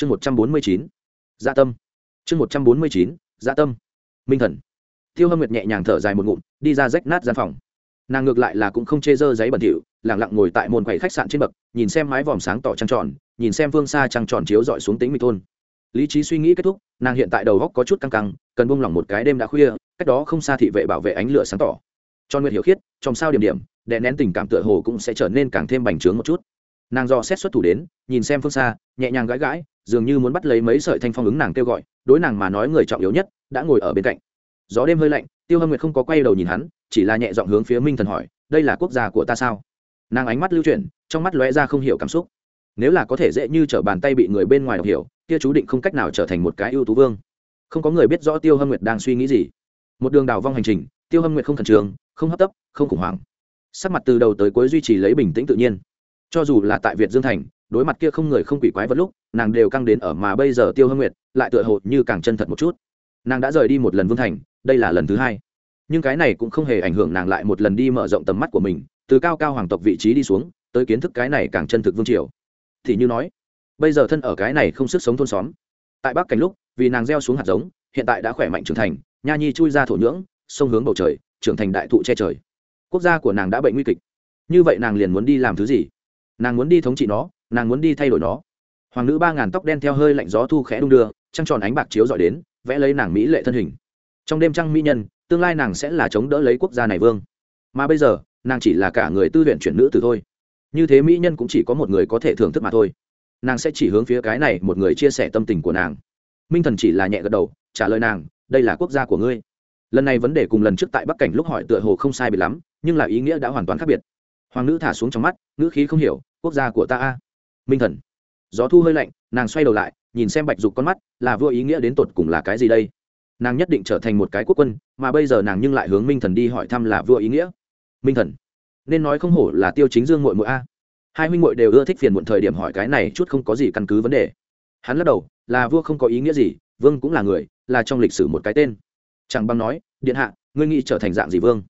chương một trăm bốn mươi chín dạ tâm. Chương một trăm bốn mươi chín dạ tâm. Minh thần. Tiêu hâm nguyệt nhẹ nhàng thở dài một ngụm, đi ra rách nát gian phòng. Nàng ngược lại là cũng không chê dơ giấy bẩn thỉu, lẳng lặng ngồi tại môn quầy khách sạn trên bậc, nhìn xem mái vòm sáng tỏ trăng tròn, nhìn xem phương xa trăng tròn chiếu dọi xuống tính mịch thôn. Lý trí suy nghĩ kết thúc, nàng hiện tại đầu góc có chút căng căng, cần buông lỏng một cái đêm đã khuya, cách đó không xa thị vệ bảo vệ ánh lửa sáng tỏ. Cho nguyệt hiểu khiết, trong sao điểm điểm, đè nén tình cảm tựa hồ cũng sẽ trở nên càng thêm bành trướng một chút. Nàng do xét xuất thủ đến, nhìn xem phương xa, nhẹ nhàng gãi gãi dường như muốn bắt lấy mấy sợi thanh phong ứng nàng kêu gọi, đối nàng mà nói người trọng yếu nhất đã ngồi ở bên cạnh. Gió đêm hơi lạnh, tiêu hâm nguyệt không có quay đầu nhìn hắn, chỉ là nhẹ giọng hướng phía minh thần hỏi, đây là quốc gia của ta sao? Nàng ánh mắt lưu chuyển, trong mắt lóe ra không hiểu cảm xúc. Nếu là có thể dễ như t r ở bàn tay bị người bên ngoài đọc hiểu, kia chú định không cách nào trở thành một cái ưu tú vương. Không có người biết rõ tiêu hâm nguyệt đang suy nghĩ gì. Một đường đào vong hành trình, tiêu hâm nguyệt không khẩn trương, không hấp tấp, không khủng hoảng. Sắc mặt từ đầu tới cuối duy trì lấy bình tĩnh tự nhiên. Cho dù là tại việt dương thành đối mặt kia không người không quỷ quái vật lúc, nàng đều căng đến ở mà bây giờ tiêu hâm nguyệt lại tựa hồ như càng chân thật một chút. Nàng đã rời đi một lần vương thành, đây là lần thứ hai. Nhưng cái này cũng không hề ảnh hưởng nàng lại một lần đi mở rộng tầm mắt của mình, từ cao cao hoàng tộc vị trí đi xuống, tới kiến thức cái này càng chân thực vương triều. Thì như nói, bây giờ thân ở cái này không sức sống thôn xóm. Tại bắc cảnh lúc, vì nàng gieo xuống hạt giống, hiện tại đã khỏe mạnh trưởng thành, nha nhi chui ra thổ nhưỡng, sông hướng bầu trời, trưởng thành đại thụ che trời. Quốc gia của nàng đã bệnh nguy kịch. Như vậy nàng liền muốn đi làm thứ gì? Nàng muốn đi thống trị nó nàng muốn đi thay đổi nó. Hoàng nữ ba ngàn tóc đen theo hơi lạnh gió thu khẽ đung đưa, trăng tròn ánh bạc chiếu dọi đến, vẽ lấy nàng mỹ lệ thân hình. Trong đêm trăng mỹ nhân, tương lai nàng sẽ là chống đỡ lấy quốc gia này vương. Mà bây giờ, nàng chỉ là cả người tư huyện chuyển nữ từ thôi. Như thế mỹ nhân cũng chỉ có một người có thể thưởng thức mà thôi. Nàng sẽ chỉ hướng phía cái này một người chia sẻ tâm tình của nàng. Minh thần chỉ là nhẹ gật đầu, trả lời nàng, đây là quốc gia của ngươi. Lần này vấn đề cùng lần trước tại bắc cảnh lúc hỏi tựa hồ không sai bị lắm, nhưng là ý nghĩa đã hoàn toàn khác biệt. Hoàng nữ thả xuống trong mắt, ngữ khí không hiểu, quốc gia của ta a minh thần. Gió thu hơi lạnh, nàng xoay đầu lại, nhìn xem bạch dục con mắt, là vua ý nghĩa đến tột cùng là cái gì đây? Nàng nhất định trở thành một cái quốc quân, mà bây giờ nàng nhưng lại hướng minh thần đi hỏi thăm là vua ý nghĩa. Minh thần. Nên nói không hổ là tiêu chính dương mội mội a. Hai huynh mội đều ưa thích phiền muộn thời điểm hỏi cái này chút không có gì căn cứ vấn đề. Hắn lắc đầu, là vua không có ý nghĩa gì, vương cũng là người, là trong lịch sử một cái tên. Chẳng bằng nói, điện hạ, ngươi nghĩ trở thành dạng gì vương?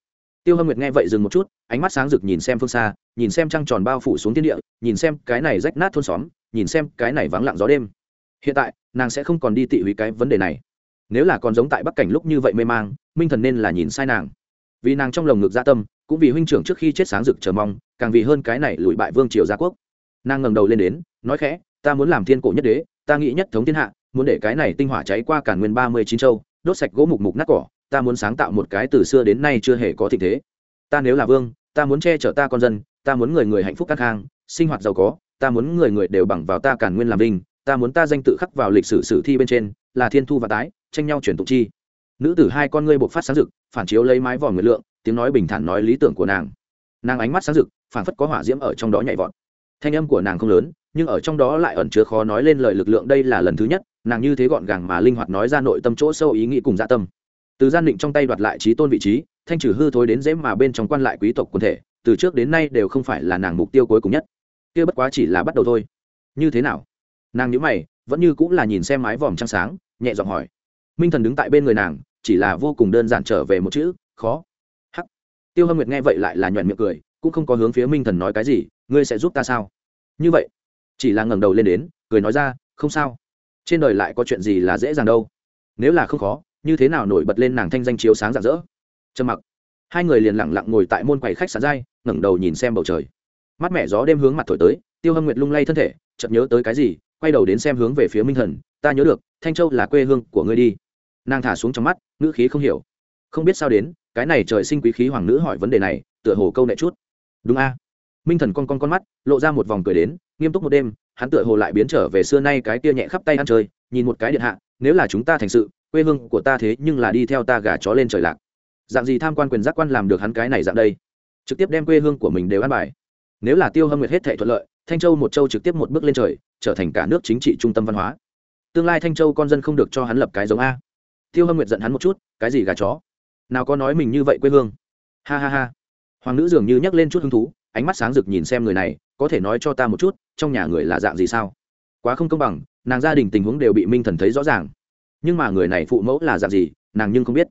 Tiêu hâm nguyệt nghe vậy dừng một chút, ánh mắt sáng rực nhìn xem phương xa, nhìn xem trăng tròn bao phủ xuống thiên địa, nhìn xem cái này rách nát thôn xóm, nhìn xem cái này vắng lặng gió đêm. Hiện tại, nàng sẽ không còn đi tị hủy cái vấn đề này. Nếu là còn giống tại bắc cảnh lúc như vậy mê mang, minh thần nên là nhìn sai nàng. Vì nàng trong lồng ngực gia tâm, cũng vì huynh trưởng trước khi chết sáng rực chờ mong, càng vì hơn cái này lùi bại vương triều gia quốc. Nàng ngẩng đầu lên đến, nói khẽ, ta muốn làm thiên cổ nhất đế, ta nghĩ nhất thống thiên hạ, muốn để cái này tinh hỏa cháy qua cả nguyên ba mươi chín châu, đốt sạch gỗ mục mục nát cỏ ta muốn sáng tạo một cái từ xưa đến nay chưa hề có tình thế. Ta nếu là vương, ta muốn che chở ta con dân, ta muốn người người hạnh phúc các khang, sinh hoạt giàu có, ta muốn người người đều bằng vào ta cản nguyên làm đinh ta muốn ta danh tự khắc vào lịch sử sử thi bên trên, là thiên thu và tái, tranh nhau chuyển tụng chi. Nữ tử hai con ngươi buộc phát sáng rực, phản chiếu lấy mái vòm nguyệt lượng, tiếng nói bình thản nói lý tưởng của nàng. Nàng ánh mắt sáng rực, phản phất có hỏa diễm ở trong đó nhảy vọt. Thanh âm của nàng không lớn, nhưng ở trong đó lại ẩn chứa khó nói lên lời lực lượng đây là lần thứ nhất, nàng như thế gọn gàng mà linh hoạt nói ra nội tâm chỗ sâu ý nghĩ cùng dạ tâm từ gian định trong tay đoạt lại trí tôn vị trí, thanh trừ hư thối đến dễ mà bên trong quan lại quý tộc quần thể, từ trước đến nay đều không phải là nàng mục tiêu cuối cùng nhất. Kia bất quá chỉ là bắt đầu thôi. Như thế nào? Nàng nhữ mày, vẫn như cũng là nhìn xem mái vòm trăng sáng, nhẹ giọng hỏi. Minh thần đứng tại bên người nàng, chỉ là vô cùng đơn giản trở về một chữ, khó. Hắc. Tiêu hâm nguyệt nghe vậy lại là nhoẹn miệng cười, cũng không có hướng phía minh thần nói cái gì, ngươi sẽ giúp ta sao? Như vậy. Chỉ là ngẩng đầu lên đến, cười nói ra, không sao. Trên đời lại có chuyện gì là dễ dàng đâu. Nếu là không khó như thế nào nổi bật lên nàng thanh danh chiếu sáng rạng rỡ? Trầm mặc. Hai người liền lặng lặng ngồi tại môn quầy khách sạn dai, ngẩng đầu nhìn xem bầu trời. Mắt mẹ gió đêm hướng mặt thổi tới, tiêu hâm nguyệt lung lay thân thể, chợt nhớ tới cái gì, quay đầu đến xem hướng về phía minh thần, ta nhớ được, thanh châu là quê hương của ngươi đi. Nàng thả xuống trong mắt, ngữ khí không hiểu. Không biết sao đến, cái này trời sinh quý khí hoàng nữ hỏi vấn đề này, tựa hồ câu nệ chút. Đúng a. Minh thần con con con mắt, lộ ra một vòng cười đến nghiêm túc một đêm, hắn tựa hồ lại biến trở về xưa nay cái kia nhẹ khắp tay ăn chơi, nhìn một cái điện hạ, nếu là chúng ta thành sự, quê hương của ta thế nhưng là đi theo ta gà chó lên trời lạc. Dạng gì tham quan quyền giác quan làm được hắn cái này dạng đây? Trực tiếp đem quê hương của mình đều ăn bài. Nếu là tiêu hâm nguyệt hết thể thuận lợi, thanh châu một châu trực tiếp một bước lên trời, trở thành cả nước chính trị trung tâm văn hóa. Tương lai thanh châu con dân không được cho hắn lập cái giống a. Tiêu hâm nguyệt giận hắn một chút, cái gì gà chó? Nào có nói mình như vậy quê hương? Ha ha ha. Hoàng nữ dường như nhắc lên chút hứng thú ánh mắt sáng rực nhìn xem người này, có thể nói cho ta một chút, trong nhà người là dạng gì sao? Quá không công bằng, nàng gia đình tình huống đều bị minh thần thấy rõ ràng. Nhưng mà người này phụ mẫu là dạng gì, nàng nhưng không biết.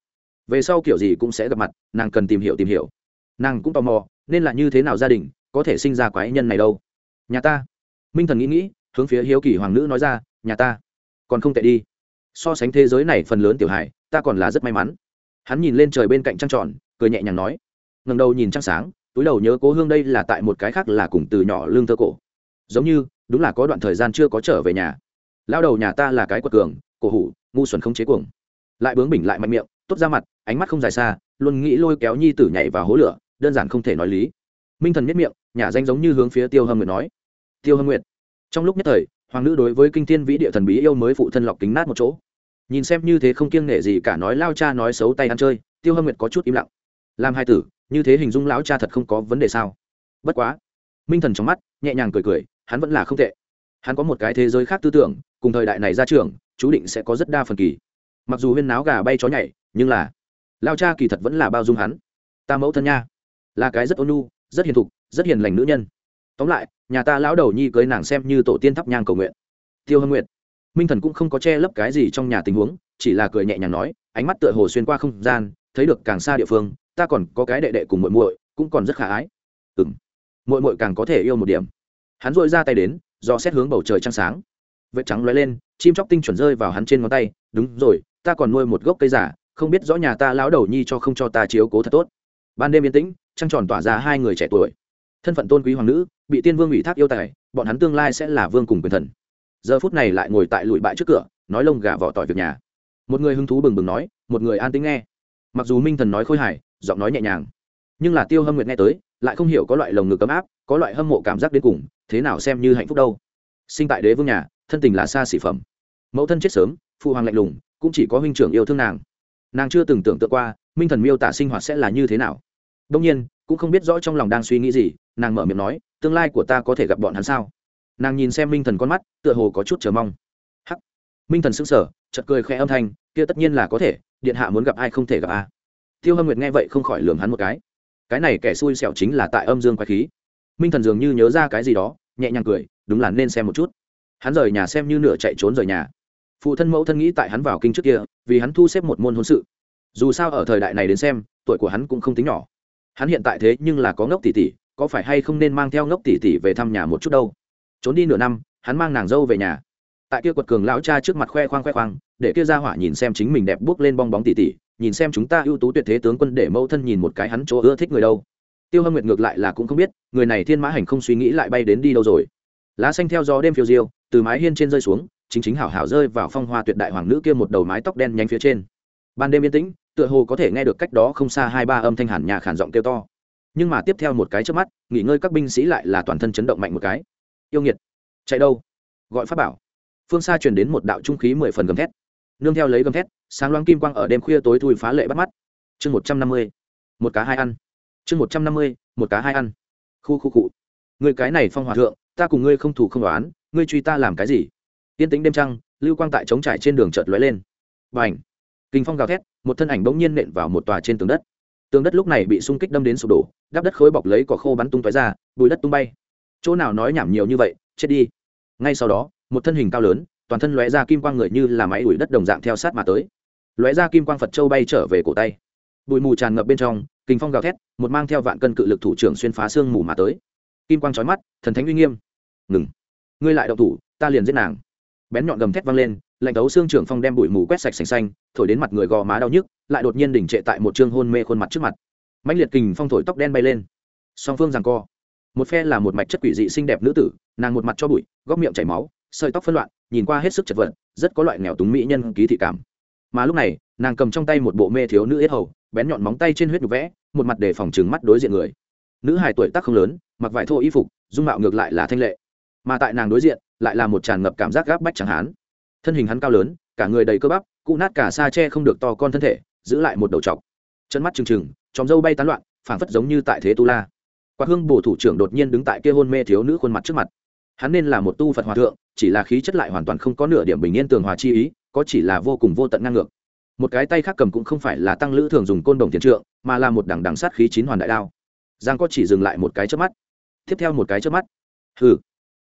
Về sau kiểu gì cũng sẽ gặp mặt, nàng cần tìm hiểu tìm hiểu. Nàng cũng tò mò, nên là như thế nào gia đình có thể sinh ra quái nhân này đâu? Nhà ta. Minh thần nghĩ nghĩ, hướng phía hiếu kỳ hoàng nữ nói ra, nhà ta. Còn không tệ đi. So sánh thế giới này phần lớn tiểu hải ta còn là rất may mắn. Hắn nhìn lên trời bên cạnh trăng tròn, cười nhẹ nhàng nói. Ngầm đầu nhìn trăng sáng túi đầu nhớ cố hương đây là tại một cái khác là cùng từ nhỏ lương thơ cổ. Giống như, đúng là có đoạn thời gian chưa có trở về nhà. Lao đầu nhà ta là cái quật cường, cổ hủ, ngu xuẩn không chế cuồng. Lại bướng bỉnh lại mạnh miệng, tốt ra mặt, ánh mắt không dài xa, luôn nghĩ lôi kéo nhi tử nhảy vào hố lửa, đơn giản không thể nói lý. Minh thần nhất miệng, nhà danh giống như hướng phía tiêu hâm nguyệt nói. Tiêu hâm nguyệt, trong lúc nhất thời, hoàng nữ đối với kinh thiên vĩ địa thần bí yêu mới phụ thân lọc kính nát một chỗ. Nhìn xem như thế không kiêng nể gì cả nói lao cha nói xấu tay ăn chơi, tiêu hâm nguyệt có chút im lặng làm hai tử, như thế hình dung lão cha thật không có vấn đề sao? Bất quá, minh thần trong mắt, nhẹ nhàng cười cười, hắn vẫn là không tệ. Hắn có một cái thế giới khác tư tưởng, cùng thời đại này ra trường, chú định sẽ có rất đa phần kỳ. Mặc dù huyên náo gà bay chó nhảy, nhưng là lao cha kỳ thật vẫn là bao dung hắn. Ta mẫu thân nha, là cái rất ôn nhu, rất hiền thục, rất hiền lành nữ nhân. Tóm lại, nhà ta lão đầu nhi cưới nàng xem như tổ tiên thắp nhang cầu nguyện. Tiêu hâm nguyện minh thần cũng không có che lấp cái gì trong nhà tình huống, chỉ là cười nhẹ nhàng nói, ánh mắt tựa hồ xuyên qua không gian, thấy được càng xa địa phương ta còn có cái đệ đệ cùng muội muội, cũng còn rất khả ái. Ừng muội muội càng có thể yêu một điểm. Hắn dội ra tay đến, do xét hướng bầu trời trăng sáng. Vết trắng lóe lên, chim chóc tinh chuẩn rơi vào hắn trên ngón tay. Đúng rồi, ta còn nuôi một gốc cây giả, không biết rõ nhà ta lão đầu nhi cho không cho ta chiếu cố thật tốt. Ban đêm yên tĩnh, trăng tròn tỏa ra hai người trẻ tuổi. Thân phận tôn quý hoàng nữ, bị tiên vương ủy thác yêu tài, bọn hắn tương lai sẽ là vương cùng quyền thần. Giờ phút này lại ngồi tại lụi bại trước cửa, nói lông gà vỏ tỏi việc nhà. Một người hứng thú bừng bừng nói, một người an tính nghe mặc dù minh thần nói khôi hài, giọng nói nhẹ nhàng, nhưng là tiêu hâm nguyệt nghe tới, lại không hiểu có loại lồng ngực ấm áp, có loại hâm mộ cảm giác đến cùng, thế nào xem như hạnh phúc đâu. Sinh tại đế vương nhà, thân tình là xa xỉ phẩm. Mẫu thân chết sớm, phụ hoàng lạnh lùng, cũng chỉ có huynh trưởng yêu thương nàng. Nàng chưa từng tưởng tượng qua, minh thần miêu tả sinh hoạt sẽ là như thế nào. Đông nhiên, cũng không biết rõ trong lòng đang suy nghĩ gì, nàng mở miệng nói, tương lai của ta có thể gặp bọn hắn sao? Nàng nhìn xem minh thần con mắt, tựa hồ có chút chờ mong. Hắc. Minh thần sững sờ chật cười khẽ âm thanh, kia tất nhiên là có thể điện hạ muốn gặp ai không thể gặp a. Tiêu hâm nguyệt nghe vậy không khỏi lường hắn một cái. Cái này kẻ xui xẻo chính là tại âm dương quái khí. Minh thần dường như nhớ ra cái gì đó, nhẹ nhàng cười, đúng là nên xem một chút. Hắn rời nhà xem như nửa chạy trốn rời nhà. Phụ thân mẫu thân nghĩ tại hắn vào kinh trước kia, vì hắn thu xếp một môn hôn sự. Dù sao ở thời đại này đến xem, tuổi của hắn cũng không tính nhỏ. Hắn hiện tại thế nhưng là có ngốc tỷ tỷ, có phải hay không nên mang theo ngốc tỷ tỷ về thăm nhà một chút đâu? Trốn đi nửa năm, hắn mang nàng dâu về nhà tại kia quật cường lão cha trước mặt khoe khoang khoe khoang để kia ra hỏa nhìn xem chính mình đẹp bước lên bong bóng tỉ tỉ, nhìn xem chúng ta ưu tú tuyệt thế tướng quân để mẫu thân nhìn một cái hắn chỗ ưa thích người đâu. Tiêu hâm nguyệt ngược lại là cũng không biết người này thiên mã hành không suy nghĩ lại bay đến đi đâu rồi. Lá xanh theo gió đêm phiêu diêu từ mái hiên trên rơi xuống chính chính hảo hảo rơi vào phong hoa tuyệt đại hoàng nữ kia một đầu mái tóc đen nhanh phía trên. Ban đêm yên tĩnh tựa hồ có thể nghe được cách đó không xa hai ba âm thanh hẳn nhà khản giọng kêu to. Nhưng mà tiếp theo một cái trước mắt nghỉ ngơi các binh sĩ lại là toàn thân chấn động mạnh một cái. Yêu nghiệt chạy đâu? Gọi pháp bảo phương xa truyền đến một đạo trung khí mười phần gầm thét. Nương theo lấy gầm thét, sáng loáng kim quang ở đêm khuya tối thui phá lệ bắt mắt. Chương một trăm năm mươi, một cá hai ăn. Chương một trăm năm mươi, một cá hai ăn. Khu khu cụ người cái này phong hòa thượng, ta cùng ngươi không thủ không đoán, ngươi truy ta làm cái gì? Yên tính đêm trăng, lưu quang tại trống trải trên đường chợt lóe lên. Và ảnh kinh phong gào thét, một thân ảnh bỗng nhiên nện vào một tòa trên tường đất. Tường đất lúc này bị xung kích đâm đến sụp đổ, đắp đất khối bọc lấy cỏ khô bắn tung tói ra, bùi đất tung bay. Chỗ nào nói nhảm nhiều như vậy, chết đi. Ngay sau đó một thân hình cao lớn, toàn thân lóe ra kim quang người như là máy đuổi đất đồng dạng theo sát mà tới. Lóe ra kim quang phật châu bay trở về cổ tay. Bụi mù tràn ngập bên trong kinh phong gào thét, một mang theo vạn cân cự lực thủ trưởng xuyên phá xương mù mà tới. Kim quang trói mắt, thần thánh uy nghiêm. Ngừng. Ngươi lại đậu thủ, ta liền giết nàng. Bén nhọn gầm thét vang lên, lạnh tấu xương trưởng phong đem bụi mù quét sạch sành xanh, thổi đến mặt người gò má đau nhức, lại đột nhiên đỉnh trệ tại một trương hôn mê khuôn mặt trước mặt. Mạnh liệt kình phong thổi tóc đen bay lên. Song phương rằng co. Một phe là một mạch chất quỷ dị xinh đẹp nữ tử, nàng một mặt cho bụi, góc miệng chảy máu sợi tóc phân loạn, nhìn qua hết sức chật vật, rất có loại nghèo túng mỹ nhân ký thị cảm. Mà lúc này, nàng cầm trong tay một bộ mê thiếu nữ yết hầu, bén nhọn móng tay trên huyết nhục vẽ, một mặt để phòng trừng mắt đối diện người. Nữ hài tuổi tác không lớn, mặc vải thô y phục, dung mạo ngược lại là thanh lệ. Mà tại nàng đối diện, lại là một tràn ngập cảm giác gáp bách chẳng hán. Thân hình hắn cao lớn, cả người đầy cơ bắp cụ nát cả xa che không được to con thân thể, giữ lại một đầu trọc. Chân mắt trừng trừng chóm dâu bay tán loạn, phảng phất giống như tại thế tu la. Quạt hương bổ thủ trưởng đột nhiên đứng tại kia hôn mê thiếu nữ khuôn mặt trước mặt hắn nên là một tu phật hòa thượng, chỉ là khí chất lại hoàn toàn không có nửa điểm bình yên tường hòa chi ý, có chỉ là vô cùng vô tận ngang ngược. Một cái tay khác cầm cũng không phải là tăng lữ thường dùng côn đồng tiền trượng, mà là một đằng đằng sát khí chín hoàn đại đao. Giang có chỉ dừng lại một cái trước mắt. Tiếp theo một cái trước mắt. Hừ.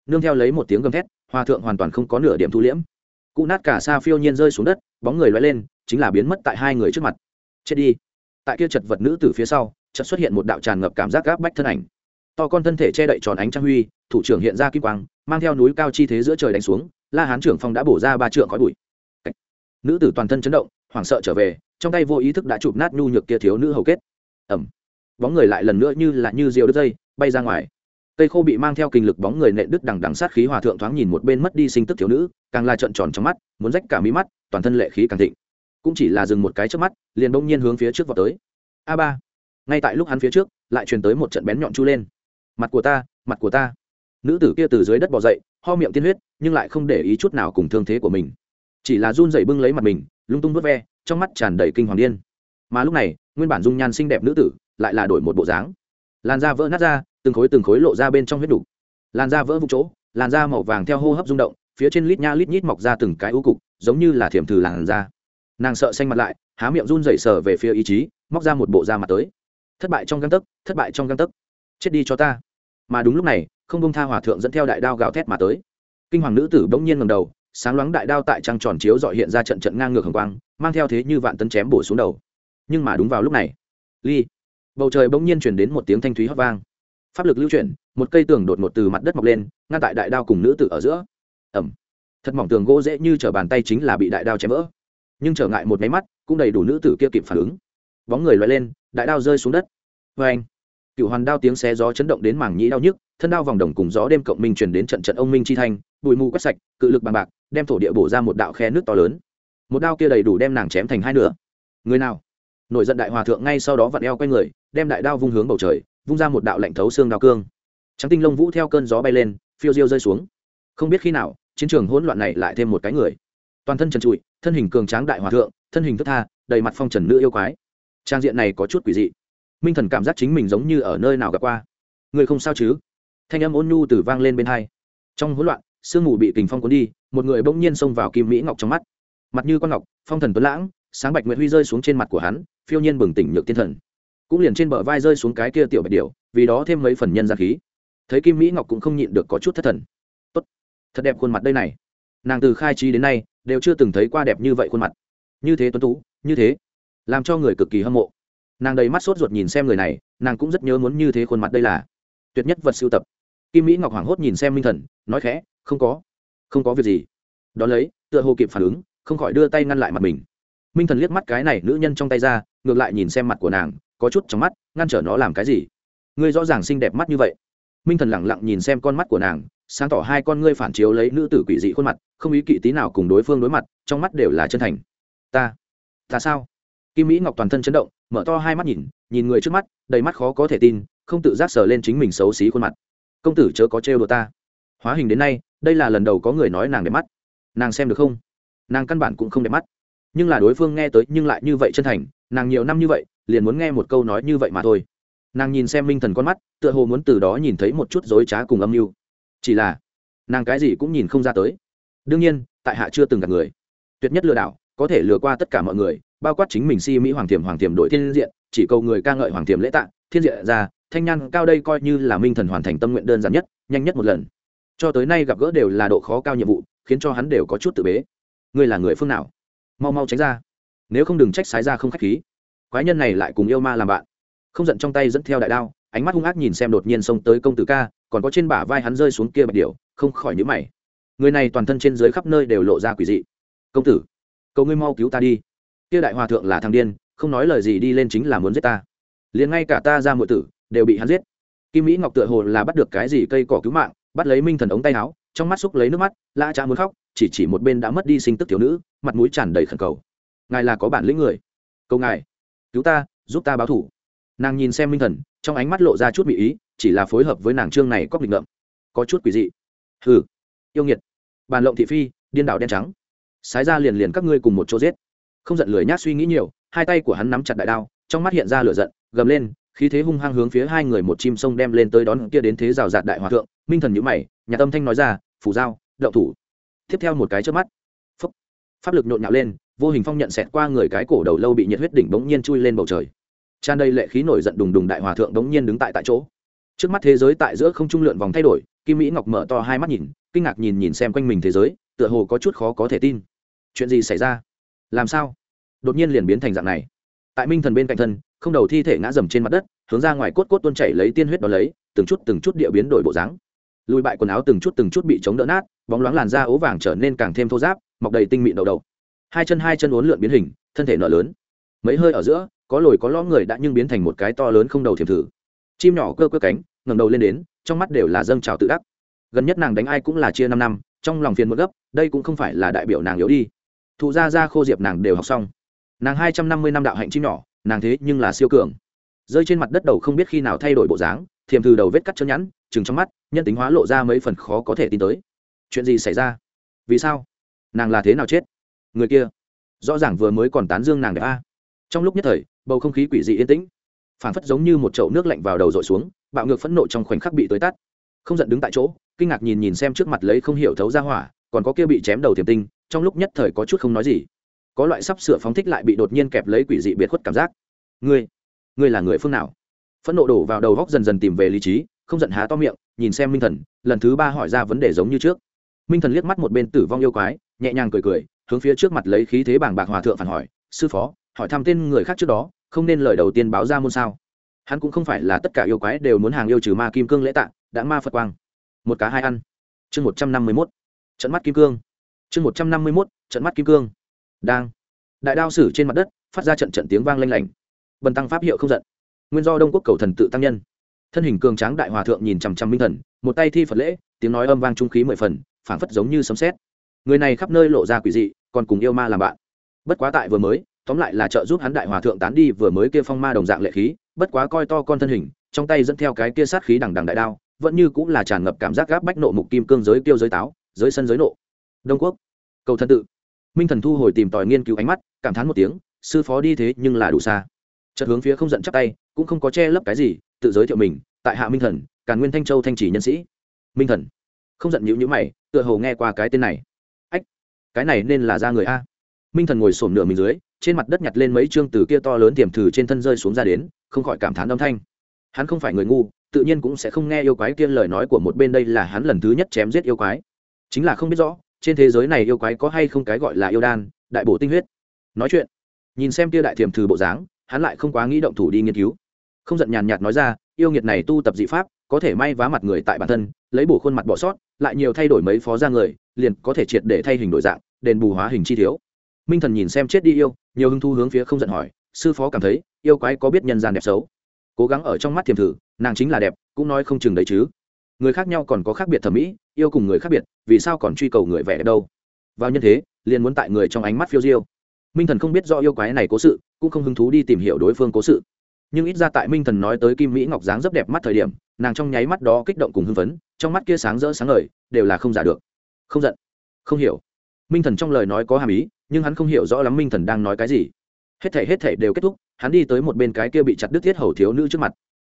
Nương theo lấy một tiếng gầm thét, hòa thượng hoàn toàn không có nửa điểm thu liễm. Cụ nát cả xa phiêu nhiên rơi xuống đất, bóng người loay lên, chính là biến mất tại hai người trước mặt. Chết đi. Tại kia chật vật nữ từ phía sau, chợt xuất hiện một đạo tràn ngập cảm giác gáp bách thân ảnh to con thân thể che đậy tròn ánh trăng huy, thủ trưởng hiện ra kim quang, mang theo núi cao chi thế giữa trời đánh xuống, la hán trưởng phong đã bổ ra ba trượng khói bụi. Nữ tử toàn thân chấn động, hoảng sợ trở về, trong tay vô ý thức đã chụp nát nhu nhược kia thiếu nữ hầu kết. Ẩm bóng người lại lần nữa như là như diều đứt dây, bay ra ngoài. Cây khô bị mang theo kinh lực bóng người nện đứt đằng đằng sát khí hòa thượng thoáng nhìn một bên mất đi sinh tức thiếu nữ, càng la trợn tròn trong mắt, muốn rách cả mí mắt, toàn thân lệ khí càng thịnh. Cũng chỉ là dừng một cái trước mắt, liền bỗng nhiên hướng phía trước vào tới. A ba. Ngay tại lúc hắn phía trước, lại truyền tới một trận bén nhọn chu lên mặt của ta, mặt của ta. Nữ tử kia từ dưới đất bò dậy, ho miệng tiên huyết, nhưng lại không để ý chút nào cùng thương thế của mình. Chỉ là run dậy bưng lấy mặt mình, lung tung vớt ve, trong mắt tràn đầy kinh hoàng điên. Mà lúc này, nguyên bản dung nhan xinh đẹp nữ tử lại là đổi một bộ dáng. Làn da vỡ nát ra, từng khối từng khối lộ ra bên trong huyết đục. Làn da vỡ vụ chỗ, làn da màu vàng theo hô hấp rung động, phía trên lít nha lít nhít mọc ra từng cái u cục, giống như là thiểm thử làn da. Nàng sợ xanh mặt lại, há miệng run dậy sờ về phía ý chí, móc ra một bộ da mặt tới. Thất bại trong găng tấc, thất bại trong găng tấc. Chết đi cho ta mà đúng lúc này, không bông tha hòa thượng dẫn theo đại đao gào thét mà tới. Kinh hoàng nữ tử bỗng nhiên ngầm đầu, sáng loáng đại đao tại trăng tròn chiếu dọi hiện ra trận trận ngang ngược hồng quang, mang theo thế như vạn tấn chém bổ xuống đầu. Nhưng mà đúng vào lúc này, ly, bầu trời bỗng nhiên chuyển đến một tiếng thanh thúy hót vang. Pháp lực lưu chuyển, một cây tường đột ngột từ mặt đất mọc lên, ngăn tại đại đao cùng nữ tử ở giữa. Ẩm thật mỏng tường gỗ dễ như t bàn tay chính là bị đại đao chém vỡ. Nhưng trở ngại một máy mắt, cũng đầy đủ nữ tử kia kịp phản ứng. Bóng người loại lên, đại đao rơi xuống đất. Vê anh cựu hoàn đao tiếng xé gió chấn động đến mảng nhĩ đau nhức, thân đao vòng đồng cùng gió đêm cộng minh truyền đến trận trận ông minh chi thanh, bụi mù quét sạch, cự lực bằng bạc, đem thổ địa bổ ra một đạo khe nước to lớn. Một đao kia đầy đủ đem nàng chém thành hai nửa. Người nào? Nổi giận đại hòa thượng ngay sau đó vặn eo quay người, đem đại đao vung hướng bầu trời, vung ra một đạo lạnh thấu xương đao cương. Trắng tinh lông vũ theo cơn gió bay lên, phiêu diêu rơi xuống. Không biết khi nào, chiến trường hỗn loạn này lại thêm một cái người. Toàn thân trần trụi, thân hình cường tráng đại hòa thượng, thân hình thất tha, đầy mặt phong trần nữ yêu quái. Trang diện này có chút quỷ dị minh thần cảm giác chính mình giống như ở nơi nào gặp qua. Người không sao chứ? Thanh âm ôn nhu từ vang lên bên hai. Trong hỗn loạn, sương mù bị kình phong cuốn đi, một người bỗng nhiên xông vào kim mỹ ngọc trong mắt. Mặt như con ngọc, phong thần tuấn lãng, sáng bạch nguyệt huy rơi xuống trên mặt của hắn, phiêu nhiên bừng tỉnh nhược tiên thần. Cũng liền trên bờ vai rơi xuống cái kia tiểu bạch điểu, vì đó thêm mấy phần nhân gian khí. Thấy kim mỹ ngọc cũng không nhịn được có chút thất thần. Tốt, thật đẹp khuôn mặt đây này. Nàng từ khai trí đến nay, đều chưa từng thấy qua đẹp như vậy khuôn mặt. Như thế tuấn tú, như thế, làm cho người cực kỳ hâm mộ nàng đầy mắt sốt ruột nhìn xem người này, nàng cũng rất nhớ muốn như thế khuôn mặt đây là. Tuyệt nhất vật sưu tập. Kim mỹ ngọc hoảng hốt nhìn xem minh thần, nói khẽ, không có không có việc gì. Đón lấy, tựa hồ kịp phản ứng, không khỏi đưa tay ngăn lại mặt mình. Minh thần liếc mắt cái này nữ nhân trong tay ra, ngược lại nhìn xem mặt của nàng, có chút trong mắt, ngăn trở nó làm cái gì? Ngươi rõ ràng xinh đẹp mắt như vậy. Minh thần lẳng lặng nhìn xem con mắt của nàng, sáng tỏ hai con ngươi phản chiếu lấy nữ tử quỷ dị khuôn mặt, không ý kỵ tí nào cùng đối phương đối mặt, trong mắt đều là chân thành. Ta ta sao? Kim mỹ ngọc toàn thân chấn động, mở to hai mắt nhìn nhìn người trước mắt, đầy mắt khó có thể tin, không tự giác sờ lên chính mình xấu xí khuôn mặt. Công tử chớ có trêu đồ ta. Hóa hình đến nay, đây là lần đầu có người nói nàng đẹp mắt. Nàng xem được không? Nàng căn bản cũng không đẹp mắt. Nhưng là đối phương nghe tới nhưng lại như vậy chân thành, nàng nhiều năm như vậy, liền muốn nghe một câu nói như vậy mà thôi. Nàng nhìn xem minh thần con mắt, tựa hồ muốn từ đó nhìn thấy một chút dối trá cùng âm mưu. Chỉ là, nàng cái gì cũng nhìn không ra tới. Đương nhiên, tại hạ chưa từng gặp người. Tuyệt nhất lừa đảo, có thể lừa qua tất cả mọi người bao quát chính mình si mỹ hoàng tiềm hoàng tiềm đội thiên diện, chỉ cầu người ca ngợi hoàng tiềm lễ tạ, thiên diện ra, thanh nhan cao đây coi như là minh thần hoàn thành tâm nguyện đơn giản nhất, nhanh nhất một lần. Cho tới nay gặp gỡ đều là độ khó cao nhiệm vụ, khiến cho hắn đều có chút tự bế. Ngươi là người phương nào? Mau mau tránh ra. Nếu không đừng trách sái ra không khách khí. Quái nhân này lại cùng yêu ma làm bạn. Không giận trong tay dẫn theo đại đao, ánh mắt hung ác nhìn xem đột nhiên xông tới công tử ca, còn có trên bả vai hắn rơi xuống kia bạch điệu không khỏi nhíu mày. Người này toàn thân trên dưới khắp nơi đều lộ ra quỷ dị. Công tử, cầu ngươi mau cứu ta đi kia đại hòa thượng là thằng điên, không nói lời gì đi lên chính là muốn giết ta. Liền ngay cả ta ra mọi tử, đều bị hắn giết. Kim mỹ ngọc tựa hồ là bắt được cái gì cây cỏ cứu mạng, bắt lấy minh thần ống tay áo, trong mắt xúc lấy nước mắt la cha muốn khóc, chỉ chỉ một bên đã mất đi sinh tức thiếu nữ, mặt mũi tràn đầy khẩn cầu. Ngài là có bản lĩnh người. Câu ngài, cứu ta, giúp ta báo thủ. Nàng nhìn xem minh thần, trong ánh mắt lộ ra chút bị ý, chỉ là phối hợp với nàng trương này cóc lịch ngợm. Có chút quỷ dị. Hừ. Yêu nghiệt. Bàn lộng thị phi, điên đảo đen trắng. Sái ra liền liền các ngươi cùng một chỗ giết không giận lười nhát suy nghĩ nhiều, hai tay của hắn nắm chặt đại đao, trong mắt hiện ra lửa giận, gầm lên, khí thế hung hăng hướng phía hai người một chim sông đem lên tới đón kia đến thế rào rạt đại hòa thượng, minh thần nhữ mày, nhà tâm thanh nói ra phủ dao đậu thủ. Tiếp theo một cái trước mắt phấp pháp lực nhộn nhạo lên, vô hình phong nhận xẹt qua người cái cổ đầu lâu bị nhiệt huyết đỉnh bỗng nhiên chui lên bầu trời. Tràn đầy lệ khí nổi giận đùng đùng đại hòa thượng bỗng nhiên đứng tại tại chỗ. Trước mắt thế giới tại giữa không trung lượn vòng thay đổi, kim mỹ ngọc mở to hai mắt nhìn, kinh ngạc nhìn nhìn xem quanh mình thế giới, tựa hồ có chút khó có thể tin. Chuyện gì xảy ra? Làm sao? Đột nhiên liền biến thành dạng này. Tại minh thần bên cạnh thân, không đầu thi thể ngã dầm trên mặt đất, hướng ra ngoài cốt cốt tuôn chảy lấy tiên huyết đó lấy, từng chút từng chút địa biến đổi bộ dáng. Lùi bại quần áo từng chút từng chút bị chống đỡ nát, bóng loáng làn da ố vàng trở nên càng thêm thô giáp mọc đầy tinh mịn đầu đầu. Hai chân hai chân uốn lượn biến hình, thân thể nở lớn. Mấy hơi ở giữa, có lồi có lõm người đã nhưng biến thành một cái to lớn không đầu thiềm thử. Chim nhỏ cơ cơ cánh, ngẩng đầu lên đến, trong mắt đều là dâng trào tự đắc. Gần nhất nàng đánh ai cũng là chia năm năm, trong lòng phiền một gấp, đây cũng không phải là đại biểu nàng yếu đi thụ gia gia khô diệp nàng đều học xong. Nàng hai trăm năm mươi năm đạo hạnh chim nhỏ, nàng thế nhưng là siêu cường. Rơi trên mặt đất đầu không biết khi nào thay đổi bộ dáng, thiềm từ đầu vết cắt chân nhẵn chừng trong mắt, nhân tính hóa lộ ra mấy phần khó có thể tin tới. Chuyện gì xảy ra? Vì sao? Nàng là thế nào chết? Người kia, rõ ràng vừa mới còn tán dương nàng đẹp a. Trong lúc nhất thời, bầu không khí quỷ dị yên tĩnh. Phản phất giống như một chậu nước lạnh vào đầu dội xuống, bạo ngược phẫn nộ trong khoảnh khắc bị tới tắt không giận đứng tại chỗ, kinh ngạc nhìn nhìn xem trước mặt lấy không hiểu thấu ra hỏa, còn có kia bị chém đầu thiềm tinh trong lúc nhất thời có chút không nói gì. Có loại sắp sửa phóng thích lại bị đột nhiên kẹp lấy quỷ dị biệt khuất cảm giác. Ngươi ngươi là người phương nào? Phẫn nộ đổ vào đầu góc dần dần tìm về lý trí không giận há to miệng nhìn xem minh thần lần thứ ba hỏi ra vấn đề giống như trước. Minh thần liếc mắt một bên tử vong yêu quái nhẹ nhàng cười cười hướng phía trước mặt lấy khí thế bảng bạc hòa thượng phản hỏi sư phó hỏi thăm tên người khác trước đó không nên lời đầu tiên báo ra môn sao? Hắn cũng không phải là tất cả yêu quái đều muốn hàng yêu trừ ma kim cương lễ tạ, đã ma phật quang. Một cá hai ăn. Chương một trăm năm mươi mốt. Trận mắt kim cương chương một trăm năm mươi mốt, trận mắt kim cương. Đang. Đại đao sử trên mặt đất, phát ra trận trận tiếng vang lanh lảnh. Bần tăng pháp hiệu không giận. Nguyên do đông quốc cầu thần tự tăng nhân. Thân hình cường tráng đại hòa thượng nhìn chằm chằm minh thần, một tay thi phật lễ, tiếng nói âm vang trung khí mười phần, phảng phất giống như sấm sét. Người này khắp nơi lộ ra quỷ dị, còn cùng yêu ma làm bạn. Bất quá tại vừa mới, tóm lại là trợ giúp hắn đại hòa thượng tán đi vừa mới kia phong ma đồng dạng lệ khí, bất quá coi to con thân hình, trong tay dẫn theo cái kia sát khí đằng đằng đại đao, vẫn như cũng là tràn ngập cảm giác gáp bách nộ mục kim cương giới tiêu giới táo, giới sân giới nộ đông quốc. Cầu thân tự. Minh thần thu hồi tìm tòi nghiên cứu ánh mắt, cảm thán một tiếng, sư phó đi thế nhưng là đủ xa. Chợt hướng phía không giận chắc tay, cũng không có che lấp cái gì, tự giới thiệu mình, tại hạ minh thần, càn nguyên thanh châu thanh chỉ nhân sĩ. Minh thần. Không giận nhữ nhữ mày, tựa hồ nghe qua cái tên này. Ách, cái này nên là ra người a. Minh thần ngồi sổm nửa mình dưới, trên mặt đất nhặt lên mấy chương từ kia to lớn tiềm thử trên thân rơi xuống ra đến, không khỏi cảm thán âm thanh. Hắn không phải người ngu, tự nhiên cũng sẽ không nghe yêu quái kia lời nói của một bên, đây là hắn lần thứ nhất chém giết yêu quái. Chính là không biết rõ trên thế giới này yêu quái có hay không cái gọi là yêu đan, đại bổ tinh huyết. Nói chuyện. Nhìn xem kia đại thiềm thử bộ dáng, hắn lại không quá nghĩ động thủ đi nghiên cứu. Không giận nhàn nhạt nói ra, yêu nghiệt này tu tập dị pháp, có thể may vá mặt người tại bản thân, lấy bổ khuôn mặt bỏ sót, lại nhiều thay đổi mấy phó ra người, liền có thể triệt để thay hình đổi dạng, đền bù hóa hình chi thiếu. Minh thần nhìn xem chết đi yêu, nhiều hứng thu hướng phía không giận hỏi, sư phó cảm thấy, yêu quái có biết nhân gian đẹp xấu? Cố gắng ở trong mắt thiềm thử, nàng chính là đẹp, cũng nói không chừng đấy chứ người khác nhau còn có khác biệt thẩm mỹ, yêu cùng người khác biệt, vì sao còn truy cầu người vẻ đâu? Vào nhân thế, liền muốn tại người trong ánh mắt phiêu diêu. Minh thần không biết do yêu quái này cố sự, cũng không hứng thú đi tìm hiểu đối phương cố sự. Nhưng ít ra tại minh thần nói tới kim mỹ ngọc dáng rất đẹp mắt thời điểm, nàng trong nháy mắt đó kích động cùng hưng phấn, trong mắt kia sáng rỡ sáng ngời, đều là không giả được. Không giận. Không hiểu. Minh thần trong lời nói có hàm ý, nhưng hắn không hiểu rõ lắm minh thần đang nói cái gì. Hết thể hết thể đều kết thúc, hắn đi tới một bên cái kia bị chặt đứt thiết hầu thiếu nữ trước mặt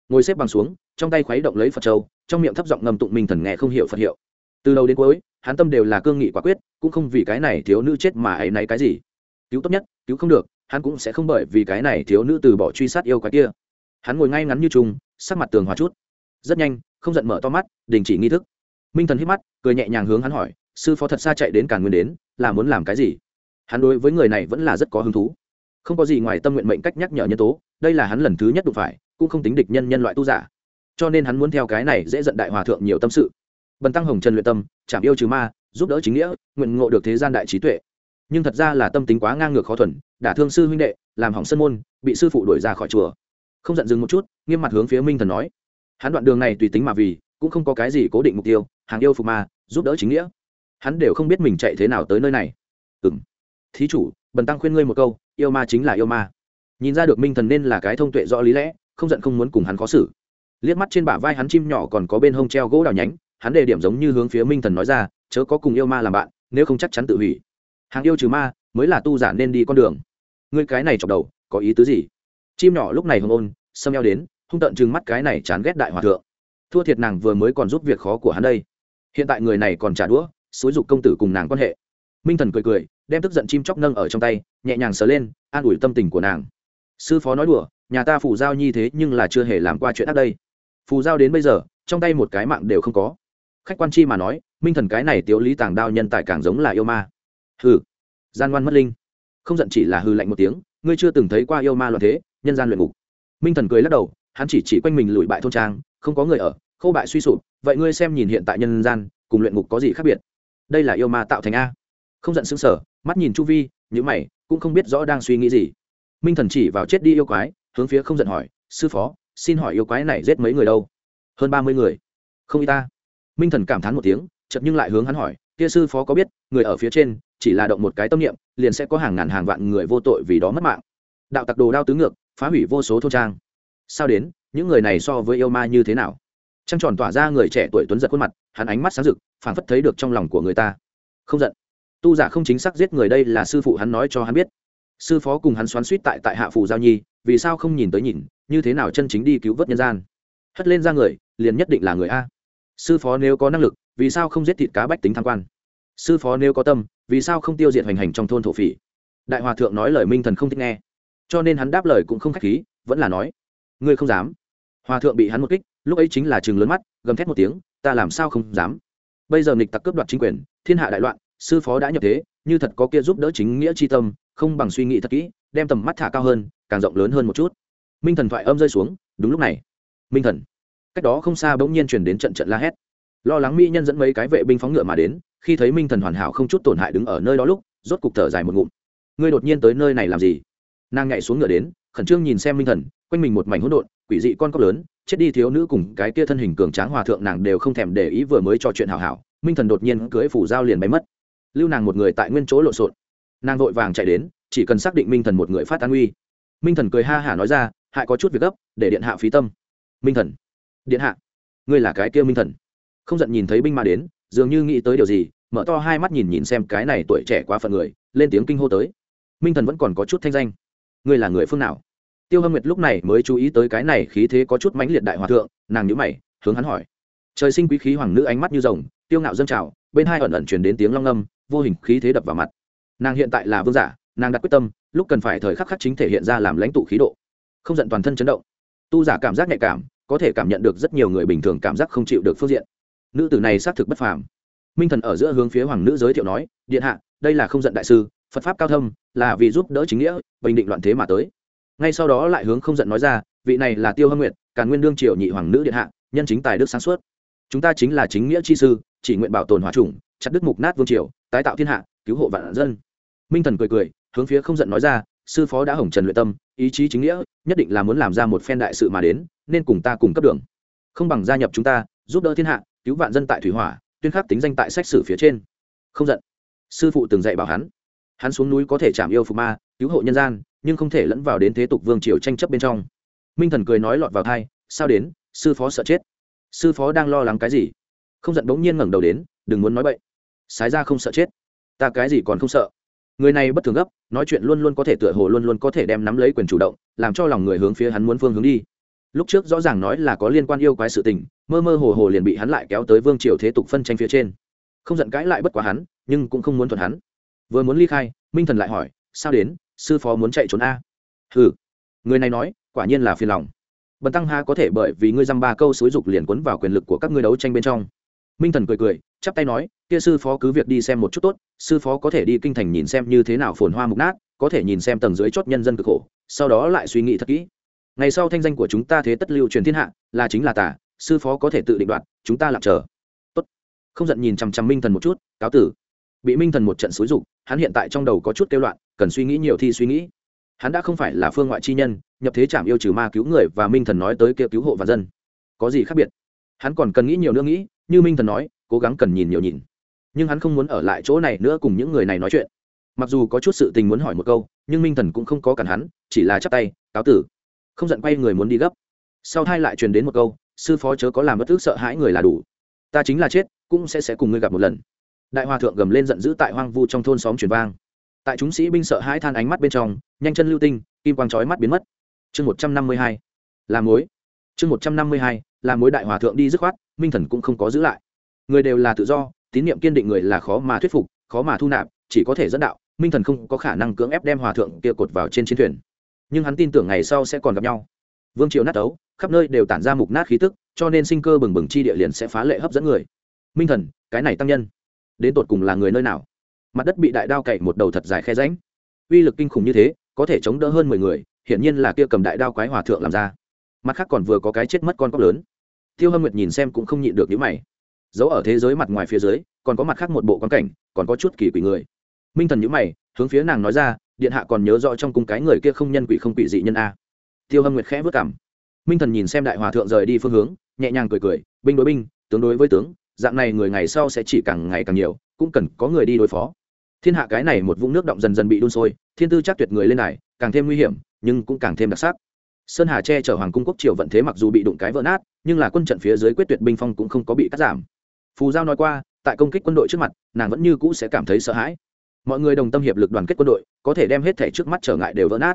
ngồi xếp bằng xuống, trong tay khuấy động lấy phật châu, trong miệng thấp giọng ngầm tụng minh thần nghe không hiểu phật hiệu. Từ đầu đến cuối, hắn tâm đều là cương nghị quả quyết, cũng không vì cái này thiếu nữ chết mà ấy náy cái gì. Cứu tốt nhất, cứu không được, hắn cũng sẽ không bởi vì cái này thiếu nữ từ bỏ truy sát yêu quái kia. Hắn ngồi ngay ngắn như trung sắc mặt tường hòa chút. Rất nhanh, không giận mở to mắt, đình chỉ nghi thức. Minh thần hít mắt, cười nhẹ nhàng hướng hắn hỏi, sư phó thật xa chạy đến càn nguyên đến, là muốn làm cái gì? Hắn đối với người này vẫn là rất có hứng thú. Không có gì ngoài tâm nguyện mệnh cách nhắc nhở nhân tố, đây là hắn lần thứ nhất đụng phải cũng không tính địch nhân nhân loại tu giả. Cho nên hắn muốn theo cái này dễ giận đại hòa thượng nhiều tâm sự. Bần tăng hồng trần luyện tâm chạm yêu trừ ma, giúp đỡ chính nghĩa, nguyện ngộ được thế gian đại trí tuệ. Nhưng thật ra là tâm tính quá ngang ngược khó thuần, đả thương sư huynh đệ, làm hỏng sân môn, bị sư phụ đuổi ra khỏi chùa. Không giận dừng một chút, nghiêm mặt hướng phía minh thần nói. Hắn đoạn đường này tùy tính mà vì, cũng không có cái gì cố định mục tiêu, hàng yêu phục ma, giúp đỡ chính nghĩa. Hắn đều không biết mình chạy thế nào tới nơi này. Ừ m thí chủ, bần tăng khuyên ngươi một câu, yêu ma chính là yêu ma. Nhìn ra được minh thần nên là cái thông tuệ rõ lý lẽ không giận không muốn cùng hắn khó xử. Liếc mắt trên bả vai hắn chim nhỏ còn có bên hông treo gỗ đào nhánh, hắn đề điểm giống như hướng phía minh thần nói ra, chớ có cùng yêu ma làm bạn, nếu không chắc chắn tự hủy. Hàng yêu trừ ma, mới là tu giả nên đi con đường. Ngươi cái này chọc đầu, có ý tứ gì? Chim nhỏ lúc này hồng ôn xâm eo đến, hung tận chừng mắt cái này chán ghét đại hòa thượng. Thua thiệt nàng vừa mới còn giúp việc khó của hắn đây. Hiện tại người này còn trả đũa, xúi dục công tử cùng nàng quan hệ. Minh thần cười cười, đem tức giận chim chóc nâng ở trong tay, nhẹ nhàng sờ lên, an ủi tâm tình của nàng. Sư phó nói đùa nhà ta phù giao nhi thế nhưng là chưa hề làm qua chuyện ác đây. Phù giao đến bây giờ, trong tay một cái mạng đều không có. Khách quan chi mà nói, minh thần cái này tiếu lý tàng đao nhân tài càng giống là yêu ma. Hừ, gian ngoan mất linh. Không giận chỉ là hư lạnh một tiếng, ngươi chưa từng thấy qua yêu ma loạn thế, nhân gian luyện ngục. Minh thần cười lắc đầu, hắn chỉ chỉ quanh mình lùi bại thôn trang, không có người ở, khâu bại suy sụp, vậy ngươi xem nhìn hiện tại nhân gian, cùng luyện ngục có gì khác biệt? Đây là yêu ma tạo thành a. Không giận xứng sở mắt nhìn chu vi những mày, cũng không biết rõ đang suy nghĩ gì. Minh thần chỉ vào chết đi yêu quái hướng phía không giận hỏi, sư phó, xin hỏi yêu quái này giết mấy người đâu? Hơn ba mươi người. Không y ta. Minh thần cảm thán một tiếng chậm nhưng lại hướng hắn hỏi, kia sư phó có biết, người ở phía trên, chỉ là động một cái tâm niệm, liền sẽ có hàng ngàn hàng vạn người vô tội vì đó mất mạng. Đạo tặc đồ đao tứ ngược, phá hủy vô số thôn trang. Sao đến, những người này so với yêu ma như thế nào? Trăng tròn tỏa ra người trẻ tuổi tuấn giật khuôn mặt, hắn ánh mắt sáng rực, phảng phất thấy được trong lòng của người ta. Không giận. Tu giả không chính xác giết người đây là sư phụ hắn nói cho hắn biết sư phó cùng hắn xoắn suýt tại tại hạ phù giao nhi, vì sao không nhìn tới nhìn, như thế nào chân chính đi cứu vớt nhân gian? Hất lên ra người, liền nhất định là người a. Sư phó nếu có năng lực, vì sao không giết thịt cá bách tính tham quan? Sư phó nếu có tâm, vì sao không tiêu diệt hoành hành trong thôn thổ phỉ? Đại hòa thượng nói lời minh thần không thích nghe. Cho nên hắn đáp lời cũng không k h á c h khí, vẫn là nói, ngươi không dám. Hòa thượng bị hắn một kích, lúc ấy chính là chừng lớn mắt, gầm thét một tiếng, ta làm sao không dám? Bây giờ nghịch tặc cướp đoạt chính quyền, thiên hạ đại loạn sư phó đã nhập thế, như thật có kia giúp đỡ chính nghĩa c h i tâm, không bằng suy nghĩ thật kỹ, đem tầm mắt thả cao hơn, càng rộng lớn hơn một chút. Minh thần thoại âm rơi xuống, đúng lúc này. Minh thần. Cách đó không xa bỗng nhiên chuyển đến trận trận la hét. Lo lắng mỹ nhân dẫn mấy cái vệ binh phóng ngựa mà đến, khi thấy minh thần hoàn hảo không chút tổn hại đứng ở nơi đó lúc, rốt cục thở dài một ngụm. Ngươi đột nhiên tới nơi này làm gì? Nàng nhảy xuống ngựa đến, khẩn trương nhìn xem minh thần, quanh mình một mảnh hỗn độn, quỷ dị con cóc lớn, chết đi thiếu nữ cùng cái kia thân hình cường tráng hòa thượng nàng đều không thèm để ý vừa mới trò chuyện hào hảo. Minh thần đột nhiên cưỡi phủ dao liền bay mất lưu nàng một người tại nguyên chỗ lộn xộn. Nàng vội vàng chạy đến, chỉ cần xác định minh thần một người phát an uy. Minh thần cười ha hả nói ra, hại có chút việc gấp, để điện hạ phí tâm. Minh thần, điện hạ, ngươi là cái kia minh thần? Không giận nhìn thấy binh mà đến, dường như nghĩ tới điều gì, mở to hai mắt nhìn nhìn xem cái này tuổi trẻ quá phận người, lên tiếng kinh hô tới. Minh thần vẫn còn có chút thanh danh. Ngươi là người phương nào? Tiêu hâm nguyệt lúc này mới chú ý tới cái này khí thế có chút mãnh liệt đại hòa thượng, nàng nhữ mày, hướng hắn hỏi. Trời sinh quý khí hoàng nữ ánh mắt như rồng, tiêu ngạo dâng trào bên hai ẩn ẩn truyền đến tiếng long âm vô hình khí thế đập vào mặt. Nàng hiện tại là vương giả, nàng đặt quyết tâm, lúc cần phải thời khắc khắc chính thể hiện ra làm lãnh tụ khí độ. Không giận toàn thân chấn động. Tu giả cảm giác nhạy cảm, có thể cảm nhận được rất nhiều người bình thường cảm giác không chịu được phương diện. Nữ tử này xác thực bất phàm. Minh thần ở giữa hướng phía hoàng nữ giới thiệu nói, điện hạ, đây là không giận đại sư, phật pháp cao thâm, là vì giúp đỡ chính nghĩa, bình định loạn thế mà tới. Ngay sau đó lại hướng không giận nói ra, vị này là tiêu hâm nguyệt, càn nguyên đương triều nhị hoàng nữ điện hạ, nhân chính tài đức sáng suốt. Chúng ta chính là chính nghĩa chi sư chỉ nguyện bảo tồn hòa trùng, chặt đứt mục nát vương triều, tái tạo thiên hạ, cứu hộ vạn dân. Minh thần cười cười, hướng phía không giận nói ra, sư phó đã hồng trần luyện tâm, ý chí chính nghĩa, nhất định là muốn làm ra một phen đại sự mà đến, nên cùng ta cùng cấp đường. Không bằng gia nhập chúng ta, giúp đỡ thiên hạ, cứu vạn dân tại thủy hỏa, tuyên khắc tính danh tại sách sử phía trên. Không giận. Sư phụ từng dạy bảo hắn. Hắn xuống núi có thể chạm yêu phục ma, cứu hộ nhân gian, nhưng không thể lẫn vào đến thế tục vương triều tranh chấp bên trong. Minh thần cười nói lọt vào thai, sao đến? Sư phó sợ chết. Sư phó đang lo lắng cái gì? Không giận bỗng nhiên ngẩng đầu đến, đừng muốn nói bậy. Sái ra không sợ chết. Ta cái gì còn không sợ? Người này bất thường gấp, nói chuyện luôn luôn có thể tựa hồ luôn luôn có thể đem nắm lấy quyền chủ động, làm cho lòng người hướng phía hắn muốn phương hướng đi. Lúc trước rõ ràng nói là có liên quan yêu quái sự tình, mơ mơ hồ hồ liền bị hắn lại kéo tới vương triều thế tục phân tranh phía trên. Không giận cãi lại bất quá hắn, nhưng cũng không muốn thuận hắn. Vừa muốn ly khai, minh thần lại hỏi, sao đến? Sư phó muốn chạy trốn a? Ừ người này nói, quả nhiên là phiền lòng. Bần tăng ha có thể bởi vì ngươi dăm ba câu xúi dục liền quấn vào quyền lực của các ngươi đấu tranh bên trong minh thần cười cười, chắp tay nói, kia sư phó cứ việc đi xem một chút tốt, sư phó có thể đi kinh thành nhìn xem như thế nào phồn hoa mục nát, có thể nhìn xem tầng dưới chót nhân dân cực khổ, sau đó lại suy nghĩ thật kỹ. Ngày sau thanh danh của chúng ta thế tất lưu truyền thiên hạ, là chính là tả sư phó có thể tự định đoạt, chúng ta lặng chờ. Tốt. Không giận nhìn chằm chằm minh thần một chút, cáo tử. Bị minh thần một trận xúi rục hắn hiện tại trong đầu có chút kêu loạn, cần suy nghĩ nhiều thi suy nghĩ. Hắn đã không phải là phương ngoại chi nhân, nhập thế chạm yêu trừ ma cứu người và minh thần nói tới kia cứu hộ và dân. Có gì khác biệt? Hắn còn cần nghĩ nhiều nữa nghĩ như minh thần nói, cố gắng cần nhìn nhiều nhìn. Nhưng hắn không muốn ở lại chỗ này nữa cùng những người này nói chuyện. Mặc dù có chút sự tình muốn hỏi một câu, nhưng minh thần cũng không có cản hắn, chỉ là chắp tay, cáo tử. Không giận quay người muốn đi gấp. Sau thai lại truyền đến một câu, sư phó chớ có làm bất thức sợ hãi người là đủ. Ta chính là chết, cũng sẽ sẽ cùng ngươi gặp một lần. Đại hòa thượng gầm lên giận dữ tại hoang vu trong thôn xóm truyền vang. Tại chúng sĩ binh sợ hãi than ánh mắt bên trong, nhanh chân lưu tinh, kim quang trói mắt biến mất. Chương một trăm năm mươi hai, làm mối. Chương một trăm năm mươi hai, làm mối đại hòa thượng đi dứt khoát minh thần cũng không có giữ lại. Người đều là tự do, tín nhiệm kiên định người là khó mà thuyết phục, khó mà thu nạp, chỉ có thể dẫn đạo. Minh thần không có khả năng cưỡng ép đem hòa thượng kia cột vào trên chiến thuyền. Nhưng hắn tin tưởng ngày sau sẽ còn gặp nhau. Vương triều nát ấu, khắp nơi đều tản ra mục nát khí tức, cho nên sinh cơ bừng bừng chi địa liền sẽ phá lệ hấp dẫn người. Minh thần, cái này tăng nhân, đến tột cùng là người nơi nào? Mặt đất bị đại đao cậy một đầu thật dài khe ránh uy lực kinh khủng như thế, có thể chống đỡ hơn mười người, hiển nhiên là kia cầm đại đao quái hòa thượng làm ra. Mặt khác còn vừa có cái chết mất con cóc lớn tiêu hâm nguyệt nhìn xem cũng không nhịn được những mày. Giấu ở thế giới mặt ngoài phía dưới, còn có mặt khác một bộ quan cảnh, còn có chút kỳ quỷ người. Minh thần những mày, hướng phía nàng nói ra, điện hạ còn nhớ rõ trong cung cái người kia không nhân quỷ không quỷ dị nhân a? Tiêu hâm nguyệt khẽ vất cảm minh thần nhìn xem đại hòa thượng rời đi phương hướng, nhẹ nhàng cười cười, binh đối binh, tướng đối với tướng, dạng này người ngày sau sẽ chỉ càng ngày càng nhiều, cũng cần có người đi đối phó. Thiên hạ cái này một vũng nước động dần dần bị đun sôi, thiên tư chắc tuyệt người lên này, càng thêm nguy hiểm, nhưng cũng càng thêm đặc sắc sơn hà che chở hoàng cung quốc triều vận thế mặc dù bị đụng cái vỡ nát, nhưng là quân trận phía dưới quyết tuyệt binh phong cũng không có bị cắt giảm. Phù giao nói qua, tại công kích quân đội trước mặt, nàng vẫn như cũ sẽ cảm thấy sợ hãi. Mọi người đồng tâm hiệp lực đoàn kết quân đội, có thể đem hết thể trước mắt trở ngại đều vỡ nát.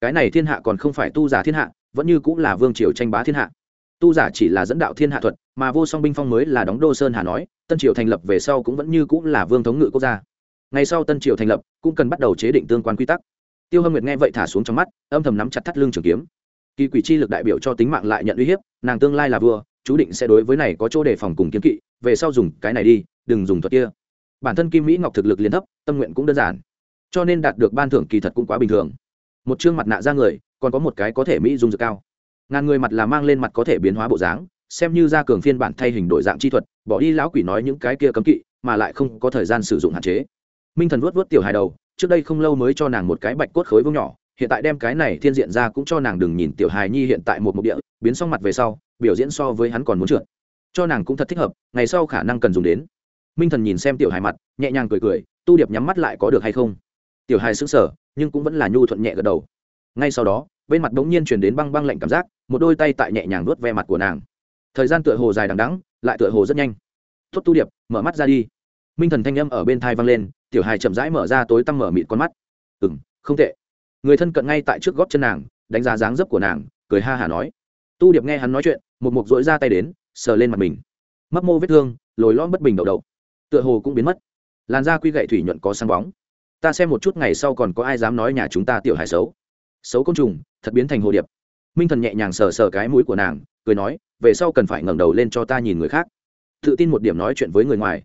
Cái này thiên hạ còn không phải tu giả thiên hạ, vẫn như cũng là vương triều tranh bá thiên hạ. Tu giả chỉ là dẫn đạo thiên hạ thuật, mà vô song binh phong mới là đóng đô sơn hà nói, tân triều thành lập về sau cũng vẫn như cũng là vương thống ngự quốc gia. Ngay sau tân triều thành lập, cũng cần bắt đầu chế định tương quan quy tắc. Tiêu hâm nguyệt nghe vậy thả xuống trong mắt, âm thầm nắm chặt thắt lưng trường kiếm kỳ quỷ chi lực đại biểu cho tính mạng lại nhận uy hiếp, nàng tương lai là vua, chú định sẽ đối với này có chỗ đề phòng cùng kiếm kỵ, về sau dùng cái này đi, đừng dùng thuật kia. Bản thân kim mỹ ngọc thực lực liên thấp, tâm nguyện cũng đơn giản. Cho nên đạt được ban thưởng kỳ thật cũng quá bình thường. Một chương mặt nạ ra người, còn có một cái có thể mỹ dung dược cao. Ngàn người mặt là mang lên mặt có thể biến hóa bộ dáng, xem như ra cường phiên bản thay hình đổi dạng chi thuật, bỏ đi lão quỷ nói những cái kia cấm kỵ, mà lại không có thời gian sử dụng hạn chế. Minh thần vuốt vuốt tiểu hài đầu, trước đây không lâu mới cho nàng một cái bạch cốt khối vương nhỏ hiện tại đem cái này thiên diện ra cũng cho nàng đừng nhìn tiểu hài nhi hiện tại một mục địa, biến xong mặt về sau, biểu diễn so với hắn còn muốn trượt. Cho nàng cũng thật thích hợp, ngày sau khả năng cần dùng đến. Minh thần nhìn xem tiểu hài mặt, nhẹ nhàng cười cười, tu điệp nhắm mắt lại có được hay không? Tiểu hài sững sờ, nhưng cũng vẫn là nhu thuận nhẹ gật đầu. Ngay sau đó, bên mặt bỗng nhiên chuyển đến băng băng lạnh cảm giác, một đôi tay tại nhẹ nhàng nuốt ve mặt của nàng. Thời gian tựa hồ dài đằng đắng lại tựa hồ rất nhanh. Thốt tu điệp, mở mắt ra đi. Minh thần thanh â m ở bên thai văng lên, tiểu hài chậm rãi mở ra tối tăm mở mịt con mắt. Ừ m không tệ người thân cận ngay tại trước gót chân nàng, đánh giá dáng dấp của nàng, cười ha hả nói. Tu điệp nghe hắn nói chuyện, một mục dội ra tay đến, sờ lên mặt mình. Mấp mô vết thương, lồi lõm bất bình đậu đậu. Tựa hồ cũng biến mất. Làn da quy gậy thủy nhuận có sáng bóng. Ta xem một chút ngày sau còn có ai dám nói nhà chúng ta tiểu hài xấu. Xấu côn trùng, thật biến thành hồ điệp. Minh thần nhẹ nhàng sờ sờ cái mũi của nàng, cười nói, về sau cần phải ngẩng đầu lên cho ta nhìn người khác. Tự tin một điểm nói chuyện với người ngoài.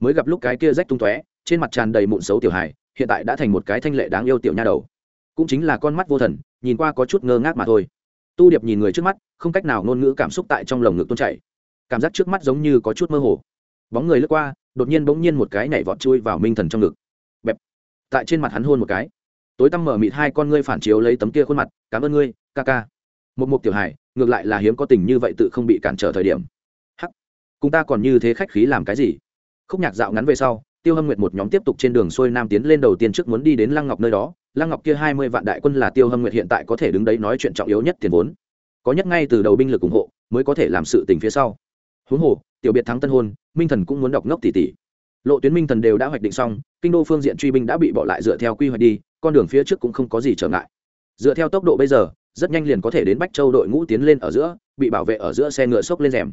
Mới gặp lúc cái kia rách tung tóe, trên mặt tràn đầy mụn xấu tiểu hài, hiện tại đã thành một cái thanh lệ đáng yêu tiểu nha đầu cũng chính là con mắt vô thần, nhìn qua có chút ngơ ngác mà thôi. Tu điệp nhìn người trước mắt, không cách nào ngôn ngữ cảm xúc tại trong lồng ngực tuôn chảy. Cảm giác trước mắt giống như có chút mơ hồ. Bóng người lướt qua, đột nhiên bỗng nhiên một cái nhảy vọt chui vào minh thần trong ngực. Bẹp. Tại trên mặt hắn hôn một cái. Tối tăm mở mịt hai con ngươi phản chiếu lấy tấm kia khuôn mặt, cảm ơn ngươi, ca ca. Một mục tiểu hải ngược lại là hiếm có tình như vậy tự không bị cản trở thời điểm. Hắc, cùng ta còn như thế khách khí làm cái gì? Khúc nhạc dạo ngắn về sau, tiêu hâm nguyệt một nhóm tiếp tục trên đường xuôi nam tiến lên đầu tiên trước muốn đi đến lăng ngọc nơi đó lăng ngọc kia hai mươi vạn đại quân là tiêu hâm nguyệt hiện tại có thể đứng đấy nói chuyện trọng yếu nhất tiền vốn. Có nhất ngay từ đầu binh lực ủng hộ, mới có thể làm sự tình phía sau. Huống hồ, tiểu biệt thắng tân hôn, minh thần cũng muốn đọc ngốc tỷ tỷ lộ tuyến minh thần đều đã hoạch định xong, kinh đô phương diện truy binh đã bị bỏ lại dựa theo quy hoạch đi, con đường phía trước cũng không có gì trở ngại. Dựa theo tốc độ bây giờ, rất nhanh liền có thể đến bách châu đội ngũ tiến lên ở giữa, bị bảo vệ ở giữa xe ngựa xốc lên rèm.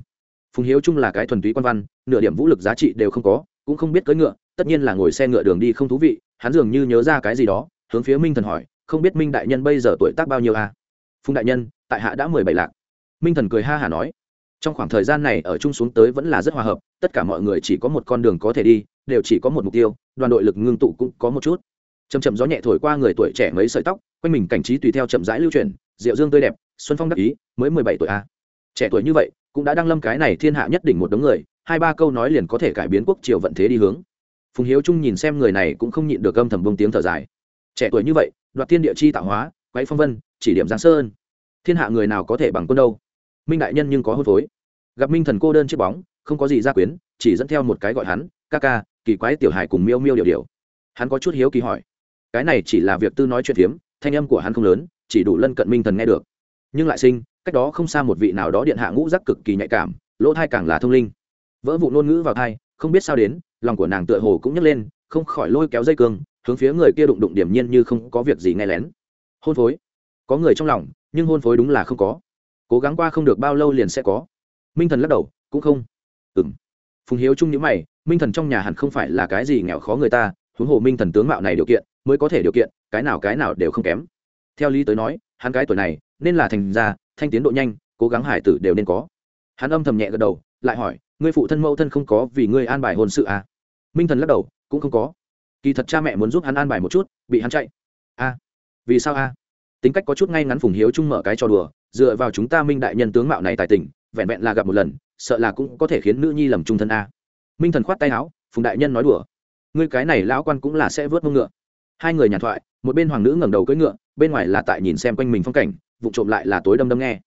Phùng hiếu trung là cái thuần túy quan văn, nửa điểm vũ lực giá trị đều không có, cũng không biết cưỡi ngựa, tất nhiên là ngồi xe ngựa đường đi không thú vị, hắn dường như nhớ ra cái gì đó hướng phía minh thần hỏi, không biết minh đại nhân bây giờ tuổi tác bao nhiêu à? phùng đại nhân, tại hạ đã mười bảy lạc minh thần cười ha hả nói, trong khoảng thời gian này ở chung xuống tới vẫn là rất hòa hợp, tất cả mọi người chỉ có một con đường có thể đi, đều chỉ có một mục tiêu, đoàn đội lực ngưng tụ cũng có một chút chầm chậm gió nhẹ thổi qua người tuổi trẻ mấy sợi tóc, quanh mình cảnh trí tùy theo chậm rãi lưu truyền diệu dương tươi đẹp, xuân phong đắc ý, mới mười bảy tuổi a à. trẻ tuổi như vậy, cũng đã đang lâm cái này thiên hạ nhất đỉnh một đống người, hai ba câu nói liền có thể cải biến quốc triều vận thế đi hướng phùng hiếu trung nhìn xem người này cũng không nhịn được âm thầm bông tiếng thở dài trẻ tuổi như vậy, đoạt thiên địa chi tạo hóa, quấy phong vân, chỉ điểm giang sơn thiên hạ người nào có thể bằng quân đâu? Minh đại nhân nhưng có hôn phối. Gặp minh thần cô đơn chiếc bóng, không có gì gia quyến, chỉ dẫn theo một cái gọi hắn, ca ca, kỳ quái tiểu hài cùng miêu miêu điều điều hắn có chút hiếu kỳ hỏi. Cái này chỉ là việc tư nói chuyện phiếm, thanh âm của hắn không lớn, chỉ đủ lân cận minh thần nghe được. Nhưng lại sinh, cách đó không xa một vị nào đó điện hạ ngũ giác cực kỳ nhạy cảm, lỗ thai càng là thông linh. Vỡ vụ ngôn ngữ vào thai, không biết sao đến, lòng của nàng tựa hồ cũng nhấc lên, không khỏi lôi kéo dây cương hướng phía người kia đụng đụng điểm nhiên như không có việc gì nghe lén. Hôn phối. Có người trong lòng, nhưng hôn phối đúng là không có. Cố gắng qua không được bao lâu liền sẽ có. Minh thần lắc đầu, cũng không. Ừng phùng hiếu chung nhữ mày, minh thần trong nhà hẳn không phải là cái gì nghèo khó người ta, huống hồ minh thần tướng mạo này điều kiện, mới có thể điều kiện, cái nào cái nào đều không kém. Theo lý tới nói, hắn cái tuổi này, nên là thành gia, thanh tiến độ nhanh, cố gắng hải tử đều nên có. Hắn âm thầm nhẹ gật đầu, lại hỏi, ngươi phụ thân mẫu thân không có vì ngươi an bài hôn sự à? minh thần lắc đầu, cũng không có kỳ thật cha mẹ muốn giúp hắn an bài một chút, bị hắn chạy. A. Vì sao a? Tính cách có chút ngay ngắn phùng hiếu trung mở cái trò đùa, dựa vào chúng ta minh đại nhân tướng mạo này tài tình, vẹn vẹn là gặp một lần, sợ là cũng có thể khiến nữ nhi lầm trung thân a. Minh thần khoát tay áo, phùng đại nhân nói đùa. Ngươi cái này lão quan cũng là sẽ vớt mông ngựa. Hai người nhàn thoại, một bên hoàng nữ ngẩng đầu cưỡi ngựa, bên ngoài là tại nhìn xem quanh mình phong cảnh, vụ trộm lại là tối đâm đâm nghe.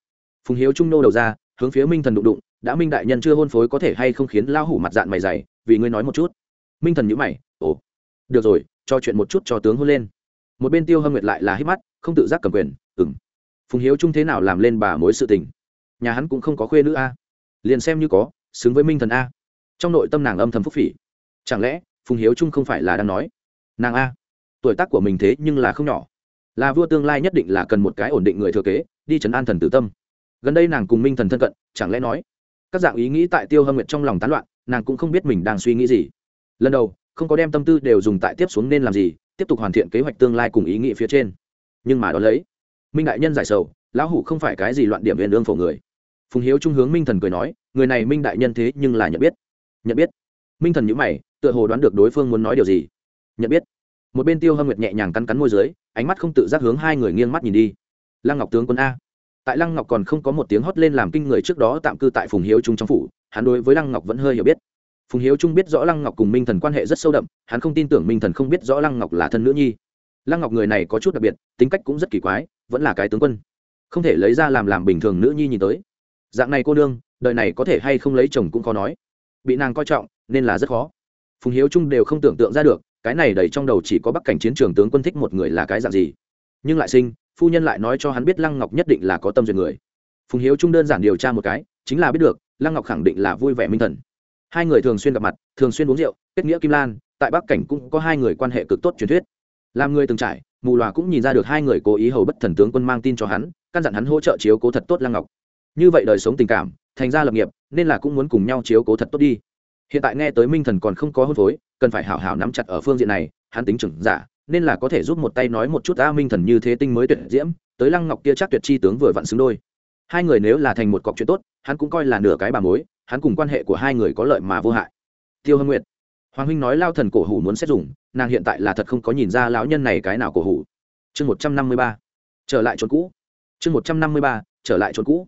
Phùng hiếu trung nô đầu ra, hướng phía minh thần đụng đụng, đã minh đại nhân chưa hôn phối có thể hay không khiến lao hủ mặt dạng mày dày, vì ngươi nói một chút. Minh thần nhữ mày, ồ được rồi, cho chuyện một chút cho tướng hôn lên. Một bên tiêu hâm nguyệt lại là hít mắt, không tự giác cầm quyền ừng phùng hiếu trung thế nào làm lên bà mối sự tình? Nhà hắn cũng không có khuê nữ a. Liền xem như có, xứng với minh thần a. Trong nội tâm nàng âm thầm phúc phỉ. Chẳng lẽ, phùng hiếu trung không phải là đang nói, nàng a? Tuổi tác của mình thế nhưng là không nhỏ. Là vua tương lai nhất định là cần một cái ổn định người thừa kế, đi chấn an thần tử tâm. Gần đây nàng cùng minh thần thân cận, chẳng lẽ nói, các dạng ý nghĩ tại tiêu hâm nguyệt trong lòng tán loạn, nàng cũng không biết mình đang suy nghĩ gì. Lần đầu không có đem tâm tư đều dùng tại tiếp xuống nên làm gì, tiếp tục hoàn thiện kế hoạch tương lai cùng ý nghĩ phía trên. Nhưng mà đ ó lấy, minh đại nhân giải sầu, lão hủ không phải cái gì loạn điểm viên lương phổ người. Phùng hiếu trung hướng minh thần cười nói, người này minh đại nhân thế nhưng là nhận biết. Nhận biết? Minh thần nhữ mày, tựa hồ đoán được đối phương muốn nói điều gì. Nhận biết? Một bên tiêu hâm nguyệt nhẹ nhàng cắn cắn môi d ư ớ i ánh mắt không tự giác hướng hai người nghiêng mắt nhìn đi. Lăng ngọc tướng quân a. Tại lăng ngọc còn không có một tiếng hót lên làm kinh người trước đó tạm cư tại phùng hiếu trung trong phủ, hắn đối với lăng ngọc vẫn hơi hiểu biết phùng hiếu trung biết rõ lăng ngọc cùng minh thần quan hệ rất sâu đậm, hắn không tin tưởng minh thần không biết rõ lăng ngọc là thân nữ nhi. Lăng ngọc người này có chút đặc biệt, tính cách cũng rất kỳ quái, vẫn là cái tướng quân. Không thể lấy ra làm làm bình thường nữ nhi nhìn tới. Dạng này cô nương, đời này có thể hay không lấy chồng cũng khó nói. Bị nàng coi trọng, nên là rất khó. Phùng hiếu trung đều không tưởng tượng ra được, cái này đầy trong đầu chỉ có bắc cảnh chiến trường tướng quân thích một người là cái dạng gì. Nhưng lại sinh, phu nhân lại nói cho hắn biết lăng ngọc nhất định là có tâm duyệt người. Phùng hiếu trung đơn giản điều tra một cái, chính là biết được, lăng ngọc khẳng định là vui vẻ minh thần hai người thường xuyên gặp mặt, thường xuyên uống rượu, kết nghĩa kim lan, tại bắc cảnh cũng có hai người quan hệ cực tốt truyền thuyết. Làm người từng trải, mù loà cũng nhìn ra được hai người cố ý hầu bất thần tướng quân mang tin cho hắn, căn dặn hắn hỗ trợ chiếu cố thật tốt lăng ngọc. Như vậy đời sống tình cảm, thành ra lập nghiệp, nên là cũng muốn cùng nhau chiếu cố thật tốt đi. Hiện tại nghe tới minh thần còn không có hôn phối, cần phải hảo hảo nắm chặt ở phương diện này, hắn tính trưởng giả, nên là có thể giúp một tay nói một chút, a minh thần như thế tinh mới tuyệt diễm, tới lăng ngọc kia chắc tuyệt chi tướng vừa vặn xứng đôi. Hai người nếu là thành một cọc chuyện tốt, hắn cũng coi là nửa cái bà mối hắn cùng quan hệ của hai người có lợi mà vô hại. Tiêu hâm nguyệt. Hoàng huynh nói lao thần cổ hủ muốn xét dùng, nàng hiện tại là thật không có nhìn ra lão nhân này cái nào cổ hủ. Chương một trăm năm mươi ba. Trở lại chốn cũ. Chương một trăm năm mươi ba, trở lại chốn cũ.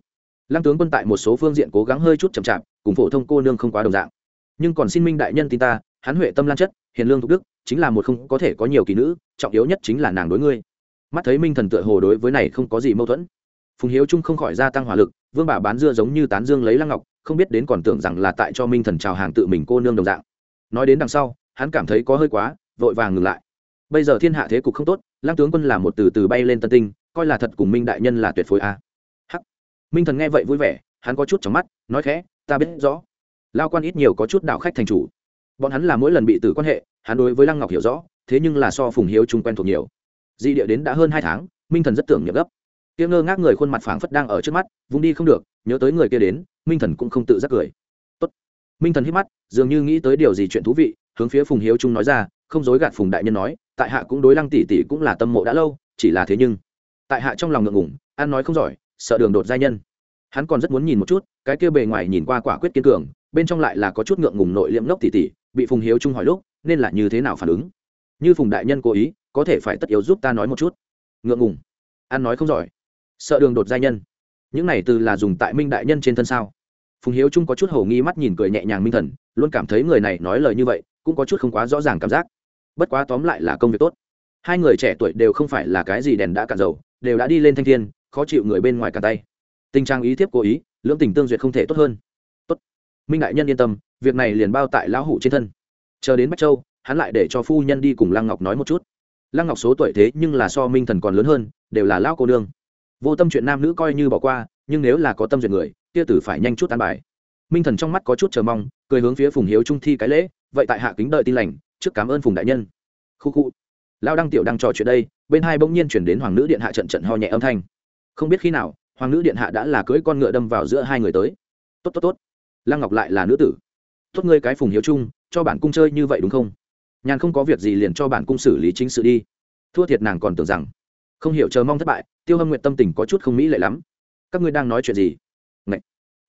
Lăng tướng quân tại một số phương diện cố gắng hơi chút chậm chạp, cùng phổ thông cô nương không quá đồng dạng. Nhưng còn xin minh đại nhân tin ta, hắn huệ tâm lan chất, hiền lương thục đức, chính là một không có thể có nhiều kỳ nữ, trọng yếu nhất chính là nàng đối ngươi. Mắt thấy minh thần tựa hồ đối với này không có gì mâu thuẫn. Phùng hiếu trung không khỏi gia tăng hỏa lực, vương bà bán dưa giống như tán dương lấy lăng ngọc không biết đến còn tưởng rằng là tại cho minh thần chào hàng tự mình cô nương đồng dạng. Nói đến đằng sau, hắn cảm thấy có hơi quá, vội vàng ngừng lại. Bây giờ thiên hạ thế cục không tốt, lăng tướng quân là một từ từ bay lên tân tinh, coi là thật cùng minh đại nhân là tuyệt phối a. Hắc. Minh thần nghe vậy vui vẻ, hắn có chút trong mắt, nói khẽ, ta biết rõ. Lao quan ít nhiều có chút đạo khách thành chủ. Bọn hắn là mỗi lần bị tử quan hệ, hắn đối với lăng ngọc hiểu rõ, thế nhưng là so phùng hiếu chung quen thuộc nhiều. Di địa đến đã hơn hai tháng, minh thần rất tưởng nhậm gấp. Tiếng ngơ ngác người khuôn mặt phảng phất đang ở trước mắt, vung đi không được, nhớ tới người kia đến minh thần cũng không tự giác cười. Tốt. minh thần hít mắt, dường như nghĩ tới điều gì chuyện thú vị, hướng phía phùng hiếu trung nói ra, không dối gạt phùng đại nhân nói, tại hạ cũng đối lăng tỷ tỷ cũng là tâm mộ đã lâu, chỉ là thế nhưng. Tại hạ trong lòng ngượng ngủng ăn nói không giỏi, sợ đường đột giai nhân. Hắn còn rất muốn nhìn một chút, cái kia bề ngoài nhìn qua quả quyết kiên cường, bên trong lại là có chút ngượng ngùng nội liệm ngốc tỷ tỷ, bị phùng hiếu trung hỏi lúc, nên là như thế nào phản ứng? Như phùng đại nhân cố ý, có thể phải tất yếu giúp ta nói một chút. Ngượng ngùng. Ăn nói không giỏi. Sợ đường đột giai nhân những này từ là dùng tại minh đại nhân trên thân sao? Phùng hiếu trung có chút hầu nghi mắt nhìn cười nhẹ nhàng minh thần, luôn cảm thấy người này nói lời như vậy, cũng có chút không quá rõ ràng cảm giác. Bất quá tóm lại là công việc tốt. Hai người trẻ tuổi đều không phải là cái gì đèn đã cạn dầu, đều đã đi lên thanh thiên, khó chịu người bên ngoài cả tay. Tình trạng ý thiếp cố ý, lưỡng tình tương duyệt không thể tốt hơn. Tốt. Minh đại nhân yên tâm, việc này liền bao tại lão hủ trên thân. Chờ đến bắc châu, hắn lại để cho phu nhân đi cùng lăng ngọc nói một chút. Lăng ngọc số tuổi thế nhưng là so minh thần còn lớn hơn, đều là lão cô nương vô tâm chuyện nam nữ coi như bỏ qua, nhưng nếu là có tâm duyệt người, kia tử phải nhanh chút tan bài. Minh thần trong mắt có chút chờ mong, cười hướng phía phùng hiếu trung thi cái lễ, vậy tại hạ kính đợi tin lành, trước cảm ơn phùng đại nhân. Khu khu. Lao đăng tiểu đang trò chuyện đây, bên hai bỗng nhiên chuyển đến hoàng nữ điện hạ trận trận ho nhẹ âm thanh. Không biết khi nào, hoàng nữ điện hạ đã là cưỡi con ngựa đâm vào giữa hai người tới. Tốt tốt tốt. Lăng ngọc lại là nữ tử. Tốt ngươi cái phùng hiếu trung, cho bản cung chơi như vậy đúng không? Nhàn không có việc gì liền cho bản cung xử lý chính sự đi. Thua thiệt nàng còn tưởng rằng không hiểu chờ mong thất bại, tiêu hâm nguyện tâm tình có chút không mỹ lệ lắm. Các ngươi đang nói chuyện gì? Ngậy!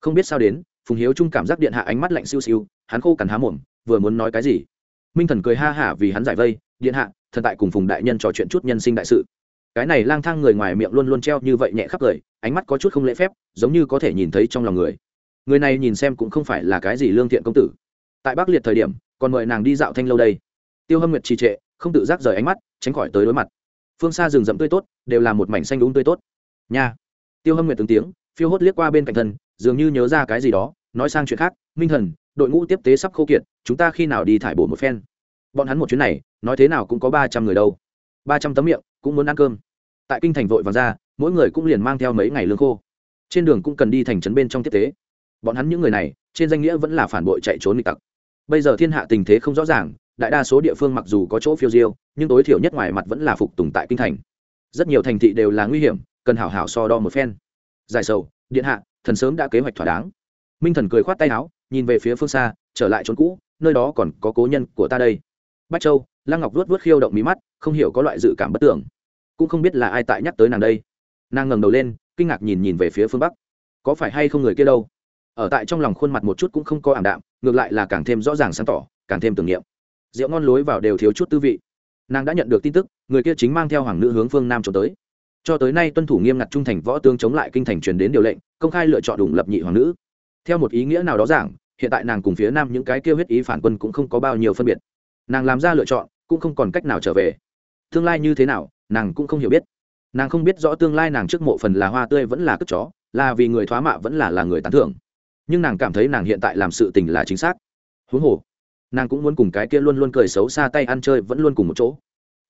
không biết sao đến, phùng hiếu trung cảm giác điện hạ ánh mắt lạnh siêu siêu, hắn khô cằn há mồm, vừa muốn nói cái gì? Minh thần cười ha hả vì hắn giải vây, điện hạ, thần tại cùng phùng đại nhân trò chuyện chút nhân sinh đại sự. Cái này lang thang người ngoài miệng luôn luôn treo như vậy nhẹ khắp cười, ánh mắt có chút không lễ phép, giống như có thể nhìn thấy trong lòng người. Người này nhìn xem cũng không phải là cái gì lương thiện công tử. Tại bắc liệt thời điểm, còn mời nàng đi dạo thanh lâu đây. Tiêu hâm nguyệt trì trệ, không tự giác rời ánh mắt, tránh khỏi tới đối mặt phương xa rừng rậm tươi tốt, đều là một mảnh xanh đúng tươi tốt. Nha. Tiêu hâm nguyệt từng tiếng, phiêu hốt liếc qua bên cạnh thân dường như nhớ ra cái gì đó, nói sang chuyện khác, minh thần, đội ngũ tiếp tế sắp khô kiệt, chúng ta khi nào đi thải bổ một phen? Bọn hắn một chuyến này, nói thế nào cũng có ba trăm người đâu. Ba trăm tấm miệng, cũng muốn ăn cơm. Tại kinh thành vội vàng ra, mỗi người cũng liền mang theo mấy ngày lương khô. Trên đường cũng cần đi thành trấn bên trong tiếp tế. Bọn hắn những người này, trên danh nghĩa vẫn là phản bội chạy trốn nghịch tặc. Bây giờ thiên hạ tình thế không rõ ràng đại đa số địa phương mặc dù có chỗ phiêu diêu, nhưng tối thiểu nhất ngoài mặt vẫn là phục tùng tại kinh thành. Rất nhiều thành thị đều là nguy hiểm, cần hảo hảo so đo một phen. Giải sầu, điện hạ, thần sớm đã kế hoạch thỏa đáng. Minh thần cười khoát tay áo, nhìn về phía phương xa, trở lại trốn cũ, nơi đó còn có cố nhân của ta đây. Bách châu, lăng ngọc vuốt vuốt khiêu động mí mắt, không hiểu có loại dự cảm bất tưởng. Cũng không biết là ai tại nhắc tới nàng đây. Nàng ngẩng đầu lên, kinh ngạc nhìn nhìn về phía phương bắc. Có phải hay không người kia đâu? Ở tại trong lòng khuôn mặt một chút cũng không có ảm đạm, ngược lại là càng thêm rõ ràng sáng tỏ, càng thêm tưởng niệm rượu ngon lối vào đều thiếu chút tư vị. Nàng đã nhận được tin tức, người kia chính mang theo hoàng nữ hướng phương nam trốn tới. Cho tới nay tuân thủ nghiêm ngặt trung thành võ tướng chống lại kinh thành truyền đến điều lệnh, công khai lựa chọn đủng lập nhị hoàng nữ. Theo một ý nghĩa nào đó giảng, hiện tại nàng cùng phía nam những cái kêu huyết ý phản quân cũng không có bao nhiêu phân biệt. Nàng làm ra lựa chọn, cũng không còn cách nào trở về. Tương lai như thế nào, nàng cũng không hiểu biết. Nàng không biết rõ tương lai nàng trước mộ phần là hoa tươi vẫn là cất chó, là vì người thoá mạ vẫn là là người tán thưởng. Nhưng nàng cảm thấy nàng hiện tại làm sự tình là chính xác. Huống hồ nàng cũng muốn cùng cái kia luôn luôn cười xấu xa tay ăn chơi vẫn luôn cùng một chỗ.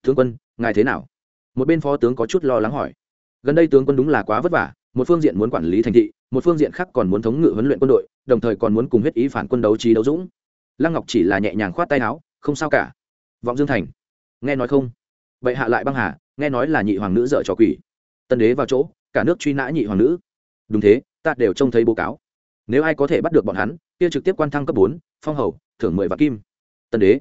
Tướng quân, ngài thế nào? Một bên phó tướng có chút lo lắng hỏi. Gần đây tướng quân đúng là quá vất vả, một phương diện muốn quản lý thành thị, một phương diện khác còn muốn thống ngự huấn luyện quân đội, đồng thời còn muốn cùng huyết ý phản quân đấu trí đấu dũng. Lăng ngọc chỉ là nhẹ nhàng khoát tay áo, không sao cả. Vọng dương thành, nghe nói không? Vậy hạ lại băng hà, nghe nói là nhị hoàng nữ dợ trò quỷ. Tân đế vào chỗ, cả nước truy nã nhị hoàng nữ. Đúng thế, ta đều trông thấy báo cáo. Nếu ai có thể bắt được bọn hắn, kia trực tiếp quan thăng cấp bốn phong hầu, thưởng mười vạn kim. Tân đế,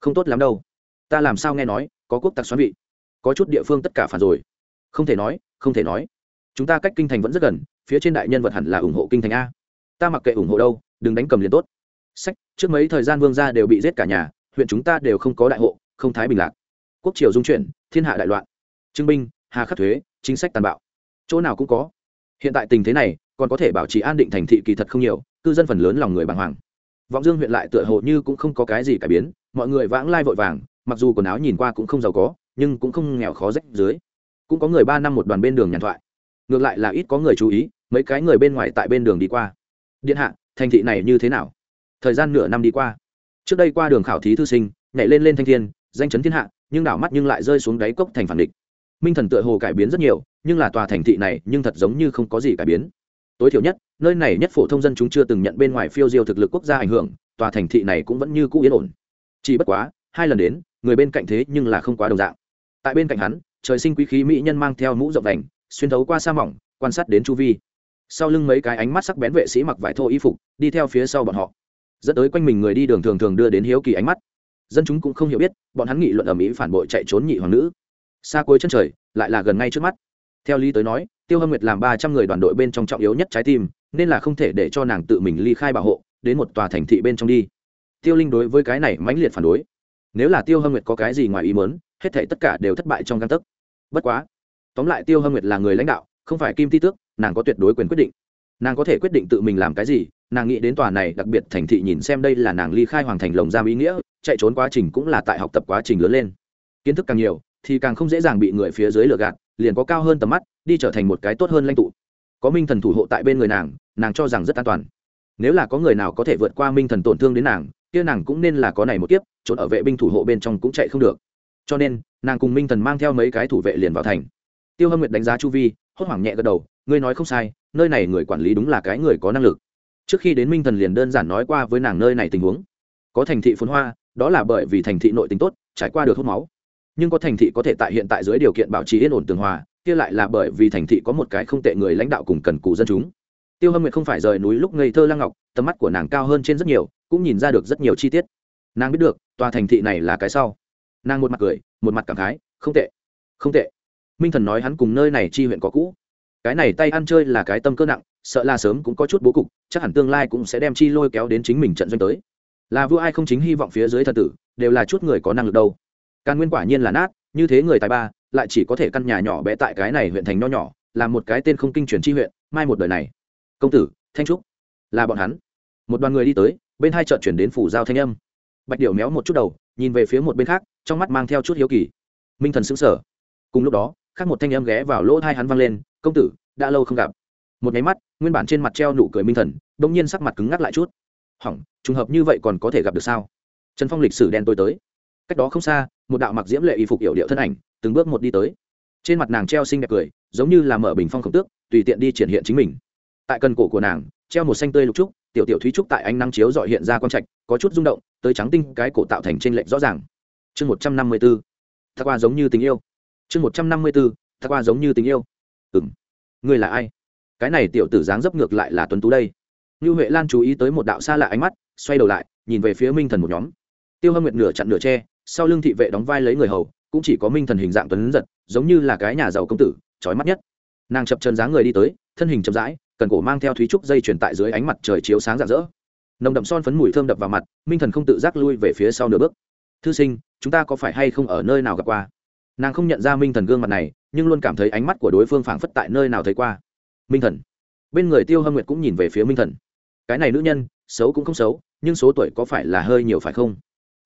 không tốt lắm đâu. Ta làm sao nghe nói, có quốc tặc xoắn vị. Có chút địa phương tất cả phản rồi. Không thể nói, không thể nói. Chúng ta cách kinh thành vẫn rất gần, phía trên đại nhân vật hẳn là ủng hộ kinh thành a. Ta mặc kệ ủng hộ đâu, đừng đánh cầm liền tốt. Sách, trước mấy thời gian vương gia đều bị giết cả nhà, huyện chúng ta đều không có đại hộ, không thái bình lạc. Quốc triều dung chuyển, thiên hạ đại loạn. Trưng binh, hà khắc thuế, chính sách tàn bạo. Chỗ nào cũng có. Hiện tại tình thế này, còn có thể bảo trì an định thành thị kỳ thật không nhiều, cư dân phần lớn lòng người bàng hoàng vọng dương huyện lại tựa hồ như cũng không có cái gì cải biến, mọi người vãng lai vội vàng, mặc dù quần áo nhìn qua cũng không giàu có, nhưng cũng không nghèo khó rách dưới. Cũng có người ba năm một đoàn bên đường nhàn thoại. Ngược lại là ít có người chú ý, mấy cái người bên ngoài tại bên đường đi qua. Điện hạ, thành thị này như thế nào? Thời gian nửa năm đi qua. Trước đây qua đường khảo thí thư sinh, nhảy lên lên thanh thiên, danh chấn thiên hạ, nhưng đảo mắt nhưng lại rơi xuống đáy cốc thành phản địch. Minh thần tựa hồ cải biến rất nhiều, nhưng là tòa thành thị này nhưng thật giống như không có gì cải biến. Tối thiểu nhất nơi này nhất phổ thông dân chúng chưa từng nhận bên ngoài phiêu diêu thực lực quốc gia ảnh hưởng, tòa thành thị này cũng vẫn như cũ yên ổn. Chỉ bất quá, hai lần đến, người bên cạnh thế nhưng là không quá đồng dạng. Tại bên cạnh hắn, trời sinh quý khí mỹ nhân mang theo mũ rộng đành, xuyên thấu qua sa mỏng, quan sát đến chu vi. Sau lưng mấy cái ánh mắt sắc bén vệ sĩ mặc vải thô y phục, đi theo phía sau bọn họ. Dẫn tới quanh mình người đi đường thường thường đưa đến hiếu kỳ ánh mắt. Dân chúng cũng không hiểu biết, bọn hắn nghị luận ở mỹ phản bội chạy trốn nhị hoàng nữ. Xa cuối chân trời, lại là gần ngay trước mắt. Theo lý tới nói, tiêu hâm nguyệt làm ba trăm người đoàn đội bên trong trọng yếu nhất trái tim nên là không thể để cho nàng tự mình ly khai bảo hộ, đến một tòa thành thị bên trong đi. Tiêu linh đối với cái này mãnh liệt phản đối. Nếu là tiêu hâm nguyệt có cái gì ngoài ý mớn hết thể tất cả đều thất bại trong căn tấc. Bất quá, tóm lại tiêu hâm nguyệt là người lãnh đạo, không phải kim ti tước, nàng có tuyệt đối quyền quyết định. Nàng có thể quyết định tự mình làm cái gì, nàng nghĩ đến tòa này đặc biệt thành thị nhìn xem đây là nàng ly khai hoàng thành lồng giam ý nghĩa, chạy trốn quá trình cũng là tại học tập quá trình lớn lên. Kiến thức càng nhiều, thì càng không dễ dàng bị người phía dưới lừa gạt, liền có cao hơn tầm mắt, đi trở thành một cái tốt hơn lãnh tụ. Có minh thần thủ hộ tại bên người nàng nàng cho rằng rất an toàn. Nếu là có người nào có thể vượt qua minh thần tổn thương đến nàng, kia nàng cũng nên là có này một kiếp, trốn ở vệ binh thủ hộ bên trong cũng chạy không được. Cho nên, nàng cùng minh thần mang theo mấy cái thủ vệ liền vào thành. Tiêu hâm nguyệt đánh giá chu vi, hốt hoảng nhẹ gật đầu, ngươi nói không sai, nơi này người quản lý đúng là cái người có năng lực. Trước khi đến minh thần liền đơn giản nói qua với nàng nơi này tình huống. Có thành thị phồn hoa, đó là bởi vì thành thị nội tình tốt, trải qua được hút máu. Nhưng có thành thị có thể tại hiện tại dưới điều kiện bảo trì yên ổn tường hòa, kia lại là bởi vì thành thị có một cái không tệ người lãnh đạo cùng cần cù dân chúng tiêu hâm nguyệt không phải rời núi lúc ngây thơ lăng ngọc, tầm mắt của nàng cao hơn trên rất nhiều, cũng nhìn ra được rất nhiều chi tiết. Nàng biết được, tòa thành thị này là cái sau. Nàng một mặt cười, một mặt cảm khái, không tệ không tệ. Minh thần nói hắn cùng nơi này chi huyện có cũ. Cái này tay ăn chơi là cái tâm cơ nặng, sợ là sớm cũng có chút bố cục, chắc hẳn tương lai cũng sẽ đem chi lôi kéo đến chính mình trận doanh tới. Là vua ai không chính hy vọng phía dưới thần tử, đều là chút người có năng lực đâu. Càn nguyên quả nhiên là nát, như thế người tài ba, lại chỉ có thể căn nhà nhỏ bé tại cái này huyện thành nho nhỏ làm một cái tên không kinh truyền chi huyện, mai một đời này công tử, thanh trúc. Là bọn hắn. Một đoàn người đi tới, bên hai chợt chuyển đến phủ giao thanh âm. Bạch điệu méo một chút đầu, nhìn về phía một bên khác, trong mắt mang theo chút hiếu kỳ. Minh thần xứng sở cùng lúc đó, khác một thanh âm ghé vào lỗ hai hắn văng lên, công tử, đã lâu không gặp. Một nháy mắt, nguyên bản trên mặt treo nụ cười minh thần đ ỗ n g nhiên sắc mặt cứng ngắc lại chút. Hỏng, trùng hợp như vậy còn có thể gặp được sao? Trần phong lịch sử đen tôi tới. Cách đó không xa, một đạo mặc diễm lệ y phục yểu điệu thân ảnh, từng bước một đi tới. Trên mặt nàng treo xinh đẹp cười, giống như là mở bình phong khổng tước, tùy tiện đi triển hiện chính mình tại cần cổ của nàng, treo một xanh tươi lục trúc, tiểu tiểu thúy trúc tại ánh nắng chiếu dọi hiện ra quang trạch, có chút rung động, tới trắng tinh cái cổ tạo thành trên lệnh rõ ràng. Chương một trăm năm mươi b ố thác qua giống như tình yêu. Chương một trăm năm mươi b ố thác qua giống như tình yêu. Ừ m ngươi là ai? Cái này tiểu tử dáng dấp ngược lại là tuấn tú đây. Như huệ lan chú ý tới một đạo xa lạ ánh mắt, xoay đầu lại, nhìn về phía minh thần một nhóm. Tiêu hâm nguyệt nửa chặn nửa tre sau lưng thị vệ đóng vai lấy người hầu, cũng chỉ có minh thần hình dạng tuấn giật, giống như là cái nhà giàu công tử trói mắt nhất. Nàng chập chân dáng người đi tới, thân hình chậm rãi cần cổ mang theo thúy trúc dây chuyển tại dưới ánh mặt trời chiếu sáng rạng rỡ. Nồng đậm son phấn mùi thơm đập vào mặt, minh thần không tự giác lui về phía sau nửa bước. Thư sinh, chúng ta có phải hay không ở nơi nào gặp qua? Nàng không nhận ra minh thần gương mặt này, nhưng luôn cảm thấy ánh mắt của đối phương phảng phất tại nơi nào thấy qua. Minh thần. Bên người tiêu hâm nguyệt cũng nhìn về phía minh thần. Cái này nữ nhân, xấu cũng không xấu, nhưng số tuổi có phải là hơi nhiều phải không?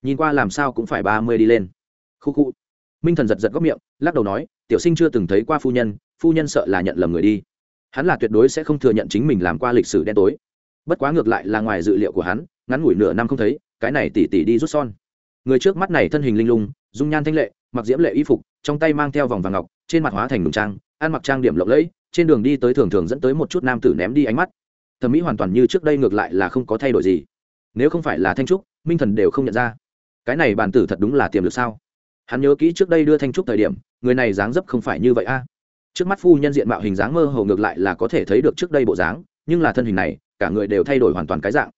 Nhìn qua làm sao cũng phải ba mươi đi lên. Khu khu. Minh thần giật giật góc miệng, lắc đầu nói, tiểu sinh chưa từng thấy qua phu nhân phu nhân sợ là nhận lầm người đi hắn là tuyệt đối sẽ không thừa nhận chính mình làm qua lịch sử đen tối. Bất quá ngược lại là ngoài dự liệu của hắn, ngắn ngủi nửa năm không thấy, cái này tỉ tỉ đi rút son. Người trước mắt này thân hình linh lung, dung nhan thanh lệ, mặc diễm lệ y phục, trong tay mang theo vòng vàng ngọc, trên mặt hóa thành đồng trang, ăn mặc trang điểm lộng lẫy, trên đường đi tới thường thường dẫn tới một chút nam tử ném đi ánh mắt. Thẩm mỹ hoàn toàn như trước đây ngược lại là không có thay đổi gì. Nếu không phải là thanh trúc, minh thần đều không nhận ra. Cái này bàn tử thật đúng là tiềm lực sao? Hắn nhớ kỹ trước đây đưa thanh trúc thời điểm, người này dáng dấp không phải như vậy a trước mắt phu nhân diện mạo hình dáng mơ hồ ngược lại là có thể thấy được trước đây bộ dáng, nhưng là thân hình này, cả người đều thay đổi hoàn toàn cái dạng.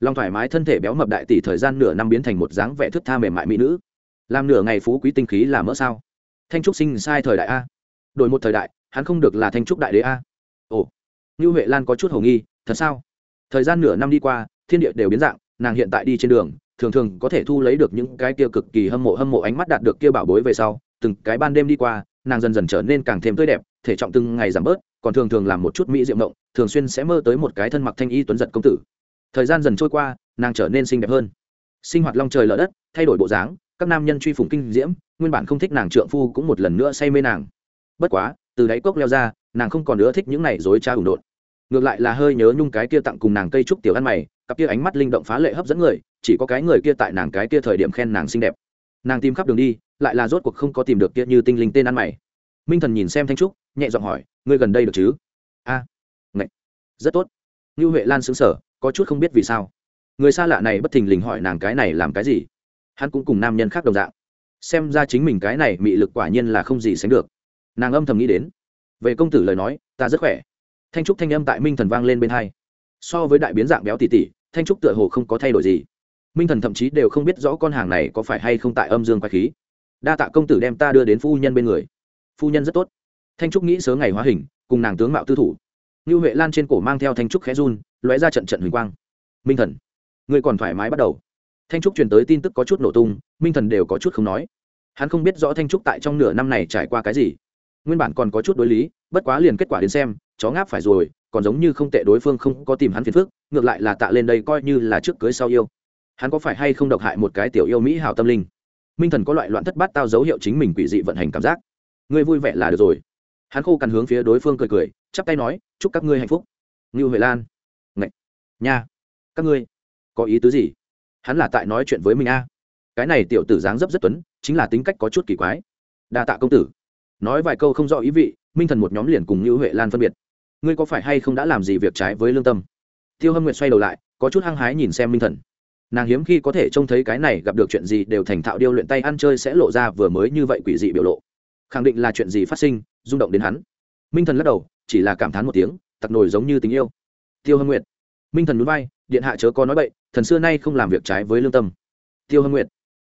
Lòng thoải mái thân thể béo mập đại tỷ thời gian nửa năm biến thành một dáng vẻ thức tha mềm mại mỹ nữ. Làm nửa ngày phú quý tinh khí là mỡ sao? Thanh trúc sinh sai thời đại a. Đổi một thời đại, hắn không được là thanh trúc đại đế a. Ồ. Như huệ lan có chút hầu nghi, thật sao? Thời gian nửa năm đi qua, thiên địa đều biến dạng, nàng hiện tại đi trên đường, thường thường có thể thu lấy được những cái kia cực kỳ hâm mộ hâm mộ ánh mắt đạt được kia bảo bối về sau, từng cái ban đêm đi qua nàng dần dần trở nên càng thêm tươi đẹp, thể trọng từng ngày giảm bớt, còn thường thường làm một chút mỹ diệu mộng thường xuyên sẽ mơ tới một cái thân mặc thanh y tuấn giật công tử. Thời gian dần trôi qua, nàng trở nên xinh đẹp hơn. Sinh hoạt long trời lở đất, thay đổi bộ dáng, các nam nhân truy phủng kinh diễm, nguyên bản không thích nàng trượng phu cũng một lần nữa say mê nàng. Bất quá, từ đáy cốc leo ra, nàng không còn nữa thích những này dối cha ủng đột ngược lại là hơi nhớ nhung cái kia tặng cùng nàng cây trúc tiểu ăn mày, cặp kia ánh mắt linh động phá lệ hấp dẫn người, chỉ có cái người kia tại nàng cái kia thời điểm khen nàng xinh đẹp. Nàng tìm khắp đường đi lại là rốt cuộc không có tìm được kia như tinh linh tên ăn mày. Minh thần nhìn xem thanh trúc nhẹ giọng hỏi ngươi gần đây được chứ? A. À, ngạch rất tốt. Như huệ lan xứng sở có chút không biết vì sao. Người xa lạ này bất thình lình hỏi nàng cái này làm cái gì? Hắn cũng cùng nam nhân khác đồng dạng. Xem ra chính mình cái này mị lực quả nhiên là không gì sánh được. Nàng âm thầm nghĩ đến. Về công tử lời nói ta rất khỏe. Thanh trúc thanh âm tại minh thần vang lên bên hai. So với đại biến dạng béo tỉ tỉ thanh trúc tựa hồ không có thay đổi gì. Minh thần thậm chí đều không biết rõ con hàng này có phải hay không tại âm dương quái khí đa tạ công tử đem ta đưa đến phu nhân bên người. Phu nhân rất tốt. Thanh trúc nghĩ sớm ngày hóa hình, cùng nàng tướng mạo tư thủ. Như huệ lan trên cổ mang theo thanh trúc khẽ run, lóe ra trận trận huỳnh quang. Minh thần người còn thoải mái bắt đầu. Thanh trúc truyền tới tin tức có chút nổ tung, minh thần đều có chút không nói. Hắn không biết rõ thanh trúc tại trong nửa năm này trải qua cái gì. Nguyên bản còn có chút đối lý, bất quá liền kết quả đến xem, chó ngáp phải rồi, còn giống như không tệ đối phương không có tìm hắn phiền phức, ngược lại là tạ lên đây coi như là trước cưới sau yêu. Hắn có phải hay không độc hại một cái tiểu yêu mỹ hào tâm linh? Minh thần có loại loạn thất bát tao dấu hiệu chính mình quỷ dị vận hành cảm giác. Ngươi vui vẻ là được rồi. Hắn khô cằn hướng phía đối phương cười cười, chắp tay nói, chúc các ngươi hạnh phúc. Ngưu huệ lan. Ngạch. Nha. Các ngươi. Có ý tứ gì? Hắn là tại nói chuyện với mình a. Cái này tiểu tử dáng dấp rất tuấn, chính là tính cách có chút kỳ quái. Đa tạ công tử. Nói vài câu không rõ ý vị, minh thần một nhóm liền cùng ngưu huệ lan phân biệt. Ngươi có phải hay không đã làm gì việc trái với lương tâm? Tiêu hâm nguyệt xoay đầu lại, có chút hăng hái nhìn xem minh thần nàng hiếm khi có thể trông thấy cái này gặp được chuyện gì đều thành thạo điêu luyện tay ăn chơi sẽ lộ ra vừa mới như vậy quỷ dị biểu lộ. Khẳng định là chuyện gì phát sinh, rung động đến hắn. Minh thần lắc đầu, chỉ là cảm thán một tiếng, tặc nổi giống như tình yêu. Tiêu hâm nguyệt. Minh thần núi bay điện hạ chớ có nói bậy, thần xưa nay không làm việc trái với lương tâm. Tiêu hâm nguyệt.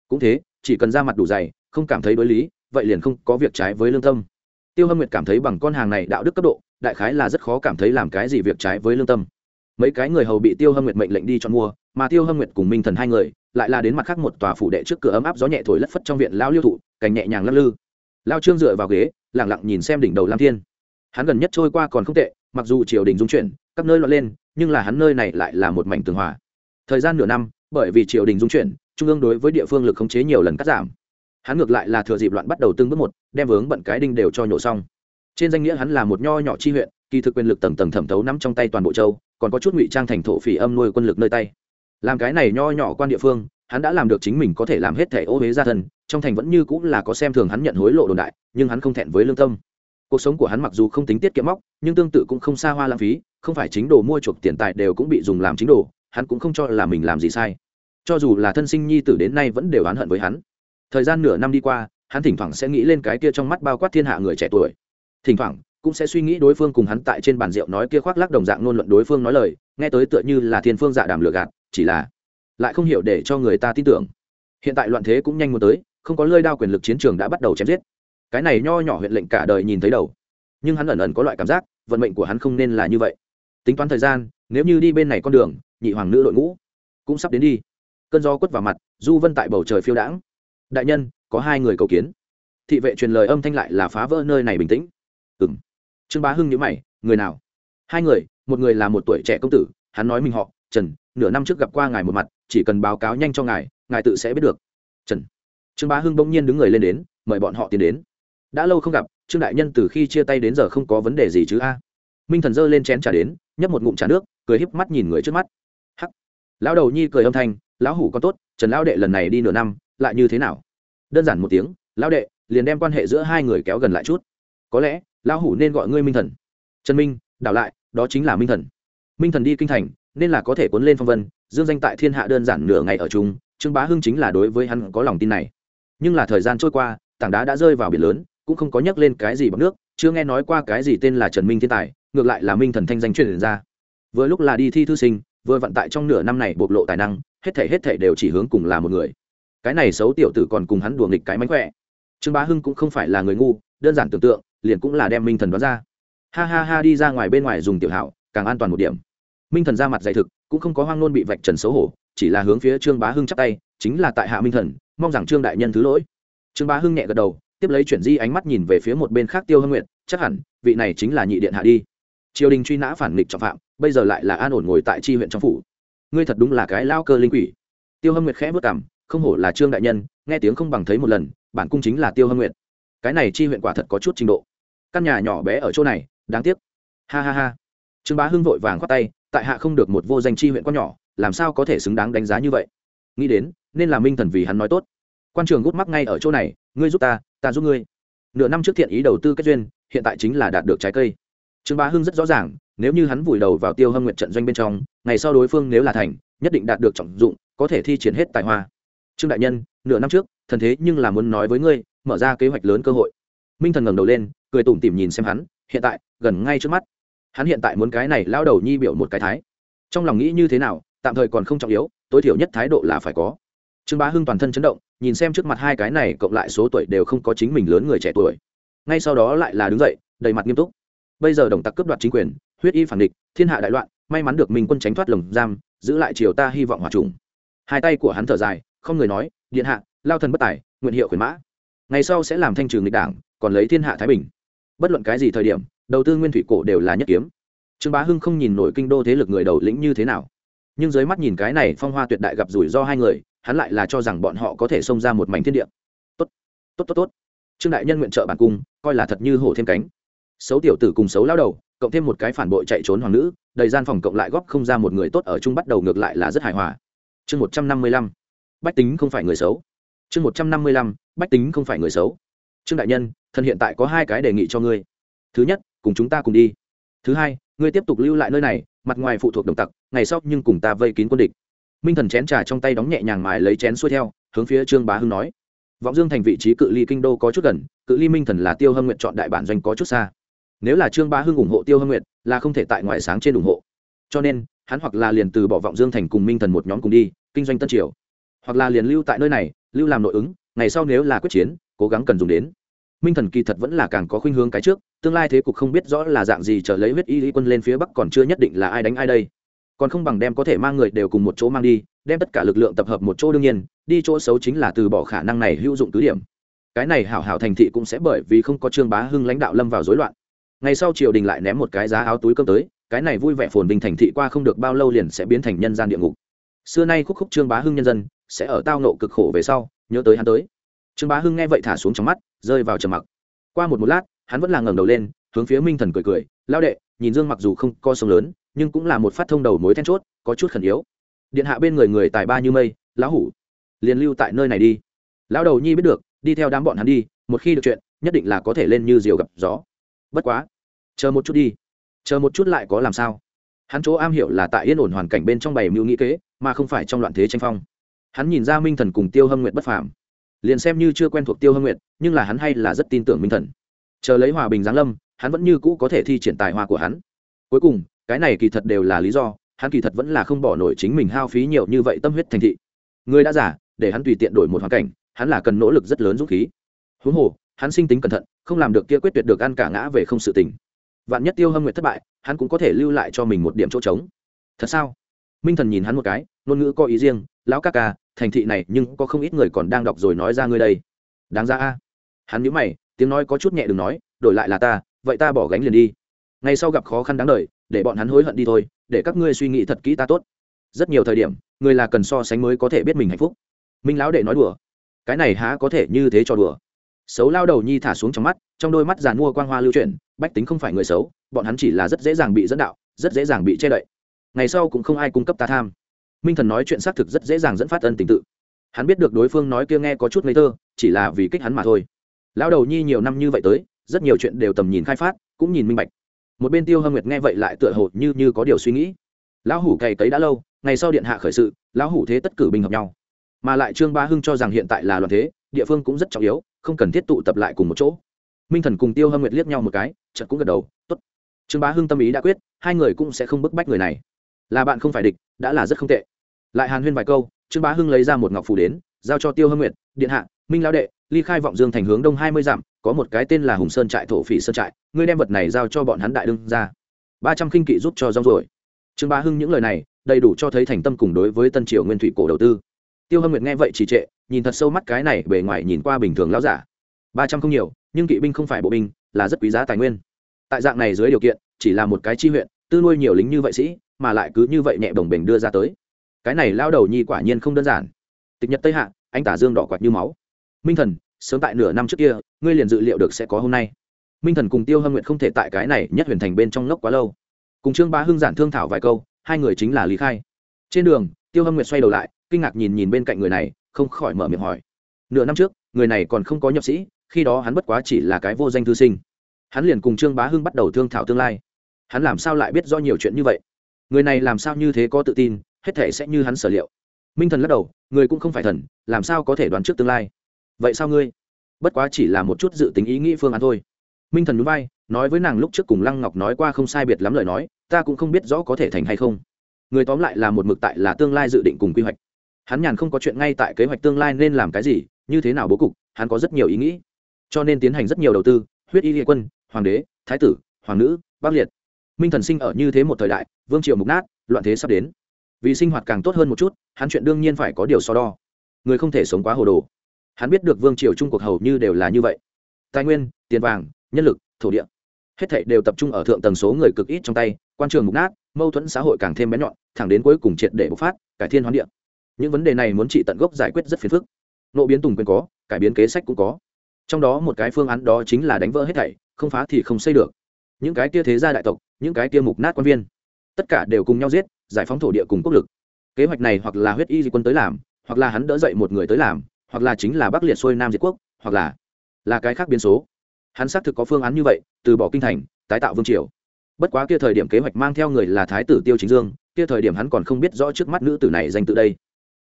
Cũng thế, chỉ cần ra mặt đủ dày, không cảm thấy đối lý, vậy liền không có việc trái với lương tâm. Tiêu hâm nguyệt cảm thấy bằng con hàng này đạo đức cấp độ, đại khái là rất khó cảm thấy làm cái gì việc trái với lương tâm mấy cái người hầu bị tiêu hâm nguyệt mệnh lệnh đi chọn mua, mà tiêu hâm nguyệt cùng minh thần hai người lại là đến mặt khác một tòa phủ đệ trước cửa ấm áp gió nhẹ thổi lất phất trong viện lao liêu thụ, cành nhẹ nhàng lắc lư. Lao trương dựa vào ghế lẳng lặng nhìn xem đỉnh đầu lam thiên. Hắn gần nhất trôi qua còn không tệ, mặc dù triều đình dung chuyển, các nơi loạn lên, nhưng là hắn nơi này lại là một mảnh tường hòa. Thời gian nửa năm, bởi vì triều đình dung chuyển, trung ương đối với địa phương lực khống chế nhiều lần cắt giảm. Hắn ngược lại là thừa dịp loạn bắt đầu từng bước một, đem vướng bận cái đinh đều cho nhổ xong. Trên danh nghĩa hắn là một nho nhỏ chi huyện kỳ thực quyền lực tầng tầng thẩm thấu nắm trong tay toàn bộ châu, còn có chút ngụy trang thành thổ phỉ âm nuôi quân lực nơi tay. Làm cái này nho nhỏ quan địa phương, hắn đã làm được chính mình có thể làm hết thẻ ô huế gia thân, trong thành vẫn như cũng là có xem thường hắn nhận hối lộ đồn đại, nhưng hắn không thẹn với lương tâm. Cuộc sống của hắn mặc dù không tính tiết kiệm móc, nhưng tương tự cũng không xa hoa lãng phí, không phải chính đồ mua chuộc tiền tài đều cũng bị dùng làm chính đồ, hắn cũng không cho là mình làm gì sai. Cho dù là thân sinh nhi tử đến nay vẫn đều oán hận với hắn. Thời gian nửa năm đi qua, hắn thỉnh thoảng sẽ nghĩ lên cái kia trong mắt bao quát thiên hạ người trẻ tuổi. Thỉnh thoảng cũng sẽ suy nghĩ đối phương cùng hắn tại trên bàn rượu nói kia khoác lác đồng dạng ngôn luận đối phương nói lời, nghe tới tựa như là thiên phương dạ đàm lừa gạt, chỉ là lại không hiểu để cho người ta tin tưởng. Hiện tại loạn thế cũng nhanh muốn tới, không có lơi đao quyền lực chiến trường đã bắt đầu chém giết. Cái này nho nhỏ huyện lệnh cả đời nhìn thấy đầu. Nhưng hắn ẩn ẩn có loại cảm giác, vận mệnh của hắn không nên là như vậy. Tính toán thời gian, nếu như đi bên này con đường, nhị hoàng nữ đội ngũ cũng sắp đến đi. Cơn gió quất vào mặt, du vân tại bầu trời phiêu đãng. Đại nhân, có hai người cầu kiến. Thị vệ truyền lời âm thanh lại là phá vỡ nơi này bình tĩnh. Ừng trương bá hưng nhớ mày, người nào? Hai người, một người là một tuổi trẻ công tử, hắn nói mình họ, trần, nửa năm trước gặp qua ngài một mặt, chỉ cần báo cáo nhanh cho ngài ngài tự sẽ biết được. Trần. Trương bá hưng bỗng nhiên đứng người lên đến, mời bọn họ tiến đến. Đã lâu không gặp, trương đại nhân từ khi chia tay đến giờ không có vấn đề gì chứ a? Minh thần giơ lên chén trà đến, nhấp một ngụm trà nước, cười híp mắt nhìn người trước mắt. Hắc. Lão đầu nhi cười âm thanh, lão hủ có tốt, trần lão đệ lần này đi nửa năm, lại như thế nào? Đơn giản một tiếng, lão đệ, liền đem quan hệ giữa hai người kéo gần lại chút. Có lẽ lão hủ nên gọi ngươi minh thần. Trần minh, đảo lại, đó chính là minh thần. Minh thần đi kinh thành, nên là có thể cuốn lên phong vân, dương danh tại thiên hạ đơn giản nửa ngày ở chung, trương bá hưng chính là đối với hắn có lòng tin này. Nhưng là thời gian trôi qua, tảng đá đã rơi vào biển lớn, cũng không có nhắc lên cái gì bằng nước, chưa nghe nói qua cái gì tên là trần minh thiên tài, ngược lại là minh thần thanh danh truyền ra. Vừa lúc là đi thi thư sinh, vừa vận tại trong nửa năm này bộc lộ tài năng, hết thể hết thể đều chỉ hướng cùng là một người. Cái này xấu tiểu tử còn cùng hắn đùa nghịch cái mánh khỏe. Trương bá hưng cũng không phải là người ngu, đơn giản tưởng tượng liền cũng là đem minh thần đoán ra. Ha ha ha, đi ra ngoài bên ngoài dùng tiểu hảo, càng an toàn một điểm. Minh thần ra mặt dày thực, cũng không có hoang nôn bị vạch trần xấu hổ, chỉ là hướng phía trương bá hưng chắp tay, chính là tại hạ minh thần, mong rằng trương đại nhân thứ lỗi. Trương bá hưng nhẹ gật đầu, tiếp lấy chuyển di ánh mắt nhìn về phía một bên khác tiêu hưng nguyện chắc hẳn, vị này chính là nhị điện hạ đi. Triều đình truy nã phản nghịch trọng phạm, bây giờ lại là an ổn ngồi tại tri huyện trong phủ. Ngươi thật đúng là cái lao cơ linh quỷ. Tiêu hâm nguyệt khẽ vất cảm không hổ là trương đại nhân, nghe tiếng không bằng thấy một lần, bản cung chính là tiêu hâm nguyệt. Cái này chi huyện quả thật có chút trình độ căn nhà nhỏ bé ở chỗ này, đáng tiếc. Ha ha ha. Trương bá hưng vội vàng khoát tay, tại hạ không được một vô danh chi huyện con nhỏ, làm sao có thể xứng đáng đánh giá như vậy? Nghĩ đến, nên là minh thần vì hắn nói tốt. Quan trường gút mắc ngay ở chỗ này, ngươi giúp ta ta giúp ngươi. Nửa năm trước thiện ý đầu tư kết duyên, hiện tại chính là đạt được trái cây. Trương bá hưng rất rõ ràng, nếu như hắn vùi đầu vào tiêu hâm nguyện trận doanh bên trong, ngày sau đối phương nếu là thành, nhất định đạt được trọng dụng, có thể thi triển hết tài hoa. Trương đại nhân, nửa năm trước, thần thế nhưng là muốn nói với ngươi, mở ra kế hoạch lớn cơ hội. Minh thần ngẩng đầu lên cười tủm tỉm nhìn xem hắn, hiện tại, gần ngay trước mắt. Hắn hiện tại muốn cái này lao đầu nhi biểu một cái thái. Trong lòng nghĩ như thế nào, tạm thời còn không trọng yếu, tối thiểu nhất thái độ là phải có. Trương bá hưng toàn thân chấn động, nhìn xem trước mặt hai cái này, cộng lại số tuổi đều không có chính mình lớn người trẻ tuổi. Ngay sau đó lại là đứng dậy, đầy mặt nghiêm túc. Bây giờ đồng tặc cướp đoạt chính quyền, huyết y phản địch, thiên hạ đại loạn, may mắn được mình quân tránh thoát lồng giam, giữ lại triều ta hy vọng hòa trùng. Hai tay của hắn thở dài, không người nói, điện hạ, lao thần bất tài, nguyện hiệu khuyến mã. Ngày sau sẽ làm thanh trừ nghịch đảng, còn lấy thiên hạ thái bình bất luận cái gì thời điểm, đầu tư nguyên thủy cổ đều là nhất kiếm. Trương bá hưng không nhìn nổi kinh đô thế lực người đầu lĩnh như thế nào. Nhưng dưới mắt nhìn cái này phong hoa tuyệt đại gặp rủi ro hai người, hắn lại là cho rằng bọn họ có thể xông ra một mảnh thiên địa. Tốt tốt tốt tốt. Trương đại nhân nguyện trợ bản cung, coi là thật như hổ thêm cánh. Xấu tiểu tử cùng xấu lao đầu, cộng thêm một cái phản bội chạy trốn hoàng nữ, đầy gian phòng cộng lại góp không ra một người tốt ở chung bắt đầu ngược lại là rất hài hòa. Chương một trăm năm mươi lăm. Bách tính không phải người xấu. Chương một trăm năm mươi lăm. Bách tính không phải người xấu. Trương đại nhân thần hiện tại có hai cái đề nghị cho ngươi. Thứ nhất, cùng chúng ta cùng đi. Thứ hai, ngươi tiếp tục lưu lại nơi này, mặt ngoài phụ thuộc đồng tặc, ngày sau nhưng cùng ta vây kín quân địch. Minh thần chén trà trong tay đóng nhẹ nhàng mài lấy chén xuôi theo, hướng phía trương bá hưng nói. Vọng dương thành vị trí cự ly kinh đô có chút gần, cự ly minh thần là tiêu hâm nguyện chọn đại bản doanh có chút xa. Nếu là trương bá hưng ủng hộ tiêu hâm nguyện là không thể tại ngoài sáng trên ủng hộ. Cho nên, hắn hoặc là liền từ bỏ vọng dương thành cùng minh thần một nhóm cùng đi, kinh doanh tân triều. Hoặc là liền lưu tại nơi này, lưu làm nội ứng, ngày sau nếu là quyết chiến, cố gắng cần dùng đến minh thần kỳ thật vẫn là càng có khuynh hướng cái trước, tương lai thế cục không biết rõ là dạng gì trở lấy huyết y lý quân lên phía bắc còn chưa nhất định là ai đánh ai đây. Còn không bằng đem có thể mang người đều cùng một chỗ mang đi, đem tất cả lực lượng tập hợp một chỗ đương nhiên, đi chỗ xấu chính là từ bỏ khả năng này hữu dụng tứ điểm. Cái này hảo hảo thành thị cũng sẽ bởi vì không có trương bá hưng lãnh đạo lâm vào rối loạn. Ngày sau triều đình lại ném một cái giá áo túi cơm tới, cái này vui vẻ phồn vinh thành thị qua không được bao lâu liền sẽ biến thành nhân gian địa ngục. Xưa nay khúc khúc trương bá hưng nhân dân, sẽ ở tao nộ cực khổ về sau, nhớ tới hắn tới trương bá hưng nghe vậy thả xuống trong mắt, rơi vào trầm mặc. Qua một một lát, hắn vẫn là ngẩng đầu lên, hướng phía minh thần cười cười lao đệ, nhìn dương mặc dù không co sông lớn, nhưng cũng là một phát thông đầu mối then chốt, có chút khẩn yếu. Điện hạ bên người người tài ba như mây, lão hủ, liền lưu tại nơi này đi. Lão đầu nhi biết được, đi theo đám bọn hắn đi, một khi được chuyện, nhất định là có thể lên như diều gặp gió. Bất quá, chờ một chút đi, chờ một chút lại có làm sao? Hắn chỗ am hiểu là tại yên ổn hoàn cảnh bên trong bày mưu nghĩ kế, mà không phải trong loạn thế tranh phong. Hắn nhìn ra minh thần cùng tiêu hâm nguyện bất phàm liền xem như chưa quen thuộc tiêu hâm nguyệt, nhưng là hắn hay là rất tin tưởng minh thần. Chờ lấy hòa bình giáng lâm, hắn vẫn như cũ có thể thi triển tài hoa của hắn. Cuối cùng, cái này kỳ thật đều là lý do, hắn kỳ thật vẫn là không bỏ nổi chính mình hao phí nhiều như vậy tâm huyết thành thị. Người đã giả để hắn tùy tiện đổi một hoàn cảnh, hắn là cần nỗ lực rất lớn dũng khí. Huống hồ, hắn sinh tính cẩn thận, không làm được kia quyết tuyệt được ăn cả ngã về không sự tình. Vạn nhất tiêu hâm nguyệt thất bại, hắn cũng có thể lưu lại cho mình một điểm chỗ trống. Thật sao? Minh thần nhìn hắn một cái, ngôn ngữ có ý riêng, lão ca ca thành thị này nhưng có không ít người còn đang đọc rồi nói ra ngươi đây. Đáng ra a. Hắn nhíu mày, tiếng nói có chút nhẹ đừng nói, đổi lại là ta, vậy ta bỏ gánh liền đi. Ngày sau gặp khó khăn đáng đời, để bọn hắn hối hận đi thôi, để các ngươi suy nghĩ thật kỹ ta tốt. Rất nhiều thời điểm, người là cần so sánh mới có thể biết mình hạnh phúc. Minh lão đệ nói đùa. Cái này há có thể như thế cho đùa. Xấu lao đầu nhi thả xuống trong mắt, trong đôi mắt giàn mua quang hoa lưu chuyển, bách tính không phải người xấu, bọn hắn chỉ là rất dễ dàng bị dẫn đạo, rất dễ dàng bị che đậy. Ngày sau cũng không ai cung cấp ta tham minh thần nói chuyện xác thực rất dễ dàng dẫn phát ân tình tự. Hắn biết được đối phương nói kia nghe có chút ngây thơ, chỉ là vì kích hắn mà thôi. Lão đầu nhi nhiều năm như vậy tới, rất nhiều chuyện đều tầm nhìn khai phát, cũng nhìn minh bạch. Một bên tiêu hâm nguyệt nghe vậy lại tựa hồ như như có điều suy nghĩ. Lão hủ cày cấy đã lâu, ngày sau điện hạ khởi sự, lão hủ thế tất cử binh hợp nhau. Mà lại trương ba hưng cho rằng hiện tại là loạn thế, địa phương cũng rất trọng yếu, không cần thiết tụ tập lại cùng một chỗ. Minh thần cùng tiêu hâm nguyệt liếc nhau một cái, chợt cũng gật đầu, tốt. Trương bá hưng tâm ý đã quyết, hai người cũng sẽ không bức bách người này. Là bạn không phải địch, đã là rất không tệ lại hàn huyên vài câu, trương bá hưng lấy ra một ngọc phủ đến, giao cho tiêu hâm nguyệt, điện hạ, minh lão đệ, ly khai vọng dương thành hướng đông hai mươi dặm, có một cái tên là hùng sơn trại, thổ phỉ sơn trại, ngươi đem vật này giao cho bọn hắn đại đương ra ba trăm khinh kỵ giúp cho rong rồi trương bá hưng những lời này, đầy đủ cho thấy thành tâm cùng đối với tân triều nguyên thủy cổ đầu tư. Tiêu hâm nguyệt nghe vậy chỉ trệ, nhìn thật sâu mắt cái này bề ngoài nhìn qua bình thường lão giả. Ba trăm không nhiều, nhưng kỵ binh không phải bộ binh, là rất quý giá tài nguyên. Tại dạng này dưới điều kiện, chỉ là một cái chi huyện, tư nuôi nhiều lính như vậy sĩ, mà lại cứ như vậy nhẹ đồng bình đưa ra tới cái này lao đầu nhi quả nhiên không đơn giản. Tịch nhật tây hạ, anh tả dương đỏ quạt như máu. Minh thần, sớm tại nửa năm trước kia, ngươi liền dự liệu được sẽ có hôm nay. Minh thần cùng tiêu hâm nguyện không thể tại cái này nhất huyền thành bên trong ngốc quá lâu. Cùng trương bá hưng giản thương thảo vài câu, hai người chính là lý khai. Trên đường, tiêu hâm nguyện xoay đầu lại, kinh ngạc nhìn nhìn bên cạnh người này, không khỏi mở miệng hỏi. Nửa năm trước, người này còn không có nhập sĩ, khi đó hắn bất quá chỉ là cái vô danh thư sinh. Hắn liền cùng trương bá hưng bắt đầu thương thảo tương lai. Hắn làm sao lại biết do nhiều chuyện như vậy? Người này làm sao như thế có tự tin hết thể sẽ như hắn sở liệu. Minh thần lắc đầu, người cũng không phải thần, làm sao có thể đoán trước tương lai? Vậy sao ngươi? Bất quá chỉ là một chút dự tính ý nghĩ phương án thôi. Minh thần núi vai, nói với nàng lúc trước cùng lăng ngọc nói qua không sai biệt lắm lời nói, ta cũng không biết rõ có thể thành hay không. Người tóm lại là một mực tại là tương lai dự định cùng quy hoạch. Hắn nhàn không có chuyện ngay tại kế hoạch tương lai nên làm cái gì, như thế nào bố cục, hắn có rất nhiều ý nghĩ. Cho nên tiến hành rất nhiều đầu tư, huyết y địa quân, hoàng đế, thái tử, hoàng nữ bắc liệt. Minh thần sinh ở như thế một thời đại, vương triều mục nát, loạn thế sắp đến vì sinh hoạt càng tốt hơn một chút, hắn chuyện đương nhiên phải có điều so đo. Người không thể sống quá hồ đồ. Hắn biết được vương triều trung cuộc hầu như đều là như vậy. Tài nguyên, tiền vàng, nhân lực, thổ địa, hết thảy đều tập trung ở thượng tầng số người cực ít trong tay, quan trường mục nát, mâu thuẫn xã hội càng thêm bén nhọn, thẳng đến cuối cùng triệt để bộc phát, cải thiên hoán địa. Những vấn đề này muốn trị tận gốc giải quyết rất phiền phức. Nộ biến tùng quyền có, cải biến kế sách cũng có. Trong đó một cái phương án đó chính là đánh vỡ hết thảy, không phá thì không xây được. Những cái kia thế gia đại tộc, những cái kia mục nát quan viên, tất cả đều cùng nhau giết giải phóng thổ địa cùng quốc lực. Kế hoạch này hoặc là huyết y di quân tới làm, hoặc là hắn đỡ dậy một người tới làm, hoặc là chính là bắc liệt xuôi nam diệt quốc, hoặc là là cái khác biến số. Hắn xác thực có phương án như vậy, từ bỏ kinh thành, tái tạo vương triều. Bất quá kia thời điểm kế hoạch mang theo người là thái tử tiêu chính dương, kia thời điểm hắn còn không biết rõ trước mắt nữ tử này danh tự đây.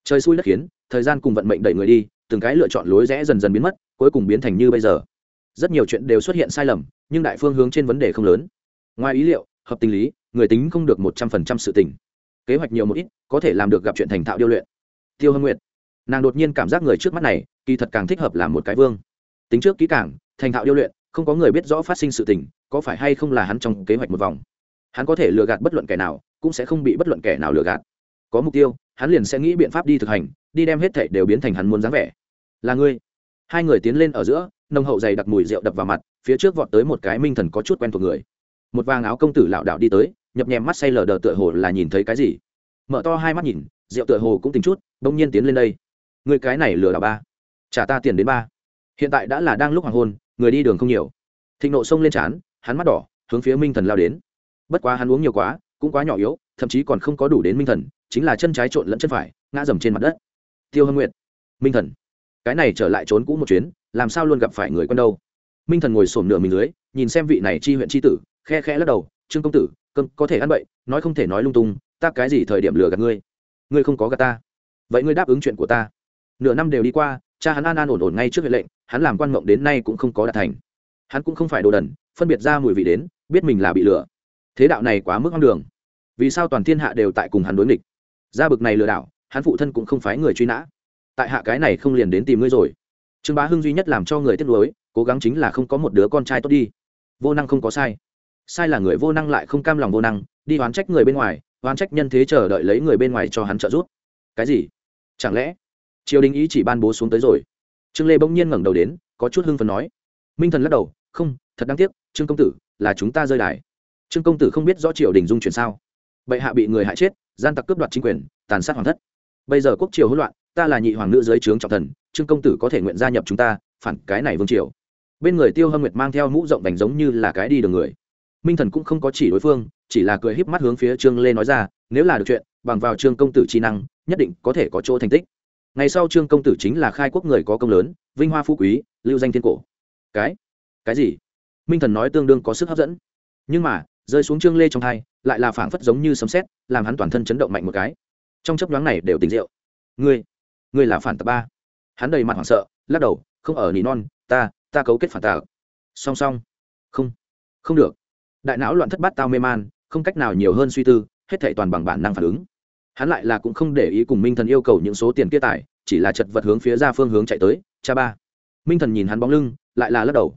Trời xui đất khiến, thời gian cùng vận mệnh đẩy người đi, từng cái lựa chọn lối rẽ dần dần biến mất, cuối cùng biến thành như bây giờ. Rất nhiều chuyện đều xuất hiện sai lầm, nhưng đại phương hướng trên vấn đề không lớn. Ngoài ý liệu, hợp tình lý, người tính không được một trăm phần trăm sự tình kế hoạch nhiều một ít có thể làm được gặp chuyện thành thạo điêu luyện. Tiêu hâm Nguyệt, nàng đột nhiên cảm giác người trước mắt này kỳ thật càng thích hợp làm một cái vương. Tính trước kỹ càng thành thạo điêu luyện không có người biết rõ phát sinh sự tình có phải hay không là hắn trong kế hoạch một vòng. Hắn có thể lừa gạt bất luận kẻ nào cũng sẽ không bị bất luận kẻ nào lừa gạt. Có mục tiêu hắn liền sẽ nghĩ biện pháp đi thực hành đi đem hết thảy đều biến thành hắn muốn dáng vẻ. Là ngươi. Hai người tiến lên ở giữa nông hậu dày đặc mùi rượu đập vào mặt phía trước vọt tới một cái minh thần có chút quen thuộc người. Một vàng áo công tử lảo đảo đi tới nhập nhèm mắt say lờ đờ tựa hồ là nhìn thấy cái gì. Mở to hai mắt nhìn, rượu tựa hồ cũng tính chút bỗng nhiên tiến lên đây. Người cái này lừa đảo ba. Trả ta tiền đến ba. Hiện tại đã là đang lúc hoàng hôn, người đi đường không nhiều. Thịnh nộ xông lên trán, hắn mắt đỏ, hướng phía minh thần lao đến. Bất quá hắn uống nhiều quá, cũng quá nhỏ yếu, thậm chí còn không có đủ đến minh thần, chính là chân trái trộn lẫn chân phải, ngã dầm trên mặt đất. Tiêu hâm nguyện minh thần, cái này trở lại trốn cũ một chuyến, làm sao luôn gặp phải người quen đâu? Minh thần ngồi sổm nửa mình dưới, nhìn xem vị này chi huyện chi tử, khe khẽ lắc đầu, trương công tử cơm, có thể ăn bậy, nói không thể nói lung tung, ta cái gì thời điểm lừa gạt ngươi? Ngươi không có gạt ta. Vậy ngươi đáp ứng chuyện của ta. Nửa năm đều đi qua, cha hắn an an ổn ổn ngay trước huệ lệnh, hắn làm quan mộng đến nay cũng không có đạt thành. Hắn cũng không phải đồ đần, phân biệt ra mùi vị đến, biết mình là bị lừa. Thế đạo này quá mức hoang đường. Vì sao toàn thiên hạ đều tại cùng hắn đối nghịch? Ra bực này lừa đảo, hắn phụ thân cũng không phái người truy nã. Tại hạ cái này không liền đến tìm ngươi rồi. Trương bá hưng duy nhất làm cho người tiếc nuối, cố gắng chính là không có một đứa con trai tốt đi. Vô năng không có sai sai là người vô năng lại không cam lòng vô năng, đi oán trách người bên ngoài, oán trách nhân thế chờ đợi lấy người bên ngoài cho hắn trợ giúp. Cái gì? Chẳng lẽ? Triều đình ý chỉ ban bố xuống tới rồi. Trương lê bỗng nhiên ngẩng đầu đến, có chút hưng phấn nói. Minh thần lắc đầu, không, thật đáng tiếc, trương công tử, là chúng ta rơi đài. Trương công tử không biết rõ triều đình dung chuyển sao. Bệ hạ bị người hại chết, gian tặc cướp đoạt chính quyền, tàn sát hoàng thất. Bây giờ quốc triều hỗn loạn, ta là nhị hoàng nữ dưới trướng trọng thần, trương công tử có thể nguyện gia nhập chúng ta, phản cái này vương triều. Bên người tiêu hâm nguyệt mang theo mũ rộng vành giống như là cái đi đường người minh thần cũng không có chỉ đối phương, chỉ là cười híp mắt hướng phía trương lê nói ra, nếu là được chuyện, bằng vào trương công tử trí năng, nhất định có thể có chỗ thành tích. Ngày sau trương công tử chính là khai quốc người có công lớn, vinh hoa phú quý, lưu danh thiên cổ. Cái? Cái gì? Minh thần nói tương đương có sức hấp dẫn. Nhưng mà, rơi xuống trương lê trong thai, lại là phảng phất giống như sấm sét, làm hắn toàn thân chấn động mạnh một cái. Trong chấp đoán này đều tỉnh rượu. Ngươi ngươi là phản tập ba. Hắn đầy mặt hoảng sợ, lắc đầu, không ở nỉ non, ta ta cấu kết phản tạc song song. Không không được đại não loạn thất bát tao mê man, không cách nào nhiều hơn suy tư, hết thảy toàn bằng bản năng phản ứng. Hắn lại là cũng không để ý cùng minh thần yêu cầu những số tiền kia tài chỉ là chật vật hướng phía ra phương hướng chạy tới, cha ba. Minh thần nhìn hắn bóng lưng, lại là lắc đầu.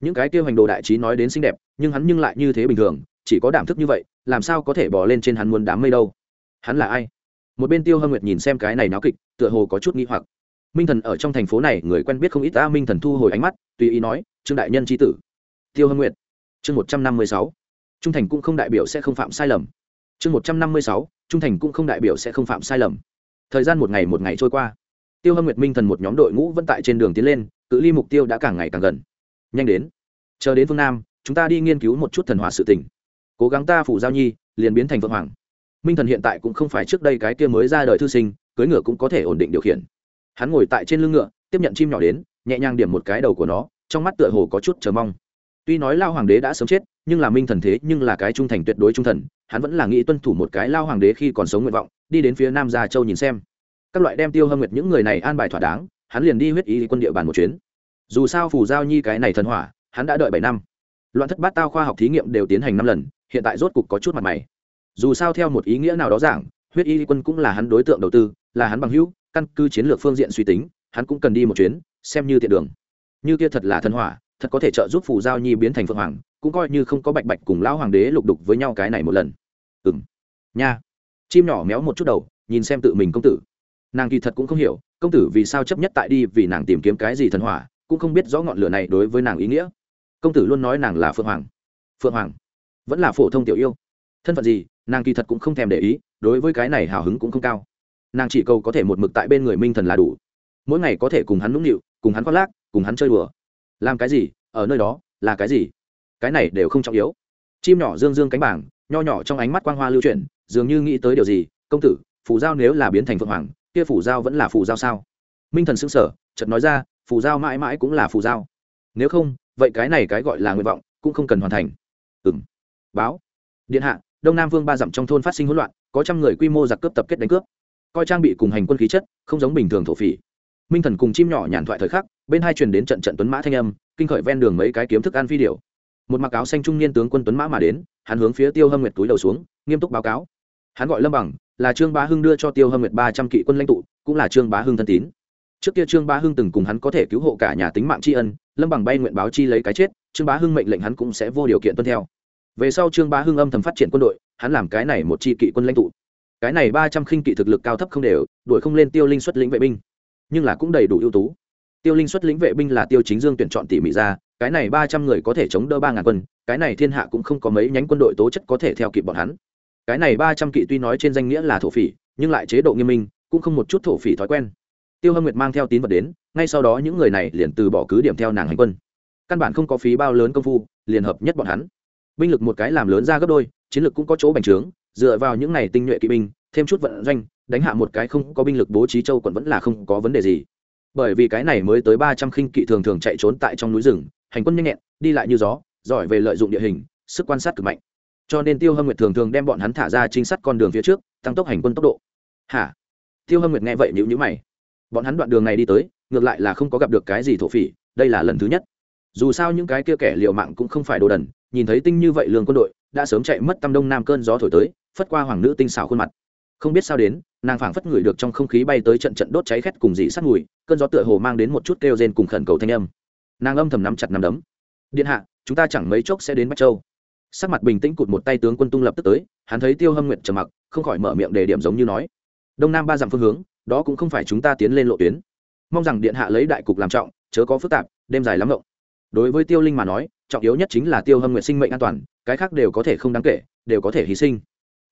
Những cái tiêu hành đồ đại trí nói đến xinh đẹp, nhưng hắn nhưng lại như thế bình thường, chỉ có đảm thức như vậy, làm sao có thể bỏ lên trên hắn muốn đám mây đâu? Hắn là ai? Một bên tiêu hâm nguyệt nhìn xem cái này náo kịch, tựa hồ có chút nghi hoặc. Minh thần ở trong thành phố này, người quen biết không ít ta minh thần thu hồi ánh mắt, tùy ý nói, trương đại nhân tri tử. Tiêu hâm nguyệt chương một trăm năm mươi sáu, trung thành cũng không đại biểu sẽ không phạm sai lầm. chương một trăm năm mươi sáu, trung thành cũng không đại biểu sẽ không phạm sai lầm. thời gian một ngày một ngày trôi qua, tiêu hâm nguyệt minh thần một nhóm đội ngũ vẫn tại trên đường tiến lên, cự ly mục tiêu đã càng ngày càng gần. nhanh đến, chờ đến phương nam, chúng ta đi nghiên cứu một chút thần hòa sự tỉnh cố gắng ta phủ giao nhi, liền biến thành vượng hoàng. minh thần hiện tại cũng không phải trước đây cái kia mới ra đời thư sinh, cưới ngựa cũng có thể ổn định điều khiển. hắn ngồi tại trên lưng ngựa, tiếp nhận chim nhỏ đến, nhẹ nhàng điểm một cái đầu của nó, trong mắt tựa hồ có chút chờ mong tuy nói lao hoàng đế đã sớm chết, nhưng là minh thần thế, nhưng là cái trung thành tuyệt đối trung thần, hắn vẫn là nghĩ tuân thủ một cái lao hoàng đế khi còn sống nguyện vọng, đi đến phía nam gia châu nhìn xem. Các loại đem tiêu hâm nguyệt những người này an bài thỏa đáng, hắn liền đi huyết ý quân địa bàn một chuyến. Dù sao phù giao nhi cái này thần hỏa, hắn đã đợi bảy năm. Loạn thất bát tao khoa học thí nghiệm đều tiến hành năm lần, hiện tại rốt cục có chút mặt mày. Dù sao theo một ý nghĩa nào đó giảng, huyết y quân cũng là hắn đối tượng đầu tư, là hắn bằng hữu, căn cứ chiến lược phương diện suy tính, hắn cũng cần đi một chuyến, xem như tiện đường. Như kia thật là thần hỏa thật có thể trợ giúp phù giao nhi biến thành phượng hoàng, cũng coi như không có bạch bạch cùng lão hoàng đế lục đục với nhau cái này một lần. Ừng nha. Chim nhỏ méo một chút đầu, nhìn xem tự mình công tử. Nàng kỳ thật cũng không hiểu, công tử vì sao chấp nhất tại đi vì nàng tìm kiếm cái gì thần hỏa, cũng không biết rõ ngọn lửa này đối với nàng ý nghĩa. Công tử luôn nói nàng là phượng hoàng. Phượng hoàng. Vẫn là phổ thông tiểu yêu. Thân phận gì, nàng kỳ thật cũng không thèm để ý, đối với cái này hào hứng cũng không cao. Nàng chỉ cầu có thể một mực tại bên người minh thần là đủ. Mỗi ngày có thể cùng hắn nũng nịu, cùng hắn khoác lác, cùng hắn chơi đùa làm cái gì, ở nơi đó là cái gì? Cái này đều không trọng yếu. Chim nhỏ dương dương cánh bảng, nho nhỏ trong ánh mắt quang hoa lưu chuyển, dường như nghĩ tới điều gì, công tử phủ giao nếu là biến thành phượng hoàng, kia phủ giao vẫn là phủ giao sao? Minh thần xứng sở chợt nói ra phủ giao mãi mãi cũng là phủ giao. Nếu không, vậy cái này cái gọi là nguyện vọng cũng không cần hoàn thành. Ừng báo. Điện hạ, đông nam vương ba dặm trong thôn phát sinh hỗn loạn, có trăm người quy mô giặc cướp tập kết đánh cướp. Coi trang bị cùng hành quân khí chất, không giống bình thường thổ phỉ. Minh thần cùng chim nhỏ nhàn thoại thời khắc bên hai truyền đến trận trận tuấn mã thanh âm, kinh khởi ven đường mấy cái kiếm thức ăn phi điệu một mặc áo xanh trung niên tướng quân tuấn mã mà đến, hắn hướng phía tiêu hâm nguyệt túi đầu xuống, nghiêm túc báo cáo. Hắn gọi lâm bằng, là trương bá hưng đưa cho tiêu hâm nguyệt ba trăm kỵ quân lãnh tụ, cũng là trương bá hưng thân tín. Trước kia trương bá hưng từng cùng hắn có thể cứu hộ cả nhà tính mạng tri ân, lâm bằng bay nguyện báo chi lấy cái chết, trương bá hưng mệnh lệnh hắn cũng sẽ vô điều kiện tuân theo. Về sau trương bá hưng âm thầm phát triển quân đội, hắn làm cái này một chi kỵ quân lãnh tụ. Cái này ba trăm khinh kỵ thực lực cao thấp không đều, đuổi không lên tiêu linh xuất lĩnh vệ binh. Nhưng là cũng đầy đủ ưu tú tiêu linh xuất lĩnh vệ binh là tiêu chính dương tuyển chọn tỉ mỉ ra, cái này ba trăm người có thể chống đỡ ba ngàn quân, cái này thiên hạ cũng không có mấy nhánh quân đội tố chất có thể theo kịp bọn hắn. Cái này ba trăm kỵ tuy nói trên danh nghĩa là thổ phỉ, nhưng lại chế độ nghiêm minh, cũng không một chút thổ phỉ thói quen. Tiêu hâm nguyệt mang theo tín vật đến, ngay sau đó những người này liền từ bỏ cứ điểm theo nàng hành quân. Căn bản không có phí bao lớn công phu, liền hợp nhất bọn hắn. Binh lực một cái làm lớn ra gấp đôi, chiến lược cũng có chỗ bành trướng, dựa vào những này tinh nhuệ kỵ binh, thêm chút vận doanh, đánh hạ một cái không có binh lực bố trí châu quận vẫn là không có vấn đề gì bởi vì cái này mới tới ba trăm khinh kỵ thường thường chạy trốn tại trong núi rừng, hành quân nhanh nhẹn, đi lại như gió, giỏi về lợi dụng địa hình, sức quan sát cực mạnh. Cho nên tiêu hâm nguyệt thường thường đem bọn hắn thả ra trinh sát con đường phía trước, tăng tốc hành quân tốc độ. Hả? Tiêu hâm nguyệt nghe vậy nhữ nhữ mày. Bọn hắn đoạn đường này đi tới, ngược lại là không có gặp được cái gì thổ phỉ, đây là lần thứ nhất. Dù sao những cái kia kẻ liều mạng cũng không phải đồ đần, nhìn thấy tinh như vậy lương quân đội, đã sớm chạy mất tâm đông nam cơn gió thổi tới, phất qua hoàng nữ tinh xảo khuôn mặt. Không biết sao đến nàng phảng phất ngửi được trong không khí bay tới trận trận đốt cháy khét cùng dị sát mùi, cơn gió tựa hồ mang đến một chút kêu rên cùng khẩn cầu thanh âm. Nàng âm thầm nắm chặt nắm đấm. Điện hạ, chúng ta chẳng mấy chốc sẽ đến bắc châu. Sắc mặt bình tĩnh cụt một tay tướng quân tung lập tức tới, hắn thấy tiêu hâm Nguyệt trầm mặc, không khỏi mở miệng đề điểm giống như nói, đông nam ba dặm phương hướng, đó cũng không phải chúng ta tiến lên lộ tuyến. Mong rằng điện hạ lấy đại cục làm trọng, chớ có phức tạp, đêm dài lắm rộng đối với tiêu linh mà nói, trọng yếu nhất chính là tiêu hâm Nguyệt sinh mệnh an toàn, cái khác đều có thể không đáng kể, đều có thể hy sinh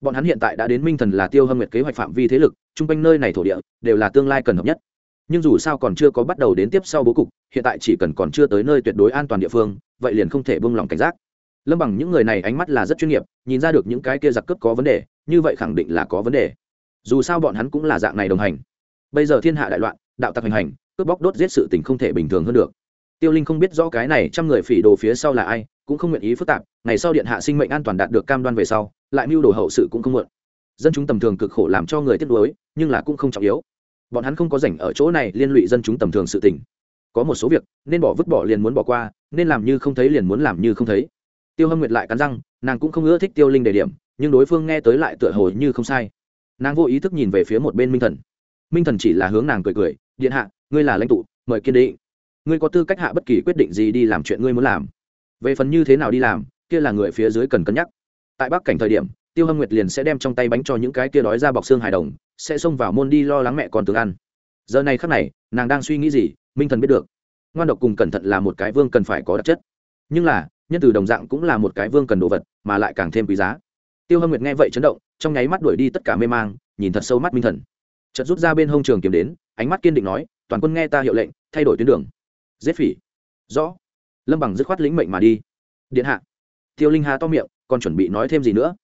bọn hắn hiện tại đã đến minh thần là tiêu hâm nguyệt kế hoạch phạm vi thế lực, chung quanh nơi này thổ địa đều là tương lai cần hợp nhất. Nhưng dù sao còn chưa có bắt đầu đến tiếp sau bố cục, hiện tại chỉ cần còn chưa tới nơi tuyệt đối an toàn địa phương, vậy liền không thể buông lỏng cảnh giác. Lâm bằng những người này ánh mắt là rất chuyên nghiệp, nhìn ra được những cái kia giặc cướp có vấn đề, như vậy khẳng định là có vấn đề. Dù sao bọn hắn cũng là dạng này đồng hành. Bây giờ thiên hạ đại loạn, đạo tặc hành hành, cướp bóc đốt giết sự tình không thể bình thường hơn được. Tiêu linh không biết rõ cái này trăm người phỉ đồ phía sau là ai, cũng không nguyện ý phức tạp, ngày sau điện hạ sinh mệnh an toàn đạt được cam đoan về sau lại mưu đồ hậu sự cũng không muộn. Dân chúng tầm thường cực khổ làm cho người tiếc nuối, nhưng là cũng không trọng yếu. Bọn hắn không có rảnh ở chỗ này liên lụy dân chúng tầm thường sự tình. Có một số việc, nên bỏ vứt bỏ liền muốn bỏ qua, nên làm như không thấy liền muốn làm như không thấy. Tiêu hâm nguyệt lại cắn răng, nàng cũng không ưa thích tiêu linh đề điểm, nhưng đối phương nghe tới lại tựa hồ như không sai. Nàng vô ý thức nhìn về phía một bên minh thần. Minh thần chỉ là hướng nàng cười cười, điện hạ, ngươi là lãnh tụ, mời kiên định. Ngươi có tư cách hạ bất kỳ quyết định gì đi làm chuyện ngươi muốn làm. Về phần như thế nào đi làm, kia là người phía dưới cần cân nhắc tại bắc cảnh thời điểm, tiêu hâm nguyệt liền sẽ đem trong tay bánh cho những cái kia đói ra bọc xương hài đồng, sẽ xông vào môn đi lo lắng mẹ còn tướng ăn. Giờ này khắc này, nàng đang suy nghĩ gì, minh thần biết được. Ngoan độc cùng cẩn thận là một cái vương cần phải có đặc chất. Nhưng là, nhân từ đồng dạng cũng là một cái vương cần đồ vật, mà lại càng thêm quý giá. Tiêu hâm nguyệt nghe vậy chấn động, trong nháy mắt đuổi đi tất cả mê mang, nhìn thật sâu mắt minh thần. Chợt rút ra bên hông trường kiếm đến, ánh mắt kiên định nói, toàn quân nghe ta hiệu lệnh, thay đổi tuyến đường. Giết phỉ. Rõ. Lâm bằng dứt khoát lĩnh mệnh mà đi. Điện hạ. Tiêu linh hà to miệng còn chuẩn bị nói thêm gì nữa.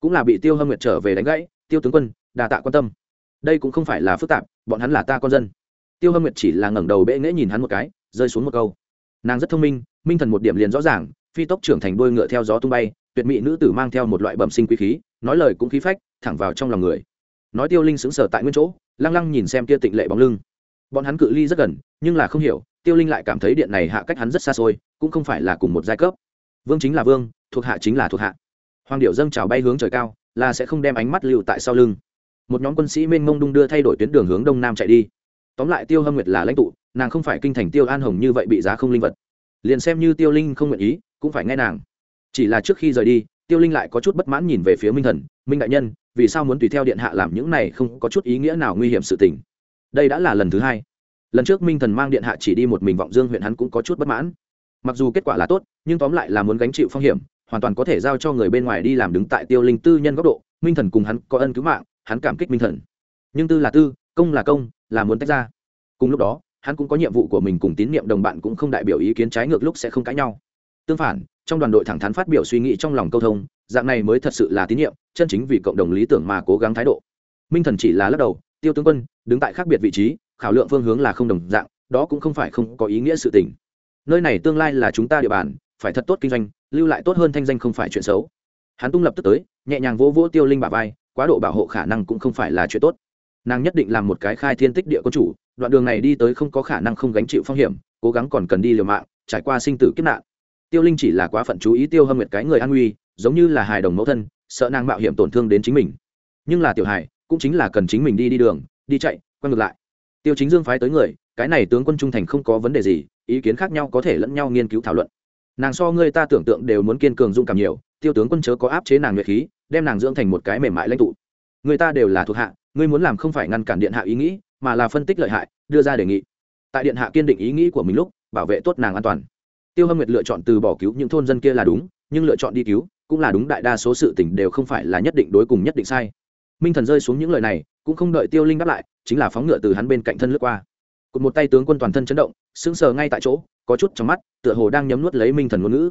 Cũng là bị tiêu hâm nguyệt trở về đánh gãy, tiêu tướng quân, đà tạ quan tâm. Đây cũng không phải là phức tạp, bọn hắn là ta con dân. Tiêu hâm nguyệt chỉ là ngẩng đầu bệ nghễ nhìn hắn một cái, rơi xuống một câu. Nàng rất thông minh minh thần một điểm liền rõ ràng, phi tốc trưởng thành đuôi ngựa theo gió tung bay, tuyệt mỹ nữ tử mang theo một loại bẩm sinh quý khí, nói lời cũng khí phách, thẳng vào trong lòng người. Nói tiêu linh sững sờ tại nguyên chỗ, lăng lăng nhìn xem kia tịnh lệ bóng lưng. Bọn hắn cự ly rất gần, nhưng là không hiểu, tiêu linh lại cảm thấy điện này hạ cách hắn rất xa xôi, cũng không phải là cùng một giai cấp. Vương chính là vương thuộc hạ chính là thuộc hạ. Hoàng điệu dâng trào bay hướng trời cao, là sẽ không đem ánh mắt lưu tại sau lưng. Một nhóm quân sĩ mênh mông đung đưa thay đổi tuyến đường hướng đông nam chạy đi. Tóm lại tiêu hâm nguyệt là lãnh tụ, nàng không phải kinh thành tiêu an hồng như vậy bị giá không linh vật. Liền xem như tiêu linh không nguyện ý, cũng phải nghe nàng. Chỉ là trước khi rời đi, tiêu linh lại có chút bất mãn nhìn về phía minh thần, minh đại nhân, vì sao muốn tùy theo điện hạ làm những này không có chút ý nghĩa nào nguy hiểm sự tình? Đây đã là lần thứ hai. Lần trước minh thần mang điện hạ chỉ đi một mình vọng dương huyện hắn cũng có chút bất mãn. Mặc dù kết quả là tốt, nhưng tóm lại là muốn gánh chịu phong hiểm hoàn toàn có thể giao cho người bên ngoài đi làm đứng tại tiêu linh tư nhân góc độ, minh thần cùng hắn có ân cứu mạng, hắn cảm kích minh thần. Nhưng tư là tư, công là công, là muốn tách ra. Cùng lúc đó, hắn cũng có nhiệm vụ của mình cùng tín nhiệm đồng bạn cũng không đại biểu ý kiến trái ngược lúc sẽ không cãi nhau. Tương phản, trong đoàn đội thẳng thắn phát biểu suy nghĩ trong lòng câu thông, dạng này mới thật sự là tín nhiệm chân chính vì cộng đồng lý tưởng mà cố gắng thái độ. Minh thần chỉ là lắc đầu, tiêu tướng quân, đứng tại khác biệt vị trí, khảo lượng phương hướng là không đồng dạng, đó cũng không phải không có ý nghĩa sự tình. Nơi này tương lai là chúng ta địa bàn, phải thật tốt kinh doanh lưu lại tốt hơn thanh danh không phải chuyện xấu. Hắn tung lập tức tới, nhẹ nhàng vỗ vỗ tiêu linh bà vai, quá độ bảo hộ khả năng cũng không phải là chuyện tốt. Nàng nhất định làm một cái khai thiên tích địa có chủ, đoạn đường này đi tới không có khả năng không gánh chịu phong hiểm, cố gắng còn cần đi liều mạng, trải qua sinh tử kiếp nạn. Tiêu linh chỉ là quá phận chú ý tiêu hâm nguyệt cái người an nguy giống như là hài đồng mẫu thân, sợ nàng mạo hiểm tổn thương đến chính mình. Nhưng là tiểu hài, cũng chính là cần chính mình đi đi đường, đi chạy, quay ngược lại. Tiêu chính dương phái tới người, cái này tướng quân trung thành không có vấn đề gì, ý kiến khác nhau có thể lẫn nhau nghiên cứu thảo luận nàng so ngươi ta tưởng tượng đều muốn kiên cường dung cảm nhiều, tiêu tướng quân chớ có áp chế nàng nhuệ khí, đem nàng dưỡng thành một cái mềm mại lãnh tụ. Người ta đều là thuộc hạ, ngươi muốn làm không phải ngăn cản điện hạ ý nghĩ, mà là phân tích lợi hại, đưa ra đề nghị. Tại điện hạ kiên định ý nghĩ của mình lúc, bảo vệ tốt nàng an toàn. Tiêu hâm nguyệt lựa chọn từ bỏ cứu những thôn dân kia là đúng, nhưng lựa chọn đi cứu, cũng là đúng đại đa số sự tình đều không phải là nhất định đối cùng nhất định sai. Minh thần rơi xuống những lời này, cũng không đợi tiêu linh đáp lại, chính là phóng ngựa từ hắn bên cạnh thân lướt qua cụt một tay tướng quân toàn thân chấn động, sững sờ ngay tại chỗ, có chút trong mắt, tựa hồ đang nhấm nuốt lấy minh thần ngôn ngữ.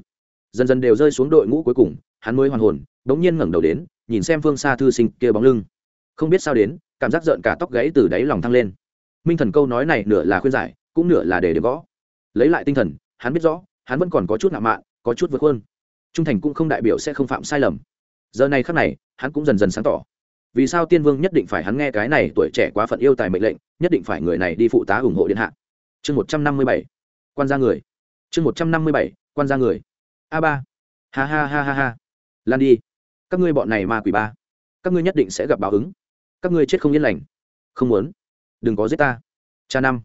Dần dần đều rơi xuống đội ngũ cuối cùng, hắn mới hoàn hồn, đống nhiên ngẩng đầu đến, nhìn xem phương xa thư sinh kia bóng lưng. Không biết sao đến, cảm giác giận cả tóc gáy từ đáy lòng thăng lên. Minh thần câu nói này nửa là khuyên giải, cũng nửa là để để gõ. Lấy lại tinh thần, hắn biết rõ, hắn vẫn còn có chút ngạo mạn, có chút vượt hơn trung thành cũng không đại biểu sẽ không phạm sai lầm. Giờ này khắc này, hắn cũng dần dần sáng tỏ vì sao tiên vương nhất định phải hắn nghe cái này tuổi trẻ quá phận yêu tài mệnh lệnh, nhất định phải người này đi phụ tá ủng hộ điện hạ. Chương một trăm năm mươi bảy, quan gia người. Chương một trăm năm mươi bảy, quan gia người. A ba. Ha ha ha ha ha. Lan đi. Các ngươi bọn này ma quỷ ba. Các ngươi nhất định sẽ gặp báo ứng. Các ngươi chết không yên lành. Không muốn. Đừng có giết ta. Cha năm.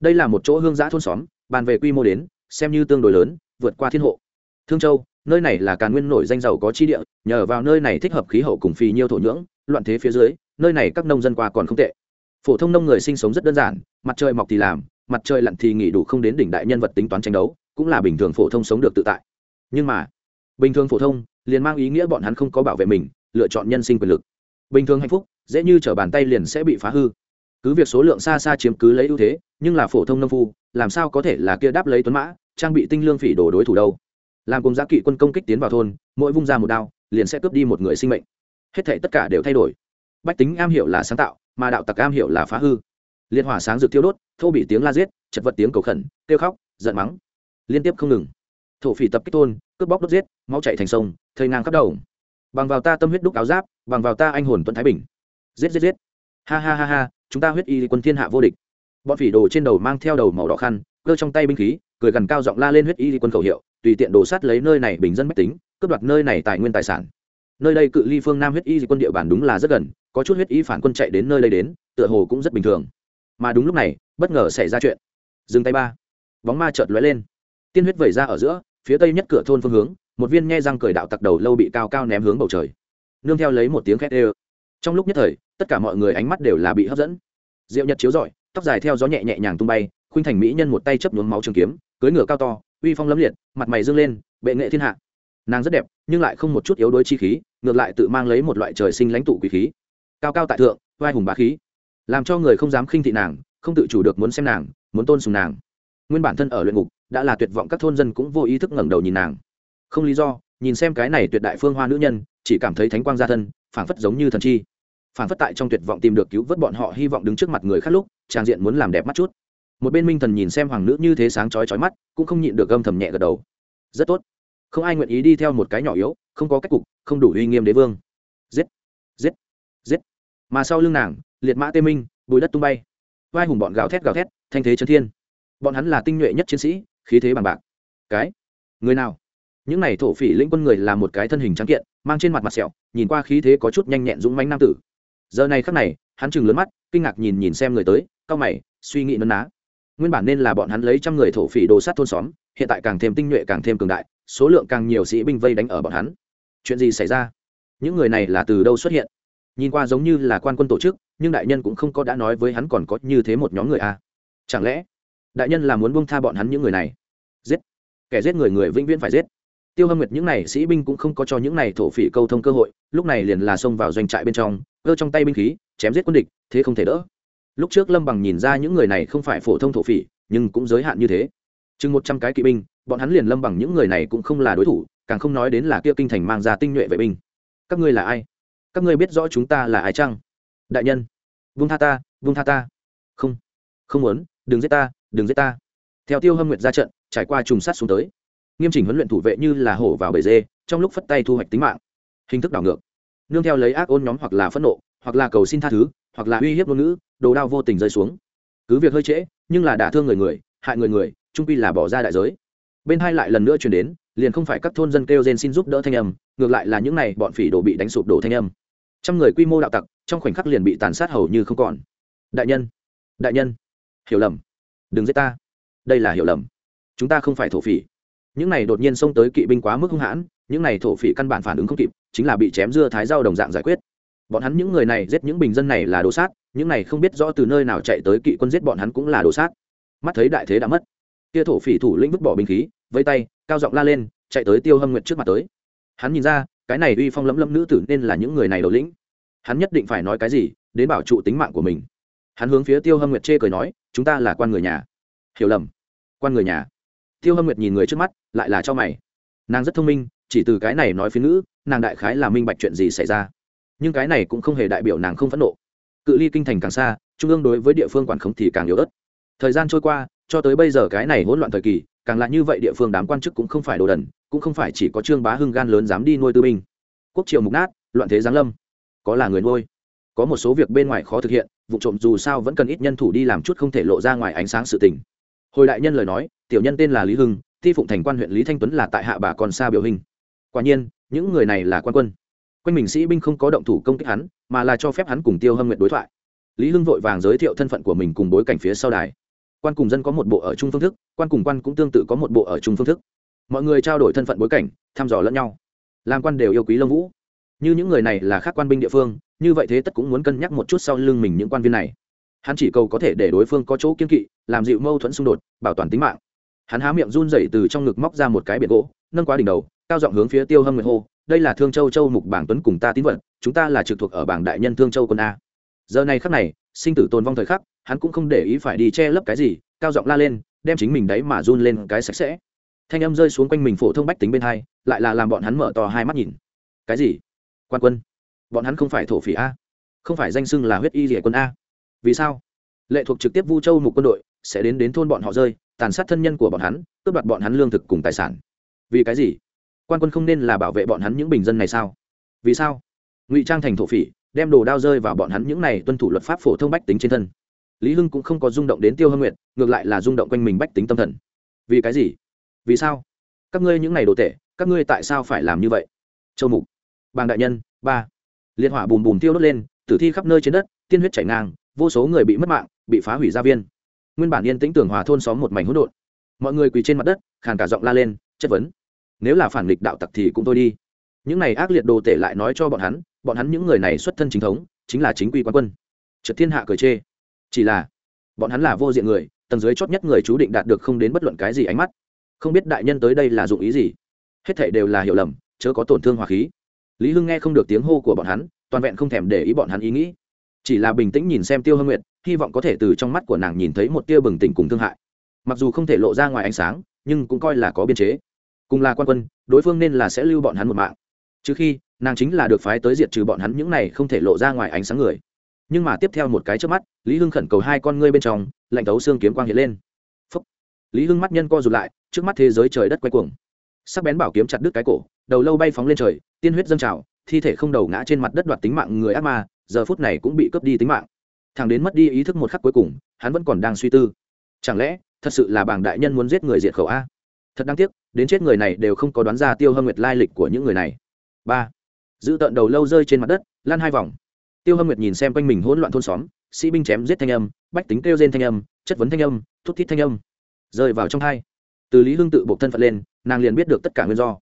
Đây là một chỗ hương giã thôn xóm, bàn về quy mô đến, xem như tương đối lớn, vượt qua thiên hộ. Thương châu nơi này là càn nguyên nổi danh giàu có chi địa, nhờ vào nơi này thích hợp khí hậu cùng phì nhiêu thổ nhưỡng, loạn thế phía dưới, nơi này các nông dân qua còn không tệ. Phổ thông nông người sinh sống rất đơn giản, mặt trời mọc thì làm, mặt trời lặn thì nghỉ đủ không đến đỉnh đại nhân vật tính toán tranh đấu, cũng là bình thường phổ thông sống được tự tại. Nhưng mà, bình thường phổ thông liền mang ý nghĩa bọn hắn không có bảo vệ mình, lựa chọn nhân sinh quyền lực. Bình thường hạnh phúc, dễ như t r ở bàn tay liền sẽ bị phá hư. Cứ việc số lượng xa xa chiếm cứ lấy ưu thế, nhưng là phổ thông nông phu, làm sao có thể là kia đáp lấy tuấn mã, trang bị tinh lương phỉ đồ đối thủ đâu? Làm cùng giá kỵ quân công kích tiến vào thôn, mỗi vung ra một đao, liền sẽ cướp đi một người sinh mệnh. Hết thể tất cả đều thay đổi. Bách tính am hiểu là sáng tạo, mà đạo tặc am hiểu là phá hư. Liên hỏa sáng rực thiêu đốt, thô bị tiếng la giết, chật vật tiếng cầu khẩn, kêu khóc, giận mắng. Liên tiếp không ngừng. Thổ phỉ tập kích thôn, cướp bóc đốt giết, máu chạy thành sông thầy ngang khắp đầu. Bằng vào ta tâm huyết đúc áo giáp, bằng vào ta anh hồn tuấn thái bình. Giết giết giết. Ha ha ha ha, chúng ta huyết y quân thiên hạ vô địch. Bọn phỉ đồ trên đầu mang theo đầu màu đỏ khăn, cơ trong tay binh khí, cười gần cao giọng la lên huyết y quân khẩu hiệu tùy tiện đổ sát lấy nơi này bình dân mách tính, cướp đoạt nơi này tài nguyên tài sản. Nơi đây cự ly phương nam huyết y quân địa bàn đúng là rất gần, có chút huyết y phản quân chạy đến nơi đây đến, tựa hồ cũng rất bình thường. Mà đúng lúc này, bất ngờ xảy ra chuyện. Dừng tay ba. Bóng ma chợt lóe lên. Tiên huyết vẩy ra ở giữa, phía tây nhất cửa thôn phương hướng, một viên nhe răng cười đạo tặc đầu lâu bị cao cao ném hướng bầu trời. Nương theo lấy một tiếng khét ê trong lúc nhất thời, tất cả mọi người ánh mắt đều là bị hấp dẫn. Diệu nhật chiếu rọi, tóc dài theo gió nhẹ nhẹ nhàng tung bay, khuynh thành mỹ nhân một tay chấp nhuốm máu trường kiếm cưới ngựa cao to uy phong lấm liệt, mặt mày dương lên, bệ nghệ thiên hạ. Nàng rất đẹp, nhưng lại không một chút yếu đuối chi khí, ngược lại tự mang lấy một loại trời sinh lãnh tụ quý khí. Cao cao tại thượng, vai hùng bá khí. Làm cho người không dám khinh thị nàng, không tự chủ được muốn xem nàng, muốn tôn sùng nàng. Nguyên bản thân ở luyện ngục, đã là tuyệt vọng các thôn dân cũng vô ý thức ngẩng đầu nhìn nàng. Không lý do, nhìn xem cái này tuyệt đại phương hoa nữ nhân, chỉ cảm thấy thánh quang gia thân, phảng phất giống như thần chi. Phảng phất tại trong tuyệt vọng tìm được cứu vớt bọn họ hy vọng đứng trước mặt người khác lúc, trang diện muốn làm đẹp mắt chút một bên minh thần nhìn xem hoàng nữ như thế sáng chói chói mắt, cũng không nhịn được gâm thầm nhẹ gật đầu. Rất tốt. Không ai nguyện ý đi theo một cái nhỏ yếu, không có cách cục, không đủ uy nghiêm đế vương. Giết giết giết. Mà sau lưng nàng, liệt mã tê minh, bùi đất tung bay. Vai hùng bọn gào thét gào thét, thanh thế chấn thiên. Bọn hắn là tinh nhuệ nhất chiến sĩ, khí thế bằng bạc. Cái? Người nào? Những này thổ phỉ lĩnh quân người là một cái thân hình trắng kiện, mang trên mặt mặt sẹo, nhìn qua khí thế có chút nhanh nhẹn dũng manh nam tử. Giờ này khắc này, hắn chừng lớn mắt, kinh ngạc nhìn nhìn xem người tới, cao mày, suy nghĩ nấn ná nguyên bản nên là bọn hắn lấy trăm người thổ phỉ đồ sát thôn xóm, hiện tại càng thêm tinh nhuệ càng thêm cường đại, số lượng càng nhiều sĩ binh vây đánh ở bọn hắn. Chuyện gì xảy ra? Những người này là từ đâu xuất hiện? Nhìn qua giống như là quan quân tổ chức, nhưng đại nhân cũng không có đã nói với hắn còn có như thế một nhóm người a à. chẳng lẽ, đại nhân là muốn buông tha bọn hắn những người này? Giết! Kẻ giết người người vĩnh viễn phải giết. Tiêu hâm nguyệt những n à y sĩ binh cũng không có cho những n à y thổ phỉ câu thông cơ hội, lúc này liền là xông vào doanh trại bên trong, cơ trong tay binh khí, chém giết quân địch, thế không thể đỡ lúc trước lâm bằng nhìn ra những người này không phải phổ thông thổ phỉ, nhưng cũng giới hạn như thế. Chừng một trăm cái kỵ binh, bọn hắn liền lâm bằng những người này cũng không là đối thủ, càng không nói đến là kia kinh thành mang ra tinh nhuệ vệ binh. Các ngươi là ai? Các ngươi biết rõ chúng ta là ai chăng? Đại nhân vung tha ta vung tha ta. Không không muốn, đừng giết ta, đừng giết ta. Theo tiêu hâm nguyệt ra trận, trải qua trùng sát xuống tới. Nghiêm chỉnh huấn luyện thủ vệ như là hổ vào bể dê, trong lúc phất tay thu hoạch tính mạng. Hình thức đảo ngược. Nương theo lấy ác ôn nhóm hoặc là phẫn nộ, hoặc là cầu xin tha thứ, hoặc là uy hiếp ngôn ngữ đồ đao vô tình rơi xuống. Cứ việc hơi trễ, nhưng là đả thương người người, hại người người, trung pi là bỏ ra đại giới. Bên hai lại lần nữa chuyển đến, liền không phải các thôn dân kêu gen xin giúp đỡ thanh âm, ngược lại là những này bọn phỉ đồ bị đánh sụp đổ thanh âm. Trăm người quy mô đạo tặc, trong khoảnh khắc liền bị tàn sát hầu như không còn. Đại nhân đại nhân, hiểu lầm. Đừng giết ta. Đây là hiểu lầm. Chúng ta không phải thổ phỉ. Những này đột nhiên xông tới kỵ binh quá mức hung hãn, những này thổ phỉ căn bản phản ứng không kịp, chính là bị chém dưa thái rau đồng dạng giải quyết. Bọn hắn những người này giết những bình dân này là đồ sát những này không biết rõ từ nơi nào chạy tới kỵ quân giết bọn hắn cũng là đồ sát. Mắt thấy đại thế đã mất. Kia thổ phỉ thủ lĩnh vứt bỏ binh khí vây tay, cao giọng la lên, chạy tới tiêu hâm nguyệt trước mặt tới. Hắn nhìn ra, cái này uy phong lẫm lẫm nữ tử nên là những người này đầu lĩnh. Hắn nhất định phải nói cái gì, đến bảo trụ tính mạng của mình. Hắn hướng phía tiêu hâm nguyệt chê cười nói, chúng ta là quan người nhà. Hiểu lầm. Quan người nhà? Tiêu hâm nguyệt nhìn người trước mắt, lại là cho mày. Nàng rất thông minh, chỉ từ cái này nói phía ngữ, nàng đại khái là minh bạch chuyện gì xảy ra. Nhưng cái này cũng không hề đại biểu nàng không phẫn nộ cự ly kinh thành càng xa, trung ương đối với địa phương quản khống thì càng yếu ớt. Thời gian trôi qua, cho tới bây giờ cái này hỗn loạn thời kỳ, càng là như vậy địa phương đám quan chức cũng không phải đồ đần, cũng không phải chỉ có trương bá hưng gan lớn dám đi nuôi tư binh. Quốc triều mục nát, loạn thế giáng lâm. Có là người nuôi, có một số việc bên ngoài khó thực hiện, vụ trộm dù sao vẫn cần ít nhân thủ đi làm chút không thể lộ ra ngoài ánh sáng sự tình. Hồi đại nhân lời nói, tiểu nhân tên là lý hưng, thi phụng thành quan huyện lý thanh tuấn là tại hạ bà còn xa biểu hình. Quả nhiên, những người này là quan quân quanh mình sĩ binh không có động thủ công kích hắn, mà là cho phép hắn cùng tiêu hâm nguyện đối thoại. Lý hưng vội vàng giới thiệu thân phận của mình cùng bối cảnh phía sau đài. Quan cùng dân có một bộ ở chung phương thức, quan cùng quan cũng tương tự có một bộ ở chung phương thức. Mọi người trao đổi thân phận bối cảnh, thăm dò lẫn nhau. Làm quan đều yêu quý lông vũ. Như những người này là khác quan binh địa phương, như vậy thế tất cũng muốn cân nhắc một chút sau lưng mình những quan viên này. Hắn chỉ cầu có thể để đối phương có chỗ kiên kỵ, làm dịu mâu thuẫn xung đột, bảo toàn tính mạng. Hắn há miệng run rẩy từ trong ngực móc ra một cái biển gỗ, nâng quá đỉnh đầu, cao giọng hướng phía tiêu hâm nguyệt hô đây là thương châu châu mục bảng tuấn cùng ta tín vật, chúng ta là trực thuộc ở bảng đại nhân thương châu quân a. Giờ này khắc này, sinh tử tồn vong thời khắc, hắn cũng không để ý phải đi che lấp cái gì, cao giọng la lên, đem chính mình đấy mà run lên cái sạch sẽ. Thanh âm rơi xuống quanh mình phổ thông bách tính bên hai, lại là làm bọn hắn mở to hai mắt nhìn. Cái gì? Quan quân. Bọn hắn không phải thổ phỉ a. Không phải danh xưng là huyết y rỉa quân a. Vì sao? Lệ thuộc trực tiếp vu châu mục quân đội, sẽ đến đến thôn bọn họ rơi, tàn sát thân nhân của bọn hắn, cướp đoạt bọn hắn lương thực cùng tài sản. Vì cái gì? Quan quân không nên là bảo vệ bọn hắn những bình dân này sao? Vì sao? Ngụy trang thành thổ phỉ, đem đồ đao rơi vào bọn hắn những này tuân thủ luật pháp phổ thông bách tính trên thân. Lý hưng cũng không có rung động đến tiêu hâm nguyện ngược lại là rung động quanh mình bách tính tâm thần. Vì cái gì? Vì sao? Các ngươi những này đồ tệ, các ngươi tại sao phải làm như vậy? Châu mục, bàng đại nhân, ba. Liệt hỏa bùm bùm tiêu đốt lên, tử thi khắp nơi trên đất, tiên huyết chảy ngang, vô số người bị mất mạng, bị phá hủy gia viên. Nguyên bản yên tĩnh tưởng hòa thôn xóm một mảnh hỗn độn. Mọi người quỳ trên mặt đất, khàn cả giọng la lên, chất vấn nếu là phản nghịch đạo tặc thì cũng thôi đi. Những này ác liệt đồ tể lại nói cho bọn hắn bọn hắn những người này xuất thân chính thống, chính là chính quy quan quân. Trật thiên hạ cười chê. Chỉ là, bọn hắn là vô diện người, tầng dưới chót nhất người chú định đạt được không đến bất luận cái gì ánh mắt. Không biết đại nhân tới đây là dụng ý gì. Hết thảy đều là hiểu lầm, chớ có tổn thương hòa khí. Lý hưng nghe không được tiếng hô của bọn hắn, toàn vẹn không thèm để ý bọn hắn ý nghĩ. Chỉ là bình tĩnh nhìn xem tiêu hương nguyệt, hy vọng có thể từ trong mắt của nàng nhìn thấy một tia bừng tỉnh cùng thương hại. Mặc dù không thể lộ ra ngoài ánh sáng, nhưng cũng coi là có biên chế cùng là quan quân, đối phương nên là sẽ lưu bọn hắn một mạng. Trừ khi, nàng chính là được phái tới diệt trừ bọn hắn những này không thể lộ ra ngoài ánh sáng người. Nhưng mà tiếp theo một cái trước mắt, lý hưng khẩn cầu hai con ngươi bên trong, lạnh tấu xương kiếm quang hiện lên. Phúc. lý hưng mắt nhân co rụt lại, trước mắt thế giới trời đất quay cuồng. Sắc bén bảo kiếm chặt đứt cái cổ, đầu lâu bay phóng lên trời, tiên huyết dâng trào, thi thể không đầu ngã trên mặt đất đoạt tính mạng người ác ma, giờ phút này cũng bị cướp đi tính mạng. Thằng đến mất đi ý thức một khắc cuối cùng, hắn vẫn còn đang suy tư. Chẳng lẽ, thật sự là bảng đại nhân muốn giết người diệt khẩu a? Thật đáng tiếc, đến chết người này đều không có đoán ra tiêu hâm nguyệt lai lịch của những người này. Ba. Giữ tợn đầu lâu rơi trên mặt đất lan hai vòng. Tiêu hâm nguyệt nhìn xem quanh mình hỗn loạn thôn xóm, sĩ binh chém giết thanh âm, bách tính kêu rên thanh âm, chất vấn thanh âm, thút thít thanh âm. Rơi vào trong hai từ lý hương tự buộc thân phận lên, nàng liền biết được tất cả nguyên do.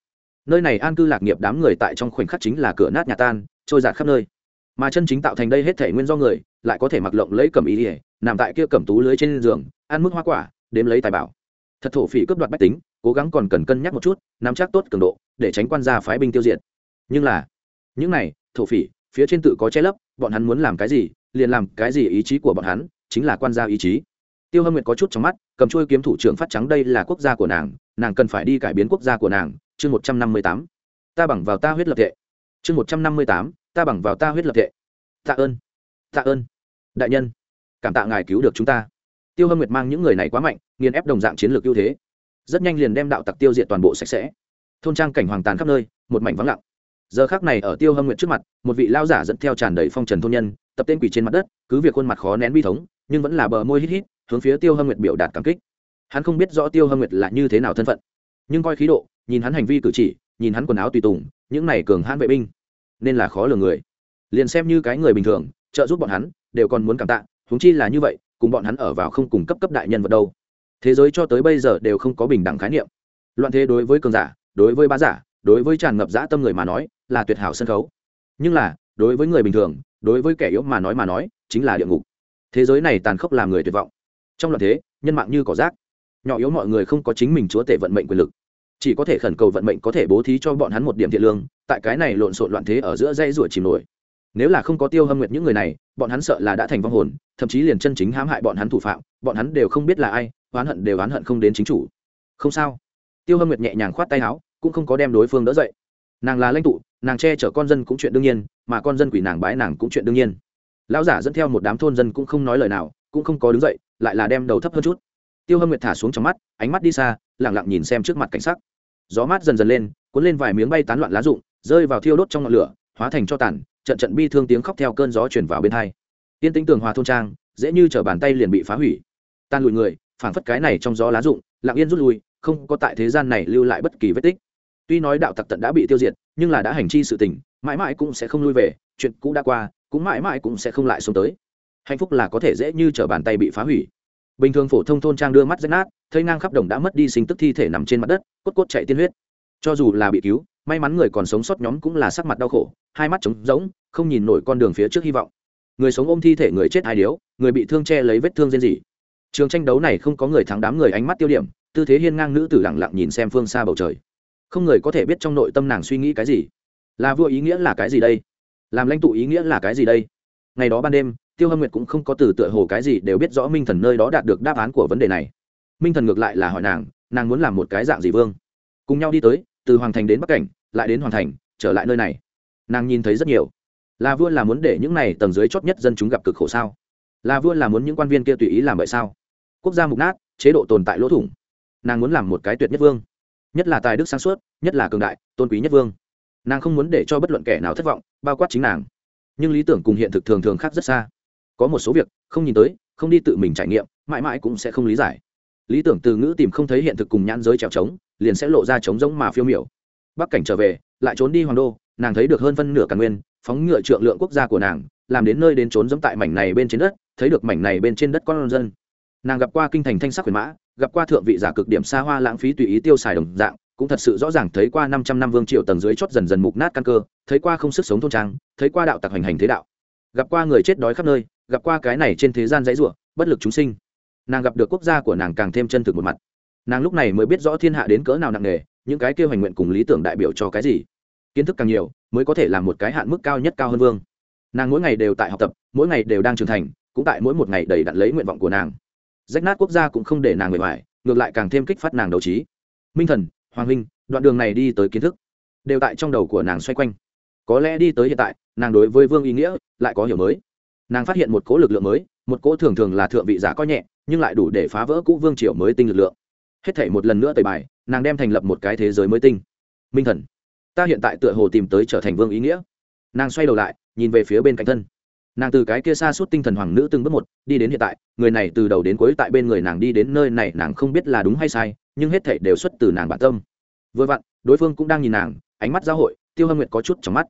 Nơi này an cư lạc nghiệp đám người tại trong khoảnh khắc chính là cửa nát nhà tan, trôi giạt khắp nơi. Mà chân chính tạo thành đây hết thể nguyên do người, lại có thể mặc lộng lấy cầm ý ỉa nằm tại kia cầm tú lưới trên giường, ăn mức hoa quả, đếm lấy tài bảo. Thật thổ phỉ cướp đoạt bách tính cố gắng còn cần cân nhắc một chút, nắm chắc tốt cường độ, để tránh quan gia phái binh tiêu diệt. Nhưng là, những này, thổ phỉ, phía trên tự có che lấp, bọn hắn muốn làm cái gì, liền làm cái gì ý chí của bọn hắn, chính là quan gia ý chí. Tiêu hâm nguyệt có chút trong mắt, cầm chuôi kiếm thủ trưởng phát trắng đây là quốc gia của nàng nàng cần phải đi cải biến quốc gia của nàng, chương một trăm năm mươi tám. Ta bằng vào ta huyết lập thệ. Chương một trăm năm mươi tám, ta bằng vào ta huyết lập thệ. Tạ ơn tạ ơn, đại nhân. Cảm tạ ngài cứu được chúng ta. Tiêu hâm nguyệt mang những người này quá mạnh, nghiền ép đồng dạng chiến lược ưu thế rất nhanh liền đem đạo tặc tiêu diệt toàn bộ sạch sẽ. Thôn trang cảnh hoàng tàn khắp nơi, một mảnh vắng lặng. Giờ khác này ở tiêu hâm nguyệt trước mặt, một vị lao giả dẫn theo tràn đầy phong trần thôn nhân, tập tên quỷ trên mặt đất, cứ việc khuôn mặt khó nén bi thống, nhưng vẫn là bờ môi hít hít, hướng phía tiêu hâm nguyệt biểu đạt cảm kích. Hắn không biết rõ tiêu hâm nguyệt là như thế nào thân phận, nhưng coi khí độ, nhìn hắn hành vi cử chỉ, nhìn hắn quần áo tùy tùng, những này cường hãn vệ binh, nên là khó lường người. Liền xem như cái người bình thường, trợ giúp bọn hắn, đều còn muốn cảm tạ, huống chi là như vậy, cùng bọn hắn ở vào không cùng cấp cấp đại nhân vật đâu thế giới cho tới bây giờ đều không có bình đẳng khái niệm. Loạn thế đối với cường giả, đối với bá giả, đối với tràn ngập dã tâm người mà nói, là tuyệt hảo sân khấu. Nhưng là, đối với người bình thường, đối với kẻ yếu mà nói mà nói, chính là địa ngục. Thế giới này tàn khốc làm người tuyệt vọng. Trong loạn thế, nhân mạng như cỏ rác. Nhỏ yếu mọi người không có chính mình chúa tể vận mệnh quyền lực. Chỉ có thể khẩn cầu vận mệnh có thể bố thí cho bọn hắn một điểm thiện lương, tại cái này lộn xộn loạn thế ở giữa dây ruổi chìm nổi. Nếu là không có tiêu hâm nguyệt những người này, bọn hắn sợ là đã thành vong hồn, thậm chí liền chân chính hãm hại bọn hắn thủ phạm, bọn hắn đều không biết là ai oán hận đều oán hận không đến chính chủ. Không sao. Tiêu hâm nguyệt nhẹ nhàng khoát tay áo, cũng không có đem đối phương đỡ dậy. Nàng là lãnh tụ, nàng che chở con dân cũng chuyện đương nhiên, mà con dân quỷ nàng bái nàng cũng chuyện đương nhiên. Lão giả dẫn theo một đám thôn dân cũng không nói lời nào, cũng không có đứng dậy, lại là đem đầu thấp hơn chút. Tiêu hâm nguyệt thả xuống trong mắt, ánh mắt đi xa lẳng lặng nhìn xem trước mặt cảnh sắc. Gió mát dần dần lên, cuốn lên vài miếng bay tán loạn lá rụng, rơi vào thiêu đốt trong ngọn lửa, hóa thành cho tàn, trận trận bi thương tiếng khóc theo cơn gió chuyển vào bên hai. Tiên tính tường hòa thôn trang, dễ như t bàn tay liền bị phá hủy. Tan lùi người phản phất cái này trong gió lá rụng, lặng yên rút lui, không có tại thế gian này lưu lại bất kỳ vết tích. Tuy nói đạo tặc tận đã bị tiêu diệt, nhưng là đã hành chi sự tình, mãi mãi cũng sẽ không lui về, chuyện cũ đã qua, cũng mãi mãi cũng sẽ không lại xuống tới. Hạnh phúc là có thể dễ như t bàn tay bị phá hủy. Bình thường phổ thông thôn trang đưa mắt rách nát, thấy ngang khắp đồng đã mất đi sinh tức thi thể nằm trên mặt đất, cốt cốt chạy tiên huyết. Cho dù là bị cứu, may mắn người còn sống sót nhóm cũng là sắc mặt đau khổ, hai mắt trống rỗng, không nhìn nổi con đường phía trước hy vọng. Người sống ôm thi thể người chết hai điếu, người bị thương che lấy vết thương riêng gì trường tranh đấu này không có người thắng đám người ánh mắt tiêu điểm, tư thế hiên ngang nữ tử lặng lặng nhìn xem phương xa bầu trời. Không người có thể biết trong nội tâm nàng suy nghĩ cái gì. Là vua ý nghĩa là cái gì đây? Làm lãnh tụ ý nghĩa là cái gì đây? Ngày đó ban đêm, tiêu hâm nguyệt cũng không có từ tựa hồ cái gì đều biết rõ minh thần nơi đó đạt được đáp án của vấn đề này. Minh thần ngược lại là hỏi nàng nàng muốn làm một cái dạng gì vương? Cùng nhau đi tới, từ hoàng thành đến bắc cảnh, lại đến hoàng thành, trở lại nơi này. Nàng nhìn thấy rất nhiều. Là vua là muốn để những này tầng dưới chót nhất dân chúng gặp cực khổ sao? Là vua là muốn những quan viên kia tùy ý làm vậy sao? Quốc gia mục nát, chế độ tồn tại lỗ thủng. Nàng muốn làm một cái tuyệt nhất vương. Nhất là tài đức sáng suốt, nhất là cường đại, tôn quý nhất vương. Nàng không muốn để cho bất luận kẻ nào thất vọng, bao quát chính nàng. Nhưng lý tưởng cùng hiện thực thường thường khác rất xa. Có một số việc, không nhìn tới, không đi tự mình trải nghiệm, mãi mãi cũng sẽ không lý giải. Lý tưởng từ ngữ tìm không thấy hiện thực cùng nhãn giới trèo trống, liền sẽ lộ ra trống giống mà phiêu miểu. Bắc cảnh trở về, lại trốn đi hoàng đô, nàng thấy được hơn phân nửa cả nguyên, phóng ngựa trượng lượng quốc gia của nàng, làm đến nơi đến trốn giống tại mảnh này bên trên đất, thấy được mảnh này bên trên đất con dân nàng gặp qua kinh thành thanh sắc huyền mã, gặp qua thượng vị giả cực điểm xa hoa lãng phí tùy ý tiêu xài đồng dạng, cũng thật sự rõ ràng thấy qua năm trăm năm vương triều tầng dưới chót dần dần mục nát căn cơ, thấy qua không sức sống thôn trang, thấy qua đạo tặc hành hành thế đạo. Gặp qua người chết đói khắp nơi, gặp qua cái này trên thế gian dãy rủa, bất lực chúng sinh. Nàng gặp được quốc gia của nàng càng thêm chân thực một mặt. Nàng lúc này mới biết rõ thiên hạ đến cỡ nào nặng nề, những cái kêu hành nguyện cùng lý tưởng đại biểu cho cái gì. Kiến thức càng nhiều, mới có thể làm một cái hạn mức cao nhất cao hơn vương. Nàng mỗi ngày đều tại học tập, mỗi ngày đều đang trưởng thành, cũng tại mỗi một ngày đầy đặn lấy nguyện vọng của nàng rách nát quốc gia cũng không để nàng người ngoài, ngược lại càng thêm kích phát nàng đấu trí. Minh thần, hoàng huynh, đoạn đường này đi tới kiến thức, đều tại trong đầu của nàng xoay quanh. Có lẽ đi tới hiện tại, nàng đối với vương ý nghĩa lại có hiểu mới. Nàng phát hiện một cỗ lực lượng mới, một cỗ thường thường là thượng vị giả coi nhẹ, nhưng lại đủ để phá vỡ cũ vương triều mới tinh lực lượng. Hết thể một lần nữa tời bài, nàng đem thành lập một cái thế giới mới tinh. Minh thần, ta hiện tại tựa hồ tìm tới trở thành vương ý nghĩa. Nàng xoay đầu lại, nhìn về phía bên cạnh thân nàng từ cái kia xa suốt tinh thần hoàng nữ từng bước một đi đến hiện tại người này từ đầu đến cuối tại bên người nàng đi đến nơi này nàng không biết là đúng hay sai nhưng hết thể đều xuất từ nàng bản tâm vừa vặn đối phương cũng đang nhìn nàng ánh mắt giáo hội tiêu hâm nguyệt có chút trong mắt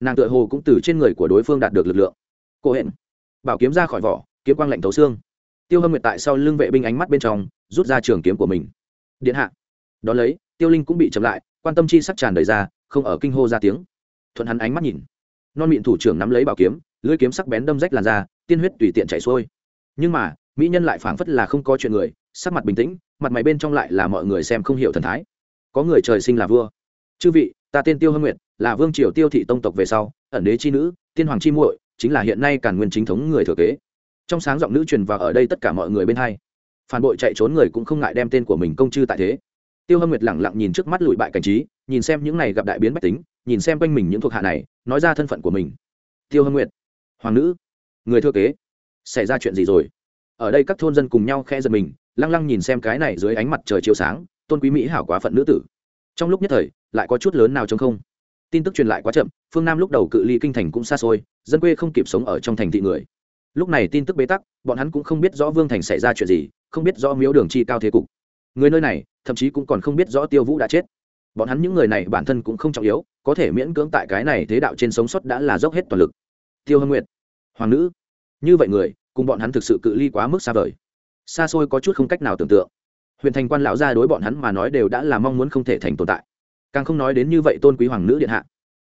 nàng tựa hồ cũng từ trên người của đối phương đạt được lực lượng cô hẹn bảo kiếm ra khỏi vỏ kiếm quang lạnh thấu xương tiêu hâm nguyệt tại sau lưng vệ binh ánh mắt bên trong rút ra trường kiếm của mình điện hạ đón lấy tiêu linh cũng bị chậm lại quan tâm chi sắc tràn đầy ra không ở kinh hô ra tiếng thuận hắn ánh mắt nhìn non miệng thủ trưởng nắm lấy bảo kiếm lưỡi kiếm sắc bén đâm rách làn da, tiên huyết tùy tiện chảy xuôi. Nhưng mà, mỹ nhân lại phảng phất là không có chuyện người, sắc mặt bình tĩnh, mặt mày bên trong lại là mọi người xem không hiểu thần thái. Có người trời sinh là vua. Chư vị, ta tên tiêu hâm nguyệt, là vương triều tiêu thị tông tộc về sau, ẩn đế chi nữ, tiên hoàng chi muội, chính là hiện nay càn nguyên chính thống người thừa kế. Trong sáng giọng nữ truyền vào ở đây tất cả mọi người bên hai. Phản bội chạy trốn người cũng không ngại đem tên của mình công chư tại thế. Tiêu hâm nguyệt lẳng lặng nhìn trước mắt lụi bại cảnh trí, nhìn xem những này gặp đại biến bách tính, nhìn xem quanh mình những thuộc hạ này, nói ra thân phận của mình. Tiêu hâm nguyệt hoàng nữ, người thừa kế, xảy ra chuyện gì rồi? Ở đây các thôn dân cùng nhau khe giật mình, lăng lăng nhìn xem cái này dưới ánh mặt trời chiếu sáng, tôn quý mỹ hảo quá phận nữ tử. Trong lúc nhất thời, lại có chút lớn nào trong không? Tin tức truyền lại quá chậm, phương nam lúc đầu cự ly kinh thành cũng xa xôi, dân quê không kịp sống ở trong thành thị người. Lúc này tin tức bế tắc, bọn hắn cũng không biết rõ vương thành xảy ra chuyện gì, không biết rõ miếu đường chi cao thế cục. Người nơi này, thậm chí cũng còn không biết rõ tiêu vũ đã chết. Bọn hắn những người này bản thân cũng không trọng yếu, có thể miễn cưỡng tại cái này thế đạo trên sống sót đã là dốc hết toàn lực tiêu hâm nguyệt. Hoàng nữ. Như vậy người, cùng bọn hắn thực sự cự ly quá mức xa vời. Xa xôi có chút không cách nào tưởng tượng. Huyện thành quan lão gia đối bọn hắn mà nói đều đã là mong muốn không thể thành tồn tại. Càng không nói đến như vậy tôn quý hoàng nữ điện hạ.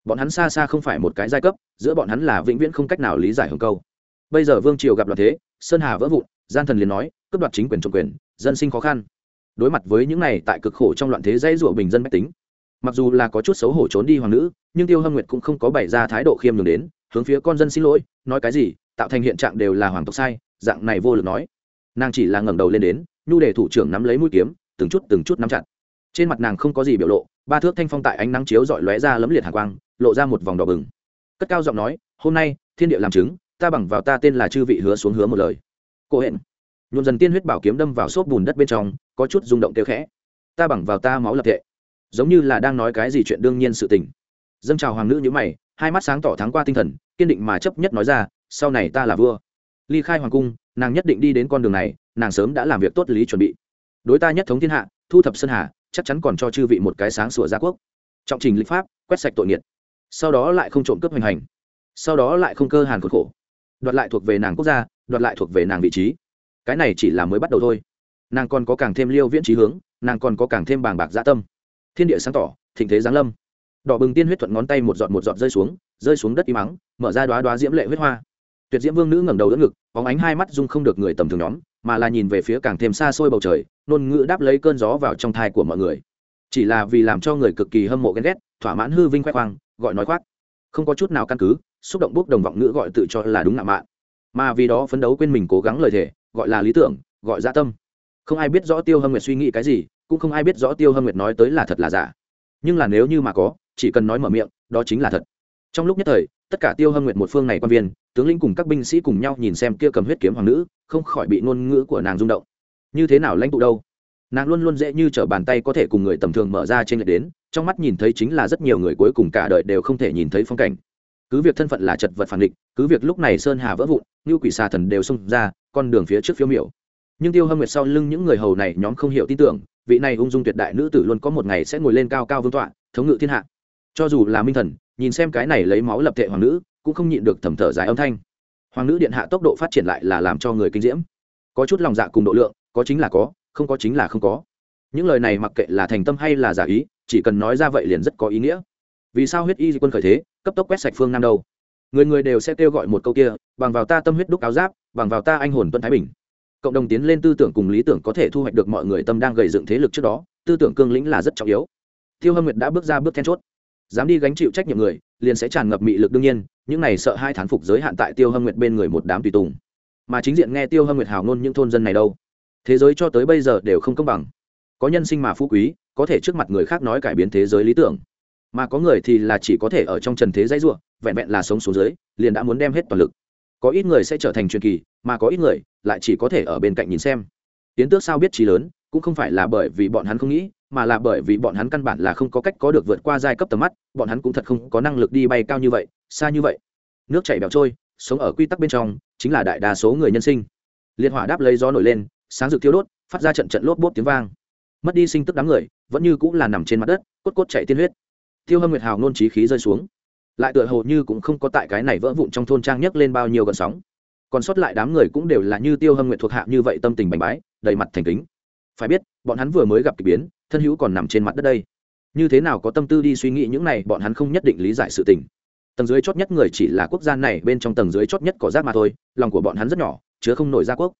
Bọn hắn xa xa không phải một cái giai cấp, giữa bọn hắn là vĩnh viễn không cách nào lý giải hồng câu. Bây giờ vương triều gặp loạn thế, sơn hà vỡ vụn, gian thần liền nói, cướp đoạt chính quyền trộm quyền, dân sinh khó khăn. Đối mặt với những này tại cực khổ trong loạn thế dãy rủa bình dân bách tính, mặc dù là có chút xấu hổ trốn đi hoàng nữ, nhưng tiêu hâm nguyệt cũng không có bày ra thái độ khiêm nhường đến hướng phía con dân xin lỗi, nói cái gì, tạo thành hiện trạng đều là hoàng tộc sai, dạng này vô lực nói. Nàng chỉ là ngẩng đầu lên đến, nhu để thủ trưởng nắm lấy mũi kiếm, từng chút từng chút nắm chặt. Trên mặt nàng không có gì biểu lộ, ba thước thanh phong tại ánh nắng chiếu dọi lóe ra lấm liệt hàng quang, lộ ra một vòng đỏ bừng. Cất cao giọng nói, hôm nay, thiên địa làm chứng, ta bằng vào ta tên là chư vị hứa xuống hứa một lời. Cô hẹn nhuộm dần tiên huyết bảo kiếm đâm vào xốp bùn đất bên trong, có chút rung động kêu khẽ. Ta bằng vào ta máu lập tệ giống như là đang nói cái gì chuyện đương nhiên sự tình. Dâng chào hoàng nữ như mày hai mắt sáng tỏ thắng qua tinh thần, kiên định mà chấp nhất nói ra, sau này ta là vua. Ly khai hoàng cung, nàng nhất định đi đến con đường này, nàng sớm đã làm việc tốt lý chuẩn bị. Đối ta nhất thống thiên hạ, thu thập sơn hà, chắc chắn còn cho chư vị một cái sáng sủa gia quốc. Trọng trình lịch pháp, quét sạch tội nghiệt. Sau đó lại không trộm cướp hoành hành. Sau đó lại không cơ hàn khốn khổ. Đoạt lại thuộc về nàng quốc gia, đoạt lại thuộc về nàng vị trí. Cái này chỉ là mới bắt đầu thôi. Nàng còn có càng thêm liêu viễn trí hướng, nàng còn có càng thêm bàng bạc dạ tâm. Thiên địa sáng tỏ, thịnh thế giáng lâm đỏ bừng tiên huyết thuận ngón tay một giọt một giọt rơi xuống rơi xuống đất y mắng mở ra đoá đoá diễm lệ huyết hoa. Tuyệt diễm vương nữ ngẩng đầu đỡ ngực, bóng ánh hai mắt dung không được người tầm thường nhóm, mà là nhìn về phía càng thêm xa xôi bầu trời nôn ngữ đáp lấy cơn gió vào trong thai của mọi người. Chỉ là vì làm cho người cực kỳ hâm mộ ghen ghét, thỏa mãn hư vinh khoe khoang, gọi nói khoác. Không có chút nào căn cứ, xúc động bốc đồng vọng ngữ gọi tự cho là đúng ngạo mạn. Mà vì đó phấn đấu quên mình cố gắng lời thề, gọi là lý tưởng, gọi dạ tâm. Không ai biết rõ tiêu hâm nguyệt suy nghĩ cái gì, cũng không ai biết rõ tiêu hâm nguyệt nói tới là thật là giả. Nhưng là nếu như mà có chỉ cần nói mở miệng, đó chính là thật. Trong lúc nhất thời, tất cả tiêu hâm nguyện một phương này quan viên, tướng lĩnh cùng các binh sĩ cùng nhau nhìn xem kia cầm huyết kiếm hoàng nữ, không khỏi bị ngôn ngữ của nàng rung động. Như thế nào lãnh tụ đâu? Nàng luôn luôn dễ như t r ở bàn tay có thể cùng người tầm thường mở ra trên lệch đến, trong mắt nhìn thấy chính là rất nhiều người cuối cùng cả đời đều không thể nhìn thấy phong cảnh. Cứ việc thân phận là chật vật phản địch, cứ việc lúc này sơn hà vỡ vụn, như quỷ xà thần đều xông ra, con đường phía trước phiếu miểu. Nhưng tiêu hâm nguyệt sau lưng những người hầu này nhóm không hiểu tin tưởng, vị này ung dung tuyệt đại nữ tử luôn có một ngày sẽ ngồi lên cao cao vương tọa, thống ngự thiên hạ cho dù là minh thần, nhìn xem cái này lấy máu lập thể hoàng nữ, cũng không nhịn được thầm thở dài âm thanh. Hoàng nữ điện hạ tốc độ phát triển lại là làm cho người kinh diễm. Có chút lòng dạ cùng độ lượng, có chính là có, không có chính là không có. Những lời này mặc kệ là thành tâm hay là giả ý, chỉ cần nói ra vậy liền rất có ý nghĩa. Vì sao huyết y quân khởi thế, cấp tốc quét sạch phương nam đâu? Người người đều sẽ kêu gọi một câu kia, bằng vào ta tâm huyết đúc áo giáp, bằng vào ta anh hồn tuân thái bình. Cộng đồng tiến lên tư tưởng cùng lý tưởng có thể thu hoạch được mọi người tâm đang gầy dựng thế lực trước đó, tư tưởng cương lĩnh là rất trọng yếu. Tiêu hâm nguyệt đã bước ra bước then chốt dám đi gánh chịu trách nhiệm người, liền sẽ tràn ngập mị lực đương nhiên, những này sợ hai thán phục giới hạn tại tiêu hâm nguyệt bên người một đám tùy tùng. Mà chính diện nghe tiêu hâm nguyệt hào ngôn những thôn dân này đâu. Thế giới cho tới bây giờ đều không công bằng. Có nhân sinh mà phú quý, có thể trước mặt người khác nói cải biến thế giới lý tưởng. Mà có người thì là chỉ có thể ở trong trần thế dãy ruộng vẹn vẹn là sống xuống dưới, liền đã muốn đem hết toàn lực. Có ít người sẽ trở thành truyền kỳ, mà có ít người lại chỉ có thể ở bên cạnh nhìn xem. Tiến tước sao biết trí lớn, cũng không phải là bởi vì bọn hắn không nghĩ mà là bởi vì bọn hắn căn bản là không có cách có được vượt qua giai cấp tầm mắt, bọn hắn cũng thật không có năng lực đi bay cao như vậy, xa như vậy. Nước chảy bèo trôi, sống ở quy tắc bên trong, chính là đại đa số người nhân sinh. Liệt hỏa đáp lấy gió nổi lên, sáng rực thiêu đốt, phát ra trận trận lốp bốp tiếng vang. Mất đi sinh tức đám người, vẫn như cũng là nằm trên mặt đất, cốt cốt chạy tiên huyết. Tiêu hâm nguyệt hào nôn trí khí rơi xuống. Lại tựa hồ như cũng không có tại cái này vỡ vụn trong thôn trang nhấc lên bao nhiêu gần sóng. Còn sót lại đám người cũng đều là như tiêu hâm nguyệt thuộc hạ như vậy tâm tình bành bái, đầy mặt thành kính. Phải biết, bọn hắn vừa mới gặp k ỳ biến thân hữu còn nằm trên mặt đất đây. Như thế nào có tâm tư đi suy nghĩ những này, bọn hắn không nhất định lý giải sự tình. Tầng dưới chót nhất người chỉ là quốc gia này, bên trong tầng dưới chót nhất cỏ rác mà thôi, lòng của bọn hắn rất nhỏ, chứa không nổi gia quốc.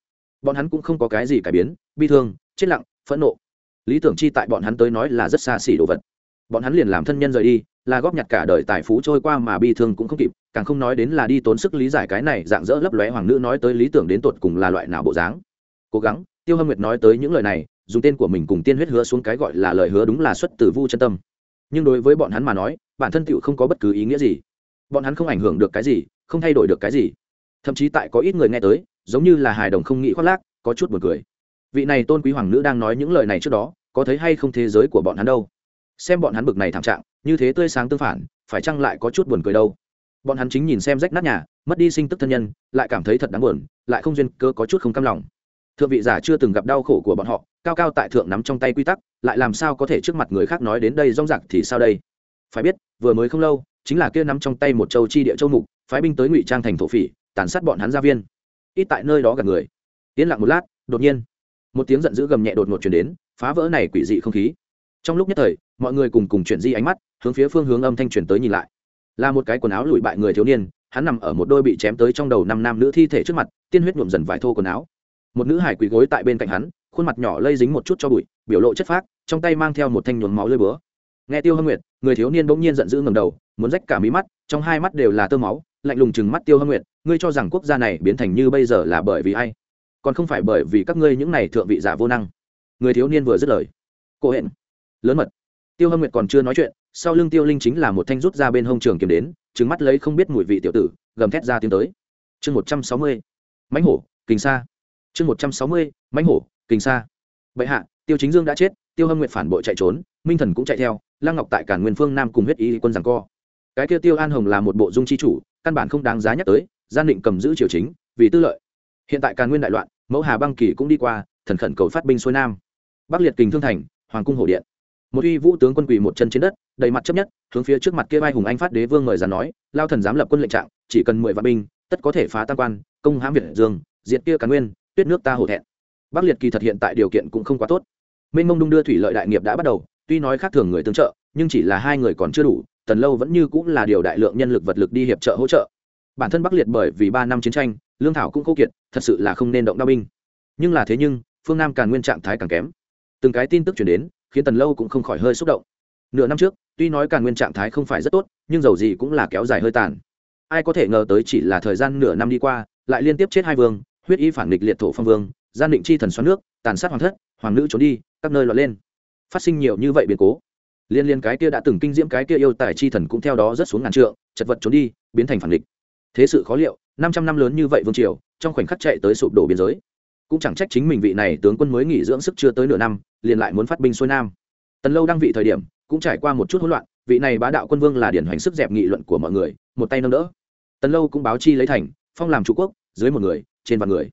Bọn hắn cũng không có cái gì cải biến, bi thương, chết lặng, phẫn nộ. Lý tưởng chi tại bọn hắn tới nói là rất xa xỉ đồ vật. Bọn hắn liền làm thân nhân rời đi, là góp nhặt cả đời tài phú trôi qua mà bi thương cũng không kịp, càng không nói đến là đi tốn sức lý giải cái này dạng dỡ lấp lóe hoàng nữ nói tới lý tưởng đến tột cùng là loại nào bộ dáng. Cố gắng, tiêu hâm nguyệt nói tới những lời này dùng tên của mình cùng tiên huyết hứa xuống cái gọi là lời hứa đúng là xuất từ vu chân tâm. Nhưng đối với bọn hắn mà nói, bản thân tựu không có bất cứ ý nghĩa gì. Bọn hắn không ảnh hưởng được cái gì, không thay đổi được cái gì. Thậm chí tại có ít người nghe tới, giống như là hài đồng không nghĩ khoác lác, có chút buồn cười. Vị này tôn quý hoàng nữ đang nói những lời này trước đó, có thấy hay không thế giới của bọn hắn đâu? Xem bọn hắn bực này thảm trạng, như thế tươi sáng tương phản, phải chăng lại có chút buồn cười đâu? Bọn hắn chính nhìn xem rách nát nhà, mất đi sinh tức thân nhân, lại cảm thấy thật đáng buồn, lại không duyên cơ có chút không cam lòng. Thượng vị giả chưa từng gặp đau khổ của bọn họ cao cao tại thượng nắm trong tay quy tắc, lại làm sao có thể trước mặt người khác nói đến đây rong rạc thì sao đây? Phải biết, vừa mới không lâu, chính là kia nắm trong tay một châu chi địa châu mục, phái binh tới ngụy trang thành thổ phỉ, tàn sát bọn hắn gia viên. Ít tại nơi đó gặp người. Yên lặng một lát, đột nhiên, một tiếng giận dữ gầm nhẹ đột ngột chuyển đến, phá vỡ này quỷ dị không khí. Trong lúc nhất thời, mọi người cùng cùng chuyển di ánh mắt, hướng phía phương hướng âm thanh truyền tới nhìn lại. Là một cái quần áo lụi bại người thiếu niên, hắn nằm ở một đôi bị chém tới trong đầu năm nam nữ thi thể trước mặt, tiên huyết nhuộm dần vải thô quần áo. Một nữ hải quỳ gối tại bên cạnh hắn khuôn mặt nhỏ lây dính một chút cho bụi, biểu lộ chất phác, trong tay mang theo một thanh nhuốm máu lơi búa nghe tiêu hâm nguyệt, người thiếu niên bỗng nhiên giận dữ ngầm đầu, muốn rách cả mí mắt, trong hai mắt đều là tơ máu, lạnh lùng chừng mắt tiêu hâm nguyệt, ngươi cho rằng quốc gia này biến thành như bây giờ là bởi vì ai? Còn không phải bởi vì các ngươi những này thượng vị giả vô năng. Người thiếu niên vừa dứt lời. Cô hẹn lớn mật. Tiêu hâm nguyệt còn chưa nói chuyện, sau lưng tiêu linh chính là một thanh rút ra bên hông trường kiếm đến trứng mắt lấy không biết mùi vị tiểu tử, gầm thét ra tiến tới. Chương một trăm sáu mươi. Mãnh hổ, kình xa. chương một trăm sáu mươi. Mãnh hổ kình xa, bệ hạ tiêu chính dương đã chết tiêu hâm nguyệt phản bội chạy trốn minh thần cũng chạy theo lăng ngọc tại cản nguyên phương nam cùng huyết y quân rằng co. Cái kia tiêu an hồng là một bộ dung chi chủ căn bản không đáng giá nhắc tới gian định cầm giữ triều chính vì tư lợi. Hiện tại càn nguyên đại loạn mẫu hà băng kỳ cũng đi qua thần khẩn cầu phát binh xuôi nam. Bắc liệt kình thương thành hoàng cung hổ điện. Một uy vũ tướng quân quỳ một chân trên đất đầy mặt chấp nhất hướng phía trước mặt kia vai hùng anh phát đế vương mời ra nói lao thần dám lập quân lệnh trạng chỉ cần mười vạn binh tất có thể phá tam quan công hãm việt dương diệt kia càn nguyên tuyết nước ta hổ thẹn bắc liệt kỳ thật hiện tại điều kiện cũng không quá tốt. Minh mông đung đưa thủy lợi đại nghiệp đã bắt đầu, tuy nói khác thường người tương trợ, nhưng chỉ là hai người còn chưa đủ, tần lâu vẫn như cũng là điều đại lượng nhân lực vật lực đi hiệp trợ hỗ trợ. Bản thân bắc liệt bởi vì ba năm chiến tranh, lương thảo cũng khô kiệt, thật sự là không nên động đao binh. Nhưng là thế nhưng, phương nam càng nguyên trạng thái càng kém. Từng cái tin tức chuyển đến, khiến tần lâu cũng không khỏi hơi xúc động. Nửa năm trước, tuy nói càng nguyên trạng thái không phải rất tốt, nhưng dầu gì cũng là kéo dài hơi tàn. Ai có thể ngờ tới chỉ là thời gian nửa năm đi qua, lại liên tiếp chết hai vương, huyết y phản nghịch liệt thổ phong vương gian định chi thần xoắn nước, tàn sát hoàng thất, hoàng nữ trốn đi, các nơi lọt lên. Phát sinh nhiều như vậy biến cố. Liên liên cái kia đã từng kinh diễm cái kia yêu tài chi thần cũng theo đó rất xuống ngàn trượng, chật vật trốn đi, biến thành phản địch. Thế sự khó liệu, năm trăm năm lớn như vậy vương triều, trong khoảnh khắc chạy tới sụp đổ biên giới. Cũng chẳng trách chính mình vị này tướng quân mới nghỉ dưỡng sức chưa tới nửa năm, liền lại muốn phát binh xuôi nam. Tần lâu đang vị thời điểm, cũng trải qua một chút hỗn loạn, vị này bá đạo quân vương là điển hoành sức dẹp nghị luận của mọi người, một tay nâng đỡ. Tần lâu cũng báo chi lấy thành, phong làm chủ quốc, dưới một người, trên vạn người.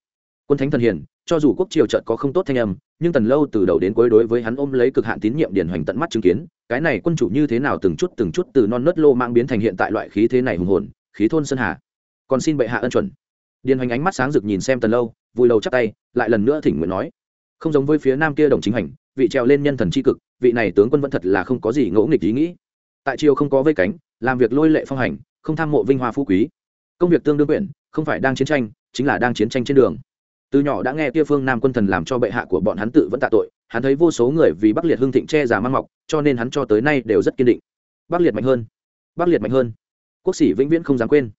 Quân thánh thần hiền cho dù quốc triều trận có không tốt thanh âm, nhưng tần lâu từ đầu đến cuối đối với hắn ôm lấy cực hạn tín nhiệm điển hoành tận mắt chứng kiến, cái này quân chủ như thế nào từng chút từng chút từ non nớt lô mang biến thành hiện tại loại khí thế này hùng hồn, khí thôn sơn hà. Còn xin bệ hạ ân chuẩn. Điển hoành ánh mắt sáng rực nhìn xem tần lâu vui lâu chắp tay, lại lần nữa thỉnh nguyện nói. Không giống với phía nam kia đồng chính hành vị trèo lên nhân thần c cực, vị này tướng quân vẫn thật là không có gì ngẫu nghịch ý nghĩ. Tại triều không có vây cánh, làm việc lôi lệ phong hành, không tham mộ vinh hoa phú quý. Công việc tương đương quyển, không phải đang chiến tranh, chính là đang chiến tranh trên đường từ nhỏ đã nghe kia phương nam quân thần làm cho bệ hạ của bọn hắn tự vẫn tạ tội, hắn thấy vô số người vì bắc liệt hưng thịnh che già mang mọc, cho nên hắn cho tới nay đều rất kiên định. Bắc liệt mạnh hơn, bắc liệt mạnh hơn. Quốc sĩ vĩnh viễn không dám quên.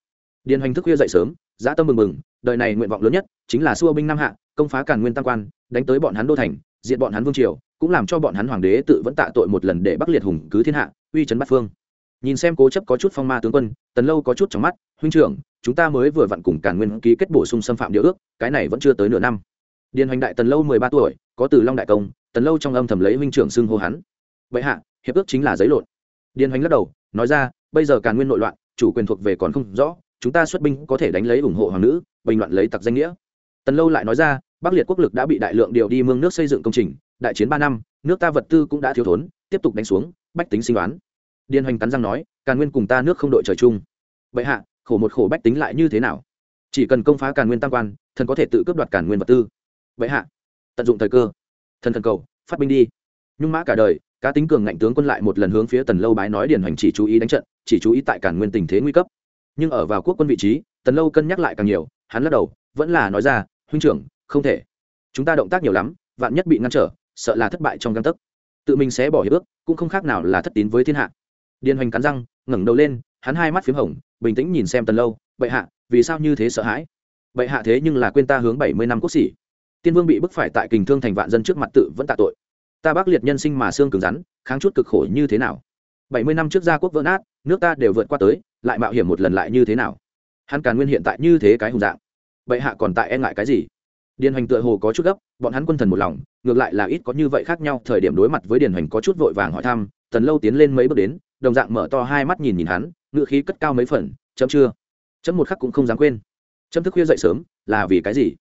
Điền hành thức khuya dậy sớm, dã tâm mừng mừng, đời này nguyện vọng lớn nhất chính là xua binh nam hạ, công phá càn nguyên tam quan, đánh tới bọn hắn đô thành diện bọn hắn vương triều, cũng làm cho bọn hắn hoàng đế tự vẫn tạ tội một lần để bắc liệt hùng cứ thiên hạ, uy trấn bát phương nhìn xem cố chấp có chút phong ma tướng quân, tần lâu có chút trong mắt, huynh trưởng, chúng ta mới vừa vặn cùng càn nguyên ký kết bổ sung xâm phạm điều ước, cái này vẫn chưa tới nửa năm. Điền hoành đại tần lâu mười ba tuổi, có từ long đại công, tần lâu trong âm thầm lấy huynh trưởng xưng hô hắn. Vậy hạ, hiệp ước chính là giấy lộn. Điền hoành lắc đầu, nói ra, bây giờ càn nguyên nội loạn, chủ quyền thuộc về còn không rõ, chúng ta xuất binh có thể đánh lấy ủng hộ hoàng nữ, bình loạn lấy tặc danh nghĩa. Tần lâu lại nói ra, bắc liệt quốc lực đã bị đại lượng điều đi mương nước xây dựng công trình, đại chiến ba năm, nước ta vật tư cũng đã thiếu thốn, tiếp tục đánh xuống, bách tính sinh đoán điền hoành cắn răng nói, càn nguyên cùng ta nước không đội trời chung. Vậy hạ, khổ một khổ bách tính lại như thế nào? Chỉ cần công phá càn nguyên tam quan, thần có thể tự cướp đoạt càn nguyên vật tư. Vậy hạ. Tận dụng thời cơ. Thần thần cầu, phát binh đi. Nhung mã cả đời, cá tính cường ngạnh tướng quân lại một lần hướng phía tần lâu bái nói điền hoành chỉ chú ý đánh trận, chỉ chú ý tại càn nguyên tình thế nguy cấp. Nhưng ở vào quốc quân vị trí, tần lâu cân nhắc lại càng nhiều, hắn lắc đầu, vẫn là nói ra, huynh trưởng, không thể. Chúng ta động tác nhiều lắm, vạn nhất bị ngăn trở, sợ là thất bại trong găng tấc. Tự mình sẽ bỏ hiệp ước, cũng không khác nào là thất tín với thiên hạ điền hoành cắn răng, ngẩng đầu lên, hắn hai mắt p h í m hồng, bình tĩnh nhìn xem tần lâu, bệ hạ, vì sao như thế sợ hãi? Bệ hạ thế nhưng là quên ta hướng bảy mươi năm quốc sĩ. Tiên vương bị bức phải tại kình thương thành vạn dân trước mặt tự vẫn tạ tội. Ta bác liệt nhân sinh mà xương cứng rắn, kháng chút cực khổ như thế nào? bảy mươi năm trước gia quốc vỡ nát, nước ta đều vượt qua tới, lại mạo hiểm một lần lại như thế nào? Hắn càn nguyên hiện tại như thế cái hùng dạng. Bệ hạ còn tại e ngại cái gì? Điền hoành tựa hồ có chút gấp, bọn hắn quân thần một lòng, ngược lại là ít có như vậy khác nhau, thời điểm đối mặt với điền hoành có chút vội vàng hỏi thăm, tần lâu tiến lên mấy bước đến đồng dạng mở to hai mắt nhìn nhìn hắn ngựa khí cất cao mấy phần, chấm chưa? Chấm một khắc cũng không dám quên. Chấm thức khuya dậy sớm, là vì cái gì?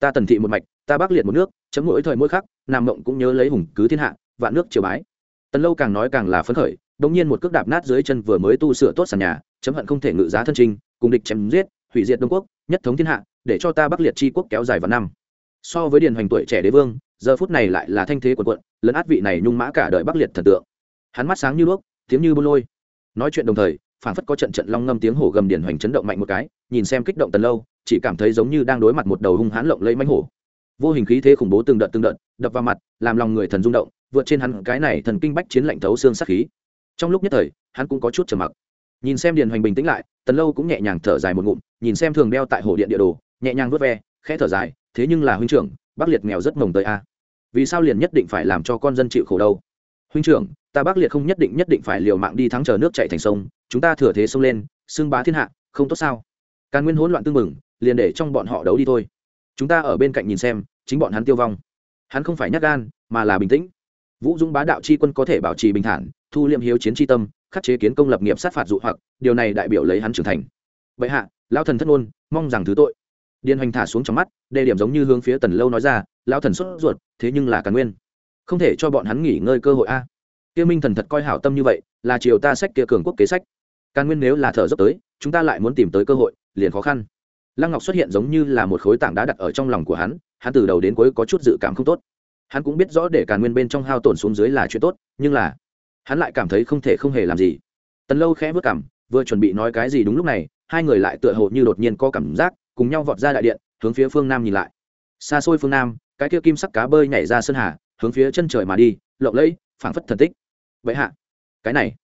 Ta tần thị một mạch, ta bắc liệt một nước, chấm mỗi thời mỗi khắc, nam mộng cũng nhớ lấy hùng cứ thiên hạ, vạn nước triều bái. Tần lâu càng nói càng là phấn khởi đống nhiên một cước đạp nát dưới chân vừa mới tu sửa tốt sàn nhà, chấm hận không thể ngự giá thân trinh cùng địch chém giết, hủy diệt đông quốc, nhất thống thiên hạ, để cho ta bắc liệt chi quốc kéo dài vào năm. So với điền hoành tuổi trẻ đế vương, giờ phút này lại là thanh thế quần quận lấn át vị này nhung mã cả đời bắc liệt thần tượng. Hắn mắt sáng như đuốc tiếng như bô lôi. Nói chuyện đồng thời, phảng phất có trận trận long ngâm tiếng hổ gầm điền hoành chấn động mạnh một cái, nhìn xem kích động tần lâu, chỉ cảm thấy giống như đang đối mặt một đầu hung hãn lộng lấy mánh hổ. Vô hình khí thế khủng bố từng đợt từng đợt, đập vào mặt, làm lòng người thần rung động, vượt trên hắn cái này thần kinh bách chiến lạnh thấu xương sát khí. Trong lúc nhất thời, hắn cũng có chút trầm mặc. Nhìn xem điền hoành bình tĩnh lại, tần lâu cũng nhẹ nhàng thở dài một ngụm, nhìn xem thường đeo tại hồ điện địa đồ, nhẹ nhàng vớt ve, khẽ thở dài, thế nhưng là huynh trưởng bắc liệt nghèo rất mồng tới a. Vì sao liền nhất định phải làm cho con dân chịu khổ đâu? Huynh trưởng ta bắc liệt không nhất định nhất định phải liều mạng đi thắng chờ nước chạy thành sông, chúng ta thừa thế sông lên, xưng bá thiên hạ, không tốt sao? Càn nguyên hỗn loạn tương mừng liền để trong bọn họ đấu đi thôi. Chúng ta ở bên cạnh nhìn xem, chính bọn hắn tiêu vong. Hắn không phải nhắc gan, mà là bình tĩnh. Vũ dũng bá đạo chi quân có thể bảo trì bình thản, thu liêm hiếu chiến tri tâm, khắc chế kiến công lập nghiệp sát phạt dụ hoặc, điều này đại biểu lấy hắn trưởng thành. Vậy hạ lao thần thất ngôn, mong rằng thứ tội. Điền hoành thả xuống trong mắt, đề điểm giống như hướng phía tần lâu nói ra lao thần xuất ruột, thế nhưng là càn nguyên. Không thể cho bọn hắn nghỉ ngơi cơ hội a kia minh thần thật coi hảo tâm như vậy, là triều ta sách kia cường quốc kế sách. Càn nguyên nếu là thở dốc tới, chúng ta lại muốn tìm tới cơ hội, liền khó khăn. Lăng ngọc xuất hiện giống như là một khối tảng đá đặt ở trong lòng của hắn hắn từ đầu đến cuối có chút dự cảm không tốt. Hắn cũng biết rõ để càn nguyên bên trong hao tổn xuống dưới là chuyện tốt, nhưng là hắn lại cảm thấy không thể không hề làm gì. Tần lâu khẽ vất cảm, vừa chuẩn bị nói cái gì đúng lúc này, hai người lại tựa hồ như đột nhiên có cảm giác, cùng nhau vọt ra đại điện, hướng phía phương nam nhìn lại. Xa xôi phương nam, cái kia kim sắc cá bơi nhảy ra sơn hà, hướng phía chân trời mà đi, lộng lẫy, phảng phất thần tích vậy hạ, cái này.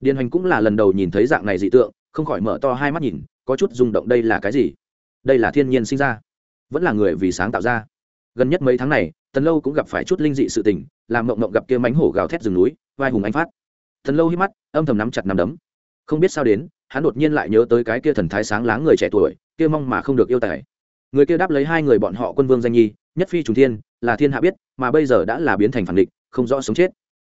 Điền hoành cũng là lần đầu nhìn thấy dạng này dị tượng, không khỏi mở to hai mắt nhìn, có chút rung động đây là cái gì? Đây là thiên nhiên sinh ra. Vẫn là người vì sáng tạo ra. Gần nhất mấy tháng này, tần lâu cũng gặp phải chút linh dị sự tình, làm mộng mộng gặp kia mánh hổ gào thét rừng núi, vai hùng anh phát. Tần lâu hít mắt, âm thầm nắm chặt nắm đấm. Không biết sao đến, hắn đột nhiên lại nhớ tới cái kia thần thái sáng láng người trẻ tuổi, kia mong mà không được yêu tài. Người kia đáp lấy hai người bọn họ quân vương danh nhi, nhất phi trùng thiên, là thiên hạ biết, mà bây giờ đã là biến thành phản địch, không rõ sống chết.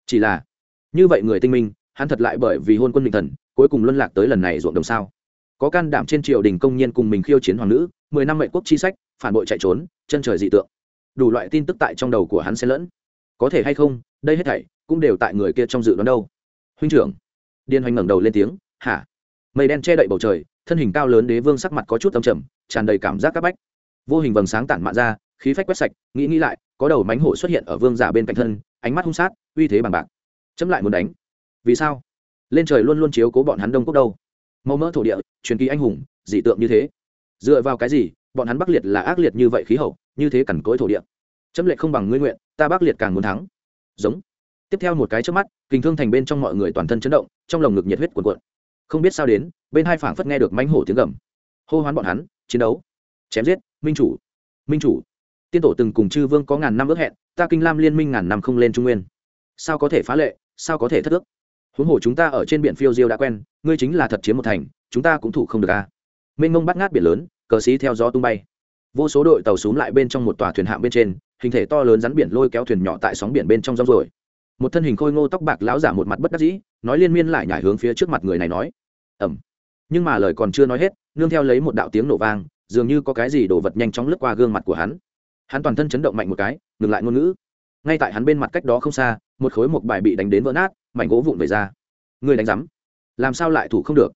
Chỉ là như vậy người tinh minh, hắn thật lại bởi vì hôn quân định thần, cuối cùng luân lạc tới lần này ruộng đồng sao. Có can đảm trên triều đình công nhiên cùng mình khiêu chiến hoàng nữ, mười năm mệnh quốc chi sách, phản bội chạy trốn, chân trời dị tượng. Đủ loại tin tức tại trong đầu của hắn xen lẫn. Có thể hay không, đây hết thảy cũng đều tại người kia trong dự đoán đâu. Huynh trưởng. Điên hoành ngẩng đầu lên tiếng, hả? Mây đen che đậy bầu trời, thân hình cao lớn đế vương sắc mặt có chút âm trầm, tràn đầy cảm giác c áp bách. Vô hình vầng sáng tản mạn ra, khí phách quét sạch, nghĩ nghĩ lại, có đầu mánh hổ xuất hiện ở vương giả bên cạnh thân, ánh mắt hung sát, uy thế bằng bạc chấm lại muốn đánh. Vì sao? Lên trời luôn luôn chiếu cố bọn hắn đông quốc đâu? Màu mỡ thổ địa, truyền kỳ anh hùng, dị tượng như thế. Dựa vào cái gì, bọn hắn bắc liệt là ác liệt như vậy khí hậu, như thế cằn cỗi thổ địa? Chấm lệ không bằng ngươi nguyện, ta bắc liệt càng muốn thắng. Giống. Tiếp theo một cái trước mắt, kinh thương thành bên trong mọi người toàn thân chấn động, trong lồng ngực nhiệt huyết cuồn cuộn. Không biết sao đến, bên hai phảng phất nghe được mánh hổ tiếng gầm. Hô hoán bọn hắn, chiến đấu. Chém giết, minh chủ. Minh chủ. Tiên tổ từng cùng chư vương có ngàn năm ước hẹn, ta kinh lam liên minh ngàn năm không lên trung nguyên sao có thể phá lệ, sao có thể thất ước? Huống hồ chúng ta ở trên biển phiêu diêu đã quen, ngươi chính là thật chiếm một thành, chúng ta cũng thủ không được a à. mênh mông bắt ngát biển lớn, cờ xí theo gió tung bay. Vô số đội tàu xúm lại bên trong một tòa thuyền hạng bên trên, hình thể to lớn rắn biển lôi kéo thuyền nhỏ tại sóng biển bên trong rong rồi một thân hình khôi ngô tóc bạc lão giả một mặt bất đắc dĩ, nói liên miên lại nhảy hướng phía trước mặt người này nói. Ẩm nhưng mà lời còn chưa nói hết, nương theo lấy một đạo tiếng nổ vang, dường như có cái gì đổ vật nhanh chóng lướt qua gương mặt của hắn. Hắn toàn thân chấn động mạnh một cái, ngừng lại ngôn ngữ ngay tại hắn bên mặt cách đó không xa, một khối một bài bị đánh đến vỡ nát, mảnh gỗ vụn về ra. Người đánh rắm làm sao lại thủ không được?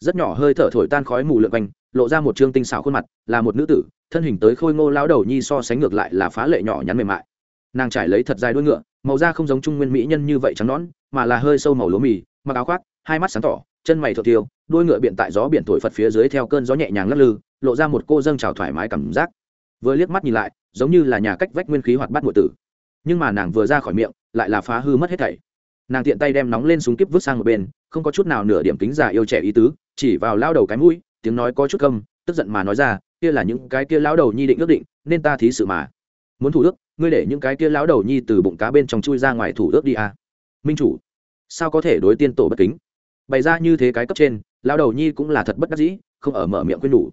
Rất nhỏ hơi thở thổi tan khói mù lượn quanh, lộ ra một trương tinh xảo khuôn mặt, là một nữ tử, thân hình tới khôi ngô lao đầu nhi so sánh ngược lại là phá lệ nhỏ nhắn mềm mại. Nàng trải lấy thật dài đuôi ngựa, màu da không giống trung nguyên mỹ nhân như vậy trắng nón mà là hơi sâu màu lúa mì, mặc áo khoác, hai mắt sáng tỏ, chân mày thợ tiêu, đuôi ngựa biện tại gió biển thổi phật phía dưới theo cơn gió nhẹ nhàng lắc lư, lộ ra một cô dâng trào thoải mái cảm giác. Vừa liếc mắt nhìn lại, giống như là nhà cách vách nguyên khí hoạt bát ngụy tử nhưng mà nàng vừa ra khỏi miệng, lại là phá hư mất hết thảy. Nàng tiện tay đem nóng lên súng kíp vứt sang một bên, không có chút nào nửa điểm kính già yêu trẻ ý tứ, chỉ vào lao đầu cái mũi, tiếng nói có chút câm, tức giận mà nói ra, kia là những cái kia lao đầu nhi định ước định, nên ta thí sự mà. Muốn thủ ước, ngươi để những cái kia lao đầu nhi từ bụng cá bên trong chui ra ngoài thủ ước đi à. minh chủ, sao có thể đối tiên tổ bất kính? Bày ra như thế cái cấp trên lao đầu nhi cũng là thật bất đắc dĩ, không ở mở miệng quên đủ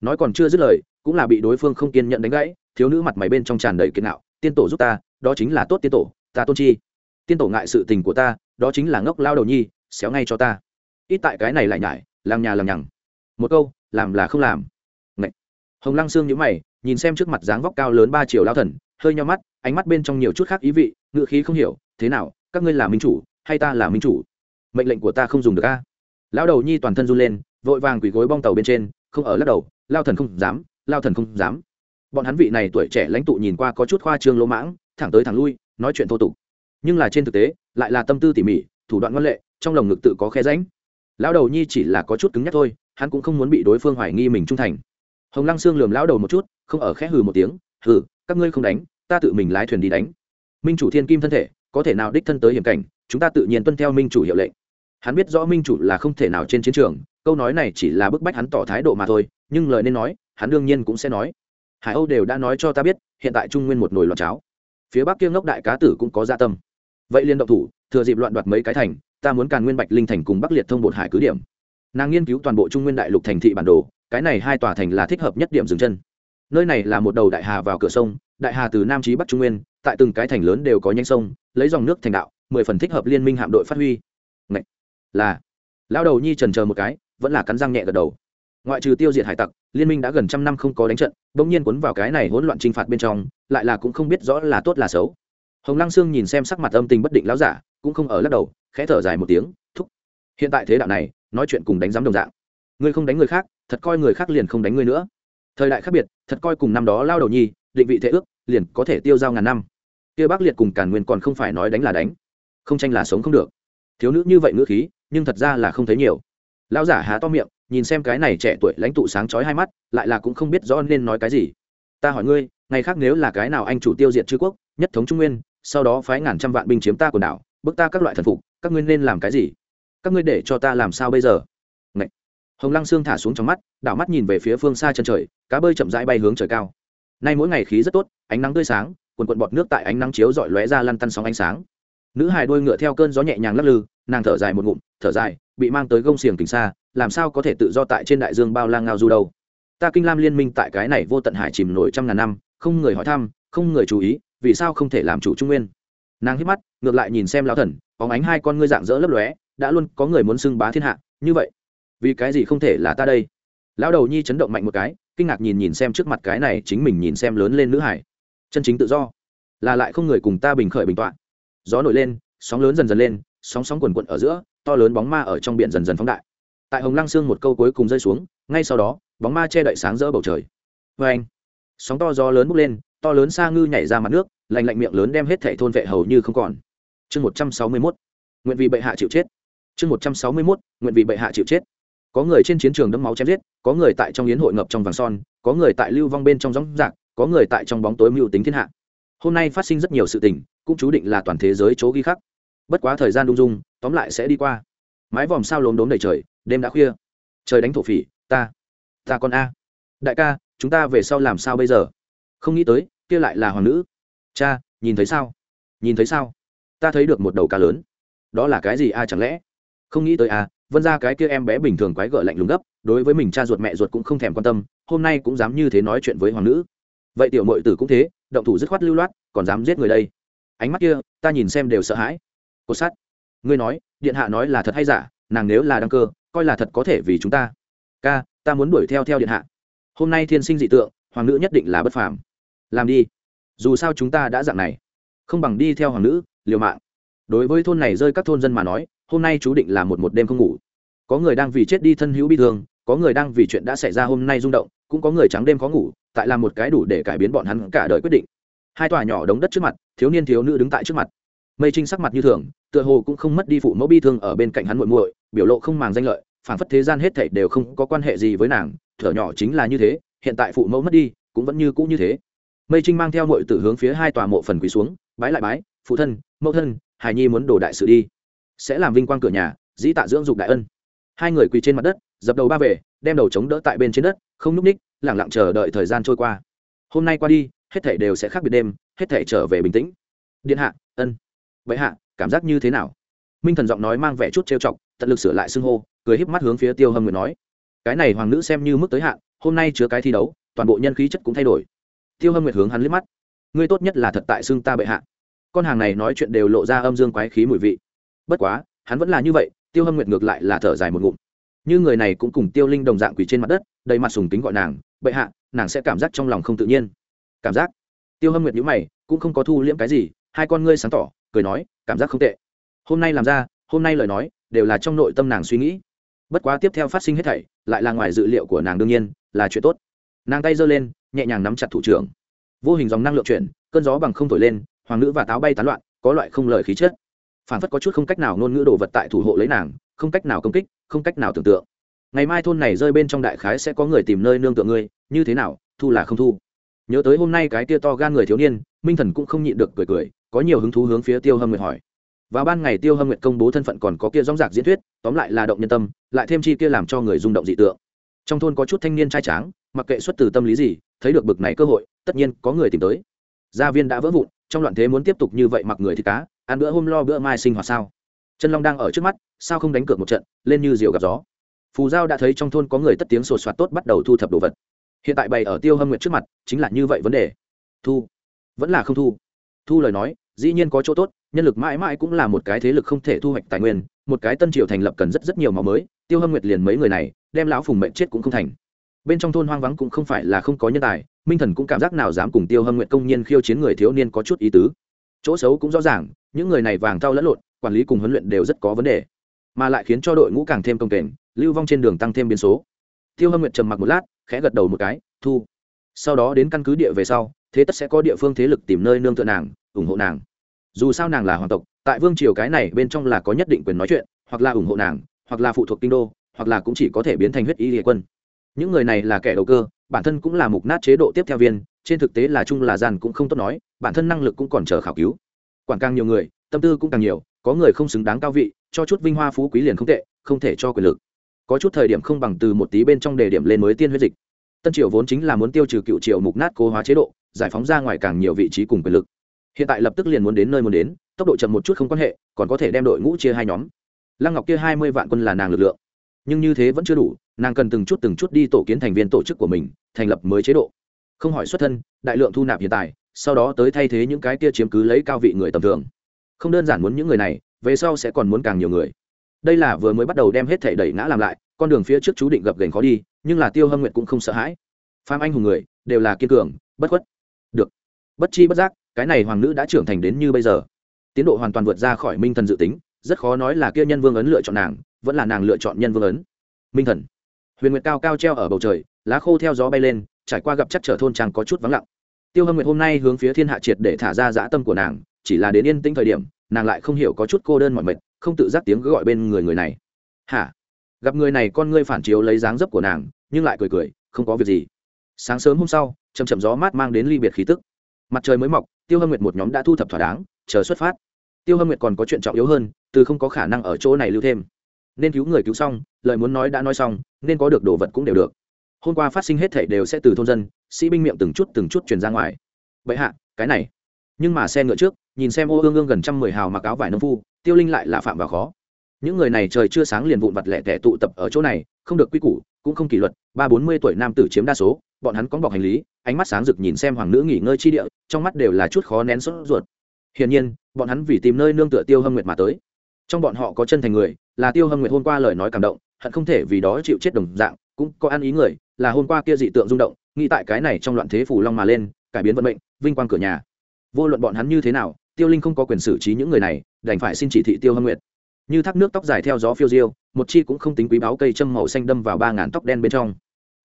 nói còn chưa dứt lời, cũng là bị đối phương không kiên nhận đánh gãy, thiếu nữ mặt mày bên trong tràn đầy kiệt nạo, tiên tổ giúp ta đó chính là tốt tiên tổ, ta tôn chi. Tiên tổ ngại sự tình của ta, đó chính là ngốc lao đầu nhi, xéo ngay cho ta. Ít tại cái này lại nhải làm nhà làm nhằng. Một câu, làm là không làm. Ngậy. hồng lăng xương nhíu mày, nhìn xem trước mặt dáng vóc cao lớn ba triệu lao thần, hơi nhau mắt, ánh mắt bên trong nhiều chút khác ý vị ngựa khí không hiểu, thế nào, các ngươi là minh chủ, hay ta là minh chủ? Mệnh lệnh của ta không dùng được a. Lão đầu nhi toàn thân run lên, vội vàng quỳ gối bong tàu bên trên, không ở lắc đầu, lao thần không dám, lao thần không dám. Bọn hắn vị này tuổi trẻ lãnh tụ nhìn qua có chút khoa trương lỗ mãng thẳng tới thẳng lui, nói chuyện thô tục. Nhưng là trên thực tế, lại là tâm tư tỉ mỉ, thủ đoạn ngoan lệ, trong lồng ngực tự có khe ránh lão đầu nhi chỉ là có chút cứng nhắc thôi, hắn cũng không muốn bị đối phương hoài nghi mình trung thành. Hồng lăng sương lườm lão đầu một chút, không ở khẽ hừ một tiếng, hừ, các ngươi không đánh, ta tự mình lái thuyền đi đánh. Minh chủ thiên kim thân thể, có thể nào đích thân tới hiểm cảnh, chúng ta tự nhiên tuân theo minh chủ hiệu lệnh. Hắn biết rõ minh chủ là không thể nào trên chiến trường, câu nói này chỉ là bức bách hắn tỏ thái độ mà thôi, nhưng lời nên nói, hắn đương nhiên cũng sẽ nói. Hải âu đều đã nói cho ta biết, hiện tại trung nguyên một nồi loạn cháo phía bắc kia ngốc đại cá tử cũng có gia dạ tâm. Vậy liên động thủ, thừa dịp loạn đoạt mấy cái thành, ta muốn càn nguyên bạch linh thành cùng bắc liệt thông bột hải cứ điểm. Nàng nghiên cứu toàn bộ trung nguyên đại lục thành thị bản đồ, cái này hai tòa thành là thích hợp nhất điểm dừng chân. Nơi này là một đầu đại hà vào cửa sông, đại hà từ nam chí bắc trung nguyên, tại từng cái thành lớn đều có nhanh sông, lấy dòng nước thành đạo, mười phần thích hợp liên minh hạm đội phát huy. Ngậy! là lao đầu nhi trần chờ một cái, vẫn là cắn răng nhẹ gật đầu. Ngoại trừ tiêu diệt hải tặc, liên minh đã gần trăm năm không có đánh trận bỗng nhiên cuốn vào cái này hỗn loạn trinh phạt bên trong, lại là cũng không biết rõ là tốt là xấu. Hồng lăng sương nhìn xem sắc mặt âm tình bất định lão giả, cũng không ở lắc đầu, khẽ thở dài một tiếng, thúc. Hiện tại thế đạo này, nói chuyện cùng đánh giám đồng dạng. Ngươi không đánh người khác, thật coi người khác liền không đánh ngươi nữa. Thời đại khác biệt, thật coi cùng năm đó lao đầu nhi, định vị thế ước, liền có thể tiêu dao ngàn năm. Kia bác liệt cùng càn nguyên còn không phải nói đánh là đánh. Không tranh là sống không được. Thiếu nữ như vậy ngữ khí, nhưng thật ra là không thấy nhiều lão giả há to miệng, nhìn xem cái này trẻ tuổi lãnh tụ sáng chói hai mắt, lại là cũng không biết rõ nên nói cái gì. Ta hỏi ngươi, ngày khác nếu là cái nào anh chủ tiêu diệt chư quốc, nhất thống trung nguyên, sau đó phái ngàn trăm vạn binh chiếm ta quần đảo, bức ta các loại thần phục, các ngươi nên làm cái gì? Các ngươi để cho ta làm sao bây giờ? Ngậy. hồng lăng xương thả xuống trong mắt, đảo mắt nhìn về phía phương xa chân trời, cá bơi chậm rãi bay hướng trời cao. Nay mỗi ngày khí rất tốt, ánh nắng tươi sáng, quần quần bọt nước tại ánh nắng chiếu rọi lóe ra lăn tăn sóng ánh sáng. Nữ hài đôi ngựa theo cơn gió nhẹ nhàng lắc lư, nàng thở dài một ngụm, thở dài bị mang tới gông xiềng kính xa, làm sao có thể tự do tại trên đại dương bao lang ngao du đâu? Ta kinh lam liên minh tại cái này vô tận hải chìm nổi trăm ngàn năm, không người hỏi thăm, không người chú ý, vì sao không thể làm chủ trung nguyên? Nàng hít mắt, ngược lại nhìn xem lão thần, bóng ánh hai con ngươi dạng dỡ lấp lóe, đã luôn có người muốn xưng bá thiên hạ, như vậy, vì cái gì không thể là ta đây? Lão đầu nhi chấn động mạnh một cái, kinh ngạc nhìn nhìn xem trước mặt cái này chính mình nhìn xem lớn lên nữ hải. Chân chính tự do, là lại không người cùng ta bình khởi bình tọa. Gió nổi lên, sóng lớn dần dần lên, sóng sóng quần quận ở giữa to lớn bóng ma ở trong biển dần dần phóng đại. Tại hồng lăng sương một câu cuối cùng rơi xuống, ngay sau đó, bóng ma che đậy sáng rỡ bầu trời. Vê anh, sóng to gió lớn bốc lên, to lớn xa ngư nhảy ra mặt nước, lạnh lạnh miệng lớn đem hết thảy thôn vệ hầu như không còn. Chương một trăm sáu mươi mốt, nguyện vì bệ hạ chịu chết. Chương một trăm sáu mươi mốt, nguyện vì bệ hạ chịu chết. Có người trên chiến trường đẫm máu chém giết, có người tại trong yến hội ngập trong vàng son, có người tại lưu vong bên trong gióng giạc, có người tại trong bóng tối mưu tính thiên hạ. Hôm nay phát sinh rất nhiều sự tình, cũng chú định là toàn thế giới chỗ ghi khắc. Bất quá thời gian đung dung tóm lại sẽ đi qua. Mái vòm sao lốm đốm đầy trời, đêm đã khuya. Trời đánh thổ phỉ, ta ta con a. Đại ca, chúng ta về sau làm sao bây giờ? Không nghĩ tới, kia lại là hoàng nữ. Cha, nhìn thấy sao? Nhìn thấy sao? Ta thấy được một đầu cá lớn. Đó là cái gì a chẳng lẽ? Không nghĩ tới a, vân ra cái kia em bé bình thường quái gợ lạnh lùng gấp, đối với mình cha ruột mẹ ruột cũng không thèm quan tâm, hôm nay cũng dám như thế nói chuyện với hoàng nữ. Vậy tiểu mội tử cũng thế, động thủ dứt khoát lưu loát, còn dám giết người đây. Ánh mắt kia, ta nhìn xem đều sợ hãi. Cột sắt ngươi nói, điện hạ nói là thật hay giả, nàng nếu là đăng cơ, coi là thật có thể vì chúng ta. Ca, ta muốn đuổi theo theo điện hạ. Hôm nay thiên sinh dị tượng, hoàng nữ nhất định là bất phàm. Làm đi. Dù sao chúng ta đã dạng này. Không bằng đi theo hoàng nữ, liều mạng. Đối với thôn này rơi các thôn dân mà nói, hôm nay chú định là một một đêm không ngủ. Có người đang vì chết đi thân hữu bi thương, có người đang vì chuyện đã xảy ra hôm nay rung động, cũng có người trắng đêm khó ngủ, tại làm một cái đủ để cải biến bọn hắn cả đời quyết định. Hai tòa nhỏ đống đất trước mặt, thiếu niên thiếu nữ đứng tại trước mặt mây trinh sắc mặt như thường, tựa hồ cũng không mất đi phụ mẫu bi thương ở bên cạnh hắn muội muội, biểu lộ không màng danh lợi phản phất thế gian hết thảy đều không có quan hệ gì với nàng, thở nhỏ chính là như thế, hiện tại phụ mẫu mất đi, cũng vẫn như cũ như thế. Mây trinh mang theo muội tử hướng phía hai tòa mộ phần quỳ xuống, bái lại bái, phụ thân, mẫu thân hải nhi muốn đổ đại sự đi. Sẽ làm vinh quang cửa nhà, dĩ tạ dưỡng dục đại ân. Hai người quỳ trên mặt đất, dập đầu ba về, đem đầu chống đỡ tại bên trên đất, không núp ních lẳng lặng chờ đợi thời gian trôi qua. Hôm nay qua đi, hết thảy đều sẽ khác biệt đêm, hết thảy trở về bình tĩnh. Điện hạ, ân bệ hạ, cảm giác như thế nào? Minh thần giọng nói mang vẻ chút trêu chọc, tận lực sửa lại xưng hô, cười híp mắt hướng phía tiêu hâm nguyệt nói, cái này hoàng nữ xem như mức tới hạn, hôm nay chứa cái thi đấu, toàn bộ nhân khí chất cũng thay đổi. Tiêu hâm nguyệt hướng hắn liếc mắt, ngươi tốt nhất là thật tại xưng ta bệ hạ. Con hàng này nói chuyện đều lộ ra âm dương quái khí mùi vị. Bất quá, hắn vẫn là như vậy, tiêu hâm nguyệt ngược lại là thở dài một ngụm. Như người này cũng cùng tiêu linh đồng dạng quỳ trên mặt đất, đầy mặt sùng kính gọi nàng, bệ hạ, nàng sẽ cảm giác trong lòng không tự nhiên. Cảm giác? Tiêu hâm nguyệt nhữ mày, cũng không có thu liễm cái gì, hai con ngươi sáng tỏ cười nói, cảm giác không tệ. Hôm nay làm ra, hôm nay lời nói, đều là trong nội tâm nàng suy nghĩ. Bất quá tiếp theo phát sinh hết thảy, lại là ngoài dự liệu của nàng đương nhiên, là chuyện tốt. Nàng tay giơ lên, nhẹ nhàng nắm chặt thủ trưởng. Vô hình dòng năng lượng chuyển, cơn gió bằng không thổi lên, hoàng nữ và táo bay tán loạn, có loại không lời khí chất. Phản phất có chút không cách nào ngôn ngữ đồ vật tại thủ hộ lấy nàng, không cách nào công kích, không cách nào tưởng tượng. Ngày mai thôn này rơi bên trong đại khái sẽ có người tìm nơi nương tựa ngươi, như thế nào, thu là không thu. Nhớ tới hôm nay cái tia to gan người thiếu niên, minh thần cũng không nhịn được cười cười có nhiều hứng thú hướng phía tiêu hâm nguyệt hỏi. Vào ban ngày tiêu hâm nguyệt công bố thân phận còn có kia dóng dạc diễn thuyết, tóm lại là động nhân tâm, lại thêm chi kia làm cho người rung động dị tượng. Trong thôn có chút thanh niên trai tráng, mặc kệ xuất từ tâm lý gì, thấy được bực này cơ hội, tất nhiên có người tìm tới. Gia viên đã vỡ vụn, trong loạn thế muốn tiếp tục như vậy mặc người thì cá, ăn bữa hôm lo bữa mai sinh hoạt sao? Chân long đang ở trước mắt, sao không đánh cược một trận, lên như diều gặp gió. Phù giao đã thấy trong thôn có người tất tiếng sột soạt tốt bắt đầu thu thập đồ vật. Hiện tại bày ở tiêu hâm nguyệt trước mặt, chính là như vậy vấn đề. Thu. Vẫn là không thu thu lời nói, dĩ nhiên có chỗ tốt, nhân lực mãi mãi cũng là một cái thế lực không thể thu hoạch tài nguyên, một cái tân triều thành lập cần rất rất nhiều máu mới, tiêu hâm nguyệt liền mấy người này, đem lão phùng mệnh chết cũng không thành. Bên trong thôn hoang vắng cũng không phải là không có nhân tài, minh thần cũng cảm giác nào dám cùng tiêu hâm nguyện công nhiên khiêu chiến người thiếu niên có chút ý tứ. Chỗ xấu cũng rõ ràng, những người này vàng thau lẫn lộn, quản lý cùng huấn luyện đều rất có vấn đề, mà lại khiến cho đội ngũ càng thêm công kềnh, lưu vong trên đường tăng thêm biến số. Tiêu hâm nguyện trầm mặc một lát, khẽ gật đầu một cái, thu, sau đó đến căn cứ địa về sau, thế tất sẽ có địa phương thế lực tìm nơi nương tựa nàng ủng hộ nàng. Dù sao nàng là hoàng tộc, tại vương triều cái này bên trong là có nhất định quyền nói chuyện, hoặc là ủng hộ nàng, hoặc là phụ thuộc kinh đô, hoặc là cũng chỉ có thể biến thành huyết y địa quân. Những người này là kẻ đầu cơ, bản thân cũng là mục nát chế độ tiếp theo viên, trên thực tế là chung là gian cũng không tốt nói, bản thân năng lực cũng còn chờ khảo cứu. Quản càng nhiều người, tâm tư cũng càng nhiều, có người không xứng đáng cao vị, cho chút vinh hoa phú quý liền không tệ, không thể cho quyền lực. Có chút thời điểm không bằng từ một tí bên trong đề điểm lên mới tiên huyết dịch. Tân triều vốn chính là muốn tiêu trừ cựu triều mục nát cố hóa chế độ, giải phóng ra ngoài càng nhiều vị trí cùng quyền lực hiện tại lập tức liền muốn đến nơi muốn đến, tốc độ chậm một chút không quan hệ, còn có thể đem đội ngũ chia hai nhóm. Lăng ngọc kia hai mươi vạn quân là nàng lực lượng. Nhưng như thế vẫn chưa đủ, nàng cần từng chút từng chút đi tổ kiến thành viên tổ chức của mình, thành lập mới chế độ. Không hỏi xuất thân, đại lượng thu nạp hiện tại, sau đó tới thay thế những cái kia chiếm cứ lấy cao vị người tầm thường. Không đơn giản muốn những người này, về sau sẽ còn muốn càng nhiều người. Đây là vừa mới bắt đầu đem hết thể đẩy ngã làm lại, con đường phía trước chú định gập gành khó đi, nhưng là tiêu hâm nguyện cũng không sợ hãi. Phan anh hùng người, đều là kiên cường, bất khuất. Được. Bất chi bất giác cái này hoàng nữ đã trưởng thành đến như bây giờ. Tiến độ hoàn toàn vượt ra khỏi minh thần dự tính, rất khó nói là kia nhân vương ấn lựa chọn nàng, vẫn là nàng lựa chọn nhân vương ấn. Minh thần. Huyền nguyệt cao cao treo ở bầu trời, lá khô theo gió bay lên, trải qua gặp chắc trở thôn trang có chút vắng lặng. Tiêu hâm nguyệt hôm nay hướng phía thiên hạ triệt để thả ra dã tâm của nàng, chỉ là đến yên tĩnh thời điểm, nàng lại không hiểu có chút cô đơn mọi mệt, không tự giác tiếng gọi bên người người này. Hả? Gặp người này con ngươi phản chiếu lấy dáng dấp của nàng, nhưng lại cười cười, không có việc gì. Sáng sớm hôm sau chầm chậm gió mát mang đến ly biệt khí tức mặt trời mới mọc, tiêu hâm nguyệt một nhóm đã thu thập thỏa đáng, chờ xuất phát. Tiêu hâm nguyệt còn có chuyện trọng yếu hơn, từ không có khả năng ở chỗ này lưu thêm. Nên cứu người cứu xong, lời muốn nói đã nói xong, nên có được đồ vật cũng đều được. Hôm qua phát sinh hết thảy đều sẽ từ thôn dân, sĩ binh miệng từng chút từng chút truyền ra ngoài. Vậy hạ, cái này. Nhưng mà xe ngựa trước, nhìn xem ô ương ương gần trăm mười hào mặc áo vải nông phu, tiêu linh lại là phạm vào khó. Những người này trời chưa sáng liền vụn vặt lẻ tẻ tụ tập ở chỗ này, không được quy củ, cũng không kỷ luật, ba bốn mươi tuổi nam tử chiếm đa số bọn hắn có bọc hành lý, ánh mắt sáng rực nhìn xem hoàng nữ nghỉ ngơi chi địa, trong mắt đều là chút khó nén sốt ruột. Hiển nhiên, bọn hắn vì tìm nơi nương tựa tiêu hâm nguyệt mà tới. Trong bọn họ có chân thành người, là tiêu hâm nguyệt hôm qua lời nói cảm động, hận không thể vì đó chịu chết đồng dạng, cũng có ăn ý người, là hôm qua kia dị tượng rung động, nghĩ tại cái này trong loạn thế phủ long mà lên, cải biến vận mệnh, vinh quang cửa nhà. Vô luận bọn hắn như thế nào, tiêu linh không có quyền xử trí những người này, đành phải xin chỉ thị tiêu hâm nguyệt. Như thác nước tóc dài theo gió phiêu diêu, một chi cũng không tính quý báo cây châm màu xanh đâm vào ba ngàn tóc đen bên trong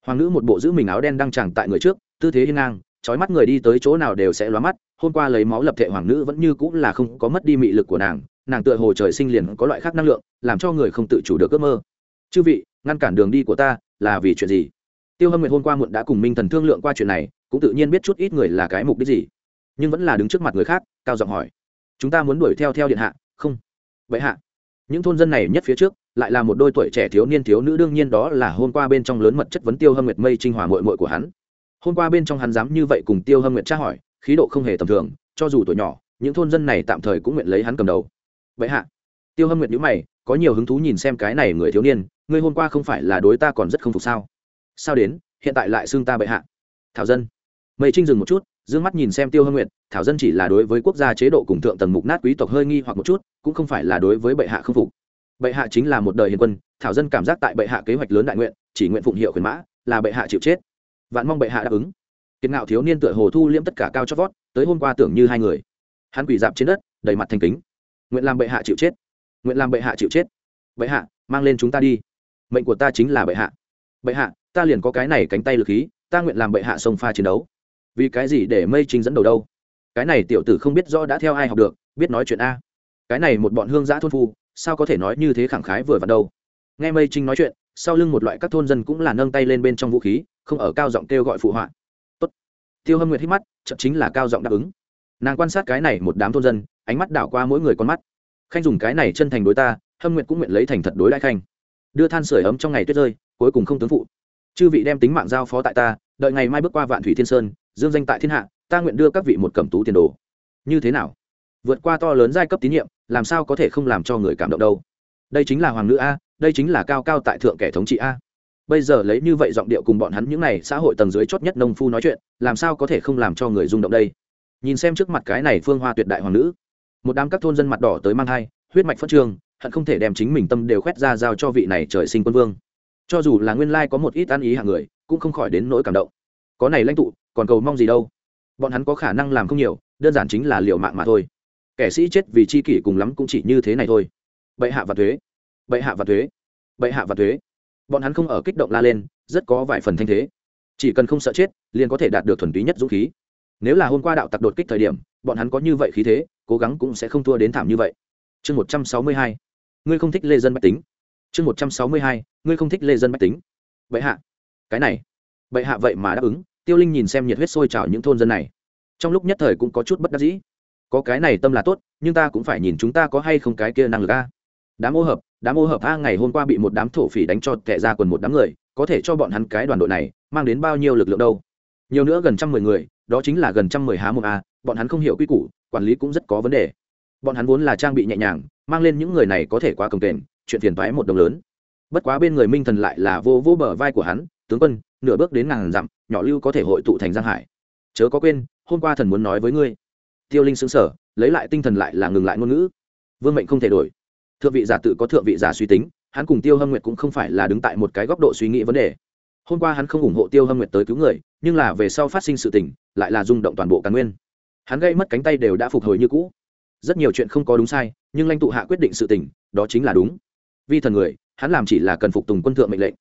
hoàng nữ một bộ giữ mình áo đen đang chẳng tại người trước, tư thế hiên ngang trói mắt người đi tới chỗ nào đều sẽ lóa mắt, hôm qua lấy máu lập thể hoàng nữ vẫn như cũng là không có mất đi mị lực của nàng nàng tựa hồ trời sinh liền có loại khác năng lượng, làm cho người không tự chủ được ước mơ. Chư vị, ngăn cản đường đi của ta, là vì chuyện gì? Tiêu hâm nguyệt hôm qua muộn đã cùng minh thần thương lượng qua chuyện này, cũng tự nhiên biết chút ít người là cái mục đích gì, nhưng vẫn là đứng trước mặt người khác, cao giọng hỏi, chúng ta muốn đuổi theo theo điện hạ, không? Vậy hạ những thôn dân này nhất phía trước, lại là một đôi tuổi trẻ thiếu niên thiếu nữ, đương nhiên đó là hôm qua bên trong lớn mật chất vấn tiêu hâm nguyệt mây trinh hòa mội mội của hắn. Hôm qua bên trong hắn dám như vậy cùng tiêu hâm nguyệt tra hỏi, khí độ không hề tầm thường, cho dù tuổi nhỏ, những thôn dân này tạm thời cũng nguyện lấy hắn cầm đầu. Vậy hạ, tiêu hâm nguyệt nhữ mày, có nhiều hứng thú nhìn xem cái này người thiếu niên, ngươi hôm qua không phải là đối ta còn rất không phục sao? Sao đến, hiện tại lại xương ta bệ hạ? Thảo dân. Mây trinh dừng một chút d ư ơ n g mắt nhìn xem tiêu hâm nguyệt, thảo dân chỉ là đối với quốc gia chế độ cùng thượng tầng mục nát quý tộc hơi nghi hoặc một chút cũng không phải là đối với bệ hạ không phục. Bệ hạ chính là một đời hiền quân, thảo dân cảm giác tại bệ hạ kế hoạch lớn đại nguyện, chỉ nguyện phụng hiệu khuyến mã, là bệ hạ chịu chết. Vạn mong bệ hạ đáp ứng. Kiệt ngạo thiếu niên tựa hồ thu liễm tất cả cao chót vót, tới hôm qua tưởng như hai người. Hắn quỳ dạp trên đất, đầy mặt thành kính. Nguyện làm bệ hạ chịu chết. Nguyện làm bệ hạ chịu chết. Bệ hạ, mang lên chúng ta đi. Mệnh của ta chính là bệ hạ. Bệ hạ, ta liền có cái này cánh tay lực khí, ta nguyện làm bệ hạ sông pha chiến đấu. Vì cái gì để mây chính dẫn đầu đâu? Cái này tiểu tử không biết rõ đã theo ai học được, biết nói chuyện a cái này một bọn hương giã thôn phu, sao có thể nói như thế khẳng khái vừa vặn đâu? Nghe mây trinh nói chuyện, sau lưng một loại các thôn dân cũng là nâng tay lên bên trong vũ khí, không ở cao giọng kêu gọi phụ họa. Tốt. Tiêu hâm nguyệt hít mắt chậm chính là cao giọng đáp ứng. Nàng quan sát cái này một đám thôn dân, ánh mắt đảo qua mỗi người con mắt. Khanh dùng cái này chân thành đối ta, hâm nguyệt cũng nguyện lấy thành thật đối đại khanh. Đưa than sửa ấm trong ngày tuyết rơi, cuối cùng không tướng phụ. Chư vị đem tính mạng giao phó tại ta, đợi ngày mai bước qua vạn thủy thiên sơn, dương danh tại thiên hạ, ta nguyện đưa các vị một cẩm tú tiền đồ. Như thế nào? Vượt qua to lớn giai cấp tín nhiệm làm sao có thể không làm cho người cảm động đâu? Đây chính là hoàng nữ a, đây chính là cao cao tại thượng kẻ thống trị a. Bây giờ lấy như vậy giọng điệu cùng bọn hắn những n à y xã hội tầng dưới chót nhất nông phu nói chuyện, làm sao có thể không làm cho người rung động đây? Nhìn xem trước mặt cái này phương hoa tuyệt đại hoàng nữ, một đám các thôn dân mặt đỏ tới mang thai, huyết mạch phất trường, hận không thể đem chính mình tâm đều khoét ra giao cho vị này trời sinh quân vương. Cho dù là nguyên lai có một ít ăn ý hạng người, cũng không khỏi đến nỗi cảm động. Có này lãnh tụ, còn cầu mong gì đâu? Bọn hắn có khả năng làm không nhiều, đơn giản chính là liều mạng mà thôi kẻ sĩ chết vì chi kỷ cùng lắm cũng chỉ như thế này thôi. Bệ hạ và thuế. Bệ hạ và thuế. Bệ hạ và thuế. Bọn hắn không ở kích động la lên, rất có vài phần thanh thế. Chỉ cần không sợ chết, liền có thể đạt được thuần túy nhất dũng khí. Nếu là hôm qua đạo tặc đột kích thời điểm, bọn hắn có như vậy khí thế, cố gắng cũng sẽ không thua đến thảm như vậy. Chương một trăm sáu mươi hai. Ngươi không thích lê dân bách tính. Chương một trăm sáu mươi hai. Ngươi không thích lê dân bách tính. Bệ hạ. Cái này. Bệ hạ vậy mà đáp ứng. Tiêu linh nhìn xem nhiệt huyết sôi trào những thôn dân này. Trong lúc nhất thời cũng có chút bất đắc dĩ có cái này tâm là tốt, nhưng ta cũng phải nhìn chúng ta có hay không cái kia năng lực a. Đám ô hợp, đám ô hợp a ngày hôm qua bị một đám thổ phỉ đánh cho tệ ra quần một đám người, có thể cho bọn hắn cái đoàn đội này mang đến bao nhiêu lực lượng đâu. Nhiều nữa gần trăm mười người, đó chính là gần trăm mười há một a, bọn hắn không hiểu quy củ, quản lý cũng rất có vấn đề. Bọn hắn vốn là trang bị nhẹ nhàng, mang lên những người này có thể quá cồng kềnh, chuyện tiền toái một đồng lớn. Bất quá bên người minh thần lại là vô vô bờ vai của hắn, tướng quân, nửa bước đến ngàn dặm, nhỏ lưu có thể hội tụ thành giang hải. Chớ có quên, hôm qua thần muốn nói với ngươi tiêu linh xứng sở lấy lại tinh thần lại là ngừng lại ngôn ngữ. Vương mệnh không thể đổi. Thượng vị giả tự có thượng vị giả suy tính, hắn cùng tiêu hâm nguyệt cũng không phải là đứng tại một cái góc độ suy nghĩ vấn đề. Hôm qua hắn không ủng hộ tiêu hâm nguyệt tới cứu người, nhưng là về sau phát sinh sự tình, lại là rung động toàn bộ càn nguyên. Hắn gây mất cánh tay đều đã phục hồi như cũ. Rất nhiều chuyện không có đúng sai, nhưng lãnh tụ hạ quyết định sự tình, đó chính là đúng. Vi thần người, hắn làm chỉ là cần phục tùng quân thượng mệnh lệnh.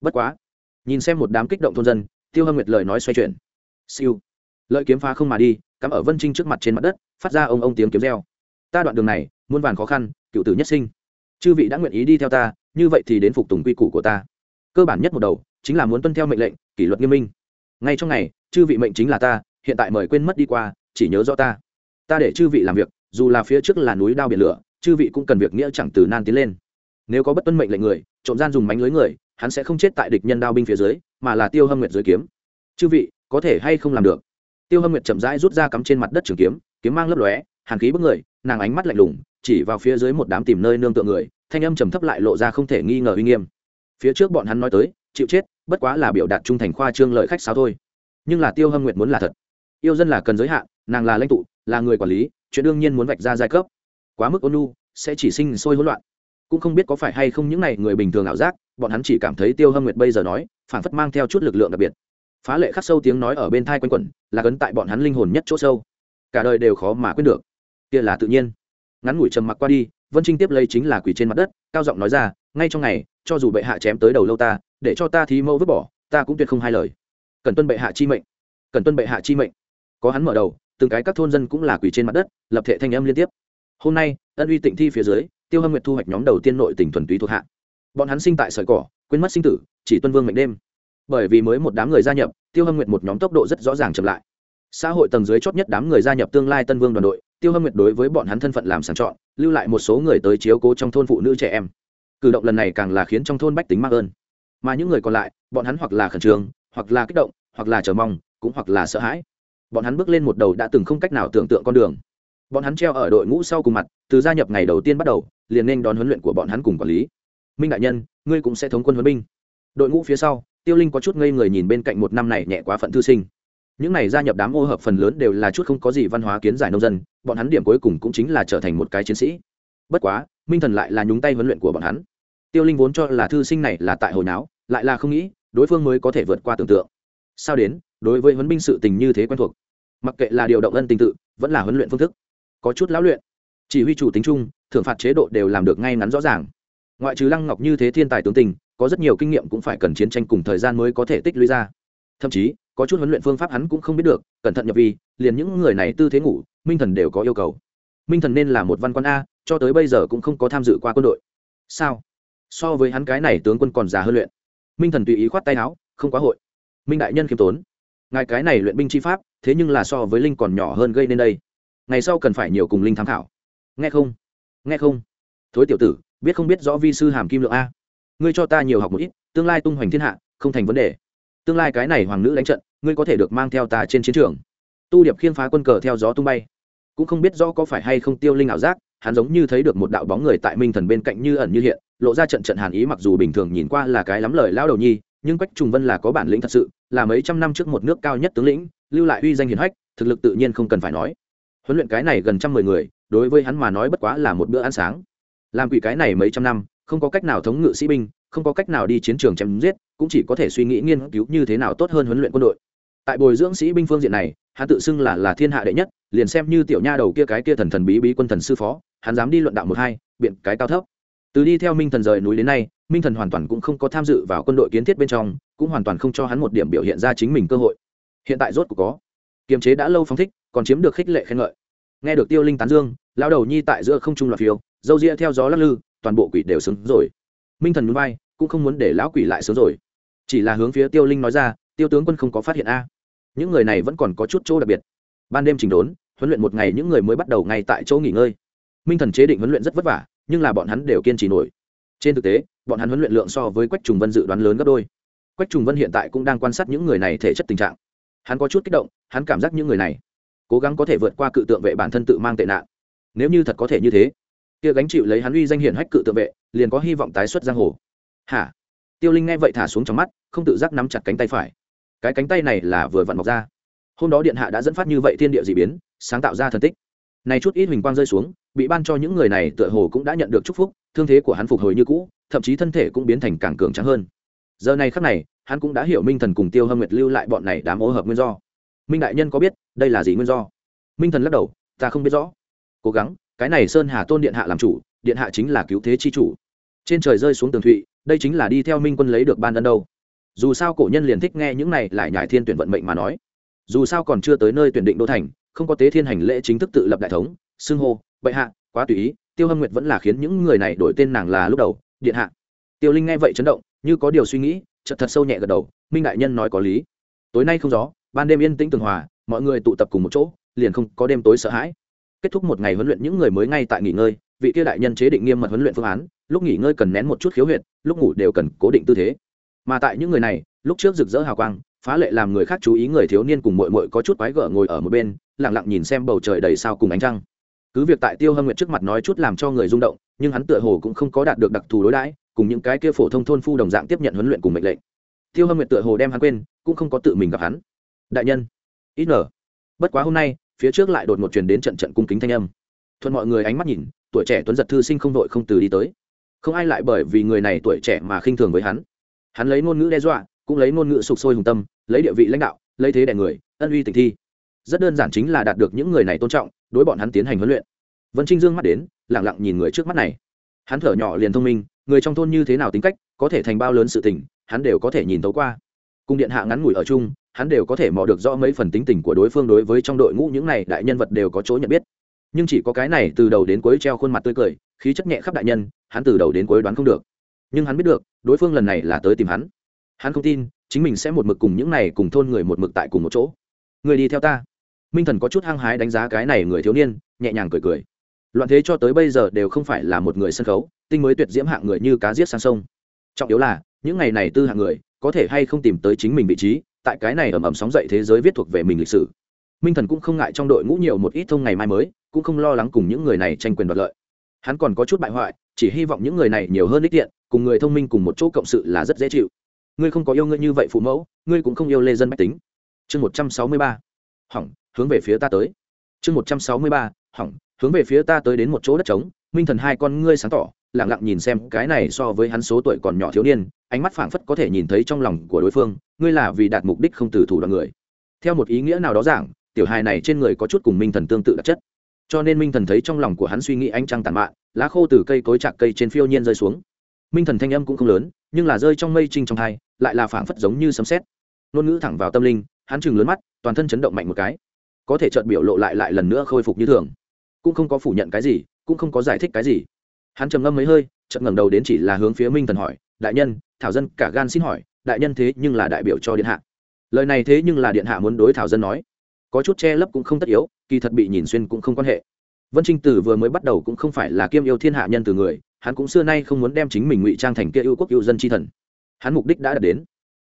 Bất quá, nhìn xem một đám kích động thôn dân, tiêu hâm nguyệt lời nói xoay chuyển. Siêu. Lợi kiếm phá không mà đi cắm ở vân trinh trước mặt trên mặt đất, phát ra ông ông tiếng kiếm reo. Ta đoạn đường này, muôn vàn khó khăn, cựu tử nhất sinh. Chư vị đã nguyện ý đi theo ta, như vậy thì đến phục tùng quy củ của ta. Cơ bản nhất một đầu, chính là muốn tuân theo mệnh lệnh, kỷ luật nghiêm minh. Ngay trong ngày, chư vị mệnh chính là ta, hiện tại mời quên mất đi qua, chỉ nhớ rõ ta. Ta để chư vị làm việc, dù là phía trước là núi đao biển lửa, chư vị cũng cần việc nghĩa chẳng từ nan tiến lên. Nếu có bất tuân mệnh lệnh người, trộm gian dùng mánh lưới người, hắn sẽ không chết tại địch nhân đao binh phía dưới, mà là tiêu hâm nguyệt dưới kiếm. Chư vị, có thể hay không làm được? Tiêu hâm nguyệt chậm rãi rút ra cắm trên mặt đất trường kiếm kiếm mang lấp lóe, hàn khí bức người, nàng ánh mắt lạnh lùng, chỉ vào phía dưới một đám tìm nơi nương tựa người, thanh âm trầm thấp lại lộ ra không thể nghi ngờ uy nghiêm. Phía trước bọn hắn nói tới, chịu chết, bất quá là biểu đạt trung thành khoa trương lợi khách sáo thôi. Nhưng là tiêu hâm nguyệt muốn là thật. Yêu dân là cần giới hạn, nàng là lãnh tụ, là người quản lý, chuyện đương nhiên muốn vạch ra giai cấp. Quá mức ôn nhu, sẽ chỉ sinh sôi hỗn loạn. Cũng không biết có phải hay không những này người bình thường ảo giác, bọn hắn chỉ cảm thấy tiêu hâm nguyệt bây giờ nói, phản phất mang theo chút lực lượng đặc biệt phá lệ khắc sâu tiếng nói ở bên thai quanh quẩn, là cấn tại bọn hắn linh hồn nhất chỗ sâu. Cả đời đều khó mà quên được. Kia là tự nhiên. Ngắn ngủi trầm mặc qua đi, vân trinh tiếp lấy chính là quỷ trên mặt đất, cao giọng nói ra, ngay trong ngày, cho dù bệ hạ chém tới đầu lâu ta, để cho ta thí mẫu vứt bỏ, ta cũng tuyệt không hai lời. Cần tuân bệ hạ chi mệnh. Cần tuân bệ hạ chi mệnh. Có hắn mở đầu, từng cái các thôn dân cũng là quỷ trên mặt đất, lập thể thanh âm liên tiếp. Hôm nay, ân uy tịnh thi phía dưới, tiêu hâm nguyệt thu hoạch nhóm đầu tiên nội tỉnh thuần túy thuộc hạ. Bọn hắn sinh tại sợi cỏ, quên mất sinh tử, chỉ tuân vương mệnh đêm bởi vì mới một đám người gia nhập, tiêu hâm nguyệt một nhóm tốc độ rất rõ ràng chậm lại. Xã hội tầng dưới chót nhất đám người gia nhập tương lai tân vương đoàn đội, tiêu hâm nguyệt đối với bọn hắn thân phận làm sàng chọn, lưu lại một số người tới chiếu cố trong thôn phụ nữ trẻ em. Cử động lần này càng là khiến trong thôn bách tính mắc ơn. Mà những người còn lại, bọn hắn hoặc là khẩn trương, hoặc là kích động, hoặc là chờ mong, cũng hoặc là sợ hãi. Bọn hắn bước lên một đầu đã từng không cách nào tưởng tượng con đường. Bọn hắn treo ở đội ngũ sau cùng mặt, từ gia nhập ngày đầu tiên bắt đầu, liền nên đón huấn luyện của bọn hắn cùng quản lý. Minh đại nhân, ngươi cũng sẽ thống quân huấn binh. Đội ngũ phía sau tiêu linh có chút ngây người nhìn bên cạnh một năm này nhẹ quá phận thư sinh. Những này gia nhập đám ô hợp phần lớn đều là chút không có gì văn hóa kiến giải nông dân, bọn hắn điểm cuối cùng cũng chính là trở thành một cái chiến sĩ. Bất quá, minh thần lại là nhúng tay huấn luyện của bọn hắn. Tiêu linh vốn cho là thư sinh này là tại hồi náo, lại là không nghĩ, đối phương mới có thể vượt qua tưởng tượng. Sao đến, đối với huấn binh sự tình như thế quen thuộc. Mặc kệ là điều động ân tình tự, vẫn là huấn luyện phương thức. Có chút lão luyện. Chỉ huy chủ tính chung, thưởng phạt chế độ đều làm được ngay ngắn rõ ràng. Ngoại trừ lăng ngọc như thế thiên tài tướng tình có rất nhiều kinh nghiệm cũng phải cần chiến tranh cùng thời gian mới có thể tích lũy ra. Thậm chí, có chút huấn luyện phương pháp hắn cũng không biết được, cẩn thận nhập vi, liền những người này tư thế ngủ, minh thần đều có yêu cầu. Minh thần nên là một văn quan a, cho tới bây giờ cũng không có tham dự qua quân đội. Sao? So với hắn cái này tướng quân còn già hơn luyện. Minh thần tùy ý khoát tay áo, không quá hội. Minh đại nhân khiêm tốn. Ngài cái này luyện binh chi pháp, thế nhưng là so với linh còn nhỏ hơn gây nên đây. Ngày sau cần phải nhiều cùng linh tham khảo. Nghe không? Nghe không? Thối tiểu tử, biết không biết rõ vi sư hàm kim lượng a? Ngươi cho ta nhiều học một ít, tương lai tung hoành thiên hạ, không thành vấn đề. Tương lai cái này hoàng nữ đánh trận, ngươi có thể được mang theo ta trên chiến trường. Tu điệp khiên phá quân cờ theo gió tung bay. Cũng không biết rõ có phải hay không tiêu linh ảo giác, hắn giống như thấy được một đạo bóng người tại minh thần bên cạnh như ẩn như hiện, lộ ra trận trận hàn ý mặc dù bình thường nhìn qua là cái lắm lời lao đầu nhi, nhưng quách trùng vân là có bản lĩnh thật sự, là mấy trăm năm trước một nước cao nhất tướng lĩnh, lưu lại uy danh hiền hách, thực lực tự nhiên không cần phải nói. Huấn luyện cái này gần trăm mười người, đối với hắn mà nói bất quá là một bữa ăn sáng. Làm quỷ cái này mấy trăm năm không có cách nào thống ngự sĩ binh, không có cách nào đi chiến trường chém giết, cũng chỉ có thể suy nghĩ nghiên cứu như thế nào tốt hơn huấn luyện quân đội. Tại bồi dưỡng sĩ binh phương diện này, hắn tự xưng là là thiên hạ đệ nhất, liền xem như tiểu nha đầu kia cái kia thần thần bí bí quân thần sư phó, hắn dám đi luận đạo một hai, biện cái cao thấp. Từ đi theo minh thần rời núi đến nay, minh thần hoàn toàn cũng không có tham dự vào quân đội kiến thiết bên trong, cũng hoàn toàn không cho hắn một điểm biểu hiện ra chính mình cơ hội. Hiện tại rốt cuộc có. Kiềm chế đã lâu phóng thích, còn chiếm được khích lệ khen ngợi. Nghe được tiêu linh tán dương lao đầu nhi tại giữa không trung loạt phiêu, dâu ria theo gió lắc lư toàn bộ quỷ đều sướng rồi. Minh thần núi bay cũng không muốn để lão quỷ lại sướng rồi. Chỉ là hướng phía tiêu linh nói ra, tiêu tướng quân không có phát hiện a. Những người này vẫn còn có chút chỗ đặc biệt. Ban đêm trình đốn, huấn luyện một ngày những người mới bắt đầu ngay tại chỗ nghỉ ngơi. Minh thần chế định huấn luyện rất vất vả, nhưng là bọn hắn đều kiên trì nổi. Trên thực tế, bọn hắn huấn luyện lượng so với quách trùng vân dự đoán lớn gấp đôi. Quách trùng vân hiện tại cũng đang quan sát những người này thể chất tình trạng. Hắn có chút kích động, hắn cảm giác những người này cố gắng có thể vượt qua cự tượng vệ bản thân tự mang tệ nạn. Nếu như thật có thể như thế kia gánh chịu lấy hắn uy danh hiển hách cự tự vệ, liền có hy vọng tái xuất giang hồ. Hả? Tiêu linh nghe vậy thả xuống trong mắt, không tự giác nắm chặt cánh tay phải. Cái cánh tay này là vừa vặn mọc ra. Hôm đó điện hạ đã dẫn phát như vậy thiên địa d ị biến, sáng tạo ra thần tích. Này chút ít huỳnh quang rơi xuống, bị ban cho những người này tựa hồ cũng đã nhận được chúc phúc, thương thế của hắn phục hồi như cũ, thậm chí thân thể cũng biến thành càng cường trắng hơn. Giờ này khắc này, hắn cũng đã hiểu minh thần cùng tiêu hâm nguyệt lưu lại bọn này đám ô hợp nguyên do. Minh đại nhân có biết đây là gì nguyên do? Minh thần lắc đầu, ta không biết rõ. Cố gắng cái này sơn hà tôn điện hạ làm chủ, điện hạ chính là cứu thế chi chủ. Trên trời rơi xuống tường thụy, đây chính là đi theo minh quân lấy được ban ân đâu. Dù sao cổ nhân liền thích nghe những này lại nhải thiên tuyển vận mệnh mà nói. Dù sao còn chưa tới nơi tuyển định đô thành, không có tế thiên hành lễ chính thức tự lập đại thống, xưng hô, bệ hạ, quá tùy ý, tiêu hâm nguyệt vẫn là khiến những người này đổi tên nàng là lúc đầu, điện hạ. Tiêu linh nghe vậy chấn động, như có điều suy nghĩ, chợt thật sâu nhẹ gật đầu, minh đại nhân nói có lý. Tối nay không gió, ban đêm yên tĩnh tường hòa, mọi người tụ tập cùng một chỗ, liền không có đêm tối sợ hãi kết thúc một ngày huấn luyện những người mới ngay tại nghỉ ngơi, vị kia đại nhân chế định nghiêm mật huấn luyện phương án, lúc nghỉ ngơi cần nén một chút khiếu huyệt, lúc ngủ đều cần cố định tư thế. Mà tại những người này, lúc trước rực rỡ hào quang, phá lệ làm người khác chú ý người thiếu niên cùng mội mội có chút quái gở ngồi ở một bên lẳng lặng nhìn xem bầu trời đầy sao cùng ánh trăng. Cứ việc tại tiêu hâm nguyệt trước mặt nói chút làm cho người rung động, nhưng hắn tựa hồ cũng không có đạt được đặc thù đối đãi, cùng những cái kia phổ thông thôn phu đồng dạng tiếp nhận huấn luyện cùng mệnh lệnh. Tiêu hâm nguyệt tựa hồ đem hắn quên, cũng không có tự mình gặp hắn. Đại nhân, ít nở, bất quá hôm nay phía trước lại đột một truyền đến trận trận cung kính thanh âm. Thuận mọi người ánh mắt nhìn, tuổi trẻ tuấn giật thư sinh không đội không từ đi tới. Không ai lại bởi vì người này tuổi trẻ mà khinh thường với hắn. Hắn lấy ngôn ngữ đe dọa, cũng lấy ngôn ngữ sục sôi hùng tâm, lấy địa vị lãnh đạo, lấy thế đẻ người, ân uy tình thi. Rất đơn giản chính là đạt được những người này tôn trọng, đối bọn hắn tiến hành huấn luyện. Vân trinh dương mắt đến lẳng lặng nhìn người trước mắt này. Hắn thở nhỏ liền thông minh, người trong thôn như thế nào tính cách, có thể thành bao lớn sự tình, hắn đều có thể nhìn tấu qua. Cung điện hạ ngắn ngủi ở chung hắn đều có thể mò được rõ mấy phần tính tình của đối phương đối với trong đội ngũ những này đại nhân vật đều có chỗ nhận biết. Nhưng chỉ có cái này từ đầu đến cuối treo khuôn mặt tươi cười, khí chất nhẹ khắp đại nhân, hắn từ đầu đến cuối đoán không được. Nhưng hắn biết được, đối phương lần này là tới tìm hắn. Hắn không tin, chính mình sẽ một mực cùng những này cùng thôn người một mực tại cùng một chỗ. Người đi theo ta. Minh thần có chút hăng hái đánh giá cái này người thiếu niên, nhẹ nhàng cười cười. Loạn thế cho tới bây giờ đều không phải là một người sân khấu, tinh mới tuyệt diễm hạng người như cá giết sang sông. Trọng yếu là, những ngày này tư hạng người, có thể hay không tìm tới chính mình vị trí tại cái này ầm ầm sóng dậy thế giới viết thuộc về mình lịch sử. Minh thần cũng không ngại trong đội ngũ nhiều một ít thông ngày mai mới, cũng không lo lắng cùng những người này tranh quyền đoạt lợi. Hắn còn có chút bại hoại, chỉ hy vọng những người này nhiều hơn ích tiện, cùng người thông minh cùng một chỗ cộng sự là rất dễ chịu. Ngươi không có yêu ngươi như vậy phụ mẫu, ngươi cũng không yêu lê dân bách tính. Chương một trăm sáu mươi ba, hỏng, hướng về phía ta tới. Chương một trăm sáu mươi ba, hỏng, hướng về phía ta tới đến một chỗ đất trống minh thần hai con ngươi sáng tỏ lẳng lặng nhìn xem cái này so với hắn số tuổi còn nhỏ thiếu niên, ánh mắt phảng phất có thể nhìn thấy trong lòng của đối phương, ngươi là vì đạt mục đích không từ thủ đoạn người. Theo một ý nghĩa nào đó giảng, tiểu hài này trên người có chút cùng minh thần tương tự đặc chất. Cho nên minh thần thấy trong lòng của hắn suy nghĩ ánh trăng tàn mạn, lá khô từ cây cối chạc cây trên phiêu nhiên rơi xuống. Minh thần thanh âm cũng không lớn, nhưng là rơi trong mây trinh trong hai, lại là phảng phất giống như sấm sét. Ngôn ngữ thẳng vào tâm linh, hắn chừng lớn mắt, toàn thân chấn động mạnh một cái. Có thể chợt biểu lộ lại lại lần nữa khôi phục như thường. Cũng không có phủ nhận cái gì cũng không có giải thích cái gì. Hắn trầm ngâm mấy hơi, chợt ngẩng đầu đến chỉ là hướng phía minh thần hỏi, đại nhân, thảo dân, cả gan xin hỏi, đại nhân thế nhưng là đại biểu cho điện hạ. Lời này thế nhưng là điện hạ muốn đối thảo dân nói. Có chút che lấp cũng không tất yếu, kỳ thật bị nhìn xuyên cũng không quan hệ. Vân trinh Tử vừa mới bắt đầu cũng không phải là kiêm yêu thiên hạ nhân từ người, hắn cũng xưa nay không muốn đem chính mình ngụy trang thành kia yêu quốc yêu dân tri thần. Hắn mục đích đã đạt đến.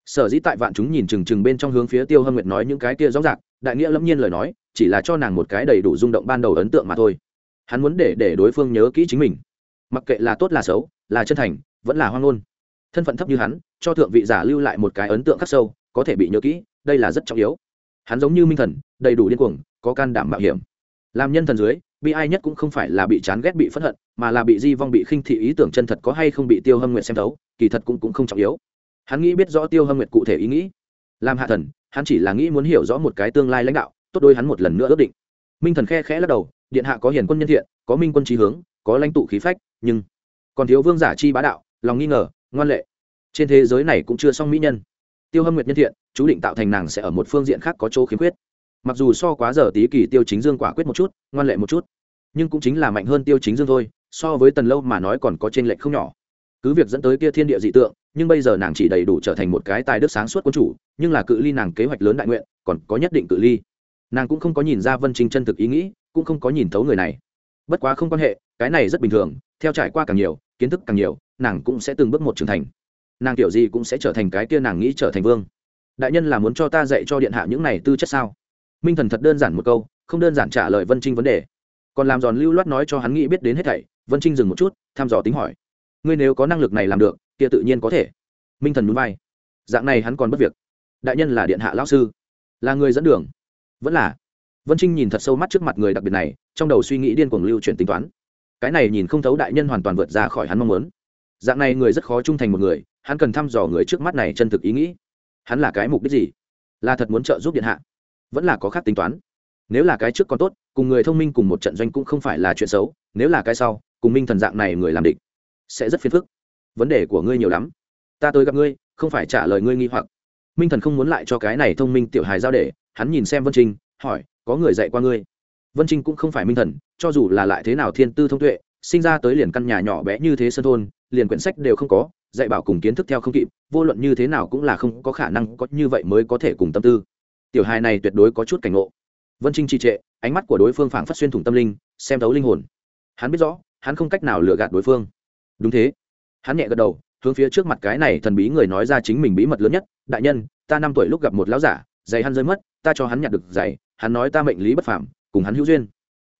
Sở dĩ tại vạn chúng nhìn chừng chừng bên trong hướng phía tiêu hâm nguyệt nói những cái kia rõ ràng, đại nghĩa lâm nhiên lời nói, chỉ là cho nàng một cái đầy đủ rung động ban đầu ấn tượng mà thôi hắn muốn để để đối phương nhớ kỹ chính mình. Mặc kệ là tốt là xấu, là chân thành, vẫn là hoang ngôn. Thân phận thấp như hắn, cho thượng vị giả lưu lại một cái ấn tượng khắc sâu, có thể bị nhớ kỹ, đây là rất trọng yếu. Hắn giống như minh thần, đầy đủ điên cuồng, có can đảm mạo hiểm. Làm nhân thần dưới bị ai nhất cũng không phải là bị chán ghét bị phẫn hận, mà là bị di vong bị khinh thị ý tưởng chân thật có hay không bị tiêu hâm nguyện xem thấu, kỳ thật cũng cũng không trọng yếu. Hắn nghĩ biết rõ tiêu hâm nguyện cụ thể ý nghĩ. Làm hạ thần, hắn chỉ là nghĩ muốn hiểu rõ một cái tương lai lãnh đạo, tốt đôi hắn một lần nữa ước định. Minh thần khe khẽ lắc đầu điện hạ có hiền quân nhân thiện, có minh quân trí hướng, có lãnh tụ khí phách, nhưng còn thiếu vương giả chi bá đạo, lòng nghi ngờ, ngoan lệ. Trên thế giới này cũng chưa xong mỹ nhân. Tiêu hâm nguyệt nhân thiện, chú định tạo thành nàng sẽ ở một phương diện khác có chỗ khiếm khuyết. Mặc dù so quá giờ tí kỳ tiêu chính dương quả quyết một chút, ngoan lệ một chút, nhưng cũng chính là mạnh hơn tiêu chính dương thôi, so với tần lâu mà nói còn có t r ê n lệch không nhỏ. Cứ việc dẫn tới kia thiên địa dị tượng, nhưng bây giờ nàng chỉ đầy đủ trở thành một cái tài đức sáng suốt quân chủ, nhưng là cự ly nàng kế hoạch lớn đại nguyện, còn có nhất định cự ly nàng cũng không có nhìn ra vân trinh chân thực ý nghĩ, cũng không có nhìn thấu người này. Bất quá không quan hệ, cái này rất bình thường, theo trải qua càng nhiều, kiến thức càng nhiều, nàng cũng sẽ từng bước một trưởng thành. Nàng kiểu gì cũng sẽ trở thành cái kia nàng nghĩ trở thành vương. Đại nhân là muốn cho ta dạy cho điện hạ những này tư chất sao? Minh thần thật đơn giản một câu, không đơn giản trả lời vân trinh vấn đề. Còn làm giòn lưu loát nói cho hắn nghĩ biết đến hết thảy, vân trinh dừng một chút, thăm dò tính hỏi. Ngươi nếu có năng lực này làm được, kia tự nhiên có thể. Minh thần núi vai. Dạng này hắn còn bất việc. Đại nhân là điện hạ lão sư. Là người dẫn đường vẫn là. Vân trinh nhìn thật sâu mắt trước mặt người đặc biệt này, trong đầu suy nghĩ điên cuồng lưu chuyển tính toán. Cái này nhìn không thấu đại nhân hoàn toàn vượt ra khỏi hắn mong muốn. Dạng này người rất khó trung thành một người, hắn cần thăm dò người trước mắt này chân thực ý nghĩ. Hắn là cái mục đích gì? Là thật muốn trợ giúp điện hạ? Vẫn là có khác tính toán. Nếu là cái trước còn tốt, cùng người thông minh cùng một trận doanh cũng không phải là chuyện xấu, nếu là cái sau, cùng minh thần dạng này người làm địch, sẽ rất phiền phức. Vấn đề của ngươi nhiều lắm. Ta tới gặp ngươi, không phải trả lời ngươi nghi hoặc. Minh thần không muốn lại cho cái này thông minh tiểu hài giao để hắn nhìn xem vân trinh hỏi, có người dạy qua ngươi? Vân trinh cũng không phải minh thần, cho dù là lại thế nào thiên tư thông tuệ, sinh ra tới liền căn nhà nhỏ bé như thế sân thôn, liền quyển sách đều không có, dạy bảo cùng kiến thức theo không kịp, vô luận như thế nào cũng là không có khả năng có như vậy mới có thể cùng tâm tư. Tiểu hài này tuyệt đối có chút cảnh ngộ. Vân trinh trì trệ, ánh mắt của đối phương phảng phất xuyên thủng tâm linh, xem thấu linh hồn. Hắn biết rõ, hắn không cách nào lừa gạt đối phương. Đúng thế. Hắn nhẹ gật đầu, hướng phía trước mặt cái này thần bí người nói ra chính mình bí mật lớn nhất. Đại nhân, ta năm tuổi lúc gặp một lão giả giày hắn rơi mất ta cho hắn nhặt được giày, hắn nói ta mệnh lý bất phàm, cùng hắn hữu duyên.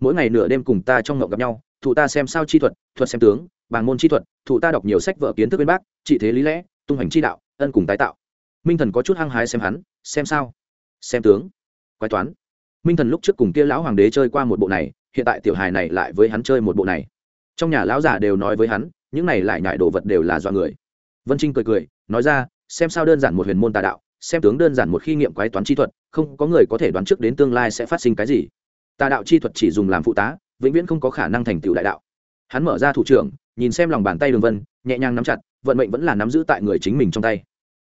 Mỗi ngày nửa đêm cùng ta trong ngộng gặp nhau, thụ ta xem sao chi thuật thuật xem tướng, bàng môn chi thuật, thụ ta đọc nhiều sách vợ kiến thức bên bác, trị thế lý lẽ, tung hành chi đạo, ân cùng tái tạo. Minh thần có chút hăng hái xem hắn, xem sao? Xem tướng. Quái toán. Minh thần lúc trước cùng kia lão hoàng đế chơi qua một bộ này, hiện tại tiểu hài này lại với hắn chơi một bộ này. Trong nhà lão giả đều nói với hắn, những này lại nhại đồ vật đều là do người. Vân trinh cười cười, nói ra, xem sao đơn giản một huyền môn tà đạo xem tướng đơn giản một khi nghiệm quái toán chi thuật, không có người có thể đoán trước đến tương lai sẽ phát sinh cái gì. Tà đạo chi thuật chỉ dùng làm phụ tá, vĩnh viễn không có khả năng thành tựu đại đạo. Hắn mở ra thủ trưởng, nhìn xem lòng bàn tay đường vân, nhẹ nhàng nắm chặt, vận mệnh vẫn là nắm giữ tại người chính mình trong tay.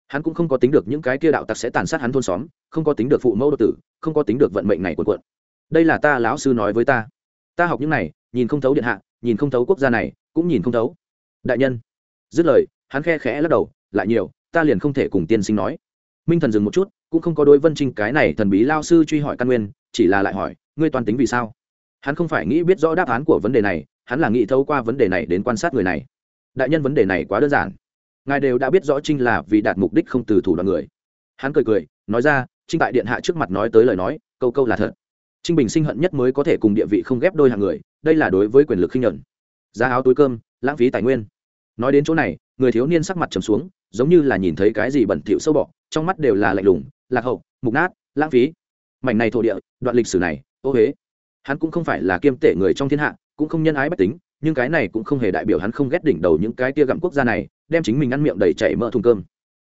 Hắn cũng không có tính được những cái kia đạo tặc sẽ tàn sát hắn thôn xóm, không có tính được phụ mẫu đồ tử, không có tính được vận mệnh này cuộn cuộn. Đây là ta lão sư nói với ta. Ta học những này, nhìn không thấu điện hạ, nhìn không thấu quốc gia này, cũng nhìn không thấu. Đại nhân, dứt lời, hắn khe khẽ lắc đầu, lại nhiều, ta liền không thể cùng tiên sinh nói minh thần dừng một chút, cũng không có đối vân trinh cái này thần bí lao sư truy hỏi căn nguyên, chỉ là lại hỏi, ngươi toàn tính vì sao? Hắn không phải nghĩ biết rõ đáp án của vấn đề này, hắn là nghĩ thấu qua vấn đề này đến quan sát người này. Đại nhân vấn đề này quá đơn giản. Ngài đều đã biết rõ trinh là vì đạt mục đích không từ thủ đoạn người. Hắn cười cười, nói ra, trinh tại điện hạ trước mặt nói tới lời nói, câu câu là thật. Trinh bình sinh hận nhất mới có thể cùng địa vị không ghép đôi hàng người, đây là đối với quyền lực khinh nhuận. Giá áo túi cơm, lãng phí tài nguyên. Nói đến chỗ này, người thiếu niên sắc mặt trầm xuống, giống như là nhìn thấy cái gì bẩn thỉu sâu bọ trong mắt đều là lạnh lùng, lạc hậu, mục nát, lãng phí. Mảnh này thổ địa, đoạn lịch sử này, ô huế. Hắn cũng không phải là kiêm tể người trong thiên hạ, cũng không nhân ái bách tính, nhưng cái này cũng không hề đại biểu hắn không ghét đỉnh đầu những cái tia gặm quốc gia này, đem chính mình ăn miệng đầy chảy mỡ thùng cơm.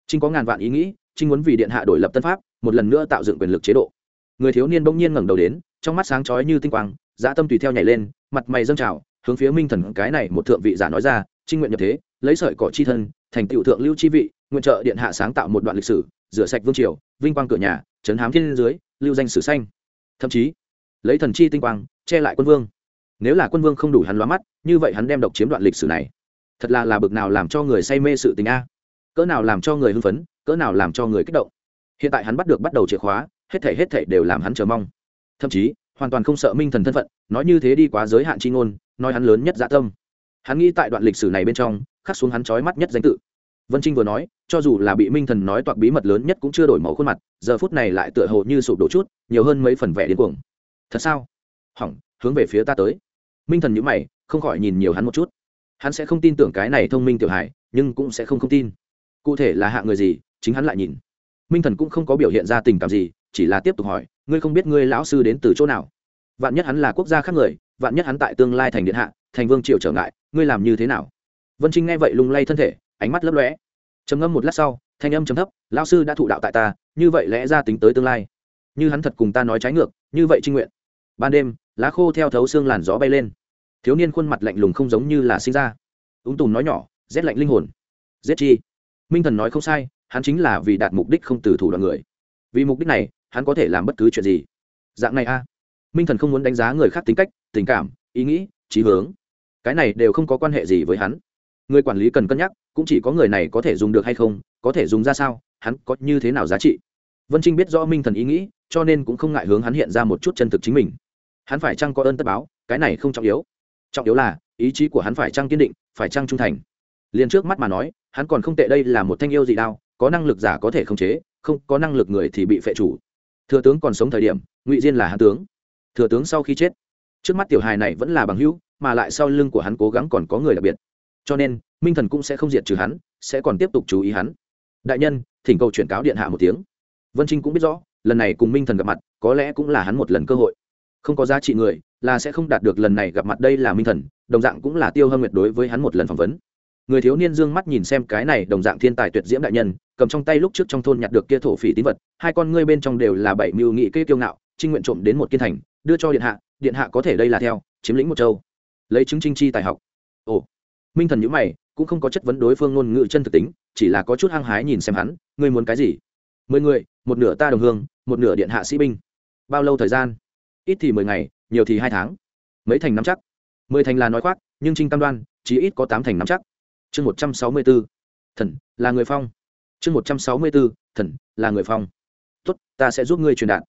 Trinh có ngàn vạn ý nghĩ trinh muốn vì điện hạ đổi lập tân pháp, một lần nữa tạo dựng quyền lực chế độ. Người thiếu niên bỗng nhiên ngẩng đầu đến, trong mắt sáng chói như tinh quang, dã tâm tùy theo nhảy lên, mặt mày dâng trào, hướng phía minh thần cái này một thượng vị giả nói ra, trinh nguyện nhập thế, lấy sợi cỏ chi thân, thành tựu thượng lưu chi vị, nguyện trợ điện hạ sáng tạo một đoạn lịch sử rửa sạch vương triều, vinh quang cửa nhà, trấn hám thiên dưới, lưu danh sử xanh thậm chí, lấy thần chi tinh quang, che lại quân vương. Nếu là quân vương không đủ hắn lóa mắt, như vậy hắn đem độc chiếm đoạn lịch sử này. Thật là là bực nào làm cho người say mê sự tình a. Cỡ nào làm cho người hưng phấn, cỡ nào làm cho người kích động. Hiện tại hắn bắt được bắt đầu chìa khóa, hết thể hết thể đều làm hắn chờ mong. Thậm chí, hoàn toàn không sợ minh thần thân phận, nói như thế đi quá giới hạn chi ngôn, nói hắn lớn nhất dạ tâm. Hắn nghĩ tại đoạn lịch sử này bên trong, khắc xuống hắn trói mắt nhất danh tự vân trinh vừa nói, cho dù là bị minh thần nói toạc bí mật lớn nhất cũng chưa đổi màu khuôn mặt, giờ phút này lại tựa hồ như sụp đổ chút, nhiều hơn mấy phần vẻ điên cuồng. Thật sao? Hỏng, hướng về phía ta tới. Minh thần nhữ mày, không khỏi nhìn nhiều hắn một chút. Hắn sẽ không tin tưởng cái này thông minh tiểu hài, nhưng cũng sẽ không không tin. Cụ thể là hạ người gì, chính hắn lại nhìn. Minh thần cũng không có biểu hiện ra tình cảm gì, chỉ là tiếp tục hỏi, ngươi không biết ngươi lão sư đến từ chỗ nào? Vạn nhất hắn là quốc gia khác người, vạn nhất hắn tại tương lai thành điện hạ, thành vương triều trở ngại, ngươi làm như thế nào? Vân trinh nghe vậy lung lay thân thể ánh mắt lấp lóe. Trầm ngâm một lát sau, thanh âm trầm thấp, lão sư đã thụ đạo tại ta, như vậy lẽ ra tính tới tương lai. Như hắn thật cùng ta nói trái ngược, như vậy trinh nguyện. Ban đêm, lá khô theo thấu xương làn gió bay lên. Thiếu niên khuôn mặt lạnh lùng không giống như là sinh ra. Ung tùm nói nhỏ, rét lạnh linh hồn. Giết chi? Minh thần nói không sai, hắn chính là vì đạt mục đích không từ thủ đoạn người. Vì mục đích này, hắn có thể làm bất cứ chuyện gì. Dạng này a. Minh thần không muốn đánh giá người khác tính cách, tình cảm, ý nghĩ trí hướng. Cái này đều không có quan hệ gì với hắn người quản lý cần cân nhắc, cũng chỉ có người này có thể dùng được hay không, có thể dùng ra sao, hắn có như thế nào giá trị. Vân trinh biết rõ minh thần ý nghĩ, cho nên cũng không ngại hướng hắn hiện ra một chút chân thực chính mình. Hắn phải chăng có ơn tất báo, cái này không trọng yếu. Trọng yếu là, ý chí của hắn phải chăng kiên định, phải chăng trung thành. Liền trước mắt mà nói, hắn còn không tệ đây là một thanh yêu dị đao, có năng lực giả có thể khống chế, không có năng lực người thì bị phệ chủ. Thừa tướng còn sống thời điểm, ngụy diên là hạ tướng. Thừa tướng sau khi chết, trước mắt tiểu hài này vẫn là bằng hữu, mà lại sau lưng của hắn cố gắng còn có người đặc biệt cho nên minh thần cũng sẽ không diệt trừ hắn, sẽ còn tiếp tục chú ý hắn. Đại nhân, thỉnh cầu chuyển cáo điện hạ một tiếng. Vân trinh cũng biết rõ, lần này cùng minh thần gặp mặt, có lẽ cũng là hắn một lần cơ hội. Không có giá trị người, là sẽ không đạt được lần này gặp mặt đây là minh thần, đồng dạng cũng là tiêu hâm nguyệt đối với hắn một lần phỏng vấn. Người thiếu niên dương mắt nhìn xem cái này đồng dạng thiên tài tuyệt diễm đại nhân, cầm trong tay lúc trước trong thôn nhặt được kia thổ phỉ tín vật, hai con ngươi bên trong đều là bảy mưu nghị kê kiêu ngạo trinh nguyện trộm đến một kiên thành, đưa cho điện hạ điện hạ có thể đây là theo, chiếm lĩnh một châu. Lấy chứng trinh chi tài học. Ồ minh thần nhữ mày, cũng không có chất vấn đối phương ngôn ngữ chân thực tính, chỉ là có chút hăng hái nhìn xem hắn, ngươi muốn cái gì? Mười người, một nửa ta đồng hương, một nửa điện hạ sĩ binh. Bao lâu thời gian? Ít thì mười ngày, nhiều thì hai tháng. Mấy thành nắm chắc? Mười thành là nói khoác, nhưng trinh tam đoan chỉ ít có tám thành nắm chắc. Chương một trăm sáu mươi b ố thần, là người phong. Chương một trăm sáu mươi b ố thần, là người phong. Tốt, ta sẽ giúp ngươi truyền đạt.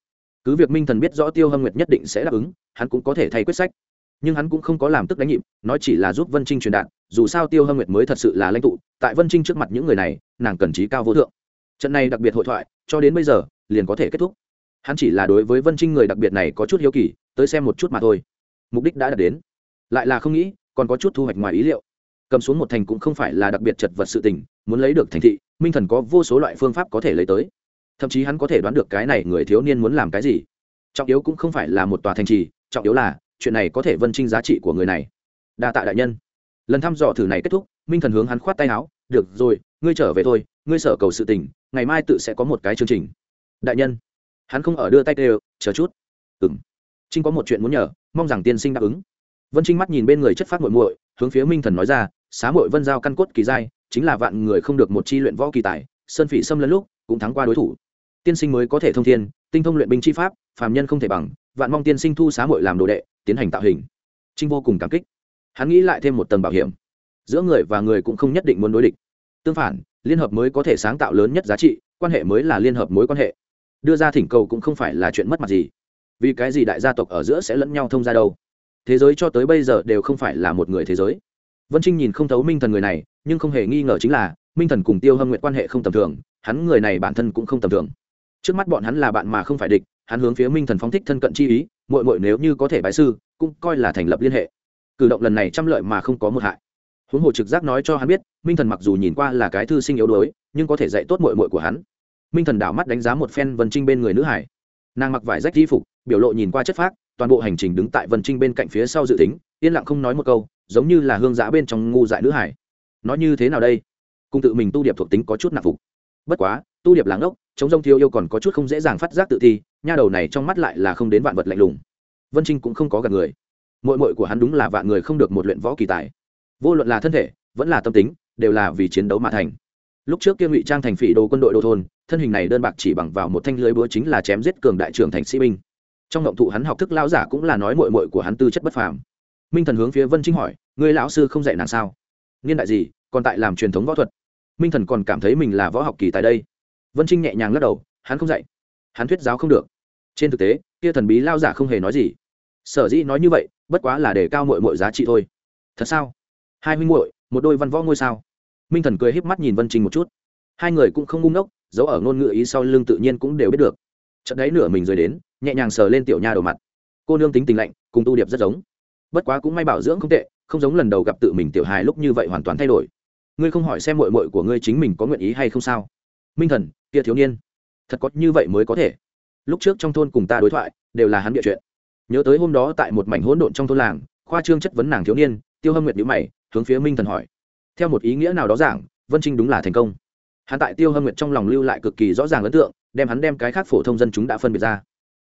Cứ việc minh thần biết rõ tiêu hâm nguyệt nhất định sẽ đáp ứng, hắn cũng có thể thay quyết sách nhưng hắn cũng không có làm tức đánh nhịp, nói chỉ là giúp vân trinh truyền đạt, dù sao tiêu hâm nguyệt mới thật sự là lãnh tụ, tại vân trinh trước mặt những người này, nàng cần trí cao vô thượng. Trận này đặc biệt hội thoại, cho đến bây giờ, liền có thể kết thúc. Hắn chỉ là đối với vân trinh người đặc biệt này có chút hiếu kỳ, tới xem một chút mà thôi. Mục đích đã đạt đến. Lại là không nghĩ, còn có chút thu hoạch ngoài ý liệu. Cầm xuống một thành cũng không phải là đặc biệt chật vật sự tình, muốn lấy được thành thị, minh thần có vô số loại phương pháp có thể lấy tới. Thậm chí hắn có thể đoán được cái này người thiếu niên muốn làm cái gì. Trọng yếu cũng không phải là một tòa thành trì, trọng yếu là chuyện này có thể vân trinh giá trị của người này. Đa tạ đại nhân. Lần thăm dò thử này kết thúc, minh thần hướng hắn khoát tay áo, được rồi, ngươi trở về thôi, ngươi sở cầu sự tình, ngày mai tự sẽ có một cái chương trình. Đại nhân. Hắn không ở đưa tay đều chờ chút. Ừng trinh có một chuyện muốn nhờ, mong rằng tiên sinh đáp ứng. Vân trinh mắt nhìn bên người chất phát muội muội, hướng phía minh thần nói ra, xá muội vân giao căn cốt kỳ giai, chính là vạn người không được một chi luyện võ kỳ tài, sơn phỉ xâm lấn lúc cũng thắng qua đối thủ. Tiên sinh mới có thể thông thiên, tinh thông luyện binh chi pháp, phàm nhân không thể bằng, vạn mong tiên sinh thu xá muội làm đồ đệ tiến hành tạo hình. Trinh vô cùng cảm kích. Hắn nghĩ lại thêm một tầng bảo hiểm. Giữa người và người cũng không nhất định muốn đối địch. Tương phản, liên hợp mới có thể sáng tạo lớn nhất giá trị, quan hệ mới là liên hợp mối quan hệ. Đưa ra thỉnh cầu cũng không phải là chuyện mất mặt gì. Vì cái gì đại gia tộc ở giữa sẽ lẫn nhau thông ra đâu? Thế giới cho tới bây giờ đều không phải là một người thế giới. Vân trinh nhìn không thấu minh thần người này, nhưng không hề nghi ngờ chính là, minh thần cùng tiêu hâm nguyện quan hệ không tầm thường, hắn người này bản thân cũng không tầm thường. Trước mắt bọn hắn là bạn mà không phải địch hắn hướng phía minh thần phóng thích thân cận chi ý mội mội nếu như có thể bái sư, cũng coi là thành lập liên hệ. Cử động lần này trăm lợi mà không có một hại. Huống hồ trực giác nói cho hắn biết, minh thần mặc dù nhìn qua là cái thư sinh yếu đuối, nhưng có thể dạy tốt mội mội của hắn. Minh thần đảo mắt đánh giá một phen vân trinh bên người nữ hải. Nàng mặc vải rách di phục, biểu lộ nhìn qua chất phác, toàn bộ hành trình đứng tại vân trinh bên cạnh phía sau dự tính, yên lặng không nói một câu, giống như là hương giã bên trong ngu dại nữ hải. Nói như thế nào đây? Cùng tự mình tu điệp thuộc tính có chút nạp phục. Bất quá, tu điệp làng ốc chống rông thiêu yêu còn có chút không dễ dàng phát giác tự thi nha đầu này trong mắt lại là không đến vạn vật lạnh lùng. Vân trinh cũng không có gặp người. Mội mội của hắn đúng là vạn người không được một luyện võ kỳ tài. Vô luận là thân thể, vẫn là tâm tính, đều là vì chiến đấu mà thành. Lúc trước kia ngụy trang thành phỉ đồ quân đội đô thôn, thân hình này đơn bạc chỉ bằng vào một thanh lưới búa chính là chém giết cường đại trưởng thành sĩ binh. Trong động thụ hắn học thức lão giả cũng là nói mội mội của hắn tư chất bất phàm. Minh thần hướng phía vân trinh hỏi người lão sư không dạy nàng sao? Niên đại gì, còn tại làm truyền thống võ thuật. Minh thần còn cảm thấy mình là võ học kỳ tại đây. Vân trinh nhẹ nhàng lắc đầu, hắn không dạy hắn thuyết giáo không được. Trên thực tế, kia thần bí lao giả không hề nói gì. Sở dĩ nói như vậy, bất quá là để cao mội mội giá trị thôi. Thật sao? Hai huynh muội, một đôi văn võ ngôi sao. Minh thần cười híp mắt nhìn vân Trình một chút. Hai người cũng không ngung ngốc, giấu ở ngôn ngữ ý sau lưng tự nhiên cũng đều biết được. Trận đấy nửa mình rời đến, nhẹ nhàng sờ lên tiểu nha đầu mặt. Cô nương tính tình lạnh, cùng tu điệp rất giống. Bất quá cũng may bảo dưỡng không tệ, không giống lần đầu gặp tự mình tiểu hài lúc như vậy hoàn toàn thay đổi. Ngươi không hỏi xem mội mội của ngươi chính mình có nguyện ý hay không sao? Minh thần, kia thiếu niên thật có như vậy mới có thể. Lúc trước trong thôn cùng ta đối thoại, đều là hắn địa chuyện. Nhớ tới hôm đó tại một mảnh hỗn độn trong thôn làng, khoa trương chất vấn nàng thiếu niên, tiêu hâm nguyệt nhữ mày, hướng phía minh thần hỏi. Theo một ý nghĩa nào đó giảng, vân trinh đúng là thành công. Hắn tại tiêu hâm nguyệt trong lòng lưu lại cực kỳ rõ ràng ấn tượng, đem hắn đem cái khác phổ thông dân chúng đã phân biệt ra.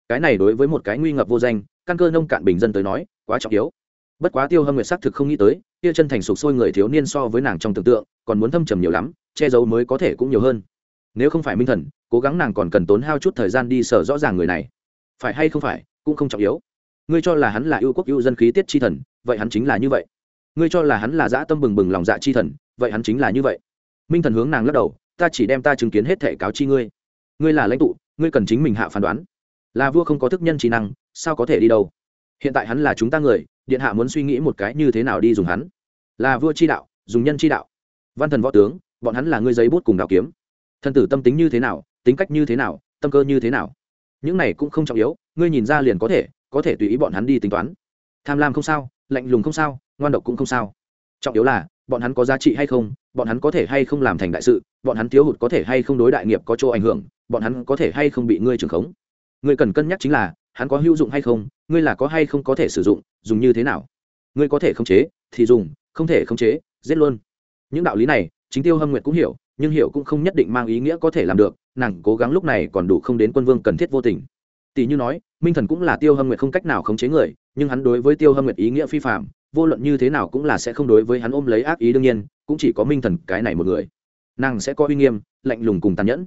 Cái này đối với một cái nguy ngập vô danh, căn cơ nông cạn bình dân tới nói, quá trọng yếu. Bất quá tiêu hâm nguyệt xác thực không nghĩ tới, kia chân thành sụp sôi người thiếu niên so với nàng trong tưởng tượng, còn muốn thâm trầm nhiều lắm, che giấu mới có thể cũng nhiều hơn nếu không phải minh thần, cố gắng nàng còn cần tốn hao chút thời gian đi sở rõ ràng người này. Phải hay không phải, cũng không trọng yếu. Ngươi cho là hắn là yêu quốc yêu dân khí tiết chi thần, vậy hắn chính là như vậy. Ngươi cho là hắn là dã tâm bừng bừng lòng dạ chi thần, vậy hắn chính là như vậy. Minh thần hướng nàng lắc đầu, ta chỉ đem ta chứng kiến hết thể cáo chi ngươi. Ngươi là lãnh tụ, ngươi cần chính mình hạ phán đoán. Là vua không có thức nhân trí năng, sao có thể đi đâu? Hiện tại hắn là chúng ta người, điện hạ muốn suy nghĩ một cái như thế nào đi dùng hắn. Là vua chi đạo, dùng nhân chi đạo. Văn thần võ tướng, bọn hắn là ngươi giấy bút cùng đào kiếm thân tử tâm tính như thế nào, tính cách như thế nào, tâm cơ như thế nào. Những này cũng không trọng yếu, ngươi nhìn ra liền có thể có thể tùy ý bọn hắn đi tính toán. Tham lam không sao, lạnh lùng không sao, ngoan độc cũng không sao. Trọng yếu là, bọn hắn có giá trị hay không, bọn hắn có thể hay không làm thành đại sự, bọn hắn thiếu hụt có thể hay không đối đại nghiệp có chỗ ảnh hưởng, bọn hắn có thể hay không bị ngươi trưởng khống. Ngươi cần cân nhắc chính là, hắn có hữu dụng hay không, ngươi là có hay không có thể sử dụng, dùng như thế nào. Ngươi có thể khống chế, thì dùng, không thể khống chế, giết luôn. Những đạo lý này, chính tiêu hâm nguyệt cũng hiểu nhưng hiểu cũng không nhất định mang ý nghĩa có thể làm được, nàng cố gắng lúc này còn đủ không đến quân vương cần thiết vô tình. Tỷ như nói, minh thần cũng là tiêu hâm nguyệt không cách nào khống chế người, nhưng hắn đối với tiêu hâm nguyệt ý nghĩa phi phạm vô luận như thế nào cũng là sẽ không đối với hắn ôm lấy ác ý đương nhiên, cũng chỉ có minh thần cái này một người. Nàng sẽ có uy nghiêm, lạnh lùng cùng tàn nhẫn.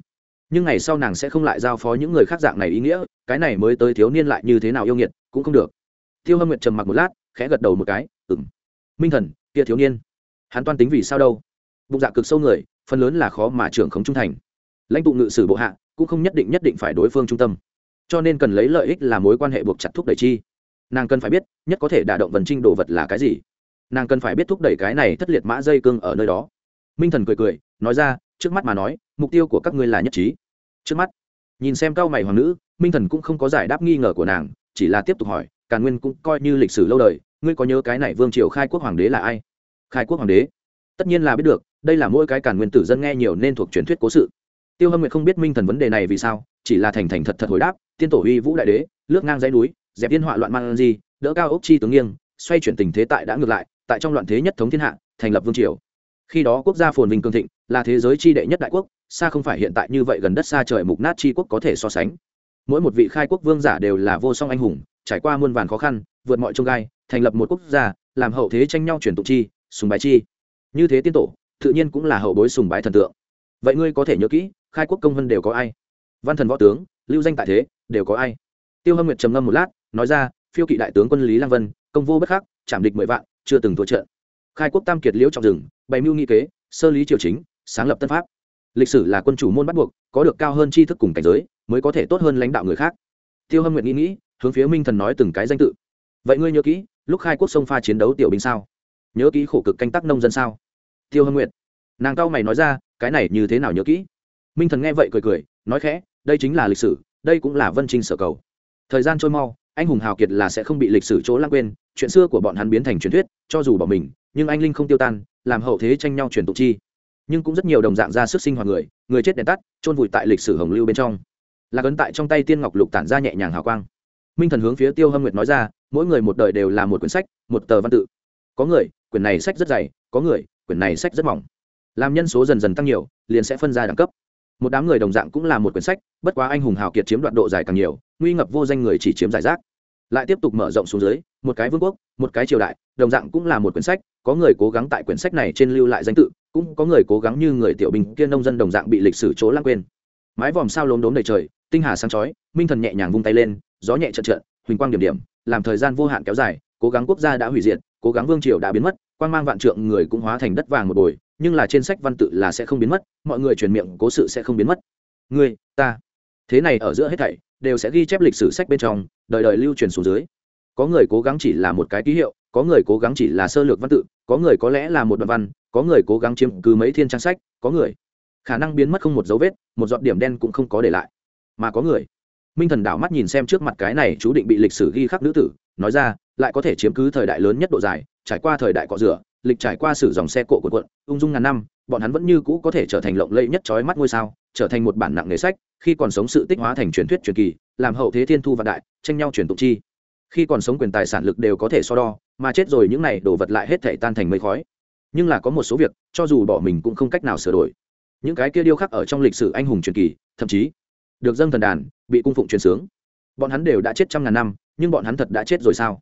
Nhưng ngày sau nàng sẽ không lại giao phó những người khác dạng này ý nghĩa, cái này mới tới thiếu niên lại như thế nào yêu nghiệt, cũng không được. Tiêu hâm nguyệt trầm mặc một lát, khẽ gật đầu một cái ừng minh thần, kia thiếu niên, hắn toan tính vì sao đâu? Bụng dạ cực sâu người phần lớn là khó mà trưởng khống trung thành. Lãnh tụ ngự sử bộ hạ cũng không nhất định nhất định phải đối phương trung tâm. Cho nên cần lấy lợi ích là mối quan hệ buộc chặt thúc đẩy chi. Nàng cần phải biết nhất có thể đả động vần trinh đồ vật là cái gì. Nàng cần phải biết thúc đẩy cái này thất liệt mã dây cương ở nơi đó. Minh thần cười cười, nói ra, trước mắt mà nói, mục tiêu của các ngươi là nhất trí. Trước mắt, nhìn xem cao mày hoàng nữ, minh thần cũng không có giải đáp nghi ngờ của nàng, chỉ là tiếp tục hỏi, càn nguyên cũng coi như lịch sử lâu đời, ngươi có nhớ cái này vương triều khai quốc hoàng đế là ai? Khai quốc hoàng đế? Tất nhiên là biết được, đây là mỗi cái càn nguyên tử dân nghe nhiều nên thuộc truyền thuyết cố sự. Tiêu hâm nguyệt không biết minh thần vấn đề này vì sao, chỉ là thành thành thật thật hồi đáp, tiên tổ uy vũ đại đế, lướt ngang dãy núi, dẹp yên họa loạn mang di, đỡ cao ốc chi tướng nghiêng, xoay chuyển tình thế tại đã ngược lại, tại trong loạn thế nhất thống thiên hạ, thành lập vương triều. Khi đó quốc gia phồn vinh cường thịnh, là thế giới chi đệ nhất đại quốc, xa không phải hiện tại như vậy gần đất xa trời mục nát chi quốc có thể so sánh. Mỗi một vị khai quốc vương giả đều là vô song anh hùng, trải qua muôn vàn khó khăn, vượt mọi trông gai, thành lập một quốc gia, làm hậu thế tranh nhau chuyển tụ chi, sùng bái chi như thế tiên tổ, tự nhiên cũng là hậu bối sùng bái thần tượng. Vậy ngươi có thể nhớ kỹ, khai quốc công vân đều có ai? Văn thần võ tướng, lưu danh tại thế, đều có ai? Tiêu hâm nguyệt trầm ngâm một lát, nói ra, phiêu kỵ đại tướng quân lý lang vân, công vô bất khắc, chạm địch mười vạn, chưa từng thua trận. Khai quốc tam kiệt liễu trọng rừng, bày mưu nghị kế, sơ lý triều chính, sáng lập tân pháp. Lịch sử là quân chủ môn bắt buộc, có được cao hơn tri thức cùng cảnh giới, mới có thể tốt hơn lãnh đạo người khác. Tiêu hâm nguyện nghĩ nghĩ, hướng phía minh thần nói từng cái danh tự. Vậy ngươi nhớ kỹ, lúc khai quốc sông pha chiến đấu tiểu binh sao? Nhớ kỹ khổ cực canh tác nông dân sao? Tiêu hâm nguyện nàng cao mày nói ra, cái này như thế nào nhớ kỹ? Minh thần nghe vậy cười cười, nói khẽ, đây chính là lịch sử, đây cũng là vân trinh sở cầu. Thời gian trôi mau, anh hùng hào kiệt là sẽ không bị lịch sử chỗ lãng quên, chuyện xưa của bọn hắn biến thành truyền thuyết, cho dù bỏ mình, nhưng anh linh không tiêu tan, làm hậu thế tranh nhau truyền tụ chi. Nhưng cũng rất nhiều đồng dạng ra sức sinh hoạt người người chết đèn tắt, chôn vùi tại lịch sử hồng lưu bên trong. Là cấn tại trong tay tiên ngọc lục tản ra nhẹ nhàng hào quang. Minh thần hướng phía tiêu hâm nguyệt nói ra, mỗi người một đời đều là một quyển sách, một tờ văn tự. Có người, quyển này sách rất dày, có người quyển này sách rất mỏng. Làm nhân số dần dần tăng nhiều liền sẽ phân ra đẳng cấp. Một đám người đồng dạng cũng là một quyển sách bất quá anh hùng hào kiệt chiếm đoạn độ dài càng nhiều nguy ngập vô danh người chỉ chiếm giải rác. Lại tiếp tục mở rộng xuống dưới một cái vương quốc một cái triều đại đồng dạng cũng là một quyển sách có người cố gắng tại quyển sách này trên lưu lại danh tự cũng có người cố gắng như người tiểu bình, kia nông dân đồng dạng bị lịch sử chỗ lãng quên. Mái vòm sao lốm đốm đầy trời tinh hà sáng chói minh thần nhẹ nhàng vung tay lên gió nhẹ trận trợn huỳnh quang điểm điểm làm thời gian vô hạn kéo dài cố gắng quốc gia đã hủy diệt cố gắng vương triều đã biến mất quan mang vạn trượng người cũng hóa thành đất vàng một bồi nhưng là trên sách văn tự là sẽ không biến mất mọi người truyền miệng cố sự sẽ không biến mất. Người, ta. Thế này ở giữa hết thảy đều sẽ ghi chép lịch sử sách bên trong đời đời lưu truyền xuống dưới. Có người cố gắng chỉ là một cái ký hiệu có người cố gắng chỉ là sơ lược văn tự có người có lẽ là một đoạn văn có người cố gắng chiếm cứ mấy thiên trang sách có người. Khả năng biến mất không một dấu vết một giọt điểm đen cũng không có để lại. Mà có người. Minh thần đảo mắt nhìn xem trước mặt cái này chú định bị lịch sử ghi khắc nữ tử nói ra, lại có thể chiếm cứ thời đại lớn nhất độ dài, trải qua thời đại cọ rửa, lịch trải qua sử dòng xe cộ của quận ung dung ngàn năm, bọn hắn vẫn như cũ có thể trở thành lộng lẫy nhất trói mắt ngôi sao, trở thành một bản nặng nghề sách, khi còn sống sự tích hóa thành truyền thuyết truyền kỳ, làm hậu thế thiên thu vạn đại, tranh nhau truyền tụng chi. Khi còn sống quyền tài sản lực đều có thể so đo, mà chết rồi những này đổ vật lại hết thể tan thành mây khói. Nhưng là có một số việc, cho dù bỏ mình cũng không cách nào sửa đổi. Những cái kia điêu khắc ở trong lịch sử anh hùng truyền kỳ, thậm chí được dâng thần đàn, bị cung phụng truyền sướng. Bọn hắn đều đã chết trăm ngàn năm nhưng bọn hắn thật đã chết rồi sao?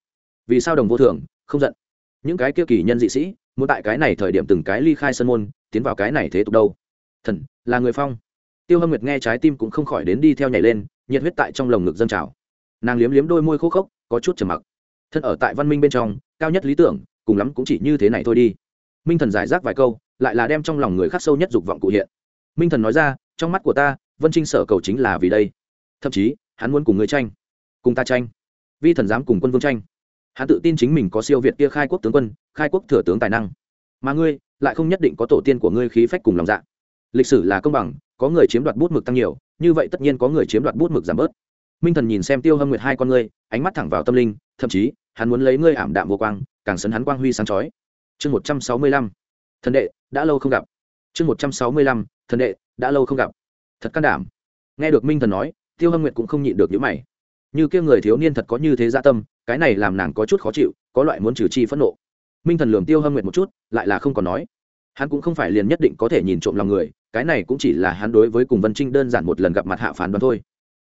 Vì sao đồng vô thường, không giận? Những cái kia kỳ nhân dị sĩ, muốn tại cái này thời điểm từng cái ly khai sân môn, tiến vào cái này thế tục đâu? Thần, là người phong. Tiêu hâm nguyệt nghe trái tim cũng không khỏi đến đi theo nhảy lên, nhiệt huyết tại trong lồng ngực dân trào. Nàng liếm liếm đôi môi khô khốc, có chút trầm mặc. Thân ở tại văn minh bên trong, cao nhất lý tưởng, cùng lắm cũng chỉ như thế này thôi đi. Minh thần giải rác vài câu, lại là đem trong lòng người khắc sâu nhất dục vọng cụ hiện. Minh thần nói ra, trong mắt của ta, vân trinh sở cầu chính là vì đây. Thậm chí, hắn muốn cùng người tranh. Cùng ta tranh vi thần dám cùng quân vương tranh. Hắn tự tin chính mình có siêu việt kia khai quốc tướng quân, khai quốc thừa tướng tài năng. Mà ngươi, lại không nhất định có tổ tiên của ngươi khí phách cùng lòng dạ. Lịch sử là công bằng, có người chiếm đoạt bút mực tăng nhiều, như vậy tất nhiên có người chiếm đoạt bút mực giảm bớt. Minh thần nhìn xem tiêu hâm nguyệt hai con ngươi, ánh mắt thẳng vào tâm linh, thậm chí, hắn muốn lấy ngươi ảm đạm vô quang, càng sấn hắn quang huy sáng chói. Chương một trăm sáu mươi lăm. Thần đệ, đã lâu không gặp. Chương một trăm sáu mươi lăm. Thần đệ, đã lâu không gặp. Thật can đảm. Nghe được minh thần nói, tiêu hâm nguyệt cũng không nhịn được những mày như kia người thiếu niên thật có như thế gia dạ tâm, cái này làm nàng có chút khó chịu, có loại muốn trừ chi phẫn nộ. Minh thần lường tiêu hâm nguyệt một chút, lại là không còn nói. Hắn cũng không phải liền nhất định có thể nhìn trộm lòng người, cái này cũng chỉ là hắn đối với cùng vân trinh đơn giản một lần gặp mặt hạ phán đoán thôi.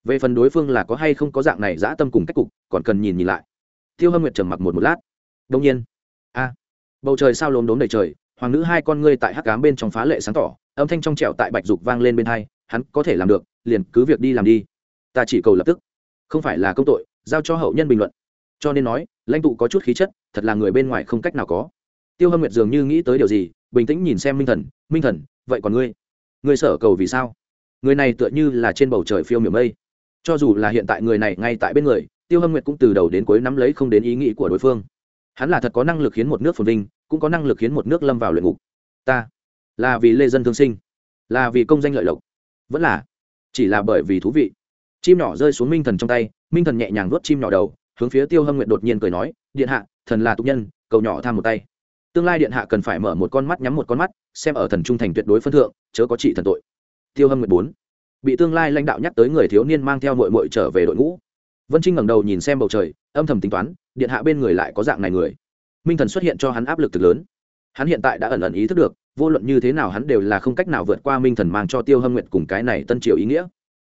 Về phần đối phương là có hay không có dạng này dã tâm cùng cách cục, còn cần nhìn nhìn lại. Tiêu hâm nguyệt trầm mặc một một lát. Đông nhiên. A. Bầu trời sao lốm đốm đầy trời, hoàng nữ hai con ngươi tại hắc cám bên trong phá lệ sáng tỏ, âm thanh trong trẹo tại bạch dục vang lên bên hai, hắn có thể làm được, liền cứ việc đi làm đi. Ta chỉ cầu lập tức không phải là công tội, giao cho hậu nhân bình luận. Cho nên nói, lãnh tụ có chút khí chất, thật là người bên ngoài không cách nào có. Tiêu hâm nguyệt dường như nghĩ tới điều gì, bình tĩnh nhìn xem minh thần minh thần, vậy còn ngươi? Ngươi sở cầu vì sao? Người này tựa như là trên bầu trời phiêu miểu mây. Cho dù là hiện tại người này ngay tại bên người, tiêu hâm nguyệt cũng từ đầu đến cuối nắm lấy không đến ý nghĩ của đối phương. Hắn là thật có năng lực khiến một nước phồn vinh, cũng có năng lực khiến một nước lâm vào luyện ngục. Ta là vì lê dân thương sinh, là vì công danh lợi lộc, vẫn là chỉ là bởi vì thú vị chim nhỏ rơi xuống minh thần trong tay, minh thần nhẹ nhàng vuốt chim nhỏ đầu, hướng phía tiêu hâm nguyện đột nhiên cười nói, điện hạ, thần là tục nhân, cầu nhỏ tham một tay. Tương lai điện hạ cần phải mở một con mắt nhắm một con mắt, xem ở thần trung thành tuyệt đối phân thượng, chớ có trị thần tội. Tiêu hâm nguyện bốn. Bị tương lai lãnh đạo nhắc tới người thiếu niên mang theo mội mội trở về đội ngũ. Vân trinh ngẩng đầu nhìn xem bầu trời, âm thầm tính toán, điện hạ bên người lại có dạng này người. Minh thần xuất hiện cho hắn áp lực thực lớn. Hắn hiện tại đã ẩn ẩn ý thức được, vô luận như thế nào hắn đều là không cách nào vượt qua minh thần mang cho tiêu hâm nguyện cùng cái này tân triều ý nghĩa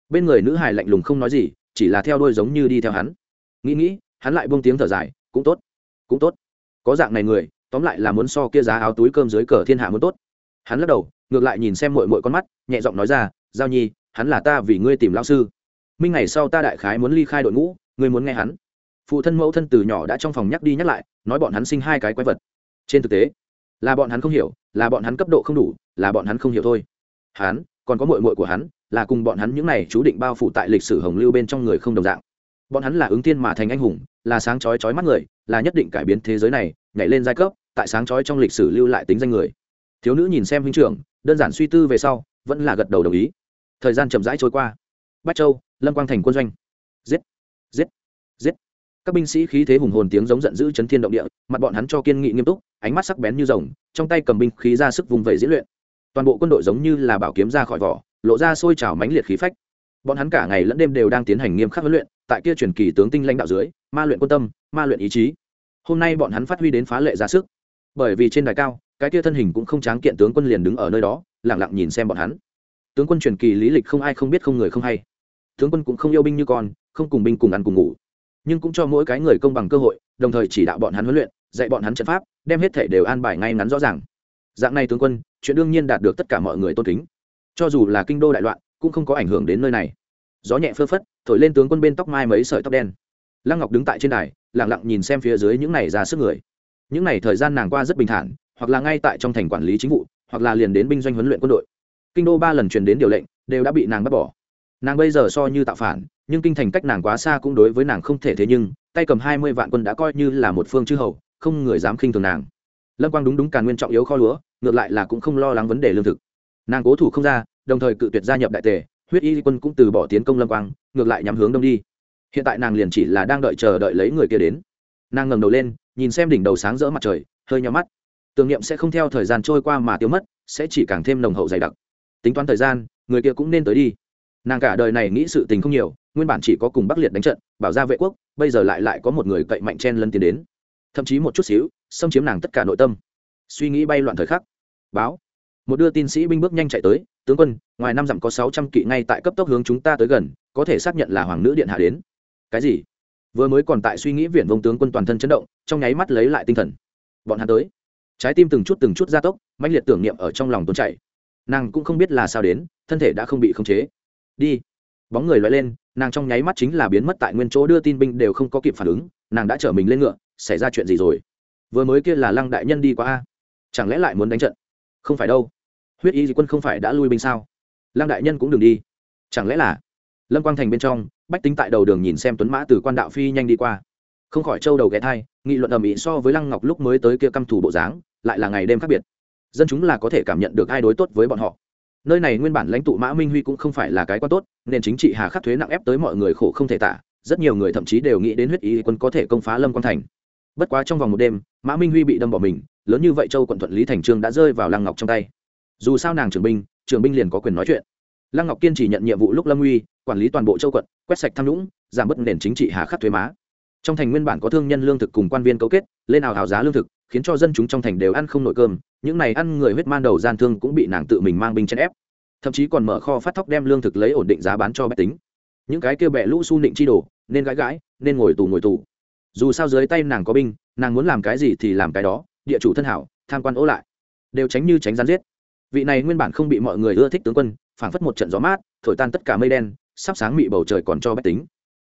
bên người nữ hài lạnh lùng không nói gì, chỉ là theo đôi giống như đi theo hắn. Nghĩ nghĩ, hắn lại buông tiếng thở dài, cũng tốt cũng tốt. Có dạng này người, tóm lại là muốn so kia giá áo túi cơm dưới cờ thiên hạ muốn tốt. Hắn lắc đầu, ngược lại nhìn xem mội mội con mắt, nhẹ giọng nói ra, giao nhi, hắn là ta vì ngươi tìm lao sư. Minh ngày sau ta đại khái muốn ly khai đội ngũ, ngươi muốn nghe hắn. Phụ thân mẫu thân từ nhỏ đã trong phòng nhắc đi nhắc lại, nói bọn hắn sinh hai cái quái vật. Trên thực tế, là bọn hắn không hiểu, là bọn hắn cấp độ không đủ, là bọn hắn không hiểu thôi. Hắn, còn có mội mội của hắn là cùng bọn hắn những này chú định bao phủ tại lịch sử hồng lưu bên trong người không đồng dạng. Bọn hắn là ứng tiên mà thành anh hùng, là sáng chói chói mắt người, là nhất định cải biến thế giới này, nhảy lên giai cấp, tại sáng chói trong lịch sử lưu lại tính danh người. Thiếu nữ nhìn xem huynh trưởng, đơn giản suy tư về sau, vẫn là gật đầu đồng ý. Thời gian chậm rãi trôi qua. Bách châu, lâm quang thành quân doanh. Giết giết giết. Các binh sĩ khí thế hùng hồn tiếng giống giận dữ chấn thiên động địa, mặt bọn hắn cho kiên nghị nghiêm túc, ánh mắt sắc bén như rồng, trong tay cầm binh khí ra sức vùng vẫy diễn luyện. Toàn bộ quân đội giống như là bảo kiếm ra khỏi vỏ lộ ra sôi trào mãnh liệt khí phách. Bọn hắn cả ngày lẫn đêm đều đang tiến hành nghiêm khắc huấn luyện, tại kia truyền kỳ tướng tinh lãnh đạo dưới, ma luyện quân tâm, ma luyện ý chí. Hôm nay bọn hắn phát huy đến phá lệ ra sức. Bởi vì trên đài cao, cái kia thân hình cũng không tráng kiện tướng quân liền đứng ở nơi đó, lặng lặng nhìn xem bọn hắn. Tướng quân truyền kỳ lý lịch không ai không biết không người không hay. Tướng quân cũng không yêu binh như con, không cùng binh cùng ăn cùng ngủ. Nhưng cũng cho mỗi cái người công bằng cơ hội, đồng thời chỉ đạo bọn hắn huấn luyện, dạy bọn hắn trận pháp, đem hết thể đều an bài ngay ngắn rõ ràng. Dạng này tướng quân, chuyện đương nhiên đạt được tất cả mọi người tôn kính cho dù là kinh đô đại loạn, cũng không có ảnh hưởng đến nơi này. Gió nhẹ phơ phất, thổi lên tướng quân bên tóc mai mấy sợi tóc đen. Lăng ngọc đứng tại trên đài lẳng lặng nhìn xem phía dưới những này ra sức người. Những này thời gian nàng qua rất bình thản, hoặc là ngay tại trong thành quản lý chính vụ, hoặc là liền đến binh doanh huấn luyện quân đội. Kinh đô ba lần truyền đến điều lệnh, đều đã bị nàng bắt bỏ. Nàng bây giờ so như tạo phản, nhưng kinh thành cách nàng quá xa cũng đối với nàng không thể thế nhưng, tay cầm hai mươi vạn quân đã coi như là một phương chư hầu, không người dám khinh thường nàng. Lâm quang đúng đúng càn nguyên trọng yếu kho lúa, ngược lại là cũng không lo lắng vấn đề lương thực nàng cố thủ không ra, đồng thời cự tuyệt gia nhập đại tề, huyết y quân cũng từ bỏ tiến công lâm quang, ngược lại nhắm hướng đông đi. Hiện tại nàng liền chỉ là đang đợi chờ đợi lấy người kia đến. Nàng ngẩng đầu lên, nhìn xem đỉnh đầu sáng rỡ mặt trời, hơi nhắm mắt. Tưởng niệm sẽ không theo thời gian trôi qua mà tiêu mất, sẽ chỉ càng thêm nồng hậu dày đặc. Tính toán thời gian, người kia cũng nên tới đi. Nàng cả đời này nghĩ sự tình không nhiều, nguyên bản chỉ có cùng bắc liệt đánh trận, bảo ra vệ quốc, bây giờ lại lại có một người cậy mạnh chen lân tiến đến. Thậm chí một chút xíu, xâm chiếm nàng tất cả nội tâm. Suy nghĩ bay loạn thời khắc. Báo một đưa tin sĩ binh bước nhanh chạy tới, tướng quân, ngoài năm dặm có sáu trăm kỵ ngay tại cấp tốc hướng chúng ta tới gần, có thể xác nhận là hoàng nữ điện hạ đến. Cái gì? Vừa mới còn tại suy nghĩ viển vông tướng quân toàn thân chấn động, trong nháy mắt lấy lại tinh thần. Bọn hắn tới. Trái tim từng chút từng chút gia tốc, mãnh liệt tưởng niệm ở trong lòng tuôn chảy. Nàng cũng không biết là sao đến, thân thể đã không bị khống chế. Đi. Bóng người loại lên, nàng trong nháy mắt chính là biến mất tại nguyên chỗ đưa tin binh đều không có kịp phản ứng, nàng đã chở mình lên ngựa, xảy ra chuyện gì rồi? Vừa mới kia là lăng đại nhân đi qua a? Chẳng lẽ lại muốn đánh trận? Không phải đâu huyết y quân không phải đã lui binh sao? Lăng đại nhân cũng đừng đi. Chẳng lẽ là lâm quang thành bên trong, bách tính tại đầu đường nhìn xem tuấn mã từ quan đạo phi nhanh đi qua. Không khỏi trâu đầu ghé thai, nghị luận ầm ĩ so với lăng ngọc lúc mới tới kia căm thủ bộ dáng, lại là ngày đêm khác biệt. Dân chúng là có thể cảm nhận được ai đối tốt với bọn họ. Nơi này nguyên bản lãnh tụ mã minh huy cũng không phải là cái quan tốt, nên chính trị hà khắc thuế nặng ép tới mọi người khổ không thể tả, rất nhiều người thậm chí đều nghĩ đến huyết y quân có thể công phá lâm quang thành. Bất quá trong vòng một đêm, mã minh huy bị đâm bỏ mình, lớn như vậy châu quận thuận lý thành trương đã rơi vào lăng ngọc trong tay dù sao nàng trưởng binh trưởng binh liền có quyền nói chuyện. Lăng ngọc kiên chỉ nhận nhiệm vụ lúc lâm uy, quản lý toàn bộ châu quận, quét sạch tham nhũng, giảm bớt nền chính trị hà khắc thuế má. Trong thành nguyên bản có thương nhân lương thực cùng quan viên cấu kết, lên nào hào giá lương thực, khiến cho dân chúng trong thành đều ăn không nổi cơm, những này ăn người huyết man đầu gian thương cũng bị nàng tự mình mang binh chèn ép. Thậm chí còn mở kho phát thóc đem lương thực lấy ổn định giá bán cho bách tính. Những cái kêu bẹ lũ su nịnh chi đổ nên gãi gãi, nên ngồi tù ngồi tù. Dù sao dưới tay nàng có binh, nàng muốn làm cái gì thì làm cái đó, địa chủ thân hảo, tham quan ố lại. Đều tránh như tránh gián giết vị này nguyên bản không bị mọi người ưa thích tướng quân, phảng phất một trận gió mát, thổi tan tất cả mây đen, sắp sáng mị bầu trời còn cho bách tính.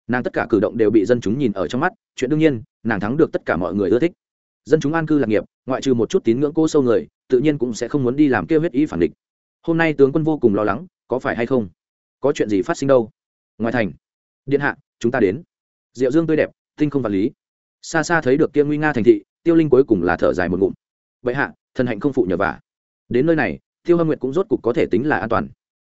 Nàng tất cả cử động đều bị dân chúng nhìn ở trong mắt, chuyện đương nhiên, nàng thắng được tất cả mọi người ưa thích. Dân chúng an cư lạc nghiệp, ngoại trừ một chút tín ngưỡng cô sâu người, tự nhiên cũng sẽ không muốn đi làm kêu huyết ý phản địch. Hôm nay tướng quân vô cùng lo lắng, có phải hay không? Có chuyện gì phát sinh đâu? Ngoài thành. Điện hạ, chúng ta đến. Diệu dương tươi đẹp, tinh không vật lý. Xa xa thấy được kia nguy nga thành thị, tiêu linh cuối cùng là thở dài một ngụm. Vậy hạ, thần hạnh không phụ nhờ vả. Đến nơi này tiêu hâm nguyệt cũng rốt cục có thể tính là an toàn.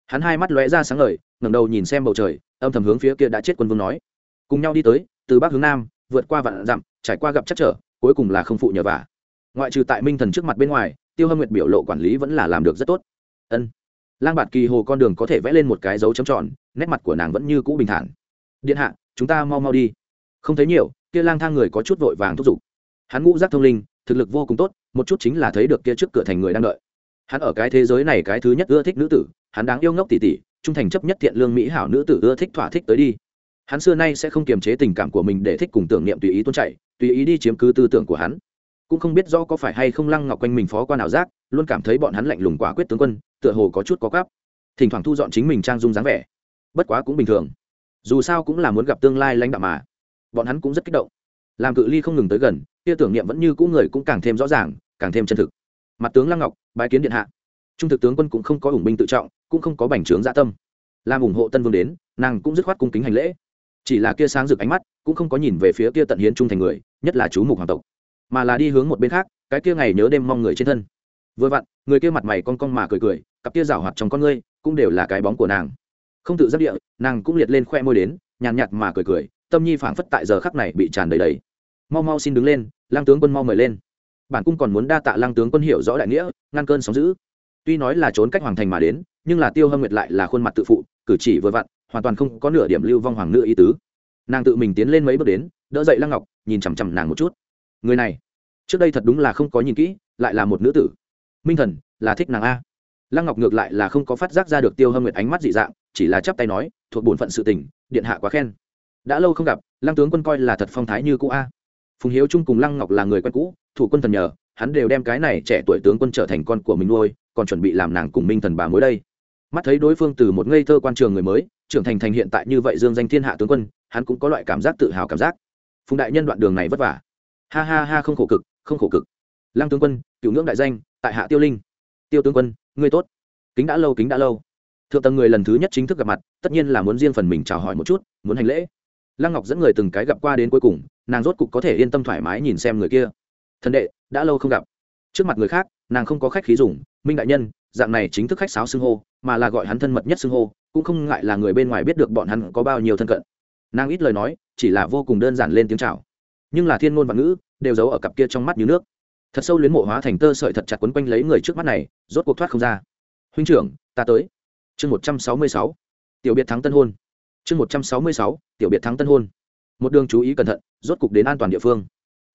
Hắn hai mắt lóe ra sáng ngời, ngẩng đầu nhìn xem bầu trời, âm thầm hướng phía kia đã chết quân vương nói. Cùng nhau đi tới, từ bắc hướng nam, vượt qua vạn dặm, trải qua gặp chắc trở, cuối cùng là không phụ nhờ vả. Ngoại trừ tại minh thần trước mặt bên ngoài, tiêu hâm nguyệt biểu lộ quản lý vẫn là làm được rất tốt. Ân. Lang bạt kỳ hồ con đường có thể vẽ lên một cái dấu chấm tròn, nét mặt của nàng vẫn như cũ bình thản. Điện hạ, chúng ta mau mau đi. Không thấy nhiều, kia lang thang người có chút vội vàng thúc giục. Hắn ngũ giác thông linh, thực lực vô cùng tốt, một chút chính là thấy được kia trước cửa thành người đang đợi hắn ở cái thế giới này cái thứ nhất ưa thích nữ tử, hắn đáng yêu ngốc tỉ tỉ, trung thành chấp nhất thiện lương mỹ hảo nữ tử ưa thích thỏa thích tới đi. Hắn xưa nay sẽ không kiềm chế tình cảm của mình để thích cùng tưởng niệm tùy ý tuôn chảy, tùy ý đi chiếm cứ tư tưởng của hắn. Cũng không biết do có phải hay không lăng ngọc quanh mình phó quan ảo giác, luôn cảm thấy bọn hắn lạnh lùng quả quyết tướng quân, tựa hồ có chút có gáp thỉnh thoảng thu dọn chính mình trang dung dáng vẻ. Bất quá cũng bình thường. Dù sao cũng là muốn gặp tương lai lãnh đạo mà. Bọn hắn cũng rất kích động. Làm cự ly không ngừng tới gần kia tưởng niệm vẫn như cũ người cũng càng thêm rõ ràng, càng thêm chân thực. Mặt tướng lăng ngọc bái kiến điện hạ. Trung thực tướng quân cũng không có ủng binh tự trọng, cũng không có bành trướng dạ tâm. Làm ủng hộ tân vương đến, nàng cũng dứt khoát cung kính hành lễ. Chỉ là kia sáng rực ánh mắt, cũng không có nhìn về phía kia tận hiến trung thành người, nhất là chú mục hoàng tộc. Mà là đi hướng một bên khác, cái kia ngày nhớ đêm mong người trên thân. Vừa vặn, người kia mặt mày con con mà cười cười, cặp kia rảo hoạt trong con ngươi, cũng đều là cái bóng của nàng. Không tự giác địa, nàng cũng liệt lên khoe môi đến, nhàn nhạt mà cười cười, tâm nhi phảng phất tại giờ khắc này bị tràn đầy đầy. Mau mau xin đứng lên, lang tướng quân mau mời lên bản cung còn muốn đa tạ lang tướng quân hiểu rõ đại nghĩa, ngăn cơn sóng giữ tuy nói là trốn cách hoàng thành mà đến, nhưng là tiêu hâm nguyệt lại là khuôn mặt tự phụ, cử chỉ vừa vặn, hoàn toàn không có nửa điểm lưu vong hoàng nữ ý tứ. Nàng tự mình tiến lên mấy bước đến, đỡ dậy lăng ngọc, nhìn chằm chằm nàng một chút. Người này, trước đây thật đúng là không có nhìn kỹ, lại là một nữ tử. Minh thần, là thích nàng a. Lăng ngọc ngược lại là không có phát giác ra được tiêu hâm nguyệt ánh mắt dị dạng, chỉ là chắp tay nói, thuộc bổn phận sự tình, điện hạ quá khen. Đã lâu không gặp, lăng tướng quân coi là thật phong thái như cũ a phùng hiếu trung cùng lăng ngọc là người quen cũ, thủ quân thần nhờ, hắn đều đem cái này trẻ tuổi tướng quân trở thành con của mình nuôi, còn chuẩn bị làm nàng cùng minh thần bà mối đây. Mắt thấy đối phương từ một ngây thơ quan trường người mới, trưởng thành thành hiện tại như vậy dương danh thiên hạ tướng quân, hắn cũng có loại cảm giác tự hào cảm giác. Phùng đại nhân đoạn đường này vất vả. Ha ha ha, không khổ cực, không khổ cực. Lăng tướng quân, cựu ngưỡng đại danh, tại hạ tiêu linh. Tiêu tướng quân, ngươi tốt. Kính đã lâu, kính đã lâu. Thượng tầng người lần thứ nhất chính thức gặp mặt, tất nhiên là muốn riêng phần mình chào hỏi một chút, muốn hành lễ. Lăng ngọc dẫn người từng cái gặp qua đến cuối cùng nàng rốt cục có thể yên tâm thoải mái nhìn xem người kia. Thần đệ, đã lâu không gặp. Trước mặt người khác, nàng không có khách khí dùng, minh đại nhân, dạng này chính thức khách sáo xưng hô, mà là gọi hắn thân mật nhất xưng hô, cũng không ngại là người bên ngoài biết được bọn hắn có bao nhiêu thân cận. Nàng ít lời nói, chỉ là vô cùng đơn giản lên tiếng chào. Nhưng là thiên ngôn và ngữ, đều giấu ở cặp kia trong mắt như nước. Thật sâu luyến mộ hóa thành tơ sợi thật chặt quấn quanh lấy người trước mắt này, rốt cuộc thoát không ra. Huynh trưởng, ta tới. Chương một trăm sáu mươi sáu. Tiểu biệt thắng tân hôn. Chương một trăm sáu mươi sáu. Tiểu biệt thắng tân hôn một đường chú ý cẩn thận, rốt cục đến an toàn địa phương.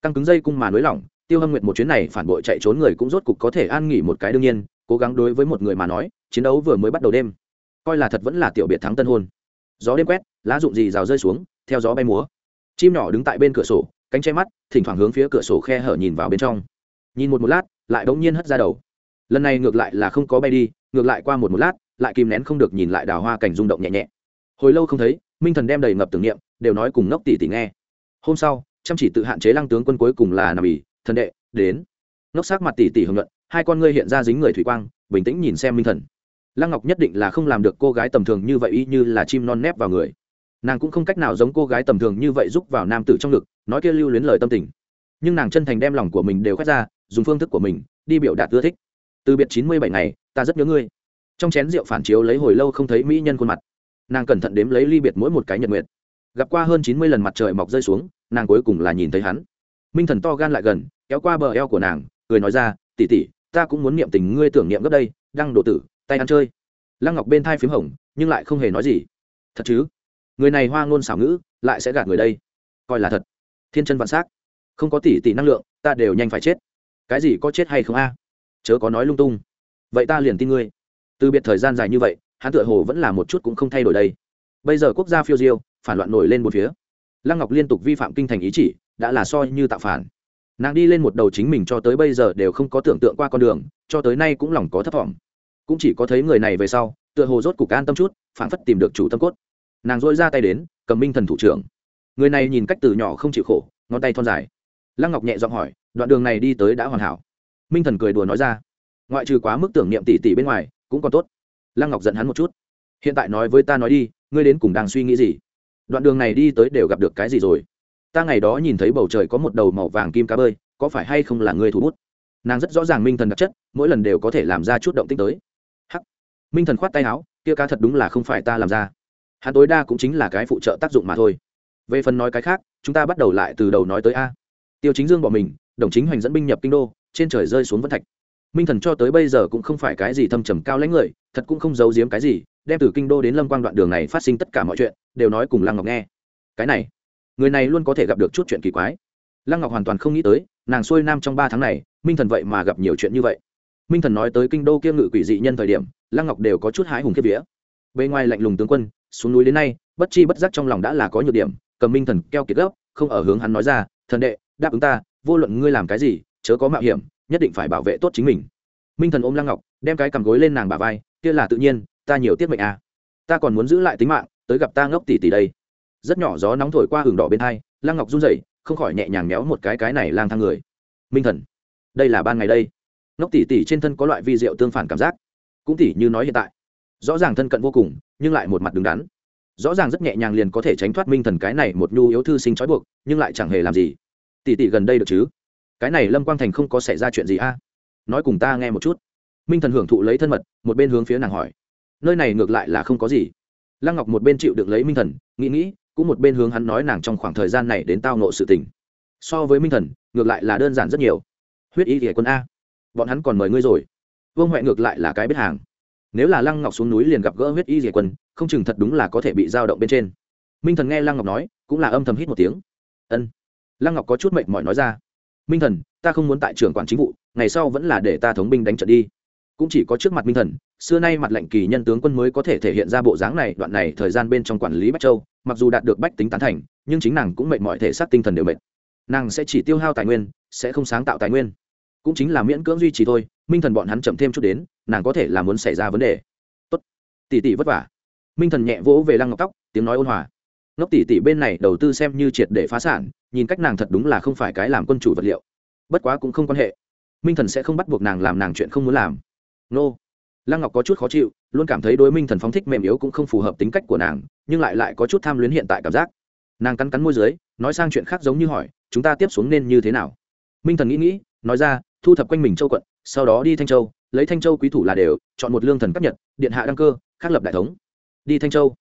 Căng cứng dây cung mà nới lỏng, tiêu hâm nguyệt một chuyến này phản bội chạy trốn người cũng rốt cục có thể an nghỉ một cái đương nhiên, cố gắng đối với một người mà nói, chiến đấu vừa mới bắt đầu đêm. Coi là thật vẫn là tiểu biệt thắng tân hôn. Gió đêm quét, lá rụng gì rào rơi xuống, theo gió bay múa. Chim nhỏ đứng tại bên cửa sổ, cánh che mắt, thỉnh thoảng hướng phía cửa sổ khe hở nhìn vào bên trong. Nhìn một một lát, lại đ ỗ n g nhiên hất ra đầu. Lần này ngược lại là không có bay đi, ngược lại qua một một lát, lại kìm nén không được nhìn lại đào hoa cảnh rung động nhẹ nhẹ. Hồi lâu không thấy, minh thần đem đầy ngập tưởng niệm đều nói cùng ngốc tỷ tỷ nghe. Hôm sau, chăm chỉ tự hạn chế lăng tướng quân cuối cùng là nằm ỉ, thần đệ, đến. Ngốc sắc mặt tỷ tỷ hưởng luận hai con ngươi hiện ra dính người thủy quang, bình tĩnh nhìn xem minh thần. Lăng ngọc nhất định là không làm được cô gái tầm thường như vậy y như là chim non nép vào người. Nàng cũng không cách nào giống cô gái tầm thường như vậy giúp vào nam tử trong ngực, nói kia lưu luyến lời tâm tình. Nhưng nàng chân thành đem lòng của mình đều khoét ra, dùng phương thức của mình, đi biểu đạt ưa thích. Từ biệt chín mươi bảy ngày, ta rất nhớ ngươi. Trong chén rượu phản chiếu lấy hồi lâu không thấy mỹ nhân khuôn mặt. Nàng cẩn thận đếm lấy ly biệt mỗi một cái nhật nguyệt gặp qua hơn chín mươi lần mặt trời mọc rơi xuống, nàng cuối cùng là nhìn thấy hắn. Minh thần to gan lại gần, kéo qua bờ eo của nàng, cười nói ra tỉ tỉ ta cũng muốn niệm tình ngươi tưởng niệm gấp đây đang đổ tử, tay ăn chơi. Lăng ngọc bên thai p h í m hồng, nhưng lại không hề nói gì. Thật chứ? Người này hoa ngôn xảo ngữ, lại sẽ gạt người đây. Coi là thật. Thiên chân vạn s á c không có tỷ tỷ năng lượng, ta đều nhanh phải chết. Cái gì có chết hay không a? Chớ có nói lung tung. Vậy ta liền tin ngươi. Từ biệt thời gian dài như vậy, hắn tựa hồ vẫn là một chút cũng không thay đổi đây. Bây giờ quốc gia phiêu diêu phản loạn nổi lên một phía. Lăng ngọc liên tục vi phạm kinh thành ý chỉ, đã là so như tạo phản. Nàng đi lên một đầu chính mình cho tới bây giờ đều không có tưởng tượng qua con đường, cho tới nay cũng lòng có thất vọng. Cũng chỉ có thấy người này về sau, tựa hồ rốt cục an tâm chút, phản phất tìm được chủ tâm cốt. Nàng dội ra tay đến, cầm minh thần thủ trưởng. Người này nhìn cách từ nhỏ không chịu khổ, ngón tay thon dài. Lăng ngọc nhẹ giọng hỏi, đoạn đường này đi tới đã hoàn hảo? Minh thần cười đùa nói ra, ngoại trừ quá mức tưởng niệm tỷ tỷ bên ngoài, cũng còn tốt. Lăng ngọc giận hắn một chút, hiện tại nói với ta nói đi, ngươi đến cùng đang suy nghĩ gì? Đoạn đường này đi tới đều gặp được cái gì rồi? Ta ngày đó nhìn thấy bầu trời có một đầu màu vàng kim cá bơi, có phải hay không là ngươi thủ bút? Nàng rất rõ ràng minh thần đặc chất, mỗi lần đều có thể làm ra chút động tích tới. Hắc! Minh thần khoát tay áo, kia cá thật đúng là không phải ta làm ra. Hắn tối đa cũng chính là cái phụ trợ tác dụng mà thôi. Về phần nói cái khác, chúng ta bắt đầu lại từ đầu nói tới a. Tiêu chính dương bỏ mình, đồng chính hoành dẫn binh nhập kinh đô, trên trời rơi xuống vân thạch. Minh thần cho tới bây giờ cũng không phải cái gì thâm trầm cao lãnh người, thật cũng không giấu giếm cái gì đem từ kinh đô đến lâm quang đoạn đường này phát sinh tất cả mọi chuyện, đều nói cùng lăng ngọc nghe. Cái này, người này luôn có thể gặp được chút chuyện kỳ quái. Lăng ngọc hoàn toàn không nghĩ tới, nàng xuôi nam trong ba tháng này, minh thần vậy mà gặp nhiều chuyện như vậy. Minh thần nói tới kinh đô kiêm ngự quỷ dị nhân thời điểm, lăng ngọc đều có chút hái hùng kiếp vía. Bề ngoài lạnh lùng tướng quân, xuống núi đến nay, bất chi bất giác trong lòng đã là có nhược điểm, cầm minh thần keo kiệt gốc không ở hướng hắn nói ra, thần đệ, đáp ứng ta, vô luận ngươi làm cái gì, chớ có mạo hiểm, nhất định phải bảo vệ tốt chính mình. Minh thần ôm lăng ngọc, đem cái cầm gối lên nàng bà vai, kia là tự nhiên ta nhiều tiết mệnh à. ta còn muốn giữ lại tính mạng, tới gặp ta ngốc tỷ tỷ đây. Rất nhỏ gió nóng thổi qua hừng đỏ bên hai, lăng ngọc run rẩy, không khỏi nhẹ nhàng méo một cái cái này lang thang người. Minh thần, đây là ban ngày đây. Ngốc tỷ tỷ trên thân có loại vi diệu tương phản cảm giác. Cũng tỷ như nói hiện tại. Rõ ràng thân cận vô cùng, nhưng lại một mặt đứng đắn. Rõ ràng rất nhẹ nhàng liền có thể tránh thoát minh thần cái này một nhu yếu thư sinh trói buộc, nhưng lại chẳng hề làm gì. Tỷ tỷ gần đây được chứ? Cái này lâm quang thành không có xảy ra chuyện gì a? Nói cùng ta nghe một chút. Minh thần hưởng thụ lấy thân mật, một bên hướng phía nàng hỏi nơi này ngược lại là không có gì. Lăng ngọc một bên chịu được lấy minh thần, nghĩ nghĩ, cũng một bên hướng hắn nói nàng trong khoảng thời gian này đến tao nộ sự tình. So với minh thần, ngược lại là đơn giản rất nhiều. Huyết y kể quân a. Bọn hắn còn mời ngươi rồi. Vương huệ ngược lại là cái biết hàng. Nếu là lăng ngọc xuống núi liền gặp gỡ huyết y dỉa quân, không chừng thật đúng là có thể bị giao động bên trên. Minh thần nghe lăng ngọc nói, cũng là âm thầm hít một tiếng. Ân. Lăng ngọc có chút mệnh mỏi nói ra. Minh thần, ta không muốn tại trưởng quản chính vụ, ngày sau vẫn là để ta thống binh đánh trận đi. Cũng chỉ có trước mặt minh thần xưa nay mặt lệnh kỳ nhân tướng quân mới có thể thể hiện ra bộ dáng này, đoạn này thời gian bên trong quản lý bách châu, mặc dù đạt được bách tính tán thành, nhưng chính nàng cũng mệnh mọi thể xác tinh thần đều mệt. Nàng sẽ chỉ tiêu hao tài nguyên, sẽ không sáng tạo tài nguyên. Cũng chính là miễn cưỡng duy trì thôi, minh thần bọn hắn chậm thêm chút đến, nàng có thể là muốn xảy ra vấn đề. Tốt. Tỷ tỷ vất vả. Minh thần nhẹ vỗ về lăng ngọc tóc tiếng nói ôn hòa. Ngốc tỷ tỷ bên này đầu tư xem như triệt để phá sản, nhìn cách nàng thật đúng là không phải cái làm quân chủ vật liệu. Bất quá cũng không quan hệ. Minh thần sẽ không bắt buộc nàng làm nàng chuyện không muốn làm. Nô lăng ngọc có chút khó chịu, luôn cảm thấy đối minh thần phóng thích mềm yếu cũng không phù hợp tính cách của nàng, nhưng lại lại có chút tham luyến hiện tại cảm giác. Nàng cắn cắn môi dưới, nói sang chuyện khác giống như hỏi, chúng ta tiếp xuống nên như thế nào? Minh thần nghĩ nghĩ, nói ra, thu thập quanh mình châu quận, sau đó đi thanh châu, lấy thanh châu quý thủ là đều, chọn một lương thần cấp nhật, điện hạ đăng cơ, khắc lập đại thống. Đi thanh châu.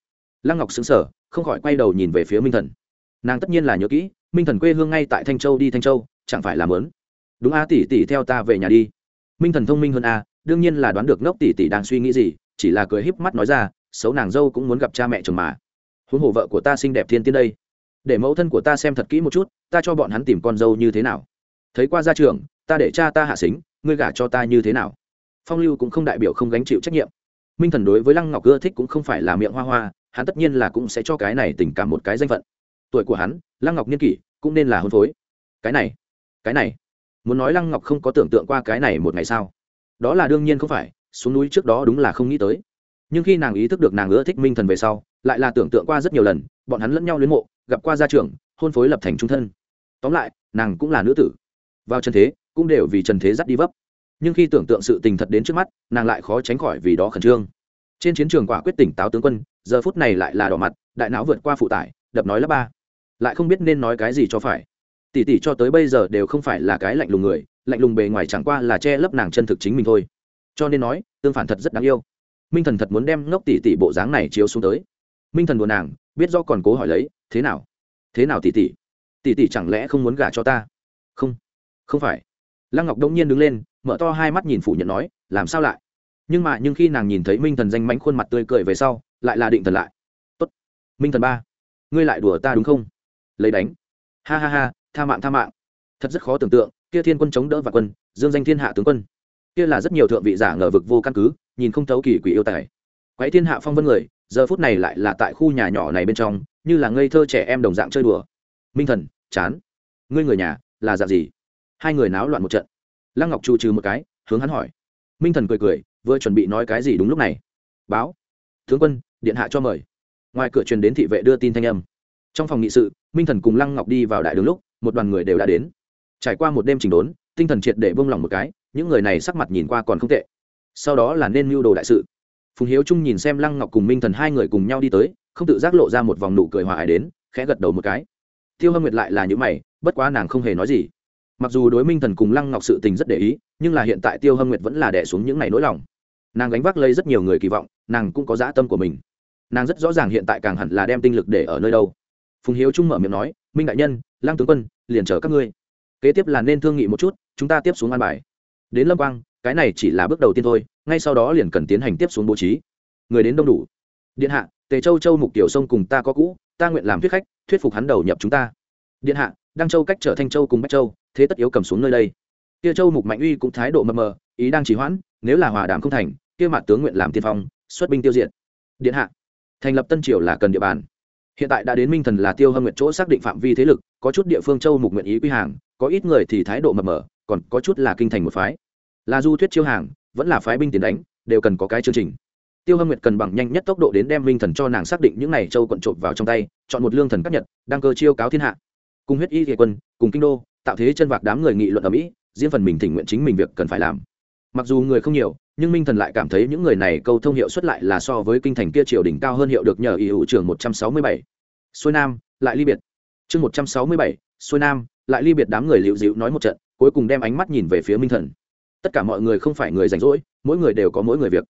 Lăng ngọc xứng sở không khỏi quay đầu nhìn về phía minh thần. Nàng tất nhiên là nhớ kỹ, minh thần quê hương ngay tại thanh châu đi thanh châu, chẳng phải làm lớn đúng a, tỷ tỷ, theo ta về nhà đi. Minh thần thông minh hơn a đương nhiên là đoán được ngốc tỷ tỷ đang suy nghĩ gì, chỉ là cười híp mắt nói ra, xấu nàng dâu cũng muốn gặp cha mẹ chồng mà. Huống hồ vợ của ta xinh đẹp thiên tiên đây. Để mẫu thân của ta xem thật kỹ một chút, ta cho bọn hắn tìm con dâu như thế nào. Thấy qua gia trường ta để cha ta hạ xính, ngươi gả cho ta như thế nào? Phong lưu cũng không đại biểu không gánh chịu trách nhiệm. Minh thần đối với lăng ngọc ưa thích cũng không phải là miệng hoa hoa, hắn tất nhiên là cũng sẽ cho cái này tình cảm một cái danh phận. Tuổi của hắn, lăng ngọc niên kỷ, cũng nên là hôn phối. Cái này cái này, muốn nói lăng ngọc không có tưởng tượng qua cái này một ngày sao? Đó là đương nhiên không phải, xuống núi trước đó đúng là không nghĩ tới. Nhưng khi nàng ý thức được nàng ưa thích minh thần về sau, lại là tưởng tượng qua rất nhiều lần, bọn hắn lẫn nhau luyến mộ, gặp qua gia trưởng, hôn phối lập thành trung thân. Tóm lại, nàng cũng là nữ tử. Vào trần thế, cũng đều vì trần thế dắt đi vấp. Nhưng khi tưởng tượng sự tình thật đến trước mắt, nàng lại khó tránh khỏi vì đó khẩn trương. Trên chiến trường quả quyết tỉnh táo tướng quân, giờ phút này lại là đỏ mặt, đại não vượt qua phụ tải, đập nói lớp ba. Lại không biết nên nói cái gì cho phải tỷ tỷ cho tới bây giờ đều không phải là cái lạnh lùng người, lạnh lùng bề ngoài chẳng qua là che lấp nàng chân thực chính mình thôi. Cho nên nói, tương phản thật rất đáng yêu. Minh thần thật muốn đem ngốc tỷ tỷ bộ dáng này chiếu xuống tới. Minh thần đùa nàng, biết do còn cố hỏi lấy, thế nào? Thế nào tỷ tỷ? Tỷ tỷ chẳng lẽ không muốn gả cho ta? Không không phải. Lăng ngọc đông nhiên đứng lên, mở to hai mắt nhìn phủ nhận nói, làm sao lại? Nhưng mà nhưng khi nàng nhìn thấy minh thần danh mánh khuôn mặt tươi cười về sau, lại là định thần lại. Tốt, minh thần ba, ngươi lại đùa ta đúng không? Lấy đánh. Ha ha ha tha mạng tha mạng. Thật rất khó tưởng tượng, kia thiên quân chống đỡ và quân, dương danh thiên hạ tướng quân. Kia là rất nhiều thượng vị giả ngờ vực vô căn cứ, nhìn không thấu kỳ quỷ yêu tài. Quái thiên hạ phong vân người, giờ phút này lại là tại khu nhà nhỏ này bên trong, như là ngây thơ trẻ em đồng dạng chơi đùa. Minh thần, chán. Ngươi người nhà, là dạng gì? Hai người náo loạn một trận. Lăng ngọc trụ trừ một cái, hướng hắn hỏi. Minh thần cười cười, vừa chuẩn bị nói cái gì đúng lúc này. Báo. Tướng quân, điện hạ cho mời. Ngoài cửa truyền đến thị vệ đưa tin thanh âm. Trong phòng nghị sự, minh thần cùng lăng ngọc đi vào đại đường lúc một đoàn người đều đã đến. Trải qua một đêm trình đốn, tinh thần triệt để bông lỏng một cái, những người này sắc mặt nhìn qua còn không tệ. Sau đó là nên mưu đồ đại sự. Phùng hiếu trung nhìn xem lăng ngọc cùng minh thần hai người cùng nhau đi tới, không tự giác lộ ra một vòng nụ cười hòa ái đến, khẽ gật đầu một cái. Tiêu hâm nguyệt lại là những mày, bất quá nàng không hề nói gì. Mặc dù đối minh thần cùng lăng ngọc sự tình rất để ý, nhưng là hiện tại tiêu hâm nguyệt vẫn là đẻ xuống những ngày nỗi lòng. Nàng gánh vác lấy rất nhiều người kỳ vọng, nàng cũng có dã tâm của mình. Nàng rất rõ ràng hiện tại càng hẳn là đem tinh lực để ở nơi đâu phùng hiếu trung mở miệng nói, minh đại nhân Lang tướng quân, liền chở các ngươi. Kế tiếp là nên thương nghị một chút, chúng ta tiếp xuống an bài. Đến lâm quang, cái này chỉ là bước đầu tiên thôi, ngay sau đó liền cần tiến hành tiếp xuống bố trí. Người đến đông đủ. Điện hạ, tề châu châu mục tiểu sông cùng ta có cũ, ta nguyện làm thuyết khách, thuyết phục hắn đầu nhập chúng ta. Điện hạ, đăng châu cách trở thanh châu cùng bách châu, thế tất yếu cầm xuống nơi đây. Kia châu mục mạnh uy cũng thái độ mờ mờ, ý đang trì hoãn, nếu là hòa đàm không thành, kia mặt tướng nguyện làm tiên phong, xuất binh tiêu diệt. Điện hạ, thành lập tân triều là cần địa bàn hiện tại đã đến minh thần là tiêu hâm nguyện chỗ xác định phạm vi thế lực, có chút địa phương châu mục nguyện ý quy hàng, có ít người thì thái độ mập mờ, còn có chút là kinh thành một phái. Là du thuyết chiêu hàng, vẫn là phái binh tiền đánh, đều cần có cái chương trình. Tiêu hâm nguyệt cần bằng nhanh nhất tốc độ đến đem minh thần cho nàng xác định những n à y châu quận trộm vào trong tay, chọn một lương thần cấp nhật, đăng cơ chiêu cáo thiên hạ. Cùng huyết y địa quân, cùng kinh đô, tạo thế chân vạc đám người nghị luận ở mỹ, riêng phần mình thỉnh nguyện chính mình việc cần phải làm. Mặc dù người không nhiều nhưng minh thần lại cảm thấy những người này câu thông hiệu xuất lại là so với kinh thành kia triều đỉnh cao hơn hiệu được nhờ ý hữu trường một trăm sáu mươi bảy. Xuôi nam, lại ly biệt. Chương một trăm sáu mươi bảy, xuôi nam, lại ly biệt đám người liệu dịu nói một trận, cuối cùng đem ánh mắt nhìn về phía minh thần. Tất cả mọi người không phải người rảnh rỗi, mỗi người đều có mỗi người việc.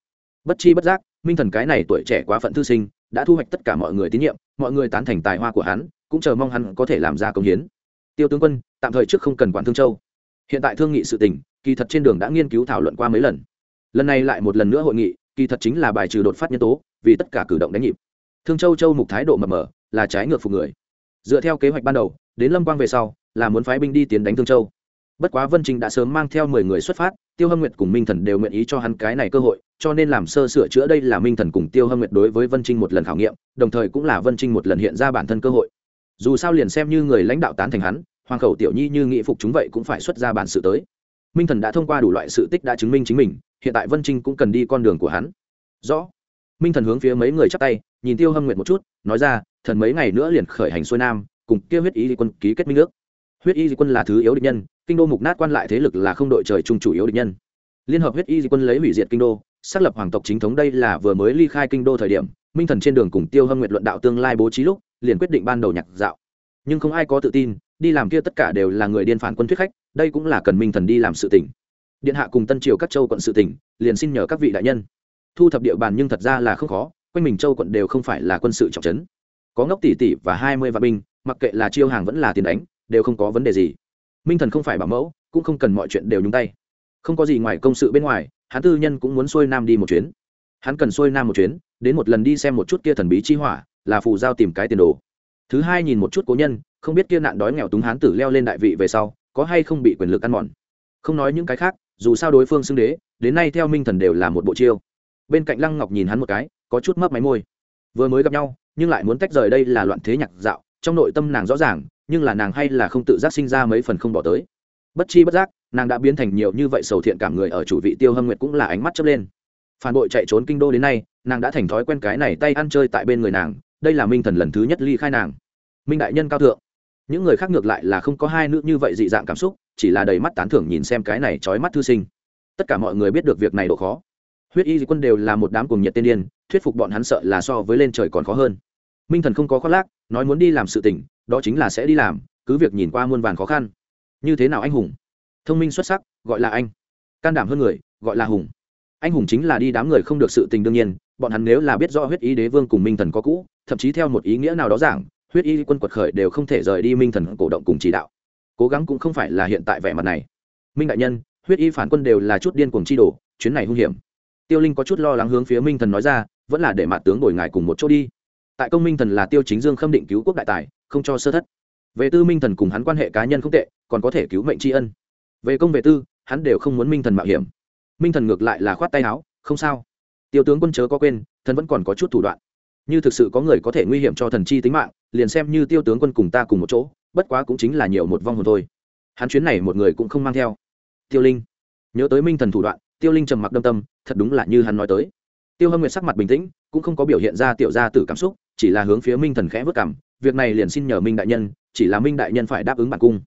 Bất chi bất giác, minh thần cái này tuổi trẻ quá phận thư sinh, đã thu hoạch tất cả mọi người tín nhiệm, mọi người tán thành tài hoa của hắn, cũng chờ mong hắn có thể làm ra công hiến. Tiêu tướng quân, tạm thời trước không cần quản thương châu. Hiện tại thương nghị sự tình, kỳ thật trên đường đã nghiên cứu thảo luận qua mấy lần lần này lại một lần nữa hội nghị, kỳ thật chính là bài trừ đột phát nhân tố, vì tất cả cử động đánh nhịp. Thương châu châu mục thái độ mập mờ, là trái ngược phục người. Dựa theo kế hoạch ban đầu, đến lâm quang về sau, là muốn phái binh đi tiến đánh thương châu. Bất quá vân trình đã sớm mang theo mười người xuất phát, tiêu hâm nguyệt cùng minh thần đều nguyện ý cho hắn cái này cơ hội, cho nên làm sơ sửa chữa đây là minh thần cùng tiêu hâm nguyệt đối với vân trinh một lần khảo nghiệm, đồng thời cũng là vân trinh một lần hiện ra bản thân cơ hội. Dù sao liền xem như người lãnh đạo tán thành hắn, hoàng khẩu tiểu nhi như nghị phục chúng vậy cũng phải xuất ra bản sự tới. Minh thần đã thông qua đủ loại sự tích đã chứng minh chính mình hiện tại vân trinh cũng cần đi con đường của hắn. Rõ. Minh thần hướng phía mấy người chắp tay, nhìn tiêu hâm nguyệt một chút, nói ra, thần mấy ngày nữa liền khởi hành xuôi nam, cùng kia huyết ý quân ký kết minh ước. Huyết y quân là thứ yếu địch nhân, kinh đô mục nát quan lại thế lực là không đội trời chung chủ yếu địch nhân. Liên hợp huyết y quân lấy hủy diệt kinh đô, xác lập hoàng tộc chính thống đây là vừa mới ly khai kinh đô thời điểm, minh thần trên đường cùng tiêu hâm nguyện luận đạo tương lai bố trí lúc, liền quyết định ban đầu nhạc dạo. Nhưng không ai có tự tin, đi làm kia tất cả đều là người điên phản quân thuyết khách, đây cũng là cần minh thần đi làm sự tỉnh điện hạ cùng tân triều các châu quận sự tỉnh liền xin nhờ các vị đại nhân. Thu thập địa bàn nhưng thật ra là không khó, quanh mình châu quận đều không phải là quân sự trọng trấn. Có ngốc tỷ tỷ và hai mươi vạn binh, mặc kệ là chiêu hàng vẫn là tiền đánh, đều không có vấn đề gì. Minh thần không phải bảo mẫu, cũng không cần mọi chuyện đều nhúng tay. Không có gì ngoài công sự bên ngoài, hắn tư nhân cũng muốn xuôi nam đi một chuyến. Hắn cần xuôi nam một chuyến, đến một lần đi xem một chút kia thần bí chi hỏa, là phù giao tìm cái tiền đồ. Thứ hai nhìn một chút cố nhân, không biết kia nạn đói nghèo túng hán tử leo lên đại vị về sau, có hay không bị quyền lực ăn mòn. Không nói những cái khác dù sao đối phương xưng đế, đến nay theo minh thần đều là một bộ chiêu. Bên cạnh lăng ngọc nhìn hắn một cái, có chút mấp máy môi. Vừa mới gặp nhau, nhưng lại muốn tách rời đây là loạn thế nhạc dạo, trong nội tâm nàng rõ ràng, nhưng là nàng hay là không tự giác sinh ra mấy phần không bỏ tới. Bất chi bất giác, nàng đã biến thành nhiều như vậy sầu thiện cảm người ở chủ vị tiêu hâm nguyệt cũng là ánh mắt chớp lên. Phản bội chạy trốn kinh đô đến nay, nàng đã thành thói quen cái này tay ăn chơi tại bên người nàng, đây là minh thần lần thứ nhất ly khai nàng. Minh đại nhân cao thượng. Những người khác ngược lại là không có hai nữ như vậy dị dạng cảm xúc chỉ là đầy mắt tán thưởng nhìn xem cái này trói mắt thư sinh. Tất cả mọi người biết được việc này độ khó. Huyết y quân đều là một đám cùng nhiệt tiên điên, thuyết phục bọn hắn sợ là so với lên trời còn khó hơn. Minh thần không có khoác lác, nói muốn đi làm sự tỉnh đó chính là sẽ đi làm, cứ việc nhìn qua muôn vàn khó khăn. Như thế nào anh hùng? Thông minh xuất sắc, gọi là anh. Can đảm hơn người, gọi là hùng. Anh hùng chính là đi đám người không được sự tình đương nhiên, bọn hắn nếu là biết rõ huyết y đế vương cùng minh thần có cũ, thậm chí theo một ý nghĩa nào đó giảng, huyết y quân quật khởi đều không thể rời đi minh thần cổ động cùng chỉ đạo cố gắng cũng không phải là hiện tại vẻ mặt này. Minh đại nhân, huyết y phản quân đều là chút điên cuồng chi đổ chuyến này hung hiểm. Tiêu linh có chút lo lắng hướng phía minh thần nói ra, vẫn là để mạ tướng đổi ngài cùng một chỗ đi. Tại công minh thần là tiêu chính dương khâm định cứu quốc đại tài, không cho sơ thất. Về tư minh thần cùng hắn quan hệ cá nhân không tệ, còn có thể cứu mệnh tri ân. Về công về tư, hắn đều không muốn minh thần mạo hiểm. Minh thần ngược lại là khoát tay áo, không sao. Tiêu tướng quân chớ có quên, thần vẫn còn có chút thủ đoạn. Như thực sự có người có thể nguy hiểm cho thần chi tính mạng, liền xem như tiêu tướng quân cùng ta cùng một chỗ bất quá cũng chính là nhiều một vong hồn thôi. Hắn chuyến này một người cũng không mang theo. Tiêu linh, nhớ tới minh thần thủ đoạn, tiêu linh trầm mặc đâm tâm, thật đúng là như hắn nói tới. Tiêu hâm nguyệt sắc mặt bình tĩnh, cũng không có biểu hiện ra tiểu gia tử cảm xúc, chỉ là hướng phía minh thần khẽ vất cảm việc này liền xin nhờ minh đại nhân, chỉ là minh đại nhân phải đáp ứng bản cung.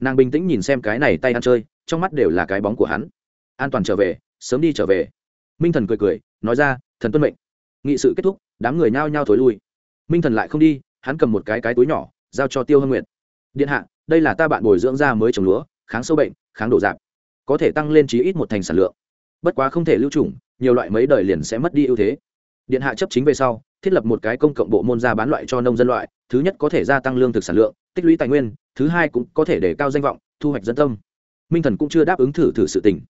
Nàng bình tĩnh nhìn xem cái này tay ăn chơi, trong mắt đều là cái bóng của hắn. An toàn trở về, sớm đi trở về. Minh thần cười cười, nói ra, thần tuân mệnh. Nghị sự kết thúc, đám người nhao nhao thối lui. Minh thần lại không đi, hắn cầm một cái cái túi nhỏ, giao cho tiêu hâm nguyệt điện hạ, đây là ta bạn bồi dưỡng ra mới trồng lúa, kháng sâu bệnh, kháng đổ dạp. Có thể tăng lên chí ít một thành sản lượng. Bất quá không thể lưu trùng, nhiều loại mấy đời liền sẽ mất đi ưu thế. Điện hạ chấp chính về sau, thiết lập một cái công cộng bộ môn ra bán loại cho nông dân loại, thứ nhất có thể gia tăng lương thực sản lượng, tích lũy tài nguyên, thứ hai cũng có thể để cao danh vọng, thu hoạch dân tâm. Minh thần cũng chưa đáp ứng thử thử sự tình.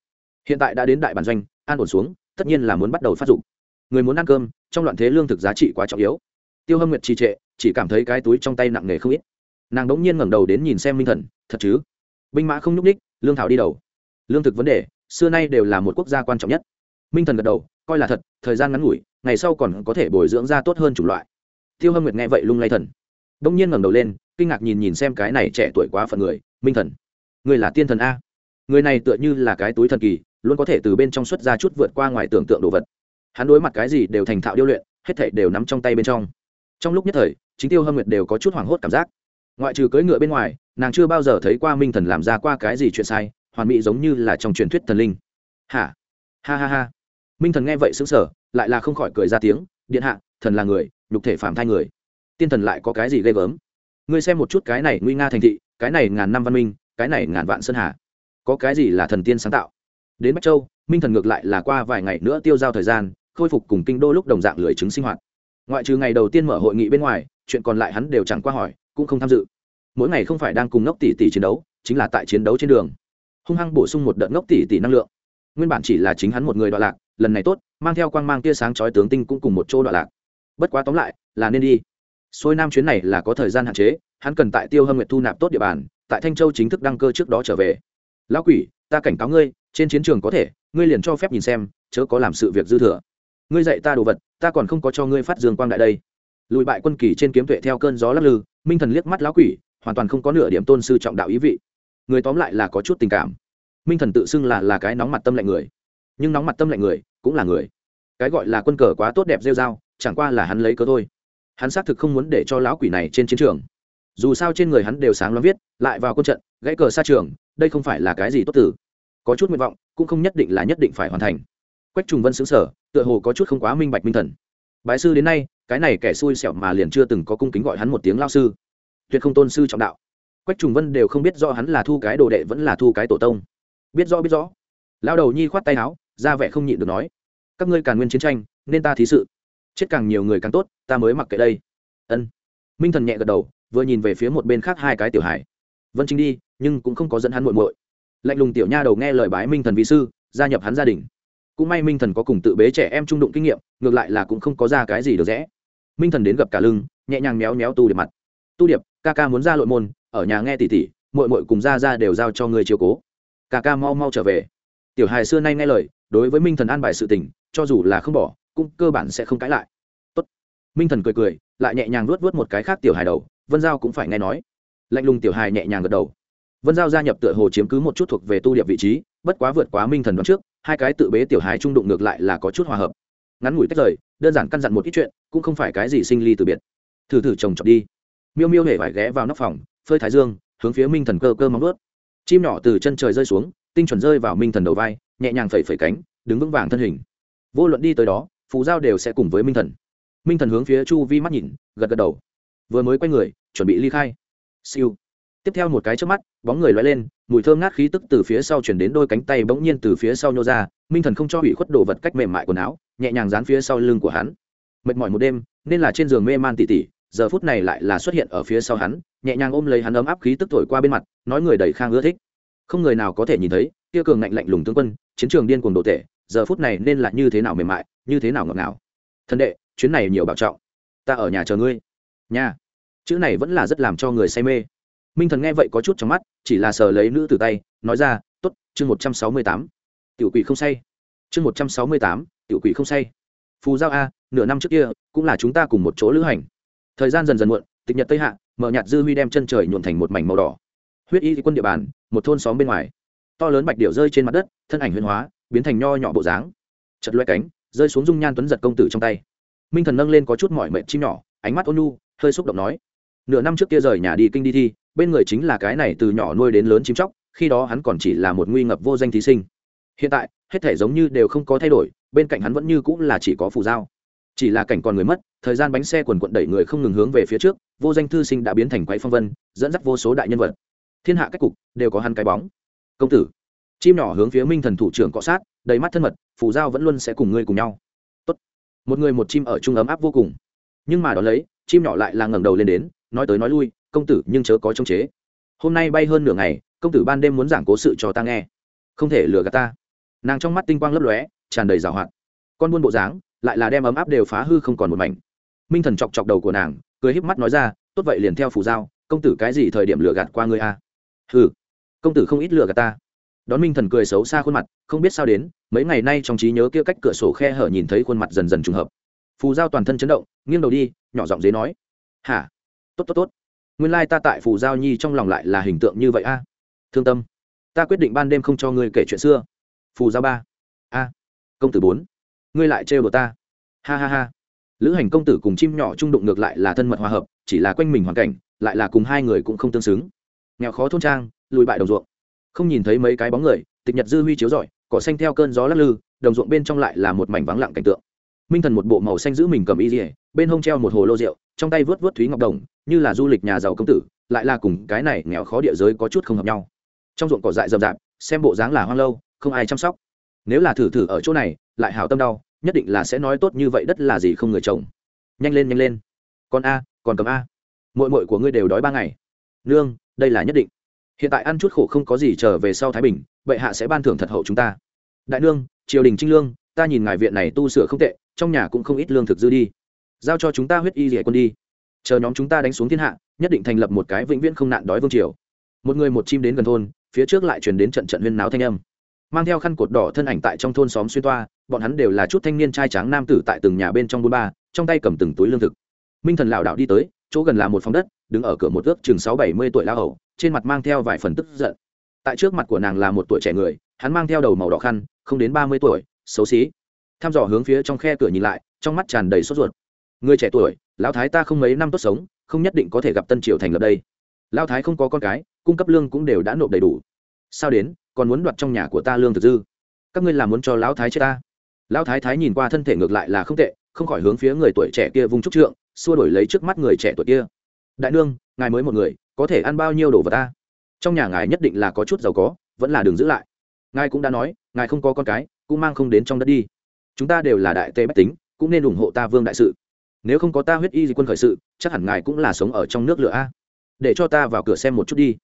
Hiện tại đã đến đại bản doanh, an ổn xuống, tất nhiên là muốn bắt đầu phát dụng. Người muốn ăn cơm, trong loạn thế lương thực giá trị quá trọng yếu. Tiêu hâm nguyệt trì trệ, chỉ cảm thấy cái túi trong tay nặng nề không ít nàng đống nhiên ngẩng đầu đến nhìn xem minh thần, thật chứ? Binh mã không nhúc ních lương thảo đi đầu. Lương thực vấn đề, xưa nay đều là một quốc gia quan trọng nhất. Minh thần gật đầu, coi là thật, thời gian ngắn ngủi, ngày sau còn có thể bồi dưỡng ra tốt hơn chủng loại. Tiêu hâm nguyệt nghe vậy lung lay thần. Đống nhiên ngẩng đầu lên, kinh ngạc nhìn nhìn xem cái này trẻ tuổi quá phận người, minh thần, người là tiên thần a? Người này tựa như là cái túi thần kỳ, luôn có thể từ bên trong xuất ra chút vượt qua ngoài tưởng tượng đồ vật. Hắn đối mặt cái gì đều thành thạo điêu luyện, hết thảy đều nắm trong tay bên trong. Trong lúc nhất thời, chính tiêu hâm nguyệt đều có chút hoảng hốt cảm giác ngoại trừ cưỡi ngựa bên ngoài, nàng chưa bao giờ thấy qua minh thần làm ra qua cái gì chuyện sai, hoàn mỹ giống như là trong truyền thuyết thần linh. Hả? Ha ha ha. Minh thần nghe vậy xứng sở lại là không khỏi cười ra tiếng, điện hạ, thần là người, nhục thể phạm thai người. Tiên thần lại có cái gì ghê gớm? Ngươi xem một chút cái này nguy nga thành thị, cái này ngàn năm văn minh, cái này ngàn vạn sơn hà. Có cái gì là thần tiên sáng tạo? Đến bách châu, minh thần ngược lại là qua vài ngày nữa tiêu giao thời gian, khôi phục cùng kinh đô lúc đồng dạng lười chứng sinh hoạt. Ngoại trừ ngày đầu tiên mở hội nghị bên ngoài, chuyện còn lại hắn đều chẳng qua hỏi cũng không tham dự. Mỗi ngày không phải đang cùng ngốc tỷ tỷ chiến đấu, chính là tại chiến đấu trên đường. Hung hăng bổ sung một đợt ngốc tỷ tỷ năng lượng. Nguyên bản chỉ là chính hắn một người đoạn lạc, lần này tốt, mang theo quang mang tia sáng chói tướng tinh cũng cùng một chỗ đoạn lạc. Bất quá tóm lại, là nên đi. Xuôi nam chuyến này là có thời gian hạn chế, hắn cần tại tiêu hâm nguyệt thu nạp tốt địa bàn, tại thanh châu chính thức đăng cơ trước đó trở về. Lão quỷ, ta cảnh cáo ngươi, trên chiến trường có thể, ngươi liền cho phép nhìn xem, chớ có làm sự việc dư thừa. Ngươi dạy ta đồ vật, ta còn không có cho ngươi phát dương quang đại đây. Lùi bại quân kỳ trên kiếm tuệ theo cơn gió lắc lư minh thần liếc mắt lão quỷ, hoàn toàn không có nửa điểm tôn sư trọng đạo ý vị. Người tóm lại là có chút tình cảm. Minh thần tự xưng là là cái nóng mặt tâm lạnh người. Nhưng nóng mặt tâm lạnh người, cũng là người. Cái gọi là quân cờ quá tốt đẹp rêu dao chẳng qua là hắn lấy cớ thôi. Hắn xác thực không muốn để cho lão quỷ này trên chiến trường. Dù sao trên người hắn đều sáng loáng viết, lại vào quân trận, gãy cờ xa trường, đây không phải là cái gì tốt tử có chút nguyện vọng, cũng không nhất định là nhất định phải hoàn thành. Quách trùng vân xứng sở tựa hồ có chút không quá minh bạch minh thần bái sư đến nay, cái này kẻ xui xẻo mà liền chưa từng có cung kính gọi hắn một tiếng lao sư. Tuyệt không tôn sư trọng đạo. Quách trùng vân đều không biết do hắn là thu cái đồ đệ vẫn là thu cái tổ tông. Biết rõ biết rõ. Lao đầu nhi khoát tay áo, ra vẻ không nhịn được nói. Các ngươi càng nguyên chiến tranh, nên ta thí sự. Chết càng nhiều người càng tốt, ta mới mặc kệ đây. Ân. Minh thần nhẹ gật đầu, vừa nhìn về phía một bên khác hai cái tiểu hải vân chính đi, nhưng cũng không có dẫn hắn muội muội. Lạnh lùng tiểu nha đầu nghe lời bái minh thần vị sư, gia nhập hắn gia đình cũng may minh thần có cùng tự bế trẻ em trung đụng kinh nghiệm, ngược lại là cũng không có ra cái gì được rẽ. Minh thần đến gặp cả lưng, nhẹ nhàng méo méo tu điệp mặt. Tu điệp, ca ca muốn ra lội môn, ở nhà nghe tỉ tỉ mội mội cùng ra ra đều giao cho người chiều cố. Ca ca mau mau trở về. Tiểu hài xưa nay nghe lời, đối với minh thần an bài sự tình, cho dù là không bỏ, cũng cơ bản sẽ không cãi lại. Tốt. minh thần cười cười, lại nhẹ nhàng luốt vớt một cái khác tiểu hài đầu, vân giao cũng phải nghe nói. Lạnh lùng tiểu hài nhẹ nhàng gật đầu. Vân giao gia nhập tựa hồ chiếm cứ một chút thuộc về tu điệp vị trí bất quá vượt quá minh thần đoán trước, hai cái tự bế tiểu hài trung đụng ngược lại là có chút hòa hợp. Ngắn ngủi tách rời, đơn giản căn dặn một ít chuyện, cũng không phải cái gì sinh ly từ biệt. Thử thử trồng trọt đi. Miêu miêu hề phải ghé vào nóc phòng, phơi thái dương, hướng phía minh thần cơ cơ móng vớt chim nhỏ từ chân trời rơi xuống, tinh chuẩn rơi vào minh thần đầu vai, nhẹ nhàng phẩy phẩy cánh, đứng vững vàng thân hình. Vô luận đi tới đó, phù giao đều sẽ cùng với minh thần. Minh thần hướng phía chu vi mắt nhìn, gật gật đầu. Vừa mới quay người, chuẩn bị ly khai. Siêu tiếp theo một cái trước mắt, bóng người loay lên, mùi thơm ngát khí tức từ phía sau chuyển đến đôi cánh tay bỗng nhiên từ phía sau nhô ra, minh thần không cho hủy khuất đồ vật cách mềm mại quần áo, nhẹ nhàng dán phía sau lưng của hắn. Mệt mỏi một đêm, nên là trên giường mê man tỉ tỉ, giờ phút này lại là xuất hiện ở phía sau hắn, nhẹ nhàng ôm lấy hắn ấm áp khí tức thổi qua bên mặt, nói người đầy khang ưa thích. Không người nào có thể nhìn thấy, kia cường ngạnh lạnh lùng tướng quân, chiến trường điên cuồng đồ tể giờ phút này nên là như thế nào mềm mại, như thế nào ngọt ngào. Thân đệ, chuyến này nhiều bảo trọng, ta ở nhà chờ ngươi. Nha, chữ này vẫn là rất làm cho người say mê minh thần nghe vậy có chút trong mắt, chỉ là sờ lấy nữ từ tay, nói ra t ố t chương một trăm sáu mươi tám. Tiểu quỷ không say. Chương một trăm sáu mươi tám, tiểu quỷ không say. Phù giao a, nửa năm trước kia, cũng là chúng ta cùng một chỗ lữ hành. Thời gian dần dần muộn, tịch nhật tây hạ, mở nhạt dư huy đem chân trời nhuộn thành một mảnh màu đỏ. Huyết y quân địa bàn, một thôn xóm bên ngoài. To lớn bạch điệu rơi trên mặt đất, thân ảnh huyền hóa, biến thành nho nhỏ bộ dáng. Chật loe cánh, rơi xuống dung nhan tuấn giật công tử trong tay. Minh thần nâng lên có chút mỏi mệt chim nhỏ, ánh mắt ôn nu hơi xúc động nói, nửa năm trước kia rời nhà đi kinh đi thi bên người chính là cái này từ nhỏ nuôi đến lớn chim chóc, khi đó hắn còn chỉ là một nguy ngập vô danh thí sinh. Hiện tại, hết thể giống như đều không có thay đổi, bên cạnh hắn vẫn như cũng là chỉ có phù dao. chỉ là cảnh còn người mất, thời gian bánh xe quần quận đẩy người không ngừng hướng về phía trước, vô danh thư sinh đã biến thành quái phong vân, dẫn dắt vô số đại nhân vật. Thiên hạ cách cục, đều có hắn cái bóng. Công tử, chim nhỏ hướng phía minh thần thủ trưởng cọ sát, đầy mắt thân mật, phù giao vẫn luôn sẽ cùng ngươi cùng nhau. Tốt. một người một chim ở chung ấm áp vô cùng. Nhưng mà đó lấy, chim nhỏ lại là ngẩng đầu lên đến, nói tới nói lui công tử nhưng chớ có chống chế. Hôm nay bay hơn nửa ngày, công tử ban đêm muốn giảng cố sự cho ta nghe. Không thể lừa gạt ta. Nàng trong mắt tinh quang lấp lóe, tràn đầy rào hoạt. Con buôn bộ dáng, lại là đem ấm áp đều phá hư không còn một mảnh. Minh thần chọc chọc đầu của nàng, cười híp mắt nói ra, tốt vậy liền theo phù giao, công tử cái gì thời điểm lừa gạt qua ngươi a? Ừ công tử không ít lừa gạt ta. Đón minh thần cười xấu xa khuôn mặt, không biết sao đến, mấy ngày nay trong trí nhớ kia cách cửa sổ khe hở nhìn thấy khuôn mặt dần dần trùng hợp. Phù giao toàn thân chấn động, nghiêng đầu đi, nhỏ giọng dế nói, hả? Tốt tốt tốt nguyên lai ta tại phù giao nhi trong lòng lại là hình tượng như vậy a. Thương tâm. Ta quyết định ban đêm không cho ngươi kể chuyện xưa. Phù giao ba. A. Công tử bốn. Ngươi lại trêu đồ ta. Ha ha ha. Lữ hành công tử cùng chim nhỏ trung đụng ngược lại là thân mật hòa hợp, chỉ là quanh mình hoàn cảnh, lại là cùng hai người cũng không tương xứng. Nghèo khó thôn trang, lùi bại đồng ruộng. Không nhìn thấy mấy cái bóng người, tịch nhật dư huy chiếu rọi, cỏ xanh theo cơn gió lắc lư, đồng ruộng bên trong lại là một mảnh vắng lặng cảnh tượng minh thần một bộ màu xanh giữ mình cầm y dỉa bên hông treo một hồ lô rượu, trong tay vớt vớt thúy ngọc đồng, như là du lịch nhà giàu công tử, lại là cùng cái này nghèo khó địa giới có chút không hợp nhau. Trong ruộng cỏ dại rậm rạp, xem bộ dáng là hoang lâu, không ai chăm sóc. Nếu là thử thử ở chỗ này, lại hảo tâm đau, nhất định là sẽ nói tốt như vậy đất là gì không người chồng nhanh lên nhanh lên. Con a, còn cầm a. Mội mội của ngươi đều đói ba ngày. Nương, đây là nhất định. Hiện tại ăn chút khổ không có gì trở về sau thái bình bệ hạ sẽ ban thưởng thật hậu chúng ta. Đại nương, triều đình trinh lương, ta nhìn ngài viện này tu sửa không tệ trong nhà cũng không ít lương thực dư đi. Giao cho chúng ta huyết y rỉa quân đi. Chờ nhóm chúng ta đánh xuống thiên hạ, nhất định thành lập một cái vĩnh viễn không nạn đói vương triều. Một người một chim đến gần thôn, phía trước lại truyền đến trận trận huyên náo thanh âm. Mang theo khăn cột đỏ thân ảnh tại trong thôn xóm xuyên toa, bọn hắn đều là chút thanh niên trai tráng nam tử tại từng nhà bên trong bôn ba, trong tay cầm từng túi lương thực. Minh thần lảo đạo đi tới, chỗ gần là một phòng đất, đứng ở cửa một ước chừng sáu bảy mươi tuổi la hầu, trên mặt mang theo vài phần tức giận. Tại trước mặt của nàng là một tuổi trẻ người, hắn mang theo đầu màu đỏ khăn, không đến ba mươi tuổi, xấu xí tham dò hướng phía trong khe cửa nhìn lại, trong mắt tràn đầy sốt ruột. Người trẻ tuổi, lão thái ta không mấy năm tốt sống, không nhất định có thể gặp tân triều thành lập đây. Lão thái không có con cái, cung cấp lương cũng đều đã nộp đầy đủ. Sao đến, còn muốn đoạt trong nhà của ta lương thực dư? Các ngươi làm muốn cho lão thái chết ta? Lão thái thái nhìn qua thân thể ngược lại là không tệ, không khỏi hướng phía người tuổi trẻ kia vung trúc trượng, xua đổi lấy trước mắt người trẻ tuổi kia. Đại nương, ngài mới một người, có thể ăn bao nhiêu đồ vật ta? Trong nhà ngài nhất định là có chút giàu có, vẫn là đường giữ lại. Ngài cũng đã nói, ngài không có con cái, cũng mang không đến trong đất đi chúng ta đều là đại tê bách tính, cũng nên ủng hộ ta vương đại sự. Nếu không có ta huyết y di quân khởi sự, chắc hẳn ngài cũng là sống ở trong nước lửa a. Để cho ta vào cửa xem một chút đi.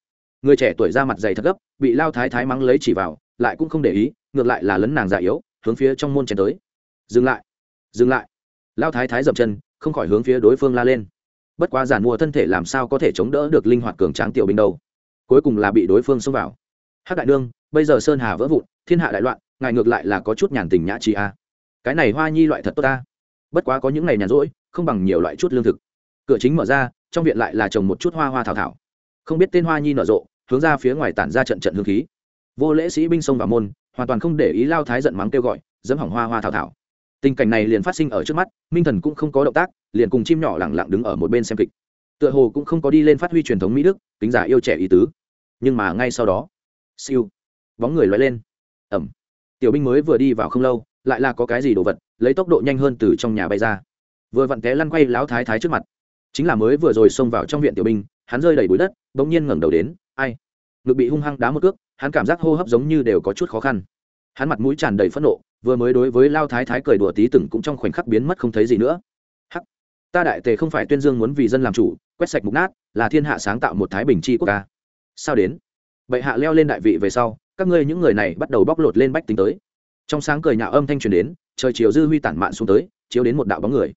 Người trẻ tuổi ra mặt dày thật gấp, bị lao thái thái mắng lấy chỉ vào, lại cũng không để ý, ngược lại là lấn nàng già yếu, hướng phía trong môn chèn tới. Dừng lại. Dừng lại. Lao thái thái dậm chân, không khỏi hướng phía đối phương la lên. Bất quá giản mua thân thể làm sao có thể chống đỡ được linh hoạt cường tráng tiểu binh đâu. Cuối cùng là bị đối phương xông vào. Hắc đại đương bây giờ sơn hà vỡ vụn, thiên hạ đại loạn, ngài ngược lại là có chút nhàn tình nhã trí a cái này hoa nhi loại thật tốt ta. Bất quá có những ngày nhàn rỗi, không bằng nhiều loại chút lương thực. Cửa chính mở ra, trong viện lại là trồng một chút hoa hoa thảo thảo. Không biết tên hoa nhi nở rộ, hướng ra phía ngoài tản ra trận trận hương khí. Vô lễ sĩ binh sông vào môn, hoàn toàn không để ý lao thái giận mắng kêu gọi, dẫm hỏng hoa hoa thảo thảo. Tình cảnh này liền phát sinh ở trước mắt, minh thần cũng không có động tác, liền cùng chim nhỏ lẳng lặng đứng ở một bên xem kịch. Tựa hồ cũng không có đi lên phát huy truyền thống mỹ đức, kính giả yêu trẻ ý tứ. Nhưng mà ngay sau đó, siêu, bóng người loay lên. Ẩm tiểu binh mới vừa đi vào không lâu lại là có cái gì đồ vật, lấy tốc độ nhanh hơn từ trong nhà bay ra. Vừa vặn té lăn quay lão thái thái trước mặt. Chính là mới vừa rồi xông vào trong viện tiểu binh, hắn rơi đầy bụi đất, bỗng nhiên ngẩng đầu đến, ai? Ngực bị hung hăng đá một cước, hắn cảm giác hô hấp giống như đều có chút khó khăn. Hắn mặt mũi tràn đầy phẫn nộ, vừa mới đối với lao thái thái cười đùa tí từng cũng trong khoảnh khắc biến mất không thấy gì nữa. Hắc, ta đại tề không phải tuyên dương muốn vì dân làm chủ, quét sạch mục nát, là thiên hạ sáng tạo một thái bình chi quốc ca sao đến? Bệ hạ leo lên đại vị về sau, các ngươi những người này bắt đầu bóc lột lên bách tính tới trong sáng cười nhạo âm thanh truyền đến, trời chiều dư huy tản mạn xuống tới, chiếu đến một đạo bóng người.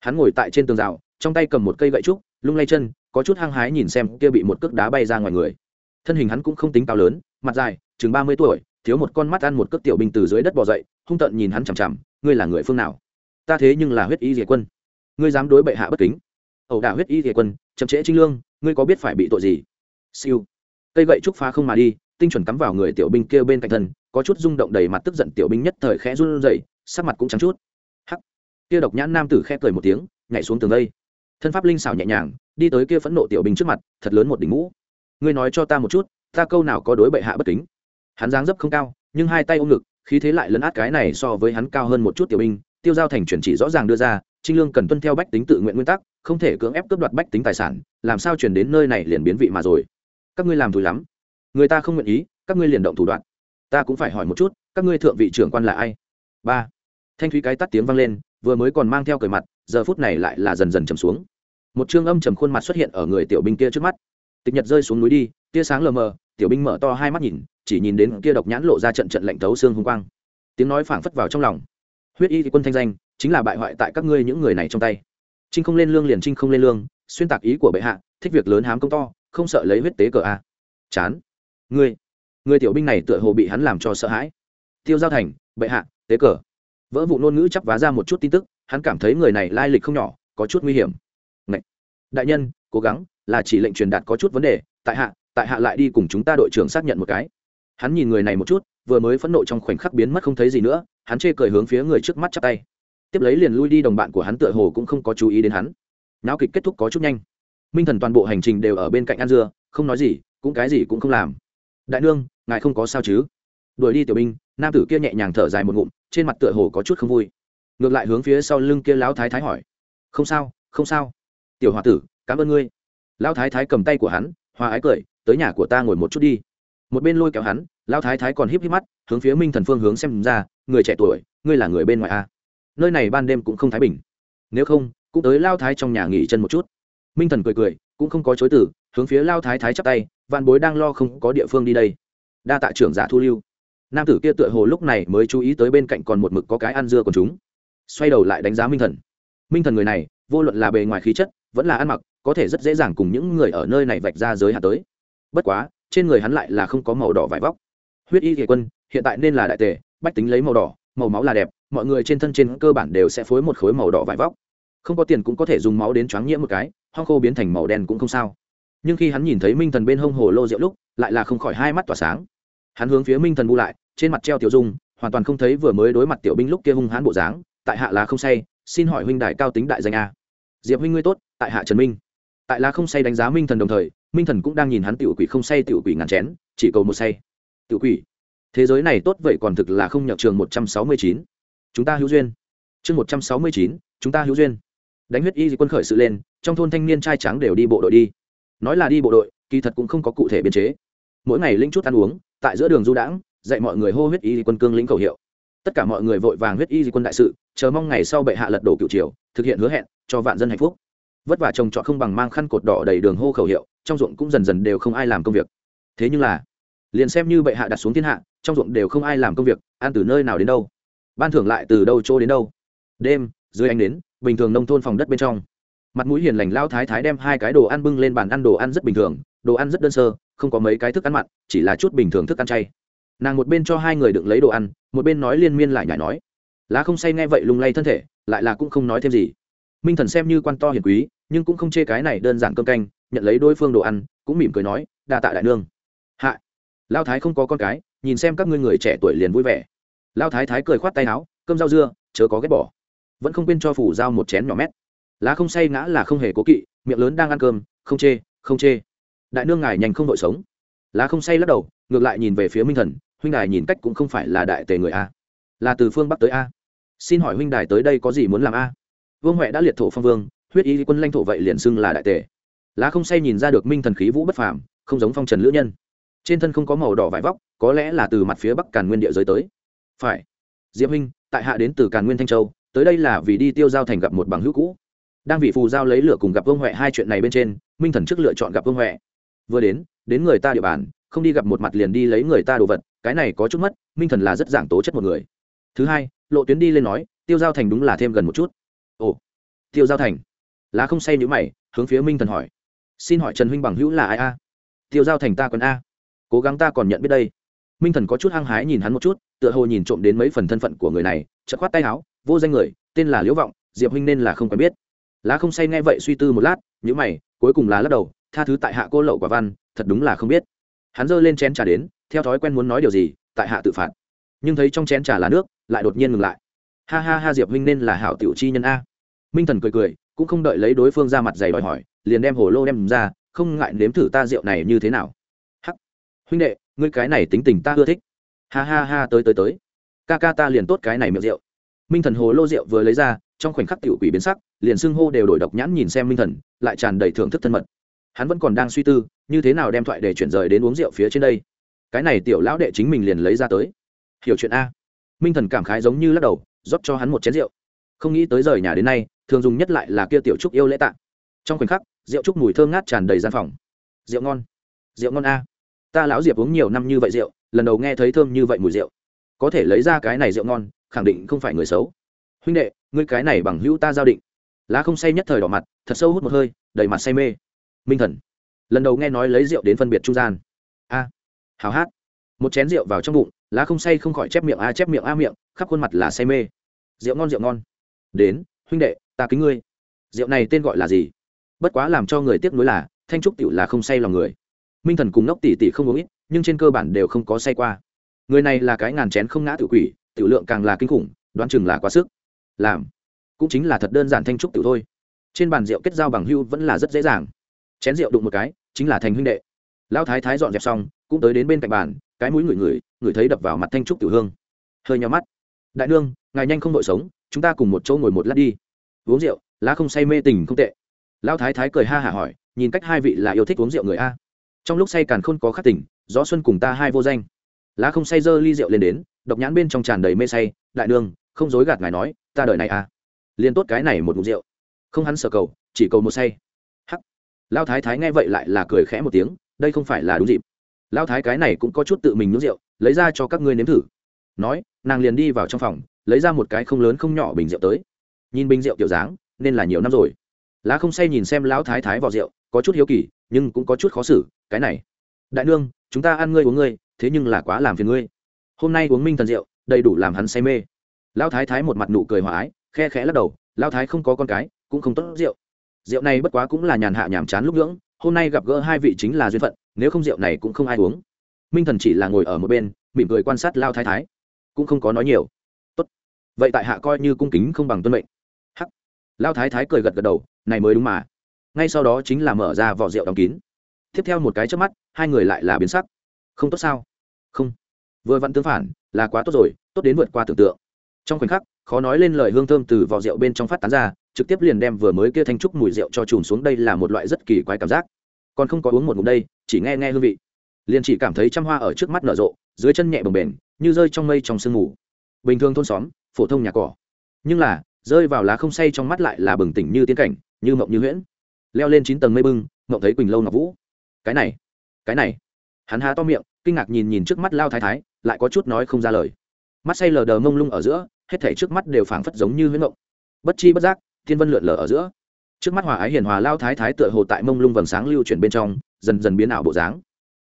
Hắn ngồi tại trên tường rào, trong tay cầm một cây gậy trúc, lung lay chân, có chút hăng hái nhìn xem kia bị một cước đá bay ra ngoài người. Thân hình hắn cũng không tính cao lớn, mặt dài, chừng ba mươi tuổi, thiếu một con mắt ăn một cước tiểu binh từ dưới đất bò dậy, hung tợn nhìn hắn chằm chằm, ngươi là người phương nào? Ta thế nhưng là huyết y diệ quân. Ngươi dám đối bệ hạ bất kính. Ẩu đả huyết y diệ quân, chậm trễ trinh lương, ngươi có biết phải bị tội gì? Siêu. Cây gậy trúc phá không mà đi tinh chuẩn cắm vào người tiểu binh kia bên cạnh thân, có chút rung động đầy mặt tức giận tiểu binh nhất thời khẽ run rẩy, sắc mặt cũng trắng chút. Hắc. Kia độc nhãn nam tử khẽ cười một tiếng, nhảy xuống tường đây thân pháp linh xảo nhẹ nhàng, đi tới kia phẫn nộ tiểu binh trước mặt, thật lớn một đỉnh mũ. Ngươi nói cho ta một chút, ta câu nào có đối bệ hạ bất kính? Hắn dáng dấp không cao, nhưng hai tay ôm ngực, khí thế lại lấn át cái này so với hắn cao hơn một chút tiểu binh, tiêu giao thành chuyển chỉ rõ ràng đưa ra, trinh lương cần tuân theo bách tính tự nguyện nguyên tắc, không thể cưỡng ép cướp đoạt bách tính tài sản, làm sao chuyển đến nơi này liền biến vị mà rồi? Các ngươi làm thùi lắm người ta không nguyện ý, các ngươi liền động thủ đoạn. Ta cũng phải hỏi một chút, các ngươi thượng vị trưởng quan là ai? Ba. Thanh thúy cái tắt tiếng vang lên, vừa mới còn mang theo cười mặt, giờ phút này lại là dần dần trầm xuống. Một chương âm trầm khuôn mặt xuất hiện ở người tiểu binh kia trước mắt. Tịch nhật rơi xuống núi đi, tia sáng lờ mờ, tiểu binh mở to hai mắt nhìn, chỉ nhìn đến kia độc nhãn lộ ra trận trận lạnh thấu xương hung quang. Tiếng nói phảng phất vào trong lòng. Huyết y thì quân thanh danh, chính là bại hoại tại các ngươi những người này trong tay. Trinh không lên lương liền trinh không lên lương, xuyên tạc ý của bệ hạ, thích việc lớn hám công to, không sợ lấy huyết tế cờ a. Chán ngươi người tiểu binh này tựa hồ bị hắn làm cho sợ hãi. Tiêu giao thành, bệ hạ, tế cờ. Vỡ vụ ngôn ngữ chắp vá ra một chút tin tức, hắn cảm thấy người này lai lịch không nhỏ, có chút nguy hiểm. Ngậy! đại nhân, cố gắng, là chỉ lệnh truyền đạt có chút vấn đề, tại hạ tại hạ lại đi cùng chúng ta đội trưởng xác nhận một cái. Hắn nhìn người này một chút, vừa mới phẫn nộ trong khoảnh khắc biến mất không thấy gì nữa, hắn chê cười hướng phía người trước mắt chắp tay. Tiếp lấy liền lui đi đồng bạn của hắn tựa hồ cũng không có chú ý đến hắn. Náo kịch kết thúc có chút nhanh. Minh thần toàn bộ hành trình đều ở bên cạnh ăn dưa, không nói gì, cũng cái gì cũng không làm đại nương, ngài không có sao chứ? Đuổi đi tiểu binh, nam tử kia nhẹ nhàng thở dài một ngụm, trên mặt tựa hồ có chút không vui. Ngược lại hướng phía sau lưng kia lão thái thái hỏi. Không sao không sao. Tiểu h o a tử, cảm ơn ngươi. Lão thái thái cầm tay của hắn hoa ái cười, tới nhà của ta ngồi một chút đi. Một bên lôi kéo hắn, lão thái thái còn híp híp mắt, hướng phía minh thần phương hướng xem ra, người trẻ tuổi, ngươi là người bên ngoài a. Nơi này ban đêm cũng không thái bình. Nếu không, cũng tới lao thái trong nhà nghỉ chân một chút. Minh thần cười cười, cũng không có chối từ, hướng phía lao thái thái chắp tay vạn bối đang lo không có địa phương đi đây. Đa tạ trưởng giả thu lưu. Nam tử kia tựa hồ lúc này mới chú ý tới bên cạnh còn một mực có cái ăn dưa còn chúng. Xoay đầu lại đánh giá minh thần. Minh thần người này, vô luận là bề ngoài khí chất, vẫn là ăn mặc, có thể rất dễ dàng cùng những người ở nơi này vạch ra giới hạn tới. Bất quá, trên người hắn lại là không có màu đỏ vải vóc. Huyết y thể quân, hiện tại nên là đại tề, bách tính lấy màu đỏ, màu máu là đẹp, mọi người trên thân trên cơ bản đều sẽ phối một khối màu đỏ vải vóc. Không có tiền cũng có thể dùng máu đến choáng nhiễm một cái hong khô biến thành màu đen cũng không sao nhưng khi hắn nhìn thấy minh thần bên hông hồ lô rượu lúc, lại là không khỏi hai mắt tỏa sáng. Hắn hướng phía minh thần bu lại, trên mặt treo tiểu dung, hoàn toàn không thấy vừa mới đối mặt tiểu binh lúc kia hung hãn bộ dáng. Tại hạ là không say, xin hỏi huynh đại cao tính đại danh a. Diệp huynh ngươi tốt, tại hạ trần minh. Tại là không say đánh giá minh thần đồng thời, minh thần cũng đang nhìn hắn tiểu quỷ không say tiểu quỷ ngàn chén, chỉ cầu một say. Tiểu quỷ, thế giới này tốt vậy còn thực là không nhập trường một trăm sáu mươi chín. Chúng ta hữu duyên. Chương một trăm sáu mươi chín, chúng ta hữu duyên. Đánh huyết y quân khởi sự lên, trong thôn thanh niên trai trắng đều đi bộ đội đi nói là đi bộ đội, kỳ thật cũng không có cụ thể biên chế. Mỗi ngày linh chút ăn uống, tại giữa đường du đãng, dạy mọi người hô huyết y quân cương lĩnh khẩu hiệu. Tất cả mọi người vội vàng huyết y quân đại sự, chờ mong ngày sau bệ hạ lật đổ cựu triều, thực hiện hứa hẹn, cho vạn dân hạnh phúc. Vất vả trồng trọt không bằng mang khăn cột đỏ đầy đường hô khẩu hiệu, trong ruộng cũng dần dần đều không ai làm công việc. Thế nhưng là, liền xem như bệ hạ đặt xuống thiên hạ, trong ruộng đều không ai làm công việc ăn từ nơi nào đến đâu? Ban thưởng lại từ đâu chỗ đến đâu? Đêm, dưới ánh đến bình thường nông thôn phòng đất bên trong mặt mũi hiền lành lao thái thái đem hai cái đồ ăn bưng lên bàn ăn đồ ăn rất bình thường, đồ ăn rất đơn sơ, không có mấy cái thức ăn mặn, chỉ là chút bình thường thức ăn chay. Nàng một bên cho hai người đựng lấy đồ ăn, một bên nói liên miên lại nhải nói, lá không say nghe vậy lung lay thân thể, lại là cũng không nói thêm gì. Minh thần xem như quan to hiền quý, nhưng cũng không chê cái này đơn giản cơm canh, nhận lấy đối phương đồ ăn, cũng mỉm cười nói, đa tạ đại nương. Hạ, lao thái không có con cái, nhìn xem các ngươi người trẻ tuổi liền vui vẻ. Lao thái thái cười khoát tay áo, cơm rau dưa, chớ có ghét bỏ. Vẫn không quên cho phủ dao một chén nhỏ mét lá không say ngã là không hề cố kỵ, miệng lớn đang ăn cơm, không chê không chê. Đại nương ngài nhanh không đội sống. Lá không say lắc đầu, ngược lại nhìn về phía minh thần, huynh đài nhìn cách cũng không phải là đại tề người a. Là từ phương bắc tới a. Xin hỏi huynh đài tới đây có gì muốn làm a? Vương huệ đã liệt thổ phong vương, huyết y quân lãnh thổ vậy liền xưng là đại tề. Lá không say nhìn ra được minh thần khí vũ bất phàm, không giống phong trần lữ nhân. Trên thân không có màu đỏ vải vóc, có lẽ là từ mặt phía bắc càn nguyên địa giới tới. Phải. Diệp huynh, tại hạ đến từ càn nguyên thanh châu, tới đây là vì đi tiêu giao thành gặp một bằng hữu cũ đang vì phù giao lấy lửa cùng gặp vương huệ hai chuyện này bên trên, minh thần trước lựa chọn gặp vương huệ. Vừa đến đến người ta địa bàn, không đi gặp một mặt liền đi lấy người ta đồ vật, cái này có chút mất, minh thần là rất giảng tố chất một người. Thứ hai, lộ tuyến đi lên nói, tiêu giao thành đúng là thêm gần một chút. Ồ, tiêu giao thành? Lá không say nhữ mày, hướng phía minh thần hỏi. Xin hỏi trần huynh bằng hữu là ai a? Tiêu giao thành ta còn a. Cố gắng ta còn nhận biết đây. Minh thần có chút hăng hái nhìn hắn một chút, tựa hồ nhìn trộm đến mấy phần thân phận của người này, chợt khoát tay áo, vô danh người, tên là liễu vọng, diệp huynh nên là không quen biết lá không say nghe vậy suy tư một lát nhữ mày, cuối cùng là lắc đầu, tha thứ tại hạ cô lậu quả văn, thật đúng là không biết. Hắn giơ lên chén trà đến, theo thói quen muốn nói điều gì, tại hạ tự phạt. Nhưng thấy trong chén trà là nước, lại đột nhiên ngừng lại. Ha ha ha diệp huynh nên là hảo tiểu chi nhân a. Minh thần cười cười, cũng không đợi lấy đối phương ra mặt dày đòi hỏi, liền đem hồ lô đem ra, không ngại nếm thử ta rượu này như thế nào. Hắc. Huynh đệ, ngươi cái này tính tình ta ưa thích. Ha ha ha, tới tới tới. Ca ca ta liền tốt cái này miệng rượu. Minh thần hồ lô rượu vừa lấy ra trong khoảnh khắc tiểu quỷ biến sắc, liền xưng hô đều đổi độc nhãn nhìn xem minh thần, lại tràn đầy thưởng thức thân mật. Hắn vẫn còn đang suy tư, như thế nào đem thoại để chuyển rời đến uống rượu phía trên đây. Cái này tiểu lão đệ chính mình liền lấy ra tới. Hiểu chuyện a. Minh thần cảm khái giống như lắc đầu, rót cho hắn một chén rượu. Không nghĩ tới rời nhà đến nay, thường dùng nhất lại là kia tiểu trúc yêu lễ tạng trong khoảnh khắc, rượu trúc mùi thơm ngát tràn đầy gian phòng. Rượu ngon. Rượu ngon a. Ta lão diệp uống nhiều năm như vậy rượu, lần đầu nghe thấy thơm như vậy mùi rượu. Có thể lấy ra cái này rượu ngon, khẳng định không phải người xấu. Huynh đệ ngươi cái này bằng hữu ta giao định. Lá không say nhất thời đỏ mặt thật sâu hút một hơi đầy mặt say mê. Minh thần. Lần đầu nghe nói lấy rượu đến phân biệt trung gian. A. À, hào hát. Một chén rượu vào trong bụng lá không say không khỏi chép miệng a chép miệng a miệng khắp khuôn mặt là say mê. Rượu ngon rượu ngon. Đến huynh đệ ta kính ngươi. Rượu này tên gọi là gì? Bất quá làm cho người tiếc nuối là thanh trúc tiểu là không say lòng người. Minh thần cùng ngốc tỷ tỷ không uống ít nhưng trên cơ bản đều không có say qua. Người này là cái ngàn chén không ngã tự quỷ tiểu lượng càng là kinh khủng đoán chừng là quá sức làm. Cũng chính là thật đơn giản thanh trúc tiểu thôi. Trên bàn rượu kết giao bằng hưu vẫn là rất dễ dàng. Chén rượu đụng một cái, chính là thành huynh đệ. Lão thái thái dọn dẹp xong, cũng tới đến bên cạnh bàn, cái mũi ngửi ngửi ngửi thấy đập vào mặt thanh trúc tiểu hương. Hơi nhau mắt. Đại nương, ngài nhanh không đội sống, chúng ta cùng một chỗ ngồi một lát đi. Uống rượu, lá không say mê tình không tệ. Lão thái thái cười ha hả hỏi, nhìn cách hai vị là yêu thích uống rượu người a. Trong lúc say càn khôn có khắc tỉnh gió xuân cùng ta hai vô danh. Lá không say dơ ly rượu lên đến, độc nhãn bên trong tràn đầy mê say. Đại nương, không dối gạt ngài nói ta đợi này à? Liền tốt cái này một mục rượu. Không hắn sở cầu, chỉ cầu một say. Hắc. Lao thái thái nghe vậy lại là cười khẽ một tiếng, đây không phải là đúng dịp. Lao thái cái này cũng có chút tự mình nhúng rượu, lấy ra cho các ngươi nếm thử. Nói, nàng liền đi vào trong phòng, lấy ra một cái không lớn không nhỏ bình rượu tới. Nhìn bình rượu kiểu dáng, nên là nhiều năm rồi. Lá không say nhìn xem lão thái thái vào rượu, có chút hiếu kỳ, nhưng cũng có chút khó xử, cái này. Đại nương, chúng ta ăn ngươi uống ngươi, thế nhưng là quá làm phiền ngươi. Hôm nay uống minh thần rượu, đầy đủ làm hắn say mê lão thái thái một mặt nụ cười hòa ái, khe khẽ lắc đầu, lão thái không có con cái, cũng không tốt rượu. Rượu này bất quá cũng là nhàn hạ nhàm chán lúc ngưỡng, hôm nay gặp gỡ hai vị chính là duyên phận, nếu không rượu này cũng không ai uống. Minh thần chỉ là ngồi ở một bên, mỉm cười quan sát lao thái thái, cũng không có nói nhiều. Tốt. Vậy tại hạ coi như cung kính không bằng tuân mệnh. Hắc. Lao thái thái cười gật gật đầu, này mới đúng mà. Ngay sau đó chính là mở ra vỏ rượu đóng kín. Tiếp theo một cái trước mắt, hai người lại là biến sắc. Không tốt sao? Không. Vừa vặn tương phản, là quá tốt rồi, tốt đến vượt qua tưởng tượng trong khoảnh khắc, khó nói lên lời hương thơm từ vỏ rượu bên trong phát tán ra, trực tiếp liền đem vừa mới kia thanh trúc mùi rượu cho chùm xuống đây là một loại rất kỳ quái cảm giác. Còn không có uống một ngụm đây, chỉ nghe nghe hương vị. Liền chỉ cảm thấy trăm hoa ở trước mắt nở rộ, dưới chân nhẹ bồng bềnh, như rơi trong mây trong sương mù. Bình thường thôn xóm, phổ thông nhà cỏ. Nhưng là, rơi vào lá không say trong mắt lại là bừng tỉnh như tiến cảnh, như mộng như huyễn. Leo lên chín tầng mây bưng, mộng thấy quỳnh lâu ngọc vũ. Cái này cái này. Hắn há to miệng, kinh ngạc nhìn nhìn trước mắt lao thái thái, lại có chút nói không ra lời. Mắt say lờ đờ mông lung ở giữa hết thảy trước mắt đều phảng phất giống như huyễn mộng bất chi bất giác, thiên vân lượn lờ ở giữa. Trước mắt hòa ái hiền hòa lao thái thái tựa hồ tại mông lung vầng sáng lưu chuyển bên trong, dần dần biến ảo bộ dáng.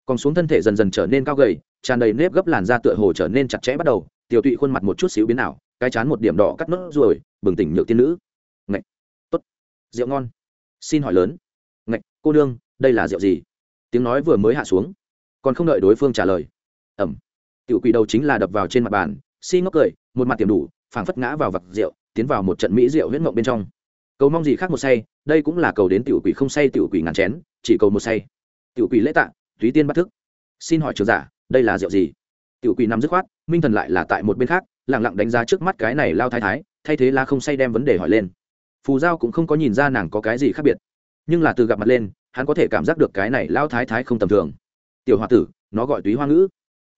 Còn xuống thân thể dần dần trở nên cao gầy, tràn đầy nếp gấp làn da tựa hồ trở nên chặt chẽ bắt đầu, tiểu tụy khuôn mặt một chút xíu biến ảo, cái chán một điểm đỏ cắt nốt rồi bừng tỉnh nhược tiên nữ. Ngạch, tốt. Rượu ngon. Xin hỏi lớn. Ngạch, cô nương, đây là rượu gì? Tiếng nói vừa mới hạ xuống. Còn không đợi đối phương trả lời. Ẩm. Tiểu quỷ đầu chính là đập vào trên mặt bàn si ngốc cười, một mặt tiềm đủ, phảng phất ngã vào vặc rượu, tiến vào một trận mỹ rượu huyết mộng bên trong. Cầu mong gì khác một say, đây cũng là cầu đến tiểu quỷ không say tiểu quỷ ngàn chén, chỉ cầu một say. Tiểu quỷ lễ tạ, túy tiên bắt thức. Xin hỏi trường giả, đây là rượu gì? Tiểu quỷ nằm dứt khoát, minh thần lại là tại một bên khác lẳng lặng đánh giá trước mắt cái này lao thái thái, thay thế là không say đem vấn đề hỏi lên. Phù giao cũng không có nhìn ra nàng có cái gì khác biệt. Nhưng là từ gặp mặt lên, hắn có thể cảm giác được cái này lao thái thái không tầm thường. Tiểu h o a tử, nó gọi túy hoa ngữ.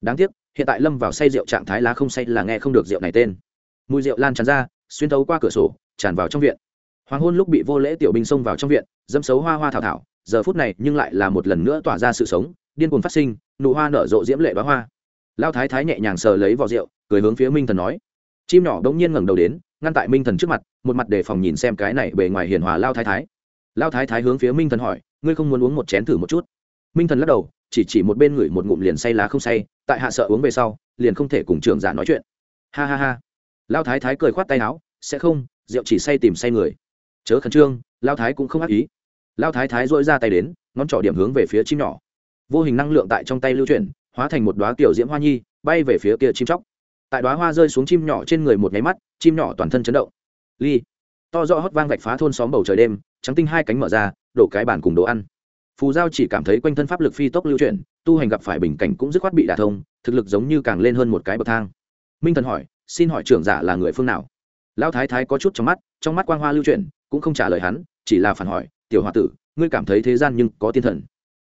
Đáng tiếc hiện tại lâm vào say rượu trạng thái lá không say là nghe không được rượu này tên. Mùi rượu lan tràn ra, xuyên thấu qua cửa sổ, tràn vào trong viện. Hoàng hôn lúc bị vô lễ tiểu binh xông vào trong viện dâm xấu hoa hoa thảo thảo, giờ phút này nhưng lại là một lần nữa tỏa ra sự sống, điên cuồng phát sinh, nụ hoa nở rộ diễm lệ bá hoa. Lao thái thái nhẹ nhàng sờ lấy vỏ rượu, cười hướng phía minh thần nói. Chim nhỏ đ ỗ n g nhiên ngẩng đầu đến, ngăn tại minh thần trước mặt, một mặt đề phòng nhìn xem cái này bề ngoài hiền hòa lao thái thái. Lao thái thái hướng phía minh thần hỏi, ngươi không muốn uống một chén thử một chút? Minh thần lắc đầu, chỉ chỉ một bên ngửi một ngụm liền say lá không say tại hạ sợ uống về sau, liền không thể cùng trưởng giả nói chuyện. Ha ha ha. Lao thái thái cười khoát tay áo, sẽ không, rượu chỉ say tìm say người. Chớ khẩn trương, lao thái cũng không ác ý. Lao thái thái dội ra tay đến, ngón trỏ điểm hướng về phía chim nhỏ. Vô hình năng lượng tại trong tay lưu chuyển, hóa thành một đoá kiểu diễm hoa nhi, bay về phía kia chim chóc. Tại đoá hoa rơi xuống chim nhỏ trên người một nháy mắt, chim nhỏ toàn thân chấn động. Ly. To rõ hót vang vạch phá thôn xóm bầu trời đêm, trắng tinh hai cánh mở ra, đổ cái bàn cùng đồ ăn. Phù giao chỉ cảm thấy quanh thân pháp lực phi tốc lưu chuyển tu hành gặp phải bình cảnh cũng dứt khoát bị đả thông, thực lực giống như càng lên hơn một cái bậc thang. Minh thần hỏi, xin hỏi trưởng giả là người phương nào? Lão thái thái có chút trong mắt trong mắt quang hoa lưu chuyển, cũng không trả lời hắn, chỉ là phản hỏi, tiểu h o a tử, ngươi cảm thấy thế gian nhưng có tiên thần?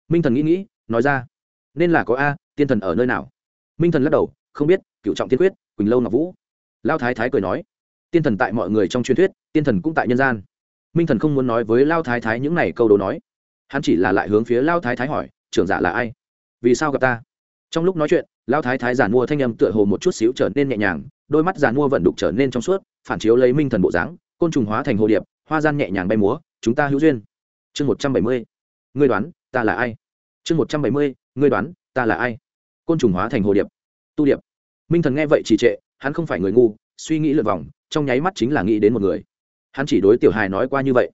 Minh thần nghĩ nghĩ, nói ra, nên là có a, tiên thần ở nơi nào? Minh thần lắc đầu, không biết cựu trọng tiên quyết, quỳnh lâu ngọc vũ. Lao thái thái cười nói, tiên thần tại mọi người trong truyền thuyết, tiên thần cũng tại nhân gian. Minh thần không muốn nói với lao thái thái những này câu đồ nói. Hắn chỉ là lại hướng phía lao thái thái hỏi, trưởng giả là ai? Vì sao gặp ta? Trong lúc nói chuyện lao thái thái giàn mua thanh âm tựa hồ một chút xíu trở nên nhẹ nhàng, đôi mắt giàn mua vận đục trở nên trong suốt, phản chiếu lấy minh thần bộ dáng, côn trùng hóa thành hồ điệp, hoa gian nhẹ nhàng bay múa, chúng ta hữu duyên. Chương một trăm bảy mươi, ngươi đoán ta là ai? Chương một trăm bảy mươi, ngươi đoán ta là ai? Côn trùng hóa thành hồ điệp. Tu điệp. Minh thần nghe vậy trì trệ, hắn không phải người ngu, suy nghĩ lượt vòng, trong nháy mắt chính là nghĩ đến một người. Hắn chỉ đối tiểu hài nói qua như vậy.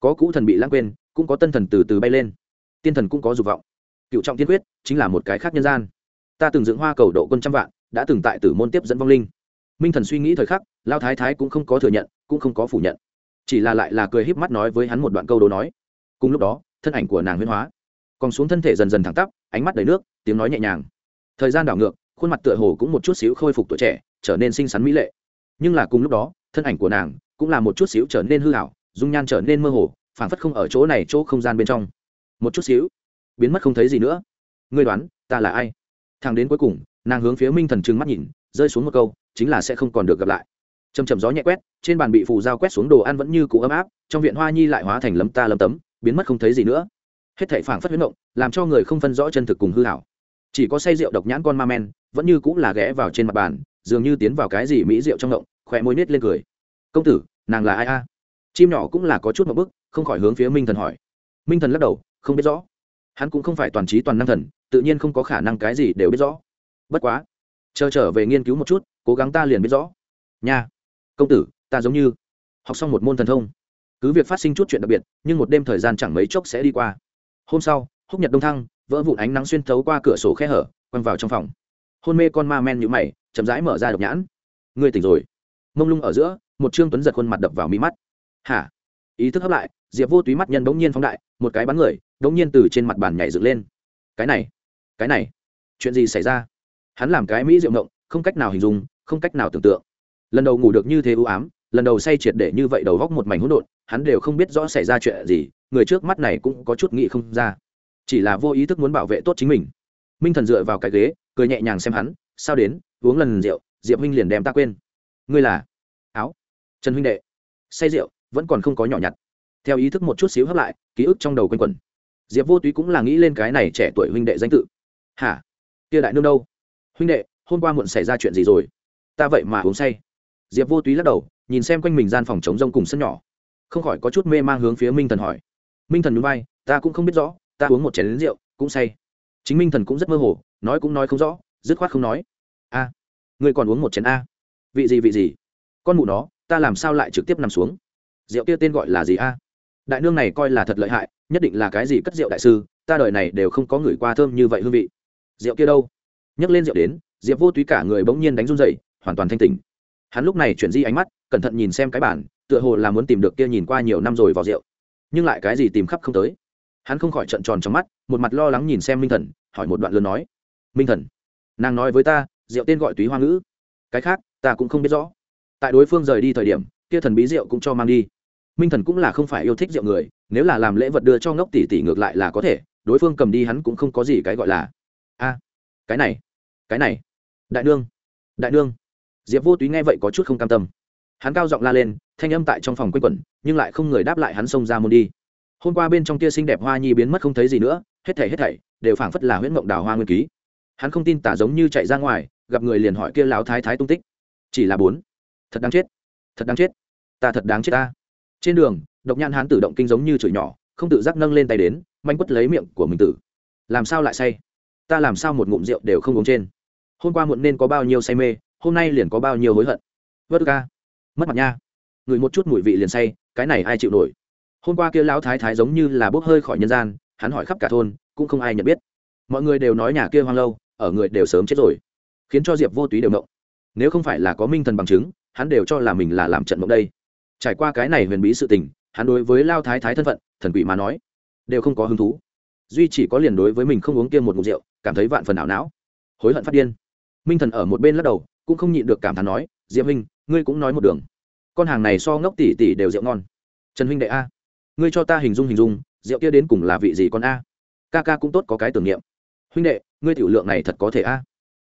Có cũ thần bị lãng quên, cũng có tân thần từ từ bay lên. Tiên thần cũng có dục vọng cựu trọng tiên quyết chính là một cái khác nhân gian. Ta từng dựng hoa cầu độ quân trăm vạn, đã từng tại tử môn tiếp dẫn vong linh. Minh thần suy nghĩ thời khắc lao thái thái cũng không có thừa nhận, cũng không có phủ nhận. Chỉ là lại là cười híp mắt nói với hắn một đoạn câu đố nói. Cùng lúc đó, thân ảnh của nàng huyên hóa. Còn xuống thân thể dần dần thẳng tắp, ánh mắt đầy nước, tiếng nói nhẹ nhàng. Thời gian đảo ngược, khuôn mặt tựa hồ cũng một chút xíu khôi phục tuổi trẻ, trở nên xinh xắn mỹ lệ. Nhưng là cùng lúc đó, thân ảnh của nàng cũng là một chút xíu trở nên hư hảo dung nhan trở nên mơ hồ, phảng phất không ở chỗ này chỗ không gian bên trong. Một chút xíu biến mất không thấy gì nữa. Ngươi đoán, ta là ai? Thằng đến cuối cùng, nàng hướng phía minh thần trừng mắt nhìn, rơi xuống một câu, chính là sẽ không còn được gặp lại. Chầm chầm gió nhẹ quét, trên bàn bị phù dao quét xuống đồ ăn vẫn như cũ ấm áp, trong viện hoa nhi lại hóa thành lấm ta lấm tấm, biến mất không thấy gì nữa. Hết thảy phảng phất huyết động, làm cho người không phân rõ chân thực cùng hư hảo chỉ có say rượu độc nhãn con ma men, vẫn như cũng là ghé vào trên mặt bàn, dường như tiến vào cái gì mỹ rượu trong động khỏe môi nết lên cười. Công tử, nàng là ai a? Chim nhỏ cũng là có chút một bức, không khỏi hướng phía minh thần hỏi. Minh thần lắc đầu, không biết rõ hắn cũng không phải toàn trí toàn năng thần, tự nhiên không có khả năng cái gì đều biết rõ. Bất quá, chờ trở về nghiên cứu một chút, cố gắng ta liền biết rõ. Nha, công tử, ta giống như học xong một môn thần thông. Cứ việc phát sinh chút chuyện đặc biệt, nhưng một đêm thời gian chẳng mấy chốc sẽ đi qua. Hôm sau, húc nhật đông thăng, vỡ vụn ánh nắng xuyên thấu qua cửa sổ khe hở, quăng vào trong phòng. Hôn mê con ma men nhũ mày, chậm rãi mở ra độc nhãn. Ngươi tỉnh rồi. Mông lung ở giữa, một trương tuấn giật khuôn mặt đập vào mí mắt. Hả? Ý thức hấp lại, diệp vô túy mắt nhân bỗng nhiên phóng đại, một cái bắn người đột nhiên từ trên mặt bàn nhảy dựng lên. Cái này cái này chuyện gì xảy ra? Hắn làm cái mỹ diệu ngộng, không cách nào hình dung không cách nào tưởng tượng. Lần đầu ngủ được như thế ưu ám lần đầu say triệt để như vậy đầu góc một mảnh hỗn độn hắn đều không biết rõ xảy ra chuyện gì người trước mắt này cũng có chút nghĩ không ra. Chỉ là vô ý thức muốn bảo vệ tốt chính mình. Minh thần dựa vào cái ghế cười nhẹ nhàng xem hắn sao đến uống lần rượu diệp huynh liền đem ta quên. Ngươi là? Áo. Trần huynh đệ. Say rượu vẫn còn không có nhỏ nhặt. Theo ý thức một chút xíu hấp lại ký ức trong đầu quanh quẩn diệp vô túy cũng là nghĩ lên cái này trẻ tuổi huynh đệ danh tự. Hả? Kia đại nương đâu? Huynh đệ hôm qua muộn xảy ra chuyện gì rồi? Ta vậy mà uống say. Diệp vô túy lắc đầu nhìn xem quanh mình gian phòng chống rông cùng sân nhỏ. Không khỏi có chút mê mang hướng phía minh thần hỏi. Minh thần núi bay ta cũng không biết rõ ta uống một chén lính rượu cũng say. Chính minh thần cũng rất mơ hồ nói cũng nói không rõ dứt khoát không nói. A à, người còn uống một chén a? Vị gì vị gì? Con mụ nó ta làm sao lại trực tiếp nằm xuống? Rượu kia tên gọi là gì a? Đại nương này coi là thật lợi hại nhất định là cái gì cất rượu đại sư, ta đời này đều không có người qua thơm như vậy hương vị. Rượu kia đâu? Nhấc lên rượu đến, diệp vô túy cả người bỗng nhiên đánh run dậy hoàn toàn thanh tỉnh. Hắn lúc này chuyển di ánh mắt, cẩn thận nhìn xem cái bản tựa hồ là muốn tìm được kia nhìn qua nhiều năm rồi vào rượu. Nhưng lại cái gì tìm khắp không tới. Hắn không khỏi trận tròn trong mắt, một mặt lo lắng nhìn xem minh thần, hỏi một đoạn lớn nói. Minh thần, nàng nói với ta, rượu tên gọi túy hoa ngữ. Cái khác, ta cũng không biết rõ. Tại đối phương rời đi thời điểm, kia thần bí rượu cũng cho mang đi minh thần cũng là không phải yêu thích rượu người, nếu là làm lễ vật đưa cho ngốc tỷ tỷ ngược lại là có thể, đối phương cầm đi hắn cũng không có gì cái gọi là. A, cái này cái này. Đại nương đại nương. Diệp vô túy nghe vậy có chút không cam tâm. Hắn cao giọng la lên, thanh âm tại trong phòng quanh quẩn, nhưng lại không người đáp lại hắn xông ra môn đi. Hôm qua bên trong tia xinh đẹp hoa nhi biến mất không thấy gì nữa, hết thảy hết thảy đều phảng phất là huyễn mộng đào hoa nguyên ký. Hắn không tin tả giống như chạy ra ngoài, gặp người liền hỏi kia lão thái thái tung tích. Chỉ là bốn. Thật đáng chết. Thật đáng chết. Ta thật đáng chết ta trên đường, độc nhãn hắn tự động kinh giống như chửi nhỏ, không tự giác nâng lên tay đến, manh quất lấy miệng của mình tử. Làm sao lại say? Ta làm sao một ngụm rượu đều không uống trên? Hôm qua muộn nên có bao nhiêu say mê, hôm nay liền có bao nhiêu hối hận. Vớt ca mất mặt nha. Người một chút mùi vị liền say, cái này ai chịu nổi? Hôm qua kia lão thái thái giống như là bốc hơi khỏi nhân gian, hắn hỏi khắp cả thôn, cũng không ai nhận biết. Mọi người đều nói nhà kia hoang lâu, ở người đều sớm chết rồi, khiến cho diệp vô túy đều mộng nếu không phải là có minh thần bằng chứng, hắn đều cho là mình là làm trận mộng đây trải qua cái này huyền bí sự tình, hắn đối với lao thái thái thân phận, thần quỷ mà nói, đều không có hứng thú. Duy chỉ có liền đối với mình không uống kia một mục rượu, cảm thấy vạn phần ảo não. Hối hận phát điên. Minh thần ở một bên lắc đầu, cũng không nhịn được cảm thán nói, diệp huynh, ngươi cũng nói một đường. Con hàng này so ngốc tỷ tỷ đều rượu ngon. Trần huynh đệ a, ngươi cho ta hình dung hình dung, rượu kia đến cùng là vị gì con a? Ca ca cũng tốt có cái tưởng niệm. Huynh đệ, ngươi tiểu lượng này thật có thể a.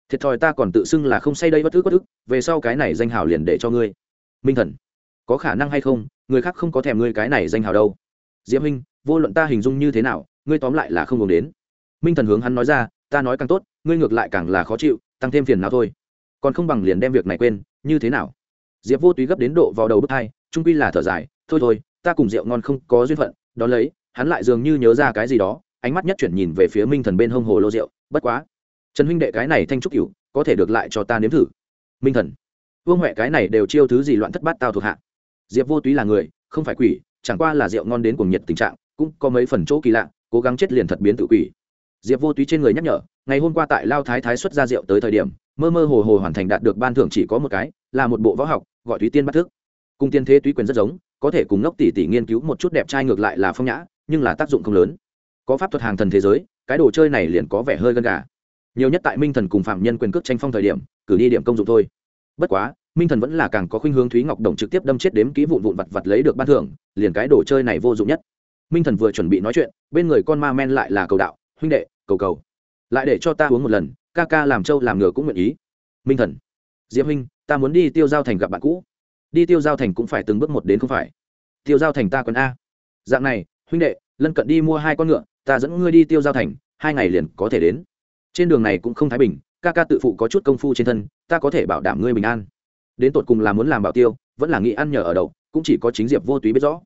Thiệt thòi ta còn tự xưng là không say đây bất thức bất thức về sau cái này danh hào liền để cho ngươi. Minh thần có khả năng hay không, người khác không có thèm ngươi cái này danh hào đâu. Diễm huynh, vô luận ta hình dung như thế nào, ngươi tóm lại là không ngừng đến. Minh thần hướng hắn nói ra, ta nói càng tốt, ngươi ngược lại càng là khó chịu, tăng thêm phiền nào thôi. Còn không bằng liền đem việc này quên, như thế nào? Diệp vô túy gấp đến độ vào đầu bước hai, trung quy là thở dài, thôi thôi, ta cùng rượu ngon không có duyên phận, đón lấy, hắn lại dường như nhớ ra cái gì đó, ánh mắt nhất chuyển nhìn về phía minh thần bên hông hồ lô rượu, bất quá. Trần huynh đệ cái này thanh trúc cửu, có thể được lại cho ta nếm thử. Minh thần, vương huệ cái này đều chiêu thứ gì loạn thất bát tao thuộc hạ? Diệp vô túy là người, không phải quỷ, chẳng qua là rượu ngon đến cuồng nhiệt tình trạng, cũng có mấy phần chỗ kỳ lạ, cố gắng chết liền thật biến tự quỷ. Diệp vô túy trên người nhắc nhở, ngày hôm qua tại lao thái thái xuất ra rượu tới thời điểm, mơ mơ hồ hồ hoàn thành đạt được ban thưởng chỉ có một cái, là một bộ võ học, gọi túy tiên bắt thức. Cung tiên thế túy quyền rất giống, có thể cùng ngốc tỷ tỷ nghiên cứu một chút đẹp trai ngược lại là phong nhã, nhưng là tác dụng không lớn. Có pháp thuật hàng thần thế giới, cái đồ chơi này liền có vẻ hơi gân gà. Nhiều nhất tại minh thần cùng phạm nhân quyền cước tranh phong thời điểm, cử đi điểm công dụng thôi. Bất quá minh thần vẫn là càng có khuynh hướng thúy ngọc đồng trực tiếp đâm chết đếm kỹ vụn vụn vặt vặt lấy được ban thưởng, liền cái đồ chơi này vô dụng nhất. Minh thần vừa chuẩn bị nói chuyện, bên người con ma men lại là cầu đạo, huynh đệ, cầu cầu. Lại để cho ta uống một lần, ca ca làm trâu làm ngựa cũng nguyện ý. Minh thần diễm huynh, ta muốn đi tiêu giao thành gặp bạn cũ. Đi tiêu giao thành cũng phải từng bước một đến không phải. Tiêu giao thành ta còn a. Dạng này, huynh đệ, lân cận đi mua hai con ngựa, ta dẫn ngươi đi tiêu giao thành, hai ngày liền có thể đến. Trên đường này cũng không thái bình, ca ca tự phụ có chút công phu trên thân, ta có thể bảo đảm ngươi bình an đến tột cùng là muốn làm bảo tiêu, vẫn là nghĩ ăn nhờ ở đậu, cũng chỉ có chính diệp vô túy biết rõ.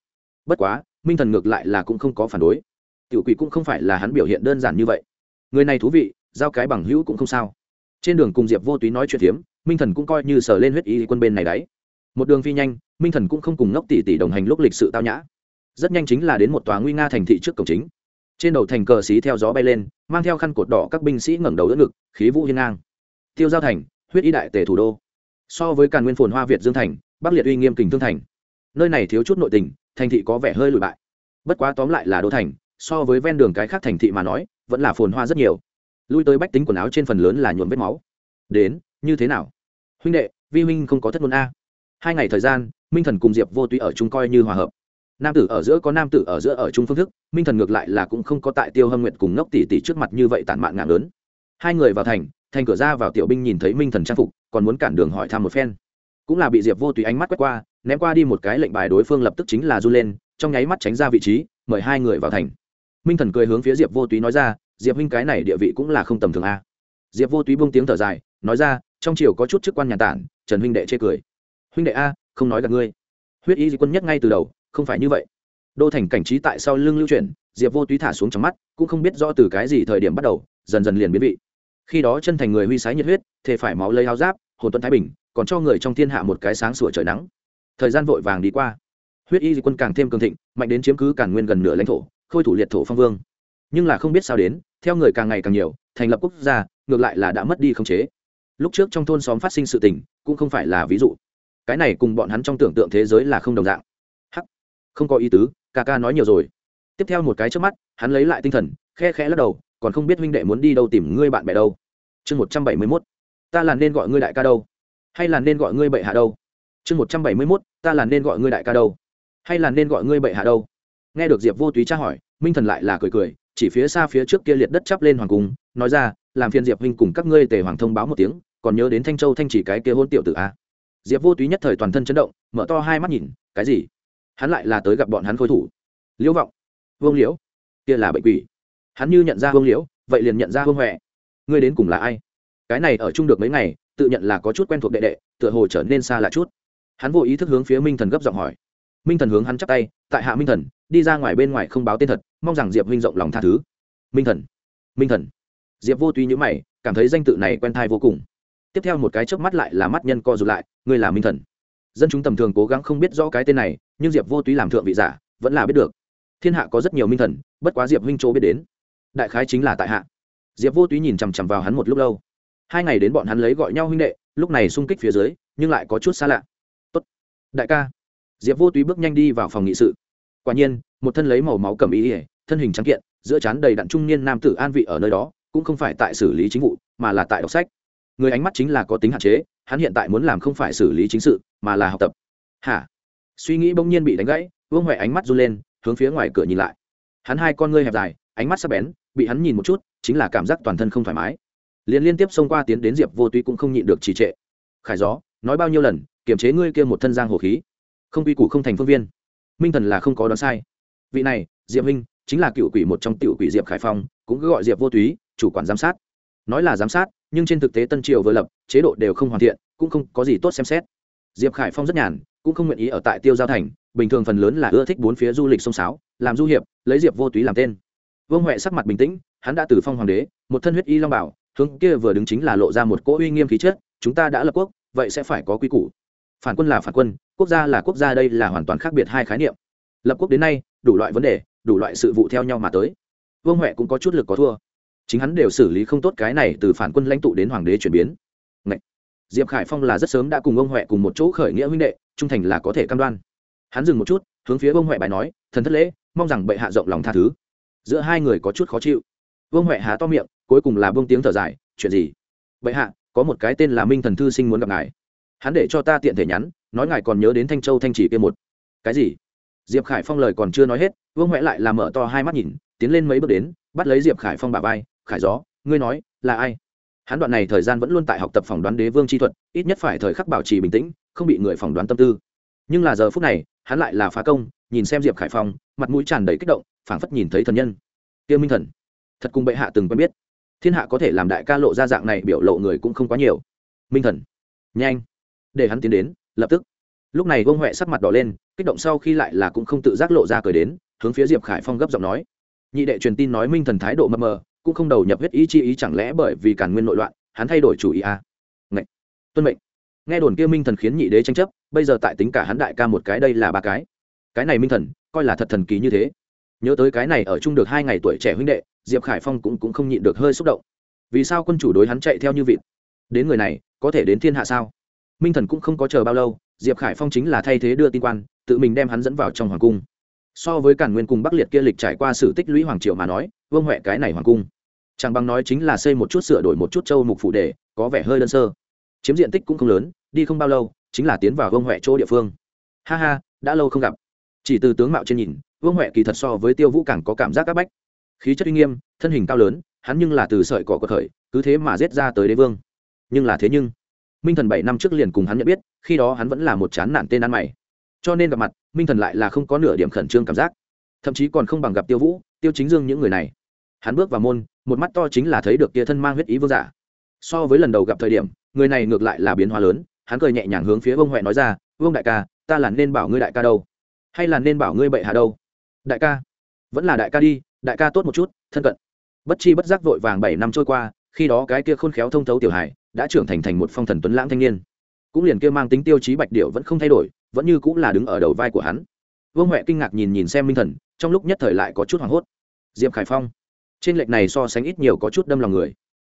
Bất quá, minh thần ngược lại là cũng không có phản đối. Tiểu quỷ cũng không phải là hắn biểu hiện đơn giản như vậy. Người này thú vị, giao cái bằng hữu cũng không sao. Trên đường cùng diệp vô túy nói chuyện phiếm minh thần cũng coi như sờ lên huyết y quân bên này đấy. Một đường phi nhanh, minh thần cũng không cùng ngốc tỷ tỷ đồng hành lúc lịch sự tao nhã. Rất nhanh chính là đến một tòa nguy nga thành thị trước cổng chính. Trên đầu thành cờ xí theo gió bay lên, mang theo khăn cột đỏ các binh sĩ ngẩng đầu đỡ ngực, khí vũ hiên ngang. Tiêu giao thành, huyết y đại tề thủ đô so với càn nguyên phồn hoa việt dương thành, bắc liệt uy nghiêm kình thương thành. Nơi này thiếu chút nội tình, thành thị có vẻ hơi lụi bại. Bất quá tóm lại là đô thành, so với ven đường cái khác thành thị mà nói, vẫn là phồn hoa rất nhiều. Lui tới bách tính quần áo trên phần lớn là nhuộm vết máu. Đến, như thế nào? Huynh đệ, vi huynh không có thất ngôn a. Hai ngày thời gian, minh thần cùng diệp vô túy ở chung coi như hòa hợp. Nam tử ở giữa có nam tử ở giữa ở chung phương thức, minh thần ngược lại là cũng không có tại tiêu hâm nguyệt cùng ngốc tỷ tỷ trước mặt như vậy tản mạn ngạn lớn. Hai người vào thành thành cửa ra vào tiểu binh nhìn thấy minh thần trang phục còn muốn cản đường hỏi thăm một phen. Cũng là bị diệp vô tùy ánh mắt quét qua, ném qua đi một cái lệnh bài đối phương lập tức chính là run lên, trong nháy mắt tránh ra vị trí, mời hai người vào thành. Minh thần cười hướng phía diệp vô túy nói ra, diệp huynh cái này địa vị cũng là không tầm thường a. Diệp vô túy buông tiếng thở dài, nói ra, trong triều có chút chức quan nhà tản, trần huynh đệ chê cười. Huynh đệ a, không nói gặp ngươi. Huyết y di quân nhất ngay từ đầu, không phải như vậy. Đô thành cảnh trí tại sau lưng lưu chuyển, diệp vô túy thả xuống trong mắt, cũng không biết rõ từ cái gì thời điểm bắt đầu, dần dần liền biến vị khi đó chân thành người huy sái nhiệt huyết, thề phải máu lấy áo giáp, hồn tuấn thái bình, còn cho người trong thiên hạ một cái sáng sủa trời nắng. Thời gian vội vàng đi qua. Huyết y di quân càng thêm cường thịnh, mạnh đến chiếm cứ càn nguyên gần nửa lãnh thổ, khôi thủ liệt thổ phong vương. Nhưng là không biết sao đến, theo người càng ngày càng nhiều, thành lập quốc gia, ngược lại là đã mất đi khống chế. Lúc trước trong thôn xóm phát sinh sự tình, cũng không phải là ví dụ. Cái này cùng bọn hắn trong tưởng tượng thế giới là không đồng dạng. Hắc! Không có ý tứ, ca ca nói nhiều rồi. Tiếp theo một cái trước mắt, hắn lấy lại tinh thần, khe khẽ lắc đầu còn không biết huynh đệ muốn đi đâu tìm ngươi bạn bè đâu. Chương một trăm bảy mươi mốt, ta là nên gọi ngươi đại ca đâu? Hay là nên gọi ngươi bệ hạ đâu? Chương một trăm bảy mươi mốt, ta là nên gọi ngươi đại ca đâu? Hay là nên gọi ngươi bệ hạ đâu? Nghe được diệp vô túy tra hỏi, minh thần lại là cười cười, chỉ phía xa phía trước kia liệt đất chắp lên hoàng cung, nói ra, làm phiền diệp huynh cùng các ngươi tề hoàng thông báo một tiếng, còn nhớ đến thanh châu thanh chỉ cái kia hôn tiểu tử a. Diệp vô túy nhất thời toàn thân chấn động, mở to hai mắt nhìn, cái gì? Hắn lại là tới gặp bọn hắn khôi thủ. Liễu vọng. Vương liễu. Kia là bệnh quỷ hắn như nhận ra hương liễu, vậy liền nhận ra hương huệ. Ngươi đến cùng là ai? Cái này ở chung được mấy ngày, tự nhận là có chút quen thuộc đệ đệ, tựa hồ trở nên xa lạ chút. Hắn vô ý thức hướng phía minh thần gấp giọng hỏi. Minh thần hướng hắn chắp tay, tại hạ minh thần, đi ra ngoài bên ngoài không báo tên thật, mong rằng diệp huynh rộng lòng tha thứ. Minh thần minh thần. Diệp vô tuy nhữ mày, cảm thấy danh tự này quen thai vô cùng. Tiếp theo một cái chớp mắt lại là mắt nhân co rụt lại, ngươi là minh thần. Dân chúng tầm thường cố gắng không biết rõ cái tên này, nhưng diệp vô túy làm thượng vị giả, vẫn là biết được. Thiên hạ có rất nhiều minh thần, bất quá diệp huynh chỗ biết đến đại khái chính là tại hạ. Diệp vô túy nhìn chằm chằm vào hắn một lúc lâu. Hai ngày đến bọn hắn lấy gọi nhau huynh đệ, lúc này xung kích phía dưới, nhưng lại có chút xa lạ. Tốt, đại ca. Diệp vô túy bước nhanh đi vào phòng nghị sự. Quả nhiên, một thân lấy màu máu cầm ý ỉa thân hình trắng kiện, giữa trán đầy đặn trung niên nam tử an vị ở nơi đó, cũng không phải tại xử lý chính vụ, mà là tại đọc sách. Người ánh mắt chính là có tính hạn chế, hắn hiện tại muốn làm không phải xử lý chính sự, mà là học tập. Hả? Suy nghĩ bỗng nhiên bị đánh gãy, vương huệ ánh mắt run lên, hướng phía ngoài cửa nhìn lại. Hắn hai con ngươi hẹp dài ánh mắt sắc bén, bị hắn nhìn một chút, chính là cảm giác toàn thân không thoải mái. Liên liên tiếp xông qua tiến đến diệp vô túy cũng không nhịn được trì trệ. Khải gió, nói bao nhiêu lần, kiềm chế ngươi kia một thân giang hồ khí? Không quy củ không thành phương viên. Minh thần là không có đoán sai. Vị này, diệp minh chính là cựu quỷ một trong tiểu quỷ diệp khải phong, cũng cứ gọi diệp vô túy chủ quản giám sát. Nói là giám sát, nhưng trên thực tế tân triều vừa lập, chế độ đều không hoàn thiện, cũng không có gì tốt xem xét. Diệp khải phong rất nhàn, cũng không nguyện ý ở tại tiêu giao thành, bình thường phần lớn là ưa thích bốn phía du lịch sông sáo, làm du hiệp, lấy diệp vô túy làm tên vương huệ sắc mặt bình tĩnh, hắn đã từ phong hoàng đế, một thân huyết y long bảo, hướng kia vừa đứng chính là lộ ra một cỗ uy nghiêm khí chất, chúng ta đã lập quốc, vậy sẽ phải có quy củ. Phản quân là phản quân, quốc gia là quốc gia, đây là hoàn toàn khác biệt hai khái niệm. Lập quốc đến nay, đủ loại vấn đề, đủ loại sự vụ theo nhau mà tới. Vương huệ cũng có chút lực có thua. Chính hắn đều xử lý không tốt cái này từ phản quân lãnh tụ đến hoàng đế chuyển biến. Ngậy! diệp khải phong là rất sớm đã cùng ông huệ cùng một chỗ khởi nghĩa huynh đệ, trung thành là có thể cam đoan. Hắn dừng một chút, hướng phía ông huệ bài nói, thần thất lễ, mong rằng bệ hạ rộng lòng tha thứ giữa hai người có chút khó chịu. Vương huệ há to miệng, cuối cùng là vương tiếng thở dài, chuyện gì? Bệ hạ, có một cái tên là minh thần thư sinh muốn gặp ngài. Hắn để cho ta tiện thể nhắn, nói ngài còn nhớ đến thanh châu thanh chỉ kia một. Cái gì? Diệp khải phong lời còn chưa nói hết, vương huệ lại làm mở to hai mắt nhìn, tiến lên mấy bước đến, bắt lấy diệp khải phong bà vai, khải gió, ngươi nói, là ai? Hắn đoạn này thời gian vẫn luôn tại học tập phỏng đoán đế vương chi thuật, ít nhất phải thời khắc bảo trì bình tĩnh, không bị người phỏng đoán tâm tư. Nhưng là giờ phút này, hắn lại là phá công nhìn xem diệp khải phong, mặt mũi tràn đầy kích động, phảng phất nhìn thấy thần nhân. Tiêu minh thần, thật cùng bệ hạ từng quen biết. Thiên hạ có thể làm đại ca lộ ra dạng này biểu lộ người cũng không quá nhiều. Minh thần, nhanh, để hắn tiến đến, lập tức. Lúc này vương huệ sắc mặt đỏ lên, kích động sau khi lại là cũng không tự giác lộ ra cười đến, hướng phía diệp khải phong gấp giọng nói. Nhị đệ truyền tin nói minh thần thái độ mập mờ, cũng không đầu nhập huyết ý chi ý chẳng lẽ bởi vì càn nguyên nội loạn, hắn thay đổi chủ ý à? Ngậy! tuân mệnh. Nghe đồn kia minh thần khiến nhị đế tranh chấp, bây giờ tại tính cả hắn đại ca một cái đây là ba cái cái này minh thần coi là thật thần kỳ như thế. Nhớ tới cái này ở chung được hai ngày tuổi trẻ huynh đệ diệp khải phong cũng, cũng không nhịn được hơi xúc động. Vì sao quân chủ đối hắn chạy theo như vịt? Đến người này có thể đến thiên hạ sao? Minh thần cũng không có chờ bao lâu diệp khải phong chính là thay thế đưa tin quan tự mình đem hắn dẫn vào trong hoàng cung. So với cản nguyên cùng bắc liệt kia lịch trải qua sự tích lũy hoàng triều mà nói vương huệ cái này hoàng cung. Chẳng bằng nói chính là xây một chút sửa đổi một chút châu mục phủ đề có vẻ hơi đơn sơ. Chiếm diện tích cũng không lớn đi không bao lâu chính là tiến vào vương huệ chỗ địa phương. Ha ha đã lâu không gặp chỉ từ tướng mạo trên nhìn, vương huệ kỳ thật so với tiêu vũ càng có cảm giác áp bách. Khí chất uy nghiêm, thân hình cao lớn, hắn nhưng là từ sợi cỏ quật khởi, cứ thế mà giết ra tới đế vương. Nhưng là thế nhưng, minh thần bảy năm trước liền cùng hắn nhận biết, khi đó hắn vẫn là một chán nản tên ăn mày. Cho nên gặp mặt, minh thần lại là không có nửa điểm khẩn trương cảm giác. Thậm chí còn không bằng gặp tiêu vũ, tiêu chính dương những người này. Hắn bước vào môn, một mắt to chính là thấy được kia thân mang huyết ý vương giả. So với lần đầu gặp thời điểm, người này ngược lại là biến hóa lớn, hắn cười nhẹ nhàng hướng phía vương huệ nói ra, vương đại ca, ta là nên bảo ngươi đại ca đâu? Hay là nên bảo ngươi bệ hạ đâu? Đại ca. Vẫn là đại ca đi, đại ca tốt một chút, thân cận. Bất chi bất giác vội vàng bảy năm trôi qua, khi đó cái kia khôn khéo thông thấu tiểu hải đã trưởng thành thành một phong thần tuấn lãng thanh niên. Cũng liền kia mang tính tiêu chí bạch điệu vẫn không thay đổi, vẫn như cũng là đứng ở đầu vai của hắn. Vương huệ kinh ngạc nhìn nhìn xem minh thần, trong lúc nhất thời lại có chút hoảng hốt. Diệp khải phong. Trên lệch này so sánh ít nhiều có chút đâm lòng người.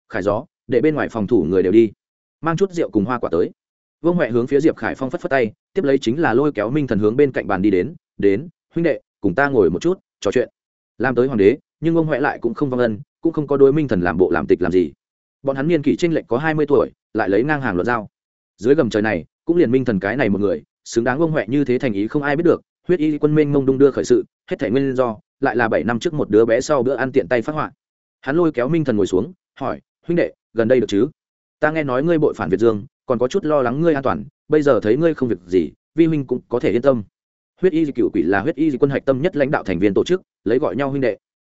Khải gió, để bên ngoài phòng thủ người đều đi. Mang chút rượu cùng hoa quả tới vương huệ hướng phía diệp khải phong phất phất tay, tiếp lấy chính là lôi kéo minh thần hướng bên cạnh bàn đi đến đến, huynh đệ, cùng ta ngồi một chút, trò chuyện. Làm tới hoàng đế, nhưng ông huệ lại cũng không vong ân, cũng không có đối minh thần làm bộ làm tịch làm gì. Bọn hắn niên kỷ tranh lệch có hai mươi tuổi, lại lấy ngang hàng luận giao. Dưới gầm trời này, cũng liền minh thần cái này một người, xứng đáng ông huệ như thế thành ý không ai biết được, huyết y quân minh mông đung đưa khởi sự, hết thể nguyên do, lại là bảy năm trước một đứa bé sau bữa ăn tiện tay phát họa. Hắn lôi kéo minh thần ngồi xuống, hỏi, huynh đệ, gần đây được chứ? Ta nghe nói ngươi bội phản việt dương còn có chút lo lắng ngươi an toàn, bây giờ thấy ngươi không việc gì, vi huynh cũng có thể yên tâm. Huyết y cựu quỷ là huyết y quân hạch tâm nhất lãnh đạo thành viên tổ chức, lấy gọi nhau huynh đệ.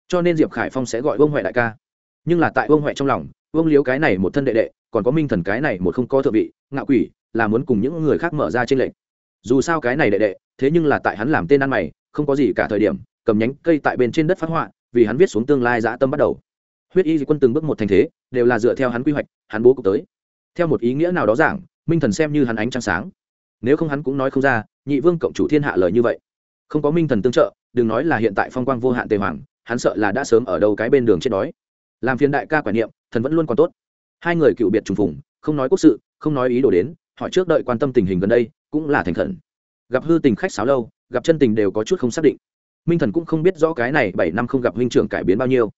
Cho nên diệp khải phong sẽ gọi vương huệ đại ca. Nhưng là tại vương huệ trong lòng, vương liếu cái này một thân đệ đệ, còn có minh thần cái này một không có thượng vị, ngạo quỷ, là muốn cùng những người khác mở ra trên lệnh dù sao cái này đệ đệ, thế nhưng là tại hắn làm tên ăn mày, không có gì cả thời điểm, cầm nhánh cây tại bên trên đất phát họa, vì hắn viết xuống tương lai dã tâm bắt đầu. Huyết y quân từng bước một thành thế, đều là dựa theo hắn quy hoạch, hắn bố cục tới theo một ý nghĩa nào đó giảng, minh thần xem như hắn ánh trăng sáng. Nếu không hắn cũng nói không ra, nhị vương cộng chủ thiên hạ lời như vậy. Không có minh thần tương trợ, đừng nói là hiện tại phong quang vô hạn tề hoàng, hắn sợ là đã sớm ở đâu cái bên đường chết đói. Làm phiền đại ca quả niệm, thần vẫn luôn còn tốt. Hai người cựu biệt trùng phùng, không nói quốc sự, không nói ý đồ đến, hỏi trước đợi quan tâm tình hình gần đây, cũng là thành khẩn. Gặp hư tình khách sáo lâu, gặp chân tình đều có chút không xác định. Minh thần cũng không biết rõ cái này bảy năm không gặp huynh trưởng cải biến bao nhiêu.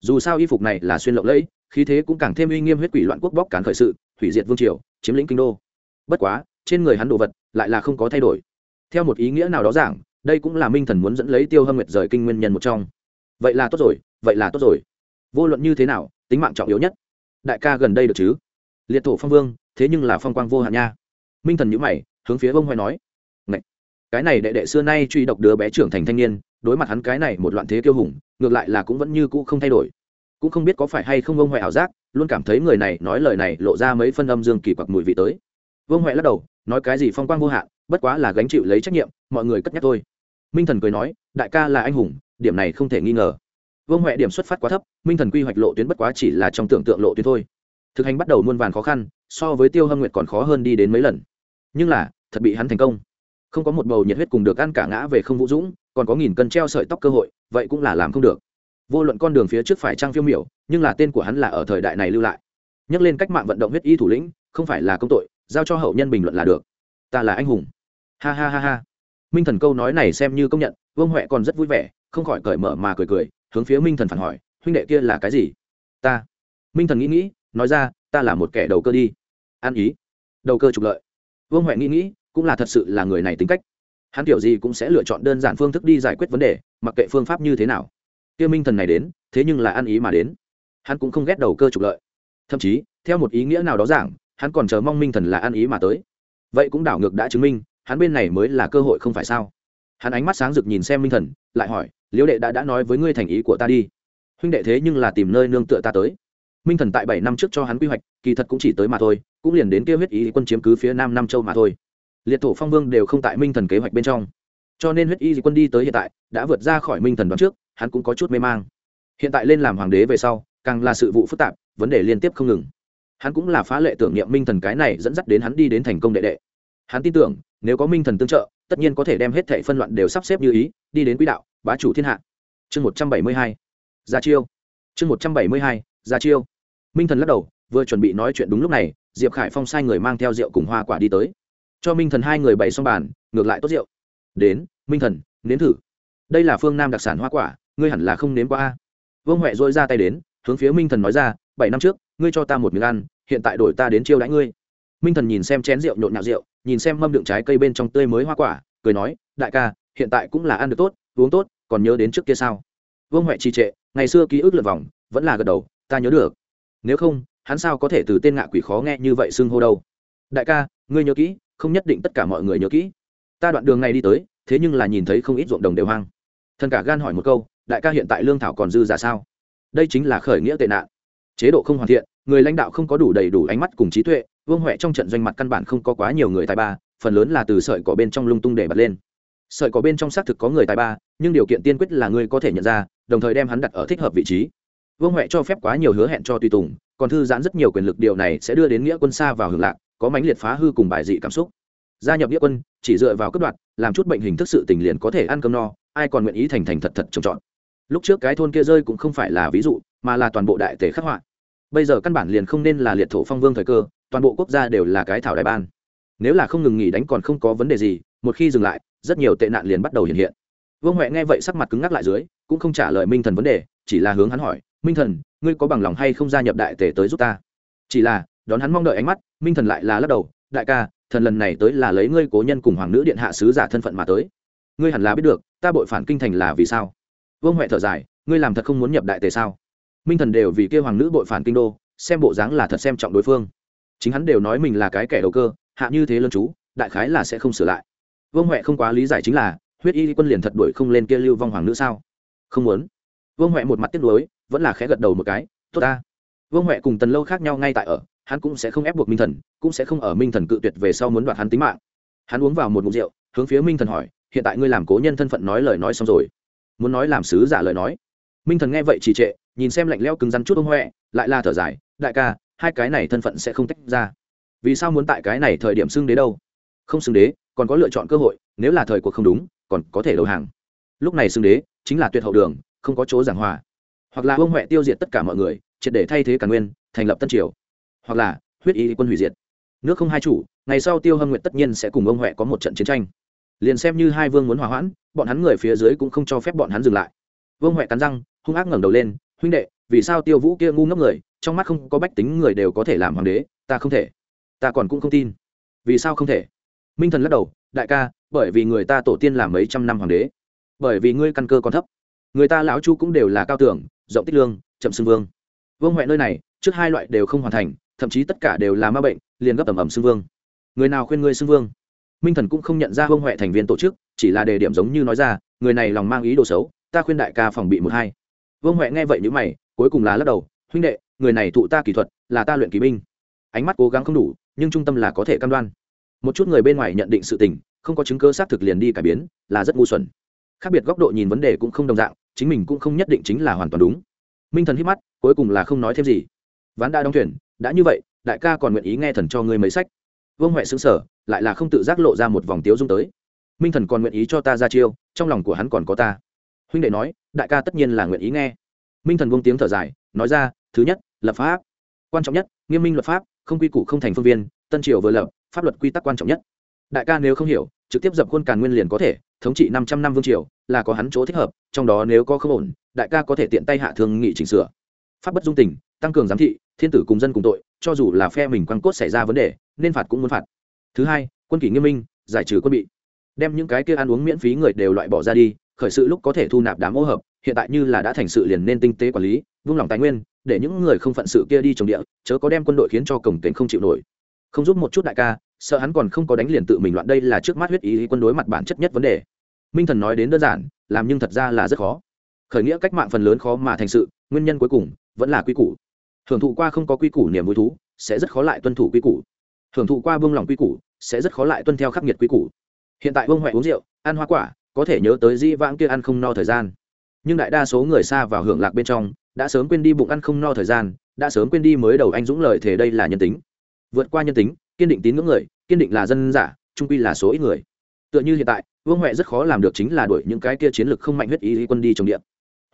Dù sao y phục này là xuyên lộng lẫy khí thế cũng càng thêm uy nghiêm huyết quỷ loạn quốc bóc cán khởi sự, hủy diệt vương triều, chiếm lĩnh kinh đô. Bất quá, trên người hắn đồ vật lại là không có thay đổi. Theo một ý nghĩa nào đó giảng, đây cũng là minh thần muốn dẫn lấy tiêu hâm nguyệt rời kinh nguyên nhân một trong. Vậy là tốt rồi, vậy là tốt rồi. Vô luận như thế nào, tính mạng trọng yếu nhất. Đại ca gần đây được chứ? Liệt thổ phong vương, thế nhưng là phong quang vô hạn nha. Minh thần nhữ mày, hướng phía bông hoài nói. Ngậy! cái này đệ đệ xưa nay truy độc đứa bé trưởng thành thanh niên, đối mặt hắn cái này một loạn thế kiêu hùng, ngược lại là cũng vẫn như cũ không thay đổi cũng không biết có phải hay không ông huệ ảo giác, luôn cảm thấy người này nói lời này lộ ra mấy phân âm dương kỳ quặc mùi vị tới. Vương huệ lắc đầu, nói cái gì phong quang vô hạn, bất quá là gánh chịu lấy trách nhiệm, mọi người cất nhắc thôi. Minh thần cười nói, đại ca là anh hùng, điểm này không thể nghi ngờ. Vương huệ điểm xuất phát quá thấp, minh thần quy hoạch lộ tuyến bất quá chỉ là trong tưởng tượng lộ tuyến thôi. Thực hành bắt đầu muôn vàn khó khăn, so với tiêu hâm nguyệt còn khó hơn đi đến mấy lần. Nhưng là, thật bị hắn thành công. Không có một bầu nhiệt huyết cùng được ăn cả ngã về không vũ dũng, còn có nghìn cân treo sợi tóc cơ hội, vậy cũng là làm không được vô luận con đường phía trước phải trang phiêu miểu, nhưng là tên của hắn là ở thời đại này lưu lại. Nhắc lên cách mạng vận động huyết y thủ lĩnh, không phải là công tội, giao cho hậu nhân bình luận là được. Ta là anh hùng. Ha ha ha ha. Minh thần câu nói này xem như công nhận, vương huệ còn rất vui vẻ, không khỏi cởi mở mà cười cười, hướng phía minh thần phản hỏi, huynh đệ kia là cái gì? Ta. Minh thần nghĩ nghĩ, nói ra, ta là một kẻ đầu cơ đi. An ý. Đầu cơ trục lợi. Vương huệ nghĩ nghĩ, cũng là thật sự là người này tính cách. Hắn kiểu gì cũng sẽ lựa chọn đơn giản phương thức đi giải quyết vấn đề, mặc kệ phương pháp như thế nào kia minh thần này đến, thế nhưng là ăn ý mà đến. Hắn cũng không ghét đầu cơ trục lợi. Thậm chí, theo một ý nghĩa nào đó giảng, hắn còn chờ mong minh thần là ăn ý mà tới. Vậy cũng đảo ngược đã chứng minh, hắn bên này mới là cơ hội không phải sao? Hắn ánh mắt sáng rực nhìn xem minh thần, lại hỏi liễu đệ đã đã nói với ngươi thành ý của ta đi. Huynh đệ thế nhưng là tìm nơi nương tựa ta tới. Minh thần tại bảy năm trước cho hắn quy hoạch, kỳ thật cũng chỉ tới mà thôi, cũng liền đến kia huyết ý quân chiếm cứ phía nam nam châu mà thôi. Liệt thổ phong vương đều không tại minh thần kế hoạch bên trong. Cho nên huyết y quân đi tới hiện tại, đã vượt ra khỏi minh thần đoán trước hắn cũng có chút mê mang. Hiện tại lên làm hoàng đế về sau, càng là sự vụ phức tạp, vấn đề liên tiếp không ngừng. Hắn cũng là phá lệ tưởng niệm minh thần cái này dẫn dắt đến hắn đi đến thành công đệ đệ. Hắn tin tưởng, nếu có minh thần tương trợ, tất nhiên có thể đem hết thệ phân loạn đều sắp xếp như ý, đi đến quỹ đạo, bá chủ thiên hạ. Chương một trăm bảy mươi hai, ra chiêu. Chương một trăm bảy mươi hai, ra chiêu. Minh thần lắc đầu, vừa chuẩn bị nói chuyện đúng lúc này, diệp khải phong sai người mang theo rượu cùng hoa quả đi tới. Cho minh thần hai người bày xong bàn, ngược lại tốt rượu. Đến, minh thần, nếm thử đây là phương nam đặc sản hoa quả, ngươi hẳn là không nếm qua a. Vương huệ dội ra tay đến, hướng phía minh thần nói ra, bảy năm trước, ngươi cho ta một miếng ăn, hiện tại đổi ta đến chiêu đãi ngươi. Minh thần nhìn xem chén rượu nhộn nhạo rượu, nhìn xem mâm đựng trái cây bên trong tươi mới hoa quả, cười nói, đại ca, hiện tại cũng là ăn được tốt, uống tốt, còn nhớ đến trước kia sao? Vương huệ trì trệ, ngày xưa ký ức lượt vòng, vẫn là gật đầu, ta nhớ được. Nếu không, hắn sao có thể từ tên ngạ quỷ khó nghe như vậy xưng hô đâu? Đại ca, ngươi nhớ kỹ, không nhất định tất cả mọi người nhớ kỹ. Ta đoạn đường này đi tới, thế nhưng là nhìn thấy không ít ruộng đồng đều hoang thần cả gan hỏi một câu, đại ca hiện tại lương thảo còn dư giả sao? Đây chính là khởi nghĩa tệ nạn. Chế độ không hoàn thiện, người lãnh đạo không có đủ đầy đủ ánh mắt cùng trí tuệ, vương huệ trong trận doanh mặt căn bản không có quá nhiều người tài ba, phần lớn là từ sợi cỏ bên trong lung tung để bật lên. Sợi cỏ bên trong xác thực có người tài ba, nhưng điều kiện tiên quyết là người có thể nhận ra, đồng thời đem hắn đặt ở thích hợp vị trí. Vương huệ cho phép quá nhiều hứa hẹn cho tùy tùng, còn thư giãn rất nhiều quyền lực, điều này sẽ đưa đến nghĩa quân xa vào hưởng lạc, có mãnh liệt phá hư cùng bài dị cảm xúc gia nhập nghĩa quân, chỉ dựa vào cấp đoạt, làm chút bệnh hình thức sự tình liền có thể ăn cơm no, ai còn nguyện ý thành thành thật thật trồng trọt. Lúc trước cái thôn kia rơi cũng không phải là ví dụ, mà là toàn bộ đại tể khắc họa. Bây giờ căn bản liền không nên là liệt thổ phong vương thời cơ, toàn bộ quốc gia đều là cái thảo đại ban. Nếu là không ngừng nghỉ đánh còn không có vấn đề gì, một khi dừng lại, rất nhiều tệ nạn liền bắt đầu hiện hiện. Vương huệ nghe vậy sắc mặt cứng ngắc lại dưới, cũng không trả lời minh thần vấn đề, chỉ là hướng hắn hỏi, minh thần, ngươi có bằng lòng hay không gia nhập đại tể tới giúp ta? Chỉ là, đón hắn mong đợi ánh mắt, minh thần lại là lắc đầu, đại ca thần lần này tới là lấy ngươi cố nhân cùng hoàng nữ điện hạ sứ giả thân phận mà tới. Ngươi hẳn là biết được, ta bội phản kinh thành là vì sao? Vương huệ thở dài, ngươi làm thật không muốn nhập đại tề sao? Minh thần đều vì kêu hoàng nữ bội phản kinh đô, xem bộ dáng là thật xem trọng đối phương. Chính hắn đều nói mình là cái kẻ đầu cơ, hạ như thế lân chú, đại khái là sẽ không sửa lại. Vương huệ không quá lý giải chính là, huyết y quân liền thật đuổi không lên kia lưu vong hoàng nữ sao? Không muốn. Vương huệ một mặt tiếc nuối, vẫn là khẽ gật đầu một cái, tốt ta. Vương huệ cùng tần lâu khác nhau ngay tại ở, hắn cũng sẽ không ép buộc minh thần cũng sẽ không ở minh thần cự tuyệt về sau muốn đoạt hắn tính mạng. Hắn uống vào một mục rượu, hướng phía minh thần hỏi, hiện tại ngươi làm cố nhân thân phận nói lời nói xong rồi? Muốn nói làm sứ giả lời nói. Minh thần nghe vậy trì trệ, nhìn xem lạnh leo cứng rắn chút ông huệ, lại là thở dài, đại ca, hai cái này thân phận sẽ không tách ra. Vì sao muốn tại cái này thời điểm xưng đế đâu? Không xưng đế, còn có lựa chọn cơ hội, nếu là thời cuộc không đúng, còn có thể đầu hàng. Lúc này xưng đế chính là tuyệt hậu đường, không có chỗ giảng hòa. Hoặc là ông huệ tiêu diệt tất cả mọi người, triệt để thay thế cả nguyên, thành lập tân triều. Hoặc là huyết y quân hủy diệt nước không hai chủ, ngày sau tiêu hâm nguyện tất nhiên sẽ cùng ông huệ có một trận chiến tranh. Liền xem như hai vương muốn hòa hoãn, bọn hắn người phía dưới cũng không cho phép bọn hắn dừng lại. Vương huệ cắn răng, hung ác ngẩng đầu lên, huynh đệ, vì sao tiêu vũ kia ngu ngốc người, trong mắt không có bách tính người đều có thể làm hoàng đế, ta không thể. Ta còn cũng không tin. Vì sao không thể? Minh thần lắc đầu, đại ca, bởi vì người ta tổ tiên làm mấy trăm năm hoàng đế, bởi vì ngươi căn cơ còn thấp, người ta lão chu cũng đều là cao tưởng rộng tích lương, chậm xưng vương. Vương huệ nơi này, trước hai loại đều không hoàn thành, thậm chí tất cả đều là ma bệnh liền gấp tầm ẩm xưng vương. Người nào khuyên ngươi xưng vương? Minh thần cũng không nhận ra vương huệ thành viên tổ chức, chỉ là đề điểm giống như nói ra, người này lòng mang ý đồ xấu, ta khuyên đại ca phòng bị một hai. Vương huệ nghe vậy như mày, cuối cùng là lắc đầu, huynh đệ, người này thụ ta kỹ thuật, là ta luyện kỳ binh. Ánh mắt cố gắng không đủ, nhưng trung tâm là có thể cam đoan. Một chút người bên ngoài nhận định sự tình, không có chứng cơ xác thực liền đi cải biến, là rất ngu xuẩn. Khác biệt góc độ nhìn vấn đề cũng không đồng dạng, chính mình cũng không nhất định chính là hoàn toàn đúng. Minh thần hít mắt, cuối cùng là không nói thêm gì. Ván đã đóng thuyền, đã như vậy đại ca còn nguyện ý nghe thần cho ngươi mấy sách. Vương huệ xứng sở lại là không tự giác lộ ra một vòng tiếu dung tới. Minh thần còn nguyện ý cho ta ra chiêu, trong lòng của hắn còn có ta. Huynh đệ nói, đại ca tất nhiên là nguyện ý nghe. Minh thần vung tiếng thở dài, nói ra, thứ nhất, lập pháp. Quan trọng nhất, nghiêm minh luật pháp, không quy củ không thành phương viên, tân triều vừa lập, pháp luật quy tắc quan trọng nhất. Đại ca nếu không hiểu, trực tiếp dập khuôn càn nguyên liền có thể, thống trị năm trăm năm vương triều, là có hắn chỗ thích hợp, trong đó nếu có không ổn, đại ca có thể tiện tay hạ thương nghị chỉnh sửa. Pháp bất dung tình, tăng cường giám thị thiên tử cùng dân cùng tội, cho dù là phe mình quan cốt xảy ra vấn đề, nên phạt cũng muốn phạt. Thứ hai, quân kỷ nghiêm minh, giải trừ quân bị. Đem những cái kia ăn uống miễn phí người đều loại bỏ ra đi, khởi sự lúc có thể thu nạp đám ô hợp, hiện tại như là đã thành sự liền nên tinh tế quản lý, vung lòng tài nguyên, để những người không phận sự kia đi trồng địa, chớ có đem quân đội khiến cho cổng cảnh không chịu nổi. Không giúp một chút đại ca, sợ hắn còn không có đánh liền tự mình loạn đây là trước mắt huyết ý quân đối mặt bản chất nhất vấn đề. Minh thần nói đến đơn giản, làm nhưng thật ra là rất khó. Khởi nghĩa cách mạng phần lớn khó mà thành sự, nguyên nhân cuối cùng vẫn là quy củ hưởng thụ qua không có quy củ niềm vui thú, sẽ rất khó lại tuân thủ quy củ. Hưởng thụ qua vương lòng quy củ, sẽ rất khó lại tuân theo khắc nghiệt quy củ. Hiện tại vương huệ uống rượu, ăn hoa quả, có thể nhớ tới di vãng kia ăn không no thời gian. Nhưng đại đa số người xa vào hưởng lạc bên trong, đã sớm quên đi bụng ăn không no thời gian, đã sớm quên đi mới đầu anh dũng lời thể đây là nhân tính. Vượt qua nhân tính, kiên định tín ngưỡng người, kiên định là dân giả, trung quy là số ít người. Tựa như hiện tại vương huệ rất khó làm được chính là đuổi những cái kia chiến lược không mạnh huyết y quân đi trồng điện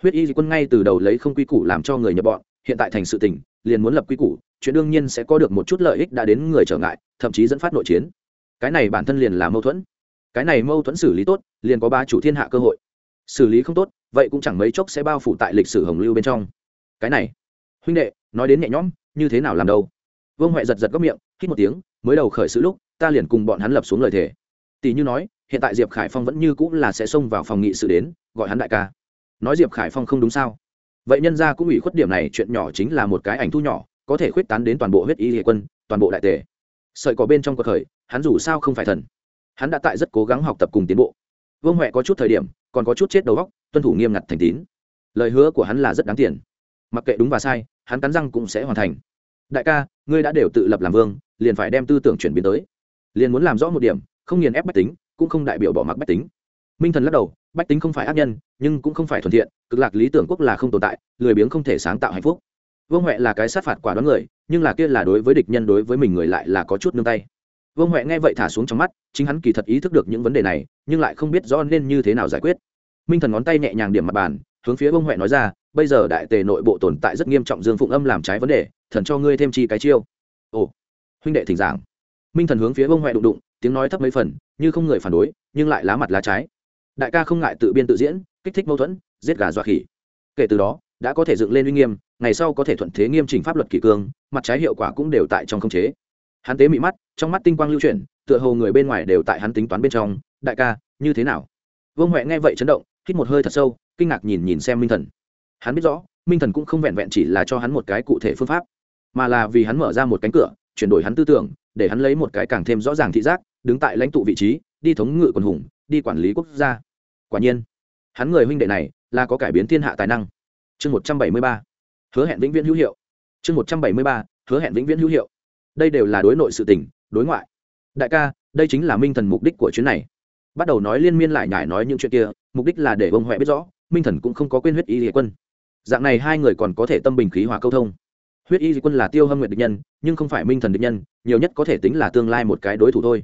huyết y quân ngay từ đầu lấy không quy củ làm cho người nhập bọn hiện tại thành sự tình, liền muốn lập quy củ, chuyện đương nhiên sẽ có được một chút lợi ích đã đến người trở ngại, thậm chí dẫn phát nội chiến. Cái này bản thân liền là mâu thuẫn. Cái này mâu thuẫn xử lý tốt, liền có ba chủ thiên hạ cơ hội. Xử lý không tốt, vậy cũng chẳng mấy chốc sẽ bao phủ tại lịch sử hồng lưu bên trong. Cái này, huynh đệ, nói đến nhẹ nhõm, như thế nào làm đâu? Vương huệ giật giật góc miệng, hít một tiếng, mới đầu khởi sự lúc, ta liền cùng bọn hắn lập xuống lời thề. Tỷ như nói, hiện tại diệp khải phong vẫn như cũng là sẽ xông vào phòng nghị sự đến, gọi hắn đại ca. Nói diệp khải phong không đúng sao? Vậy nhân ra cũng ủy khuất điểm này, chuyện nhỏ chính là một cái ảnh thu nhỏ, có thể khuyết tán đến toàn bộ huyết y hệ quân, toàn bộ đại tề. Sợi có bên trong cuộc khởi hắn dù sao không phải thần. Hắn đã tại rất cố gắng học tập cùng tiến bộ. Vương huệ có chút thời điểm, còn có chút chết đầu góc tuân thủ nghiêm ngặt thành tín. Lời hứa của hắn là rất đáng tiền. Mặc kệ đúng và sai, hắn cắn răng cũng sẽ hoàn thành. Đại ca, ngươi đã đều tự lập làm vương, liền phải đem tư tưởng chuyển biến tới. Liền muốn làm rõ một điểm, không nghiền ép bách tính, cũng không đại biểu bỏ mặc bách tính. Minh thần lắc đầu bách tính không phải ác nhân, nhưng cũng không phải thuận thiện, cực lạc lý tưởng quốc là không tồn tại, lười biếng không thể sáng tạo hạnh phúc. Vương huệ là cái sát phạt quả đoán người, nhưng là kia là đối với địch nhân đối với mình người lại là có chút nương tay. Vương huệ nghe vậy thả xuống trong mắt, chính hắn kỳ thật ý thức được những vấn đề này, nhưng lại không biết rõ nên như thế nào giải quyết. Minh thần ngón tay nhẹ nhàng điểm mặt bàn, hướng phía vương huệ nói ra, bây giờ đại tề nội bộ tồn tại rất nghiêm trọng dương phụng âm làm trái vấn đề, thần cho ngươi thêm chi cái chiêu. Ồ, huynh đệ thỉnh giảng. Minh thần hướng phía vương huệ đụng đụng, tiếng nói thấp mấy phần, như không người phản đối, nhưng lại lá mặt lá trái đại ca không ngại tự biên tự diễn, kích thích mâu thuẫn, giết gà dọa khỉ. Kể từ đó, đã có thể dựng lên uy nghiêm, ngày sau có thể thuận thế nghiêm chỉnh pháp luật kỷ cương, mặt trái hiệu quả cũng đều tại trong khống chế. Hắn tế mị mắt, trong mắt tinh quang lưu chuyển, tựa hồ người bên ngoài đều tại hắn tính toán bên trong, đại ca, như thế nào? Vương huệ nghe vậy chấn động, hít một hơi thật sâu, kinh ngạc nhìn nhìn xem minh thần. Hắn biết rõ, minh thần cũng không vẹn vẹn chỉ là cho hắn một cái cụ thể phương pháp, mà là vì hắn mở ra một cánh cửa, chuyển đổi hắn tư tưởng, để hắn lấy một cái càng thêm rõ ràng thị giác, đứng tại lãnh tụ vị trí, đi thống ngự quần hùng đi quản lý quốc gia. Quả nhiên, hắn người huynh đệ này là có cải biến thiên hạ tài năng. Chương một trăm bảy mươi ba, hứa hẹn vĩnh viễn hữu hiệu. Chương một trăm bảy mươi ba, hứa hẹn vĩnh viễn hữu hiệu. Đây đều là đối nội sự tình, đối ngoại. Đại ca, đây chính là minh thần mục đích của chuyến này. Bắt đầu nói liên miên lại nhải nói những chuyện kia, mục đích là để bông huệ biết rõ, minh thần cũng không có quên huyết y địa quân. Dạng này hai người còn có thể tâm bình khí hòa câu thông. Huyết y di quân là tiêu hâm nguyện địch nhân, nhưng không phải minh thần địch nhân, nhiều nhất có thể tính là tương lai một cái đối thủ thôi.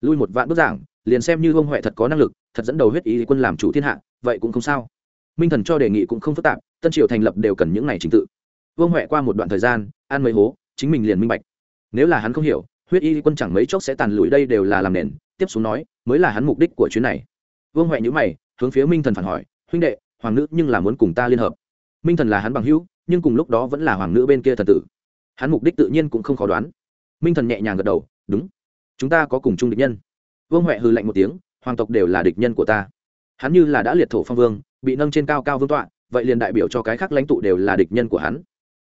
Lui một vạn bức giảng liền xem như ông huệ thật có năng lực, thật dẫn đầu huyết y quân làm chủ thiên hạ, vậy cũng không sao. Minh thần cho đề nghị cũng không phức tạp, tân triều thành lập đều cần những này trình tự. Vương huệ qua một đoạn thời gian ăn mấy hố, chính mình liền minh bạch. Nếu là hắn không hiểu, huyết y quân chẳng mấy chốc sẽ tàn lụi đây đều là làm nền, tiếp xuống nói, mới là hắn mục đích của chuyến này. Vương huệ nhữ mày, hướng phía minh thần phản hỏi, huynh đệ, hoàng nữ nhưng là muốn cùng ta liên hợp. Minh thần là hắn bằng hữu, nhưng cùng lúc đó vẫn là hoàng nữ bên kia thần tử. Hắn mục đích tự nhiên cũng không khó đoán. Minh thần nhẹ nhàng gật đầu, đúng, chúng ta có cùng chung địch nhân vương huệ hư lạnh một tiếng, hoàng tộc đều là địch nhân của ta. Hắn như là đã liệt thổ phong vương, bị nâng trên cao cao vương tọa, vậy liền đại biểu cho cái khác lãnh tụ đều là địch nhân của hắn.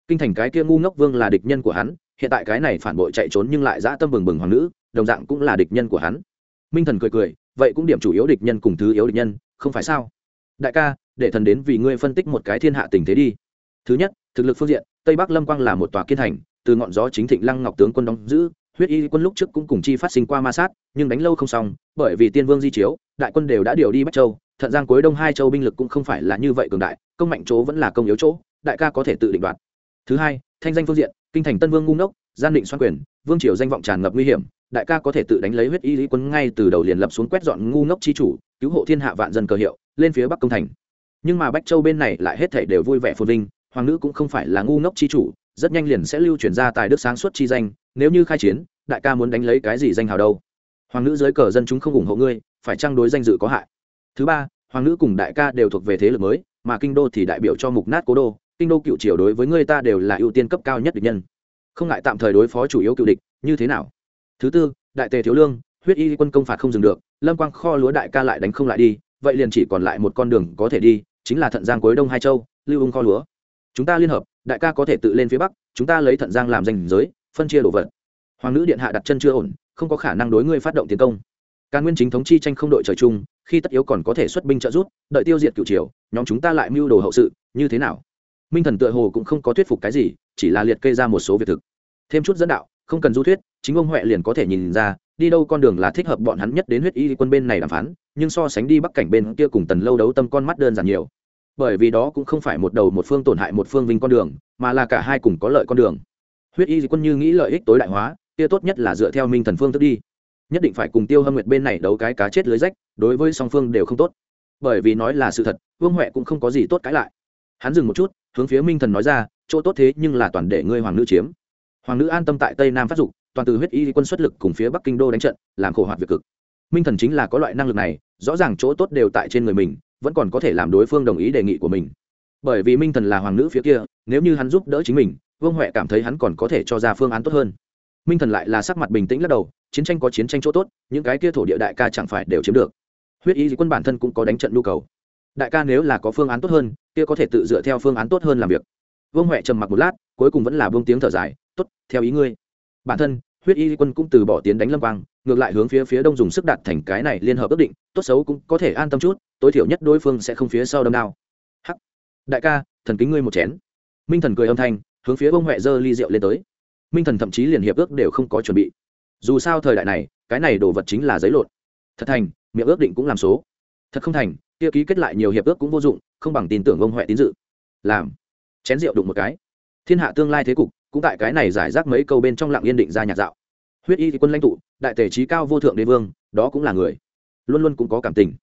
Kinh thành cái kia ngu ngốc vương là địch nhân của hắn, hiện tại cái này phản bội chạy trốn nhưng lại dã tâm bừng bừng hoàng nữ, đồng dạng cũng là địch nhân của hắn. Minh thần cười cười, vậy cũng điểm chủ yếu địch nhân cùng thứ yếu địch nhân, không phải sao? Đại ca, để thần đến vì ngươi phân tích một cái thiên hạ tình thế đi. Thứ nhất, thực lực phương diện, tây bắc lâm quang là một tòa kiên thành, từ ngọn gió chính thịnh lăng ngọc tướng quân đóng giữ huyết y quân lúc trước cũng cùng chi phát sinh qua ma sát, nhưng đánh lâu không xong, bởi vì tiên vương di chiếu, đại quân đều đã điều đi bắc châu, thận giang cuối đông hai châu binh lực cũng không phải là như vậy cường đại, công mạnh chỗ vẫn là công yếu chỗ, đại ca có thể tự định đoạt. Thứ hai, thanh danh phương diện, kinh thành tân vương ngu ngốc, gian định xoan quyền, vương triều danh vọng tràn ngập nguy hiểm, đại ca có thể tự đánh lấy huyết y lý quân ngay từ đầu liền lập xuống quét dọn ngu ngốc chi chủ, cứu hộ thiên hạ vạn dân cờ hiệu, lên phía bắc công thành. Nhưng mà bách châu bên này lại hết thể đều vui vẻ phồn vinh, hoàng nữ cũng không phải là ngu ngốc chi chủ rất nhanh liền sẽ lưu truyền ra tài đức sáng suốt chi danh, nếu như khai chiến, đại ca muốn đánh lấy cái gì danh hào đâu? Hoàng nữ dưới cờ dân chúng không ủng hộ ngươi, phải trang đối danh dự có hại? Thứ ba, hoàng nữ cùng đại ca đều thuộc về thế lực mới, mà kinh đô thì đại biểu cho mục nát cố đô, kinh đô cựu triều đối với ngươi ta đều là ưu tiên cấp cao nhất địch nhân. Không ngại tạm thời đối phó chủ yếu cựu địch, như thế nào? Thứ tư, đại tề thiếu lương, huyết y quân công phạt không dừng được, lâm quang kho lúa đại ca lại đánh không lại đi, vậy liền chỉ còn lại một con đường có thể đi, chính là thận giang cuối đông hai châu, lưu ung kho lúa. Chúng ta liên hợp đại ca có thể tự lên phía bắc, chúng ta lấy thận giang làm danh giới, phân chia đồ vật. Hoàng nữ điện hạ đặt chân chưa ổn, không có khả năng đối ngươi phát động tiến công. Càn nguyên chính thống chi tranh không đội trời chung, khi tất yếu còn có thể xuất binh trợ giúp, đợi tiêu diệt cựu triều, nhóm chúng ta lại mưu đồ hậu sự, như thế nào? Minh thần tựa hồ cũng không có thuyết phục cái gì, chỉ là liệt kê ra một số việc thực. Thêm chút dẫn đạo, không cần du thuyết, chính ông huệ liền có thể nhìn ra, đi đâu con đường là thích hợp bọn hắn nhất đến huyết y quân bên này đàm phán, nhưng so sánh đi bắc cảnh bên kia cùng tần lâu đấu tâm con mắt đơn giản nhiều bởi vì đó cũng không phải một đầu một phương tổn hại một phương vinh con đường, mà là cả hai cùng có lợi con đường. Huyết y quân như nghĩ lợi ích tối đại hóa, kia tốt nhất là dựa theo minh thần phương thức đi. Nhất định phải cùng tiêu hâm nguyệt bên này đấu cái cá chết lưới rách, đối với song phương đều không tốt. Bởi vì nói là sự thật, vương huệ cũng không có gì tốt cãi lại. Hắn dừng một chút, hướng phía minh thần nói ra, chỗ tốt thế nhưng là toàn để ngươi hoàng nữ chiếm. Hoàng nữ an tâm tại tây nam phát dục, toàn từ huyết y quân xuất lực cùng phía bắc kinh đô đánh trận, làm khổ hoạt việc cực. Minh thần chính là có loại năng lực này, rõ ràng chỗ tốt đều tại trên người mình vẫn còn có thể làm đối phương đồng ý đề nghị của mình. Bởi vì minh thần là hoàng nữ phía kia, nếu như hắn giúp đỡ chính mình, vương huệ cảm thấy hắn còn có thể cho ra phương án tốt hơn. Minh thần lại là sắc mặt bình tĩnh lắc đầu, chiến tranh có chiến tranh chỗ tốt, những cái kia thổ địa đại ca chẳng phải đều chiếm được. Huyết y quân bản thân cũng có đánh trận nhu cầu. Đại ca nếu là có phương án tốt hơn, kia có thể tự dựa theo phương án tốt hơn làm việc. Vương huệ trầm mặc một lát, cuối cùng vẫn là vương tiếng thở dài t ố t theo ý ngươi. Bản thân huyết y quân cũng từ bỏ tiến đánh lâm quang, ngược lại hướng phía phía đông dùng sức đạt thành cái này liên hợp ước định, tốt xấu cũng có thể an tâm chút, tối thiểu nhất đối phương sẽ không phía sau đâm đao. Hắc. Đại ca, thần kính ngươi một chén. Minh thần cười âm thanh, hướng phía bông huệ dơ ly rượu lên tới. Minh thần thậm chí liền hiệp ước đều không có chuẩn bị. Dù sao thời đại này, cái này đồ vật chính là giấy lộn. Thật thành, miệng ước định cũng làm số. Thật không thành, kia ký kết lại nhiều hiệp ước cũng vô dụng, không bằng tin tưởng ông huệ tín dự. Làm. Chén rượu đụng một cái. Thiên hạ tương lai thế cục cũng tại cái này giải rác mấy câu bên trong lặng yên định ra nhạc dạo. Huyết y thì quân lãnh tụ, đại tể trí cao vô thượng đế vương, đó cũng là người. Luôn luôn cũng có cảm tình.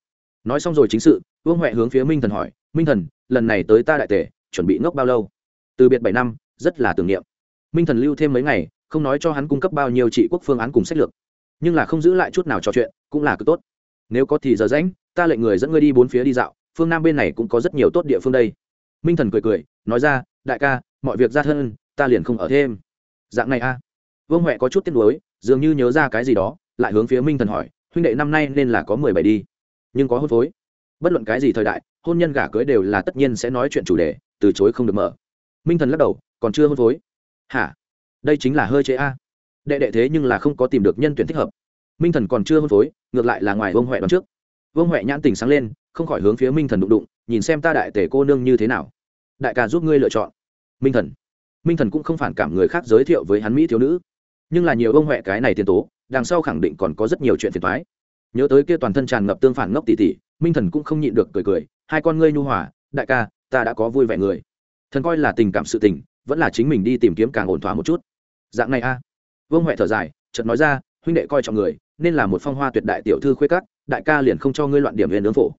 Nói xong rồi chính sự, vương huệ hướng phía minh thần hỏi, minh thần, lần này tới ta đại tể, chuẩn bị ngốc bao lâu? Từ biệt bảy năm, rất là tưởng niệm. Minh thần lưu thêm mấy ngày, không nói cho hắn cung cấp bao nhiêu trị quốc phương án cùng sách lược. Nhưng là không giữ lại chút nào trò chuyện, cũng là cực tốt. Nếu có thì giờ rãnh ta lệnh người dẫn ngươi đi bốn phía đi dạo, phương nam bên này cũng có rất nhiều tốt địa phương đây. Minh thần cười cười, nói ra, đại ca, mọi việc ra thân ta liền không ở thêm. Dạng này a. Vương huệ có chút tiếc nuối, dường như nhớ ra cái gì đó, lại hướng phía minh thần hỏi, huynh đệ năm nay nên là có mười bảy đi. Nhưng có hôn phối. Bất luận cái gì thời đại, hôn nhân gả cưới đều là tất nhiên sẽ nói chuyện chủ đề, từ chối không được mở. Minh thần lắc đầu, còn chưa hôn phối? Hả? Đây chính là hơi chế a. Đệ đệ thế nhưng là không có tìm được nhân tuyển thích hợp. Minh thần còn chưa hôn phối, ngược lại là ngoài vương huệ đón trước. Vương huệ nhãn tình sáng lên, không khỏi hướng phía minh thần đụng đụng, nhìn xem ta đại tể cô nương như thế nào. Đại ca giúp ngươi lựa chọn. Minh thần minh thần cũng không phản cảm người khác giới thiệu với hắn mỹ thiếu nữ. Nhưng là nhiều ông huệ cái này tiền tố, đằng sau khẳng định còn có rất nhiều chuyện phiền thoái nhớ tới kia toàn thân tràn ngập tương phản ngốc tỉ tỉ, minh thần cũng không nhịn được cười cười, hai con ngươi nhu hòa, đại ca, ta đã có vui vẻ người. Thần coi là tình cảm sự tình, vẫn là chính mình đi tìm kiếm càng ổn thỏa một chút. Dạng này a. Vương huệ thở dài, chợt nói ra, huynh đệ coi trọng người, nên là một phong hoa tuyệt đại tiểu thư khuê cát đại ca liền không cho ngươi loạn điểm viên nướng phổ.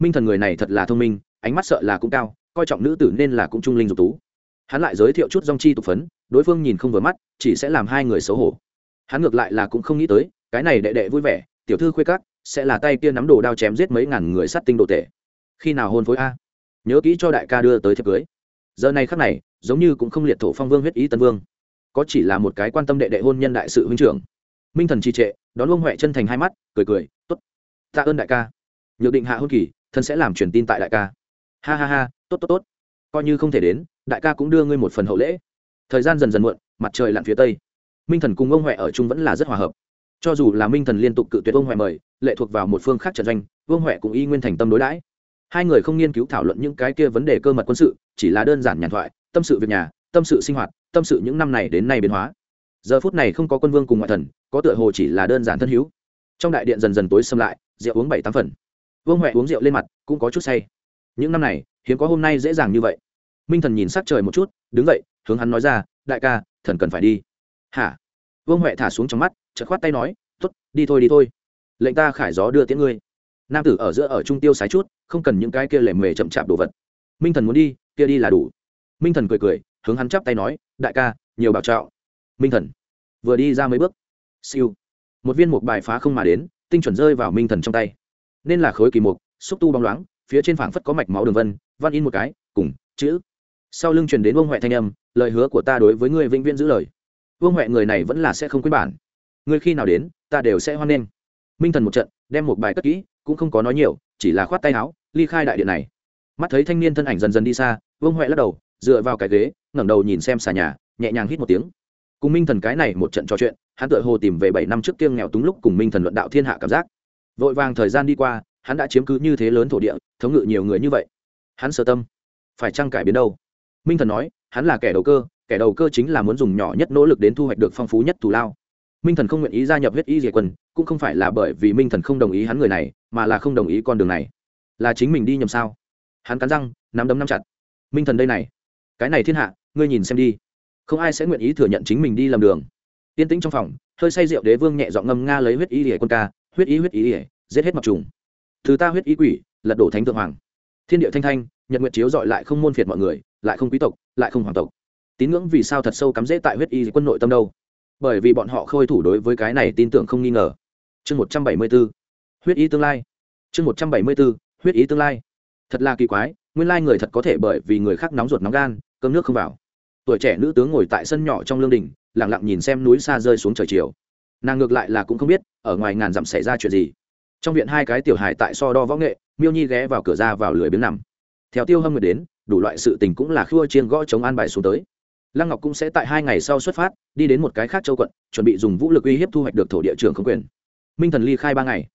Minh thần người này thật là thông minh, ánh mắt sợ là cũng cao, coi trọng nữ tử nên là cũng trung linh dục tú hắn lại giới thiệu chút dong chi tục phấn, đối phương nhìn không vừa mắt, chỉ sẽ làm hai người xấu hổ. Hắn ngược lại là cũng không nghĩ tới, cái này đệ đệ vui vẻ, tiểu thư khuê cắt sẽ là tay kia nắm đồ đao chém giết mấy ngàn người sát tinh đồ tệ khi nào hôn phối a? Nhớ kỹ cho đại ca đưa tới thiệp cưới. Giờ này khắc này, giống như cũng không liệt thổ phong vương huyết ý tân vương. Có chỉ là một cái quan tâm đệ đệ hôn nhân đại sự huynh trưởng. Minh thần trì trệ, đón ông huệ chân thành hai mắt, cười cười t ố t tạ ơn đại ca. Nhược định hạ hôn kỳ, thân sẽ làm truyền tin tại đại ca. Ha ha ha, tốt tốt tốt. Coi như không thể đến đại ca cũng đưa ngươi một phần hậu lễ. Thời gian dần dần muộn, mặt trời lặn phía tây. Minh thần cùng ông huệ ở chung vẫn là rất hòa hợp. Cho dù là minh thần liên tục cự tuyệt ông huệ mời, lệ thuộc vào một phương khác trận doanh vương huệ cũng y nguyên thành tâm đối đãi. Hai người không nghiên cứu thảo luận những cái kia vấn đề cơ mật quân sự, chỉ là đơn giản nhàn thoại, tâm sự việc nhà, tâm sự sinh hoạt, tâm sự những năm này đến nay biến hóa. Giờ phút này không có quân vương cùng ngoại thần, có tựa hồ chỉ là đơn giản thân hữu. Trong đại điện dần dần tối xâm lại, rượu uống bảy tám phần. Vương huệ uống rượu lên mặt, cũng có chút say. Những năm này, hiếm có hôm nay dễ dàng như vậy minh thần nhìn sát trời một chút, đứng dậy, hướng hắn nói ra, đại ca, thần cần phải đi. Hả? Vương huệ thả xuống trong mắt, chợt khoát tay nói t ố t đi thôi đi thôi. Lệnh ta khải gió đưa tiễn ngươi. Nam tử ở giữa ở trung tiêu sái chút, không cần những cái kia lệ mề chậm chạp đồ vật. Minh thần muốn đi, kia đi là đủ. Minh thần cười cười, hướng hắn chắp tay nói, đại ca, nhiều bảo trạo minh thần vừa đi ra mấy bước, siêu. Một viên mục bài phá không mà đến, tinh chuẩn rơi vào minh thần trong tay. Nên là khối kỳ mục, xúc tu bóng loáng, phía trên phảng phất có mạch máu đường vân văn in một cái, cùng, chữ sau lưng truyền đến vương huệ thanh âm, lời hứa của ta đối với ngươi vĩnh viễn giữ lời. Vương huệ người này vẫn là sẽ không quên bản. Ngươi khi nào đến, ta đều sẽ hoan nghênh. Minh thần một trận, đem một bài cất kỹ, cũng không có nói nhiều, chỉ là khoát tay áo, ly khai đại điện này. Mắt thấy thanh niên thân ảnh dần dần đi xa, vương huệ lắc đầu, dựa vào cái ghế, ngẩng đầu nhìn xem xà nhà, nhẹ nhàng hít một tiếng. Cùng minh thần cái này một trận trò chuyện, hắn tự hồ tìm về bảy năm trước kiêng nghèo túng lúc cùng minh thần luận đạo thiên hạ cảm giác. Vội vàng thời gian đi qua, hắn đã chiếm cứ như thế lớn thổ địa, thống ngự nhiều người như vậy. Hắn sơ tâm, phải chăng cải biến đâu? Minh thần nói, hắn là kẻ đầu cơ, kẻ đầu cơ chính là muốn dùng nhỏ nhất nỗ lực đến thu hoạch được phong phú nhất thù lao. Minh thần không nguyện ý gia nhập huyết y diệt quân cũng không phải là bởi vì minh thần không đồng ý hắn người này, mà là không đồng ý con đường này. Là chính mình đi nhầm sao? Hắn cắn răng, nắm đấm nắm chặt. Minh thần đây này. Cái này thiên hạ, ngươi nhìn xem đi. Không ai sẽ nguyện ý thừa nhận chính mình đi lầm đường. Yên tĩnh trong phòng, hơi say rượu đế vương nhẹ dọn ngâm nga lấy huyết y ỉa quân ca, huyết y huyết y ỉa giết hết mặc trùng. Thứ ta huyết y quỷ, lật đổ thánh thượng hoàng. Thiên địa thanh thanh, nhật nguyệt chiếu dọi lại không môn phiệt mọi người lại không quý tộc, lại không hoàng tộc. Tín ngưỡng vì sao thật sâu cắm rễ tại huyết y quân nội tâm đâu? Bởi vì bọn họ khôi thủ đối với cái này tin tưởng không nghi ngờ. Chương một trăm bảy mươi b ố huyết y tương lai. Chương một trăm bảy mươi b ố huyết y tương lai. Thật là kỳ quái, nguyên lai người thật có thể bởi vì người khác nóng ruột nóng gan, cơm nước không vào. Tuổi trẻ nữ tướng ngồi tại sân nhỏ trong lương đình lẳng lặng nhìn xem núi xa rơi xuống trời chiều. Nàng ngược lại là cũng không biết, ở ngoài ngàn dặm xảy ra chuyện gì. Trong viện hai cái tiểu hài tại so đo võ nghệ, miêu nhi ghé vào cửa ra vào lười biếng nằm. Theo tiêu hâm nguyệt đến đủ loại sự tình cũng là khua chiên gõ chống an bài xuống tới. Lăng ngọc cũng sẽ tại hai ngày sau xuất phát, đi đến một cái khác châu quận, chuẩn bị dùng vũ lực uy hiếp thu hoạch được thổ địa trường không quyền. Minh thần ly khai ba ngày.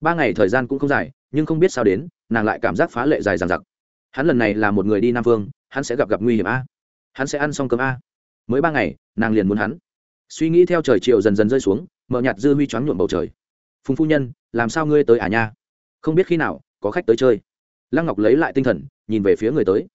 Ba ngày thời gian cũng không dài, nhưng không biết sao đến, nàng lại cảm giác phá lệ dài dằng dặc. Hắn lần này là một người đi nam vương, hắn sẽ gặp gặp nguy hiểm a. Hắn sẽ ăn xong cơm a. Mới ba ngày, nàng liền muốn hắn. Suy nghĩ theo trời chiều dần dần rơi xuống, mở nhạt dư huy choáng nhuộm bầu trời. Phùng phu nhân, làm sao ngươi tới à nha? Không biết khi nào, có khách tới chơi. Lăng ngọc lấy lại tinh thần, nhìn về phía người tới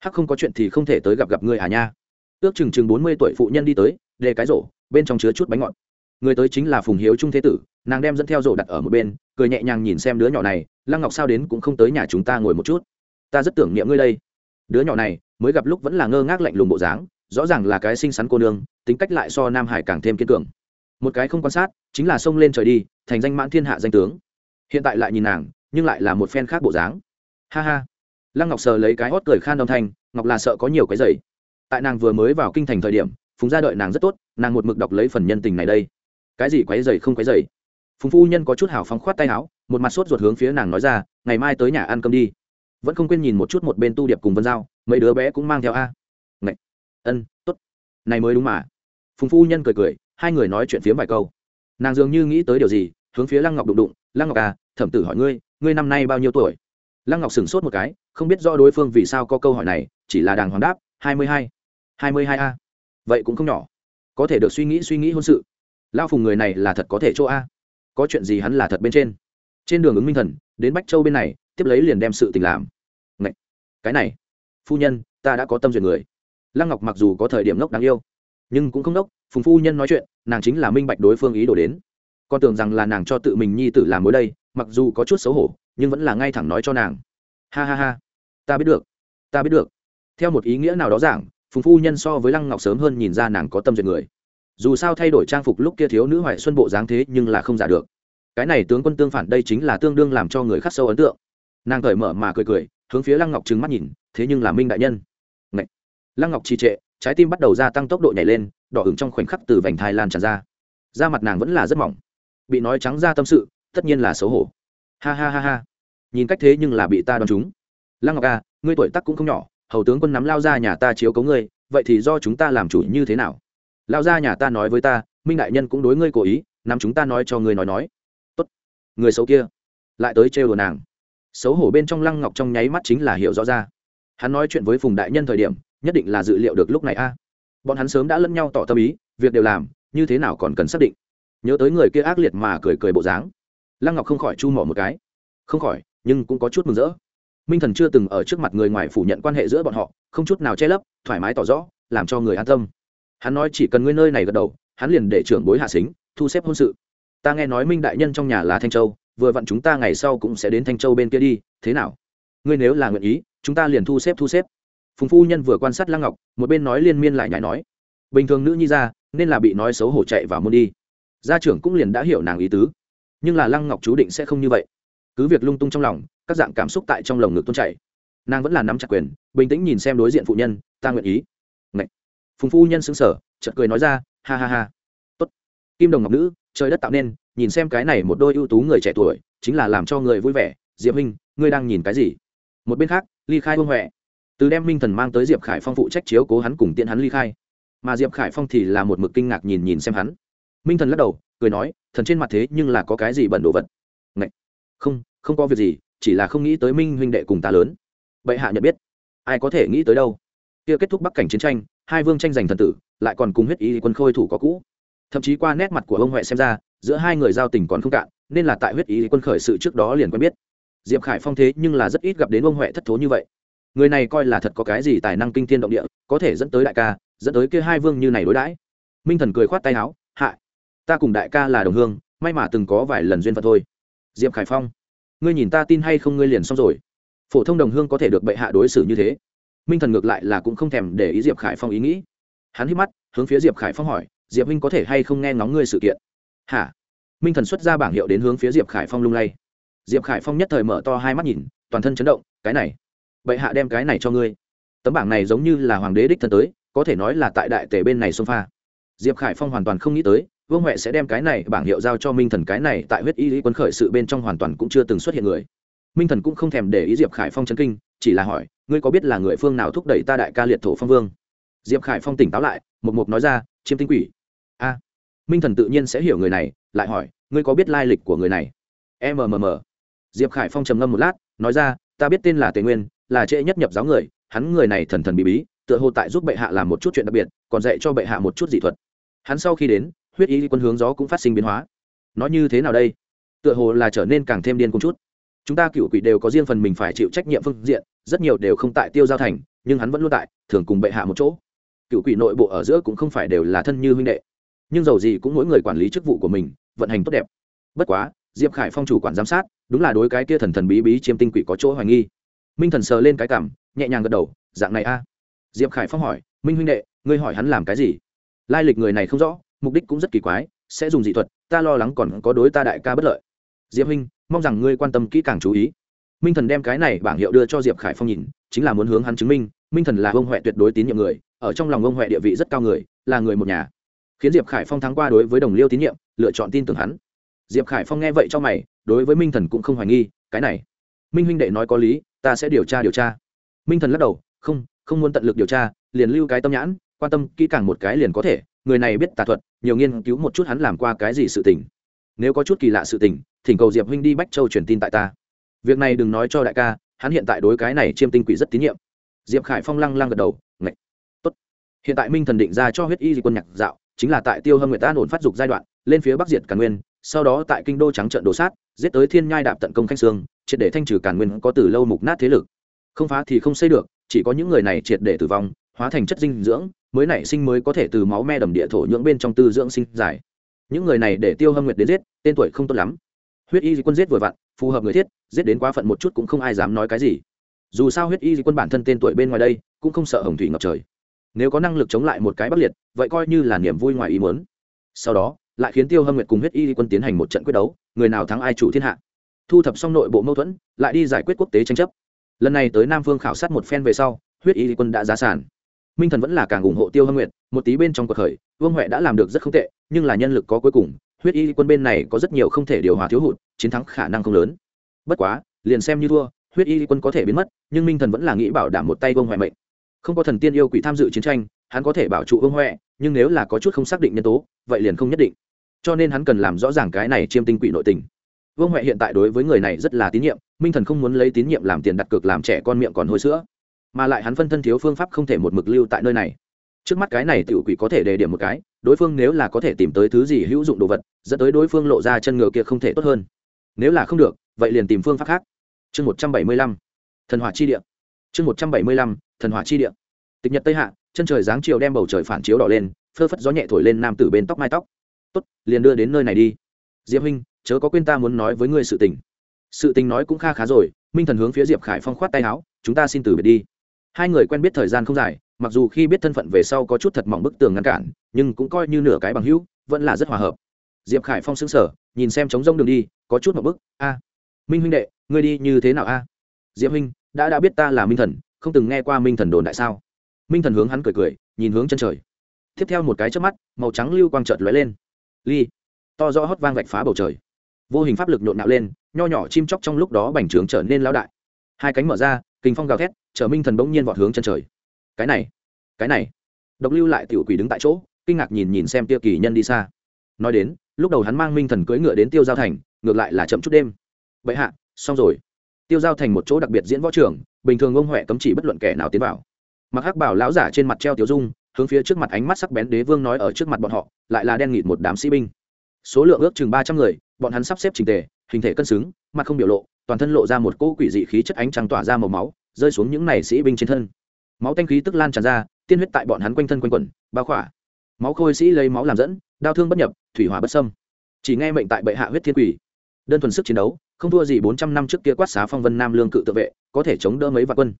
hắc không có chuyện thì không thể tới gặp gặp người à nha. Ước chừng chừng bốn mươi tuổi phụ nhân đi tới đề cái rổ, bên trong chứa chút bánh ngọt. Người tới chính là phùng hiếu trung thế tử, nàng đem dẫn theo rổ đặt ở một bên, cười nhẹ nhàng nhìn xem đứa nhỏ này, lăng ngọc sao đến cũng không tới nhà chúng ta ngồi một chút. Ta rất tưởng niệm ngươi đây. Đứa nhỏ này, mới gặp lúc vẫn là ngơ ngác lạnh lùng bộ dáng, rõ ràng là cái xinh xắn cô nương, tính cách lại so nam hải càng thêm kiên cường. Một cái không quan sát, chính là xông lên trời đi, thành danh mãn thiên hạ danh tướng. Hiện tại lại nhìn nàng, nhưng lại là một phen khác bộ dáng. Ha ha lăng ngọc sờ lấy cái hót cười khan âm thanh, ngọc là sợ có nhiều cái giày. Tại nàng vừa mới vào kinh thành thời điểm, phùng gia đợi nàng rất tốt, nàng một mực đọc lấy phần nhân tình này đây. Cái gì quấy giày không quấy giày? Phùng phu nhân có chút hào phóng khoát tay áo, một mặt sốt ruột hướng phía nàng nói ra, ngày mai tới nhà ăn cơm đi. Vẫn không quên nhìn một chút một bên tu điệp cùng vân giao, mấy đứa bé cũng mang theo a. Ngậy. ân t ố t này mới đúng mà. Phùng phu nhân cười cười, hai người nói chuyện phiếm vài câu. Nàng dường như nghĩ tới điều gì, hướng phía lăng ngọc đụng đụng, lăng ngọc à thẩm tử hỏi ngươi ngươi năm nay bao nhiêu tuổi? Lăng ngọc sửng sốt một cái, không biết do đối phương vì sao có câu hỏi này, chỉ là đàng hoàng đáp, hai mươi hai hai mươi hai a. Vậy cũng không nhỏ. Có thể được suy nghĩ suy nghĩ hôn sự. Lao phùng người này là thật có thể chỗ a. Có chuyện gì hắn là thật bên trên. Trên đường ứng minh thần, đến bách châu bên này, tiếp lấy liền đem sự tình làm. Ngậy! cái này, phu nhân, ta đã có tâm duyệt người. Lăng ngọc mặc dù có thời điểm ngốc đáng yêu, nhưng cũng không ngốc, phùng phu nhân nói chuyện, nàng chính là minh bạch đối phương ý đồ đến. Con tưởng rằng là nàng cho tự mình nhi tử làm mối đây, mặc dù có chút xấu hổ nhưng vẫn là ngay thẳng nói cho nàng. Ha ha ha, ta biết được, ta biết được. Theo một ý nghĩa nào đó giảng, phùng phu nhân so với lăng ngọc sớm hơn nhìn ra nàng có tâm duyệt người. Dù sao thay đổi trang phục lúc kia thiếu nữ hoài xuân bộ dáng thế nhưng là không giả được. Cái này tướng quân tương phản đây chính là tương đương làm cho người khắc sâu ấn tượng. Nàng cởi mở mà cười cười, hướng phía lăng ngọc trừng mắt nhìn, thế nhưng là minh đại nhân. Ngậy! lăng ngọc trì trệ, trái tim bắt đầu gia tăng tốc độ nhảy lên, đỏ ửng trong khoảnh khắc từ vành thai lan tràn ra. Da mặt nàng vẫn là rất mỏng. Bị nói trắng ra tâm sự, tất nhiên là xấu hổ ha ha ha ha. Nhìn cách thế nhưng là bị ta đoán chúng lăng ngọc a à, ngươi tuổi tắc cũng không nhỏ hầu tướng quân nắm lao ra nhà ta chiếu cấu ngươi vậy thì do chúng ta làm chủ như thế nào? Lao ra nhà ta nói với ta minh đại nhân cũng đối ngươi cố ý nắm chúng ta nói cho ngươi nói nói. Tốt. Người xấu kia. Lại tới trêu đồ nàng. Xấu hổ bên trong lăng ngọc trong nháy mắt chính là hiểu rõ ra. Hắn nói chuyện với phùng đại nhân thời điểm nhất định là dự liệu được lúc này a. Bọn hắn sớm đã lẫn nhau tỏ tâm ý việc đều làm như thế nào còn cần xác định. Nhớ tới người kia ác liệt mà cười cười bộ dáng lăng ngọc không khỏi chu mỏ một cái. Không khỏi, nhưng cũng có chút mừng rỡ. Minh thần chưa từng ở trước mặt người ngoài phủ nhận quan hệ giữa bọn họ, không chút nào che lấp, thoải mái tỏ rõ, làm cho người an tâm. Hắn nói chỉ cần ngươi nơi này gật đầu, hắn liền để trưởng bối hạ xính, thu xếp hôn sự. Ta nghe nói minh đại nhân trong nhà là thanh châu, vừa vặn chúng ta ngày sau cũng sẽ đến thanh châu bên kia đi, thế nào? Ngươi nếu là nguyện ý, chúng ta liền thu xếp thu xếp. Phùng phu nhân vừa quan sát lăng ngọc, một bên nói liên miên lại nhảy nói. Bình thường nữ nhi ra, nên là bị nói xấu hổ chạy vào môn đi. Gia trưởng cũng liền đã hiểu nàng ý tứ nhưng là lăng ngọc chú định sẽ không như vậy. Cứ việc lung tung trong lòng, các dạng cảm xúc tại trong lồng ngực tuôn chảy. Nàng vẫn là nắm chặt quyền, bình tĩnh nhìn xem đối diện phụ nhân, ta nguyện ý. Ngậy. phùng phu nhân xứng sở chợt cười nói ra, ha ha ha. Tốt. Kim đồng ngọc nữ, trời đất tạo nên, nhìn xem cái này một đôi ưu tú người trẻ tuổi, chính là làm cho người vui vẻ. Diệp minh ngươi đang nhìn cái gì? Một bên khác, ly khai vương huệ từ đem minh thần mang tới diệp khải phong phụ trách chiếu cố hắn cùng tiện hắn ly khai. Mà diệp khải phong thì là một mực kinh ngạc nhìn nhìn xem hắn. Minh thần lắc đầu cười nói, thần trên mặt thế nhưng là có cái gì bẩn đồ vật? Ngậy! không không có việc gì, chỉ là không nghĩ tới minh huynh đệ cùng ta lớn. Bệ hạ nhận biết. Ai có thể nghĩ tới đâu. Kia kết thúc bắc cảnh chiến tranh, hai vương tranh giành thần tử, lại còn cùng huyết ý quân khôi thủ có cũ. Thậm chí qua nét mặt của ông huệ xem ra, giữa hai người giao tình còn không cạn, nên là tại huyết ý quân khởi sự trước đó liền quen biết. Diệp khải phong thế nhưng là rất ít gặp đến ông huệ thất thố như vậy. Người này coi là thật có cái gì tài năng kinh thiên động địa, có thể dẫn tới đại ca, dẫn tới kia hai vương như này đối đãi. Minh thần cười khoát tay áo ta cùng đại ca là đồng hương, may mà từng có vài lần duyên phận thôi. Diệp khải phong, ngươi nhìn ta tin hay không ngươi liền xong rồi. Phổ thông đồng hương có thể được bệ hạ đối xử như thế. Minh thần ngược lại là cũng không thèm để ý diệp khải phong ý nghĩ. Hắn hít mắt, hướng phía diệp khải phong hỏi, diệp minh có thể hay không nghe ngóng ngươi sự kiện? Hả? Minh thần xuất ra bảng hiệu đến hướng phía diệp khải phong lung lay. Diệp khải phong nhất thời mở to hai mắt nhìn, toàn thân chấn động, cái này, bệ hạ đem cái này cho ngươi. Tấm bảng này giống như là hoàng đế đích thân tới, có thể nói là tại đại tể bên này xông pha. Diệp khải phong hoàn toàn không nghĩ tới vương huệ sẽ đem cái này bảng hiệu giao cho minh thần, cái này tại huyết y lý quân khởi sự bên trong hoàn toàn cũng chưa từng xuất hiện người. minh thần cũng không thèm để ý diệp khải phong chấn kinh, chỉ là hỏi, ngươi có biết là người phương nào thúc đẩy ta đại ca liệt thổ phong vương? diệp khải phong tỉnh táo lại, một mục nói ra, chiêm tinh quỷ. a, minh thần tự nhiên sẽ hiểu người này, lại hỏi, ngươi có biết lai lịch của người này? Mmm diệp khải phong trầm ngâm một lát, nói ra, ta biết tên là tề nguyên, là trễ nhất nhập giáo người, hắn người này thần thần bí bí, tựa hồ tại giúp bệ hạ làm một chút chuyện đặc biệt, còn dạy cho bệ hạ một chút dị thuật. hắn sau khi đến huyết ý quân hướng gió cũng phát sinh biến hóa. Nó như thế nào đây? Tựa hồ là trở nên càng thêm điên cùng chút. Chúng ta cựu quỷ đều có riêng phần mình phải chịu trách nhiệm phương diện, rất nhiều đều không tại tiêu giao thành, nhưng hắn vẫn luôn tại, thường cùng bệ hạ một chỗ. Cựu quỷ nội bộ ở giữa cũng không phải đều là thân như huynh đệ. Nhưng dầu gì cũng mỗi người quản lý chức vụ của mình, vận hành tốt đẹp. Bất quá, diệp khải phong chủ quản giám sát, đúng là đối cái kia thần thần bí bí chiêm tinh quỷ có chỗ hoài nghi. Minh thần sờ lên cái cảm, nhẹ nhàng gật đầu, dạng này a. Diệp khải phong hỏi, minh huynh đệ, ngươi hỏi hắn làm cái gì? Lai lịch người này không rõ mục đích cũng rất kỳ quái, sẽ dùng dị thuật, ta lo lắng còn có đối ta đại ca bất lợi. Diệp huynh, mong rằng ngươi quan tâm kỹ càng chú ý. Minh thần đem cái này bảng hiệu đưa cho diệp khải phong nhìn, chính là muốn hướng hắn chứng minh minh thần là ông huệ tuyệt đối tín nhiệm người, ở trong lòng ông huệ địa vị rất cao người, là người một nhà. Khiến diệp khải phong thắng qua đối với đồng liêu tín nhiệm, lựa chọn tin tưởng hắn. Diệp khải phong nghe vậy cho mày, đối với minh thần cũng không hoài nghi, cái này, minh huynh đệ nói có lý, ta sẽ điều tra điều tra. Minh thần lắc đầu, không không muốn tận lực điều tra, liền lưu cái tâm nhãn, quan tâm kỹ càng một cái liền có thể người này biết tà thuật, nhiều nghiên cứu một chút hắn làm qua cái gì sự tình. Nếu có chút kỳ lạ sự tình, thỉnh cầu diệp huynh đi bách châu truyền tin tại ta. Việc này đừng nói cho đại ca, hắn hiện tại đối cái này chiêm tinh quỷ rất tín nhiệm. Diệp khải phong lăng lăng gật đầu, ngạch. Tốt. Hiện tại minh thần định ra cho huyết y di quân nhạc dạo, chính là tại tiêu hâm nguyệt an ổn phát dục giai đoạn, lên phía bắc diệt càn nguyên, sau đó tại kinh đô trắng trận đổ sát, giết tới thiên nhai đạp tận công khanh sương, triệt để thanh trừ càn nguyên có từ lâu mục nát thế lực. Không phá thì không xây được, chỉ có những người này triệt để tử vong, hóa thành chất dinh dưỡng mới nảy sinh mới có thể từ máu me đầm địa thổ nhưỡng bên trong tư dưỡng sinh dài những người này để tiêu hâm nguyệt đến giết, tên tuổi không tốt lắm. Huyết y quân giết vừa vặn, phù hợp người thiết, giết đến quá phận một chút cũng không ai dám nói cái gì. Dù sao huyết y quân bản thân tên tuổi bên ngoài đây, cũng không sợ hồng thủy ngập trời. Nếu có năng lực chống lại một cái bắc liệt, vậy coi như là niềm vui ngoài ý muốn. Sau đó, lại khiến tiêu hâm nguyệt cùng huyết y quân tiến hành một trận quyết đấu, người nào thắng ai chủ thiên hạ. Thu thập xong nội bộ mâu thuẫn, lại đi giải quyết quốc tế tranh chấp. Lần này tới nam phương khảo sát một phen về sau, huyết y quân đã giá sản minh thần vẫn là càng ủng hộ tiêu hâm nguyệt, một tí bên trong cuộc khởi, vương huệ đã làm được rất không tệ, nhưng là nhân lực có cuối cùng, huyết y quân bên này có rất nhiều không thể điều hòa thiếu hụt, chiến thắng khả năng không lớn. Bất quá, liền xem như thua, huyết y quân có thể biến mất, nhưng minh thần vẫn là nghĩ bảo đảm một tay vương huệ mệnh. Không có thần tiên yêu quỷ tham dự chiến tranh, hắn có thể bảo trụ vương huệ, nhưng nếu là có chút không xác định nhân tố, vậy liền không nhất định. Cho nên hắn cần làm rõ ràng cái này chiêm tinh quỷ nội tình. Vương huệ hiện tại đối với người này rất là tín nhiệm, minh thần không muốn lấy tín nhiệm làm tiền đặt cược làm trẻ con miệng còn hôi sữa mà lại hắn phân thân thiếu phương pháp không thể một mực lưu tại nơi này. Trước mắt cái này tiểu quỷ có thể đề điểm một cái, đối phương nếu là có thể tìm tới thứ gì hữu dụng đồ vật, dẫn tới đối phương lộ ra chân ngựa kia không thể tốt hơn. Nếu là không được, vậy liền tìm phương pháp khác. Chương một trăm bảy mươi lăm, thần hỏa chi địa. Chương một trăm bảy mươi lăm, thần hỏa chi địa. Tịch nhật tây hạ, chân trời dáng chiều đem bầu trời phản chiếu đỏ lên, phơ phất gió nhẹ thổi lên nam tử bên tóc mai tóc. Tốt, liền đưa đến nơi này đi. Diệp huynh, chớ có quên ta muốn nói với ngươi sự tình. Sự tình nói cũng kha khá rồi, minh thần hướng phía diệp khải phong khoát tay áo, chúng ta xin từ biệt đi hai người quen biết thời gian không dài, mặc dù khi biết thân phận về sau có chút thật mỏng bức tường ngăn cản, nhưng cũng coi như nửa cái bằng hữu, vẫn là rất hòa hợp. Diệp khải phong xứng sở nhìn xem trống rông đường đi, có chút một bức, a, minh huynh đệ, ngươi đi như thế nào a? Diệp huynh, đã đã biết ta là minh thần, không từng nghe qua minh thần đồn đại sao? Minh thần hướng hắn cười cười, nhìn hướng chân trời. Tiếp theo một cái trước mắt, màu trắng lưu quang trợt lóe lên. Ly, to rõ hót vang vạch phá bầu trời. Vô hình pháp lực nhộn nạo lên, nho nhỏ chim chóc trong lúc đó bành trướng trở nên lao đại. Hai cánh mở ra kinh phong gào thét chờ minh thần bỗng nhiên vọt hướng chân trời. Cái này cái này. Độc lưu lại tiểu quỷ đứng tại chỗ, kinh ngạc nhìn nhìn xem tiêu kỳ nhân đi xa. Nói đến, lúc đầu hắn mang minh thần cưỡi ngựa đến tiêu giao thành, ngược lại là chậm chút đêm. Bệ hạ, xong rồi. Tiêu giao thành một chỗ đặc biệt diễn võ trường, bình thường ông huệ cấm chỉ bất luận kẻ nào tiến vào. Mặc hắc bảo lão giả trên mặt treo tiểu dung, hướng phía trước mặt ánh mắt sắc bén đế vương nói ở trước mặt bọn họ, lại là đen nghịt một đám sĩ binh. Số lượng ước chừng ba trăm người, bọn hắn sắp xếp trình tề, hình thể cân xứng, mặt không biểu lộ toàn thân lộ ra một cỗ quỷ dị khí chất ánh trăng tỏa ra màu máu, rơi xuống những này sĩ binh trên thân. Máu tanh khí tức lan tràn ra, tiên huyết tại bọn hắn quanh thân quanh quẩn, bao khỏa. Máu khôi sĩ lấy máu làm dẫn, đau thương bất nhập, thủy hỏa bất sâm chỉ nghe mệnh tại bệ hạ huyết thiên quỷ. Đơn thuần sức chiến đấu, không thua gì bốn trăm năm trước kia quát xá phong vân nam lương cự tự vệ, có thể chống đỡ mấy vạn quân.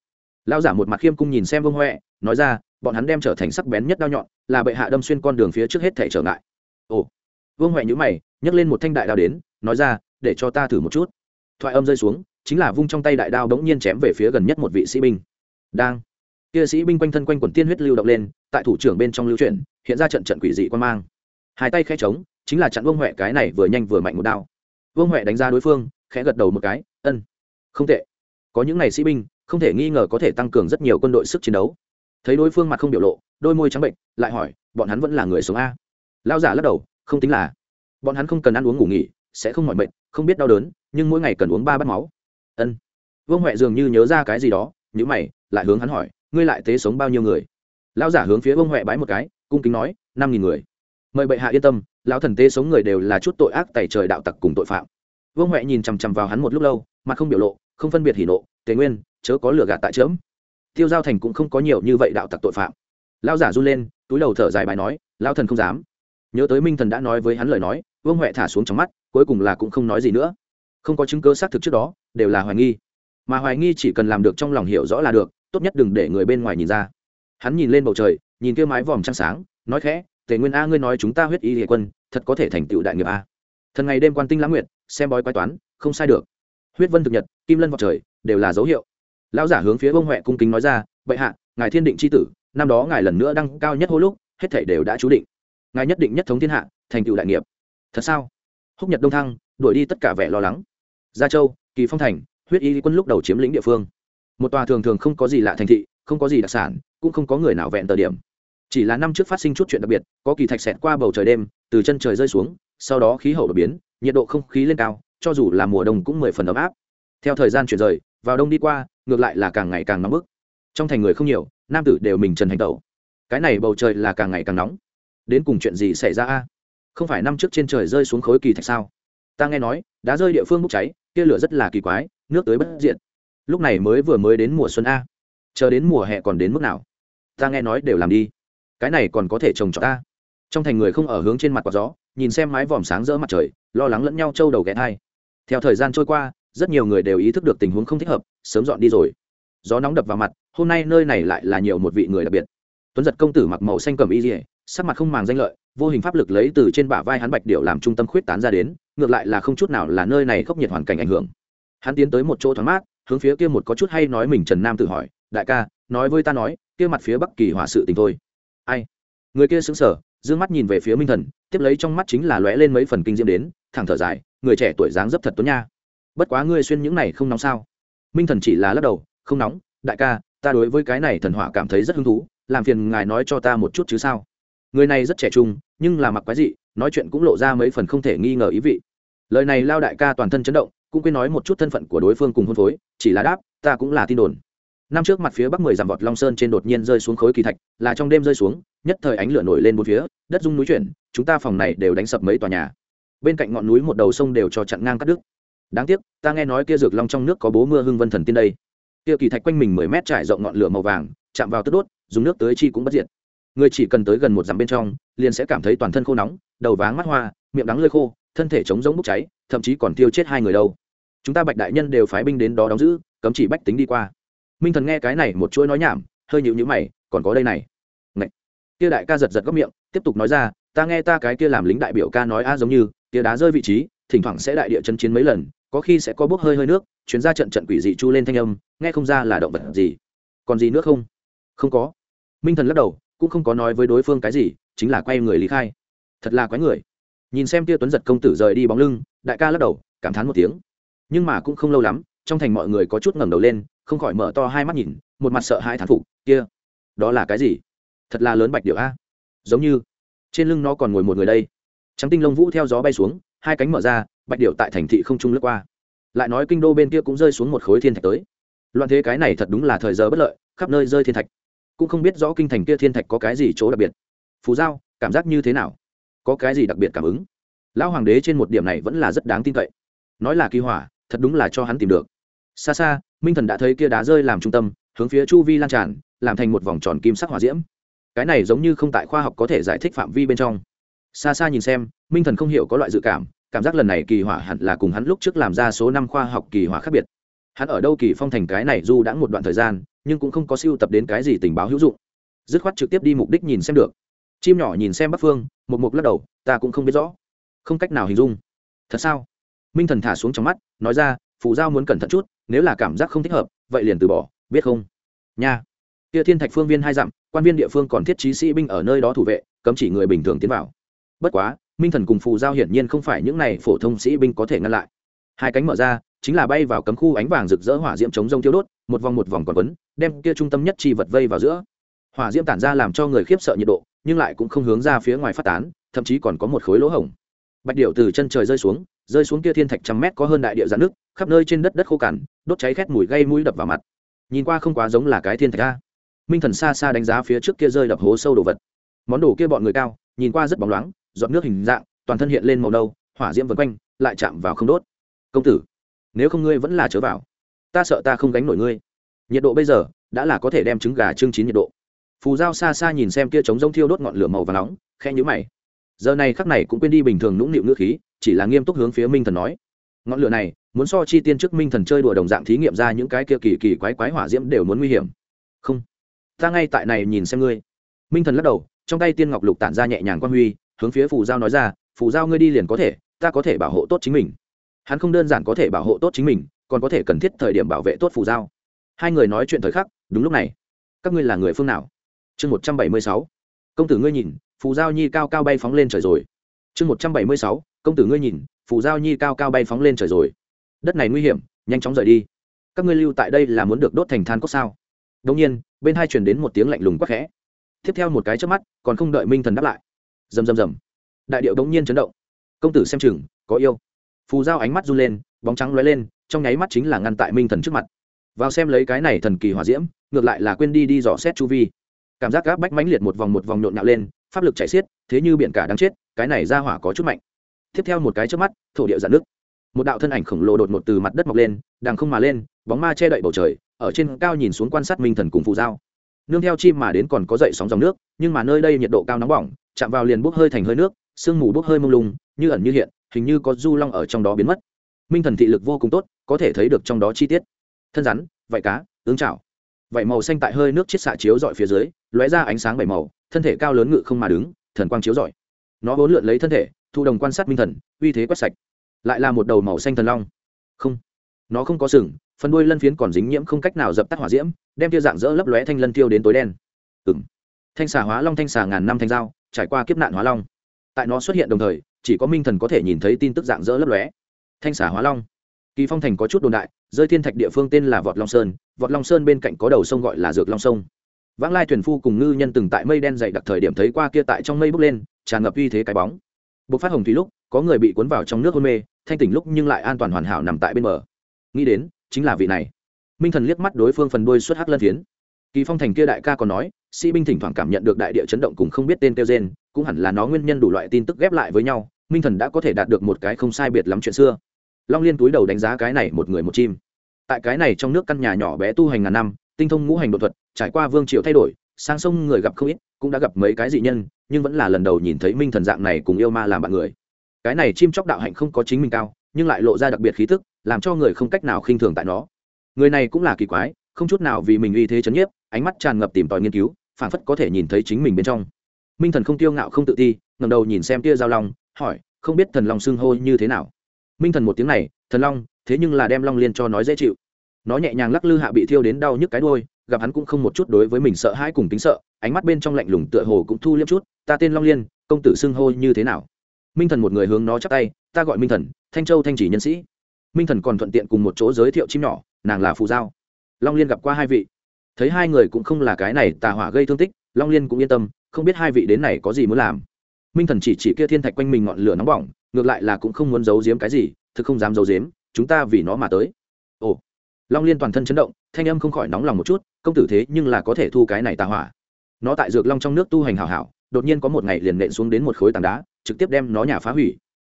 Lao giả một mặt khiêm cung nhìn xem vương huệ, nói ra, bọn hắn đem trở thành sắc bén nhất đao nhọn, là bệ hạ đâm xuyên con đường phía trước hết thể trở ngại. Ồ. Vương huệ nhữ mày, nhấc lên một thanh đại đao đến, nói ra, để cho ta thử một chút thoại âm rơi xuống, chính là vung trong tay đại đao bỗng nhiên chém về phía gần nhất một vị sĩ binh. Đang. Kia sĩ binh quanh thân quanh quần tiên huyết lưu động lên, tại thủ trưởng bên trong lưu chuyển, hiện ra trận trận quỷ dị quan mang. Hai tay khẽ trống chính là chặn vương huệ cái này vừa nhanh vừa mạnh một đao. Vương huệ đánh ra đối phương, khẽ gật đầu một cái, ân, không tệ. Có những ngày sĩ binh, không thể nghi ngờ có thể tăng cường rất nhiều quân đội sức chiến đấu. Thấy đối phương mặt không biểu lộ, đôi môi trắng bệnh lại hỏi, bọn hắn vẫn là người sống a? Lao giả lắc đầu, không tính là. Bọn hắn không cần ăn uống ngủ nghỉ, sẽ không mỏi bệnh không biết đau đớn, nhưng mỗi ngày cần uống ba bát máu. Ân. Vương huệ dường như nhớ ra cái gì đó nhữ mày, lại hướng hắn hỏi, ngươi lại tế sống bao nhiêu người? Lão giả hướng phía vương huệ bái một cái, cung kính nói, năm nghìn người. Mời bệ hạ yên tâm, lão thần tế sống người đều là chút tội ác tẩy trời đạo tặc cùng tội phạm. Vương huệ nhìn chằm chằm vào hắn một lúc lâu mà không biểu lộ, không phân biệt hỉ nộ, tề nguyên, chớ có lừa gạt tại chớm. Tiêu giao thành cũng không có nhiều như vậy đạo tặc tội phạm. Lão giả run lên, túi đầu thở dài bài nói, lão thần không dám. Nhớ tới minh thần đã nói với hắn lời nói, vương huệ thả xuống trong mắt cuối cùng là cũng không nói gì nữa. Không có chứng cứ xác thực trước đó, đều là hoài nghi. Mà hoài nghi chỉ cần làm được trong lòng hiểu rõ là được, tốt nhất đừng để người bên ngoài nhìn ra. Hắn nhìn lên bầu trời, nhìn kia mái vòm trăng sáng, nói khẽ, tề nguyên a, ngươi nói chúng ta huyết y hệ quân, thật có thể thành tựu đại nghiệp a. Thần ngày đêm quan tinh lãng nguyệt, xem bói quái toán, không sai được. Huyết vân thực nhật, kim lân vào trời, đều là dấu hiệu. Lão giả hướng phía bông huệ cung kính nói ra, bệ hạ, ngài thiên định c h i tử, năm đó ngài lần nữa đăng cao nhất hô lúc, hết thể đều đã chú định. Ngài nhất định nhất thống thiên hạ, thành tựu đại nghiệp. Thật sao? Húc nhật đông thăng, đuổi đi tất cả vẻ lo lắng. Gia châu, kỳ phong thành, huyết y quân lúc đầu chiếm lĩnh địa phương. Một tòa thường thường không có gì lạ thành thị, không có gì đặc sản, cũng không có người nào vẹn tờ điểm. Chỉ là năm trước phát sinh chút chuyện đặc biệt, có kỳ thạch xẹt qua bầu trời đêm, từ chân trời rơi xuống, sau đó khí hậu đột biến, nhiệt độ không khí lên cao, cho dù là mùa đông cũng mười phần ấm áp. Theo thời gian chuyển rời, vào đông đi qua, ngược lại là càng ngày càng nóng bức. Trong thành người không nhiều, nam tử đều mình trần hành tẩu. Cái này bầu trời là càng ngày càng nóng. Đến cùng chuyện gì xảy ra a? Không phải năm trước trên trời rơi xuống khối kỳ thạch sao? Ta nghe nói, đá rơi địa phương bốc cháy, kia lửa rất là kỳ quái, nước tới bất diện lúc này mới vừa mới đến mùa xuân a. Chờ đến mùa hè còn đến mức nào? Ta nghe nói đều làm đi. Cái này còn có thể trồng cho ta. Trong thành người không ở hướng trên mặt quạt gió, nhìn xem mái vòm sáng rỡ mặt trời, lo lắng lẫn nhau trâu đầu ghé thai. Theo thời gian trôi qua, rất nhiều người đều ý thức được tình huống không thích hợp, sớm dọn đi rồi. Gió nóng đập vào mặt, hôm nay nơi này lại là nhiều một vị người đặc biệt. Tuấn giật công tử mặc màu xanh cầm y dỉa sắc mặt không màng danh lợi, vô hình pháp lực lấy từ trên bả vai hắn bạch điệu làm trung tâm khuyết tán ra đến, ngược lại là không chút nào là nơi này khốc nhiệt hoàn cảnh ảnh hưởng. Hắn tiến tới một chỗ thoáng mát, hướng phía kia một có chút hay nói mình trần nam tự hỏi, đại ca, nói với ta nói, kia mặt phía bắc kỳ hỏa sự tình thôi. Ai? Người kia xứng sở dương mắt nhìn về phía minh thần, tiếp lấy trong mắt chính là lóe lên mấy phần kinh diễm đến, thẳng thở dài, người trẻ tuổi dáng dấp thật tuấn nha. Bất quá ngươi xuyên những này không nóng sao? Minh thần chỉ là lắc đầu, không nóng, đại ca, ta đối với cái này thần hỏa cảm thấy rất hứng thú, làm phiền ngài nói cho ta một chút chứ sao? Người này rất trẻ trung, nhưng là mặc quái dị, nói chuyện cũng lộ ra mấy phần không thể nghi ngờ ý vị. Lời này lao đại ca toàn thân chấn động, cũng quên nói một chút thân phận của đối phương cùng hôn phối, chỉ là đáp, ta cũng là tin đồn. Năm trước mặt phía bắc mười dặm vọt long sơn trên đột nhiên rơi xuống khối kỳ thạch, là trong đêm rơi xuống, nhất thời ánh lửa nổi lên bốn phía, đất rung núi chuyển, chúng ta phòng này đều đánh sập mấy tòa nhà. Bên cạnh ngọn núi một đầu sông đều cho chặn ngang cắt đứt. Đáng tiếc, ta nghe nói kia dược long trong nước có bố mưa hưng vân thần tiên đây. Kia kỳ thạch quanh mình mười mét trải rộng ngọn lửa màu vàng, chạm vào tức đốt, dùng nước tới chi cũng bất diệt người chỉ cần tới gần một dặm bên trong, liền sẽ cảm thấy toàn thân khô nóng, đầu váng mắt hoa, miệng đắng lơi khô, thân thể chống giống bốc cháy, thậm chí còn tiêu chết hai người đâu. Chúng ta bạch đại nhân đều phái binh đến đó đóng giữ, cấm chỉ bách tính đi qua. Minh thần nghe cái này một chuỗi nói nhảm, hơi nhịu nhữ mày, còn có đây này. Ngậy. kia đại ca giật giật góc miệng, tiếp tục nói ra, ta nghe ta cái kia làm lính đại biểu ca nói a giống như tia đá rơi vị trí, thỉnh thoảng sẽ đại địa chân chiến mấy lần, có khi sẽ có bốc hơi hơi nước, chuyến ra trận trận quỷ dị chu lên thanh âm, nghe không ra là động vật gì. Còn gì nữa không? Không có. Minh thần lắc đầu cũng không có nói với đối phương cái gì, chính là quay người lý khai. Thật là quái người. Nhìn xem tia tuấn giật công tử rời đi bóng lưng, đại ca lắc đầu, cảm thán một tiếng. Nhưng mà cũng không lâu lắm, trong thành mọi người có chút ngẩng đầu lên, không khỏi mở to hai mắt nhìn, một mặt sợ hai thán phục, kia, đó là cái gì? Thật là lớn bạch điệu a. Giống như, trên lưng nó còn ngồi một người đây. Trắng tinh lông vũ theo gió bay xuống, hai cánh mở ra, bạch điệu tại thành thị không trung lướt qua. Lại nói kinh đô bên kia cũng rơi xuống một khối thiên thạch tới. Loạn thế cái này thật đúng là thời giờ bất lợi, khắp nơi rơi thiên thạch cũng không biết rõ kinh thành kia thiên thạch có cái gì chỗ đặc biệt. Phú giao, cảm giác như thế nào? Có cái gì đặc biệt cảm ứng? Lão hoàng đế trên một điểm này vẫn là rất đáng tin cậy. Nói là kỳ hỏa, thật đúng là cho hắn tìm được. Xa xa, minh thần đã thấy kia đá rơi làm trung tâm, hướng phía chu vi lan tràn, làm thành một vòng tròn kim sắc hỏa diễm. Cái này giống như không tại khoa học có thể giải thích phạm vi bên trong. Xa xa nhìn xem, minh thần không hiểu có loại dự cảm cảm giác lần này kỳ hỏa hẳn là cùng hắn lúc trước làm ra số năm khoa học kỳ hỏa khác biệt. Hắn ở đâu kỳ phong thành cái này du đã một đoạn thời gian nhưng cũng không có siêu tập đến cái gì tình báo hữu dụng. Dứt khoát trực tiếp đi mục đích nhìn xem được. Chim nhỏ nhìn xem bắc phương, một mục lắc đầu, ta cũng không biết rõ. Không cách nào hình dung. Thật sao? Minh thần thả xuống trong mắt, nói ra, phù giao muốn cẩn thận chút, nếu là cảm giác không thích hợp, vậy liền từ bỏ, biết không? Nha. Kia thiên thạch phương viên hai dặm, quan viên địa phương còn thiết trí sĩ binh ở nơi đó thủ vệ, cấm chỉ người bình thường tiến vào. Bất quá, minh thần cùng phù giao hiển nhiên không phải những này phổ thông sĩ binh có thể ngăn lại. Hai cánh mở ra, chính là bay vào cấm khu ánh vàng rực rỡ hỏa diễm chống rông tiêu đốt một vòng một vòng còn quấn, đem kia trung tâm nhất chi vật vây vào giữa. Hỏa diễm tản ra làm cho người khiếp sợ nhiệt độ, nhưng lại cũng không hướng ra phía ngoài phát tán, thậm chí còn có một khối lỗ hổng. Bạch điệu từ chân trời rơi xuống rơi xuống kia thiên thạch trăm mét có hơn đại địa giãn nước, khắp nơi trên đất đất khô cằn, đốt cháy khét mùi gây mũi đập vào mặt. Nhìn qua không quá giống là cái thiên thạch a. Minh thần xa xa đánh giá phía trước kia rơi đập hố sâu đồ vật. Món đồ kia bọn người cao, nhìn qua rất bóng loáng, giọt nước hình dạng, toàn thân hiện lên màu nâu, hỏa diễm vần quanh, lại chạm vào không đốt. Công tử, nếu không ngươi vẫn là chớ vào ta sợ ta không gánh nổi ngươi. Nhiệt độ bây giờ đã là có thể đem trứng gà trưng chín nhiệt độ. Phù dao xa xa nhìn xem kia trống rông thiêu đốt ngọn lửa màu và nóng khe nhữ mày. Giờ này khắc này cũng quên đi bình thường nũng nịu ngữ khí, chỉ là nghiêm túc hướng phía minh thần nói. Ngọn lửa này muốn so chi tiên trước minh thần chơi đùa đồng dạng thí nghiệm ra những cái kia kỳ kỳ quái quái hỏa diễm đều muốn nguy hiểm. Không, ta ngay tại này nhìn xem ngươi. Minh thần lắc đầu, trong tay tiên ngọc lục tản ra nhẹ nhàng quan huy, hướng phía phù giao nói ra, phù giao ngươi đi liền có thể, ta có thể bảo hộ tốt chính mình. Hắn không đơn giản có thể bảo hộ tốt chính mình còn có thể cần thiết thời điểm bảo vệ tốt phù giao. Hai người nói chuyện thời khắc, đúng lúc này, các ngươi là người phương nào? Chương một trăm bảy mươi sáu, công tử ngươi nhìn, phù giao nhi cao cao bay phóng lên trời rồi. Chương một trăm bảy mươi sáu, công tử ngươi nhìn, phù giao nhi cao cao bay phóng lên trời rồi. Đất này nguy hiểm, nhanh chóng rời đi. Các ngươi lưu tại đây là muốn được đốt thành than cốc sao? Đông nhiên, bên hai truyền đến một tiếng lạnh lùng quắc khẽ. Tiếp theo một cái trước mắt, còn không đợi minh thần đáp lại. Rầm rầm rầm. Đại điệu đống nhiên chấn động. Công tử xem chừng, có yêu. Phù giao ánh mắt run lên bóng trắng lóe lên, trong nháy mắt chính là ngăn tại minh thần trước mặt. Vào xem lấy cái này thần kỳ hỏa diễm, ngược lại là quên đi đi dò xét chu vi. Cảm giác gáp bách mãnh liệt một vòng một vòng nhộn nhạo lên, pháp lực chạy xiết, thế như biển cả đang chết, cái này ra hỏa có chút mạnh. Tiếp theo một cái trước mắt, thổ địa giãn nước một đạo thân ảnh khổng lồ đột ngột từ mặt đất mọc lên, đằng không mà lên, bóng ma che đậy bầu trời, ở trên cao nhìn xuống quan sát minh thần cùng phù giao. Nương theo chim mà đến còn có dậy sóng dòng nước, nhưng mà nơi đây nhiệt độ cao nóng bỏng, chạm vào liền bốc hơi thành hơi nước, sương mù bốc hơi mông lung, như ẩn như hiện, hình như có du long ở trong đó biến mất minh thần thị lực vô cùng tốt, có thể thấy được trong đó chi tiết. Thân rắn, vảy cá ứng chảo. Vảy màu xanh tại hơi nước chiết xạ chiếu dọi phía dưới, lóe ra ánh sáng bảy màu, thân thể cao lớn ngự không mà đứng, thần quang chiếu rọi. Nó vốn lượn lấy thân thể, thu đồng quan sát minh thần, uy thế quét sạch. Lại là một đầu màu xanh thần long. Không, nó không có sừng, phần đuôi lân phiến còn dính nhiễm không cách nào dập tắt hỏa diễm, đem tia dạng dỡ lấp lóe thanh lân tiêu đến tối đen. Ừng thanh xà hóa long thanh xà ngàn năm thanh dao, trải qua kiếp nạn hóa long. Tại nó xuất hiện đồng thời, chỉ có minh thần có thể nhìn thấy tin tức dạng dỡ lấp lóe thanh xà hóa long. Kỳ phong thành có chút đồn đại, rơi thiên thạch địa phương tên là vọt long sơn, vọt long sơn bên cạnh có đầu sông gọi là dược long sông. Vãng lai thuyền phu cùng ngư nhân từng tại mây đen dày đặc thời điểm thấy qua kia tại trong mây bốc lên, tràn ngập uy thế cái bóng. Bộc phát hồng thủy lúc, có người bị cuốn vào trong nước hôn mê, thanh tỉnh lúc nhưng lại an toàn hoàn hảo nằm tại bên bờ. Nghĩ đến, chính là vị này. Minh thần liếc mắt đối phương phần đuôi xuất hắc lân phiến. Kỳ phong thành kia đại ca còn nói, sĩ binh thỉnh thoảng cảm nhận được đại địa chấn động cùng không biết tên kêu gen cũng hẳn là nó nguyên nhân đủ loại tin tức ghép lại với nhau, minh thần đã có thể đạt được một cái không sai biệt lắm chuyện xưa long liên túi đầu đánh giá cái này một người một chim. Tại cái này trong nước căn nhà nhỏ bé tu hành ngàn năm, tinh thông ngũ hành đột thuật, trải qua vương triều thay đổi, sang sông người gặp không ít, cũng đã gặp mấy cái dị nhân, nhưng vẫn là lần đầu nhìn thấy minh thần dạng này cùng yêu ma làm bạn người. Cái này chim chóc đạo hạnh không có chính mình cao, nhưng lại lộ ra đặc biệt khí tức, làm cho người không cách nào khinh thường tại nó. Người này cũng là kỳ quái, không chút nào vì mình uy thế chấn nhiếp, ánh mắt tràn ngập tìm tòi nghiên cứu, phảng phất có thể nhìn thấy chính mình bên trong. Minh thần không tiêu ngạo không tự ti ngầm đầu nhìn xem tia giao long, hỏi, không biết thần long xưng hô như thế nào? Minh thần một tiếng này, thần long, thế nhưng là đem long liên cho nói dễ chịu. Nó nhẹ nhàng lắc lư hạ bị thiêu đến đau nhức cái đôi gặp hắn cũng không một chút đối với mình sợ hãi cùng tính sợ, ánh mắt bên trong lạnh lùng tựa hồ cũng thu liếm chút, ta tên long liên, công tử xưng hô như thế nào? Minh thần một người hướng nó chắc tay, ta gọi minh thần, thanh châu thanh chỉ nhân sĩ. Minh thần còn thuận tiện cùng một chỗ giới thiệu chim nhỏ, nàng là phù giao. Long liên gặp qua hai vị. Thấy hai người cũng không là cái này tà hỏa gây thương tích, long liên cũng yên tâm, không biết hai vị đến này có gì muốn làm. Minh thần chỉ chỉ kia thiên thạch quanh mình ngọn lửa nóng bỏng ngược lại là cũng không muốn giấu giếm cái gì, thực không dám giấu giếm, chúng ta vì nó mà tới. Ồ, long liên toàn thân chấn động, thanh âm không khỏi nóng lòng một chút, công tử thế nhưng là có thể thu cái này tà hỏa. Nó tại dược long trong nước tu hành hảo hảo, đột nhiên có một ngày liền nện xuống đến một khối tảng đá, trực tiếp đem nó nhà phá hủy.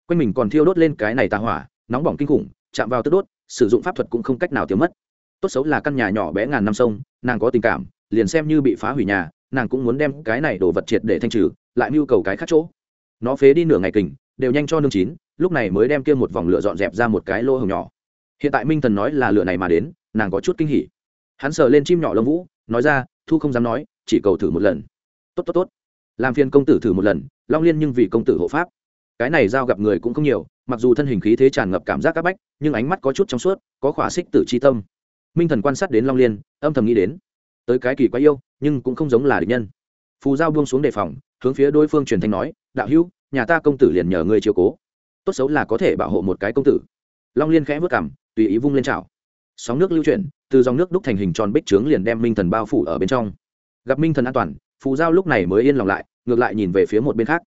Quanh mình còn thiêu đốt lên cái này tà hỏa, nóng bỏng kinh khủng, chạm vào tức đốt, sử dụng pháp thuật cũng không cách nào tiêu mất. Tốt xấu là căn nhà nhỏ bé ngàn năm sông, nàng có tình cảm, liền xem như bị phá hủy nhà, nàng cũng muốn đem cái này đổ vật triệt để thanh trừ, lại mưu cầu cái khác chỗ. Nó phế đi nửa ngày kình đều nhanh cho nương chín, lúc này mới đem kia một vòng lửa dọn dẹp ra một cái lỗ hồng nhỏ. Hiện tại minh thần nói là lửa này mà đến, nàng có chút kinh hỉ. Hắn sờ lên chim nhỏ lông vũ, nói ra, thu không dám nói, chỉ cầu thử một lần. Tốt tốt tốt. Làm phiền công tử thử một lần, long liên nhưng vì công tử hộ pháp. Cái này giao gặp người cũng không nhiều, mặc dù thân hình khí thế tràn ngập cảm giác áp bách, nhưng ánh mắt có chút trong suốt, có khỏa xích tử c h i tâm. Minh thần quan sát đến long liên, âm thầm nghĩ đến. Tới cái kỳ quá yêu, nhưng cũng không giống là địch nhân. Phù giao buông xuống đề phòng, hướng phía đối phương truyền thanh nói, đạo hữu nhà ta công tử liền nhờ ngươi chiếu cố. Tốt xấu là có thể bảo hộ một cái công tử. Long liên khẽ vớt cảm tùy ý vung lên chảo. Sóng nước lưu chuyển, từ dòng nước đúc thành hình tròn bích trướng liền đem minh thần bao phủ ở bên trong. Gặp minh thần an toàn, phù giao lúc này mới yên lòng lại, ngược lại nhìn về phía một bên khác.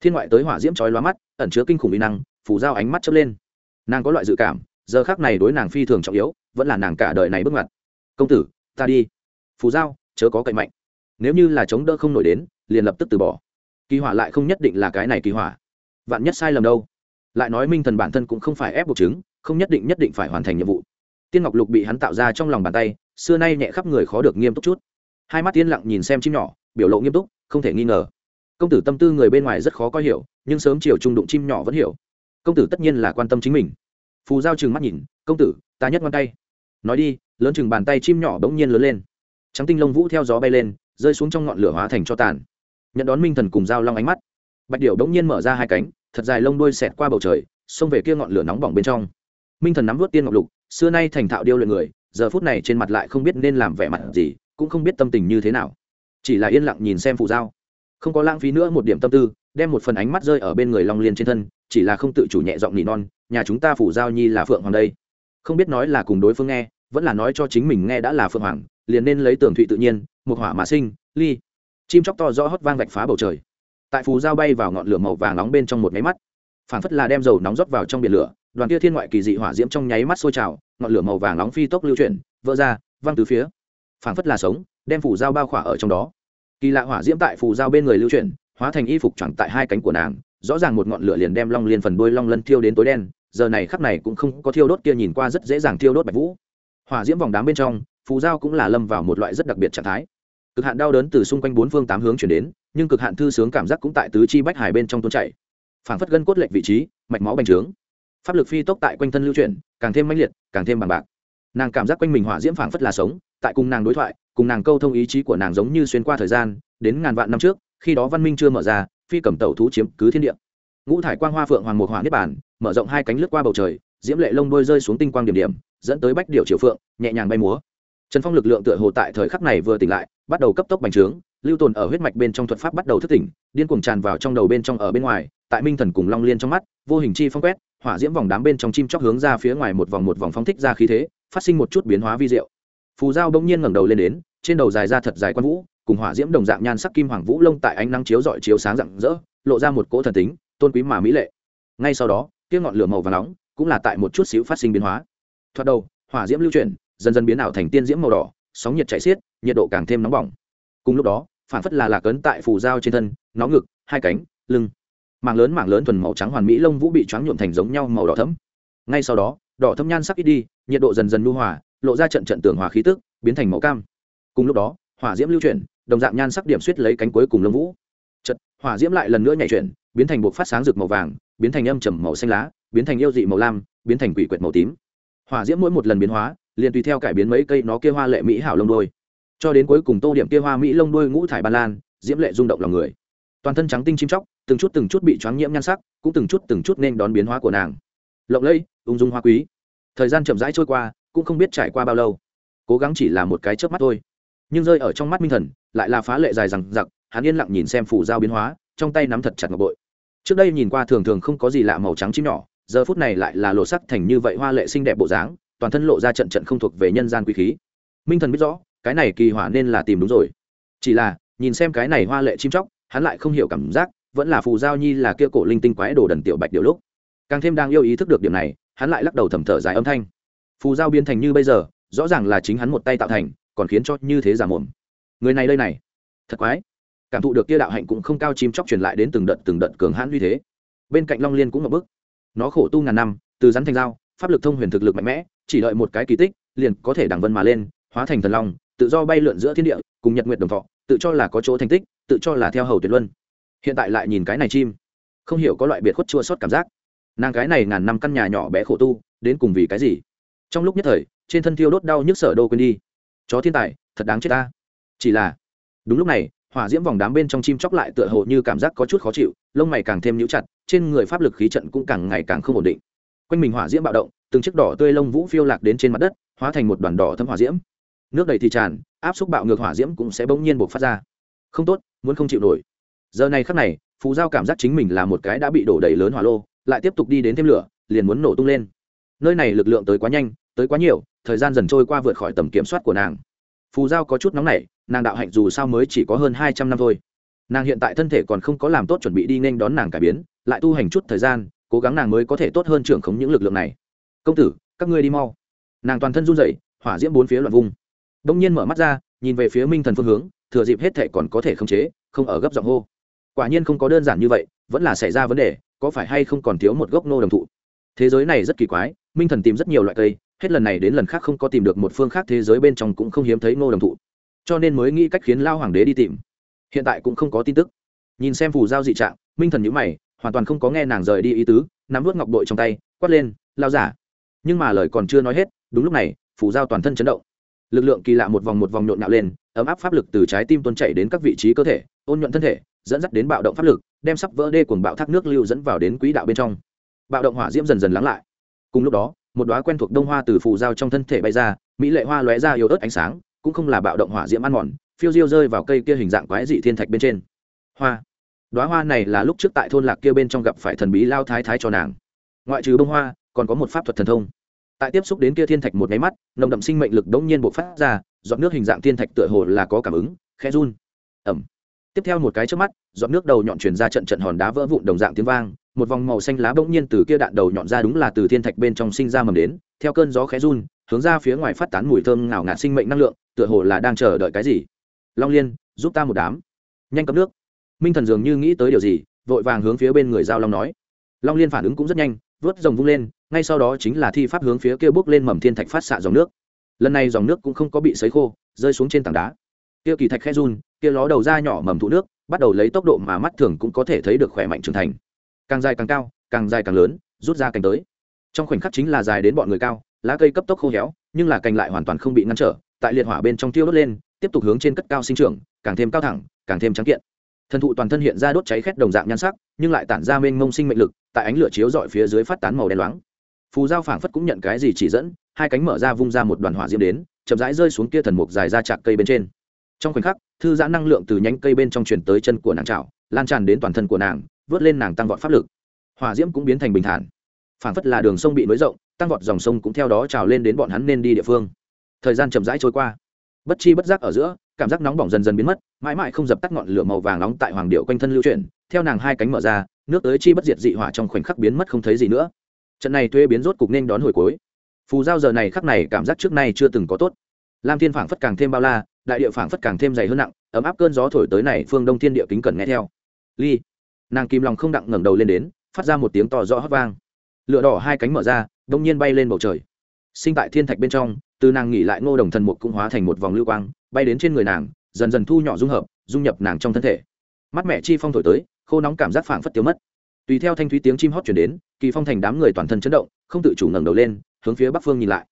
Thiên ngoại tới hỏa diễm chói lóa mắt, ẩn chứa kinh khủng uy năng, phù giao ánh mắt chớp lên. Nàng có loại dự cảm, giờ khác này đối nàng phi thường trọng yếu, vẫn là nàng cả đời này bước ngoặt. Công tử, ta đi. Phù giao, chớ có cậy mạnh. Nếu như là chống đỡ không nổi đến, liền lập tức từ bỏ kỳ hỏa lại không nhất định là cái này kỳ hỏa vạn nhất sai lầm đâu? Lại nói minh thần bản thân cũng không phải ép buộc chứng, không nhất định nhất định phải hoàn thành nhiệm vụ. Tiên ngọc lục bị hắn tạo ra trong lòng bàn tay, xưa nay nhẹ khắp người khó được nghiêm túc chút. Hai mắt tiên lặng nhìn xem chim nhỏ, biểu lộ nghiêm túc, không thể nghi ngờ. Công tử tâm tư người bên ngoài rất khó có hiểu, nhưng sớm chiều trung đụng chim nhỏ vẫn hiểu. Công tử tất nhiên là quan tâm chính mình. Phù giao chừng mắt nhìn, công tử, ta nhất ngón tay. Nói đi, lớn chừng bàn tay chim nhỏ bỗng nhiên lớn lên. Trắng tinh lông vũ theo gió bay lên, rơi xuống trong ngọn lửa hóa thành cho tàn nhận đón minh thần cùng dao long ánh mắt. Bạch điệu bỗng nhiên mở ra hai cánh, thật dài lông đuôi xẹt qua bầu trời, xông về kia ngọn lửa nóng bỏng bên trong. Minh thần nắm vớt tiên ngọc lục, xưa nay thành thạo điêu luyện người, giờ phút này trên mặt lại không biết nên làm vẻ mặt gì, cũng không biết tâm tình như thế nào. Chỉ là yên lặng nhìn xem phụ dao không có lãng phí nữa một điểm tâm tư, đem một phần ánh mắt rơi ở bên người long liên trên thân, chỉ là không tự chủ nhẹ giọng nỉ non, nhà chúng ta phủ giao nhi là phượng hoàng đây. Không biết nói là cùng đối phương nghe, vẫn là nói cho chính mình nghe đã là phượng hoàng, liền nên lấy tường thụy tự nhiên, một hỏa mà sinh, ly chim chóc to rõ hót vang vạch phá bầu trời. Tại phù giao bay vào ngọn lửa màu vàng nóng bên trong một máy mắt phản phất là đem dầu nóng rót vào trong biển lửa, đoàn kia thiên ngoại kỳ dị hỏa diễm trong nháy mắt sôi trào, ngọn lửa màu vàng nóng phi tốc lưu chuyển, vỡ ra, văng từ phía. Phản phất là sống, đem phủ dao bao khỏa ở trong đó. Kỳ lạ hỏa diễm tại phủ dao bên người lưu chuyển, hóa thành y phục chẳng tại hai cánh của nàng, rõ ràng một ngọn lửa liền đem long liên phần đuôi long lân thiêu đến tối đen, giờ này khắc này cũng không có thiêu đốt kia nhìn qua rất dễ dàng thiêu đốt bạch vũ. Hỏa diễm vòng đám bên trong, phù giao cũng là lâm vào một loại rất đặc biệt trạng thái cực hạn đau đớn từ xung quanh bốn phương tám hướng chuyển đến, nhưng cực hạn thư sướng cảm giác cũng tại tứ chi bách hải bên trong tuôn chảy. Phảng phất gân cốt lệch vị trí, mạch máu bành trướng. Pháp lực phi tốc tại quanh thân lưu chuyển, càng thêm mãnh liệt, càng thêm bằng bạc. Nàng cảm giác quanh mình hỏa diễm phảng phất là sống, tại cùng nàng đối thoại, cùng nàng câu thông ý chí của nàng giống như xuyên qua thời gian, đến ngàn vạn năm trước, khi đó văn minh chưa mở ra, phi cầm tẩu thú chiếm cứ thiên địa. Ngũ thải quang hoa phượng hoàng một hỏa niết bản mở rộng hai cánh lướt qua bầu trời, diễm lệ lông đôi rơi xuống tinh quang điểm điểm, dẫn tới bách điệu triều phượng, nhẹ nhàng bay múa. Trần phong lực lượng tựa hồ tại thời khắc này vừa tỉnh lại bắt đầu cấp tốc bành trướng, lưu tồn ở huyết mạch bên trong thuật pháp bắt đầu thức tỉnh, điên cuồng tràn vào trong đầu bên trong ở bên ngoài, tại minh thần cùng long liên trong mắt, vô hình chi phong quét, hỏa diễm vòng đám bên trong chim chóc hướng ra phía ngoài một vòng một vòng phóng thích ra khí thế, phát sinh một chút biến hóa vi diệu. Phù dao bỗng nhiên ngẩng đầu lên đến, trên đầu dài ra thật dài quan vũ, cùng hỏa diễm đồng dạng nhan sắc kim hoàng vũ lông tại ánh nắng chiếu dọi chiếu sáng rạng rỡ, lộ ra một cỗ thần tính, tôn quý mà mỹ lệ. Ngay sau đó, kia ngọn lửa màu và nóng cũng là tại một chút xíu phát sinh biến hóa. Thoạt đầu, hỏa diễm lưu chuyển, dần dần biến ảo thành tiên diễm màu đỏ, sóng nhiệt chảy xiết nhiệt độ càng thêm nóng bỏng. Cùng lúc đó phản phất là lạc ấn tại phù dao trên thân, nó ngực, hai cánh, lưng, mảng lớn mảng lớn thuần màu trắng hoàn mỹ lông vũ bị choáng nhuộm thành giống nhau màu đỏ thẫm. Ngay sau đó, đỏ thâm nhan sắc ít đi, nhiệt độ dần dần nhu hòa, lộ ra trận trận tường hòa khí tức, biến thành màu cam. Cùng lúc đó, hỏa diễm lưu chuyển, đồng dạng nhan sắc điểm suýt lấy cánh cuối cùng lông vũ. Trận hỏa diễm lại lần nữa nhảy chuyển, biến thành buộc phát sáng rực màu vàng, biến thành âm trầm màu xanh lá, biến thành yêu dị màu lam, biến thành quỷ quyệt màu tím. Hỏa diễm mỗi một lần biến hóa, liền tùy theo cải biến mấy cây nó kia hoa lệ mỹ hảo lông đôi cho đến cuối cùng tô điểm kia hoa mỹ lông đuôi ngũ thải ba lan, diễm lệ rung động lòng người. Toàn thân trắng tinh chim chóc, từng chút từng chút bị choáng nhiễm nhan sắc, cũng từng chút từng chút nên đón biến hóa của nàng. Lộng lẫy, ung dung hoa quý. Thời gian chậm rãi trôi qua, cũng không biết trải qua bao lâu. Cố gắng chỉ là một cái chớp mắt thôi. Nhưng rơi ở trong mắt minh thần, lại là phá lệ dài rằng giặc hắn yên lặng nhìn xem phủ dao biến hóa, trong tay nắm thật chặt ngọc bội. Trước đây nhìn qua thường thường không có gì lạ màu trắng chim nhỏ, giờ phút này lại là lộ sắc thành như vậy hoa lệ xinh đẹp bộ dáng, toàn thân lộ ra trận trận không thuộc về nhân gian quý khí. Minh thần biết rõ cái này kỳ hỏa nên là tìm đúng rồi. Chỉ là, nhìn xem cái này hoa lệ chim chóc, hắn lại không hiểu cảm giác, vẫn là phù giao nhi là kia cổ linh tinh quái đồ đần tiểu bạch điều lúc. Càng thêm đang yêu ý thức được điểm này, hắn lại lắc đầu thầm thở dài âm thanh. Phù giao biến thành như bây giờ, rõ ràng là chính hắn một tay tạo thành, còn khiến cho như thế giả mồm. Người này đây này. Thật quái. Cảm thụ được kia đạo hạnh cũng không cao chim chóc truyền lại đến từng đợt từng đợt cường hãn như thế. Bên cạnh long liên cũng một bức. Nó khổ tu ngàn năm, từ rắn thành dao, pháp lực thông huyền thực lực mạnh mẽ, chỉ đợi một cái kỳ tích, liền có thể đằng vân mà lên, hóa thành thần long tự do bay lượn giữa thiên địa, cùng nhật nguyện đồng thọ, tự cho là có chỗ thành tích, tự cho là theo hầu tuyệt luân. Hiện tại lại nhìn cái này chim, không hiểu có loại biệt khuất chua sót cảm giác. Nàng cái này ngàn năm căn nhà nhỏ bé khổ tu, đến cùng vì cái gì? Trong lúc nhất thời, trên thân thiêu đốt đau nhức sở đô quên đi. Chó thiên tài, thật đáng chết ta. Chỉ là, đúng lúc này, hỏa diễm vòng đám bên trong chim chóc lại tựa hồ như cảm giác có chút khó chịu, lông mày càng thêm nhũ chặt, trên người pháp lực khí trận cũng càng ngày càng không ổn định. Quanh mình hỏa diễm bạo động, từng chiếc đỏ tươi lông vũ phiêu lạc đến trên mặt đất, hóa thành một đoàn đỏ thâm hỏa diễm nước đầy thì tràn, áp xúc bạo ngược hỏa diễm cũng sẽ bỗng nhiên buộc phát ra. Không tốt, muốn không chịu nổi. Giờ này khắc này, phù giao cảm giác chính mình là một cái đã bị đổ đầy lớn hỏa lô, lại tiếp tục đi đến thêm lửa, liền muốn nổ tung lên. Nơi này lực lượng tới quá nhanh, tới quá nhiều, thời gian dần trôi qua vượt khỏi tầm kiểm soát của nàng. Phù giao có chút nóng nảy, nàng đạo hạnh dù sao mới chỉ có hơn hai trăm năm thôi. Nàng hiện tại thân thể còn không có làm tốt chuẩn bị đi nên đón nàng cải biến, lại tu hành chút thời gian, cố gắng nàng mới có thể tốt hơn trưởng khống những lực lượng này. Công tử, các ngươi đi mau. Nàng toàn thân run rẩy, hỏa diễm bốn phía loạn vung đông nhiên mở mắt ra, nhìn về phía minh thần phương hướng, thừa dịp hết thể còn có thể khống chế, không ở gấp giọng hô. Quả nhiên không có đơn giản như vậy, vẫn là xảy ra vấn đề, có phải hay không còn thiếu một gốc nô đồng thụ? Thế giới này rất kỳ quái, minh thần tìm rất nhiều loại cây, hết lần này đến lần khác không có tìm được một phương khác thế giới bên trong cũng không hiếm thấy nô đồng thụ. Cho nên mới nghĩ cách khiến lao hoàng đế đi tìm. Hiện tại cũng không có tin tức. Nhìn xem phù giao dị trạng, minh thần nhữ mày, hoàn toàn không có nghe nàng rời đi ý tứ, nắm vớt ngọc bội trong tay, quát lên, lao giả. Nhưng mà lời còn chưa nói hết, đúng lúc này, phù giao toàn thân chấn động lực lượng kỳ lạ một vòng một vòng nhộn nhạo lên, ấm áp pháp lực từ trái tim tuôn chảy đến các vị trí cơ thể, ôn nhuận thân thể, dẫn dắt đến bạo động pháp lực, đem sắp vỡ đê cuồng bạo thác nước lưu dẫn vào đến quỹ đạo bên trong. Bạo động hỏa diễm dần dần lắng lại. Cùng lúc đó, một đoá quen thuộc đông hoa từ phù giao trong thân thể bay ra, mỹ lệ hoa lóe ra yếu ớt ánh sáng, cũng không là bạo động hỏa diễm ăn mòn, phiêu diêu rơi vào cây kia hình dạng quái dị thiên thạch bên trên. Hoa. Đoá hoa này là lúc trước tại thôn lạc kia bên trong gặp phải thần bí lao thái thái cho nàng. Ngoại trừ bông hoa, còn có một pháp thuật thần thông tại tiếp xúc đến kia thiên thạch một máy mắt, nồng đậm sinh mệnh lực đống nhiên bộc phát ra, giọt nước hình dạng thiên thạch tựa hồ là có cảm ứng khe run. Ẩm tiếp theo một cái trước mắt, giọt nước đầu nhọn truyền ra trận trận hòn đá vỡ vụn đồng dạng tiếng vang, một vòng màu xanh lá bỗng nhiên từ kia đạn đầu nhọn ra đúng là từ thiên thạch bên trong sinh ra mầm đến, theo cơn gió khẽ run, hướng ra phía ngoài phát tán mùi thơm ngào ngạt sinh mệnh năng lượng, tựa hồ là đang chờ đợi cái gì. Long liên, giúp ta một đám. Nhanh cấp nước. Minh thần dường như nghĩ tới điều gì, vội vàng hướng phía bên người giao long nói. Long liên phản ứng cũng rất nhanh, vớt rồng vung lên ngay sau đó chính là thi pháp hướng phía kia bước lên mầm thiên thạch phát xạ dòng nước. Lần này dòng nước cũng không có bị sấy khô, rơi xuống trên tảng đá. Kia kỳ thạch khe run, kia ló đầu ra nhỏ mầm thụ nước, bắt đầu lấy tốc độ mà mắt thường cũng có thể thấy được khỏe mạnh trưởng thành. Càng dài càng cao, càng dài càng lớn, rút ra cành tới. Trong khoảnh khắc chính là dài đến bọn người cao, lá cây cấp tốc khô héo, nhưng là cành lại hoàn toàn không bị ngăn trở, tại liệt hỏa bên trong tiêu đốt lên, tiếp tục hướng trên cất cao sinh trưởng, càng thêm cao thẳng, càng thêm trắng kiện. Thần thụ toàn thân hiện ra đốt cháy khét đồng dạng nhan sắc, nhưng lại tản ra mênh mông sinh mệnh lực, tại ánh lửa chiếu dọi phía dưới phát tán màu đen loáng phù giao phảng phất cũng nhận cái gì chỉ dẫn, hai cánh mở ra vung ra một đoàn hỏa diễm đến, chậm rãi rơi xuống kia thần mục dài ra chạc cây bên trên. Trong khoảnh khắc, thư giãn năng lượng từ nhánh cây bên trong truyền tới chân của nàng trào lan tràn đến toàn thân của nàng, vớt lên nàng tăng vọt pháp lực. Hỏa diễm cũng biến thành bình thản. Phảng phất là đường sông bị nối rộng, tăng vọt dòng sông cũng theo đó trào lên đến bọn hắn nên đi địa phương. Thời gian chậm rãi trôi qua. Bất chi bất giác ở giữa, cảm giác nóng bỏng dần dần biến mất, mãi mãi không dập tắt ngọn lửa màu vàng nóng tại hoàng điệu quanh thân lưu chuyển, theo nàng hai cánh mở ra, nước tới chi bất diệt dị hỏa trong khoảnh khắc biến mất không thấy gì nữa trận này thuê biến rốt cục nên đón hồi cuối. Phù giao giờ này khắc này cảm giác trước nay chưa từng có tốt. Lam thiên phảng phất càng thêm bao la, đại địa phảng phất càng thêm dày hơn nặng, ấm áp cơn gió thổi tới này phương đông thiên địa kính cần nghe theo. Ly, nàng kim lòng không đặng ngẩng đầu lên đến, phát ra một tiếng to rõ hót vang. Lửa đỏ hai cánh mở ra, đông nhiên bay lên bầu trời. Sinh tại thiên thạch bên trong, từ nàng nghỉ lại ngô đồng thần mục cũng hóa thành một vòng lưu quang, bay đến trên người nàng, dần dần thu nhỏ dung hợp, dung nhập nàng trong thân thể. Mắt mẹ chi phong thổi tới, khô nóng cảm giác phảng phất tiêu mất tùy theo thanh thúy tiếng chim hót chuyển đến, kỳ phong thành đám người toàn thân chấn động, không tự chủ ngẩng đầu lên, hướng phía bắc phương nhìn lại.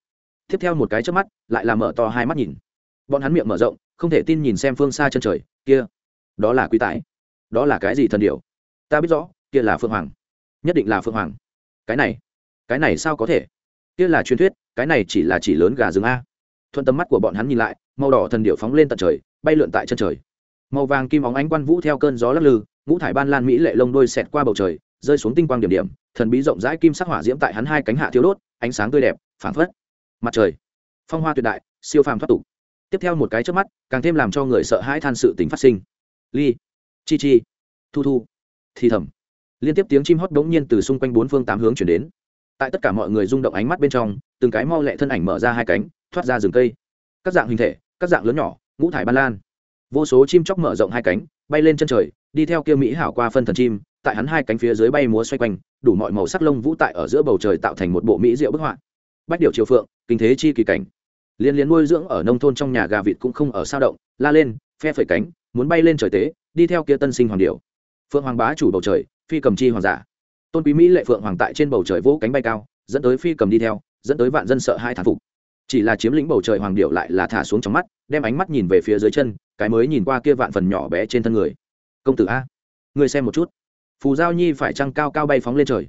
Tiếp theo một cái trước mắt, lại là mở to hai mắt nhìn. Bọn hắn miệng mở rộng, không thể tin nhìn xem phương xa chân trời, kia, đó là quý tải. Đó là cái gì thần điều ta biết rõ, kia là Phương hoàng. Nhất định là Phương hoàng. Cái này cái này sao có thể? Kia là truyền thuyết, cái này chỉ là chỉ lớn gà rừng a. Thuận tầm mắt của bọn hắn nhìn lại, màu đỏ thần điệu phóng lên tận trời, bay lượn tại chân trời. Màu vàng kim óng ánh quan vũ theo cơn gió lắc lư ngũ thải ban lan mỹ lệ lông đôi xẹt qua bầu trời, rơi xuống tinh quang điểm điểm, thần bí rộng rãi kim sắc hỏa diễm tại hắn hai cánh hạ thiếu đốt, ánh sáng tươi đẹp, phảng phất mặt trời. Phong hoa tuyệt đại, siêu phàm thoát tục. Tiếp theo một cái trước mắt, càng thêm làm cho người sợ hãi than sự tính phát sinh. Ly, chi chi, thu thu, thì thầm. Liên tiếp tiếng chim hót đống nhiên từ xung quanh bốn phương tám hướng chuyển đến. Tại tất cả mọi người rung động ánh mắt bên trong, từng cái mau lẹ thân ảnh mở ra hai cánh, thoát ra rừng cây. Các dạng hình thể, các dạng lớn nhỏ, ngũ thải ban lan. Vô số chim chóc mở rộng hai cánh, bay lên chân trời đi theo kia mỹ hảo qua phân thần chim, tại hắn hai cánh phía dưới bay múa xoay quanh, đủ mọi màu sắc lông vũ tại ở giữa bầu trời tạo thành một bộ mỹ diệu bức họa. Bách điệu triều phượng, kinh thế chi kỳ cảnh. Liên liên nuôi dưỡng ở nông thôn trong nhà gà vịt cũng không ở sao động, la lên, phe phẩy cánh, muốn bay lên trời tế, đi theo kia tân sinh hoàng điệu phượng hoàng bá chủ bầu trời, phi cầm chi hoàng giả. Tôn quý mỹ lệ phượng hoàng tại trên bầu trời vỗ cánh bay cao, dẫn tới phi cầm đi theo, dẫn tới vạn dân sợ hai thản phục. Chỉ là chiếm lĩnh bầu trời hoàng điệu lại là thả xuống trong mắt, đem ánh mắt nhìn về phía dưới chân, cái mới nhìn qua kia vạn phần nhỏ bé trên thân người công tử a người xem một chút. Phù giao nhi phải trăng cao cao bay phóng lên trời?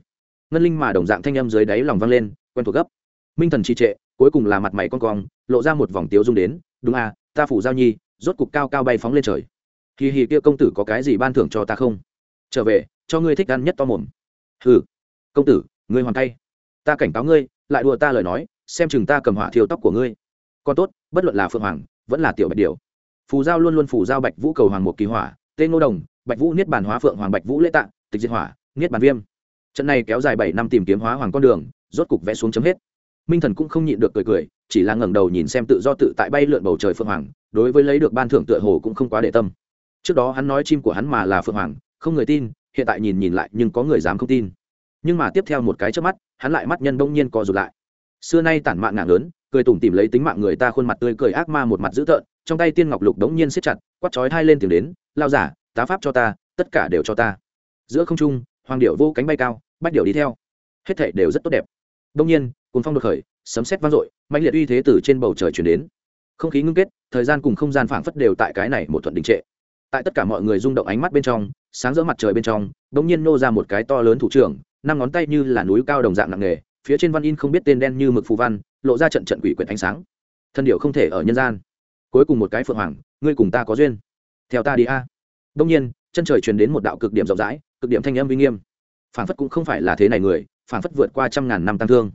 Ngân linh mà đồng dạng thanh âm dưới đáy lòng vang lên, quen thuộc gấp. Minh thần trì trệ, cuối cùng là mặt mày con cong, lộ ra một vòng tiếu dung đến, đúng a, ta phù giao nhi, rốt cục cao cao bay phóng lên trời. Kỳ hì kia công tử có cái gì ban thưởng cho ta không? Trở về, cho ngươi thích ăn nhất to mồm. Hừ, công tử, ngươi hoàn tay. Ta cảnh cáo ngươi, lại đùa ta lời nói, xem chừng ta cầm hỏa thiêu tóc của ngươi. Còn tốt, bất luận là phượng hoàng, vẫn là tiểu bạch điều phù giao luôn luôn phù giao bạch vũ cầu hoàng một kỳ hỏa tên ngô đồng, bạch vũ niết bàn hóa phượng hoàng bạch vũ lễ tạng, tịch diệt hỏa, niết bàn viêm. Trận này kéo dài bảy năm tìm kiếm hóa hoàng con đường, rốt cục vẽ xuống chấm hết. Minh thần cũng không nhịn được cười cười, chỉ là ngẩng đầu nhìn xem tự do tự tại bay lượn bầu trời phượng hoàng, đối với lấy được ban thưởng tựa hồ cũng không quá để tâm. Trước đó hắn nói chim của hắn mà là phượng hoàng, không người tin, hiện tại nhìn nhìn lại nhưng có người dám không tin. Nhưng mà tiếp theo một cái trước mắt, hắn lại mắt nhân bỗng nhiên co rụt lại. Xưa nay tản mạng ngạc lớn, cười tủm tìm lấy tính mạng người ta khuôn mặt tươi cười ác ma một mặt dữ tợn, trong tay tiên ngọc lục đống nhiên siết chặt quắt chói hai lên tiếng đến lao giả, tá pháp cho ta, tất cả đều cho ta. Giữa không trung, hoàng điệu vô cánh bay cao, bách điệu đi theo. Hết thảy đều rất tốt đẹp. Đông nhiên cuốn phong đột khởi, sấm sét vang dội mạnh liệt uy thế từ trên bầu trời chuyển đến. Không khí ngưng kết, thời gian cùng không gian phảng phất đều tại cái này một thuận đình trệ. Tại tất cả mọi người rung động ánh mắt bên trong, sáng rỡ mặt trời bên trong Đông nhiên nô ra một cái to lớn thủ trưởng, năm ngón tay như là núi cao đồng dạng nặng nghề phía trên văn in không biết tên đen như mực phù văn, lộ ra trận trận quỷ quyệt ánh sáng. Thân điệu không thể ở nhân gian. Cuối cùng một cái phượng hoàng, ngươi cùng ta có duyên theo ta đi a. Đông nhiên, chân trời truyền đến một đạo cực điểm rộng rãi, cực điểm thanh âm uy nghiêm. Phản phất cũng không phải là thế này người, phản phất vượt qua trăm ngàn năm tăng thương.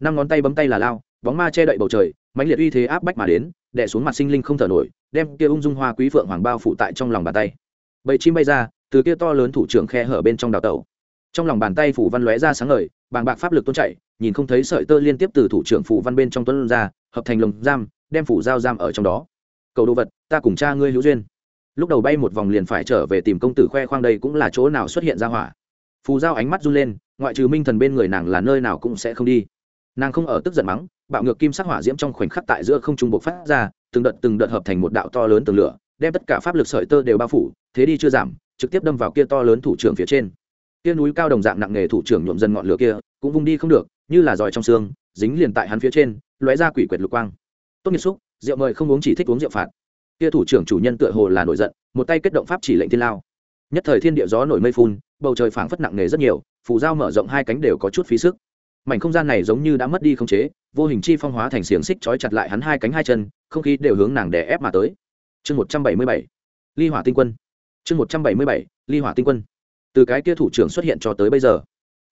Năm ngón tay bấm tay là lao, bóng ma che đậy bầu trời, mãnh liệt uy thế áp bách mà đến, đè xuống mặt sinh linh không thở nổi, đem kia ung dung hoa quý phượng hoàng bao phủ tại trong lòng bàn tay. Bầy chim bay ra, từ kia to lớn thủ trưởng khe hở bên trong đào tẩu. Trong lòng bàn tay phủ văn lóe ra sáng ngời, bàng bạc pháp lực tuôn chạy nhìn không thấy sợi tơ liên tiếp từ thủ trưởng phủ văn bên trong tuôn ra, hợp thành lồng giam, đem phủ dao giam ở trong đó. Cầu đồ vật, ta cùng cha ngươi hữu duyên lúc đầu bay một vòng liền phải trở về tìm công tử khoe khoang đây cũng là chỗ nào xuất hiện ra hỏa. Phù giao ánh mắt run lên, ngoại trừ minh thần bên người nàng là nơi nào cũng sẽ không đi. Nàng không ở tức giận mắng, bạo ngược kim sắc hỏa diễm trong khoảnh khắc tại giữa không trung bộc phát ra, từng đợt từng đợt hợp thành một đạo to lớn tường lửa, đem tất cả pháp lực sợi tơ đều bao phủ, thế đi chưa giảm, trực tiếp đâm vào kia to lớn thủ trưởng phía trên. Kia núi cao đồng dạng nặng nghề thủ trưởng nhuộm dần ngọn lửa kia, cũng vung đi không được, như là giỏi trong xương, dính liền tại hắn phía trên, lóe ra quỷ quyệt lục quang. Tốt nghiệp xúc, rượu mời không uống chỉ thích uống rượu phạt kia thủ trưởng chủ nhân tựa hồ là nổi giận, một tay kết động pháp chỉ lệnh thiên lao. Nhất thời thiên địa gió nổi mây phun, bầu trời phảng phất nặng nề rất nhiều, phù dao mở rộng hai cánh đều có chút phí sức. Mảnh không gian này giống như đã mất đi không chế, vô hình chi phong hóa thành xiềng xích trói chặt lại hắn hai cánh hai chân, không khí đều hướng nàng đè ép mà tới. Chương một trăm bảy mươi bảy, ly hỏa tinh quân. Chương một trăm bảy mươi bảy, ly hỏa tinh quân. Từ cái kia thủ trưởng xuất hiện cho tới bây giờ,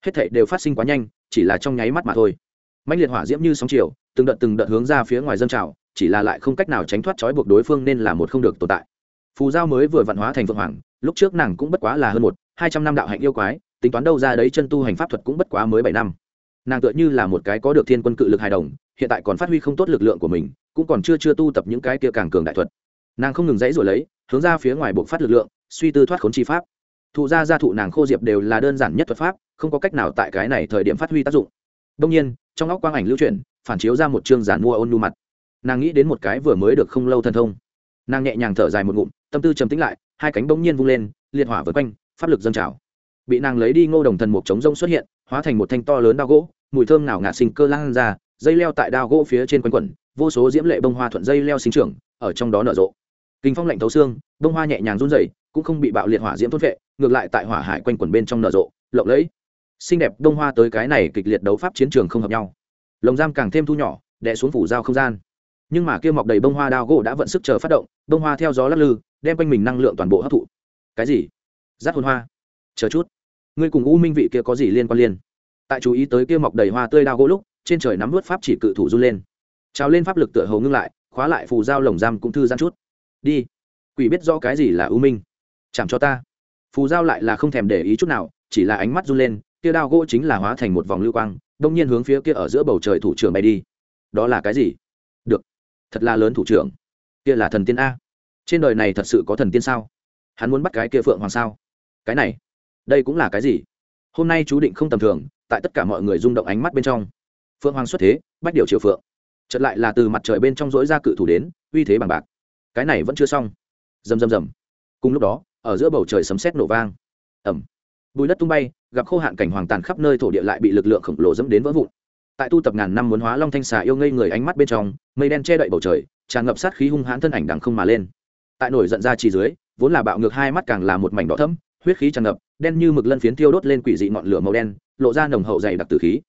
hết thảy đều phát sinh quá nhanh, chỉ là trong nháy mắt mà thôi. Mạnh liệt hỏa diễm như sóng chiều, từng đợt từng đợt hướng ra phía ngoài dân trào chỉ là lại không cách nào tránh thoát trói buộc đối phương nên là một không được tồn tại. Phù giao mới vừa vạn hóa thành vượng hoàng, lúc trước nàng cũng bất quá là hơn một, hai trăm năm đạo hạnh yêu quái, tính toán đâu ra đấy chân tu hành pháp thuật cũng bất quá mới bảy năm. Nàng tựa như là một cái có được thiên quân cự lực hài đồng, hiện tại còn phát huy không tốt lực lượng của mình, cũng còn chưa chưa tu tập những cái kia càng cường đại thuật. Nàng không ngừng dãy rồi lấy, hướng ra phía ngoài buộc phát lực lượng, suy tư thoát khốn chi pháp. Thụ gia gia thụ nàng khô diệp đều là đơn giản nhất thuật pháp, không có cách nào tại cái này thời điểm phát huy tác dụng. Đông nhiên, trong óc quang ảnh lưu chuyển, phản chiếu ra một chương giản mua ôn nu mặt nàng nghĩ đến một cái vừa mới được không lâu thần thông. Nàng nhẹ nhàng thở dài một ngụm, tâm tư trầm tĩnh lại, hai cánh bỗng nhiên vung lên, liệt hỏa vượt quanh, pháp lực dâng trào. Bị nàng lấy đi ngô đồng thần mục chống rông xuất hiện, hóa thành một thanh to lớn đao gỗ, mùi thơm nào ngạt sinh cơ lan ra, dây leo tại đao gỗ phía trên quanh quẩn, vô số diễm lệ bông hoa thuận dây leo sinh trưởng, ở trong đó nở rộ. Kinh phong lạnh thấu xương, bông hoa nhẹ nhàng run rẩy, cũng không bị bạo liệt hỏa diễm thốt vệ ngược lại tại hỏa hải quanh quẩn bên trong nở rộ, lộng lẫy. Xinh đẹp đông hoa tới cái này kịch liệt đấu pháp chiến trường không hợp nhau. Lồng giam càng thêm thu nhỏ, đè xuống phủ giao không gian nhưng mà kia mọc đầy bông hoa đao gỗ đã vận sức chờ phát động, bông hoa theo gió lắc lư, đem quanh mình năng lượng toàn bộ hấp thụ. Cái gì? Rát hồn hoa. Chờ chút. Ngươi cùng u minh vị kia có gì liên quan liên? Tại chú ý tới kia mọc đầy hoa tươi đao gỗ lúc, trên trời nắm vớt pháp chỉ cự thủ run lên. Trào lên pháp lực tựa hầu ngưng lại, khóa lại phù giao lồng giam cũng thư giãn chút. Đi. Quỷ biết rõ cái gì là u minh? Chẳng cho ta. Phù giao lại là không thèm để ý chút nào, chỉ là ánh mắt run lên, kia đao gỗ chính là hóa thành một vòng lưu quang, đông nhiên hướng phía kia ở giữa bầu trời thủ trưởng bay đi. Đó là cái gì? Thật là lớn thủ trưởng. Kia là thần tiên a. Trên đời này thật sự có thần tiên sao? Hắn muốn bắt cái kia phượng hoàng sao? Cái này, đây cũng là cái gì? Hôm nay chú định không tầm thường, tại tất cả mọi người rung động ánh mắt bên trong. Phượng hoàng xuất thế, bách điều triều phượng. Chật lại là từ mặt trời bên trong dối ra cự thủ đến, uy thế bằng bạc. Cái này vẫn chưa xong. Rầm rầm rầm. Cùng lúc đó, ở giữa bầu trời sấm sét nổ vang. Ẩm bùi đất tung bay, gặp khô hạn cảnh hoàng tàn khắp nơi thổ địa lại bị lực lượng khổng lồ dẫm đến vỡ vụn tại tu tập ngàn năm muốn hóa long thanh xà yêu ngây người ánh mắt bên trong, mây đen che đậy bầu trời, tràn ngập sát khí hung hãn thân ảnh đằng không mà lên. Tại nổi giận ra chỉ dưới, vốn là bạo ngược hai mắt càng là một mảnh đỏ thẫm, huyết khí tràn ngập, đen như mực lân phiến thiêu đốt lên quỷ dị ngọn lửa màu đen, lộ ra nồng hậu dày đặc tử khí.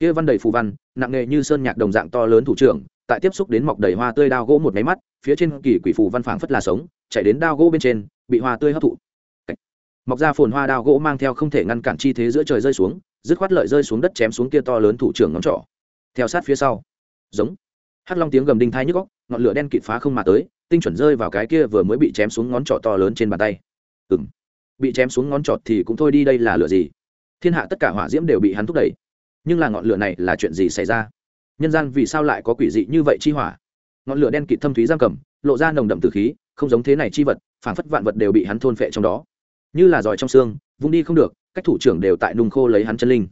Kia văn đầy phù văn, nặng nghề như sơn nhạc đồng dạng to lớn thủ trưởng, tại tiếp xúc đến mọc đầy hoa tươi đao gỗ một máy mắt, phía trên kỳ quỷ phù văn phảng phất là sống, chạy đến đao gỗ bên trên, bị hoa tươi hấp thụ. Mọc ra phồn hoa đao gỗ mang theo không thể ngăn cản chi thế giữa trời rơi xuống dứt khoát lợi rơi xuống đất chém xuống kia to lớn thủ trưởng ngón trỏ. Theo sát phía sau. Giống. Hắc long tiếng gầm đinh thai nhức góc ngọn lửa đen kịt phá không mà tới, tinh chuẩn rơi vào cái kia vừa mới bị chém xuống ngón trỏ to lớn trên bàn tay. Ừ m bị chém xuống ngón trọt thì cũng thôi đi đây là lửa gì? Thiên hạ tất cả hỏa diễm đều bị hắn thúc đẩy. Nhưng là ngọn lửa này là chuyện gì xảy ra? Nhân gian vì sao lại có quỷ dị như vậy chi hỏa? Ngọn lửa đen kịt thâm thúy giam cầm, lộ ra nồng đậm từ khí, không giống thế này chi vật phản phất vạn vật đều bị hắn thôn phệ trong đó. Như là giỏi trong xương, vung đi không được cách thủ trưởng đều tại nung khô lấy hắn chân linh.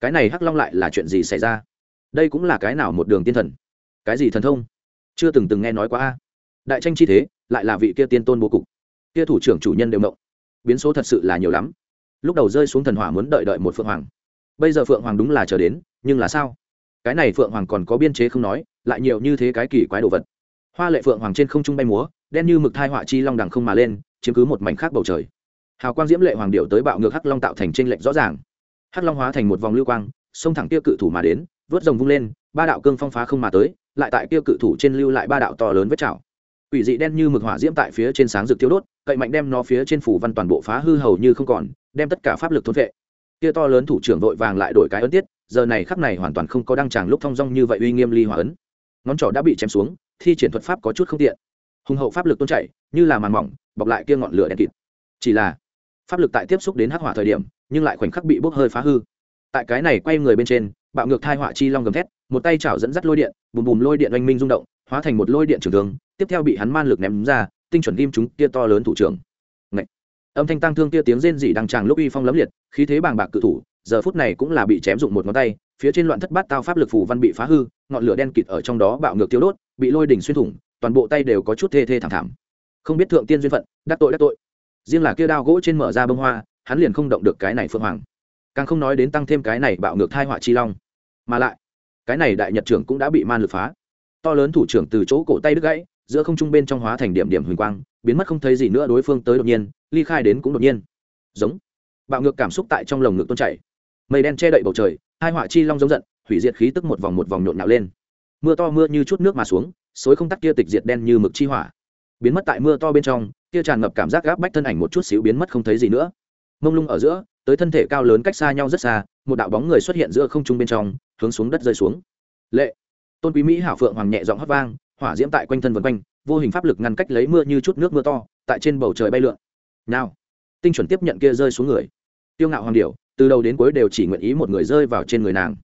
Cái này hắc long lại là chuyện gì xảy ra? Đây cũng là cái nào một đường tiên thần? Cái gì thần thông? Chưa từng từng nghe nói quá a. Đại tranh chi thế, lại là vị kia tiên tôn bố cục. Kia thủ trưởng chủ nhân đều mộng biến số thật sự là nhiều lắm. Lúc đầu rơi xuống thần hỏa muốn đợi đợi một phượng hoàng. Bây giờ phượng hoàng đúng là chờ đến, nhưng là sao? Cái này phượng hoàng còn có biên chế không nói, lại nhiều như thế cái kỳ quái đồ vật. Hoa lệ phượng hoàng trên không trung bay múa, đen như mực thai họa chi long đằng không mà lên, chiếm cứ một mảnh khác bầu trời hào quang diễm lệ hoàng điệu tới bạo ngược hắc long tạo thành tranh lệch rõ ràng. Hắc long hóa thành một vòng lưu quang xông thẳng kia cự thủ mà đến, vớt rồng vung lên, ba đạo cương phong phá không mà tới, lại tại kia cự thủ trên lưu lại ba đạo to lớn vết chảo. Quỷ dị đen như mực hỏa diễm tại phía trên sáng rực tiêu đốt, cậy mạnh đem nó phía trên phủ văn toàn bộ phá hư hầu như không còn, đem tất cả pháp lực thôn vệ. Kia to lớn thủ trưởng vội vàng lại đổi cái ấn tiết, giờ này khắc này hoàn toàn không có đăng tràng lúc thong dong như vậy uy nghiêm ly hòa ấn. Ngón trỏ đã bị chém xuống, thi triển thuật pháp có chút không tiện. Hùng hậu pháp lực tôn chảy, như là màn mỏng, bọc lại kia ngọn lửa đen kịt. Chỉ là pháp lực tại tiếp xúc đến hắc hỏa thời điểm, nhưng lại khoảnh khắc bị bốc hơi phá hư. Tại cái này quay người bên trên, bạo ngược thai hỏa chi long gầm thét, một tay chảo dẫn dắt lôi điện, bùm bùm lôi điện oanh minh rung động, hóa thành một lôi điện trường thương, tiếp theo bị hắn man lực ném ra, tinh chuẩn kim chúng kia to lớn thủ trưởng. Ngậy. âm thanh tăng thương kia tiếng rên rỉ đằng tràng lúc uy phong lấm liệt, khí thế bàng bạc cự thủ, giờ phút này cũng là bị chém dụng một ngón tay, phía trên loạn thất bát tao pháp lực phù văn bị phá hư, ngọn lửa đen kịt ở trong đó bạo ngược tiêu đốt, bị lôi đỉnh xuyên thủng, toàn bộ tay đều có chút thê thê thảm thảm. Không biết thượng tiên duyên phận, đắc tội đắc tội riêng là kia đao gỗ trên mở ra bông hoa, hắn liền không động được cái này phượng hoàng. Càng không nói đến tăng thêm cái này bạo ngược thai họa chi long. Mà lại, cái này đại nhật trưởng cũng đã bị man lực phá. To lớn thủ trưởng từ chỗ cổ tay đứt gãy, giữa không trung bên trong hóa thành điểm điểm huỳnh quang, biến mất không thấy gì nữa đối phương tới đột nhiên, ly khai đến cũng đột nhiên. Giống. Bạo ngược cảm xúc tại trong lồng ngực tôn chảy. Mây đen che đậy bầu trời, hai họa chi long giống giận, hủy diệt khí tức một vòng một vòng nhộn nhạo lên. Mưa to mưa như chút nước mà xuống, xối không tắc kia tịch diệt đen như mực chi hỏa. Biến mất tại mưa to bên trong kia tràn ngập cảm giác gáp bách thân ảnh một chút xíu biến mất không thấy gì nữa. Mông lung ở giữa, tới thân thể cao lớn cách xa nhau rất xa, một đạo bóng người xuất hiện giữa không trung bên trong, hướng xuống đất rơi xuống. Lệ! Tôn quý mỹ hảo phượng hoàng nhẹ giọng hót vang, hỏa diễm tại quanh thân vân quanh, vô hình pháp lực ngăn cách lấy mưa như chút nước mưa to, tại trên bầu trời bay lượn. Nào! Tinh chuẩn tiếp nhận kia rơi xuống người. Tiêu ngạo hoàng điệu từ đầu đến cuối đều chỉ nguyện ý một người rơi vào trên người nàng.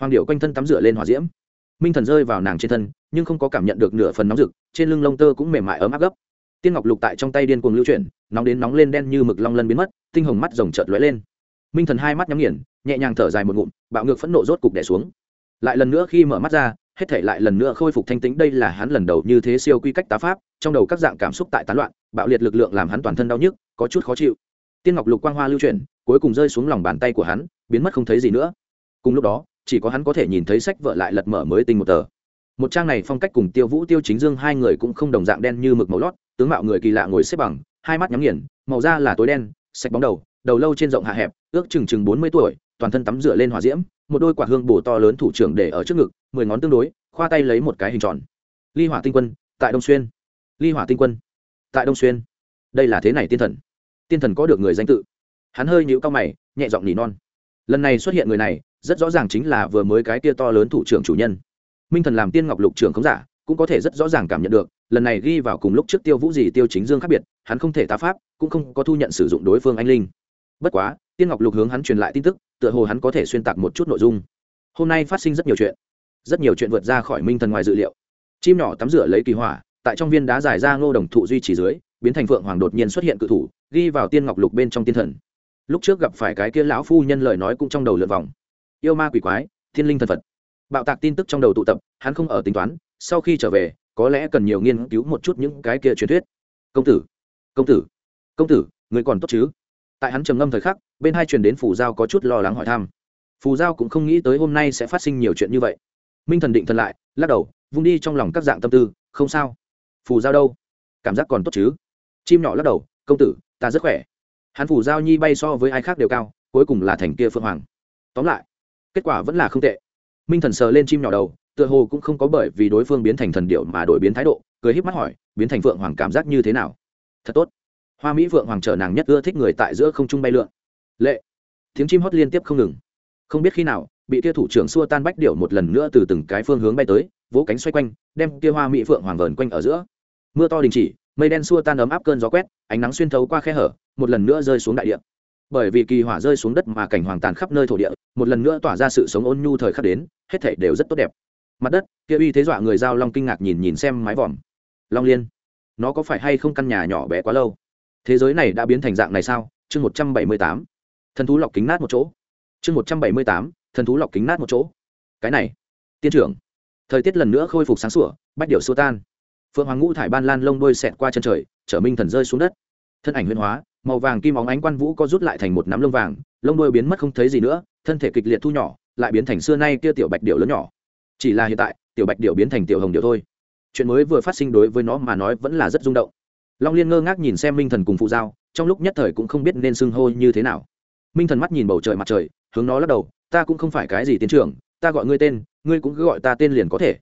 Hoàng điệu quanh thân tắm rửa lên hỏa diễm. Minh thần rơi vào nàng trên thân, nhưng không có cảm nhận được nửa phần nóng rực, trên lưng lông tơ cũng mềm mại ấm áp gấp tiên ngọc lục tại trong tay điên cuồng lưu chuyển, nóng đến nóng lên đen như mực long lân biến mất, tinh hồng mắt rồng chợt lóe lên. Minh thần hai mắt nhắm nghiền, nhẹ nhàng thở dài một ngụm, bạo ngược phẫn nộ rốt cục đẻ xuống. Lại lần nữa khi mở mắt ra, hết thể lại lần nữa khôi phục thanh tĩnh, đây là hắn lần đầu như thế siêu quy cách tá pháp, trong đầu các dạng cảm xúc tại tán loạn, bạo liệt lực lượng làm hắn toàn thân đau nhức, có chút khó chịu. Tiên ngọc lục quang hoa lưu chuyển, cuối cùng rơi xuống lòng bàn tay của hắn, biến mất không thấy gì nữa. Cùng lúc đó, chỉ có hắn có thể nhìn thấy sách vợ lại lật mở mới tinh một tờ. Một trang này phong cách cùng tiêu vũ tiêu chính dương hai người cũng không đồng dạng đen như mực màu lót tướng mạo người kỳ lạ ngồi xếp bằng, hai mắt nhắm nghiền, màu da là tối đen, sạch bóng đầu đầu lâu trên rộng hạ hẹp, ước chừng chừng bốn mươi tuổi, toàn thân tắm rửa lên hỏa diễm, một đôi quả hương bổ to lớn thủ trưởng để ở trước ngực, mười ngón tương đối, khoa tay lấy một cái hình tròn. Ly hỏa tinh quân, tại đông xuyên. Ly hỏa tinh quân, tại đông xuyên. Đây là thế này tiên thần. Tiên thần có được người danh tự. Hắn hơi nhíu cao mày, nhẹ giọng nỉ non. Lần này xuất hiện người này, rất rõ ràng chính là vừa mới cái kia to lớn thủ trưởng chủ nhân. Minh thần làm tiên ngọc lục trưởng không giả cũng có thể rất rõ ràng cảm nhận được, lần này ghi vào cùng lúc trước tiêu vũ gì tiêu chính dương khác biệt, hắn không thể tá pháp, cũng không có thu nhận sử dụng đối phương anh linh. Bất quá, tiên ngọc lục hướng hắn truyền lại tin tức, tựa hồ hắn có thể xuyên tạc một chút nội dung. Hôm nay phát sinh rất nhiều chuyện, rất nhiều chuyện vượt ra khỏi minh thần ngoài dự liệu. Chim nhỏ tắm rửa lấy kỳ hỏa, tại trong viên đá dài ra ngô đồng thụ duy trì dưới, biến thành phượng hoàng đột nhiên xuất hiện cự thủ, ghi vào tiên ngọc lục bên trong tiên thần. Lúc trước gặp phải cái kia lão phu nhân lời nói cũng trong đầu lượt vòng. Yêu ma quỷ quái, thiên linh thần phật. Bạo tạc tin tức trong đầu tụ tập, hắn không ở tính toán sau khi trở về, có lẽ cần nhiều nghiên cứu một chút những cái kia truyền thuyết. Công tử công tử công tử, người còn tốt chứ? Tại hắn trầm ngâm thời khắc, bên hai truyền đến phù giao có chút lo lắng hỏi thăm. Phù giao cũng không nghĩ tới hôm nay sẽ phát sinh nhiều chuyện như vậy. Minh thần định thần lại, lắc đầu, vung đi trong lòng các dạng tâm tư, không sao. Phù giao đâu? Cảm giác còn tốt chứ? Chim nhỏ lắc đầu, công tử, ta rất khỏe. Hắn phù giao nhi bay so với ai khác đều cao, cuối cùng là thành kia phượng hoàng. Tóm lại, kết quả vẫn là không tệ. Minh thần sờ lên chim nhỏ đầu tựa hồ cũng không có bởi vì đối phương biến thành thần điệu mà đổi biến thái độ, cười híp mắt hỏi, biến thành phượng hoàng cảm giác như thế nào? Thật tốt. Hoa mỹ phượng hoàng trở nàng nhất ưa thích người tại giữa không trung bay lượn. Lệ. Tiếng chim hót liên tiếp không ngừng. Không biết khi nào, bị kia thủ trưởng xua tan bách điệu một lần nữa từ từng cái phương hướng bay tới, vỗ cánh xoay quanh, đem kia hoa mỹ phượng hoàng vờn quanh ở giữa. Mưa to đình chỉ, mây đen xua tan ấm áp cơn gió quét, ánh nắng xuyên thấu qua khe hở, một lần nữa rơi xuống đại địa. Bởi vì kỳ hỏa rơi xuống đất mà cảnh hoàng tàn khắp nơi thổ địa, một lần nữa tỏa ra sự sống ôn nhu thời khắc đến, hết thảy đều rất tốt đẹp mặt đất, kia uy thế dọa người giao long kinh ngạc nhìn nhìn xem mái vòm. Long liên, nó có phải hay không căn nhà nhỏ bé quá lâu? Thế giới này đã biến thành dạng này sao? Chương một trăm bảy mươi tám. Thần thú lọc kính nát một chỗ. Chương một trăm bảy mươi tám. Thần thú lọc kính nát một chỗ. Cái này, tiên trưởng. Thời tiết lần nữa khôi phục sáng sủa, bách điệu xua tan. Phượng hoàng ngũ thải ban lan lông đôi xẹt qua chân trời, trở minh thần rơi xuống đất. Thân ảnh huyền hóa, màu vàng kim óng ánh quan vũ có rút lại thành một nắm lông vàng, lông đôi biến mất không thấy gì nữa, thân thể kịch liệt thu nhỏ, lại biến thành xưa nay kia tiểu bạch điệu lớn nhỏ chỉ là hiện tại, tiểu bạch điệu biến thành tiểu hồng điệu thôi. Chuyện mới vừa phát sinh đối với nó mà nói vẫn là rất rung động. Long liên ngơ ngác nhìn xem minh thần cùng phụ giao, trong lúc nhất thời cũng không biết nên xưng hô như thế nào. Minh thần mắt nhìn bầu trời mặt trời, hướng nó lắc đầu, ta cũng không phải cái gì tiến trưởng, ta gọi ngươi tên, ngươi cũng cứ gọi ta tên liền có thể.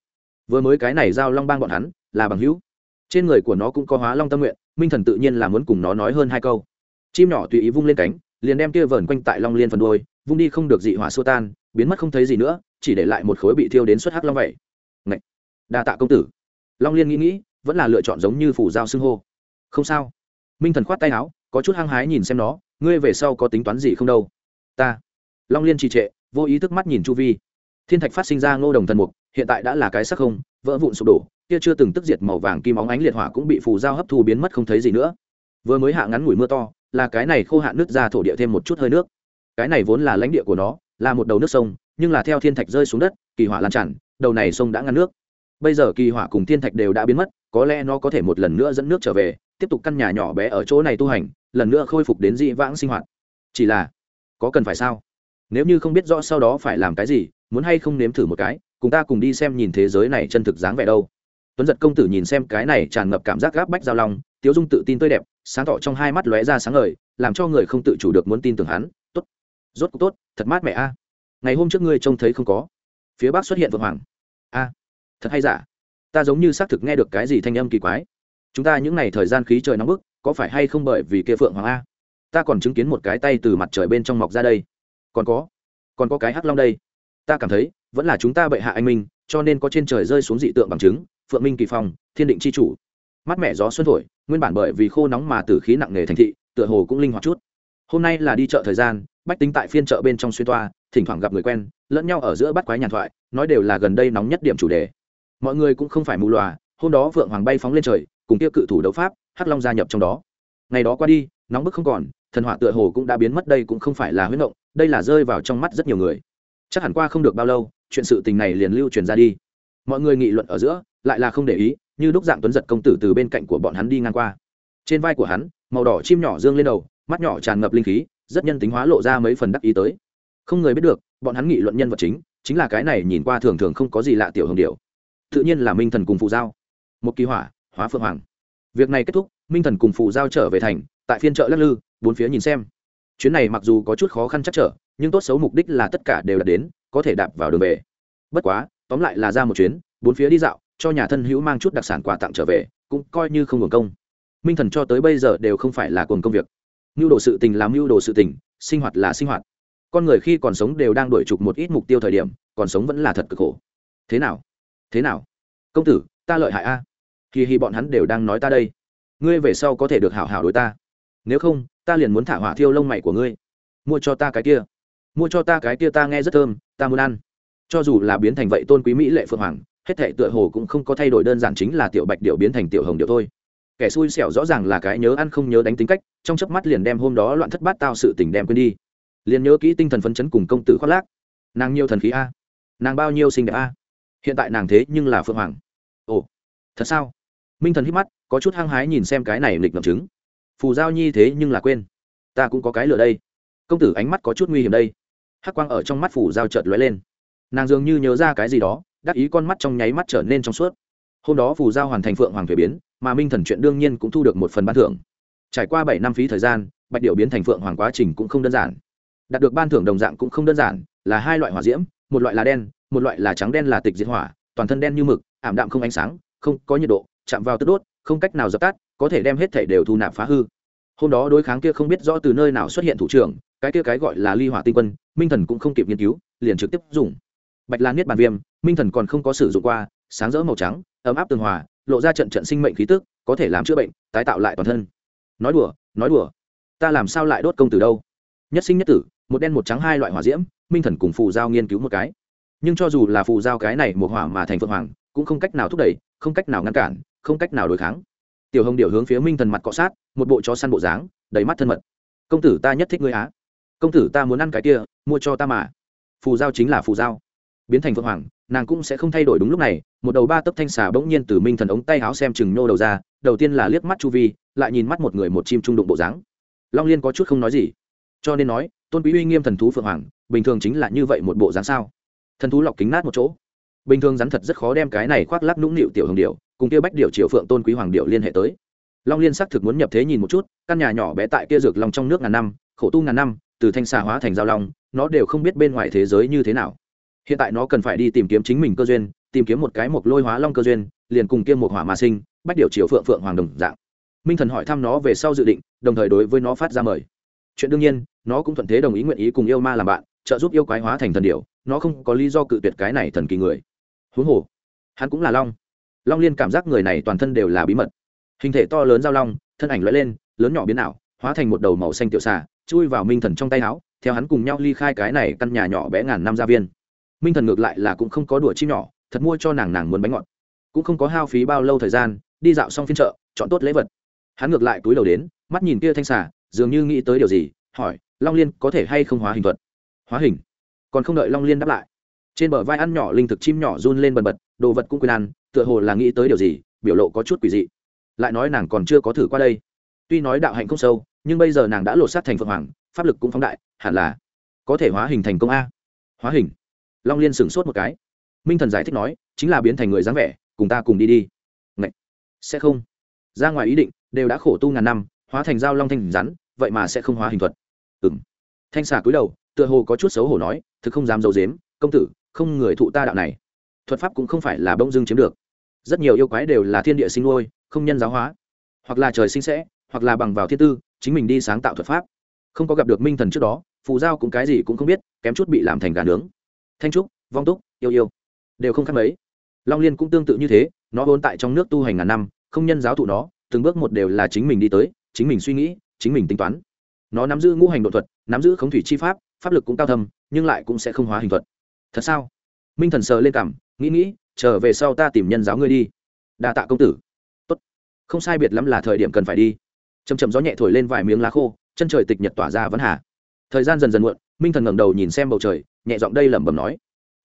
Vừa mới cái này giao long bang bọn hắn, là bằng hữu. Trên người của nó cũng có hóa long tâm nguyện, minh thần tự nhiên là muốn cùng nó nói hơn hai câu. Chim nhỏ tùy ý vung lên cánh, liền đem kia vờn quanh tại long liên phần đôi vung đi không được dị hỏa xua tan, biến mất không thấy gì nữa chỉ để lại một khối bị thiêu đến xuất hắc long vậy. Ngậy! đa tạ công tử. Long liên nghĩ nghĩ, vẫn là lựa chọn giống như phủ giao xưng hô. Không sao. Minh thần khoát tay áo, có chút hăng hái nhìn xem nó, ngươi về sau có tính toán gì không đâu. Ta. Long liên trì trệ, vô ý thức mắt nhìn chu vi. Thiên thạch phát sinh ra ngô đồng thần mục, hiện tại đã là cái sắc không, vỡ vụn sụp đổ, kia chưa từng tức diệt màu vàng kim óng ánh liệt hỏa cũng bị phù giao hấp thu biến mất không thấy gì nữa. Vừa mới hạ ngắn ngủi mưa to, là cái này khô hạn nước ra thổ địa thêm một chút hơi nước. Cái này vốn là lãnh địa của nó, là một đầu nước sông nhưng là theo thiên thạch rơi xuống đất, kỳ hỏa lan tràn, đầu này sông đã ngăn nước. Bây giờ kỳ hỏa cùng thiên thạch đều đã biến mất, có lẽ nó có thể một lần nữa dẫn nước trở về, tiếp tục căn nhà nhỏ bé ở chỗ này tu hành, lần nữa khôi phục đến dị vãng sinh hoạt. Chỉ là, có cần phải sao? Nếu như không biết rõ sau đó phải làm cái gì, muốn hay không nếm thử một cái, cùng ta cùng đi xem nhìn thế giới này chân thực dáng vẻ đâu. Tuấn giật công tử nhìn xem cái này tràn ngập cảm giác gáp bách giao long, tiếu dung tự tin tươi đẹp, sáng tỏ trong hai mắt lóe ra sáng ngời, làm cho người không tự chủ được muốn tin tưởng hắn. Tốt. Rốt cuộc tốt, thật mát mẹ a ngày hôm trước ngươi trông thấy không có. Phía bắc xuất hiện vượng hoàng. A, thật hay giả? Ta giống như xác thực nghe được cái gì thanh âm kỳ quái. Chúng ta những ngày thời gian khí trời nóng bức, có phải hay không bởi vì kia phượng hoàng a? Ta còn chứng kiến một cái tay từ mặt trời bên trong mọc ra đây. Còn có còn có cái hắc long đây. Ta cảm thấy, vẫn là chúng ta bệ hạ anh minh, cho nên có trên trời rơi xuống dị tượng bằng chứng, phượng minh kỳ phong, thiên định c h i chủ. Mắt mẹ gió xuân thổi, nguyên bản bởi vì khô nóng mà từ khí nặng nề thành thị, tựa hồ cũng linh hoạt chút hôm nay là đi chợ thời gian, bách tính tại phiên chợ bên trong xuyên toa, thỉnh thoảng gặp người quen, lẫn nhau ở giữa bắt quái nhàn thoại, nói đều là gần đây nóng nhất điểm chủ đề. Mọi người cũng không phải mù lòa, hôm đó vượng hoàng bay phóng lên trời, cùng kia cự thủ đấu pháp, hắc long gia nhập trong đó. Ngày đó qua đi, nóng bức không còn, thần hỏa tựa hồ cũng đã biến mất, đây cũng không phải là huyết động, đây là rơi vào trong mắt rất nhiều người. Chắc hẳn qua không được bao lâu, chuyện sự tình này liền lưu truyền ra đi. Mọi người nghị luận ở giữa, lại là không để ý, như đúc dạng tuấn giật công tử từ bên cạnh của bọn hắn đi ngang qua. Trên vai của hắn, màu đỏ chim nhỏ dương lên đầu mắt nhỏ tràn ngập linh khí, rất nhân tính hóa lộ ra mấy phần đắc ý tới. Không người biết được, bọn hắn nghị luận nhân vật chính chính là cái này nhìn qua thường thường không có gì lạ tiểu hồng điệu tự nhiên là minh thần cùng phụ giao. Một kỳ hỏa, hóa phượng hoàng. Việc này kết thúc, minh thần cùng phụ giao trở về thành, tại phiên chợ lắc lư, bốn phía nhìn xem. Chuyến này mặc dù có chút khó khăn chắc trở, nhưng tốt xấu mục đích là tất cả đều đạt đến, có thể đạp vào đường về. Bất quá, tóm lại là ra một chuyến, bốn phía đi dạo, cho nhà thân hữu mang chút đặc sản quà tặng trở về, cũng coi như không hưởng công. Minh thần cho tới bây giờ đều không phải là cuồng công việc mưu đồ sự tình là mưu đồ sự tình, sinh hoạt là sinh hoạt. Con người khi còn sống đều đang đổi trục một ít mục tiêu thời điểm, còn sống vẫn là thật cực khổ. Thế nào? Thế nào? Công tử, ta lợi hại a. À? kỳ hi bọn hắn đều đang nói ta đây. Ngươi về sau có thể được hảo hảo đối ta. Nếu không, ta liền muốn thả hỏa thiêu lông mày của ngươi. Mua cho ta cái kia. Mua cho ta cái kia ta nghe rất thơm, ta muốn ăn. Cho dù là biến thành vậy tôn quý mỹ lệ phượng hoàng, hết thệ tựa hồ cũng không có thay đổi đơn giản chính là tiểu bạch điệu biến thành tiểu hồng điệu thôi kẻ xui xẻo rõ ràng là cái nhớ ăn không nhớ đánh tính cách, trong chớp mắt liền đem hôm đó loạn thất bát tao sự tình đem quên đi. Liền nhớ kỹ tinh thần phấn chấn cùng công tử khoác lác. Nàng nhiều thần khí a, nàng bao nhiêu xinh đẹp a. Hiện tại nàng thế nhưng là phượng hoàng. Ồ, thật sao? Minh thần hít mắt, có chút hăng hái nhìn xem cái này lịch ngậm chứng phù giao nhi thế nhưng là quên. Ta cũng có cái lửa đây. Công tử ánh mắt có chút nguy hiểm đây. Hắc quang ở trong mắt phù giao chợt lóe lên. Nàng dường như nhớ ra cái gì đó, đắc ý con mắt trong nháy mắt trở nên trong suốt. Hôm đó phù giao hoàn thành phượng hoàng thuế biến mà minh thần chuyện đương nhiên cũng thu được một phần ban thưởng. Trải qua bảy năm phí thời gian, bạch điệu biến thành phượng hoàng quá trình cũng không đơn giản. Đạt được ban thưởng đồng dạng cũng không đơn giản, là hai loại hỏa diễm, một loại là đen, một loại là trắng đen là tịch diệt hỏa, toàn thân đen như mực, ảm đạm không ánh sáng, không có nhiệt độ, chạm vào tức đốt, không cách nào dập tắt, có thể đem hết thể đều thu nạp phá hư. Hôm đó đối kháng kia không biết rõ từ nơi nào xuất hiện thủ trưởng, cái kia cái gọi là ly hỏa tinh quân, minh thần cũng không kịp nghiên cứu, liền trực tiếp dùng. Bạch lan niết bàn viêm, minh thần còn không có sử dụng qua, sáng rỡ màu trắng, ấm áp tường hòa lộ ra trận trận sinh mệnh khí tức, có thể làm chữa bệnh, tái tạo lại toàn thân. Nói đùa nói đùa. Ta làm sao lại đốt công từ đâu? Nhất sinh nhất tử, một đen một trắng hai loại hỏa diễm, minh thần cùng phù giao nghiên cứu một cái. Nhưng cho dù là phù giao cái này một hỏa mà thành phượng hoàng, cũng không cách nào thúc đẩy, không cách nào ngăn cản, không cách nào đối kháng. Tiểu hồng điệu hướng phía minh thần mặt cọ sát, một bộ chó săn bộ dáng, đầy mắt thân mật. Công tử, ta nhất thích ngươi á. Công tử, ta muốn ăn cái kia, mua cho ta mà. Phù giao chính là phù giao. Biến thành phượng hoàng nàng cũng sẽ không thay đổi đúng lúc này, một đầu ba tấc thanh xà bỗng nhiên từ minh thần ống tay áo xem chừng nhô đầu ra, đầu tiên là liếc mắt chu vi, lại nhìn mắt một người một chim trung đụng bộ dáng. Long liên có chút không nói gì. Cho nên nói, tôn quý uy nghiêm thần thú phượng hoàng, bình thường chính là như vậy một bộ dáng sao? Thần thú lọc kính nát một chỗ. Bình thường rắn thật rất khó đem cái này khoác lắc nũng nịu tiểu hồng điệu cùng kia bách điệu triều phượng tôn quý hoàng điệu liên hệ tới. Long liên xác thực muốn nhập thế nhìn một chút, căn nhà nhỏ bé tại kia dược lòng trong nước ngàn năm, khổ tu ngàn năm, từ thanh xà hóa thành giao long, nó đều không biết bên ngoài thế giới như thế nào hiện tại nó cần phải đi tìm kiếm chính mình cơ duyên, tìm kiếm một cái mộc lôi hóa long cơ duyên, liền cùng kiêm một hỏa mà sinh, bách điều triều phượng phượng hoàng đồng dạng. Minh thần hỏi thăm nó về sau dự định, đồng thời đối với nó phát ra mời. Chuyện đương nhiên, nó cũng thuận thế đồng ý nguyện ý cùng yêu ma làm bạn, trợ giúp yêu quái hóa thành thần điều nó không có lý do cự tuyệt cái này thần kỳ người. Huống hồ, hắn cũng là long. Long liên cảm giác người này toàn thân đều là bí mật. Hình thể to lớn giao long, thân ảnh lõi lên, lớn nhỏ biến ảo, hóa thành một đầu màu xanh tiểu xà, chui vào minh thần trong tay áo, theo hắn cùng nhau ly khai cái này căn nhà nhỏ bé ngàn năm gia viên minh thần ngược lại là cũng không có đùa chim nhỏ, thật mua cho nàng nàng muốn bánh ngọt. Cũng không có hao phí bao lâu thời gian, đi dạo xong phiên chợ, chọn tốt lễ vật. Hắn ngược lại túi đầu đến, mắt nhìn kia thanh xà, dường như nghĩ tới điều gì, hỏi, long liên có thể hay không hóa hình thuật? Hóa hình? Còn không đợi long liên đáp lại, trên bờ vai ăn nhỏ linh thực chim nhỏ run lên bần bật, đồ vật cũng quên ăn, tựa hồ là nghĩ tới điều gì, biểu lộ có chút quỷ dị. Lại nói nàng còn chưa có thử qua đây. Tuy nói đạo hạnh không sâu, nhưng bây giờ nàng đã lột sát thành phượng hoàng, pháp lực cũng phóng đại, hẳn là có thể hóa hình thành công a. Hóa hình? Long liên sửng sốt một cái. Minh thần giải thích nói, chính là biến thành người dáng vẻ, cùng ta cùng đi đi. Ngậy! sẽ không. Ra ngoài ý định, đều đã khổ tu ngàn năm, hóa thành dao long thanh rắn, vậy mà sẽ không hóa hình thuật. Ừ m thanh xà cúi đầu, tựa hồ có chút xấu hổ nói, thực không dám d i ấ u dếm công tử, không người thụ ta đạo này. Thuật pháp cũng không phải là bông dưng chiếm được. Rất nhiều yêu quái đều là thiên địa sinh nuôi, không nhân giáo hóa. Hoặc là trời sinh sẽ, hoặc là bằng vào thiên tư, chính mình đi sáng tạo thuật pháp. Không có gặp được minh thần trước đó, phù giao cũng cái gì cũng không biết, kém chút bị làm thành gà nướng thanh trúc, vong túc, yêu yêu, đều không khác mấy. Long liên cũng tương tự như thế, nó vốn tại trong nước tu hành ngàn năm, không nhân giáo thụ nó, từng bước một đều là chính mình đi tới, chính mình suy nghĩ, chính mình tính toán. Nó nắm giữ ngũ hành độ thuật, nắm giữ khống thủy chi pháp pháp lực cũng cao thâm, nhưng lại cũng sẽ không hóa hình thuật. Thật sao? Minh thần sờ lên cảm, nghĩ nghĩ, trở về sau ta tìm nhân giáo ngươi đi. Đa tạ công tử. Tốt. không sai biệt lắm là thời điểm cần phải đi. Chầm chầm gió nhẹ thổi lên vài miếng lá khô, chân trời tịch nhật tỏa ra vẫn hà. Thời gian dần dần muộn, minh thần ngẩng đầu nhìn xem bầu trời nhẹ giọng đây lẩm bẩm nói,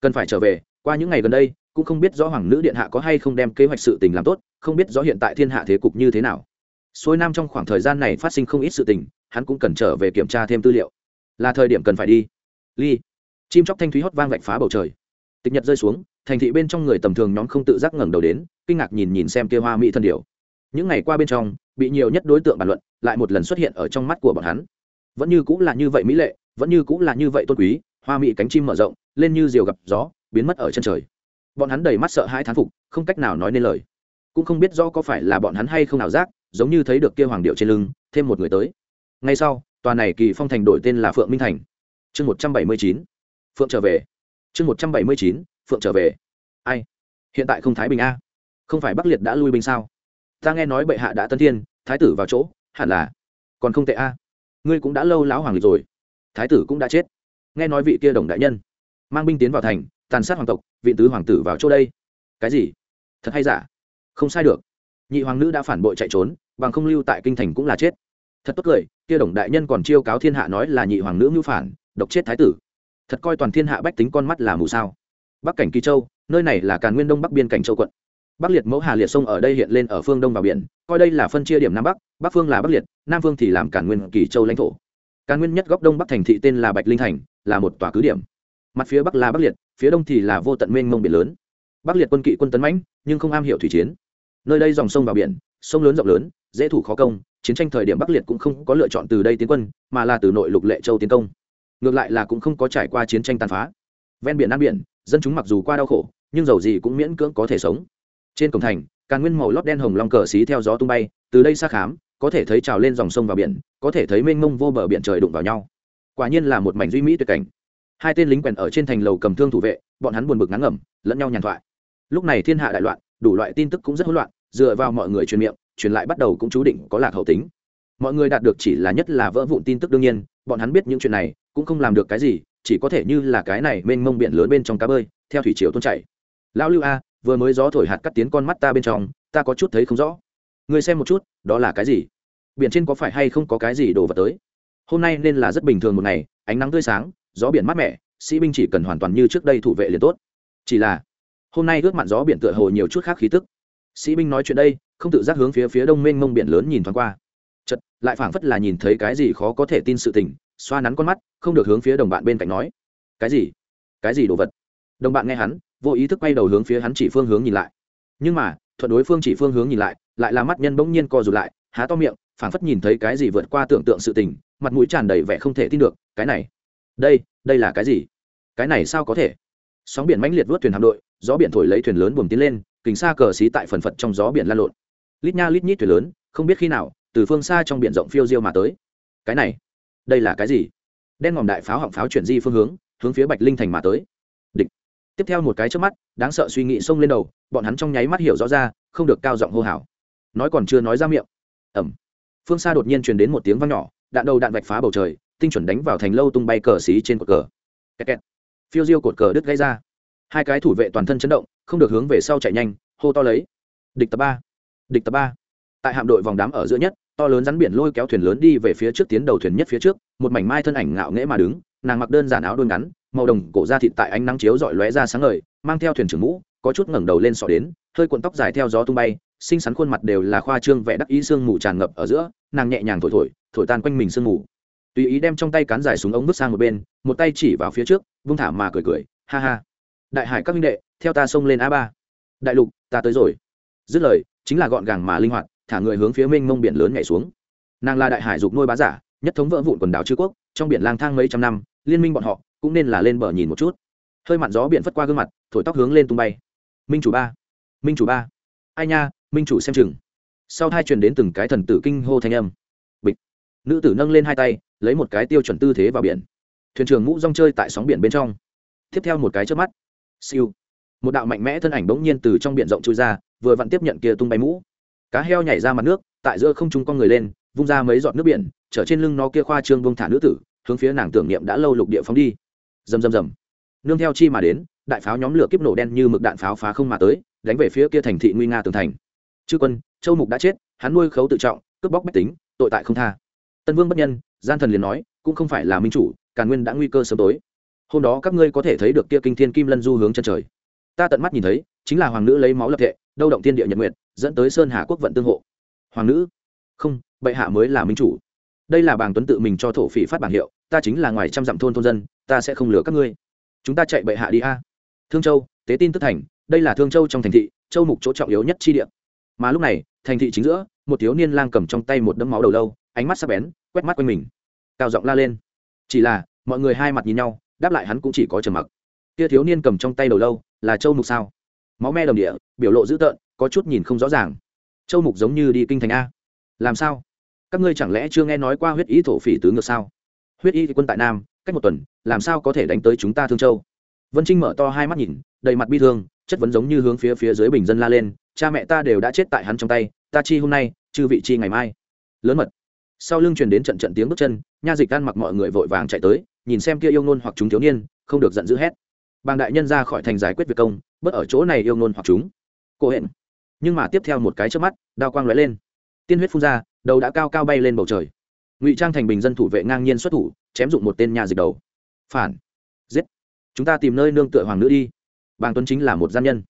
cần phải trở về, qua những ngày gần đây, cũng không biết rõ hoàng nữ điện hạ có hay không đem kế hoạch sự tình làm tốt, không biết rõ hiện tại thiên hạ thế cục như thế nào. Xuôi nam trong khoảng thời gian này phát sinh không ít sự tình, hắn cũng cần trở về kiểm tra thêm tư liệu. Là thời điểm cần phải đi. Ly. Chim chóc thanh thúy hót vang vạch phá bầu trời. Tịch nhật rơi xuống, thành thị bên trong người tầm thường nhóm không tự giác ngẩng đầu đến, kinh ngạc nhìn nhìn xem kia hoa mỹ thân điều những ngày qua bên trong, bị nhiều nhất đối tượng bàn luận, lại một lần xuất hiện ở trong mắt của bọn hắn. Vẫn như cũng là như vậy mỹ lệ, vẫn như cũng là như vậy tôn quý hoa mỹ cánh chim mở rộng, lên như diều gặp gió, biến mất ở chân trời. Bọn hắn đầy mắt sợ hai thán phục, không cách nào nói nên lời. Cũng không biết rõ có phải là bọn hắn hay không nào giác, giống như thấy được kia hoàng điệu trên lưng, thêm một người tới. Ngay sau, tòa này kỳ phong thành đổi tên là phượng minh thành. Chương một trăm bảy mươi chín, phượng trở về. Chương một trăm bảy mươi chín, phượng trở về. Ai? Hiện tại không thái bình a. Không phải bắc liệt đã lui binh sao? Ta nghe nói bệ hạ đã tân thiên, thái tử vào chỗ, hẳn là còn không tệ a. Ngươi cũng đã lâu lão hoàng lịch rồi. Thái tử cũng đã chết nghe nói vị kia đồng đại nhân mang binh tiến vào thành, tàn sát hoàng tộc, vị tứ hoàng tử vào chỗ đây. Cái gì? Thật hay giả? Không sai được. Nhị hoàng nữ đã phản bội chạy trốn, bằng không lưu tại kinh thành cũng là chết. Thật tốt cười, kia đồng đại nhân còn chiêu cáo thiên hạ nói là nhị hoàng nữ mưu phản, độc chết thái tử. Thật coi toàn thiên hạ bách tính con mắt là mù sao. Bắc cảnh kỳ châu, nơi này là càn nguyên đông bắc biên cảnh châu quận. Bắc liệt mẫu hà liệt sông ở đây hiện lên ở phương đông vào biển, coi đây là phân chia điểm nam bắc bắc phương là bắc liệt, nam phương thì làm càn nguyên kỳ châu lãnh thổ càn nguyên nhất góc đông bắc thành thị tên là bạch linh thành, là một tòa cứ điểm. Mặt phía bắc là bắc liệt, phía đông thì là vô tận mênh mông biển lớn. Bắc liệt quân kỵ quân tấn mãnh, nhưng không am hiểu thủy chiến. Nơi đây dòng sông vào biển, sông lớn rộng lớn, dễ thủ khó công, chiến tranh thời điểm bắc liệt cũng không có lựa chọn từ đây tiến quân, mà là từ nội lục lệ châu tiến công. Ngược lại là cũng không có trải qua chiến tranh tàn phá. Ven biển ăn biển, dân chúng mặc dù qua đau khổ, nhưng dầu gì cũng miễn cưỡng có thể sống. Trên cổng thành, càn nguyên màu lót đen hồng long cờ xí theo gió tung bay, từ đây xa khám có thể thấy trào lên dòng sông vào biển, có thể thấy mênh mông vô bờ biển trời đụng vào nhau. Quả nhiên là một mảnh duy mỹ tuyệt cảnh. Hai tên lính quèn ở trên thành lầu cầm thương thủ vệ, bọn hắn buồn bực ngắn ngẩm, lẫn nhau nhàn thoại. Lúc này thiên hạ đại loạn, đủ loại tin tức cũng rất hỗn loạn, dựa vào mọi người truyền miệng, truyền lại bắt đầu cũng chú định có lạc hậu tính. Mọi người đạt được chỉ là nhất là vỡ vụn tin tức đương nhiên, bọn hắn biết những chuyện này, cũng không làm được cái gì, chỉ có thể như là cái này mênh mông biển lớn bên trong cá bơi, theo thủy triều tuôn chảy. Lão lưu a, vừa mới gió thổi hạt cắt tiến con mắt ta bên trong, ta có chút thấy không rõ. Người xem một chút, đó là cái gì? Biển trên có phải hay không có cái gì đổ vật tới? Hôm nay nên là rất bình thường một ngày, ánh nắng tươi sáng, gió biển mát mẻ, sĩ binh chỉ cần hoàn toàn như trước đây thủ vệ liền tốt. Chỉ là, hôm nay ướt mặn gió biển tựa hồ nhiều chút khác khí tức. Sĩ binh nói chuyện đây, không tự giác hướng phía phía đông mênh mông biển lớn nhìn thoáng qua. Chật lại phảng phất là nhìn thấy cái gì khó có thể tin sự tình, xoa nắn con mắt, không được hướng phía đồng bạn bên cạnh nói. Cái gì? Cái gì đồ vật? Đồng bạn nghe hắn, vô ý thức quay đầu hướng phía hắn chỉ phương hướng nhìn lại. Nhưng mà, thuận đối phương chỉ phương hướng nhìn lại lại là mắt nhân bỗng nhiên co rụt lại, há to miệng phảng phất nhìn thấy cái gì vượt qua tưởng tượng sự tình, mặt mũi tràn đầy vẻ không thể tin được, cái này, đây đây là cái gì? Cái này sao có thể? Sóng biển mãnh liệt vớt thuyền hạm đội, gió biển thổi lấy thuyền lớn buồm tiến lên, kính xa cờ xí tại phần phật trong gió biển lan lộn. Lít nha lít nhít thuyền lớn, không biết khi nào, từ phương xa trong biển rộng phiêu diêu mà tới. Cái này, đây là cái gì? Đen ngòm đại pháo họng pháo chuyển di phương hướng hướng phía bạch linh thành mà tới. Địch. Tiếp theo một cái trước mắt, đáng sợ suy nghĩ xông lên đầu, bọn hắn trong nháy mắt hiểu rõ ra, không được cao giọng hô hào. Nói còn chưa nói ra miệng. Ẩm phương xa đột nhiên truyền đến một tiếng vang nhỏ, đạn đầu đạn vạch phá bầu trời, tinh chuẩn đánh vào thành lâu tung bay cờ xí trên cột cờ. Kẹt kẹt. phiêu diêu cột cờ đứt gây ra. Hai cái thủ vệ toàn thân chấn động, không được hướng về sau chạy nhanh, hô to lấy. Địch tập ba. Địch tập ba. Tại hạm đội vòng đám ở giữa nhất, to lớn rắn biển lôi kéo thuyền lớn đi về phía trước tiến đầu thuyền nhất phía trước, một mảnh mai thân ảnh ngạo nghễ mà đứng, nàng mặc đơn giản áo đôi ngắn, màu đồng cổ da thịt tại ánh nắng chiếu dọi lóe ra sáng ngời, mang theo thuyền trưởng mũ có chút ngẩng đầu lên sọ đến, hơi cuộn tóc dài theo gió tung bay, xinh xắn khuôn mặt đều là khoa trương vẽ đắc ý sương mù tràn ngập ở giữa, nàng nhẹ nhàng thổi thổi thổi tan quanh mình sương mù. Tùy ý đem trong tay cán dài súng ống bước sang một bên, một tay chỉ vào phía trước, vung thả mà cười cười, ha ha. Đại hải các minh đệ, theo ta xông lên a ba. Đại lục, ta tới rồi. Dứt lời, chính là gọn gàng mà linh hoạt, thả người hướng phía Minh mông biển lớn nhảy xuống. Nàng là đại hải dục nuôi bá giả, nhất thống vỡ vụn quần đảo chư quốc, trong biển lang thang mấy trăm năm, liên minh bọn họ cũng nên là lên bờ nhìn một chút. Hơi mặn gió biển phất qua gương mặt, thổi tóc hướng lên tung bay minh chủ ba, minh chủ ba. Ai nha, minh chủ xem chừng. Sau hai truyền đến từng cái thần tử kinh hô thanh âm. Bịch. Nữ tử nâng lên hai tay, lấy một cái tiêu chuẩn tư thế vào biển. Thuyền trưởng mũ rong chơi tại sóng biển bên trong. Tiếp theo một cái trước mắt. Siêu. Một đạo mạnh mẽ thân ảnh bỗng nhiên từ trong biển rộng trôi ra, vừa vặn tiếp nhận kia tung bay mũ. Cá heo nhảy ra mặt nước, tại giữa không trung con người lên, vung ra mấy giọt nước biển, trở trên lưng nó kia khoa trương bông thả nữ tử, hướng phía nàng tưởng niệm đã lâu lục địa phóng đi. Rầm rầm rầm. Nương theo chi mà đến đại pháo nhóm lửa kiếp nổ đen như mực đạn pháo phá không mà tới, đánh về phía kia thành thị nguy nga tường thành. Chư quân, châu mục đã chết, hắn nuôi khấu tự trọng, cướp bóc bách tính, tội tại không tha. Tân vương bất nhân, gian thần liền nói, cũng không phải là minh chủ, càn nguyên đã nguy cơ sớm tối. Hôm đó các ngươi có thể thấy được kia kinh thiên kim lân du hướng chân trời. Ta tận mắt nhìn thấy, chính là hoàng nữ lấy máu lập thệ, đâu động thiên địa nhật nguyện dẫn tới sơn hà quốc vận tương hộ. Hoàng nữ? Không, bệ hạ mới là minh chủ. Đây là bàng tuấn tự mình cho thổ phỉ phát bảng hiệu, ta chính là ngoài trăm dặm thôn thôn dân, ta sẽ không lừa các ngươi. Chúng ta chạy bệ hạ đi a thương châu, tế tin tức thành, đây là thương châu trong thành thị, châu mục chỗ trọng yếu nhất chi địa. Mà lúc này, thành thị chính giữa, một thiếu niên lang cầm trong tay một đấm máu đầu lâu, ánh mắt sắp bén, quét mắt quanh mình. Cao giọng la lên. Chỉ là, mọi người hai mặt nhìn nhau, đáp lại hắn cũng chỉ có trầm mặc. Kia thiếu niên cầm trong tay đầu lâu, là châu mục sao? Máu me đồng địa, biểu lộ dữ tợn, có chút nhìn không rõ ràng. Châu mục giống như đi kinh thành a. Làm sao? Các ngươi chẳng lẽ chưa nghe nói qua huyết ý thổ phỉ tứ ngược sao? Huyết y quân tại nam, cách một tuần, làm sao có thể đánh tới chúng ta thương châu? Vân trinh mở to hai mắt nhìn, đầy mặt bi thương, chất vấn giống như hướng phía phía dưới bình dân la lên, cha mẹ ta đều đã chết tại hắn trong tay, ta chi hôm nay, chư vị chi ngày mai. Lớn mật. Sau lưng truyền đến trận trận tiếng bước chân, nha dịch gan mặc mọi người vội vàng chạy tới, nhìn xem kia yêu ngôn hoặc chúng thiếu niên, không được giận dữ hét. Bàng đại nhân ra khỏi thành giải quyết việc công bất ở chỗ này yêu ngôn hoặc chúng. Cô hẹn. Nhưng mà tiếp theo một cái trước mắt, đao quang lóe lên. Tiên huyết phun ra, đầu đã cao cao bay lên bầu trời. Ngụy trang thành bình dân thủ vệ ngang nhiên xuất thủ, chém dụng một tên nhà dịch đầu. Phản chúng ta tìm nơi nương tựa hoàng nữ đi. Bàng tuấn chính là một gian nhân.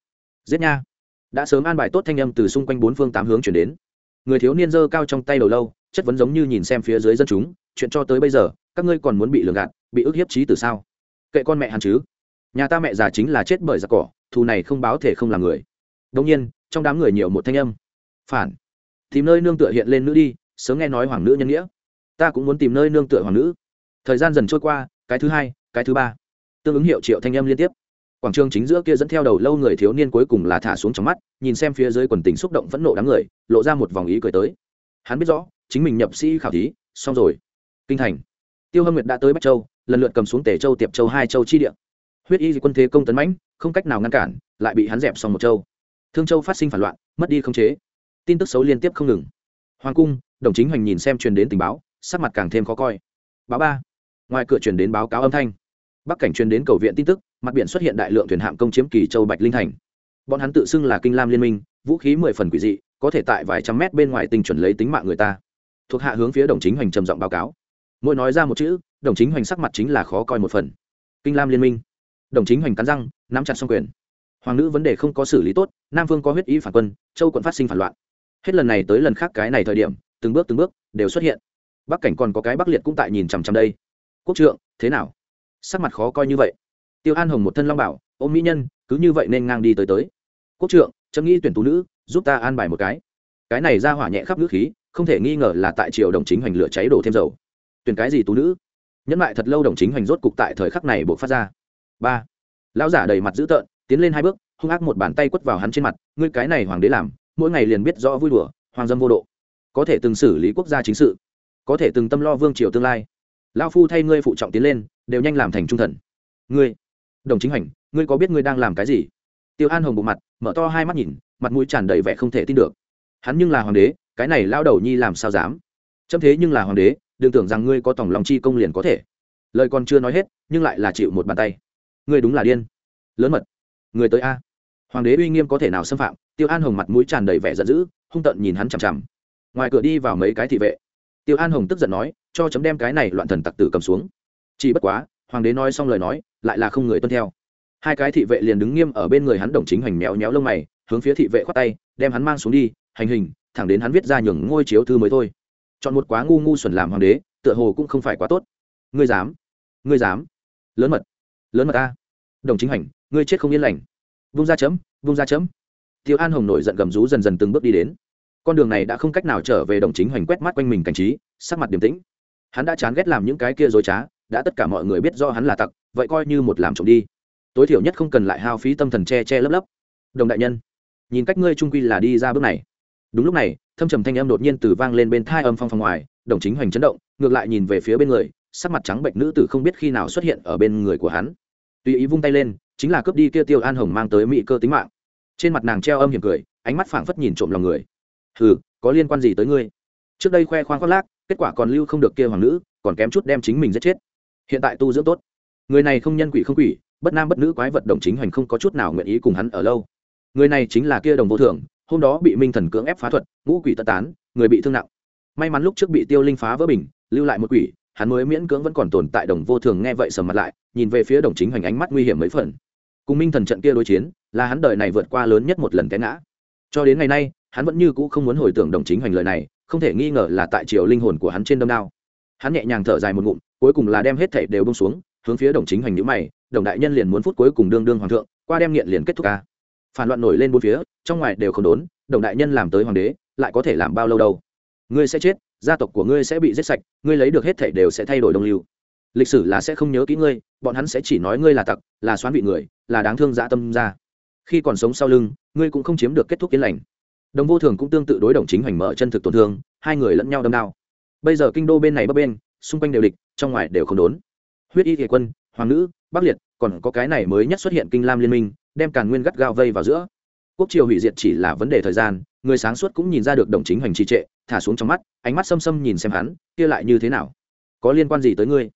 Giết nha. Đã sớm an bài tốt thanh âm từ xung quanh bốn phương tám hướng chuyển đến. Người thiếu niên giơ cao trong tay đầu lâu, chất vấn giống như nhìn xem phía dưới dân chúng, chuyện cho tới bây giờ, các ngươi còn muốn bị lường gạt, bị ức hiếp trí từ sao? Kệ con mẹ hàn chứ. Nhà ta mẹ già chính là chết bởi giặc cỏ, thù này không báo thể không làm người. Đông nhiên, trong đám người nhiều một thanh âm. Phản. Tìm nơi nương tựa hiện lên nữ đi, sớm nghe nói hoàng nữ nhân nghĩa. Ta cũng muốn tìm nơi nương tựa hoàng nữ. Thời gian dần trôi qua, cái thứ hai, cái thứ ba tương ứng hiệu triệu thanh âm liên tiếp. Quảng trường chính giữa kia dẫn theo đầu lâu người thiếu niên cuối cùng là thả xuống trong mắt, nhìn xem phía dưới quần tình xúc động phẫn nộ đám người, lộ ra một vòng ý cười tới. Hắn biết rõ, chính mình nhập sĩ khảo thí, xong rồi. Kinh thành. Tiêu hâm nguyệt đã tới bắc châu, lần lượt cầm xuống tể châu, tiệp châu hai châu chi địa. Huyết y quân thế công tấn mãnh, không cách nào ngăn cản, lại bị hắn dẹp xong một châu. Thương châu phát sinh phản loạn, mất đi không chế. Tin tức xấu liên tiếp không ngừng. Hoàng cung, đồng chính hoành nhìn xem truyền đến tình báo, sắc mặt càng thêm khó coi. Báo ba. Ngoài cửa truyền đến báo cáo âm thanh bắc cảnh truyền đến cầu viện tin tức, mặt biển xuất hiện đại lượng thuyền hạm công chiếm kỳ châu bạch linh thành. Bọn hắn tự xưng là kinh lam liên minh, vũ khí mười phần quỷ dị, có thể tại vài trăm mét bên ngoài tình chuẩn lấy tính mạng người ta. Thuộc hạ hướng phía đồng chính hoành trầm giọng báo cáo. Mỗi nói ra một chữ, đồng chính hoành sắc mặt chính là khó coi một phần. Kinh lam liên minh. Đồng chính hoành cắn răng, nắm chặt xong quyền. Hoàng nữ vấn đề không có xử lý tốt, nam vương có huyết ý phản quân, châu quận phát sinh phản loạn. Hết lần này tới lần khác cái này thời điểm, từng bước từng bước đều xuất hiện. Bắc cảnh còn có cái bắc liệt cũng tại nhìn chằm chằm đây. Quốc trượng, thế nào? Sắc mặt khó coi như vậy. Tiêu an hồng một thân long bảo ôm mỹ nhân, cứ như vậy nên ngang đi tới tới. Quốc trượng chấm nghĩ tuyển tú nữ, giúp ta an bài một cái. Cái này ra hỏa nhẹ khắp nước khí, không thể nghi ngờ là tại triều đồng chính hoành lửa cháy đổ thêm dầu. Tuyển cái gì tú nữ? Nhẫn lại thật lâu đồng chính hoành rốt cục tại thời khắc này buộc phát ra. Ba. Lão giả đầy mặt dữ tợn, tiến lên hai bước, hung ác một bàn tay quất vào hắn trên mặt, ngươi cái này hoàng đế làm, mỗi ngày liền biết rõ vui đùa, hoàng dâm vô độ. Có thể từng xử lý quốc gia chính sự, có thể từng tâm lo vương triều tương lai lao phu thay ngươi phụ trọng tiến lên, đều nhanh làm thành trung thần. Ngươi, đồng chính hành ngươi có biết ngươi đang làm cái gì? Tiêu an hồng bộ mặt, mở to hai mắt nhìn, mặt mũi tràn đầy vẻ không thể tin được. Hắn nhưng là hoàng đế, cái này lao đầu nhi làm sao dám? Chấm thế nhưng là hoàng đế, đừng tưởng rằng ngươi có tổng lòng chi công liền có thể. Lời còn chưa nói hết, nhưng lại là chịu một bàn tay. Ngươi đúng là điên. Lớn mật. Người tới a. Hoàng đế uy nghiêm có thể nào xâm phạm, tiêu an hồng mặt mũi tràn đầy vẻ giận dữ, hung tợn nhìn hắn chằm chằm. Ngoài cửa đi vào mấy cái thị vệ tiêu an hồng tức giận nói, cho chấm đem cái này loạn thần tặc tử cầm xuống. Chỉ bất quá, hoàng đế nói xong lời nói, lại là không người tuân theo. Hai cái thị vệ liền đứng nghiêm ở bên người hắn đồng chính hoành méo méo lông mày, hướng phía thị vệ khoát tay, đem hắn mang xuống đi, hành hình, thẳng đến hắn viết ra nhường ngôi chiếu thư mới thôi. Chọn một quá ngu ngu xuẩn làm hoàng đế, tựa hồ cũng không phải quá tốt. Ngươi dám ngươi dám. Lớn mật lớn mật ta. Đồng chính hành ngươi chết không yên lành. Vung ra chấm, vung ra chấm. Tiêu an hồng nổi giận gầm rú dần dần từng bước đi đến con đường này đã không cách nào trở về đồng chính hoành quét mắt quanh mình cảnh trí, sắc mặt điềm tĩnh. Hắn đã chán ghét làm những cái kia dối trá, đã tất cả mọi người biết do hắn là tặc, vậy coi như một làm trộm đi. Tối thiểu nhất không cần lại hao phí tâm thần che che lấp lấp. Đồng đại nhân, nhìn cách ngươi trung quy là đi ra bước này. Đúng lúc này, thâm trầm thanh âm đột nhiên từ vang lên bên thai âm phong phong ngoài, đồng chính hoành chấn động, ngược lại nhìn về phía bên người, sắc mặt trắng bệnh nữ tử không biết khi nào xuất hiện ở bên người của hắn. Tùy ý vung tay lên, chính là cướp đi kia tiêu an hồng mang tới mỹ cơ tính mạng. Trên mặt nàng treo âm hiểm cười, ánh mắt phảng phất nhìn trộm lòng người hừ, có liên quan gì tới ngươi? Trước đây khoe khoang khoác lác, kết quả còn lưu không được kia hoàng nữ, còn kém chút đem chính mình giết chết. Hiện tại tu dưỡng tốt. Người này không nhân quỷ không quỷ, bất nam bất nữ quái vật đồng chính hoành không có chút nào nguyện ý cùng hắn ở lâu. Người này chính là kia đồng vô thường hôm đó bị minh thần cưỡng ép phá thuật, ngũ quỷ tất tán, người bị thương nặng. May mắn lúc trước bị tiêu linh phá vỡ bình, lưu lại một quỷ, hắn mới miễn cưỡng vẫn còn tồn tại đồng vô thường nghe vậy sầm mặt lại, nhìn về phía đồng chính hoành ánh mắt nguy hiểm mấy phần. Cùng minh thần trận kia đối chiến, là hắn đời này vượt qua lớn nhất một lần té ngã. Cho đến ngày nay hắn vẫn như cũ không muốn hồi tưởng đồng chính hoành lời này, không thể nghi ngờ là tại chiều linh hồn của hắn trên đâm đao. Hắn nhẹ nhàng thở dài một ngụm, cuối cùng là đem hết thảy đều bông xuống, hướng phía đồng chính hoành nhữ mày, đồng đại nhân liền muốn phút cuối cùng đương đương hoàng thượng, qua đem nghiện liền kết thúc ca. Phản loạn nổi lên bốn phía, trong ngoài đều không đốn, đồng đại nhân làm tới hoàng đế, lại có thể làm bao lâu đâu? Ngươi sẽ chết, gia tộc của ngươi sẽ bị giết sạch, ngươi lấy được hết thảy đều sẽ thay đổi đông lưu. Lịch sử là sẽ không nhớ kỹ ngươi, bọn hắn sẽ chỉ nói ngươi là tặc, là xoán vị người, là đáng thương dã tâm ra. Khi còn sống sau lưng, ngươi cũng không chiếm được kết thúc yên lành đồng vô thường cũng tương tự đối đồng chính hoành mở chân thực tổn thương, hai người lẫn nhau đâm đao. Bây giờ kinh đô bên này bấp bên xung quanh đều địch, trong ngoài đều không đốn. Huyết y thể quân, hoàng nữ bắc liệt, còn có cái này mới nhất xuất hiện kinh lam liên minh, đem càn nguyên gắt gao vây vào giữa. Quốc triều hủy diệt chỉ là vấn đề thời gian, người sáng suốt cũng nhìn ra được đồng chính hoành trì trệ, thả xuống trong mắt, ánh mắt xâm xâm nhìn xem hắn, kia lại như thế nào? Có liên quan gì tới ngươi?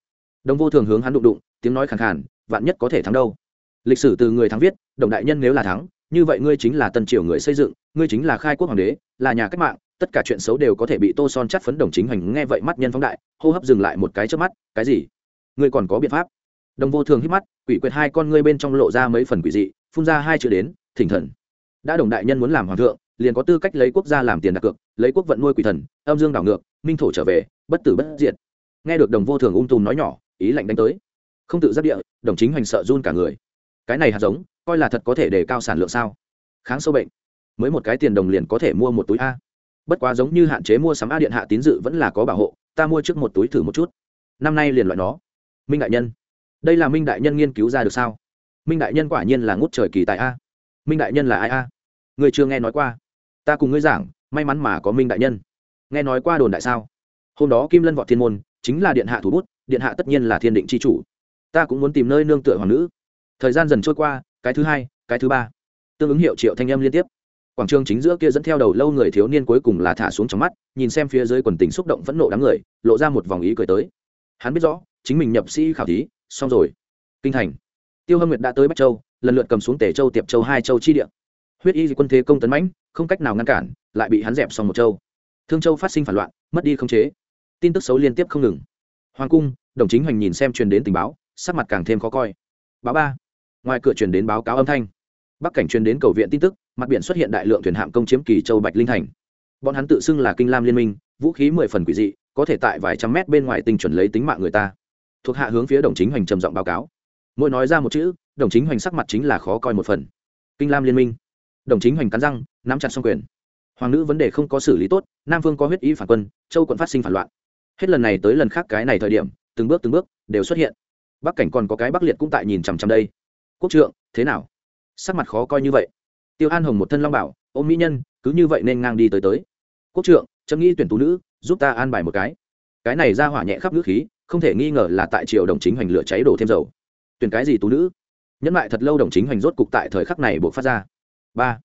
Đồng vô thường hướng hắn đụng đụng, tiếng nói khẳng khàn, vạn nhất có thể thắng đâu? Lịch sử từ người thắng viết, đồng đại nhân nếu là thắng như vậy ngươi chính là tân triều người xây dựng, ngươi chính là khai quốc hoàng đế, là nhà cách mạng, tất cả chuyện xấu đều có thể bị tô son chắt phấn đồng chính hành nghe vậy mắt nhân phóng đại, hô hấp dừng lại một cái trước mắt, cái gì? Ngươi còn có biện pháp. Đồng vô thường hít mắt, quỷ quyệt hai con ngươi bên trong lộ ra mấy phần quỷ dị, phun ra hai chữ đến, thỉnh thần. Đã đồng đại nhân muốn làm hoàng thượng, liền có tư cách lấy quốc gia làm tiền đặt cược, lấy quốc vận nuôi quỷ thần, âm dương đảo ngược, minh thổ trở về, bất tử bất diệt. Nghe được đồng vô thường ung tùm nói nhỏ, ý lạnh đánh tới. Không tự giáp địa, đồng chính hành sợ run cả người. Cái này hạt giống coi là thật có thể đề cao sản lượng sao? Kháng sâu bệnh. Mới một cái tiền đồng liền có thể mua một túi a. Bất quá giống như hạn chế mua sắm a điện hạ tín dự vẫn là có bảo hộ, ta mua trước một túi thử một chút. Năm nay liền loại nó. Minh đại nhân. Đây là minh đại nhân nghiên cứu ra được sao? Minh đại nhân quả nhiên là ngút trời kỳ tại a. Minh đại nhân là ai a? Người chưa nghe nói qua. Ta cùng ngươi giảng, may mắn mà có minh đại nhân. Nghe nói qua đồn đại sao? Hôm đó kim lân vọt thiên môn, chính là điện hạ thủ bút, điện hạ tất nhiên là thiên định c h i chủ. Ta cũng muốn tìm nơi nương tựa hoàng nữ. Thời gian dần trôi qua cái thứ hai, cái thứ ba. Tương ứng hiệu triệu thanh âm liên tiếp. Quảng trường chính giữa kia dẫn theo đầu lâu người thiếu niên cuối cùng là thả xuống trong mắt, nhìn xem phía dưới quần tình xúc động phẫn nộ đám người, lộ ra một vòng ý cười tới. Hắn biết rõ, chính mình nhập sĩ khảo thí, xong rồi. Kinh thành. Tiêu hâm nguyệt đã tới bắc châu, lần lượt cầm xuống tể châu, tiệp châu hai châu chi địa. Huyết y quân thế công tấn mãnh, không cách nào ngăn cản, lại bị hắn dẹp xong một châu. Thương châu phát sinh phản loạn, mất đi không chế. Tin tức xấu liên tiếp không ngừng. Hoàng cung, đồng chính hoành nhìn xem truyền đến tình báo, sắc mặt càng thêm khó coi. Báo ba ngoài cửa truyền đến báo cáo âm thanh. Bắc cảnh truyền đến cầu viện tin tức, mặt biển xuất hiện đại lượng thuyền hạm công chiếm kỳ châu bạch linh thành. Bọn hắn tự xưng là kinh lam liên minh, vũ khí mười phần quỷ dị, có thể tại vài trăm mét bên ngoài tình chuẩn lấy tính mạng người ta. Thuộc hạ hướng phía đồng chính hoành trầm giọng báo cáo. Mỗi nói ra một chữ, đồng chính hoành sắc mặt chính là khó coi một phần. Kinh lam liên minh. Đồng chính hoành cắn răng, nắm chặt xong quyền. Hoàng nữ vấn đề không có xử lý tốt, nam vương có huyết ý phản quân, châu quận phát sinh phản loạn. Hết lần này tới lần khác cái này thời điểm, từng bước từng bước đều xuất hiện. Bắc cảnh còn có cái bắc liệt cũng tại nhìn chằm chằm đây quốc trượng, thế nào? Sắc mặt khó coi như vậy. Tiêu an hồng một thân long bảo ôm mỹ nhân, cứ như vậy nên ngang đi tới tới. Quốc trượng, chấm nghĩ tuyển tú nữ, giúp ta an bài một cái. Cái này ra hỏa nhẹ khắp nước khí, không thể nghi ngờ là tại triều đồng chính hoành lửa cháy đổ thêm dầu. Tuyển cái gì tú nữ? Nhẫn lại thật lâu đồng chính hoành rốt cục tại thời khắc này buộc phát ra. Ba.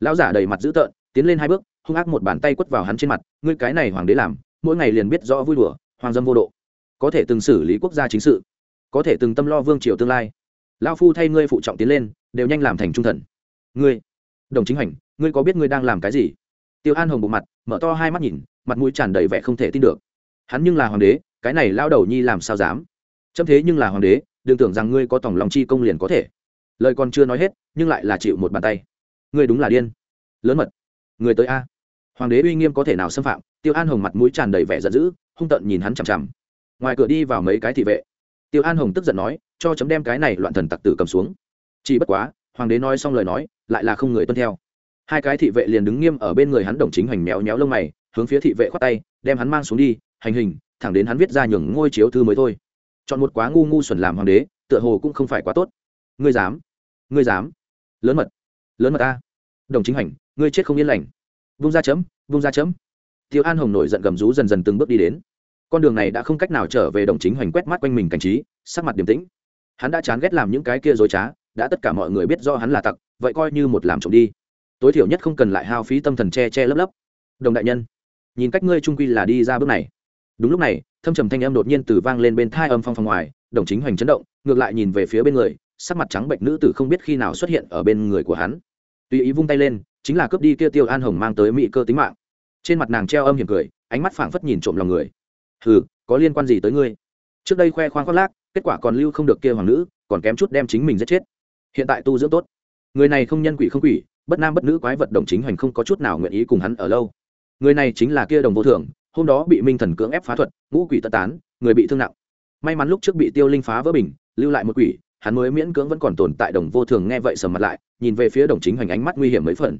Lão giả đầy mặt dữ tợn, tiến lên hai bước, hung ác một bàn tay quất vào hắn trên mặt, ngươi cái này hoàng đế làm, mỗi ngày liền biết rõ vui đùa, hoàng dâm vô độ. Có thể từng xử lý quốc gia chính sự, có thể từng tâm lo vương triều tương lai lao phu thay ngươi phụ trọng tiến lên, đều nhanh làm thành trung thần. Ngươi, đồng chính hành ngươi có biết ngươi đang làm cái gì? Tiêu an hồng bộ mặt, mở to hai mắt nhìn, mặt mũi tràn đầy vẻ không thể tin được. Hắn nhưng là hoàng đế, cái này lao đầu nhi làm sao dám? Chấm thế nhưng là hoàng đế, đừng tưởng rằng ngươi có tổng lòng chi công liền có thể. Lời còn chưa nói hết, nhưng lại là chịu một bàn tay. Ngươi đúng là điên. Lớn mật. Người tới a. Hoàng đế uy nghiêm có thể nào xâm phạm? Tiêu an hồng mặt mũi tràn đầy vẻ giận dữ, hung tợn nhìn hắn chằm chằm. Ngoài cửa đi vào mấy cái thị vệ tiêu an hồng tức giận nói, cho chấm đem cái này loạn thần tặc tử cầm xuống. Chỉ bất quá, hoàng đế nói xong lời nói, lại là không người tuân theo. Hai cái thị vệ liền đứng nghiêm ở bên người hắn đồng chính hoành méo méo lông mày, hướng phía thị vệ khoát tay, đem hắn mang xuống đi, hành hình, thẳng đến hắn viết ra nhường ngôi chiếu thư mới thôi. Chọn một quá ngu ngu xuẩn làm hoàng đế, tựa hồ cũng không phải quá tốt. Ngươi dám ngươi dám. Lớn mật lớn mật ta. Đồng chính hành ngươi chết không yên lành. Vung ra chấm, vung ra chấm. Tiêu an hồng nổi giận gầm rú dần dần từng bước đi đến con đường này đã không cách nào trở về đồng chính hoành quét mắt quanh mình cảnh trí, sắc mặt điềm tĩnh. Hắn đã chán ghét làm những cái kia dối trá, đã tất cả mọi người biết do hắn là tặc, vậy coi như một làm trộm đi. Tối thiểu nhất không cần lại hao phí tâm thần che che lấp lấp. Đồng đại nhân, nhìn cách ngươi trung quy là đi ra bước này. Đúng lúc này, thâm trầm thanh âm đột nhiên từ vang lên bên thai âm phong phong ngoài, đồng chính hoành chấn động, ngược lại nhìn về phía bên người, sắc mặt trắng bệnh nữ tử không biết khi nào xuất hiện ở bên người của hắn. Tùy ý vung tay lên, chính là cướp đi kia tiêu an hồng mang tới mỹ cơ tính mạng. Trên mặt nàng treo âm hiểm cười, ánh mắt phảng phất nhìn trộm lòng người hừ, có liên quan gì tới ngươi? Trước đây khoe khoang khoác lác, kết quả còn lưu không được kia hoàng nữ, còn kém chút đem chính mình giết chết. Hiện tại tu dưỡng tốt. Người này không nhân quỷ không quỷ, bất nam bất nữ quái vật đồng chính hoành không có chút nào nguyện ý cùng hắn ở lâu. Người này chính là kia đồng vô thường, hôm đó bị minh thần cưỡng ép phá thuật, ngũ quỷ tất tán, người bị thương nặng. May mắn lúc trước bị tiêu linh phá vỡ bình, lưu lại một quỷ, hắn mới miễn cưỡng vẫn còn tồn tại đồng vô thường nghe vậy sầm mặt lại, nhìn về phía đồng chính hoành ánh mắt nguy hiểm mấy phần.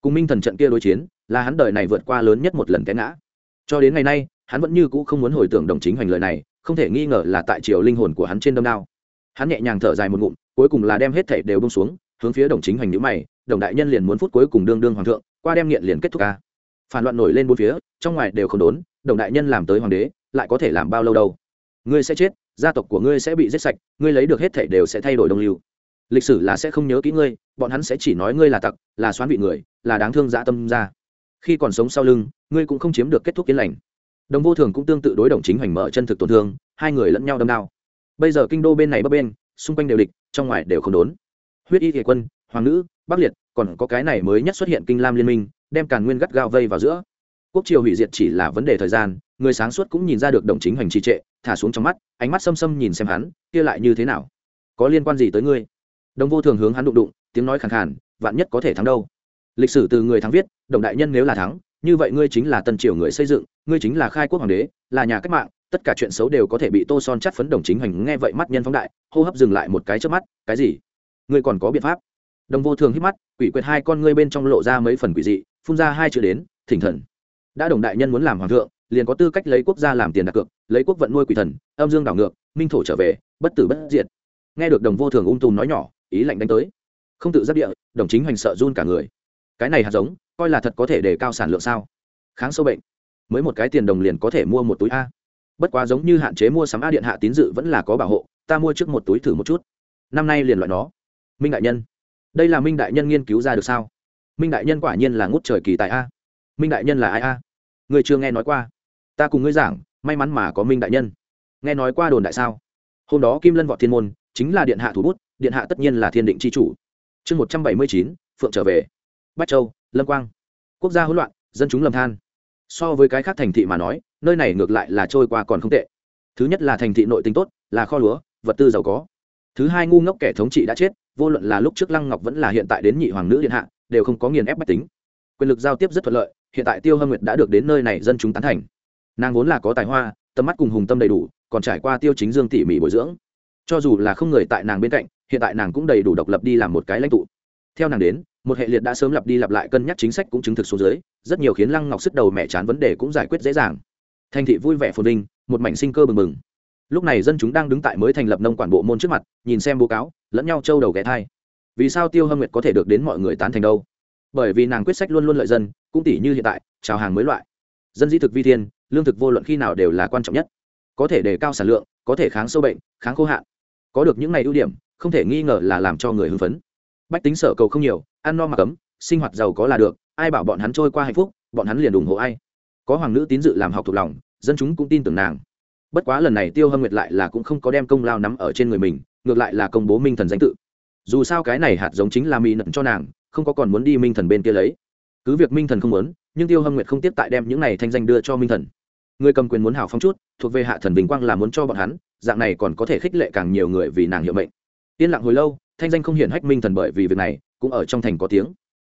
Cùng minh thần trận kia đối chiến, là hắn đời này vượt qua lớn nhất một lần té ngã. Cho đến ngày nay hắn vẫn như cũ không muốn hồi tưởng đồng chính hoành lời này, không thể nghi ngờ là tại chiều linh hồn của hắn trên đâm đao. Hắn nhẹ nhàng thở dài một ngụm, cuối cùng là đem hết thảy đều bông xuống, hướng phía đồng chính hoành nhữ mày, đồng đại nhân liền muốn phút cuối cùng đương đương hoàng thượng, qua đem nghiện liền kết thúc ca phản loạn nổi lên bốn phía, trong ngoài đều không đốn, đồng đại nhân làm tới hoàng đế, lại có thể làm bao lâu đâu? Ngươi sẽ chết, gia tộc của ngươi sẽ bị giết sạch, ngươi lấy được hết thảy đều sẽ thay đổi đồng lưu. Lịch sử là sẽ không nhớ kỹ ngươi, bọn hắn sẽ chỉ nói ngươi là tặc, là xoán vị người, là đáng thương dã tâm ra. Khi còn sống sau lưng, ngươi cũng không chiếm được kết thúc yên lành đồng vô thường cũng tương tự đối đồng chính hoành mở chân thực tổn thương, hai người lẫn nhau đâm đao. Bây giờ kinh đô bên này bấp bên xung quanh đều địch, trong ngoài đều không đốn. Huyết y thể quân, hoàng nữ bắc liệt, còn có cái này mới nhất xuất hiện kinh lam liên minh, đem càn nguyên gắt gao vây vào giữa. Quốc triều hủy diệt chỉ là vấn đề thời gian, người sáng suốt cũng nhìn ra được đồng chính hoành trì trệ, thả xuống trong mắt, ánh mắt xâm xâm nhìn xem hắn, kia lại như thế nào? Có liên quan gì tới ngươi? Đồng vô thường hướng hắn đụng đụng, tiếng nói khẳng khàn, vạn nhất có thể thắng đâu? Lịch sử từ người thắng viết, đồng đại nhân nếu là thắng, như vậy ngươi chính là tân triều người xây dựng ngươi chính là khai quốc hoàng đế, là nhà cách mạng, tất cả chuyện xấu đều có thể bị tô son chắt phấn đồng chính hành nghe vậy mắt nhân phóng đại, hô hấp dừng lại một cái trước mắt, cái gì? Ngươi còn có biện pháp? Đồng vô thường hít mắt, quỷ quyệt hai con ngươi bên trong lộ ra mấy phần quỷ dị, phun ra hai chữ đến, thỉnh thần. Đã đồng đại nhân muốn làm hoàng thượng, liền có tư cách lấy quốc gia làm tiền đặt cược, lấy quốc vận nuôi quỷ thần, âm dương đảo ngược, minh thổ trở về, bất tử bất diệt. Nghe được đồng vô thường ung tùm nói nhỏ, ý lạnh đánh tới. Không tự giáp địa, đồng chính hoành sợ run cả người. Cái này hạt giống, coi là thật có thể để cao sản lượng sao? Kháng sâu bệnh mới một cái tiền đồng liền có thể mua một túi a. Bất quá giống như hạn chế mua sắm a điện hạ tín dự vẫn là có bảo hộ, ta mua trước một túi thử một chút. Năm nay liền loại nó. Minh đại nhân. Đây là minh đại nhân nghiên cứu ra được sao? Minh đại nhân quả nhiên là ngút trời kỳ tại a. Minh đại nhân là ai a? Người chưa nghe nói qua. Ta cùng ngươi giảng, may mắn mà có minh đại nhân. Nghe nói qua đồn đại sao? Hôm đó kim lân vọt thiên môn, chính là điện hạ thủ bút, điện hạ tất nhiên là thiên định c h i chủ. Chương một trăm bảy mươi chín, phượng trở về. Bách châu, lâm quang. Quốc gia hỗn loạn, dân chúng lầm than so với cái khác thành thị mà nói, nơi này ngược lại là trôi qua còn không tệ. Thứ nhất là thành thị nội tính tốt, là kho lúa, vật tư giàu có. Thứ hai ngu ngốc kẻ thống trị đã chết, vô luận là lúc trước lăng ngọc vẫn là hiện tại đến nhị hoàng nữ điện hạ, đều không có nghiền ép bách tính. Quyền lực giao tiếp rất thuận lợi, hiện tại tiêu hâm nguyệt đã được đến nơi này dân chúng tán thành. Nàng vốn là có tài hoa, tầm mắt cùng hùng tâm đầy đủ, còn trải qua tiêu chính dương tỉ mỉ bồi dưỡng. Cho dù là không người tại nàng bên cạnh, hiện tại nàng cũng đầy đủ độc lập đi làm một cái lãnh tụ. Theo nàng đến một hệ liệt đã sớm lặp đi lặp lại cân nhắc chính sách cũng chứng thực xuống dưới, rất nhiều khiến lăng ngọc sức đầu mẹ chán vấn đề cũng giải quyết dễ dàng. Thành thị vui vẻ phồn vinh, một mảnh sinh cơ bừng bừng. Lúc này dân chúng đang đứng tại mới thành lập nông quản bộ môn trước mặt, nhìn xem báo cáo, lẫn nhau trâu đầu ghé thai. Vì sao tiêu hâm nguyệt có thể được đến mọi người tán thành đâu? Bởi vì nàng quyết sách luôn luôn lợi dân, cũng tỷ như hiện tại, chào hàng mới loại. Dân di thực vi thiên, lương thực vô luận khi nào đều là quan trọng nhất. Có thể đề cao sản lượng, có thể kháng sâu bệnh, kháng khô hạn. Có được những ngày ưu điểm, không thể nghi ngờ là làm cho người hưng phấn bách tính sở cầu không nhiều, ăn no mà cấm, sinh hoạt giàu có là được, ai bảo bọn hắn trôi qua hạnh phúc, bọn hắn liền ủng hộ ai. Có hoàng nữ tín dự làm học thuộc lòng, dân chúng cũng tin tưởng nàng. Bất quá lần này tiêu hâm nguyệt lại là cũng không có đem công lao nắm ở trên người mình, ngược lại là công bố minh thần danh tự. Dù sao cái này hạt giống chính là mỹ nận cho nàng, không có còn muốn đi minh thần bên kia lấy. Cứ việc minh thần không muốn, nhưng tiêu hâm nguyệt không tiếp tại đem những này thanh danh đưa cho minh thần. Người cầm quyền muốn hào phong chút, thuộc về hạ thần bình quang là muốn cho bọn hắn, dạng này còn có thể khích lệ càng nhiều người vì nàng hiệu mệnh. Yên lặng hồi lâu thanh danh không hiển hách minh thần bởi vì việc này, cũng ở trong thành có tiếng.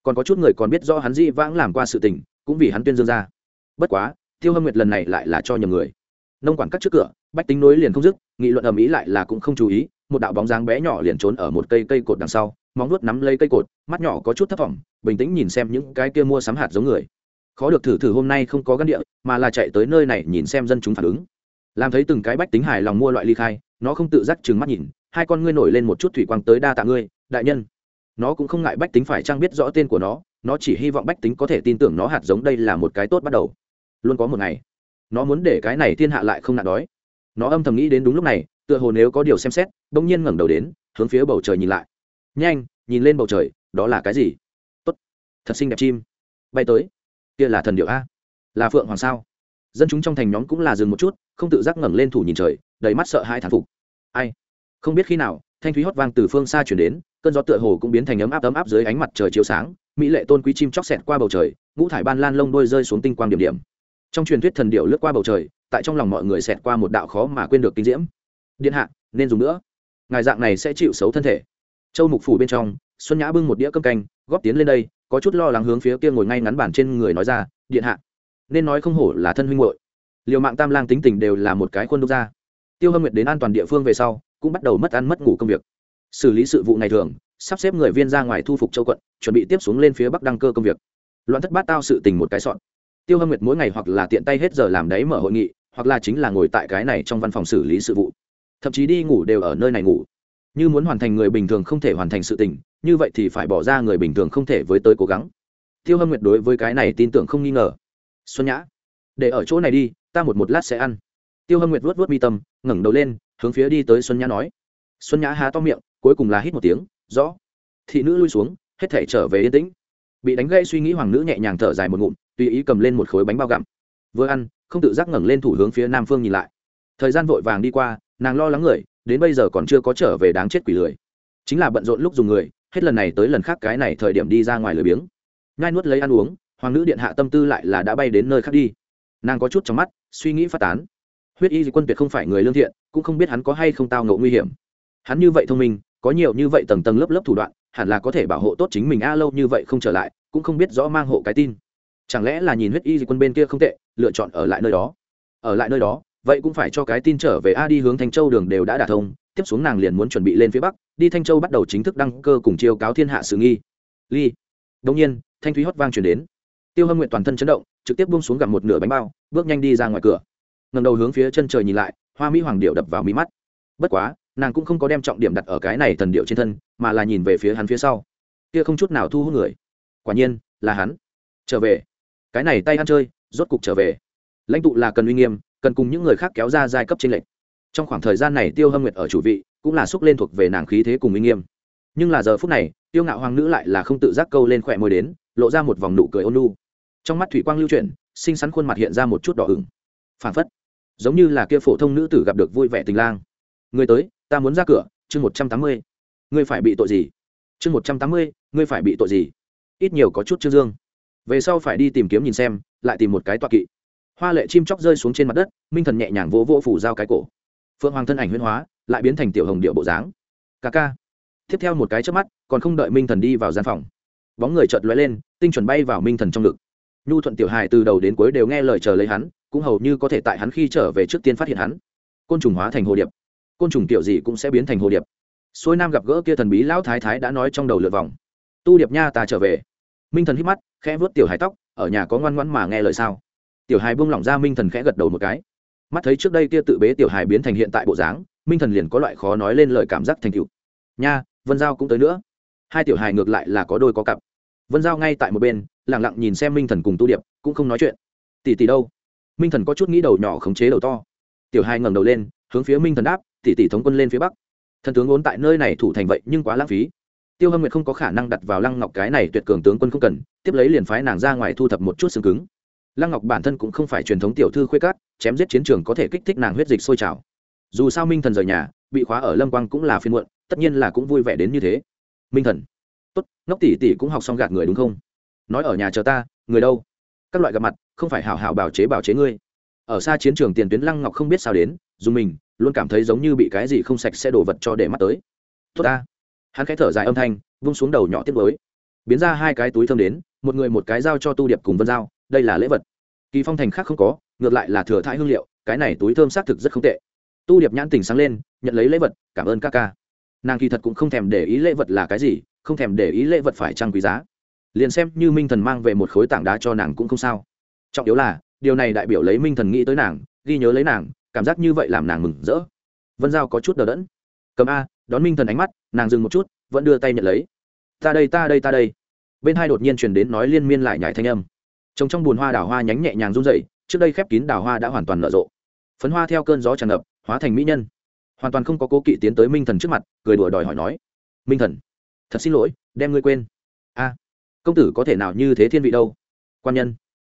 Còn có chút người còn biết do hắn di vãng làm qua sự tình, cũng vì hắn tuyên dương ra. Bất quá, tiêu hâm nguyệt lần này lại là cho nhầm người. Nông quản cắt trước cửa, bách tính nối liền không dứt, nghị luận ầm ĩ lại là cũng không chú ý, một đạo bóng dáng bé nhỏ liền trốn ở một cây cây cột đằng sau, móng nuốt nắm lấy cây cột, mắt nhỏ có chút thấp vọng, bình tĩnh nhìn xem những cái kia mua sắm hạt giống người. Khó được thử thử hôm nay không có gắn địa, mà là chạy tới nơi này nhìn xem dân chúng phản ứng. Làm thấy từng cái bách tính hài lòng mua loại ly khai, nó không tự giác trừng mắt nhìn hai con ngươi nổi lên một chút thủy quang tới đa tạ ngươi, đại nhân. Nó cũng không ngại bách tính phải trang biết rõ tên của nó nó chỉ hy vọng bách tính có thể tin tưởng nó hạt giống đây là một cái tốt bắt đầu. Luôn có một ngày, nó muốn để cái này thiên hạ lại không nạn đói. Nó âm thầm nghĩ đến đúng lúc này, tựa hồ nếu có điều xem xét, bỗng nhiên ngẩng đầu đến, hướng phía bầu trời nhìn lại. Nhanh, nhìn lên bầu trời, đó là cái gì? Tốt, thật xinh đẹp chim. Bay tới. Kia là thần điệu a. Là phượng hoàng sao? Dân chúng trong thành nhóm cũng là dừng một chút, không tự giác ngẩng lên thủ nhìn trời, đầy mắt sợ hai thản phục. Ai? Không biết khi nào, thanh thúy hót vang từ phương xa chuyển đến, cơn gió tựa hồ cũng biến thành ấm áp ấm áp dưới ánh mặt trời chiếu sáng, mỹ lệ tôn quý chim chóc xẹt qua bầu trời, ngũ thải ban lan lông đôi rơi xuống tinh quang điểm điểm. Trong truyền thuyết thần điệu lướt qua bầu trời, tại trong lòng mọi người xẹt qua một đạo khó mà quên được kinh diễm. Điện hạ, nên dùng nữa. Ngài dạng này sẽ chịu xấu thân thể. Châu mục phủ bên trong, xuân nhã bưng một đĩa cơm canh, góp tiến lên đây, có chút lo lắng hướng phía kia ngồi ngay ngắn bản trên người nói ra, điện hạ, nên nói không hổ là thân huynh hội liều mạng tam lang tính tình đều là một cái khuôn đúc ra. Tiêu hâm nguyệt đến an toàn địa phương về sau cũng bắt đầu mất ăn mất ngủ công việc. Xử lý sự vụ ngày thường, sắp xếp người viên ra ngoài thu phục châu quận, chuẩn bị tiếp xuống lên phía bắc đăng cơ công việc. Loạn thất bát tao sự tình một cái sọn. Tiêu hâm nguyệt mỗi ngày hoặc là tiện tay hết giờ làm đấy mở hội nghị, hoặc là chính là ngồi tại cái này trong văn phòng xử lý sự vụ. Thậm chí đi ngủ đều ở nơi này ngủ. Như muốn hoàn thành người bình thường không thể hoàn thành sự tình, như vậy thì phải bỏ ra người bình thường không thể với tới cố gắng. Tiêu hâm nguyệt đối với cái này tin tưởng không nghi ngờ. Xuân nhã, để ở chỗ này đi, ta một một lát sẽ ăn. Tiêu hâm nguyệt vuốt vuốt mi tâm, ngẩng đầu lên hướng phía đi tới xuân nhã nói. Xuân nhã há to miệng, cuối cùng là hít một tiếng, rõ. Thị nữ lui xuống, hết thể trở về yên tĩnh. Bị đánh gây suy nghĩ hoàng nữ nhẹ nhàng thở dài một ngụm, tùy ý cầm lên một khối bánh bao gặm. Vừa ăn, không tự giác ngẩng lên thủ hướng phía nam phương nhìn lại. Thời gian vội vàng đi qua, nàng lo lắng người, đến bây giờ còn chưa có trở về đáng chết quỷ lười. Chính là bận rộn lúc dùng người, hết lần này tới lần khác cái này thời điểm đi ra ngoài lười biếng. Nhai nuốt lấy ăn uống, hoàng nữ điện hạ tâm tư lại là đã bay đến nơi khác đi. Nàng có chút trong mắt, suy nghĩ phát tán huyết y quân tuyệt không phải người lương thiện, cũng không biết hắn có hay không tao ngộ nguy hiểm. Hắn như vậy thông minh, có nhiều như vậy tầng tầng lớp lớp thủ đoạn, hẳn là có thể bảo hộ tốt chính mình a lâu như vậy không trở lại, cũng không biết rõ mang hộ cái tin. Chẳng lẽ là nhìn huyết y quân bên kia không tệ, lựa chọn ở lại nơi đó? Ở lại nơi đó, vậy cũng phải cho cái tin trở về a đi hướng thanh châu đường đều đã đả thông, tiếp xuống nàng liền muốn chuẩn bị lên phía bắc, đi thanh châu bắt đầu chính thức đăng cơ cùng chiêu cáo thiên hạ sự nghi. Ly. Đông nhiên, thanh thúy hót vang chuyển đến. Tiêu hâm nguyện toàn thân chấn động, trực tiếp buông xuống gặp một nửa bánh bao, bước nhanh đi ra ngoài cửa ngầm đầu hướng phía chân trời nhìn lại, hoa mỹ hoàng điệu đập vào mí mắt. Bất quá, nàng cũng không có đem trọng điểm đặt ở cái này thần điệu trên thân, mà là nhìn về phía hắn phía sau. Kia không chút nào thu hút người. Quả nhiên, là hắn. Trở về. Cái này tay ăn chơi, rốt cục trở về. Lãnh tụ là cần uy nghiêm, cần cùng những người khác kéo ra giai cấp trên lệnh trong khoảng thời gian này, tiêu hâm nguyệt ở chủ vị, cũng là xúc lên thuộc về nàng khí thế cùng uy nghiêm. Nhưng là giờ phút này, tiêu ngạo hoàng nữ lại là không tự giác câu lên khỏe môi đến, lộ ra một vòng nụ cười ôn lu trong mắt thủy quang lưu chuyển, xinh xắn khuôn mặt hiện ra một chút đỏ ửng. Phản phất giống như là kia phổ thông nữ tử gặp được vui vẻ tình lang. Người tới, ta muốn ra cửa, chương một trăm tám mươi. Ngươi phải bị tội gì? Chương một trăm tám mươi, ngươi phải bị tội gì? Ít nhiều có chút chương dương. Về sau phải đi tìm kiếm nhìn xem, lại tìm một cái toa kỵ. Hoa lệ chim chóc rơi xuống trên mặt đất, minh thần nhẹ nhàng vỗ vỗ phủ dao cái cổ. Phượng hoàng thân ảnh huyên hóa, lại biến thành tiểu hồng điệu bộ dáng. Ca ca. Tiếp theo một cái trước mắt, còn không đợi minh thần đi vào gian phòng. Bóng người chợt lóe lên, tinh chuẩn bay vào minh thần trong ngực. Nhu thuận tiểu hài từ đầu đến cuối đều nghe lời chờ lấy hắn cũng hầu như có thể tại hắn khi trở về trước tiên phát hiện hắn. Côn trùng hóa thành hồ điệp. Côn trùng kiểu gì cũng sẽ biến thành hồ điệp. Xuôi nam gặp gỡ kia thần bí lão thái thái đã nói trong đầu lượt vòng. Tu điệp nha, ta trở về. Minh thần hít mắt, khẽ vớt tiểu hài tóc, ở nhà có ngoan ngoãn mà nghe lời sao? Tiểu hài buông lỏng ra, minh thần khẽ gật đầu một cái. Mắt thấy trước đây kia tự bế tiểu hài biến thành hiện tại bộ dáng, minh thần liền có loại khó nói lên lời cảm giác thành cựu nha, vân giao cũng tới nữa. Hai tiểu hài ngược lại là có đôi có cặp. Vân giao ngay tại một bên lẳng lặng nhìn xem minh thần cùng tu điệp, cũng không nói chuyện. Tỷ tỷ đâu? Minh thần có chút nghĩ đầu nhỏ khống chế đầu to. Tiểu hai ngẩng đầu lên, hướng phía minh thần đáp, tỷ tỷ thống quân lên phía bắc. Thần tướng ốn tại nơi này thủ thành vậy nhưng quá lãng phí. Tiêu hâm nguyệt không có khả năng đặt vào lăng ngọc cái này tuyệt cường tướng quân không cần, tiếp lấy liền phái nàng ra ngoài thu thập một chút xương cứng. Lăng ngọc bản thân cũng không phải truyền thống tiểu thư khuê cát chém giết chiến trường có thể kích thích nàng huyết dịch sôi trào. Dù sao minh thần rời nhà, bị khóa ở lâm quang cũng là phiên muộn, tất nhiên là cũng vui vẻ đến như thế. Minh thần, tốt, ngốc tỷ tỷ cũng học xong gạt người đúng không? Nói ở nhà chờ ta, người đâu? Các loại gặp mặt, không phải hảo hảo bảo chế bảo chế ngươi. Ở xa chiến trường tiền tuyến lăng ngọc không biết sao đến, dù mình luôn cảm thấy giống như bị cái gì không sạch sẽ đổ vật cho để mắt tới. Tốt ta. Hắn khẽ thở dài âm thanh, vung xuống đầu nhỏ tiếp với biến ra hai cái túi thơm đến, một người một cái dao cho tu điệp cùng vân dao đây là lễ vật. Kỳ phong thành khác không có, ngược lại là thừa thãi hương liệu, cái này túi thơm xác thực rất không tệ. Tu điệp nhãn tình sáng lên, nhận lấy lễ vật, cảm ơn các ca. Nàng kỳ thật cũng không thèm để ý lễ vật là cái gì, không thèm để ý lễ vật phải trăng quý giá liền xem như minh thần mang về một khối tảng đá cho nàng cũng không sao. Trọng yếu là, điều này đại biểu lấy minh thần nghĩ tới nàng, ghi nhớ lấy nàng, cảm giác như vậy làm nàng mừng rỡ. Vân giao có chút đờ đẫn. Cầm a, đón minh thần ánh mắt, nàng dừng một chút, vẫn đưa tay nhận lấy. Ta đây ta đây ta đây. Bên hai đột nhiên truyền đến nói liên miên lại nhải thanh âm. Trồng trong bùn hoa đào hoa nhánh nhẹ nhàng run dậy trước đây khép kín đào hoa đã hoàn toàn nở rộ. Phấn hoa theo cơn gió tràn ngập, hóa thành mỹ nhân. Hoàn toàn không có cố kỵ tiến tới minh thần trước mặt, cười đùa đòi hỏi nói, minh thần, thật xin lỗi, đem ngươi quên. A công tử có thể nào như thế thiên vị đâu? Quan nhân,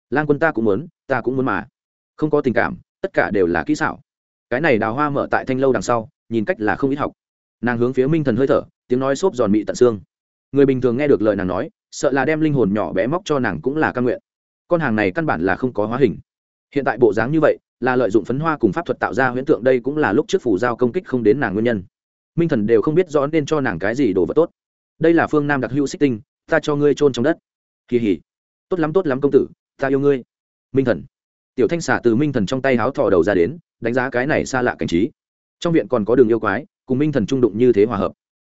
lang quân ta cũng muốn, ta cũng muốn mà. Không có tình cảm, tất cả đều là kỹ xảo. Cái này đào hoa mở tại thanh lâu đằng sau, nhìn cách là không ít học. Nàng hướng phía minh thần hơi thở, tiếng nói xốp giòn mị tận xương. Người bình thường nghe được lời nàng nói, sợ là đem linh hồn nhỏ bé móc cho nàng cũng là căn nguyện. Con hàng này căn bản là không có hóa hình. Hiện tại bộ dáng như vậy, là lợi dụng phấn hoa cùng pháp thuật tạo ra huyễn tượng đây cũng là lúc trước phủ giao công kích không đến nàng nguyên nhân. Minh thần đều không biết rõ nên cho nàng cái gì đồ vật tốt. Đây là phương nam đặc hữu xích tinh ta cho ngươi chôn trong đất. Kỳ hỉ. Tốt lắm tốt lắm công tử, ta yêu ngươi. Minh thần. Tiểu thanh xả từ minh thần trong tay háo thò đầu ra đến, đánh giá cái này xa lạ cảnh trí. Trong viện còn có đường yêu quái, cùng minh thần trung đụng như thế hòa hợp.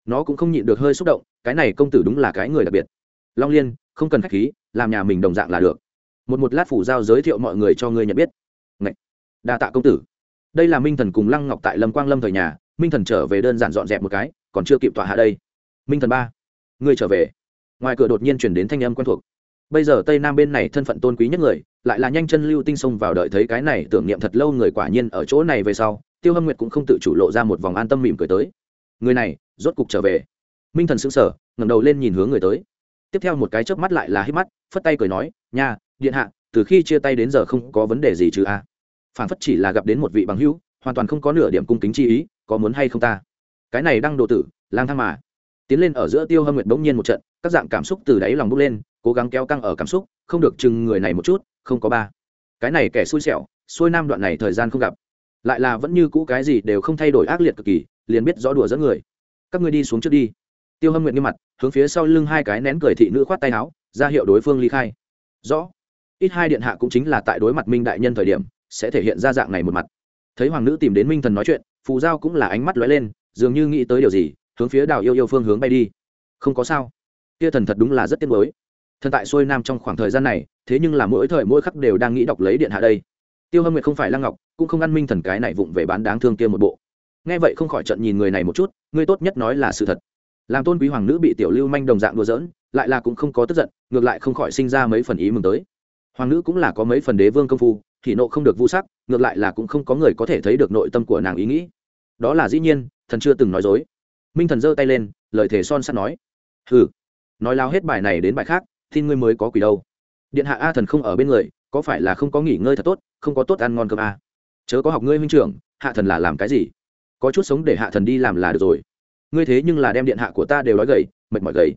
Nó cũng không nhịn được hơi xúc động, cái này công tử đúng là cái người đặc biệt. Long liên, không cần khách khí, làm nhà mình đồng dạng là được. Một một lát phủ giao giới thiệu mọi người cho ngươi nhận biết. Ngậy! đa tạ công tử. Đây là minh thần cùng lăng ngọc tại lâm quang lâm thời nhà, minh thần trở về đơn giản dọn dẹp một cái, còn chưa kịp tọa hạ đây. Minh thần ba. Ngươi trở về ngoài cửa đột nhiên chuyển đến thanh âm quen thuộc. Bây giờ tây nam bên này thân phận tôn quý nhất người, lại là nhanh chân lưu tinh xông vào đợi thấy cái này tưởng niệm thật lâu người quả nhiên ở chỗ này về sau, tiêu hâm nguyệt cũng không tự chủ lộ ra một vòng an tâm mỉm cười tới. Người này, rốt cục trở về. Minh thần sững sờ, ngẩng đầu lên nhìn hướng người tới. Tiếp theo một cái chớp mắt lại là hít mắt, phất tay cười nói, nha, điện hạ, từ khi chia tay đến giờ không có vấn đề gì chứ a? À? phản phất chỉ là gặp đến một vị bằng hữu, hoàn toàn không có nửa điểm cung kính chi ý, có muốn hay không ta? Cái này đang độ tử, lang thang mà tiến lên ở giữa tiêu hâm nguyệt bỗng nhiên một trận, các dạng cảm xúc từ đáy lòng bốc lên, cố gắng kéo căng ở cảm xúc, không được chừng người này một chút, không có ba. Cái này kẻ xui xẻo, xuôi nam đoạn này thời gian không gặp. Lại là vẫn như cũ cái gì đều không thay đổi ác liệt cực kỳ, liền biết rõ đùa dẫn người. Các ngươi đi xuống trước đi. Tiêu hâm nguyện nghiêm mặt, hướng phía sau lưng hai cái nén cười thị nữ khoát tay áo, ra hiệu đối phương ly khai. Rõ. Ít hai điện hạ cũng chính là tại đối mặt minh đại nhân thời điểm, sẽ thể hiện ra dạng này một mặt. Thấy hoàng nữ tìm đến minh thần nói chuyện, phù giao cũng là ánh mắt lóe lên, dường như nghĩ tới điều gì hướng phía đào yêu yêu phương hướng bay đi. Không có sao. Kia thần thật đúng là rất tiếc mới thần tại xuôi nam trong khoảng thời gian này, thế nhưng là mỗi thời mỗi khắc đều đang nghĩ đọc lấy điện hạ đây. Tiêu hâm nguyệt không phải lăng ngọc, cũng không ăn minh thần cái này vụng về bán đáng thương kia một bộ. Nghe vậy không khỏi trận nhìn người này một chút, ngươi tốt nhất nói là sự thật. Làm tôn quý hoàng nữ bị tiểu lưu manh đồng dạng đùa giỡn, lại là cũng không có tức giận, ngược lại không khỏi sinh ra mấy phần ý mừng tới. Hoàng nữ cũng là có mấy phần đế vương công phu, thì nộ không được vu sắc, ngược lại là cũng không có người có thể thấy được nội tâm của nàng ý nghĩ. Đó là dĩ nhiên, thần chưa từng nói dối minh thần giơ tay lên, lời thề son sắt nói. Hừ, nói lao hết bài này đến bài khác, tin ngươi mới có quỷ đâu. Điện hạ a thần không ở bên người, có phải là không có nghỉ ngơi thật tốt, không có tốt ăn ngon cơm a? Chớ có học ngươi huynh trưởng, hạ thần là làm cái gì? Có chút sống để hạ thần đi làm là được rồi. Ngươi thế nhưng là đem điện hạ của ta đều nói gầy, mệt mỏi gầy.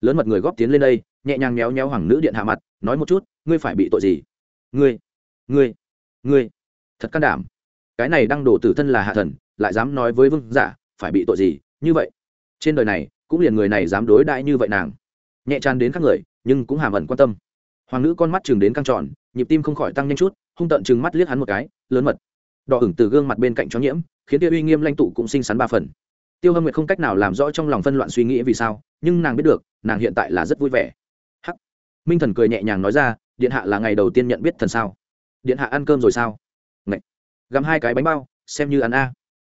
Lớn mật người góp tiến lên đây, nhẹ nhàng méo méo hoàng nữ điện hạ mặt, nói một chút, ngươi phải bị tội gì? Ngươi ngươi ngươi, thật can đảm. Cái này đang đổ tử thân là hạ thần, lại dám nói với vương giả, phải bị tội gì? Như vậy, trên đời này, cũng liền người này dám đối đãi như vậy nàng. Nhẹ tràn đến các người, nhưng cũng hàm ẩn quan tâm. Hoàng nữ con mắt chừng đến căng tròn, nhịp tim không khỏi tăng nhanh chút, hung tận chừng mắt liếc hắn một cái, lớn mật. Đỏ ửng từ gương mặt bên cạnh cho nhiễm, khiến tiêu uy nghiêm lãnh tụ cũng sinh sắn ba phần. Tiêu hâm nguyệt không cách nào làm rõ trong lòng phân loạn suy nghĩ vì sao, nhưng nàng biết được, nàng hiện tại là rất vui vẻ. Hắc. Minh thần cười nhẹ nhàng nói ra, điện hạ là ngày đầu tiên nhận biết thần sao? Điện hạ ăn cơm rồi sao? Ngậy. gắm hai cái bánh bao, xem như ăn a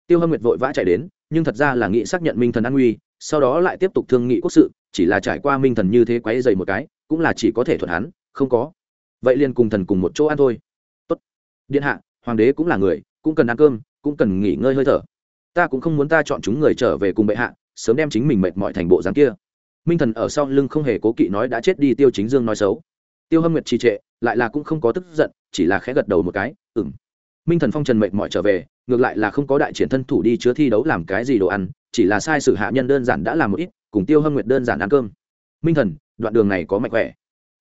tiêu hâm nguyệt vội vã chạy đến, nhưng thật ra là nghị xác nhận minh thần an nguy, sau đó lại tiếp tục thương nghị quốc sự, chỉ là trải qua minh thần như thế quấy dày một cái, cũng là chỉ có thể thuận hắn, không có. Vậy liền cùng thần cùng một chỗ ăn thôi. Tốt. điện hạ, hoàng đế cũng là người, cũng cần ăn cơm, cũng cần nghỉ ngơi hơi thở. Ta cũng không muốn ta chọn chúng người trở về cùng bệ hạ, sớm đem chính mình mệt mỏi thành bộ dáng kia. Minh thần ở sau lưng không hề cố kỵ nói đã chết đi tiêu chính dương nói xấu. Tiêu hâm nguyệt trì trệ, lại là cũng không có tức giận, chỉ là khẽ gật đầu một cái ừng minh thần phong trần mệt mỏi trở về ngược lại là không có đại triển thân thủ đi chứa thi đấu làm cái gì đồ ăn, chỉ là sai sự hạ nhân đơn giản đã làm một ít, cùng tiêu hâm nguyệt đơn giản ăn cơm. Minh thần, đoạn đường này có mạnh khỏe.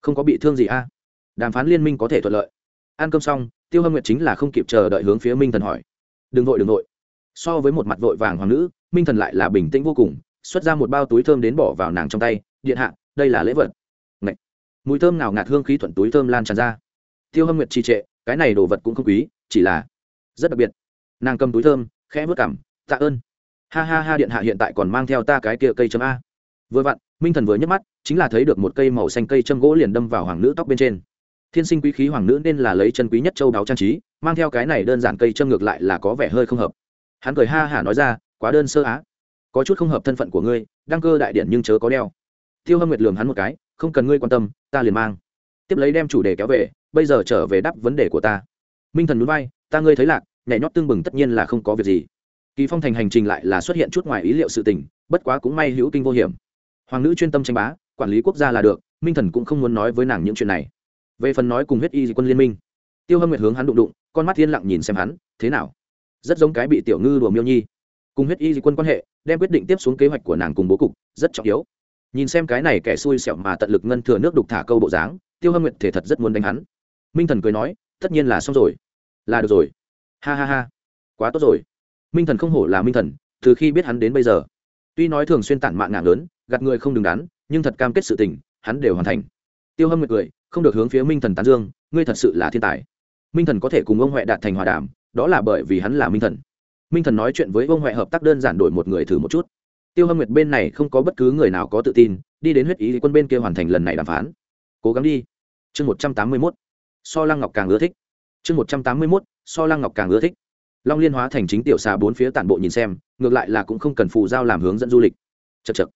Không có bị thương gì a đàm phán liên minh có thể thuận lợi. Ăn cơm xong, tiêu hâm nguyệt chính là không kịp chờ đợi hướng phía minh thần hỏi. Đừng vội đừng vội. So với một mặt vội vàng hoàng nữ, minh thần lại là bình tĩnh vô cùng, xuất ra một bao túi thơm đến bỏ vào nàng trong tay, điện hạ, đây là lễ vật. Ngậy! mùi thơm nào ngạt hương khí thuận túi thơm lan tràn ra. Tiêu hâm nguyệt trì trệ, cái này đồ vật cũng không quý, chỉ là rất đặc biệt nàng cầm túi thơm, khẽ vớt cảm, tạ ơn. Ha ha ha, điện hạ hiện tại còn mang theo ta cái kia cây châm a. Vừa vặn, minh thần vừa nhấc mắt, chính là thấy được một cây màu xanh cây châm gỗ liền đâm vào hoàng nữ tóc bên trên. Thiên sinh quý khí hoàng nữ nên là lấy chân quý nhất châu đáo trang trí, mang theo cái này đơn giản cây châm ngược lại là có vẻ hơi không hợp. Hắn cười ha hả nói ra, quá đơn sơ á. Có chút không hợp thân phận của ngươi, đăng cơ đại điện nhưng chớ có đeo. Tiêu hâm nguyệt lường hắn một cái, không cần ngươi quan tâm, ta liền mang. Tiếp lấy đem chủ đề kéo về, bây giờ trở về đáp vấn đề của ta. Minh thần núi bay ta ngươi thấy lạc nhảy nhót tương bừng tất nhiên là không có việc gì. Kỳ phong thành hành trình lại là xuất hiện chút ngoài ý liệu sự tình, bất quá cũng may hữu kinh vô hiểm. Hoàng nữ chuyên tâm tranh bá, quản lý quốc gia là được, minh thần cũng không muốn nói với nàng những chuyện này. Về phần nói cùng huyết y quân liên minh, tiêu hâm nguyệt hướng hắn đụng đụng, con mắt thiên lặng nhìn xem hắn, thế nào? Rất giống cái bị tiểu ngư đùa miêu nhi. Cùng huyết y quân quan hệ, đem quyết định tiếp xuống kế hoạch của nàng cùng bố cục, rất trọng yếu. Nhìn xem cái này kẻ xui xẻo mà tận lực ngân thừa nước đục thả câu bộ dáng, tiêu hâm nguyệt thể thật rất muốn đánh hắn. Minh thần cười nói, tất nhiên là xong rồi. Là được rồi ha ha ha. Quá tốt rồi. Minh thần không hổ là minh thần, từ khi biết hắn đến bây giờ. Tuy nói thường xuyên tản mạng ngạn lớn, gạt người không đứng đắn, nhưng thật cam kết sự tình, hắn đều hoàn thành. Tiêu hâm nguyệt cười, không được hướng phía minh thần tán dương, ngươi thật sự là thiên tài. Minh thần có thể cùng ông huệ đạt thành hòa đàm, đó là bởi vì hắn là minh thần. Minh thần nói chuyện với ông huệ hợp tác đơn giản đổi một người thử một chút. Tiêu hâm nguyệt bên này không có bất cứ người nào có tự tin, đi đến huyết ý quân bên kia hoàn thành lần này đàm phán. Cố gắng đi. Chương một trăm tám mươi mốt. So lăng ngọc càng ưa thích. Chương một trăm tám mươi mốt so lăng ngọc càng ưa thích. Long liên hóa thành chính tiểu xà bốn phía tản bộ nhìn xem, ngược lại là cũng không cần phù giao làm hướng dẫn du lịch. Chật chật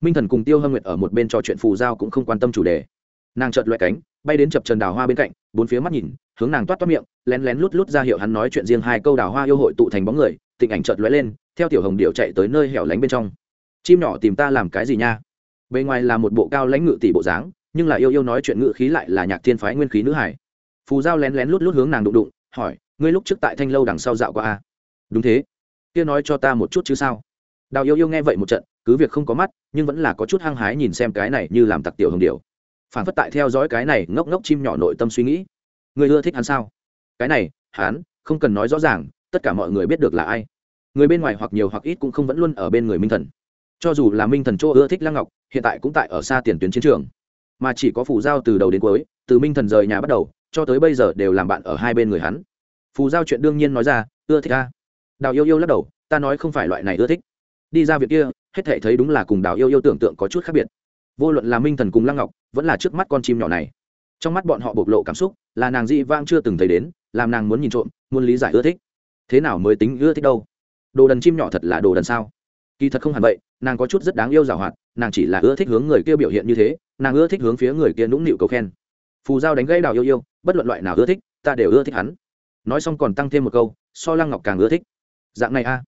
minh thần cùng tiêu hâm nguyệt ở một bên trò chuyện phù giao cũng không quan tâm chủ đề. Nàng chợt loại cánh, bay đến chập trần đào hoa bên cạnh, bốn phía mắt nhìn, hướng nàng toát toát miệng, lén lén lút lút ra hiệu hắn nói chuyện riêng hai câu đào hoa yêu hội tụ thành bóng người tình ảnh chợt lóe lên, theo tiểu hồng điệu chạy tới nơi hẻo lánh bên trong. Chim nhỏ tìm ta làm cái gì nha? Bề ngoài là một bộ cao lãnh ngự tỷ bộ dáng, nhưng là yêu yêu nói chuyện ngự khí lại là nhạc thiên phái nguyên khí nữ hải. Phù giao lén lén lút lút hướng nàng đụng đụng, hỏi ngươi lúc trước tại thanh lâu đằng sau dạo qua a à? đúng thế. Kia nói cho ta một chút chứ sao? Đào yêu yêu nghe vậy một trận, cứ việc không có mắt, nhưng vẫn là có chút hăng hái nhìn xem cái này như làm tặc tiểu hồng điều phản phất tại theo dõi cái này ngốc ngốc chim nhỏ nội tâm suy nghĩ. Người ưa thích hắn sao? Cái này, hắn, không cần nói rõ ràng, tất cả mọi người biết được là ai. Người bên ngoài hoặc nhiều hoặc ít cũng không vẫn luôn ở bên người minh thần. Cho dù là minh thần chỗ ưa thích lăng ngọc, hiện tại cũng tại ở xa tiền tuyến chiến trường. Mà chỉ có phù giao từ đầu đến cuối, từ minh thần rời nhà bắt đầu, cho tới bây giờ đều làm bạn ở hai bên người hắn phù giao chuyện đương nhiên nói ra, ưa thích ta. Đào yêu yêu lắc đầu, ta nói không phải loại này ưa thích. Đi ra việc kia, hết thể thấy đúng là cùng đào yêu yêu tưởng tượng có chút khác biệt. Vô luận là minh thần cùng lăng ngọc, vẫn là trước mắt con chim nhỏ này. Trong mắt bọn họ bộc lộ cảm xúc, là nàng dị vang chưa từng thấy đến, làm nàng muốn nhìn trộm, muốn lý giải ưa thích. Thế nào mới tính ưa thích đâu? Đồ đần chim nhỏ thật là đồ đần sao? Kỳ thật không hẳn vậy, nàng có chút rất đáng yêu giảo hoạt, nàng chỉ là ưa thích hướng người kia biểu hiện như thế, nàng ưa thích hướng phía người kia nũng nịu cầu khen. Phù giao đánh gãy đào yêu yêu, bất luận loại nào ưa thích, ta đều ưa thích hắn nói xong còn tăng thêm một câu, so lăng ngọc càng ưa thích. Dạng này a.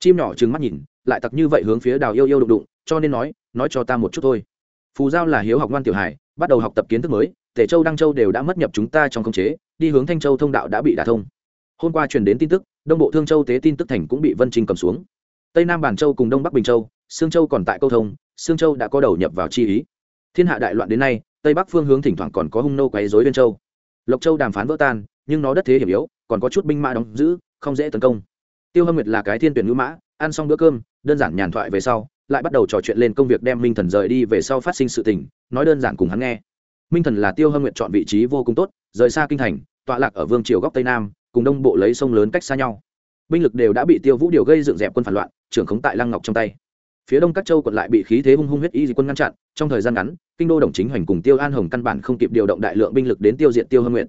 Chim nhỏ trừng mắt nhìn, lại tặc như vậy hướng phía đào yêu yêu đụng đụng, cho nên nói nói cho ta một chút thôi. Phù giao là hiếu học ngoan tiểu hải bắt đầu học tập kiến thức mới tể châu, đăng châu đều đã mất nhập chúng ta trong khống chế, đi hướng thanh châu thông đạo đã bị đả thông. Hôm qua truyền đến tin tức, đông bộ thương châu tế tin tức thành cũng bị vân trinh cầm xuống. Tây nam bản châu cùng đông bắc bình châu, sương châu còn tại câu thông, sương châu đã có đầu nhập vào chi ý. Thiên hạ đại loạn đến nay, tây bắc phương hướng thỉnh thoảng còn có hung nô quấy dối Viên châu. Lộc châu đàm phán vỡ tan, nhưng nó đất thế hiểm yếu còn có chút binh mã đóng giữ, không dễ tấn công. Tiêu hâm nguyệt là cái thiên tuyển ngữ mã, ăn xong bữa cơm, đơn giản nhàn thoại về sau, lại bắt đầu trò chuyện lên công việc đem minh thần rời đi về sau phát sinh sự tình, nói đơn giản cùng hắn nghe. Minh thần là tiêu hâm nguyệt chọn vị trí vô cùng tốt, rời xa kinh thành, tọa lạc ở vương triều góc tây nam, cùng đông bộ lấy sông lớn cách xa nhau. Binh lực đều đã bị tiêu vũ điều gây dựng dẹp quân phản loạn, trưởng khống tại lăng ngọc trong tay. Phía đông các châu còn lại bị khí thế hung hung huyết y di quân ngăn chặn, trong thời gian ngắn, kinh đô đồng chính hoành cùng tiêu an hồng căn bản không kịp điều động đại lượng binh lực đến tiêu diệt tiêu hâm nguyện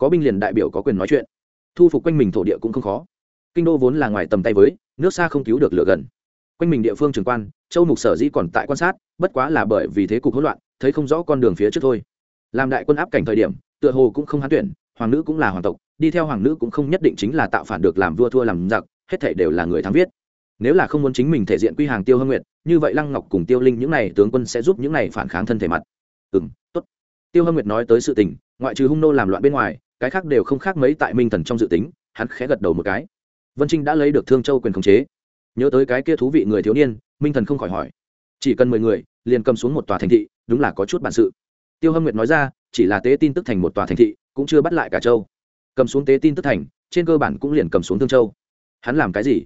có binh liền đại biểu có quyền nói chuyện thu phục quanh mình thổ địa cũng không khó. Kinh đô vốn là ngoài tầm tay với nước xa không cứu được lửa gần. Quanh mình địa phương trường quan châu mục sở dĩ còn tại quan sát bất quá là bởi vì thế cục hỗn loạn thấy không rõ con đường phía trước thôi. Làm đại quân áp cảnh thời điểm tựa hồ cũng không hán tuyển hoàng nữ cũng là hoàng tộc đi theo hoàng nữ cũng không nhất định chính là tạo phản được làm vua thua làm giặc hết thể đều là người thắng viết. Nếu là không muốn chính mình thể diện quy hàng tiêu hâm Nguyệt, như vậy lăng ngọc cùng tiêu linh những n à y tướng quân sẽ giúp những n à y phản kháng thân thể mặt. Ừ m t ố t tiêu hâm nguyệt nói tới sự tình ngoại trừ hung nô làm loạn bên ngoài cái khác đều không khác mấy tại minh thần trong dự tính, hắn khẽ gật đầu một cái. Vân trinh đã lấy được thương châu quyền khống chế. Nhớ tới cái kia thú vị người thiếu niên, minh thần không khỏi hỏi. Chỉ cần mười người, liền cầm xuống một tòa thành thị, đúng là có chút bản sự. Tiêu hâm nguyệt nói ra, chỉ là tế tin tức thành một tòa thành thị, cũng chưa bắt lại cả châu. Cầm xuống tế tin tức thành, trên cơ bản cũng liền cầm xuống thương châu. Hắn làm cái gì?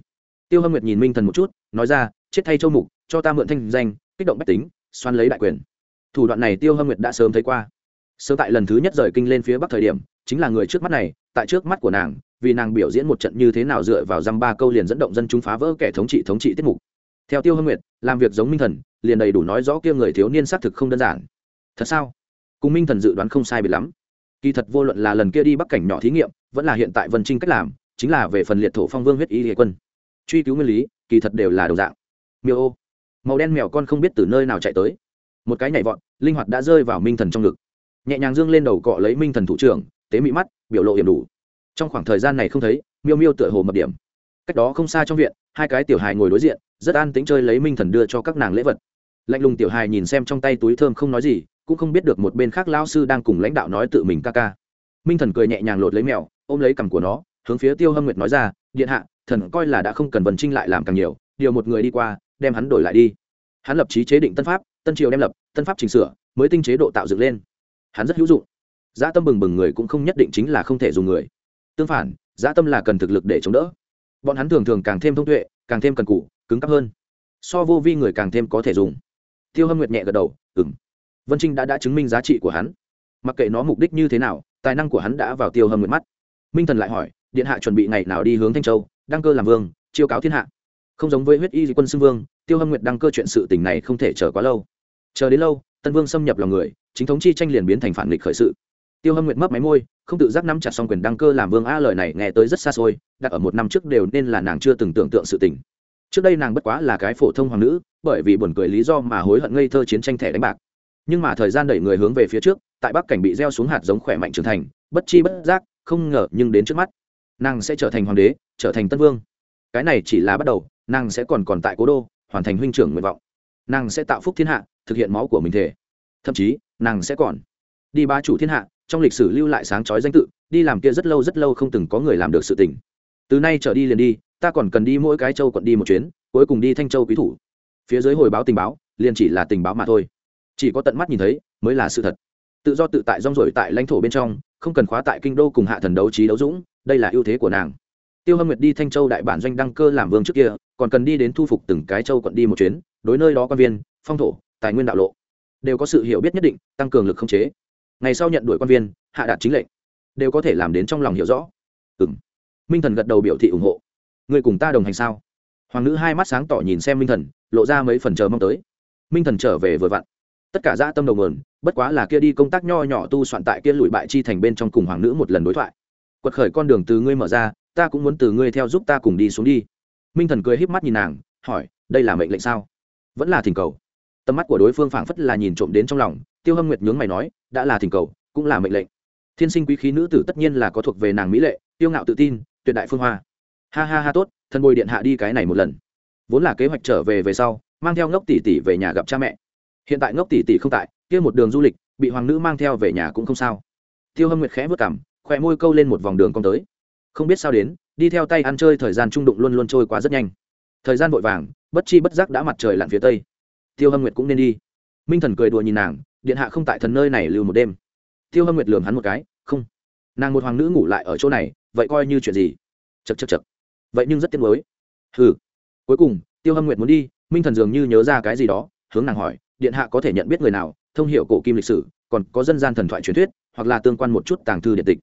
Tiêu hâm nguyệt nhìn minh thần một chút, nói ra, chết thay châu mục, cho ta mượn thanh danh, kích động bách tính, xoan lấy đại quyền. Thủ đoạn này tiêu hâm nguyệt đã sớm thấy qua. Sơ tại lần thứ nhất rời kinh lên phía bắc thời điểm chính là người trước mắt này, tại trước mắt của nàng, vì nàng biểu diễn một trận như thế nào dựa vào dăm ba câu liền dẫn động dân chúng phá vỡ kẻ thống trị thống trị tiết mục. Theo tiêu hâm nguyệt, làm việc giống minh thần, liền đầy đủ nói rõ kia người thiếu niên xác thực không đơn giản. Thật sao? Cùng minh thần dự đoán không sai biệt lắm. Kỳ thật vô luận là lần kia đi bắc cảnh nhỏ thí nghiệm, vẫn là hiện tại vân trinh cách làm, chính là về phần liệt thổ phong vương huyết y hệ quân. Truy cứu nguyên lý, kỳ thật đều là đồng dạng. Miêu ô. Màu đen mèo con không biết từ nơi nào chạy tới. Một cái nhảy vọt, linh hoạt đã rơi vào minh thần trong ngực. Nhẹ nhàng dương lên đầu cọ lấy minh thần thủ trưởng tế mị mắt, biểu lộ hiểm đủ. Trong khoảng thời gian này không thấy, miêu miêu tựa hồ mập điểm. Cách đó không xa trong viện, hai cái tiểu hài ngồi đối diện, rất an tính chơi lấy minh thần đưa cho các nàng lễ vật. Lạnh lùng tiểu hài nhìn xem trong tay túi thơm không nói gì, cũng không biết được một bên khác lao sư đang cùng lãnh đạo nói tự mình ca ca. Minh thần cười nhẹ nhàng lột lấy mèo, ôm lấy cằm của nó, hướng phía tiêu hâm nguyệt nói ra, điện hạ, thần coi là đã không cần vần trinh lại làm càng nhiều, điều một người đi qua, đem hắn đổi lại đi. Hắn lập trí chế định tân pháp, tân triều đem lập, tân pháp chỉnh sửa, mới tinh chế độ tạo dựng lên. Hắn rất hữu dụng dã tâm bừng bừng người cũng không nhất định chính là không thể dùng người. Tương phản, dã tâm là cần thực lực để chống đỡ. Bọn hắn thường thường càng thêm thông tuệ, càng thêm cần cụ cứng cắp hơn. So vô vi người càng thêm có thể dùng. Tiêu hâm nguyệt nhẹ gật đầu ừng vân trinh đã đã chứng minh giá trị của hắn. Mặc kệ nó mục đích như thế nào, tài năng của hắn đã vào tiêu hâm nguyệt mắt. Minh thần lại hỏi, điện hạ chuẩn bị ngày nào đi hướng thanh châu, đăng cơ làm vương, chiêu cáo thiên hạ? Không giống với huyết y quân xưng vương, tiêu hâm nguyệt đăng cơ chuyện sự tình này không thể chờ quá lâu. Chờ đến lâu, tân vương xâm nhập lòng người, chính thống chi tranh liền biến thành phản nghịch khởi sự tiêu hâm nguyệt mấp máy môi, không tự giác nắm chặt xong quyền đăng cơ làm vương a lời này nghe tới rất xa xôi, đặt ở một năm trước đều nên là nàng chưa từng tưởng tượng sự tình. Trước đây nàng bất quá là cái phổ thông hoàng nữ, bởi vì buồn cười lý do mà hối hận ngây thơ chiến tranh thẻ đánh bạc. Nhưng mà thời gian đẩy người hướng về phía trước, tại bắc cảnh bị gieo xuống hạt giống khỏe mạnh trưởng thành, bất chi bất giác, không ngờ nhưng đến trước mắt, nàng sẽ trở thành hoàng đế, trở thành tân vương. Cái này chỉ là bắt đầu, nàng sẽ còn còn tại cố đô, hoàn thành huynh trưởng nguyện vọng. Nàng sẽ tạo phúc thiên hạ, thực hiện máu của mình thể. Thậm chí, nàng sẽ còn đi ba chủ thiên hạ trong lịch sử lưu lại sáng chói danh tự, đi làm kia rất lâu rất lâu không từng có người làm được sự tình. Từ nay trở đi liền đi, ta còn cần đi mỗi cái châu quận đi một chuyến, cuối cùng đi thanh châu quý thủ. Phía dưới hồi báo tình báo, liền chỉ là tình báo mà thôi. Chỉ có tận mắt nhìn thấy, mới là sự thật. Tự do tự tại rong rổi tại lãnh thổ bên trong, không cần khóa tại kinh đô cùng hạ thần đấu trí đấu dũng, đây là ưu thế của nàng. Tiêu hâm nguyệt đi thanh châu đại bản doanh đăng cơ làm vương trước kia, còn cần đi đến thu phục từng cái châu quận đi một chuyến, đối nơi đó quan viên, phong thổ, tài nguyên đạo lộ, đều có sự hiểu biết nhất định, tăng cường lực không chế ngày sau nhận đuổi quan viên, hạ đạt chính lệnh. Đều có thể làm đến trong lòng hiểu rõ. Ừ m minh thần gật đầu biểu thị ủng hộ. Người cùng ta đồng hành sao? Hoàng nữ hai mắt sáng tỏ nhìn xem minh thần, lộ ra mấy phần chờ mong tới. Minh thần trở về vừa vặn. Tất cả dã tâm đầu mườn bất quá là kia đi công tác nho nhỏ tu soạn tại kia lùi bại chi thành bên trong cùng hoàng nữ một lần đối thoại. Quật khởi con đường từ ngươi mở ra, ta cũng muốn từ ngươi theo giúp ta cùng đi xuống đi. Minh thần cười híp mắt nhìn nàng, hỏi, đây là mệnh lệnh sao? Vẫn là thỉnh cầu. Tầm mắt của đối phương phảng phất là nhìn trộm đến trong lòng tiêu hâm nguyệt nhướng mày nói, đã là thỉnh cầu, cũng là mệnh lệnh. Thiên sinh quý khí nữ tử tất nhiên là có thuộc về nàng mỹ lệ, tiêu ngạo tự tin, tuyệt đại phương hoa. Ha ha ha, tốt thân bồi điện hạ đi cái này một lần. Vốn là kế hoạch trở về về sau, mang theo ngốc tỷ tỷ về nhà gặp cha mẹ. Hiện tại ngốc tỷ tỷ không tại, kia một đường du lịch, bị hoàng nữ mang theo về nhà cũng không sao. Tiêu hâm nguyệt khẽ vất cảm khỏe môi câu lên một vòng đường cong tới. Không biết sao đến, đi theo tay ăn chơi thời gian trung đụng luôn luôn trôi qua rất nhanh. Thời gian vội vàng, bất chi bất giác đã mặt trời lặn phía tây. Tiêu hâm nguyệt cũng nên đi. Minh thần cười đùa nhìn nàng điện hạ không tại thần nơi này lưu một đêm. Tiêu hâm nguyệt lường hắn một cái, không, nàng một hoàng nữ ngủ lại ở chỗ này, vậy coi như chuyện gì? Chật chật chật vậy nhưng rất tiếc nuối. Hừ. Cuối cùng, tiêu hâm nguyệt muốn đi, minh thần dường như nhớ ra cái gì đó, hướng nàng hỏi, điện hạ có thể nhận biết người nào, thông hiệu cổ kim lịch sử, còn có dân gian thần thoại truyền thuyết, hoặc là tương quan một chút tàng thư điện tịch?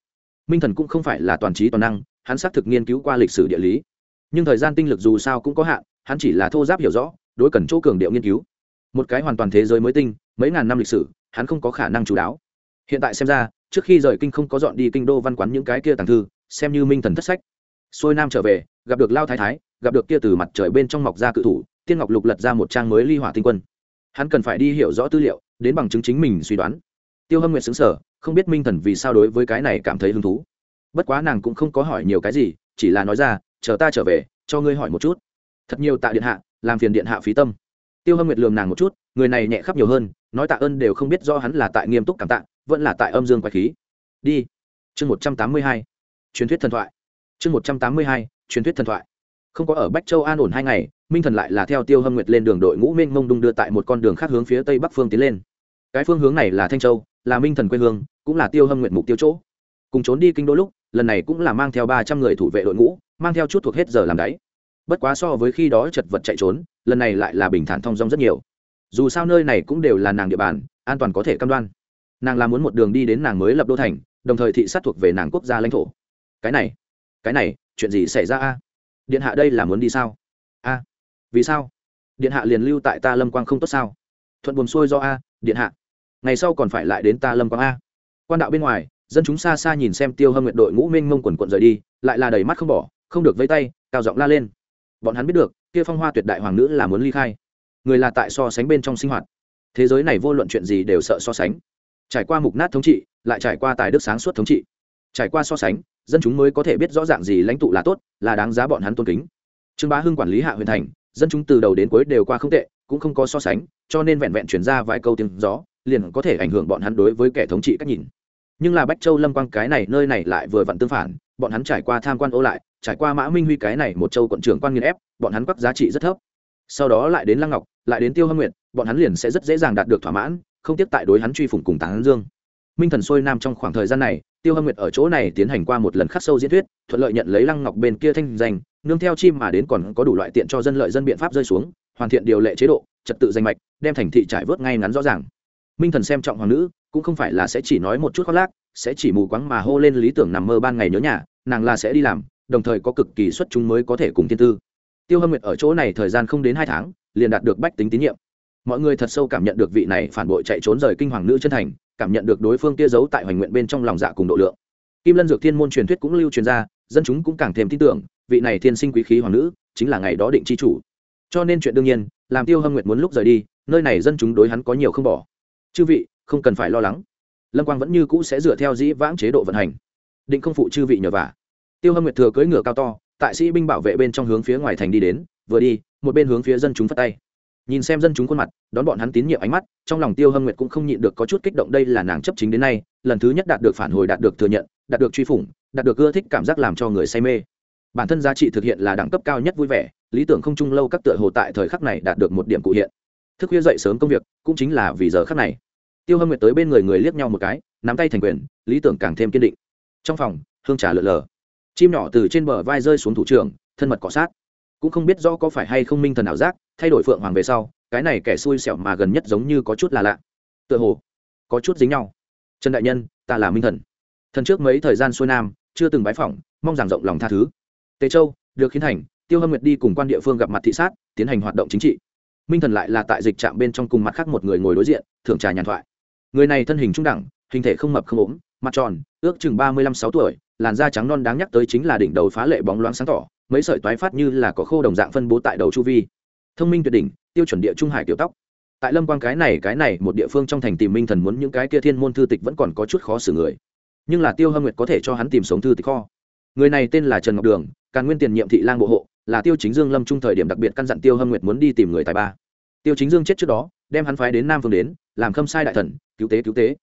Minh thần cũng không phải là toàn trí toàn năng, hắn xác thực nghiên cứu qua lịch sử địa lý. Nhưng thời gian tinh lực dù sao cũng có hạn, hắn chỉ là thô giáp hiểu rõ, đối cần chỗ cường điệu nghiên cứu một cái hoàn toàn thế giới mới tinh, mấy ngàn năm lịch sử, hắn không có khả năng chú đáo. Hiện tại xem ra, trước khi rời kinh không có dọn đi kinh đô văn quán những cái kia tàng thư, xem như minh thần thất sách. Xuôi nam trở về, gặp được lao thái thái, gặp được kia từ mặt trời bên trong mọc ra cự thủ, tiên ngọc lục lật ra một trang mới ly hỏa tinh quân. Hắn cần phải đi hiểu rõ tư liệu, đến bằng chứng chính mình suy đoán. Tiêu hâm nguyện xứng sở không biết minh thần vì sao đối với cái này cảm thấy hứng thú. Bất quá nàng cũng không có hỏi nhiều cái gì, chỉ là nói ra, chờ ta trở về, cho ngươi hỏi một chút. Thật nhiều tạ điện hạ, làm phiền điện hạ phí tâm tiêu hâm nguyệt lường nàng một chút, người này nhẹ khắp nhiều hơn, nói tạ ơn đều không biết do hắn là tại nghiêm túc cảm tạ, vẫn là tại âm dương quái khí. Đi. Chương một trăm tám mươi hai. Truyền thuyết thần thoại. Chương một trăm tám mươi hai, truyền thuyết thần thoại. Không có ở bách châu an ổn hai ngày, minh thần lại là theo tiêu hâm nguyệt lên đường đội ngũ minh mông đung đưa tại một con đường khác hướng phía tây bắc phương tiến lên. Cái phương hướng này là thanh châu, là minh thần quê hương, cũng là tiêu hâm nguyệt mục tiêu chỗ. Cùng trốn đi kinh đô lúc, lần này cũng là mang theo ba trăm người thủ vệ đội ngũ, mang theo chút thuộc hết giờ làm đáy bất quá so với khi đó chật vật chạy trốn, lần này lại là bình thản thong dong rất nhiều. Dù sao nơi này cũng đều là nàng địa bàn, an toàn có thể cam đoan. Nàng là muốn một đường đi đến nàng mới lập đô thành, đồng thời thị sát thuộc về nàng quốc gia lãnh thổ. Cái này cái này, chuyện gì xảy ra a? Điện hạ đây là muốn đi sao? A, vì sao? Điện hạ liền lưu tại ta lâm quang không tốt sao? Thuận buồn xuôi do a, điện hạ. Ngày sau còn phải lại đến ta lâm quang a. Quan đạo bên ngoài, dân chúng xa xa nhìn xem tiêu hâm nguyện đội ngũ minh mông quần quận rời đi, lại là đầy mắt không bỏ, không được vây tay, cao giọng la lên bọn hắn biết được, kia phong hoa tuyệt đại hoàng nữ là muốn ly khai. Người là tại so sánh bên trong sinh hoạt. Thế giới này vô luận chuyện gì đều sợ so sánh. Trải qua mục nát thống trị, lại trải qua tài đức sáng suốt thống trị. Trải qua so sánh, dân chúng mới có thể biết rõ ràng gì lãnh tụ là tốt, là đáng giá bọn hắn tôn kính. Trương bá hưng quản lý hạ huyền thành, dân chúng từ đầu đến cuối đều qua không tệ, cũng không có so sánh, cho nên vẹn vẹn chuyển ra vài câu tiếng gió, liền có thể ảnh hưởng bọn hắn đối với kẻ thống trị cách nhìn nhưng là bách châu lâm quang cái này, nơi này lại vừa vặn tương phản, bọn hắn trải qua tham quan ô lại, trải qua mã minh huy cái này một châu quận trưởng quan nghiên ép, bọn hắn quắc giá trị rất thấp. Sau đó lại đến lăng ngọc, lại đến tiêu hâm nguyện bọn hắn liền sẽ rất dễ dàng đạt được thỏa mãn, không tiếp tại đối hắn truy phủng cùng tán dương. Minh thần xuôi nam trong khoảng thời gian này, tiêu hâm nguyệt ở chỗ này tiến hành qua một lần khắc sâu diễn thuyết, thuận lợi nhận lấy lăng ngọc bên kia thanh danh, nương theo chim mà đến còn có đủ loại tiện cho dân lợi dân biện pháp rơi xuống, hoàn thiện điều lệ chế độ, trật tự danh mạch, đem thành thị trải vớt ngay ngắn rõ ràng. Minh thần xem trọng hoàng nữ cũng không phải là sẽ chỉ nói một chút khoác lác, sẽ chỉ mù quáng mà hô lên lý tưởng nằm mơ ban ngày nhớ nhà, nàng là sẽ đi làm, đồng thời có cực kỳ xuất chúng mới có thể cùng thiên tư. Tiêu hâm nguyệt ở chỗ này thời gian không đến hai tháng, liền đạt được bách tính tín nhiệm. Mọi người thật sâu cảm nhận được vị này phản bội chạy trốn rời kinh hoàng nữ chân thành, cảm nhận được đối phương kia giấu tại hoành nguyện bên trong lòng dạ cùng độ lượng. Kim lân dược thiên môn truyền thuyết cũng lưu truyền ra, dân chúng cũng càng thêm tin tưởng, vị này thiên sinh quý khí hoàng nữ, chính là ngày đó định chi chủ. Cho nên chuyện đương nhiên, làm tiêu hâm nguyệt muốn lúc rời đi, nơi này dân chúng đối hắn có nhiều không bỏ. Chư vị không cần phải lo lắng. Lâm quang vẫn như cũ sẽ dựa theo dĩ vãng chế độ vận hành. Định không phụ chư vị nhờ vả. Tiêu hâm nguyệt thừa cưỡi ngựa cao to, tại sĩ binh bảo vệ bên trong hướng phía ngoài thành đi đến, vừa đi, một bên hướng phía dân chúng phát tay. Nhìn xem dân chúng khuôn mặt, đón bọn hắn tín nhiệm ánh mắt, trong lòng tiêu hâm nguyệt cũng không nhịn được có chút kích động đây là nàng chấp chính đến nay, lần thứ nhất đạt được phản hồi, đạt được thừa nhận, đạt được truy phủng, đạt được ưa thích cảm giác làm cho người say mê. Bản thân giá trị thực hiện là đẳng cấp cao nhất vui vẻ, lý tưởng không chung lâu các tựa hồ tại thời khắc này đạt được một điểm cụ hiện. Thức khuya dậy sớm công việc, cũng chính là vì giờ khắc này tiêu hâm nguyệt tới bên người người liếc nhau một cái nắm tay thành quyền lý tưởng càng thêm kiên định. Trong phòng hương trà lượn lờ. Chim nhỏ từ trên bờ vai rơi xuống thủ trưởng, thân mật cọ sát. Cũng không biết rõ có phải hay không minh thần ảo giác thay đổi phượng hoàng về sau cái này kẻ xui xẻo mà gần nhất giống như có chút là lạ. Tựa hồ có chút dính nhau. Trần đại nhân ta là minh thần. Thần trước mấy thời gian xuôi nam chưa từng bái phỏng mong rằng rộng lòng tha thứ. Tề châu được khiến thành tiêu hâm nguyệt đi cùng quan địa phương gặp mặt thị sát tiến hành hoạt động chính trị. Minh thần lại là tại dịch trạm bên trong cùng mặt khác một người ngồi đối diện thưởng trà nhàn thoại người này thân hình trung đẳng, hình thể không mập không ốm, mặt tròn, ước chừng ba mươi lăm sáu tuổi, làn da trắng non đáng nhắc tới chính là đỉnh đầu phá lệ bóng loáng sáng tỏ, mấy sợi toái phát như là có khô đồng dạng phân bố tại đầu chu vi. Thông minh tuyệt đỉnh, tiêu chuẩn địa trung hải kiểu tóc. Tại lâm quang cái này cái này, một địa phương trong thành tìm minh thần muốn những cái kia thiên môn thư tịch vẫn còn có chút khó xử người. Nhưng là tiêu hâm nguyệt có thể cho hắn tìm sống thư tịch kho. Người này tên là trần ngọc đường, càn nguyên tiền nhiệm thị lang bộ hộ, là tiêu chính dương lâm trung thời điểm đặc biệt căn dặn tiêu hâm nguyệt muốn đi tìm người tài ba tiêu chính dương chết trước đó, đem hắn phái đến nam phương đến, làm khâm sai đại thần, cứu tế cứu tế.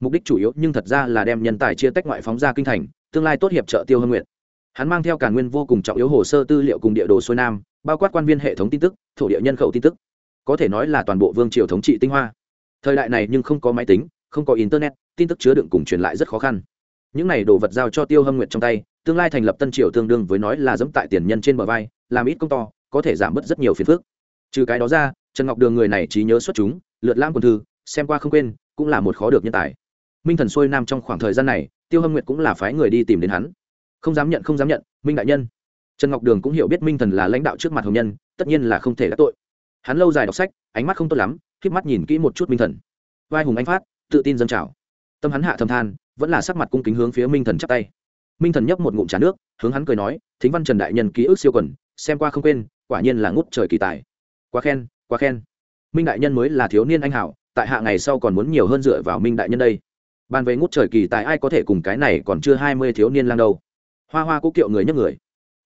Mục đích chủ yếu nhưng thật ra là đem nhân tài chia tách ngoại phóng ra kinh thành, tương lai tốt hiệp trợ tiêu hâm nguyệt. Hắn mang theo cả nguyên vô cùng trọng yếu hồ sơ tư liệu cùng địa đồ xuôi nam, bao quát quan viên hệ thống tin tức, thổ địa nhân khẩu tin tức. Có thể nói là toàn bộ vương triều thống trị tinh hoa. Thời đại này nhưng không có máy tính, không có internet, tin tức chứa đựng cùng truyền lại rất khó khăn. Những này đồ vật giao cho tiêu hâm nguyệt trong tay, tương lai thành lập tân triều tương đương với nói là dẫm tại tiền nhân trên bờ vai, làm ít công to, có thể giảm bớt rất nhiều phiền phức. Trừ cái đó ra trần ngọc đường người này trí nhớ xuất chúng, lượt lam quân thư, xem qua không quên, cũng là một khó được nhân tài. Minh thần xuôi nam trong khoảng thời gian này, tiêu hâm nguyệt cũng là phái người đi tìm đến hắn. Không dám nhận, không dám nhận, minh đại nhân. Trần ngọc đường cũng hiểu biết minh thần là lãnh đạo trước mặt hồng nhân, tất nhiên là không thể đắc tội. Hắn lâu dài đọc sách, ánh mắt không tốt lắm k mắt nhìn kỹ một chút minh thần. Vai hùng anh phát, tự tin dâng trào. Tâm hắn hạ thầm than, vẫn là sắc mặt cung kính hướng phía minh thần chắp tay. Minh thần nhấp một ngụm trà nước, hướng hắn cười nói, thính văn trần đại nhân ký ức siêu quần, xem qua không quên, quả nhiên là ngút trời kỳ tài. Quá khen quá khen. Minh đại nhân mới là thiếu niên anh hảo, tại hạ ngày sau còn muốn nhiều hơn dựa vào minh đại nhân đây. Bàn về ngút trời kỳ tài ai có thể cùng cái này còn chưa hai mươi thiếu niên lang đâu. Hoa hoa cúc kiệu người nhấc người.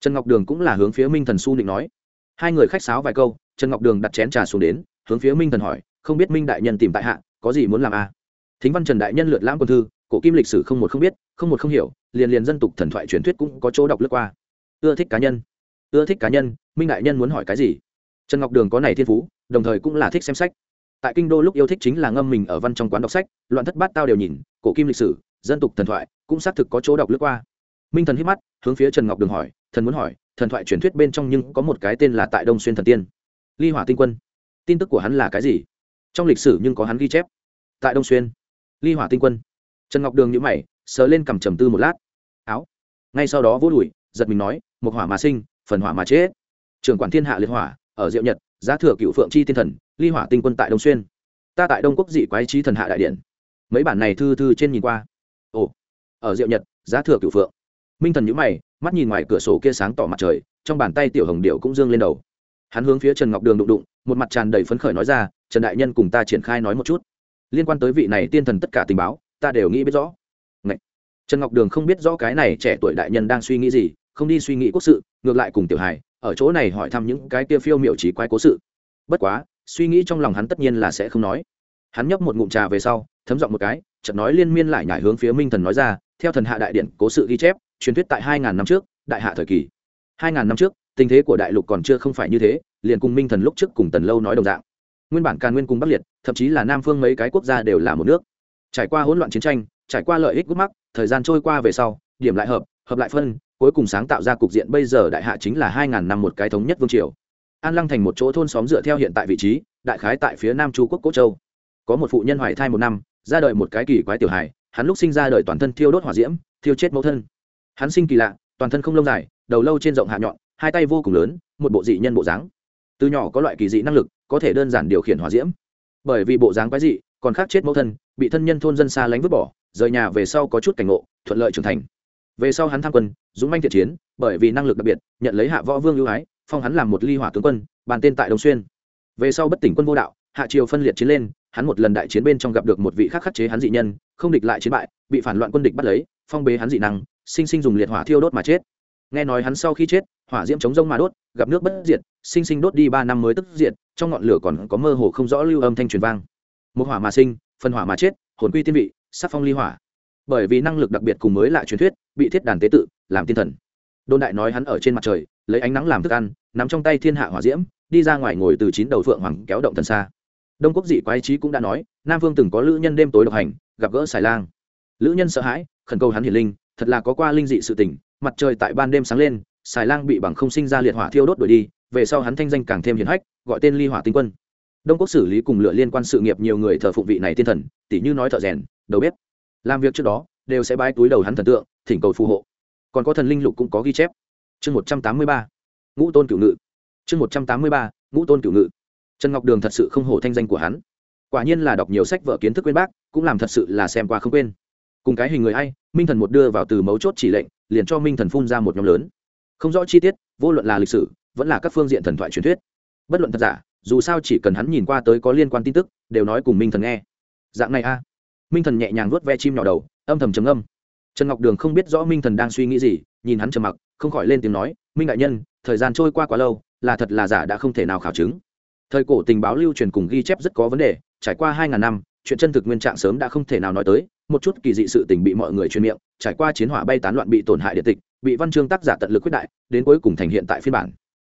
Trần ngọc đường cũng là hướng phía minh thần su định nói. Hai người khách sáo vài câu, trần ngọc đường đặt chén trà xuống đến, hướng phía minh thần hỏi, không biết minh đại nhân tìm tại hạ, có gì muốn làm à? thính văn trần đại nhân lượt lãm quân thư, cổ kim lịch sử không một không biết, không một không hiểu, liền liền dân tục thần thoại truyền thuyết cũng có chỗ đọc lướt qua. Ưa thích cá nhân, ưa thích cá nhân, minh đại nhân muốn hỏi cái gì? Trần ngọc đường có này thiên phú, đồng thời cũng là thích xem sách. Tại kinh đô lúc yêu thích chính là ngâm mình ở văn trong quán đọc sách, loạn thất bát tao đều nhìn, cổ kim lịch sử, dân tục thần thoại, cũng xác thực có chỗ đọc lướt qua. Minh thần hít mắt, hướng phía trần ngọc đường hỏi, thần muốn hỏi, thần thoại truyền thuyết bên trong nhưng có một cái tên là tại đông xuyên thần tiên. Ly hỏa tinh quân. Tin tức của hắn là cái gì? Trong lịch sử nhưng có hắn ghi chép. Tại đông xuyên. Ly hỏa tinh quân. Trần ngọc đường nhữ mày, sờ lên cầm trầm tư một lát. Áo. Ngay sau đó vỗ đùi, giật mình nói, một hỏa mà sinh, phần hỏa mà chết. Trưởng quản thiên hạ liệt hỏa ở diệu nhật, giá thừa cựu phượng chi tiên thần, ly hỏa tinh quân tại đông xuyên. Ta tại đông quốc dị quái trí thần hạ đại điện. Mấy bản này thư thư trên nhìn qua. Ồ, ở diệu nhật, giá thừa cựu phượng. Minh thần nhữ mày, mắt nhìn ngoài cửa sổ kia sáng tỏ mặt trời, trong bàn tay tiểu hồng điệu cũng dương lên đầu. Hắn hướng phía trần ngọc đường đụng đụng, một mặt tràn đầy phấn khởi nói ra, trần đại nhân cùng ta triển khai nói một chút. Liên quan tới vị này tiên thần tất cả tình báo, ta đều nghĩ biết rõ. Ngậy! trần ngọc đường không biết rõ cái này trẻ tuổi đại nhân đang suy nghĩ gì, không đi suy nghĩ quốc sự, ngược lại cùng tiểu hài ở chỗ này hỏi thăm những cái kia phiêu miểu trí quái cố sự. Bất quá, suy nghĩ trong lòng hắn tất nhiên là sẽ không nói. Hắn nhấp một ngụm trà về sau, thấm giọng một cái, chợt nói liên miên lại nhải hướng phía minh thần nói ra, theo thần hạ đại điện cố sự ghi chép, truyền thuyết tại hai ngàn năm trước, đại hạ thời kỳ. Hai ngàn năm trước, tình thế của đại lục còn chưa không phải như thế, liền cùng minh thần lúc trước cùng tần lâu nói đồng dạng. Nguyên bản càn nguyên cùng bắc liệt, thậm chí là nam phương mấy cái quốc gia đều là một nước. Trải qua hỗn loạn chiến tranh, trải qua lợi ích gút mắc, thời gian trôi qua về sau, điểm lại hợp hợp lại phân cuối cùng sáng tạo ra cục diện bây giờ đại hạ chính là hai ngàn năm một cái thống nhất vương triều. An lăng thành một chỗ thôn xóm dựa theo hiện tại vị trí, đại khái tại phía nam chu quốc cố châu. Có một phụ nhân hoài thai một năm, ra đời một cái kỳ quái tiểu hài, hắn lúc sinh ra đời toàn thân thiêu đốt hỏa diễm, thiêu chết mẫu thân. Hắn sinh kỳ lạ, toàn thân không lông dài, đầu lâu trên rộng hạ nhọn, hai tay vô cùng lớn, một bộ dị nhân bộ dáng. Từ nhỏ có loại kỳ dị năng lực, có thể đơn giản điều khiển hỏa diễm. Bởi vì bộ dáng quái dị, còn khác chết mẫu thân, bị thân nhân thôn dân xa lánh vứt bỏ, rời nhà về sau có chút cảnh ngộ, thuận lợi trưởng thành. Về sau hắn tham quân dũng manh thiện chiến, bởi vì năng lực đặc biệt, nhận lấy hạ võ vương ưu ái, phong hắn làm một ly hỏa tướng quân, bàn tên tại đông xuyên. Về sau bất tỉnh quân vô đạo, hạ triều phân liệt chiến lên, hắn một lần đại chiến bên trong gặp được một vị khác khắc chế hắn dị nhân, không địch lại chiến bại, bị phản loạn quân địch bắt lấy, phong bế hắn dị năng, sinh sinh dùng liệt hỏa thiêu đốt mà chết. Nghe nói hắn sau khi chết, hỏa diễm chống rông mà đốt, gặp nước bất diệt, sinh sinh đốt đi ba năm mới tức diệt, trong ngọn lửa còn có mơ hồ không rõ lưu âm thanh truyền vang. Một hỏa mà sinh, phân hỏa mà chết, hồn quy tiên vị, sắc phong ly hỏa bởi vì năng lực đặc biệt cùng mới lạ truyền thuyết, bị thiết đàn tế tự, làm tiên thần. Đôn đại nói hắn ở trên mặt trời, lấy ánh nắng làm thức ăn, nắm trong tay thiên hạ hỏa diễm, đi ra ngoài ngồi từ chín đầu phượng hoàng kéo động thần xa. Đông quốc dị quái trí cũng đã nói, nam vương từng có lữ nhân đêm tối độc hành, gặp gỡ xài lang. Lữ nhân sợ hãi, khẩn cầu hắn hiển linh, thật là có qua linh dị sự tỉnh mặt trời tại ban đêm sáng lên xài lang bị bằng không sinh ra liệt hỏa thiêu đốt đuổi đi, về sau hắn thanh danh càng thêm hiển hách, gọi tên ly hỏa tinh quân. Đông quốc xử lý cùng lựa liên quan sự nghiệp nhiều người thờ phụng vị này thiên thần tỷ như nói thợ rèn, đầu bếp làm việc trước đó, đều sẽ bái túi đầu hắn thần tượng, thỉnh cầu phù hộ. Còn có thần linh lục cũng có ghi chép. Chương một trăm tám mươi ba, ngũ tôn cửu ngự. Chương một trăm tám mươi ba, ngũ tôn cửu ngự. Trần ngọc đường thật sự không hổ thanh danh của hắn. Quả nhiên là đọc nhiều sách vở kiến thức quên bác, cũng làm thật sự là xem qua không quên. Cùng cái hình người hay minh thần một đưa vào từ mấu chốt chỉ lệnh, liền cho minh thần phun ra một nhóm lớn. Không rõ chi tiết, vô luận là lịch sử, vẫn là các phương diện thần thoại truyền thuyết. Bất luận thật giả, dù sao chỉ cần hắn nhìn qua tới có liên quan tin tức, đều nói cùng minh thần nghe. Dạng này a minh thần nhẹ nhàng vuốt ve chim nhỏ đầu, âm thầm trầm âm trần ngọc đường không biết rõ minh thần đang suy nghĩ gì, nhìn hắn trầm mặc, không khỏi lên tiếng nói, minh đại nhân, thời gian trôi qua quá lâu, là thật là giả đã không thể nào khảo chứng. Thời cổ tình báo lưu truyền cùng ghi chép rất có vấn đề, trải qua hai ngàn năm, chuyện chân thực nguyên trạng sớm đã không thể nào nói tới, một chút kỳ dị sự tình bị mọi người truyền miệng, trải qua chiến hỏa bay tán loạn bị tổn hại địa tịch, bị văn chương tác giả tận lực quyết đại, đến cuối cùng thành hiện tại phiên bản.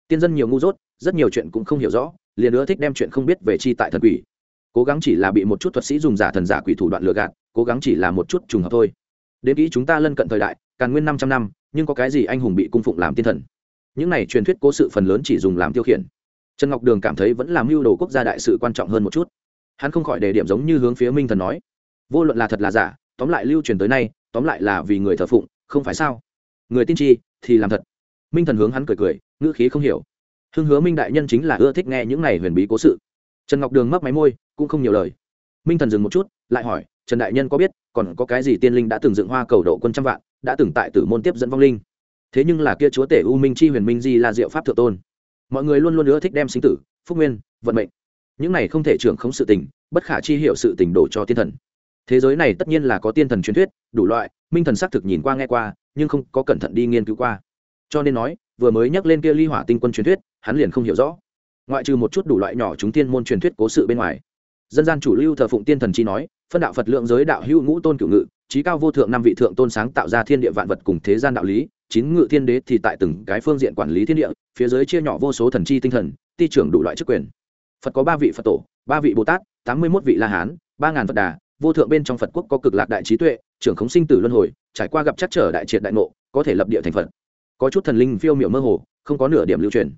Tiên dân nhiều ngu dốt, rất nhiều chuyện cũng không hiểu rõ, liền nữa thích đem chuyện không biết về chi tại thần quỷ cố gắng chỉ là bị một chút thuật sĩ dùng giả thần giả quỷ thủ đoạn lừa gạt, cố gắng chỉ là một chút trùng hợp thôi. Đến kỹ chúng ta lân cận thời đại, càn nguyên năm trăm năm, nhưng có cái gì anh hùng bị cung phụng làm tiên thần? Những này truyền thuyết cố sự phần lớn chỉ dùng làm tiêu khiển. Trần ngọc đường cảm thấy vẫn làm mưu đồ quốc gia đại sự quan trọng hơn một chút. Hắn không khỏi đề điểm giống như hướng phía minh thần nói. Vô luận là thật là giả, tóm lại lưu truyền tới nay, tóm lại là vì người thờ phụng, không phải sao? Người tin chi, thì làm thật. Minh thần hướng hắn cười cười, ngữ khí không hiểu. Hưng hứa minh đại nhân chính là ưa thích nghe những này huyền bí cố sự. Trần ngọc đường mấp máy môi cũng không nhiều lời. Minh thần dừng một chút, lại hỏi, trần đại nhân có biết, còn có cái gì tiên linh đã từng dựng hoa cầu độ quân trăm vạn, đã từng tại tử môn tiếp dẫn vong linh? Thế nhưng là kia chúa tể u minh chi huyền minh di là diệu pháp thượng tôn. Mọi người luôn luôn ưa thích đem sinh tử, phúc nguyên, vận mệnh. Những này không thể trưởng không sự tình, bất khả chi hiệu sự tình đổ cho tiên thần. Thế giới này tất nhiên là có tiên thần truyền thuyết, đủ loại, minh thần xác thực nhìn qua nghe qua, nhưng không có cẩn thận đi nghiên cứu qua. Cho nên nói, vừa mới nhắc lên kia ly hỏa tinh quân truyền thuyết, hắn liền không hiểu rõ. Ngoại trừ một chút đủ loại nhỏ chúng tiên môn truyền thuyết cố sự bên ngoài dân gian chủ lưu thờ phụng tiên thần chi nói, phân đạo phật lượng giới đạo hữu ngũ tôn cửu ngự, trí cao vô thượng năm vị thượng tôn sáng tạo ra thiên địa vạn vật cùng thế gian đạo lý, chín ngự thiên đế thì tại từng cái phương diện quản lý thiên địa, phía dưới chia nhỏ vô số thần chi tinh thần, ti trưởng đủ loại chức quyền. Phật có ba vị phật tổ, ba vị bồ tát, tám mươi mốt vị la hán, ba ngàn phật đà, vô thượng bên trong phật quốc có cực lạc đại trí tuệ, trưởng khống sinh tử luân hồi, trải qua gặp chắc trở đại triệt đại ngộ, có thể lập địa thành phật. Có chút thần linh phiêu miểu mơ hồ, không có nửa điểm lưu truyền.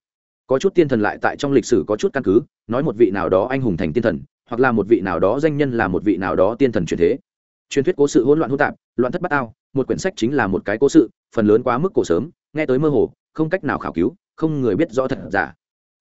Có chút tiên thần lại tại trong lịch sử có chút căn cứ, nói một vị nào đó anh hùng thành tiên thần hoặc là một vị nào đó danh nhân là một vị nào đó tiên thần truyền thế. Truyền thuyết cố sự hỗn loạn hỗn tạp, loạn thất bát ao, một quyển sách chính là một cái cố sự, phần lớn quá mức cổ sớm, nghe tới mơ hồ, không cách nào khảo cứu, không người biết rõ thật giả.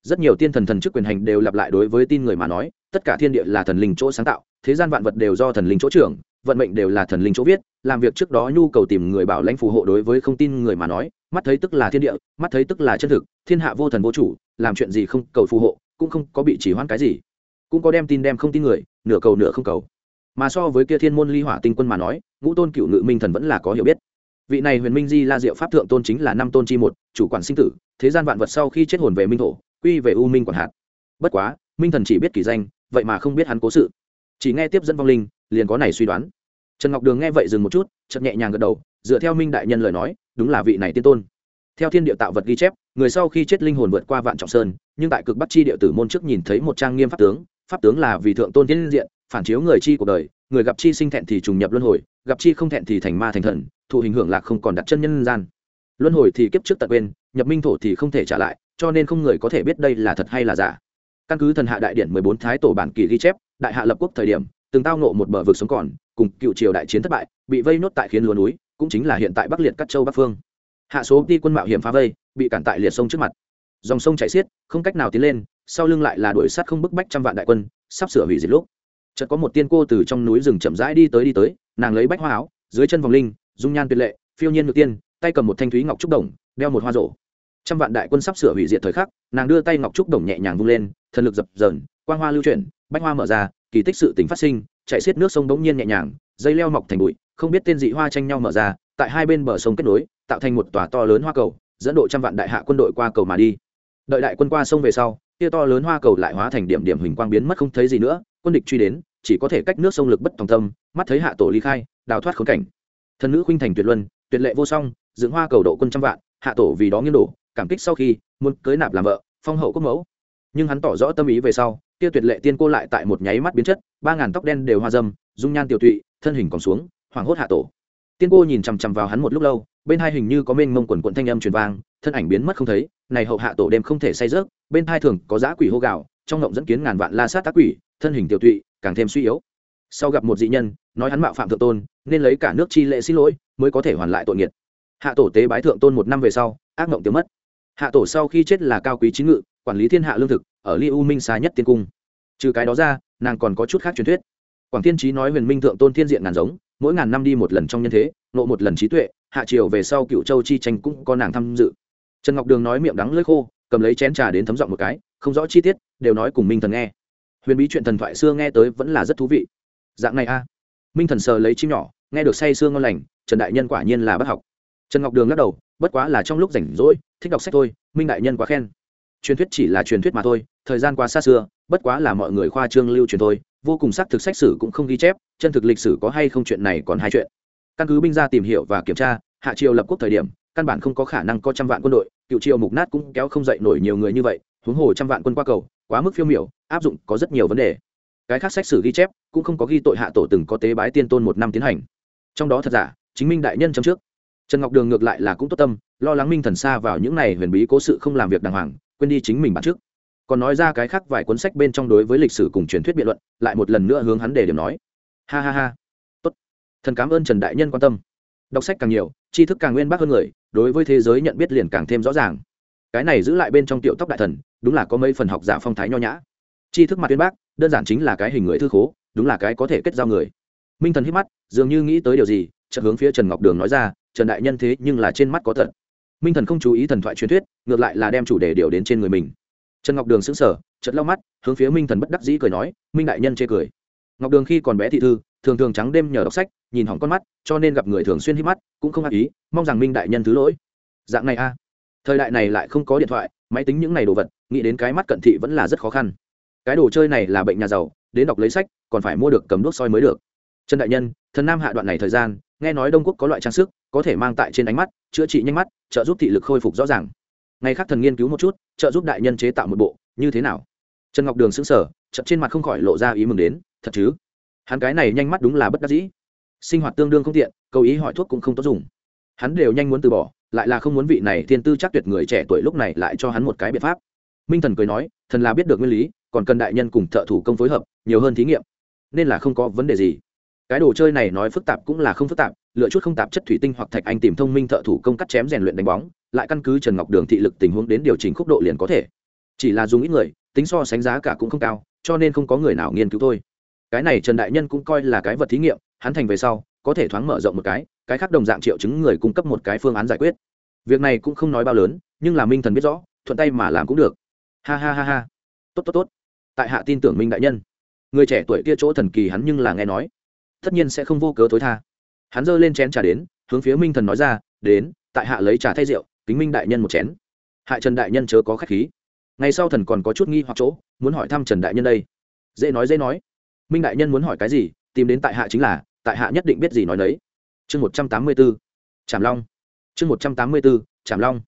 Rất nhiều tiên thần thần chức quyền hành đều lặp lại đối với tin người mà nói, tất cả thiên địa là thần linh chỗ sáng tạo, thế gian vạn vật đều do thần linh chỗ trưởng, vận mệnh đều là thần linh chỗ viết, làm việc trước đó nhu cầu tìm người bảo lãnh phù hộ đối với không tin người mà nói, mắt thấy tức là thiên địa, mắt thấy tức là chân thực, thiên hạ vô thần vô chủ, làm chuyện gì không cầu phù hộ, cũng không có bị chỉ hoãn cái gì cũng có đem tin đem không tin người, nửa cầu nửa không cầu. Mà so với kia thiên môn ly hỏa tinh quân mà nói, ngũ tôn cựu ngự minh thần vẫn là có hiểu biết. Vị này huyền minh di la diệu pháp thượng tôn chính là năm tôn chi một, chủ quản sinh tử, thế gian vạn vật sau khi chết hồn về minh thổ, quy về u minh quản hạt. Bất quá, minh thần chỉ biết kỳ danh, vậy mà không biết hắn cố sự. Chỉ nghe tiếp dẫn vong linh, liền có này suy đoán. Trần ngọc đường nghe vậy dừng một chút chậm nhẹ nhàng gật đầu, dựa theo minh đại nhân lời nói, đúng là vị này tiên tôn. Theo thiên địa tạo vật ghi chép, người sau khi chết linh hồn vượt qua vạn trọng sơn, nhưng tại cực bắc chi địa tử môn trước nhìn thấy một trang nghiêm pháp tướng pháp tướng là vì thượng tôn thiên diện, phản chiếu người chi cuộc đời, người gặp chi sinh thẹn thì trùng nhập luân hồi, gặp chi không thẹn thì thành ma thành thần, thụ hình hưởng lạc không còn đặt chân nhân gian. Luân hồi thì kiếp trước tận quên, nhập minh thổ thì không thể trả lại, cho nên không người có thể biết đây là thật hay là giả. Căn cứ thần hạ đại điện mười bốn thái tổ bản kỳ ghi chép, đại hạ lập quốc thời điểm, từng tao nộ một bờ vực sống còn, cùng cựu triều đại chiến thất bại, bị vây nốt tại khiến lúa núi, cũng chính là hiện tại bắc liệt các châu bắc phương. Hạ số đi quân mạo hiểm phá vây, bị cản tại liệt sông trước mặt. Dòng sông chảy xiết, không cách nào tiến lên sau lưng lại là đuổi sát không bức bách trăm vạn đại quân, sắp sửa hủy diệt lúc. Chợt có một tiên cô từ trong núi rừng chậm rãi đi tới đi tới, nàng lấy bách hoa áo, dưới chân vòng linh, dung nhan tuyệt lệ, phiêu nhiên ngược tiên, tay cầm một thanh thúy ngọc trúc đồng, đeo một hoa rổ. Trăm vạn đại quân sắp sửa hủy diệt thời khắc, nàng đưa tay ngọc trúc đồng nhẹ nhàng vung lên, thần lực dập dờn, quang hoa lưu chuyển, bách hoa mở ra, kỳ tích sự tình phát sinh, chạy xiết nước sông đống nhiên nhẹ nhàng, dây leo mọc thành bụi, không biết tên dị hoa tranh nhau mở ra, tại hai bên bờ sông kết nối, tạo thành một tòa to lớn hoa cầu, dẫn độ trăm vạn đại hạ quân đội qua cầu mà đi. Đợi đại quân qua sông về sau kia to lớn hoa cầu lại hóa thành điểm điểm hình quang biến mất không thấy gì nữa, quân địch truy đến, chỉ có thể cách nước sông lực bất tòng tâm, mắt thấy hạ tổ ly khai, đào thoát khốn cảnh. Thần nữ khuynh thành tuyệt luân, tuyệt lệ vô song, dựng hoa cầu độ quân trăm vạn, hạ tổ vì đó nghiêng đổ, cảm kích sau khi, muốn cưới nạp làm vợ, phong hậu quốc mẫu. Nhưng hắn tỏ rõ tâm ý về sau kia tuyệt lệ tiên cô lại tại một nháy mắt biến chất, ba ngàn tóc đen đều hoa dâm, dung nhan tiểu tụy, thân hình còn xuống, hoảng hốt hạ tổ tiên cô nhìn chằm chằm vào hắn một lúc lâu, bên hai hình như có mênh mông quần quận thanh âm truyền vang, thân ảnh biến mất không thấy, này hậu hạ tổ đêm không thể say rớt, bên hai thường có giã quỷ hô gạo trong ngộng dẫn kiến ngàn vạn la sát tác quỷ, thân hình tiểu tụy, càng thêm suy yếu. Sau gặp một dị nhân, nói hắn mạo phạm thượng tôn, nên lấy cả nước chi lệ xin lỗi, mới có thể hoàn lại tội nghiệt. Hạ tổ tế bái thượng tôn một năm về sau, ác mộng tiêu mất. Hạ tổ sau khi chết là cao quý chính ngự, quản lý thiên hạ lương thực, ở ly u minh xa nhất tiên cung. Trừ cái đó ra, nàng còn có chút khác truyền thuyết. Quảng thiên trí nói huyền minh thượng tôn thiên diện ngàn giống mỗi ngàn năm đi một lần trong nhân thế nộ một lần trí tuệ, hạ triều về sau cựu châu chi tranh cũng có nàng tham dự. Trần ngọc đường nói miệng đắng lưỡi khô, cầm lấy chén trà đến thấm giọng một cái, không rõ chi tiết, đều nói cùng minh thần nghe. Huyền bí chuyện thần thoại xưa nghe tới vẫn là rất thú vị. Dạng này a. Minh thần sờ lấy chim nhỏ, nghe được say sương ngon lành, trần đại nhân quả nhiên là bất học. Trần ngọc đường lắc đầu, bất quá là trong lúc rảnh rỗi, thích đọc sách thôi, minh đại nhân quá khen. Truyền thuyết chỉ là truyền thuyết mà thôi, thời gian quá xa xưa, bất quá là mọi người khoa trương lưu truyền thôi vô cùng xác thực sách sử cũng không ghi chép, chân thực lịch sử có hay không chuyện này còn hai chuyện. Căn cứ binh ra tìm hiểu và kiểm tra, hạ triều lập quốc thời điểm, căn bản không có khả năng có trăm vạn quân đội, cựu triều mục nát cũng kéo không dậy nổi nhiều người như vậy, huống hồ trăm vạn quân qua cầu, quá mức phiêu miểu, áp dụng có rất nhiều vấn đề. Cái khác sách sử ghi chép cũng không có ghi tội hạ tổ từng có tế bái tiên tôn một năm tiến hành. Trong đó thật giả, chính minh đại nhân chấm trước. Trần ngọc đường ngược lại là cũng tốt tâm, lo lắng minh thần xa vào những này huyền bí cố sự không làm việc đàng hoàng, quên đi chính mình bản trước còn nói ra cái khác vài cuốn sách bên trong đối với lịch sử cùng truyền thuyết biện luận, lại một lần nữa hướng hắn để điểm nói. Ha ha ha. Tốt. Thần cảm ơn trần đại nhân quan tâm. Đọc sách càng nhiều, tri thức càng nguyên bác hơn người, đối với thế giới nhận biết liền càng thêm rõ ràng. Cái này giữ lại bên trong tiểu tóc đại thần, đúng là có mấy phần học giả phong thái nho nhã. Tri thức mặt nguyên bác, đơn giản chính là cái hình người thư khố, đúng là cái có thể kết giao người. Minh thần hít mắt, dường như nghĩ tới điều gì, chợt hướng phía trần ngọc đường nói ra, trần đại nhân thế nhưng là trên mắt có thật. Minh thần không chú ý thần thoại truyền thuyết, ngược lại là đem chủ đề điều đến trên người mình trần ngọc đường xứng sở chật lau mắt, hướng phía minh thần bất đắc dĩ cười nói, minh đại nhân chê cười. Ngọc đường khi còn bé thị thư, thường thường trắng đêm nhờ đọc sách, nhìn hỏng con mắt, cho nên gặp người thường xuyên hít mắt, cũng không ác ý, mong rằng minh đại nhân thứ lỗi. Dạng này a. Thời đại này lại không có điện thoại, máy tính những này đồ vật, nghĩ đến cái mắt cận thị vẫn là rất khó khăn. Cái đồ chơi này là bệnh nhà giàu, đến đọc lấy sách, còn phải mua được cầm đốt soi mới được. Trần đại nhân, thần nam hạ đoạn này thời gian, nghe nói đông quốc có loại trang sức, có thể mang tại trên ánh mắt, chữa trị nhanh mắt, trợ giúp thị lực khôi phục rõ ràng ngày khác thần nghiên cứu một chút, trợ giúp đại nhân chế tạo một bộ, như thế nào? Trần ngọc đường xứng sở chậm trên mặt không khỏi lộ ra ý mừng đến, thật chứ? Hắn cái này nhanh mắt đúng là bất đắc dĩ. Sinh hoạt tương đương không tiện, cầu ý hỏi thuốc cũng không tốt dùng. Hắn đều nhanh muốn từ bỏ, lại là không muốn vị này thiên tư chắc tuyệt người trẻ tuổi lúc này lại cho hắn một cái biện pháp. Minh thần cười nói, thần là biết được nguyên lý, còn cần đại nhân cùng thợ thủ công phối hợp, nhiều hơn thí nghiệm, nên là không có vấn đề gì. Cái đồ chơi này nói phức tạp cũng là không phức tạp, lựa chút không tạp chất thủy tinh hoặc thạch anh tìm thông minh thợ thủ công cắt chém rèn luyện đánh bóng lại căn cứ trần ngọc đường thị lực tình huống đến điều chỉnh khúc độ liền có thể. Chỉ là dùng ít người, tính so sánh giá cả cũng không cao, cho nên không có người nào nghiên cứu thôi. Cái này trần đại nhân cũng coi là cái vật thí nghiệm, hắn thành về sau, có thể thoáng mở rộng một cái cái khác đồng dạng triệu chứng người cung cấp một cái phương án giải quyết. Việc này cũng không nói bao lớn, nhưng là minh thần biết rõ, thuận tay mà làm cũng được. Ha ha ha ha. Tốt tốt tốt. Tại hạ tin tưởng minh đại nhân. Người trẻ tuổi kia chỗ thần kỳ hắn nhưng là nghe nói. Tất nhiên sẽ không vô cớ tối tha. Hắn giơ lên chén trà đến, hướng phía minh thần nói ra, đến, tại hạ lấy trà thay rượu kính minh đại nhân một chén. Hại trần đại nhân chớ có khách khí. Ngày sau thần còn có chút nghi hoặc chỗ, muốn hỏi thăm trần đại nhân đây. Dễ nói dễ nói. Minh đại nhân muốn hỏi cái gì, tìm đến tại hạ chính là, tại hạ nhất định biết gì nói đấy chương một trăm tám mươi b ố trảm long. Chương một trăm tám mươi b ố trảm long.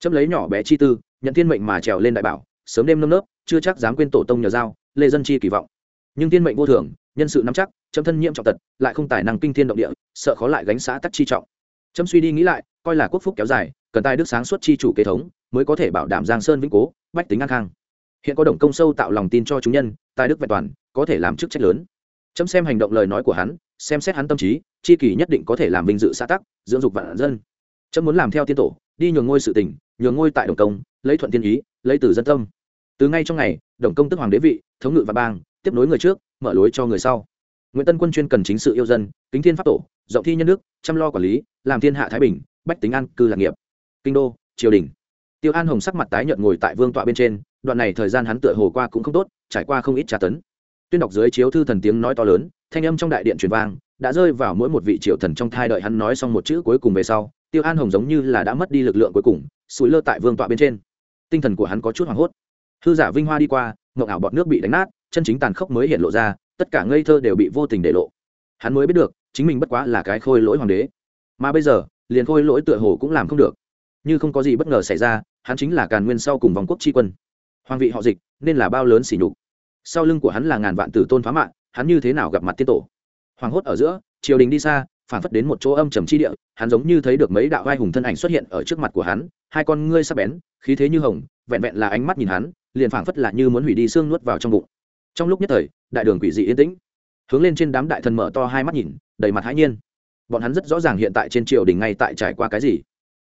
Chấm lấy nhỏ bé chi tư, nhận thiên mệnh mà trèo lên đại bảo, sớm đêm nâm nớp, chưa chắc dám quên tổ tông nhờ giao, lê dân chi kỳ vọng. Nhưng thiên mệnh vô thường, nhân sự nắm chắc, chấm thân nhiễm trọng tật, lại không tài năng kinh thiên động địa, sợ khó lại gánh xã tắc chi trọng châm suy đi nghĩ lại, coi là quốc phúc kéo dài, cần tài đức sáng suốt chi chủ kế thống, mới có thể bảo đảm giang sơn vĩnh cố, bách tính an khang. Hiện có đồng công sâu tạo lòng tin cho chúng nhân tài đức vẹn toàn, có thể làm chức trách lớn. Chấm xem hành động lời nói của hắn, xem xét hắn tâm trí, chi kỳ nhất định có thể làm vinh dự xã tắc, dưỡng dục vạn dân. Chấm muốn làm theo tiên tổ, đi nhường ngôi sự tình, nhường ngôi tại đồng công, lấy thuận tiên ý, lấy từ dân tâm. Từ ngay trong ngày, đồng công tức hoàng đế vị, thống ngự và bang, tiếp nối người trước, mở lối cho người sau. Nguyễn tân quân chuyên cần chính sự yêu dân, kính thiên pháp tổ rộng thi nhân đức, chăm lo quản lý, làm thiên hạ thái bình, bách tính an, cư lạc nghiệp. Kinh đô, triều đình. Tiêu an hồng sắc mặt tái nhợt ngồi tại vương tọa bên trên, đoạn này thời gian hắn tựa hồ qua cũng không tốt, trải qua không ít tra tấn. Tuyên đọc dưới chiếu thư thần tiếng nói to lớn, thanh âm trong đại điện truyền vang, đã rơi vào mỗi một vị triều thần trong thai đợi hắn nói xong một chữ cuối cùng về sau, tiêu an hồng giống như là đã mất đi lực lượng cuối cùng, sủi lơ tại vương tọa bên trên. Tinh thần của hắn có chút hoảng hốt. Hư giả vinh hoa đi qua, ngọc ảo bọt nước bị đánh nát, chân chính tàn khốc mới hiện lộ ra, tất cả ngây thơ đều bị vô tình để lộ. Hắn mới biết được chính mình bất quá là cái khôi lỗi hoàng đế. Mà bây giờ, liền khôi lỗi tựa hồ cũng làm không được. Như không có gì bất ngờ xảy ra, hắn chính là càn nguyên sau cùng vòng quốc tri quân. Hoàng vị họ dịch, nên là bao lớn xỉ nhục. Sau lưng của hắn là ngàn vạn tử tôn phá mạng hắn như thế nào gặp mặt tiên tổ? Hoàng hốt ở giữa, triều đình đi xa, phản phất đến một chỗ âm trầm chi địa, hắn giống như thấy được mấy đạo vai hùng thân ảnh xuất hiện ở trước mặt của hắn, hai con ngươi sắp bén, khí thế như hồng, vẹn vẹn là ánh mắt nhìn hắn, liền phảng phất là như muốn hủy đi xương nuốt vào trong bụng. Trong lúc nhất thời, đại đường quỷ dị yên tĩnh hướng lên trên đám đại thần mở to hai mắt nhìn, đầy mặt hãi nhiên. Bọn hắn rất rõ ràng hiện tại trên triều đình ngay tại trải qua cái gì.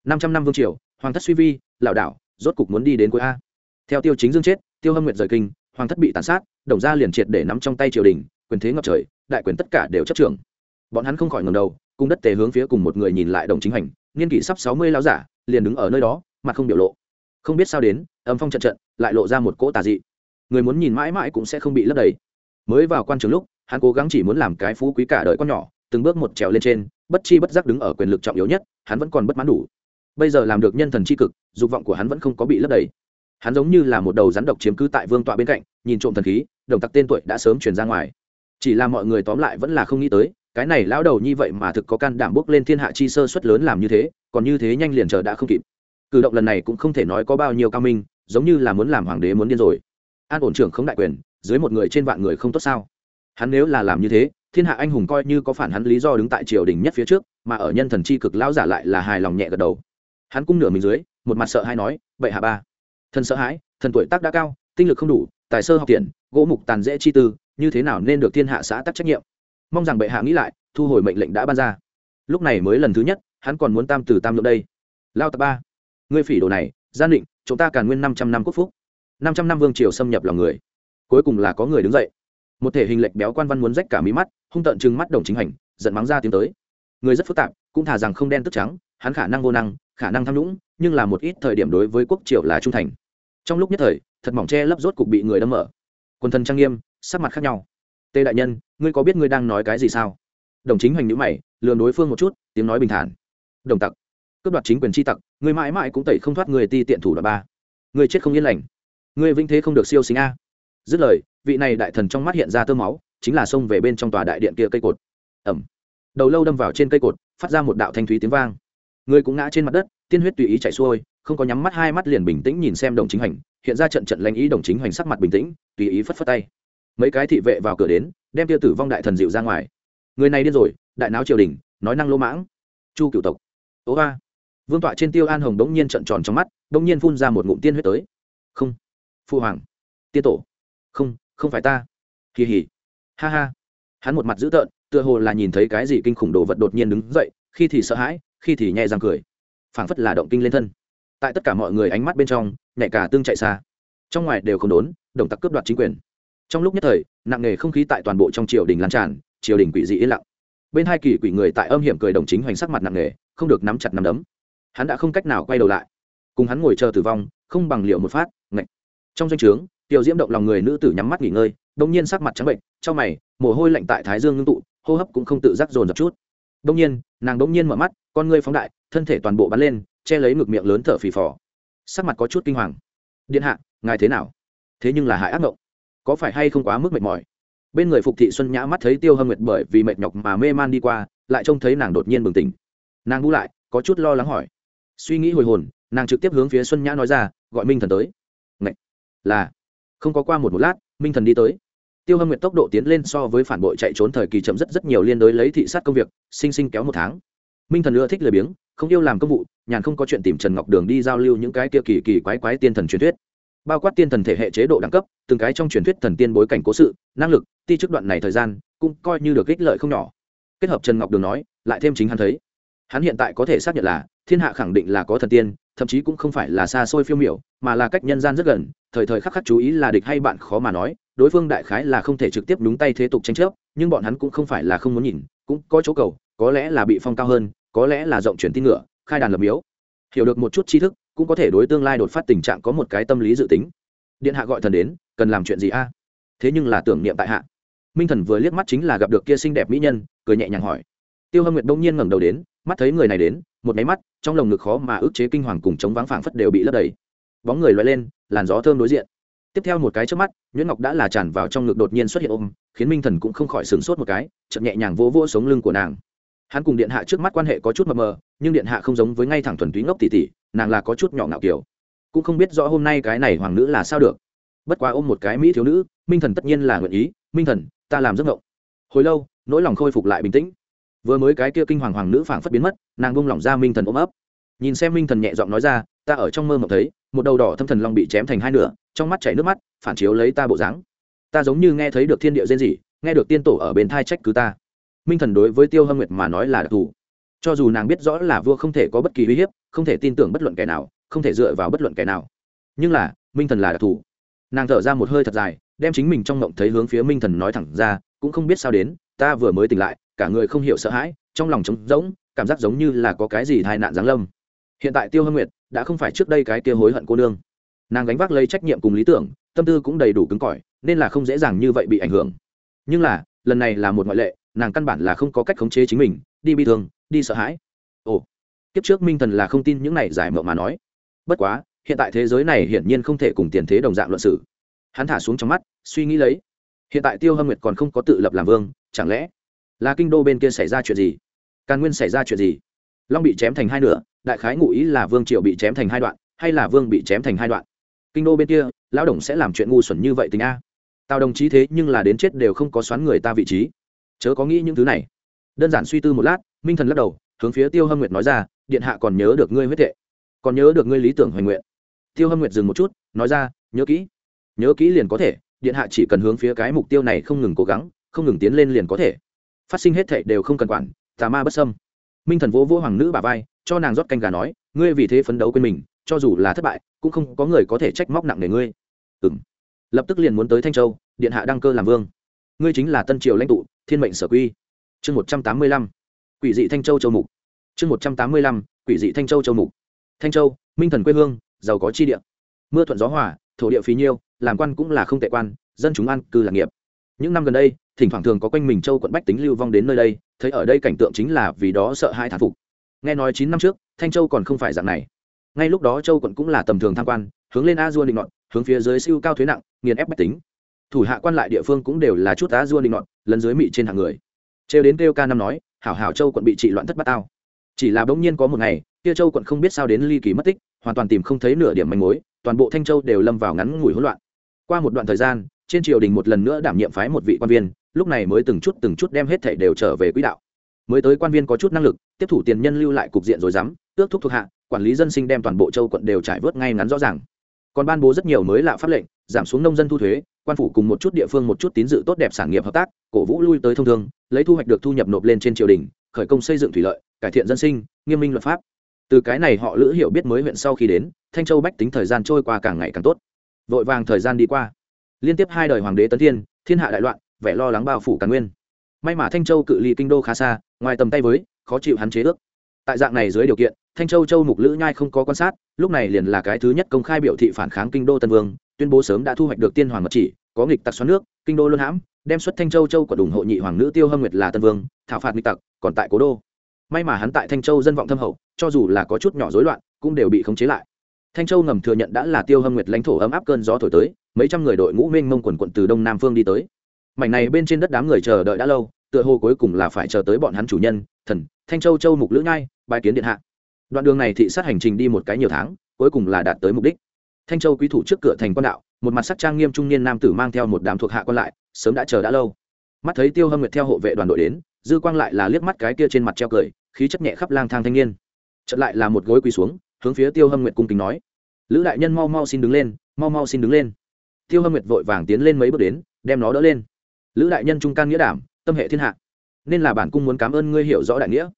Năm trăm năm vương triều, hoàng thất suy vi lảo đảo, rốt cục muốn đi đến cuối a. Theo tiêu chính dương chết, tiêu hâm nguyệt rời kinh, hoàng thất bị tàn sát, đồng gia liền triệt để nắm trong tay triều đình, quyền thế ngập trời, đại quyền tất cả đều chấp trưởng. Bọn hắn không khỏi ngầm đầu cung đất tề hướng phía cùng một người nhìn lại đồng chính hành, niên kỷ sắp sáu mươi lao giả, liền đứng ở nơi đó, mặt không biểu lộ. Không biết sao đến, âm phong trận trận, lại lộ ra một cỗ tà dị. Người muốn nhìn mãi mãi cũng sẽ không bị lấp đầy. Mới vào quan trường lúc hắn cố gắng chỉ muốn làm cái phú quý cả đời con nhỏ, từng bước một trèo lên trên, bất chi bất giác đứng ở quyền lực trọng yếu nhất, hắn vẫn còn bất mãn đủ. Bây giờ làm được nhân thần c h i cực, dục vọng của hắn vẫn không có bị lấp đầy. Hắn giống như là một đầu rắn độc chiếm cứ tại vương tọa bên cạnh, nhìn trộm thần khí, đồng tặc tên tuổi đã sớm truyền ra ngoài. Chỉ là mọi người tóm lại vẫn là không nghĩ tới, cái này lão đầu như vậy mà thực có can đảm bước lên thiên hạ chi sơ suất lớn làm như thế, còn như thế nhanh liền chờ đã không kịp. Cử động lần này cũng không thể nói có bao nhiêu cao minh, giống như là muốn làm hoàng đế muốn điên rồi. An ổn trưởng không đại quyền, dưới một người trên vạn người không tốt sao? Hắn nếu là làm như thế, thiên hạ anh hùng coi như có phản hắn lý do đứng tại triều đình nhất phía trước, mà ở nhân thần chi cực lão giả lại là hài lòng nhẹ gật đầu. Hắn cung nửa mình dưới, một mặt sợ hay nói vậy hạ ba, thần sợ hãi, thần tuổi tác đã cao, tinh lực không đủ, tài sơ học tiện, gỗ mục tàn dễ chi tư, như thế nào nên được thiên hạ xã tắc trách nhiệm? Mong rằng bệ hạ nghĩ lại, thu hồi mệnh lệnh đã ban ra. Lúc này mới lần thứ nhất, hắn còn muốn tam từ tam lượng đây. Lao tập ba, ngươi phỉ đồ này, gian định, chúng ta càn nguyên năm trăm năm quốc phúc. Năm trăm năm vương triều xâm nhập lòng người. Cuối cùng là có người đứng dậy một thể hình lệch béo quan văn muốn rách cả mí mắt, hung tợn chừng mắt đồng chính hành, giận mắng ra tiếng tới. Người rất phức tạp, cũng thà rằng không đen tức trắng, hắn khả năng vô năng, khả năng tham nhũng, nhưng là một ít thời điểm đối với quốc triều là trung thành. Trong lúc nhất thời, thật mỏng che lấp rốt cục bị người đâm mở. Quần thần trang nghiêm, sắc mặt khác nhau. Tê đại nhân, ngươi có biết ngươi đang nói cái gì sao? Đồng chính hoành nhữ mày lường đối phương một chút, tiếng nói bình thản. Đồng tặc, cướp đoạt chính quyền tri tặc, ngươi mãi mãi cũng tẩy không thoát người ti tiện thủ đoạn ba. Ngươi chết không yên lành. Ngươi vinh thế không được siêu sinh a. Dứt lời vị này đại thần trong mắt hiện ra tơ máu, chính là xông về bên trong tòa đại điện kia cây cột. Ẩm. Đầu lâu đâm vào trên cây cột, phát ra một đạo thanh thúy tiếng vang. Người cũng ngã trên mặt đất, tiên huyết tùy ý chảy xuôi, không có nhắm mắt hai mắt liền bình tĩnh nhìn xem đồng chính hành, hiện ra trận trận lãnh ý đồng chính hành sắc mặt bình tĩnh, tùy ý phất phất tay. Mấy cái thị vệ vào cửa đến, đem tiêu tử vong đại thần dịu ra ngoài. Người này điên rồi, đại náo triều đình, nói năng lỗ mãng. Chu cựu tộc. Ố ba. Vương tọa trên tiêu an hồng đống nhiên trận tròn trong mắt đống nhiên phun ra một ngụm tiên huyết tới. Không. Phu hoàng. Tiên tổ. Không không phải ta. Kỳ hỉ ha ha. Hắn một mặt dữ tợn, tựa hồ là nhìn thấy cái gì kinh khủng đồ vật đột nhiên đứng dậy, khi thì sợ hãi, khi thì nhẹ răng cười. Phảng phất là động kinh lên thân. Tại tất cả mọi người ánh mắt bên trong nhẹ cả tương chạy xa. Trong ngoài đều không đốn, động tặc cướp đoạt chính quyền. Trong lúc nhất thời, nặng nề không khí tại toàn bộ trong triều đình lan tràn, triều đình quỷ dị yên lặng. Bên hai kỳ quỷ người tại âm hiểm cười đồng chính hoành sắc mặt nặng nề không được nắm chặt nắm đấm. Hắn đã không cách nào quay đầu lại. Cùng hắn ngồi chờ tử vong, không bằng liệu một phát, ngạch. Trong danh o trướng tiểu diễm động lòng người nữ tử nhắm mắt nghỉ ngơi đông nhiên sắc mặt trắng bệnh trong mày, mồ hôi lạnh tại thái dương ngưng tụ, hô hấp cũng không tự giác dồn dập chút. Đông nhiên, nàng đông nhiên mở mắt, con ngươi phóng đại, thân thể toàn bộ bắn lên, che lấy ngực miệng lớn thở phì phò. Sắc mặt có chút kinh hoàng. Điện hạ, ngài thế nào? Thế nhưng là hại ác mộng có phải hay không quá mức mệt mỏi? Bên người phục thị xuân nhã mắt thấy tiêu hâm nguyệt bởi vì mệt nhọc mà mê man đi qua, lại trông thấy nàng đột nhiên bừng tỉnh. Nàng bu lại, có chút lo lắng hỏi. Suy nghĩ hồi hồn, nàng trực tiếp hướng phía xuân nhã nói ra, gọi minh thần tới. Ngậy! là không có qua một một lát, minh thần đi tới. Tiêu hâm nguyệt tốc độ tiến lên so với phản bội chạy trốn thời kỳ chậm rất rất nhiều liên đối lấy thị sát công việc, sinh sinh kéo một tháng. Minh thần ưa thích lười biếng, không yêu làm công vụ, nhàn không có chuyện tìm trần ngọc đường đi giao lưu những cái kia kỳ kỳ quái quái tiên thần truyền thuyết. Bao quát tiên thần thể hệ chế độ đẳng cấp, từng cái trong truyền thuyết thần tiên bối cảnh cố sự, năng lực, ti trước đoạn này thời gian, cũng coi như được ích lợi không nhỏ. Kết hợp trần ngọc đường nói, lại thêm chính hắn thấy. Hắn hiện tại có thể xác nhận là thiên hạ khẳng định là có thần tiên, thậm chí cũng không phải là xa xôi phiêu miểu, mà là cách nhân gian rất gần, thời thời khắc khắc chú ý là địch hay bạn khó mà nói, đối phương đại khái là không thể trực tiếp đúng tay thế tục tranh chấp, nhưng bọn hắn cũng không phải là không muốn nhìn, cũng có chỗ cầu, có lẽ là bị phong cao hơn, có lẽ là rộng chuyển tin ngựa, khai đàn lập miếu. Hiểu được một chút tri thức, cũng có thể đối tương lai đột phát tình trạng có một cái tâm lý dự tính. Điện hạ gọi thần đến, cần làm chuyện gì a? Thế nhưng là tưởng niệm tại hạ. Minh thần vừa liếc mắt chính là gặp được kia xinh đẹp mỹ nhân, cười nhẹ nhàng hỏi. Tiêu hâm nguyệt đông nhiên ngẩng đầu đến mắt thấy người này đến, một máy mắt, trong lồng ngực khó mà ức chế kinh hoàng cùng chống vắng phảng phất đều bị lấp đầy. Bóng người loay lên, làn gió thơm đối diện. Tiếp theo một cái trước mắt nhuyễn ngọc đã là tràn vào trong ngực đột nhiên xuất hiện ôm, khiến minh thần cũng không khỏi sửng sốt một cái chậm nhẹ nhàng vỗ vỗ sống lưng của nàng. Hắn cùng điện hạ trước mắt quan hệ có chút mờ mờ, nhưng điện hạ không giống với ngay thẳng thuần túy ngốc tỉ tỉ, nàng là có chút nhỏ ngạo kiểu. Cũng không biết rõ hôm nay cái này hoàng nữ là sao được. Bất quá ôm một cái mỹ thiếu nữ, minh thần tất nhiên là nguyện ý, minh thần, ta làm giấc ngộng hồi lâu, nỗi lòng khôi phục lại bình tĩnh vừa mới cái kia kinh hoàng hoàng nữ phảng phất biến mất, nàng bông lỏng ra minh thần ôm ấp. Nhìn xem minh thần nhẹ giọng nói ra, ta ở trong mơ mộng thấy, một đầu đỏ thâm thần long bị chém thành hai nửa, trong mắt chảy nước mắt, phản chiếu lấy ta bộ dáng. Ta giống như nghe thấy được thiên địa rên rỉ, nghe được tiên tổ ở bên thai trách cứ ta. Minh thần đối với tiêu hâm nguyệt mà nói là đặc thù. Cho dù nàng biết rõ là vua không thể có bất kỳ uy hiếp, không thể tin tưởng bất luận kẻ nào, không thể dựa vào bất luận kẻ nào. Nhưng là, minh thần là đặc thù. Nàng thở ra một hơi thật dài, đem chính mình trong mộng thấy hướng phía minh thần nói thẳng ra, cũng không biết sao đến, ta vừa mới tỉnh lại cả người không hiểu sợ hãi, trong lòng trống rỗng, cảm giác giống như là có cái gì tai nạn giáng lâm. Hiện tại tiêu hâm nguyệt đã không phải trước đây cái kia hối hận cô nương. Nàng gánh vác lấy trách nhiệm cùng lý tưởng, tâm tư cũng đầy đủ cứng cỏi, nên là không dễ dàng như vậy bị ảnh hưởng. Nhưng là, lần này là một ngoại lệ, nàng căn bản là không có cách khống chế chính mình, đi bi thương, đi sợ hãi. Ồ, kiếp trước minh thần là không tin những này giải mộng mà nói. Bất quá, hiện tại thế giới này hiển nhiên không thể cùng tiền thế đồng dạng luận sử hắn thả xuống trong mắt, suy nghĩ lấy. Hiện tại tiêu hâm nguyệt còn không có tự lập làm vương, chẳng lẽ là kinh đô bên kia xảy ra chuyện gì? Càn nguyên xảy ra chuyện gì? Long bị chém thành hai nửa, đại khái ngụ ý là vương triệu bị chém thành hai đoạn, hay là vương bị chém thành hai đoạn? Kinh đô bên kia, lão đồng sẽ làm chuyện ngu xuẩn như vậy tình a. Tào đồng chí thế nhưng là đến chết đều không có xoắn người ta vị trí. Chớ có nghĩ những thứ này. Đơn giản suy tư một lát, minh thần lắc đầu, hướng phía tiêu hâm nguyệt nói ra, điện hạ còn nhớ được ngươi huyết thệ, còn nhớ được ngươi lý tưởng hoành nguyện. Tiêu hâm nguyệt dừng một chút, nói ra, nhớ kỹ nhớ kỹ liền có thể, điện hạ chỉ cần hướng phía cái mục tiêu này không ngừng cố gắng, không ngừng tiến lên liền có thể phát sinh hết thệ đều không cần quản, tà ma bất sâm minh thần vỗ vỗ hoàng nữ bà vai, cho nàng rót canh gà nói, ngươi vì thế phấn đấu quên mình, cho dù là thất bại, cũng không có người có thể trách móc nặng nề ngươi. Ừ lập tức liền muốn tới thanh châu, điện hạ đăng cơ làm vương. Ngươi chính là tân triều lãnh tụ, thiên mệnh sở quy. Chương một trăm tám mươi lăm. Quỷ dị thanh châu châu mục. Chương một trăm tám mươi lăm. Quỷ dị thanh châu châu mục. Thanh châu, minh thần quê hương, giàu có chi địa. Mưa thuận gió hòa, thổ địa phí nhiêu, làm quan cũng là không tệ quan, dân chúng an cư lạc nghiệp. Những năm gần đây thỉnh thoảng thường có quanh mình châu quận bách tính lưu vong đến nơi đây, thấy ở đây cảnh tượng chính là vì đó sợ hai thản phục. Nghe nói chín năm trước, thanh châu còn không phải dạng này. Ngay lúc đó châu quận cũng là tầm thường tham quan, hướng lên a dua định ngọn hướng phía dưới siêu cao thuế nặng, nghiền ép bách tính. Thủ hạ quan lại địa phương cũng đều là chút a dua định ngọn lần dưới mị trên hạng người. Trêu đến kêu ca năm nói, hảo hảo châu quận bị trị loạn thất bát tao. Chỉ là bỗng nhiên có một ngày, kia châu quận không biết sao đến ly kỳ mất tích, hoàn toàn tìm không thấy nửa điểm manh mối, toàn bộ thanh châu đều lâm vào ngắn ngủi hỗn loạn. Qua một đoạn thời gian trên triều đình một lần nữa đảm nhiệm phái một vị quan viên, lúc này mới từng chút từng chút đem hết thảy đều trở về quỹ đạo. Mới tới quan viên có chút năng lực, tiếp thủ tiền nhân lưu lại cục diện rồi dám ước thúc thuộc hạ, quản lý dân sinh đem toàn bộ châu quận đều trải vớt ngay ngắn rõ ràng. Còn ban bố rất nhiều mới lạ pháp lệnh, giảm xuống nông dân thu thuế, quan phủ cùng một chút địa phương một chút tín dự tốt đẹp sản nghiệp hợp tác, cổ vũ lui tới thông thương, lấy thu hoạch được thu nhập nộp lên trên triều đình, khởi công xây dựng thủy lợi, cải thiện dân sinh, nghiêm minh luật pháp. Từ cái này họ lữ hiểu biết mới huyện sau khi đến, thanh châu bách tính thời gian trôi qua càng ngày càng tốt. Vội vàng thời gian đi qua liên tiếp hai đời hoàng đế tấn thiên thiên hạ đại loạn, vẻ lo lắng bao phủ càn nguyên. May mà thanh châu cự ly kinh đô khá xa, ngoài tầm tay với, khó chịu hắn chế ước. Tại dạng này dưới điều kiện, thanh châu châu mục lữ nhai không có quan sát, lúc này liền là cái thứ nhất công khai biểu thị phản kháng kinh đô tân vương, tuyên bố sớm đã thu hoạch được tiên hoàng mật chỉ, có nghịch tặc xoắn nước, kinh đô luân hãm, đem xuất thanh châu châu của ủng hộ nhị hoàng nữ tiêu hâm nguyệt là tân vương, thảo phạt nghịch tặc, còn tại cố đô. May mà hắn tại thanh châu dân vọng thâm hậu, cho dù là có chút nhỏ rối loạn, cũng đều bị khống chế lại. Thanh châu ngầm thừa nhận đã là tiêu hâm nguyệt lãnh thổ ấm áp cơn gió thổi tới mấy trăm người đội ngũ mênh mông quần quận từ đông nam phương đi tới. Mảnh này bên trên đất đám người chờ đợi đã lâu, tựa hồ cuối cùng là phải chờ tới bọn hắn chủ nhân, thần, thanh châu châu mục lữ nhai bài kiến điện hạ. Đoạn đường này thị sát hành trình đi một cái nhiều tháng, cuối cùng là đạt tới mục đích. Thanh châu quý thủ trước cửa thành quan đạo, một mặt sắc trang nghiêm trung niên nam tử mang theo một đám thuộc hạ quan lại, sớm đã chờ đã lâu. Mắt thấy tiêu hâm nguyệt theo hộ vệ đoàn đội đến, dư quang lại là liếc mắt cái kia trên mặt treo cười, khí chất nhẹ khắp lang thang thanh niên. Chợt lại là một gối quỳ xuống, hướng phía tiêu hâm nguyệt cung kính nói, lữ đại nhân mau mau xin đứng lên, mau mau xin đứng lên tiêu hâm nguyệt vội vàng tiến lên mấy bước đến, đem nó đỡ lên. Lữ đại nhân trung can nghĩa đảm, tâm hệ thiên hạ, nên là bản cung muốn cảm ơn ngươi hiểu rõ đại nghĩa.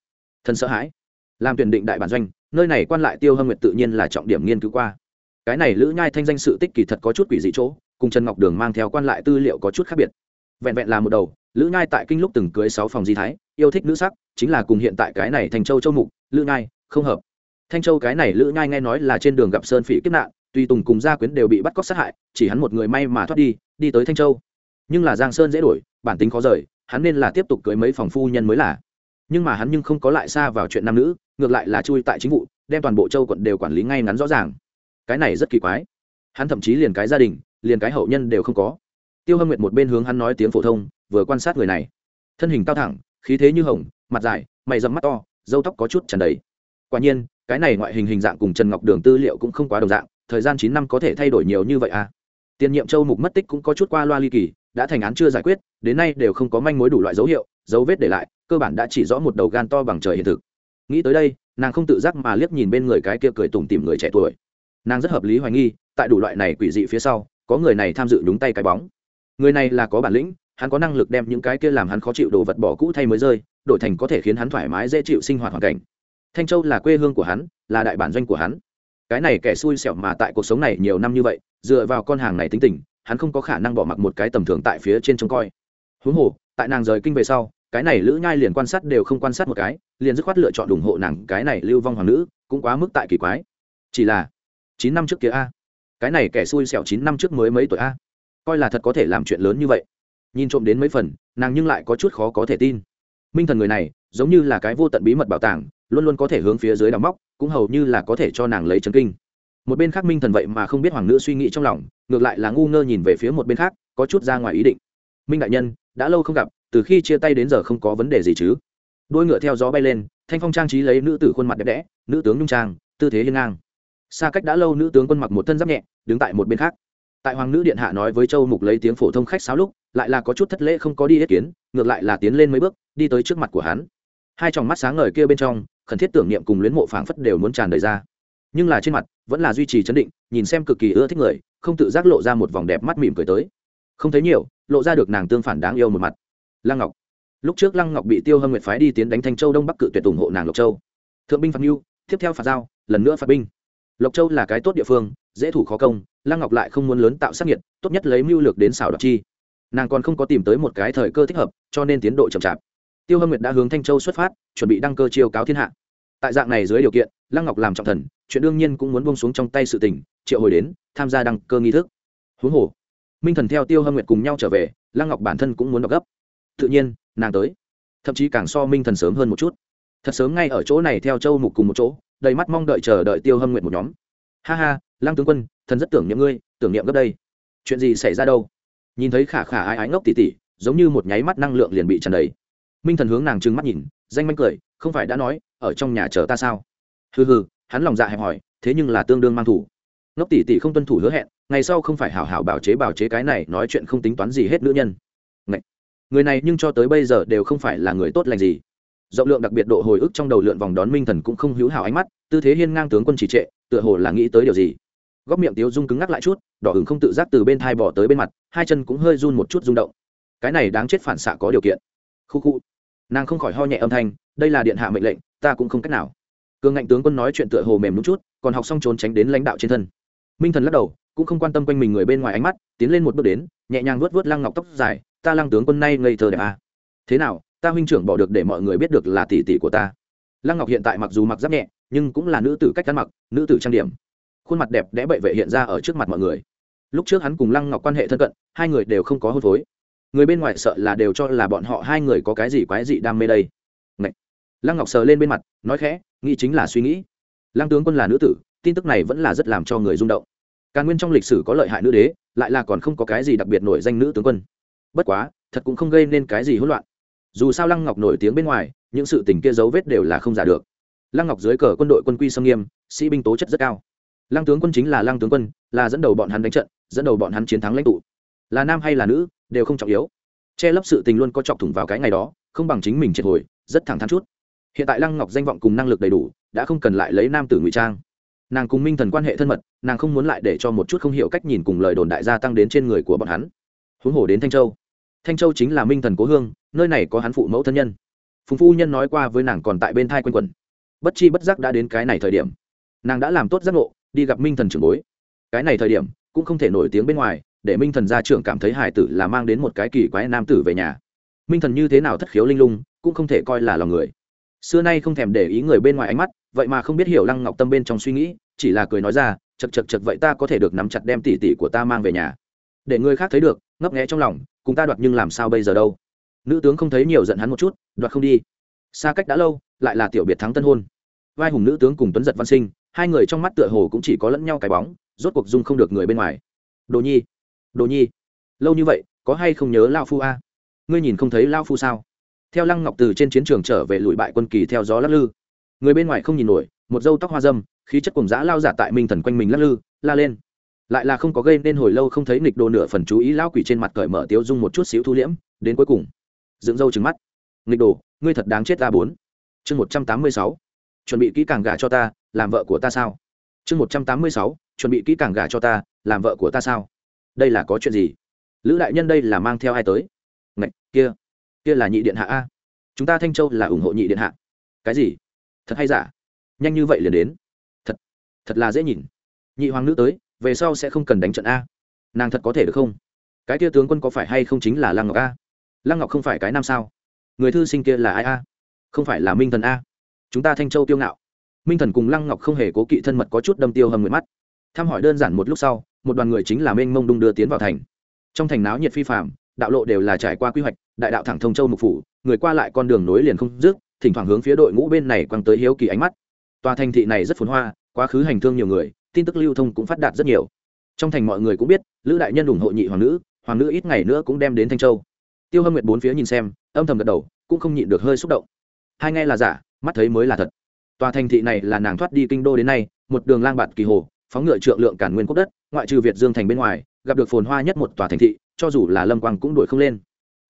Thần sợ hãi, làm tuyển định đại bản doanh, nơi này quan lại tiêu hâm nguyệt tự nhiên là trọng điểm nghiên cứu qua. Cái này lữ nhai thanh danh sự tích kỳ thật có chút quỷ dị chỗ, cùng trần ngọc đường mang theo quan lại tư liệu có chút khác biệt. Vẹn vẹn là một đầu, lữ nhai tại kinh lúc từng cưới sáu phòng di thái, yêu thích nữ sắc, chính là cùng hiện tại cái này thành châu châu mục, lữ nhai, không hợp. Thanh châu cái này lữ nhai nghe nói là trên đường gặp sơn phỉ kiếp nạn tùy tùng cùng gia quyến đều bị bắt cóc sát hại, chỉ hắn một người may mà thoát đi đi tới thanh châu. Nhưng là giang sơn dễ đổi, bản tính khó rời, hắn nên là tiếp tục cưới mấy phòng phu nhân mới là. Nhưng mà hắn nhưng không có lại xa vào chuyện nam nữ, ngược lại là chui tại chính vụ, đem toàn bộ châu quận đều quản lý ngay ngắn rõ ràng. Cái này rất kỳ quái. Hắn thậm chí liền cái gia đình, liền cái hậu nhân đều không có. Tiêu hâm nguyệt một bên hướng hắn nói tiếng phổ thông, vừa quan sát người này. Thân hình cao thẳng, khí thế như hồng, mặt dài, mày dầm mắt to dâu tóc có chút tràn đầy. Quả nhiên, cái này ngoại hình hình dạng cùng trần ngọc đường tư liệu cũng không quá đồng dạng thời gian chín năm có thể thay đổi nhiều như vậy à? Tiền nhiệm châu mục mất tích cũng có chút qua loa ly kỳ, đã thành án chưa giải quyết, đến nay đều không có manh mối đủ loại dấu hiệu, dấu vết để lại, cơ bản đã chỉ rõ một đầu gan to bằng trời hiện thực. Nghĩ tới đây, nàng không tự giác mà liếc nhìn bên người cái kia cười tủm tìm người trẻ tuổi. Nàng rất hợp lý hoài nghi, tại đủ loại này quỷ dị phía sau, có người này tham dự nhúng tay cái bóng. Người này là có bản lĩnh, hắn có năng lực đem những cái kia làm hắn khó chịu đồ vật bỏ cũ thay mới rơi, đổi thành có thể khiến hắn thoải mái dễ chịu sinh hoạt hoàn cảnh. Thanh châu là quê hương của hắn, là đại bản doanh của hắn cái này kẻ xui xẻo mà tại cuộc sống này nhiều năm như vậy, dựa vào con hàng này tính tình, hắn không có khả năng bỏ mặc một cái tầm thường tại phía trên trông coi. Huống hồ, tại nàng rời kinh về sau, cái này lữ nhai liền quan sát đều không quan sát một cái, liền dứt khoát lựa chọn ủng hộ nàng cái này lưu vong hoàng nữ, cũng quá mức tại kỳ quái. Chỉ là, chín năm trước kia a. Cái này kẻ xui xẻo chín năm trước mới mấy tuổi a? Coi là thật có thể làm chuyện lớn như vậy. Nhìn trộm đến mấy phần, nàng nhưng lại có chút khó có thể tin. Minh thần người này, giống như là cái vô tận bí mật bảo tàng, luôn luôn có thể hướng phía dưới đào móc cũng hầu như là có thể cho nàng lấy chấn kinh. Một bên khác minh thần vậy mà không biết hoàng nữ suy nghĩ trong lòng, ngược lại là ngu ngơ nhìn về phía một bên khác, có chút ra ngoài ý định. Minh đại nhân, đã lâu không gặp, từ khi chia tay đến giờ không có vấn đề gì chứ? Đôi ngựa theo gió bay lên, thanh phong trang trí lấy nữ tử khuôn mặt đẹp đẽ, nữ tướng nhung trang, tư thế hiên ngang. Xa cách đã lâu nữ tướng quân mặc một thân giáp nhẹ, đứng tại một bên khác. Tại hoàng nữ điện hạ nói với châu mục lấy tiếng phổ thông khách sáo lúc, lại là có chút thất lễ không có đi ý kiến, ngược lại là tiến lên mấy bước, đi tới trước mặt của hắn. Hai tròng mắt sáng ngời kia bên trong khẩn thiết tưởng niệm cùng luyến mộ phảng phất đều muốn tràn đầy ra. Nhưng là trên mặt, vẫn là duy trì chấn định, nhìn xem cực kỳ ưa thích người, không tự giác lộ ra một vòng đẹp mắt mỉm cười tới. Không thấy nhiều, lộ ra được nàng tương phản đáng yêu một mặt. Lăng ngọc. Lúc trước lăng ngọc bị tiêu hâm nguyệt phái đi tiến đánh thanh châu đông bắc cự tuyệt ủng hộ nàng lộc châu. Thượng binh phạt mưu tiếp theo phạt giao, lần nữa phạt binh. Lộc châu là cái tốt địa phương, dễ thủ khó công, lăng ngọc lại không muốn lớn tạo sắc nhiệt tốt nhất lấy mưu lược đến xảo đoạt chi. Nàng còn không có tìm tới một cái thời cơ thích hợp, cho nên tiến độ chậm chạp tiêu hâm nguyệt đã hướng thanh châu xuất phát, chuẩn bị đăng cơ chiêu cáo thiên hạ. Tại dạng này dưới điều kiện, lăng ngọc làm trọng thần, chuyện đương nhiên cũng muốn bông xuống trong tay sự tình, triệu hồi đến, tham gia đăng cơ nghi thức. Huống hồ, minh thần theo tiêu hâm nguyệt cùng nhau trở về, lăng ngọc bản thân cũng muốn đọc gấp. Tự nhiên, nàng tới. Thậm chí càng so minh thần sớm hơn một chút. Thật sớm ngay ở chỗ này theo châu mục cùng một chỗ, đầy mắt mong đợi chờ đợi tiêu hâm nguyệt một nhóm. Ha ha, lăng tướng quân, thần rất tưởng niệm ngươi, tưởng niệm gấp đây. Chuyện gì xảy ra đâu? Nhìn thấy khả khả ái ái ngốc tỉ tỉ, giống như một nháy mắt năng lượng liền bị tràn đầy minh thần hướng nàng trừng mắt nhìn, danh manh cười, không phải đã nói, ở trong nhà chờ ta sao? Hừ hừ, hắn lòng dạ hẹp hỏi thế nhưng là tương đương mang thủ. Ngốc tỷ tỷ không tuân thủ hứa hẹn, ngày sau không phải hảo hảo bảo chế bảo chế cái này nói chuyện không tính toán gì hết nữ nhân. Ngậy! người này nhưng cho tới bây giờ đều không phải là người tốt lành gì. Rộng lượng đặc biệt độ hồi ức trong đầu lượn vòng đón minh thần cũng không hữu hảo ánh mắt, tư thế hiên ngang tướng quân chỉ trệ, tựa hồ là nghĩ tới điều gì. Góc miệng tiếu dung cứng ngắc lại chút, đỏ hứng không tự giác từ bên thai bỏ tới bên mặt, hai chân cũng hơi run một chút rung động. Cái này đáng chết phản xạ có điều kiện. Khu khu nàng không khỏi ho nhẹ âm thanh, đây là điện hạ mệnh lệnh, ta cũng không cách nào. Cường ngạnh tướng quân nói chuyện tựa hồ mềm đúng chút, còn học xong trốn tránh đến lãnh đạo trên thân. Minh thần lắc đầu, cũng không quan tâm quanh mình người bên ngoài ánh mắt, tiến lên một bước đến, nhẹ nhàng vuốt vuốt lăng ngọc tóc dài, ta lăng tướng quân nay ngây thơ đẹp à. thế nào, ta huynh trưởng bỏ được để mọi người biết được là tỷ tỷ của ta. Lăng ngọc hiện tại mặc dù mặc giáp nhẹ, nhưng cũng là nữ tử cách ăn mặc, nữ tử trang điểm. Khuôn mặt đẹp đẽ bậy vệ hiện ra ở trước mặt mọi người. Lúc trước hắn cùng lăng ngọc quan hệ thân cận, hai người đều không có hôn phối người bên ngoài sợ là đều cho là bọn họ hai người có cái gì quái dị đam mê đây. Ngậy. lăng ngọc sờ lên bên mặt, nói khẽ, nghĩ chính là suy nghĩ. Lăng tướng quân là nữ tử, tin tức này vẫn là rất làm cho người rung động. Càn nguyên trong lịch sử có lợi hại nữ đế, lại là còn không có cái gì đặc biệt nổi danh nữ tướng quân. Bất quá, thật cũng không gây nên cái gì hỗn loạn. Dù sao lăng ngọc nổi tiếng bên ngoài, những sự tình kia dấu vết đều là không giả được. Lăng ngọc dưới cờ quân đội quân quy sâm nghiêm, sĩ binh tố chất rất cao. Lăng tướng quân chính là lăng tướng quân, là dẫn đầu bọn hắn đánh trận, dẫn đầu bọn hắn chiến thắng lãnh tụ. Là nam hay là nữ đều không trọng yếu. Che lấp sự tình luôn có chọc thủng vào cái ngày đó, không bằng chính mình triệt hồi, rất thẳng thắn chút. Hiện tại lăng ngọc danh vọng cùng năng lực đầy đủ, đã không cần lại lấy nam tử ngụy trang. Nàng cùng minh thần quan hệ thân mật, nàng không muốn lại để cho một chút không hiểu cách nhìn cùng lời đồn đại gia tăng đến trên người của bọn hắn. Huống hồ đến thanh châu. Thanh châu chính là minh thần cố hương, nơi này có hắn phụ mẫu thân nhân. Phùng phu nhân nói qua với nàng còn tại bên thai quanh quần bất chi bất giác đã đến cái này thời điểm. Nàng đã làm tốt giác ngộ, đi gặp minh thần trưởng bối. Cái này thời điểm, cũng không thể nổi tiếng bên ngoài để minh thần gia trưởng cảm thấy hải tử là mang đến một cái kỳ quái nam tử về nhà. Minh thần như thế nào thất khiếu linh lung, cũng không thể coi là lòng người. Xưa nay không thèm để ý người bên ngoài ánh mắt, vậy mà không biết hiểu lăng ngọc tâm bên trong suy nghĩ, chỉ là cười nói ra chật chật chật vậy ta có thể được nắm chặt đem tỷ tỷ của ta mang về nhà. Để người khác thấy được, ngấp nghé trong lòng, cùng ta đoạt nhưng làm sao bây giờ đâu? Nữ tướng không thấy nhiều giận hắn một chút, đoạt không đi. Xa cách đã lâu, lại là tiểu biệt thắng tân hôn. Vai hùng nữ tướng cùng tuấn giật văn sinh, hai người trong mắt tựa hồ cũng chỉ có lẫn nhau cái bóng, rốt cuộc dung không được người bên ngoài. Đồ nhi đồ nhi, lâu như vậy, có hay không nhớ lao phu a? Ngươi nhìn không thấy lao phu sao? Theo lăng ngọc từ trên chiến trường trở về lùi bại quân kỳ theo gió lắc lư. Người bên ngoài không nhìn nổi, một dâu tóc hoa dâm, khí chất cùng dã lao giả tại minh thần quanh mình lắc lư, la lên. Lại là không có gây nên hồi lâu không thấy nghịch đồ nửa phần chú ý lao quỷ trên mặt cởi mở tiếu dung một chút xíu thu liễm, đến cuối cùng, dựng dâu trừng mắt. Nghịch đồ, ngươi thật đáng chết ta bốn. Chương một trăm tám mươi sáu, chuẩn bị kỹ càng gả cho ta, làm vợ của ta sao? Chương một trăm tám mươi sáu, chuẩn bị kỹ càng gả cho ta, làm vợ của ta sao? Đây là có chuyện gì? Lữ đại nhân đây là mang theo ai tới? Ngạch, kia kia là nhị điện hạ a. Chúng ta thanh châu là ủng hộ nhị điện hạ. Cái gì? Thật hay giả? Nhanh như vậy liền đến. Thật thật là dễ nhìn. Nhị hoàng nữ tới về sau sẽ không cần đánh trận a. Nàng thật có thể được không? Cái kia tướng quân có phải hay không chính là lăng ngọc a? Lăng ngọc không phải cái nam sao? Người thư sinh kia là ai a? Không phải là minh thần a? Chúng ta thanh châu tiêu ngạo. Minh thần cùng lăng ngọc không hề cố kỵ thân mật có chút đâm tiêu hầm người mắt. Thăm hỏi đơn giản một lúc sau một đoàn người chính là mênh mông đung đưa tiến vào thành. Trong thành náo nhiệt phi phạm đạo lộ đều là trải qua quy hoạch, đại đạo thẳng thông châu mục phủ, người qua lại con đường nối liền không dứt, thỉnh thoảng hướng phía đội ngũ bên này quăng tới hiếu kỳ ánh mắt. Tòa thành thị này rất phồn hoa, quá khứ hành thương nhiều người, tin tức lưu thông cũng phát đạt rất nhiều. Trong thành mọi người cũng biết, lữ đại nhân ủng hộ nhị hoàng nữ hoàng nữ ít ngày nữa cũng đem đến thanh châu. Tiêu hâm nguyệt bốn phía nhìn xem, âm thầm gật đầu, cũng không nhịn được hơi xúc động. Hai nghe là giả, mắt thấy mới là thật. Tòa thành thị này là nàng thoát đi kinh đô đến nay, một đường lang bạt kỳ hồ phóng ngựa trượng lượng cản nguyên quốc đất, ngoại trừ việt dương thành bên ngoài, gặp được phồn hoa nhất một tòa thành thị, cho dù là lâm quang cũng đuổi không lên.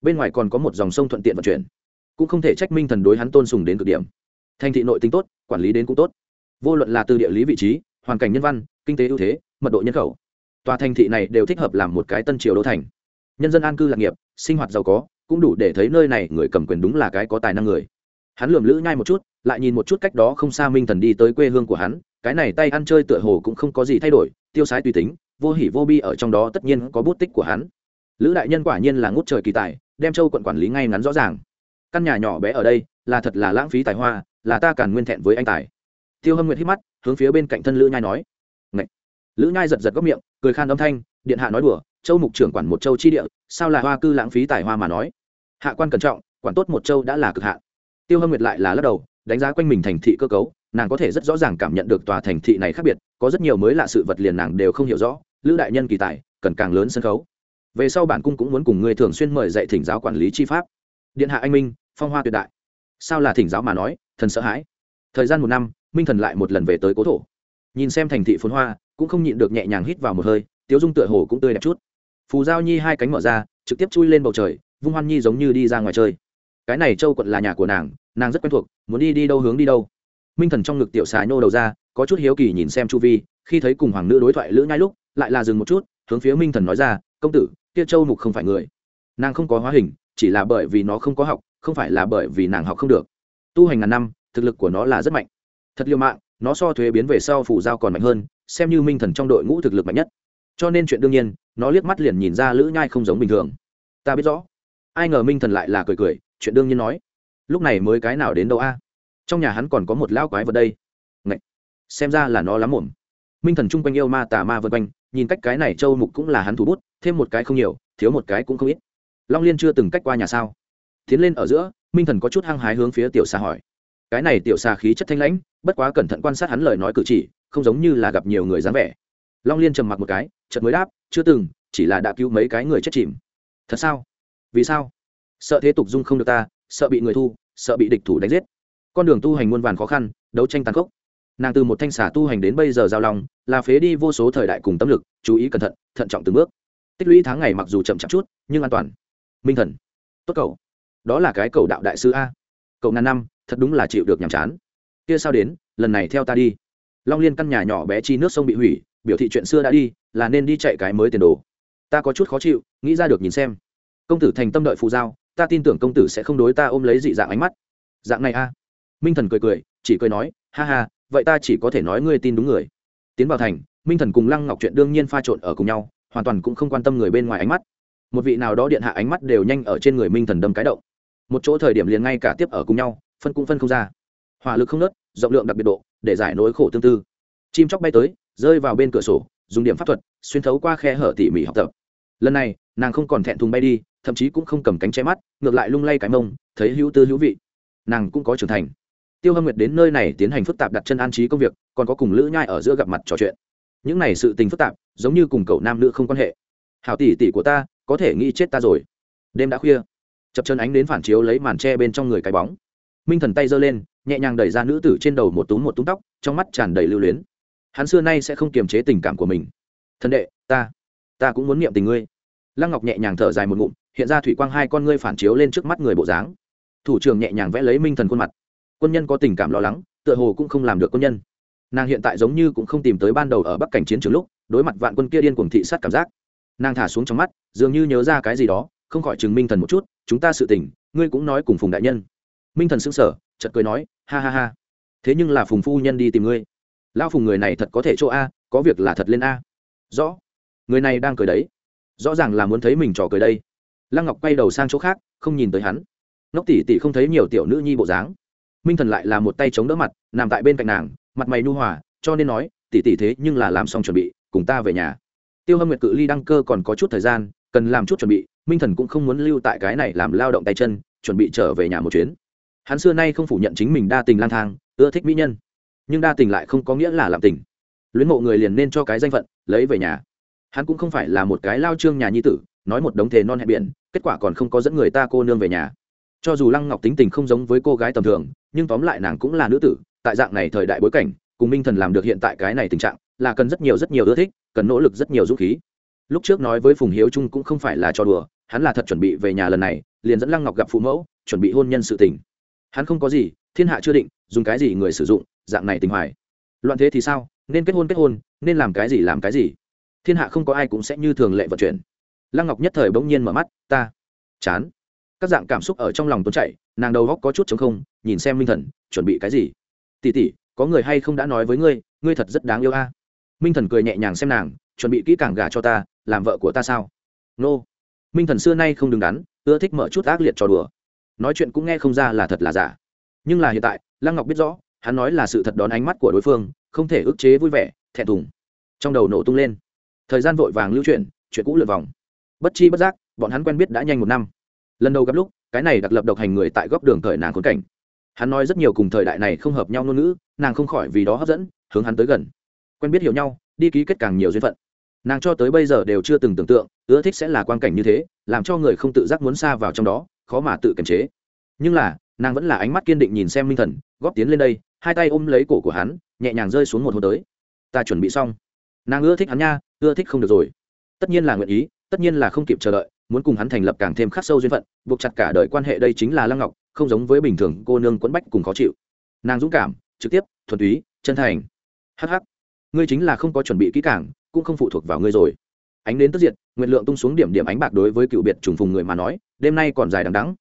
Bên ngoài còn có một dòng sông thuận tiện vận chuyển. Cũng không thể trách minh thần đối hắn tôn sùng đến cực điểm. Thành thị nội tính tốt, quản lý đến cũng tốt. Vô luận là từ địa lý vị trí, hoàn cảnh nhân văn, kinh tế ưu thế, mật độ nhân khẩu, tòa thành thị này đều thích hợp làm một cái tân triều đô thành. Nhân dân an cư lạc nghiệp, sinh hoạt giàu có, cũng đủ để thấy nơi này người cầm quyền đúng là cái có tài năng người hắn lườm lữ nhai một chút, lại nhìn một chút cách đó không xa minh thần đi tới quê hương của hắn, cái này tay ăn chơi tựa hồ cũng không có gì thay đổi, tiêu sái tùy tính, vô hỉ vô bi ở trong đó tất nhiên có bút tích của hắn. Lữ đại nhân quả nhiên là ngút trời kỳ tài, đem châu quận quản lý ngay ngắn rõ ràng. Căn nhà nhỏ bé ở đây, là thật là lãng phí tài hoa, là ta càn nguyên thẹn với anh tài. Tiêu hâm nguyệt hít mắt, hướng phía bên cạnh thân lữ nhai nói. Ngậy. lữ nhai giật giật góc miệng, cười khan âm thanh, điện hạ nói đùa, châu mục trưởng quản một châu chi địa, sao là hoa cư lãng phí tài hoa mà nói? Hạ quan cẩn trọng, quản tốt một châu đã là cực hạn tiêu hâm nguyệt lại là lắc đầu, đánh giá quanh mình thành thị cơ cấu, nàng có thể rất rõ ràng cảm nhận được tòa thành thị này khác biệt, có rất nhiều mới lạ sự vật liền nàng đều không hiểu rõ, lữ đại nhân kỳ tài, cần càng lớn sân khấu. Về sau bản cung cũng muốn cùng người thường xuyên mời dạy thỉnh giáo quản lý chi pháp. Điện hạ anh minh, phong hoa tuyệt đại. Sao là thỉnh giáo mà nói, thần sợ hãi. Thời gian một năm, minh thần lại một lần về tới cố thổ. Nhìn xem thành thị phồn hoa, cũng không nhịn được nhẹ nhàng hít vào một hơi, tiếu dung tựa hồ cũng tươi đẹp chút. Phù giao nhi hai cánh mở ra, trực tiếp chui lên bầu trời, vung hoan nhi giống như đi ra ngoài chơi cái này châu quận là nhà của nàng nàng rất quen thuộc, muốn đi đi đâu hướng đi đâu. Minh thần trong ngực tiểu xà nhô đầu ra, có chút hiếu kỳ nhìn xem chu vi, khi thấy cùng hoàng nữ đối thoại lữ nhai lúc, lại là dừng một chút, hướng phía minh thần nói ra, công tử, kia châu mục không phải người. Nàng không có hóa hình, chỉ là bởi vì nó không có học, không phải là bởi vì nàng học không được. Tu hành ngàn năm, thực lực của nó là rất mạnh. Thật liều mạng, nó so thuế biến về sau phủ giao còn mạnh hơn, xem như minh thần trong đội ngũ thực lực mạnh nhất. Cho nên chuyện đương nhiên, nó liếc mắt liền nhìn ra lữ nhai không giống bình thường. Ta biết rõ. Ai ngờ minh thần lại là cười cười chuyện đương nhiên nói. Lúc này mới cái nào đến đâu a? Trong nhà hắn còn có một lão quái vật đây. Ngậy! xem ra là nó lắm mồm. Minh thần chung quanh yêu ma tà ma vân quanh, nhìn cách cái này châu mục cũng là hắn thủ bút, thêm một cái không nhiều, thiếu một cái cũng không ít. Long liên chưa từng cách qua nhà sao? Tiến lên ở giữa, minh thần có chút hăng hái hướng phía tiểu xà hỏi. Cái này tiểu xà khí chất thanh lãnh, bất quá cẩn thận quan sát hắn lời nói cử chỉ, không giống như là gặp nhiều người dáng vẻ. Long liên trầm mặc một cái, chợt mới đáp, chưa từng, chỉ là đã cứu mấy cái người chết chìm. Thật sao? Vì sao? Sợ thế tục dung không được ta, sợ bị người thu, sợ bị địch thủ đánh giết. Con đường tu hành muôn vàn khó khăn, đấu tranh tàn khốc. Nàng từ một thanh xả tu hành đến bây giờ giao lòng là phế đi vô số thời đại cùng tâm lực, chú ý cẩn thận thận trọng từng bước. Tích lũy tháng ngày mặc dù chậm chạp chút, nhưng an toàn. Minh thần. Tốt cầu. Đó là cái cầu đạo đại sư a. Cậu ngàn năm, thật đúng là chịu được nhàm chán. Kia sao đến, lần này theo ta đi. Long liên căn nhà nhỏ bé chi nước sông bị hủy, biểu thị chuyện xưa đã đi, là nên đi chạy cái mới tiền đồ. Ta có chút khó chịu, nghĩ ra được nhìn xem. Công tử thành tâm đợi phù giao ta tin tưởng công tử sẽ không đối ta ôm lấy dị dạng ánh mắt. Dạng này a minh thần cười cười, chỉ cười nói, ha ha, vậy ta chỉ có thể nói ngươi tin đúng người. Tiến vào thành, minh thần cùng lăng ngọc chuyện đương nhiên pha trộn ở cùng nhau, hoàn toàn cũng không quan tâm người bên ngoài ánh mắt. Một vị nào đó điện hạ ánh mắt đều nhanh ở trên người minh thần đâm cái động. Một chỗ thời điểm liền ngay cả tiếp ở cùng nhau, phân cũng phân không ra. Hỏa lực không nớt rộng lượng đặc biệt độ, để giải nỗi khổ tương tư. Chim chóc bay tới, rơi vào bên cửa sổ, dùng điểm pháp thuật, xuyên thấu qua khe hở tỉ mỉ học tập. Lần này nàng không còn thẹn thùng bay đi, thậm chí cũng không cầm cánh che mắt, ngược lại lung lay cái mông, thấy hữu tư hữu vị. Nàng cũng có trưởng thành. Tiêu hâm nguyệt đến nơi này tiến hành phức tạp đặt chân an trí công việc, còn có cùng lữ nhai ở giữa gặp mặt trò chuyện. Những này sự tình phức tạp, giống như cùng cậu nam nữ không quan hệ. Hảo tỷ tỷ của ta, có thể nghĩ chết ta rồi. Đêm đã khuya. Chập chân ánh đến phản chiếu lấy màn tre bên trong người cái bóng. Minh thần tay giơ lên, nhẹ nhàng đẩy ra nữ tử trên đầu một túm một túm tóc, trong mắt tràn đầy lưu luyến. Hắn xưa nay sẽ không kiềm chế tình cảm của mình. Thần đệ, ta ta cũng muốn niệm tình ngươi lăng ngọc nhẹ nhàng thở dài một ngụm, hiện ra thủy quang hai con ngươi phản chiếu lên trước mắt người bộ dáng. Thủ trưởng nhẹ nhàng vẽ lấy minh thần khuôn mặt. Quân nhân có tình cảm lo lắng, tựa hồ cũng không làm được quân nhân. Nàng hiện tại giống như cũng không tìm tới ban đầu ở bắc cảnh chiến trường lúc, đối mặt vạn quân kia điên cuồng thị sát cảm giác. Nàng thả xuống trong mắt, dường như nhớ ra cái gì đó, không khỏi chứng minh thần một chút, chúng ta sự tình, ngươi cũng nói cùng phùng đại nhân. Minh thần sững sờ, chợt cười nói, ha ha ha, thế nhưng là phùng phu nhân đi tìm ngươi. Lao phùng người này thật có thể chỗ a, có việc là thật lên a. Rõ. Người này đang cười đấy rõ ràng là muốn thấy mình trò cười đây. Lăng ngọc quay đầu sang chỗ khác, không nhìn tới hắn. Ngốc tỷ tỷ không thấy nhiều tiểu nữ nhi bộ dáng. Minh thần lại là một tay chống đỡ mặt, nằm tại bên cạnh nàng, mặt mày nu hòa, cho nên nói tỉ tỉ thế nhưng là làm xong chuẩn bị, cùng ta về nhà. Tiêu hâm nguyệt cự ly đăng cơ còn có chút thời gian, cần làm chút chuẩn bị, minh thần cũng không muốn lưu tại cái này làm lao động tay chân, chuẩn bị trở về nhà một chuyến. Hắn xưa nay không phủ nhận chính mình đa tình lang thang, ưa thích mỹ nhân. Nhưng đa tình lại không có nghĩa là làm tình. Luyến mộ người liền nên cho cái danh phận, lấy về nhà hắn cũng không phải là một cái lao trương nhà nhi tử, nói một đống thề non hẹn biển, kết quả còn không có dẫn người ta cô nương về nhà. Cho dù lăng ngọc tính tình không giống với cô gái tầm thường, nhưng tóm lại nàng cũng là nữ tử, tại dạng này thời đại bối cảnh, cùng minh thần làm được hiện tại cái này tình trạng, là cần rất nhiều rất nhiều ưa thích, cần nỗ lực rất nhiều dũng khí. Lúc trước nói với phùng hiếu trung cũng không phải là cho đùa, hắn là thật chuẩn bị về nhà lần này, liền dẫn lăng ngọc gặp phụ mẫu, chuẩn bị hôn nhân sự tình. Hắn không có gì, thiên hạ chưa định, dùng cái gì người sử dụng, dạng này tình hoài. Loạn thế thì sao, nên kết hôn kết hôn, nên làm cái gì làm cái gì thiên hạ không có ai cũng sẽ như thường lệ vận chuyển. Lăng ngọc nhất thời bỗng nhiên mở mắt, ta, chán. Các dạng cảm xúc ở trong lòng tuấn chạy nàng đầu góc có chút chống không, nhìn xem minh thần, chuẩn bị cái gì? Tỉ tỉ có người hay không đã nói với ngươi ngươi thật rất đáng yêu a. Minh thần cười nhẹ nhàng xem nàng, chuẩn bị kỹ càng gà cho ta, làm vợ của ta sao? Nô. Minh thần xưa nay không đứng đắn, ưa thích mở chút ác liệt trò đùa. Nói chuyện cũng nghe không ra là thật là giả. Nhưng là hiện tại, lăng ngọc biết rõ, hắn nói là sự thật đón ánh mắt của đối phương, không thể ức chế vui vẻ, thẹn thùng. Trong đầu nổ tung lên thời gian vội vàng lưu chuyển, chuyện cũ lượt vòng. Bất chi bất giác, bọn hắn quen biết đã nhanh một năm. Lần đầu gặp lúc, cái này đặc lập độc hành người tại góc đường thời nàng khốn cảnh. Hắn nói rất nhiều cùng thời đại này không hợp nhau ngôn ngữ, nàng không khỏi vì đó hấp dẫn, hướng hắn tới gần. Quen biết hiểu nhau, đi ký kết càng nhiều duyên phận. Nàng cho tới bây giờ đều chưa từng tưởng tượng, ưa thích sẽ là quan cảnh như thế, làm cho người không tự giác muốn xa vào trong đó, khó mà tự kiềm chế. Nhưng là, nàng vẫn là ánh mắt kiên định nhìn xem minh thần, góp tiến lên đây, hai tay ôm lấy cổ của hắn, nhẹ nhàng rơi xuống một hồ tới. Ta chuẩn bị xong nàng ưa thích hắn nha, ưa thích không được rồi. Tất nhiên là nguyện ý, tất nhiên là không kịp chờ đợi, muốn cùng hắn thành lập càng thêm khắc sâu duyên phận, buộc chặt cả đời quan hệ đây chính là lăng ngọc, không giống với bình thường cô nương quẫn bách cùng khó chịu. Nàng dũng cảm, trực tiếp, thuần túy, chân thành. Hh ngươi chính là không có chuẩn bị kỹ càng, cũng không phụ thuộc vào ngươi rồi. Ánh đến tức diệt nguyện lượng tung xuống điểm điểm ánh bạc đối với cựu biệt trùng phùng người mà nói, đêm nay còn dài đằng đắng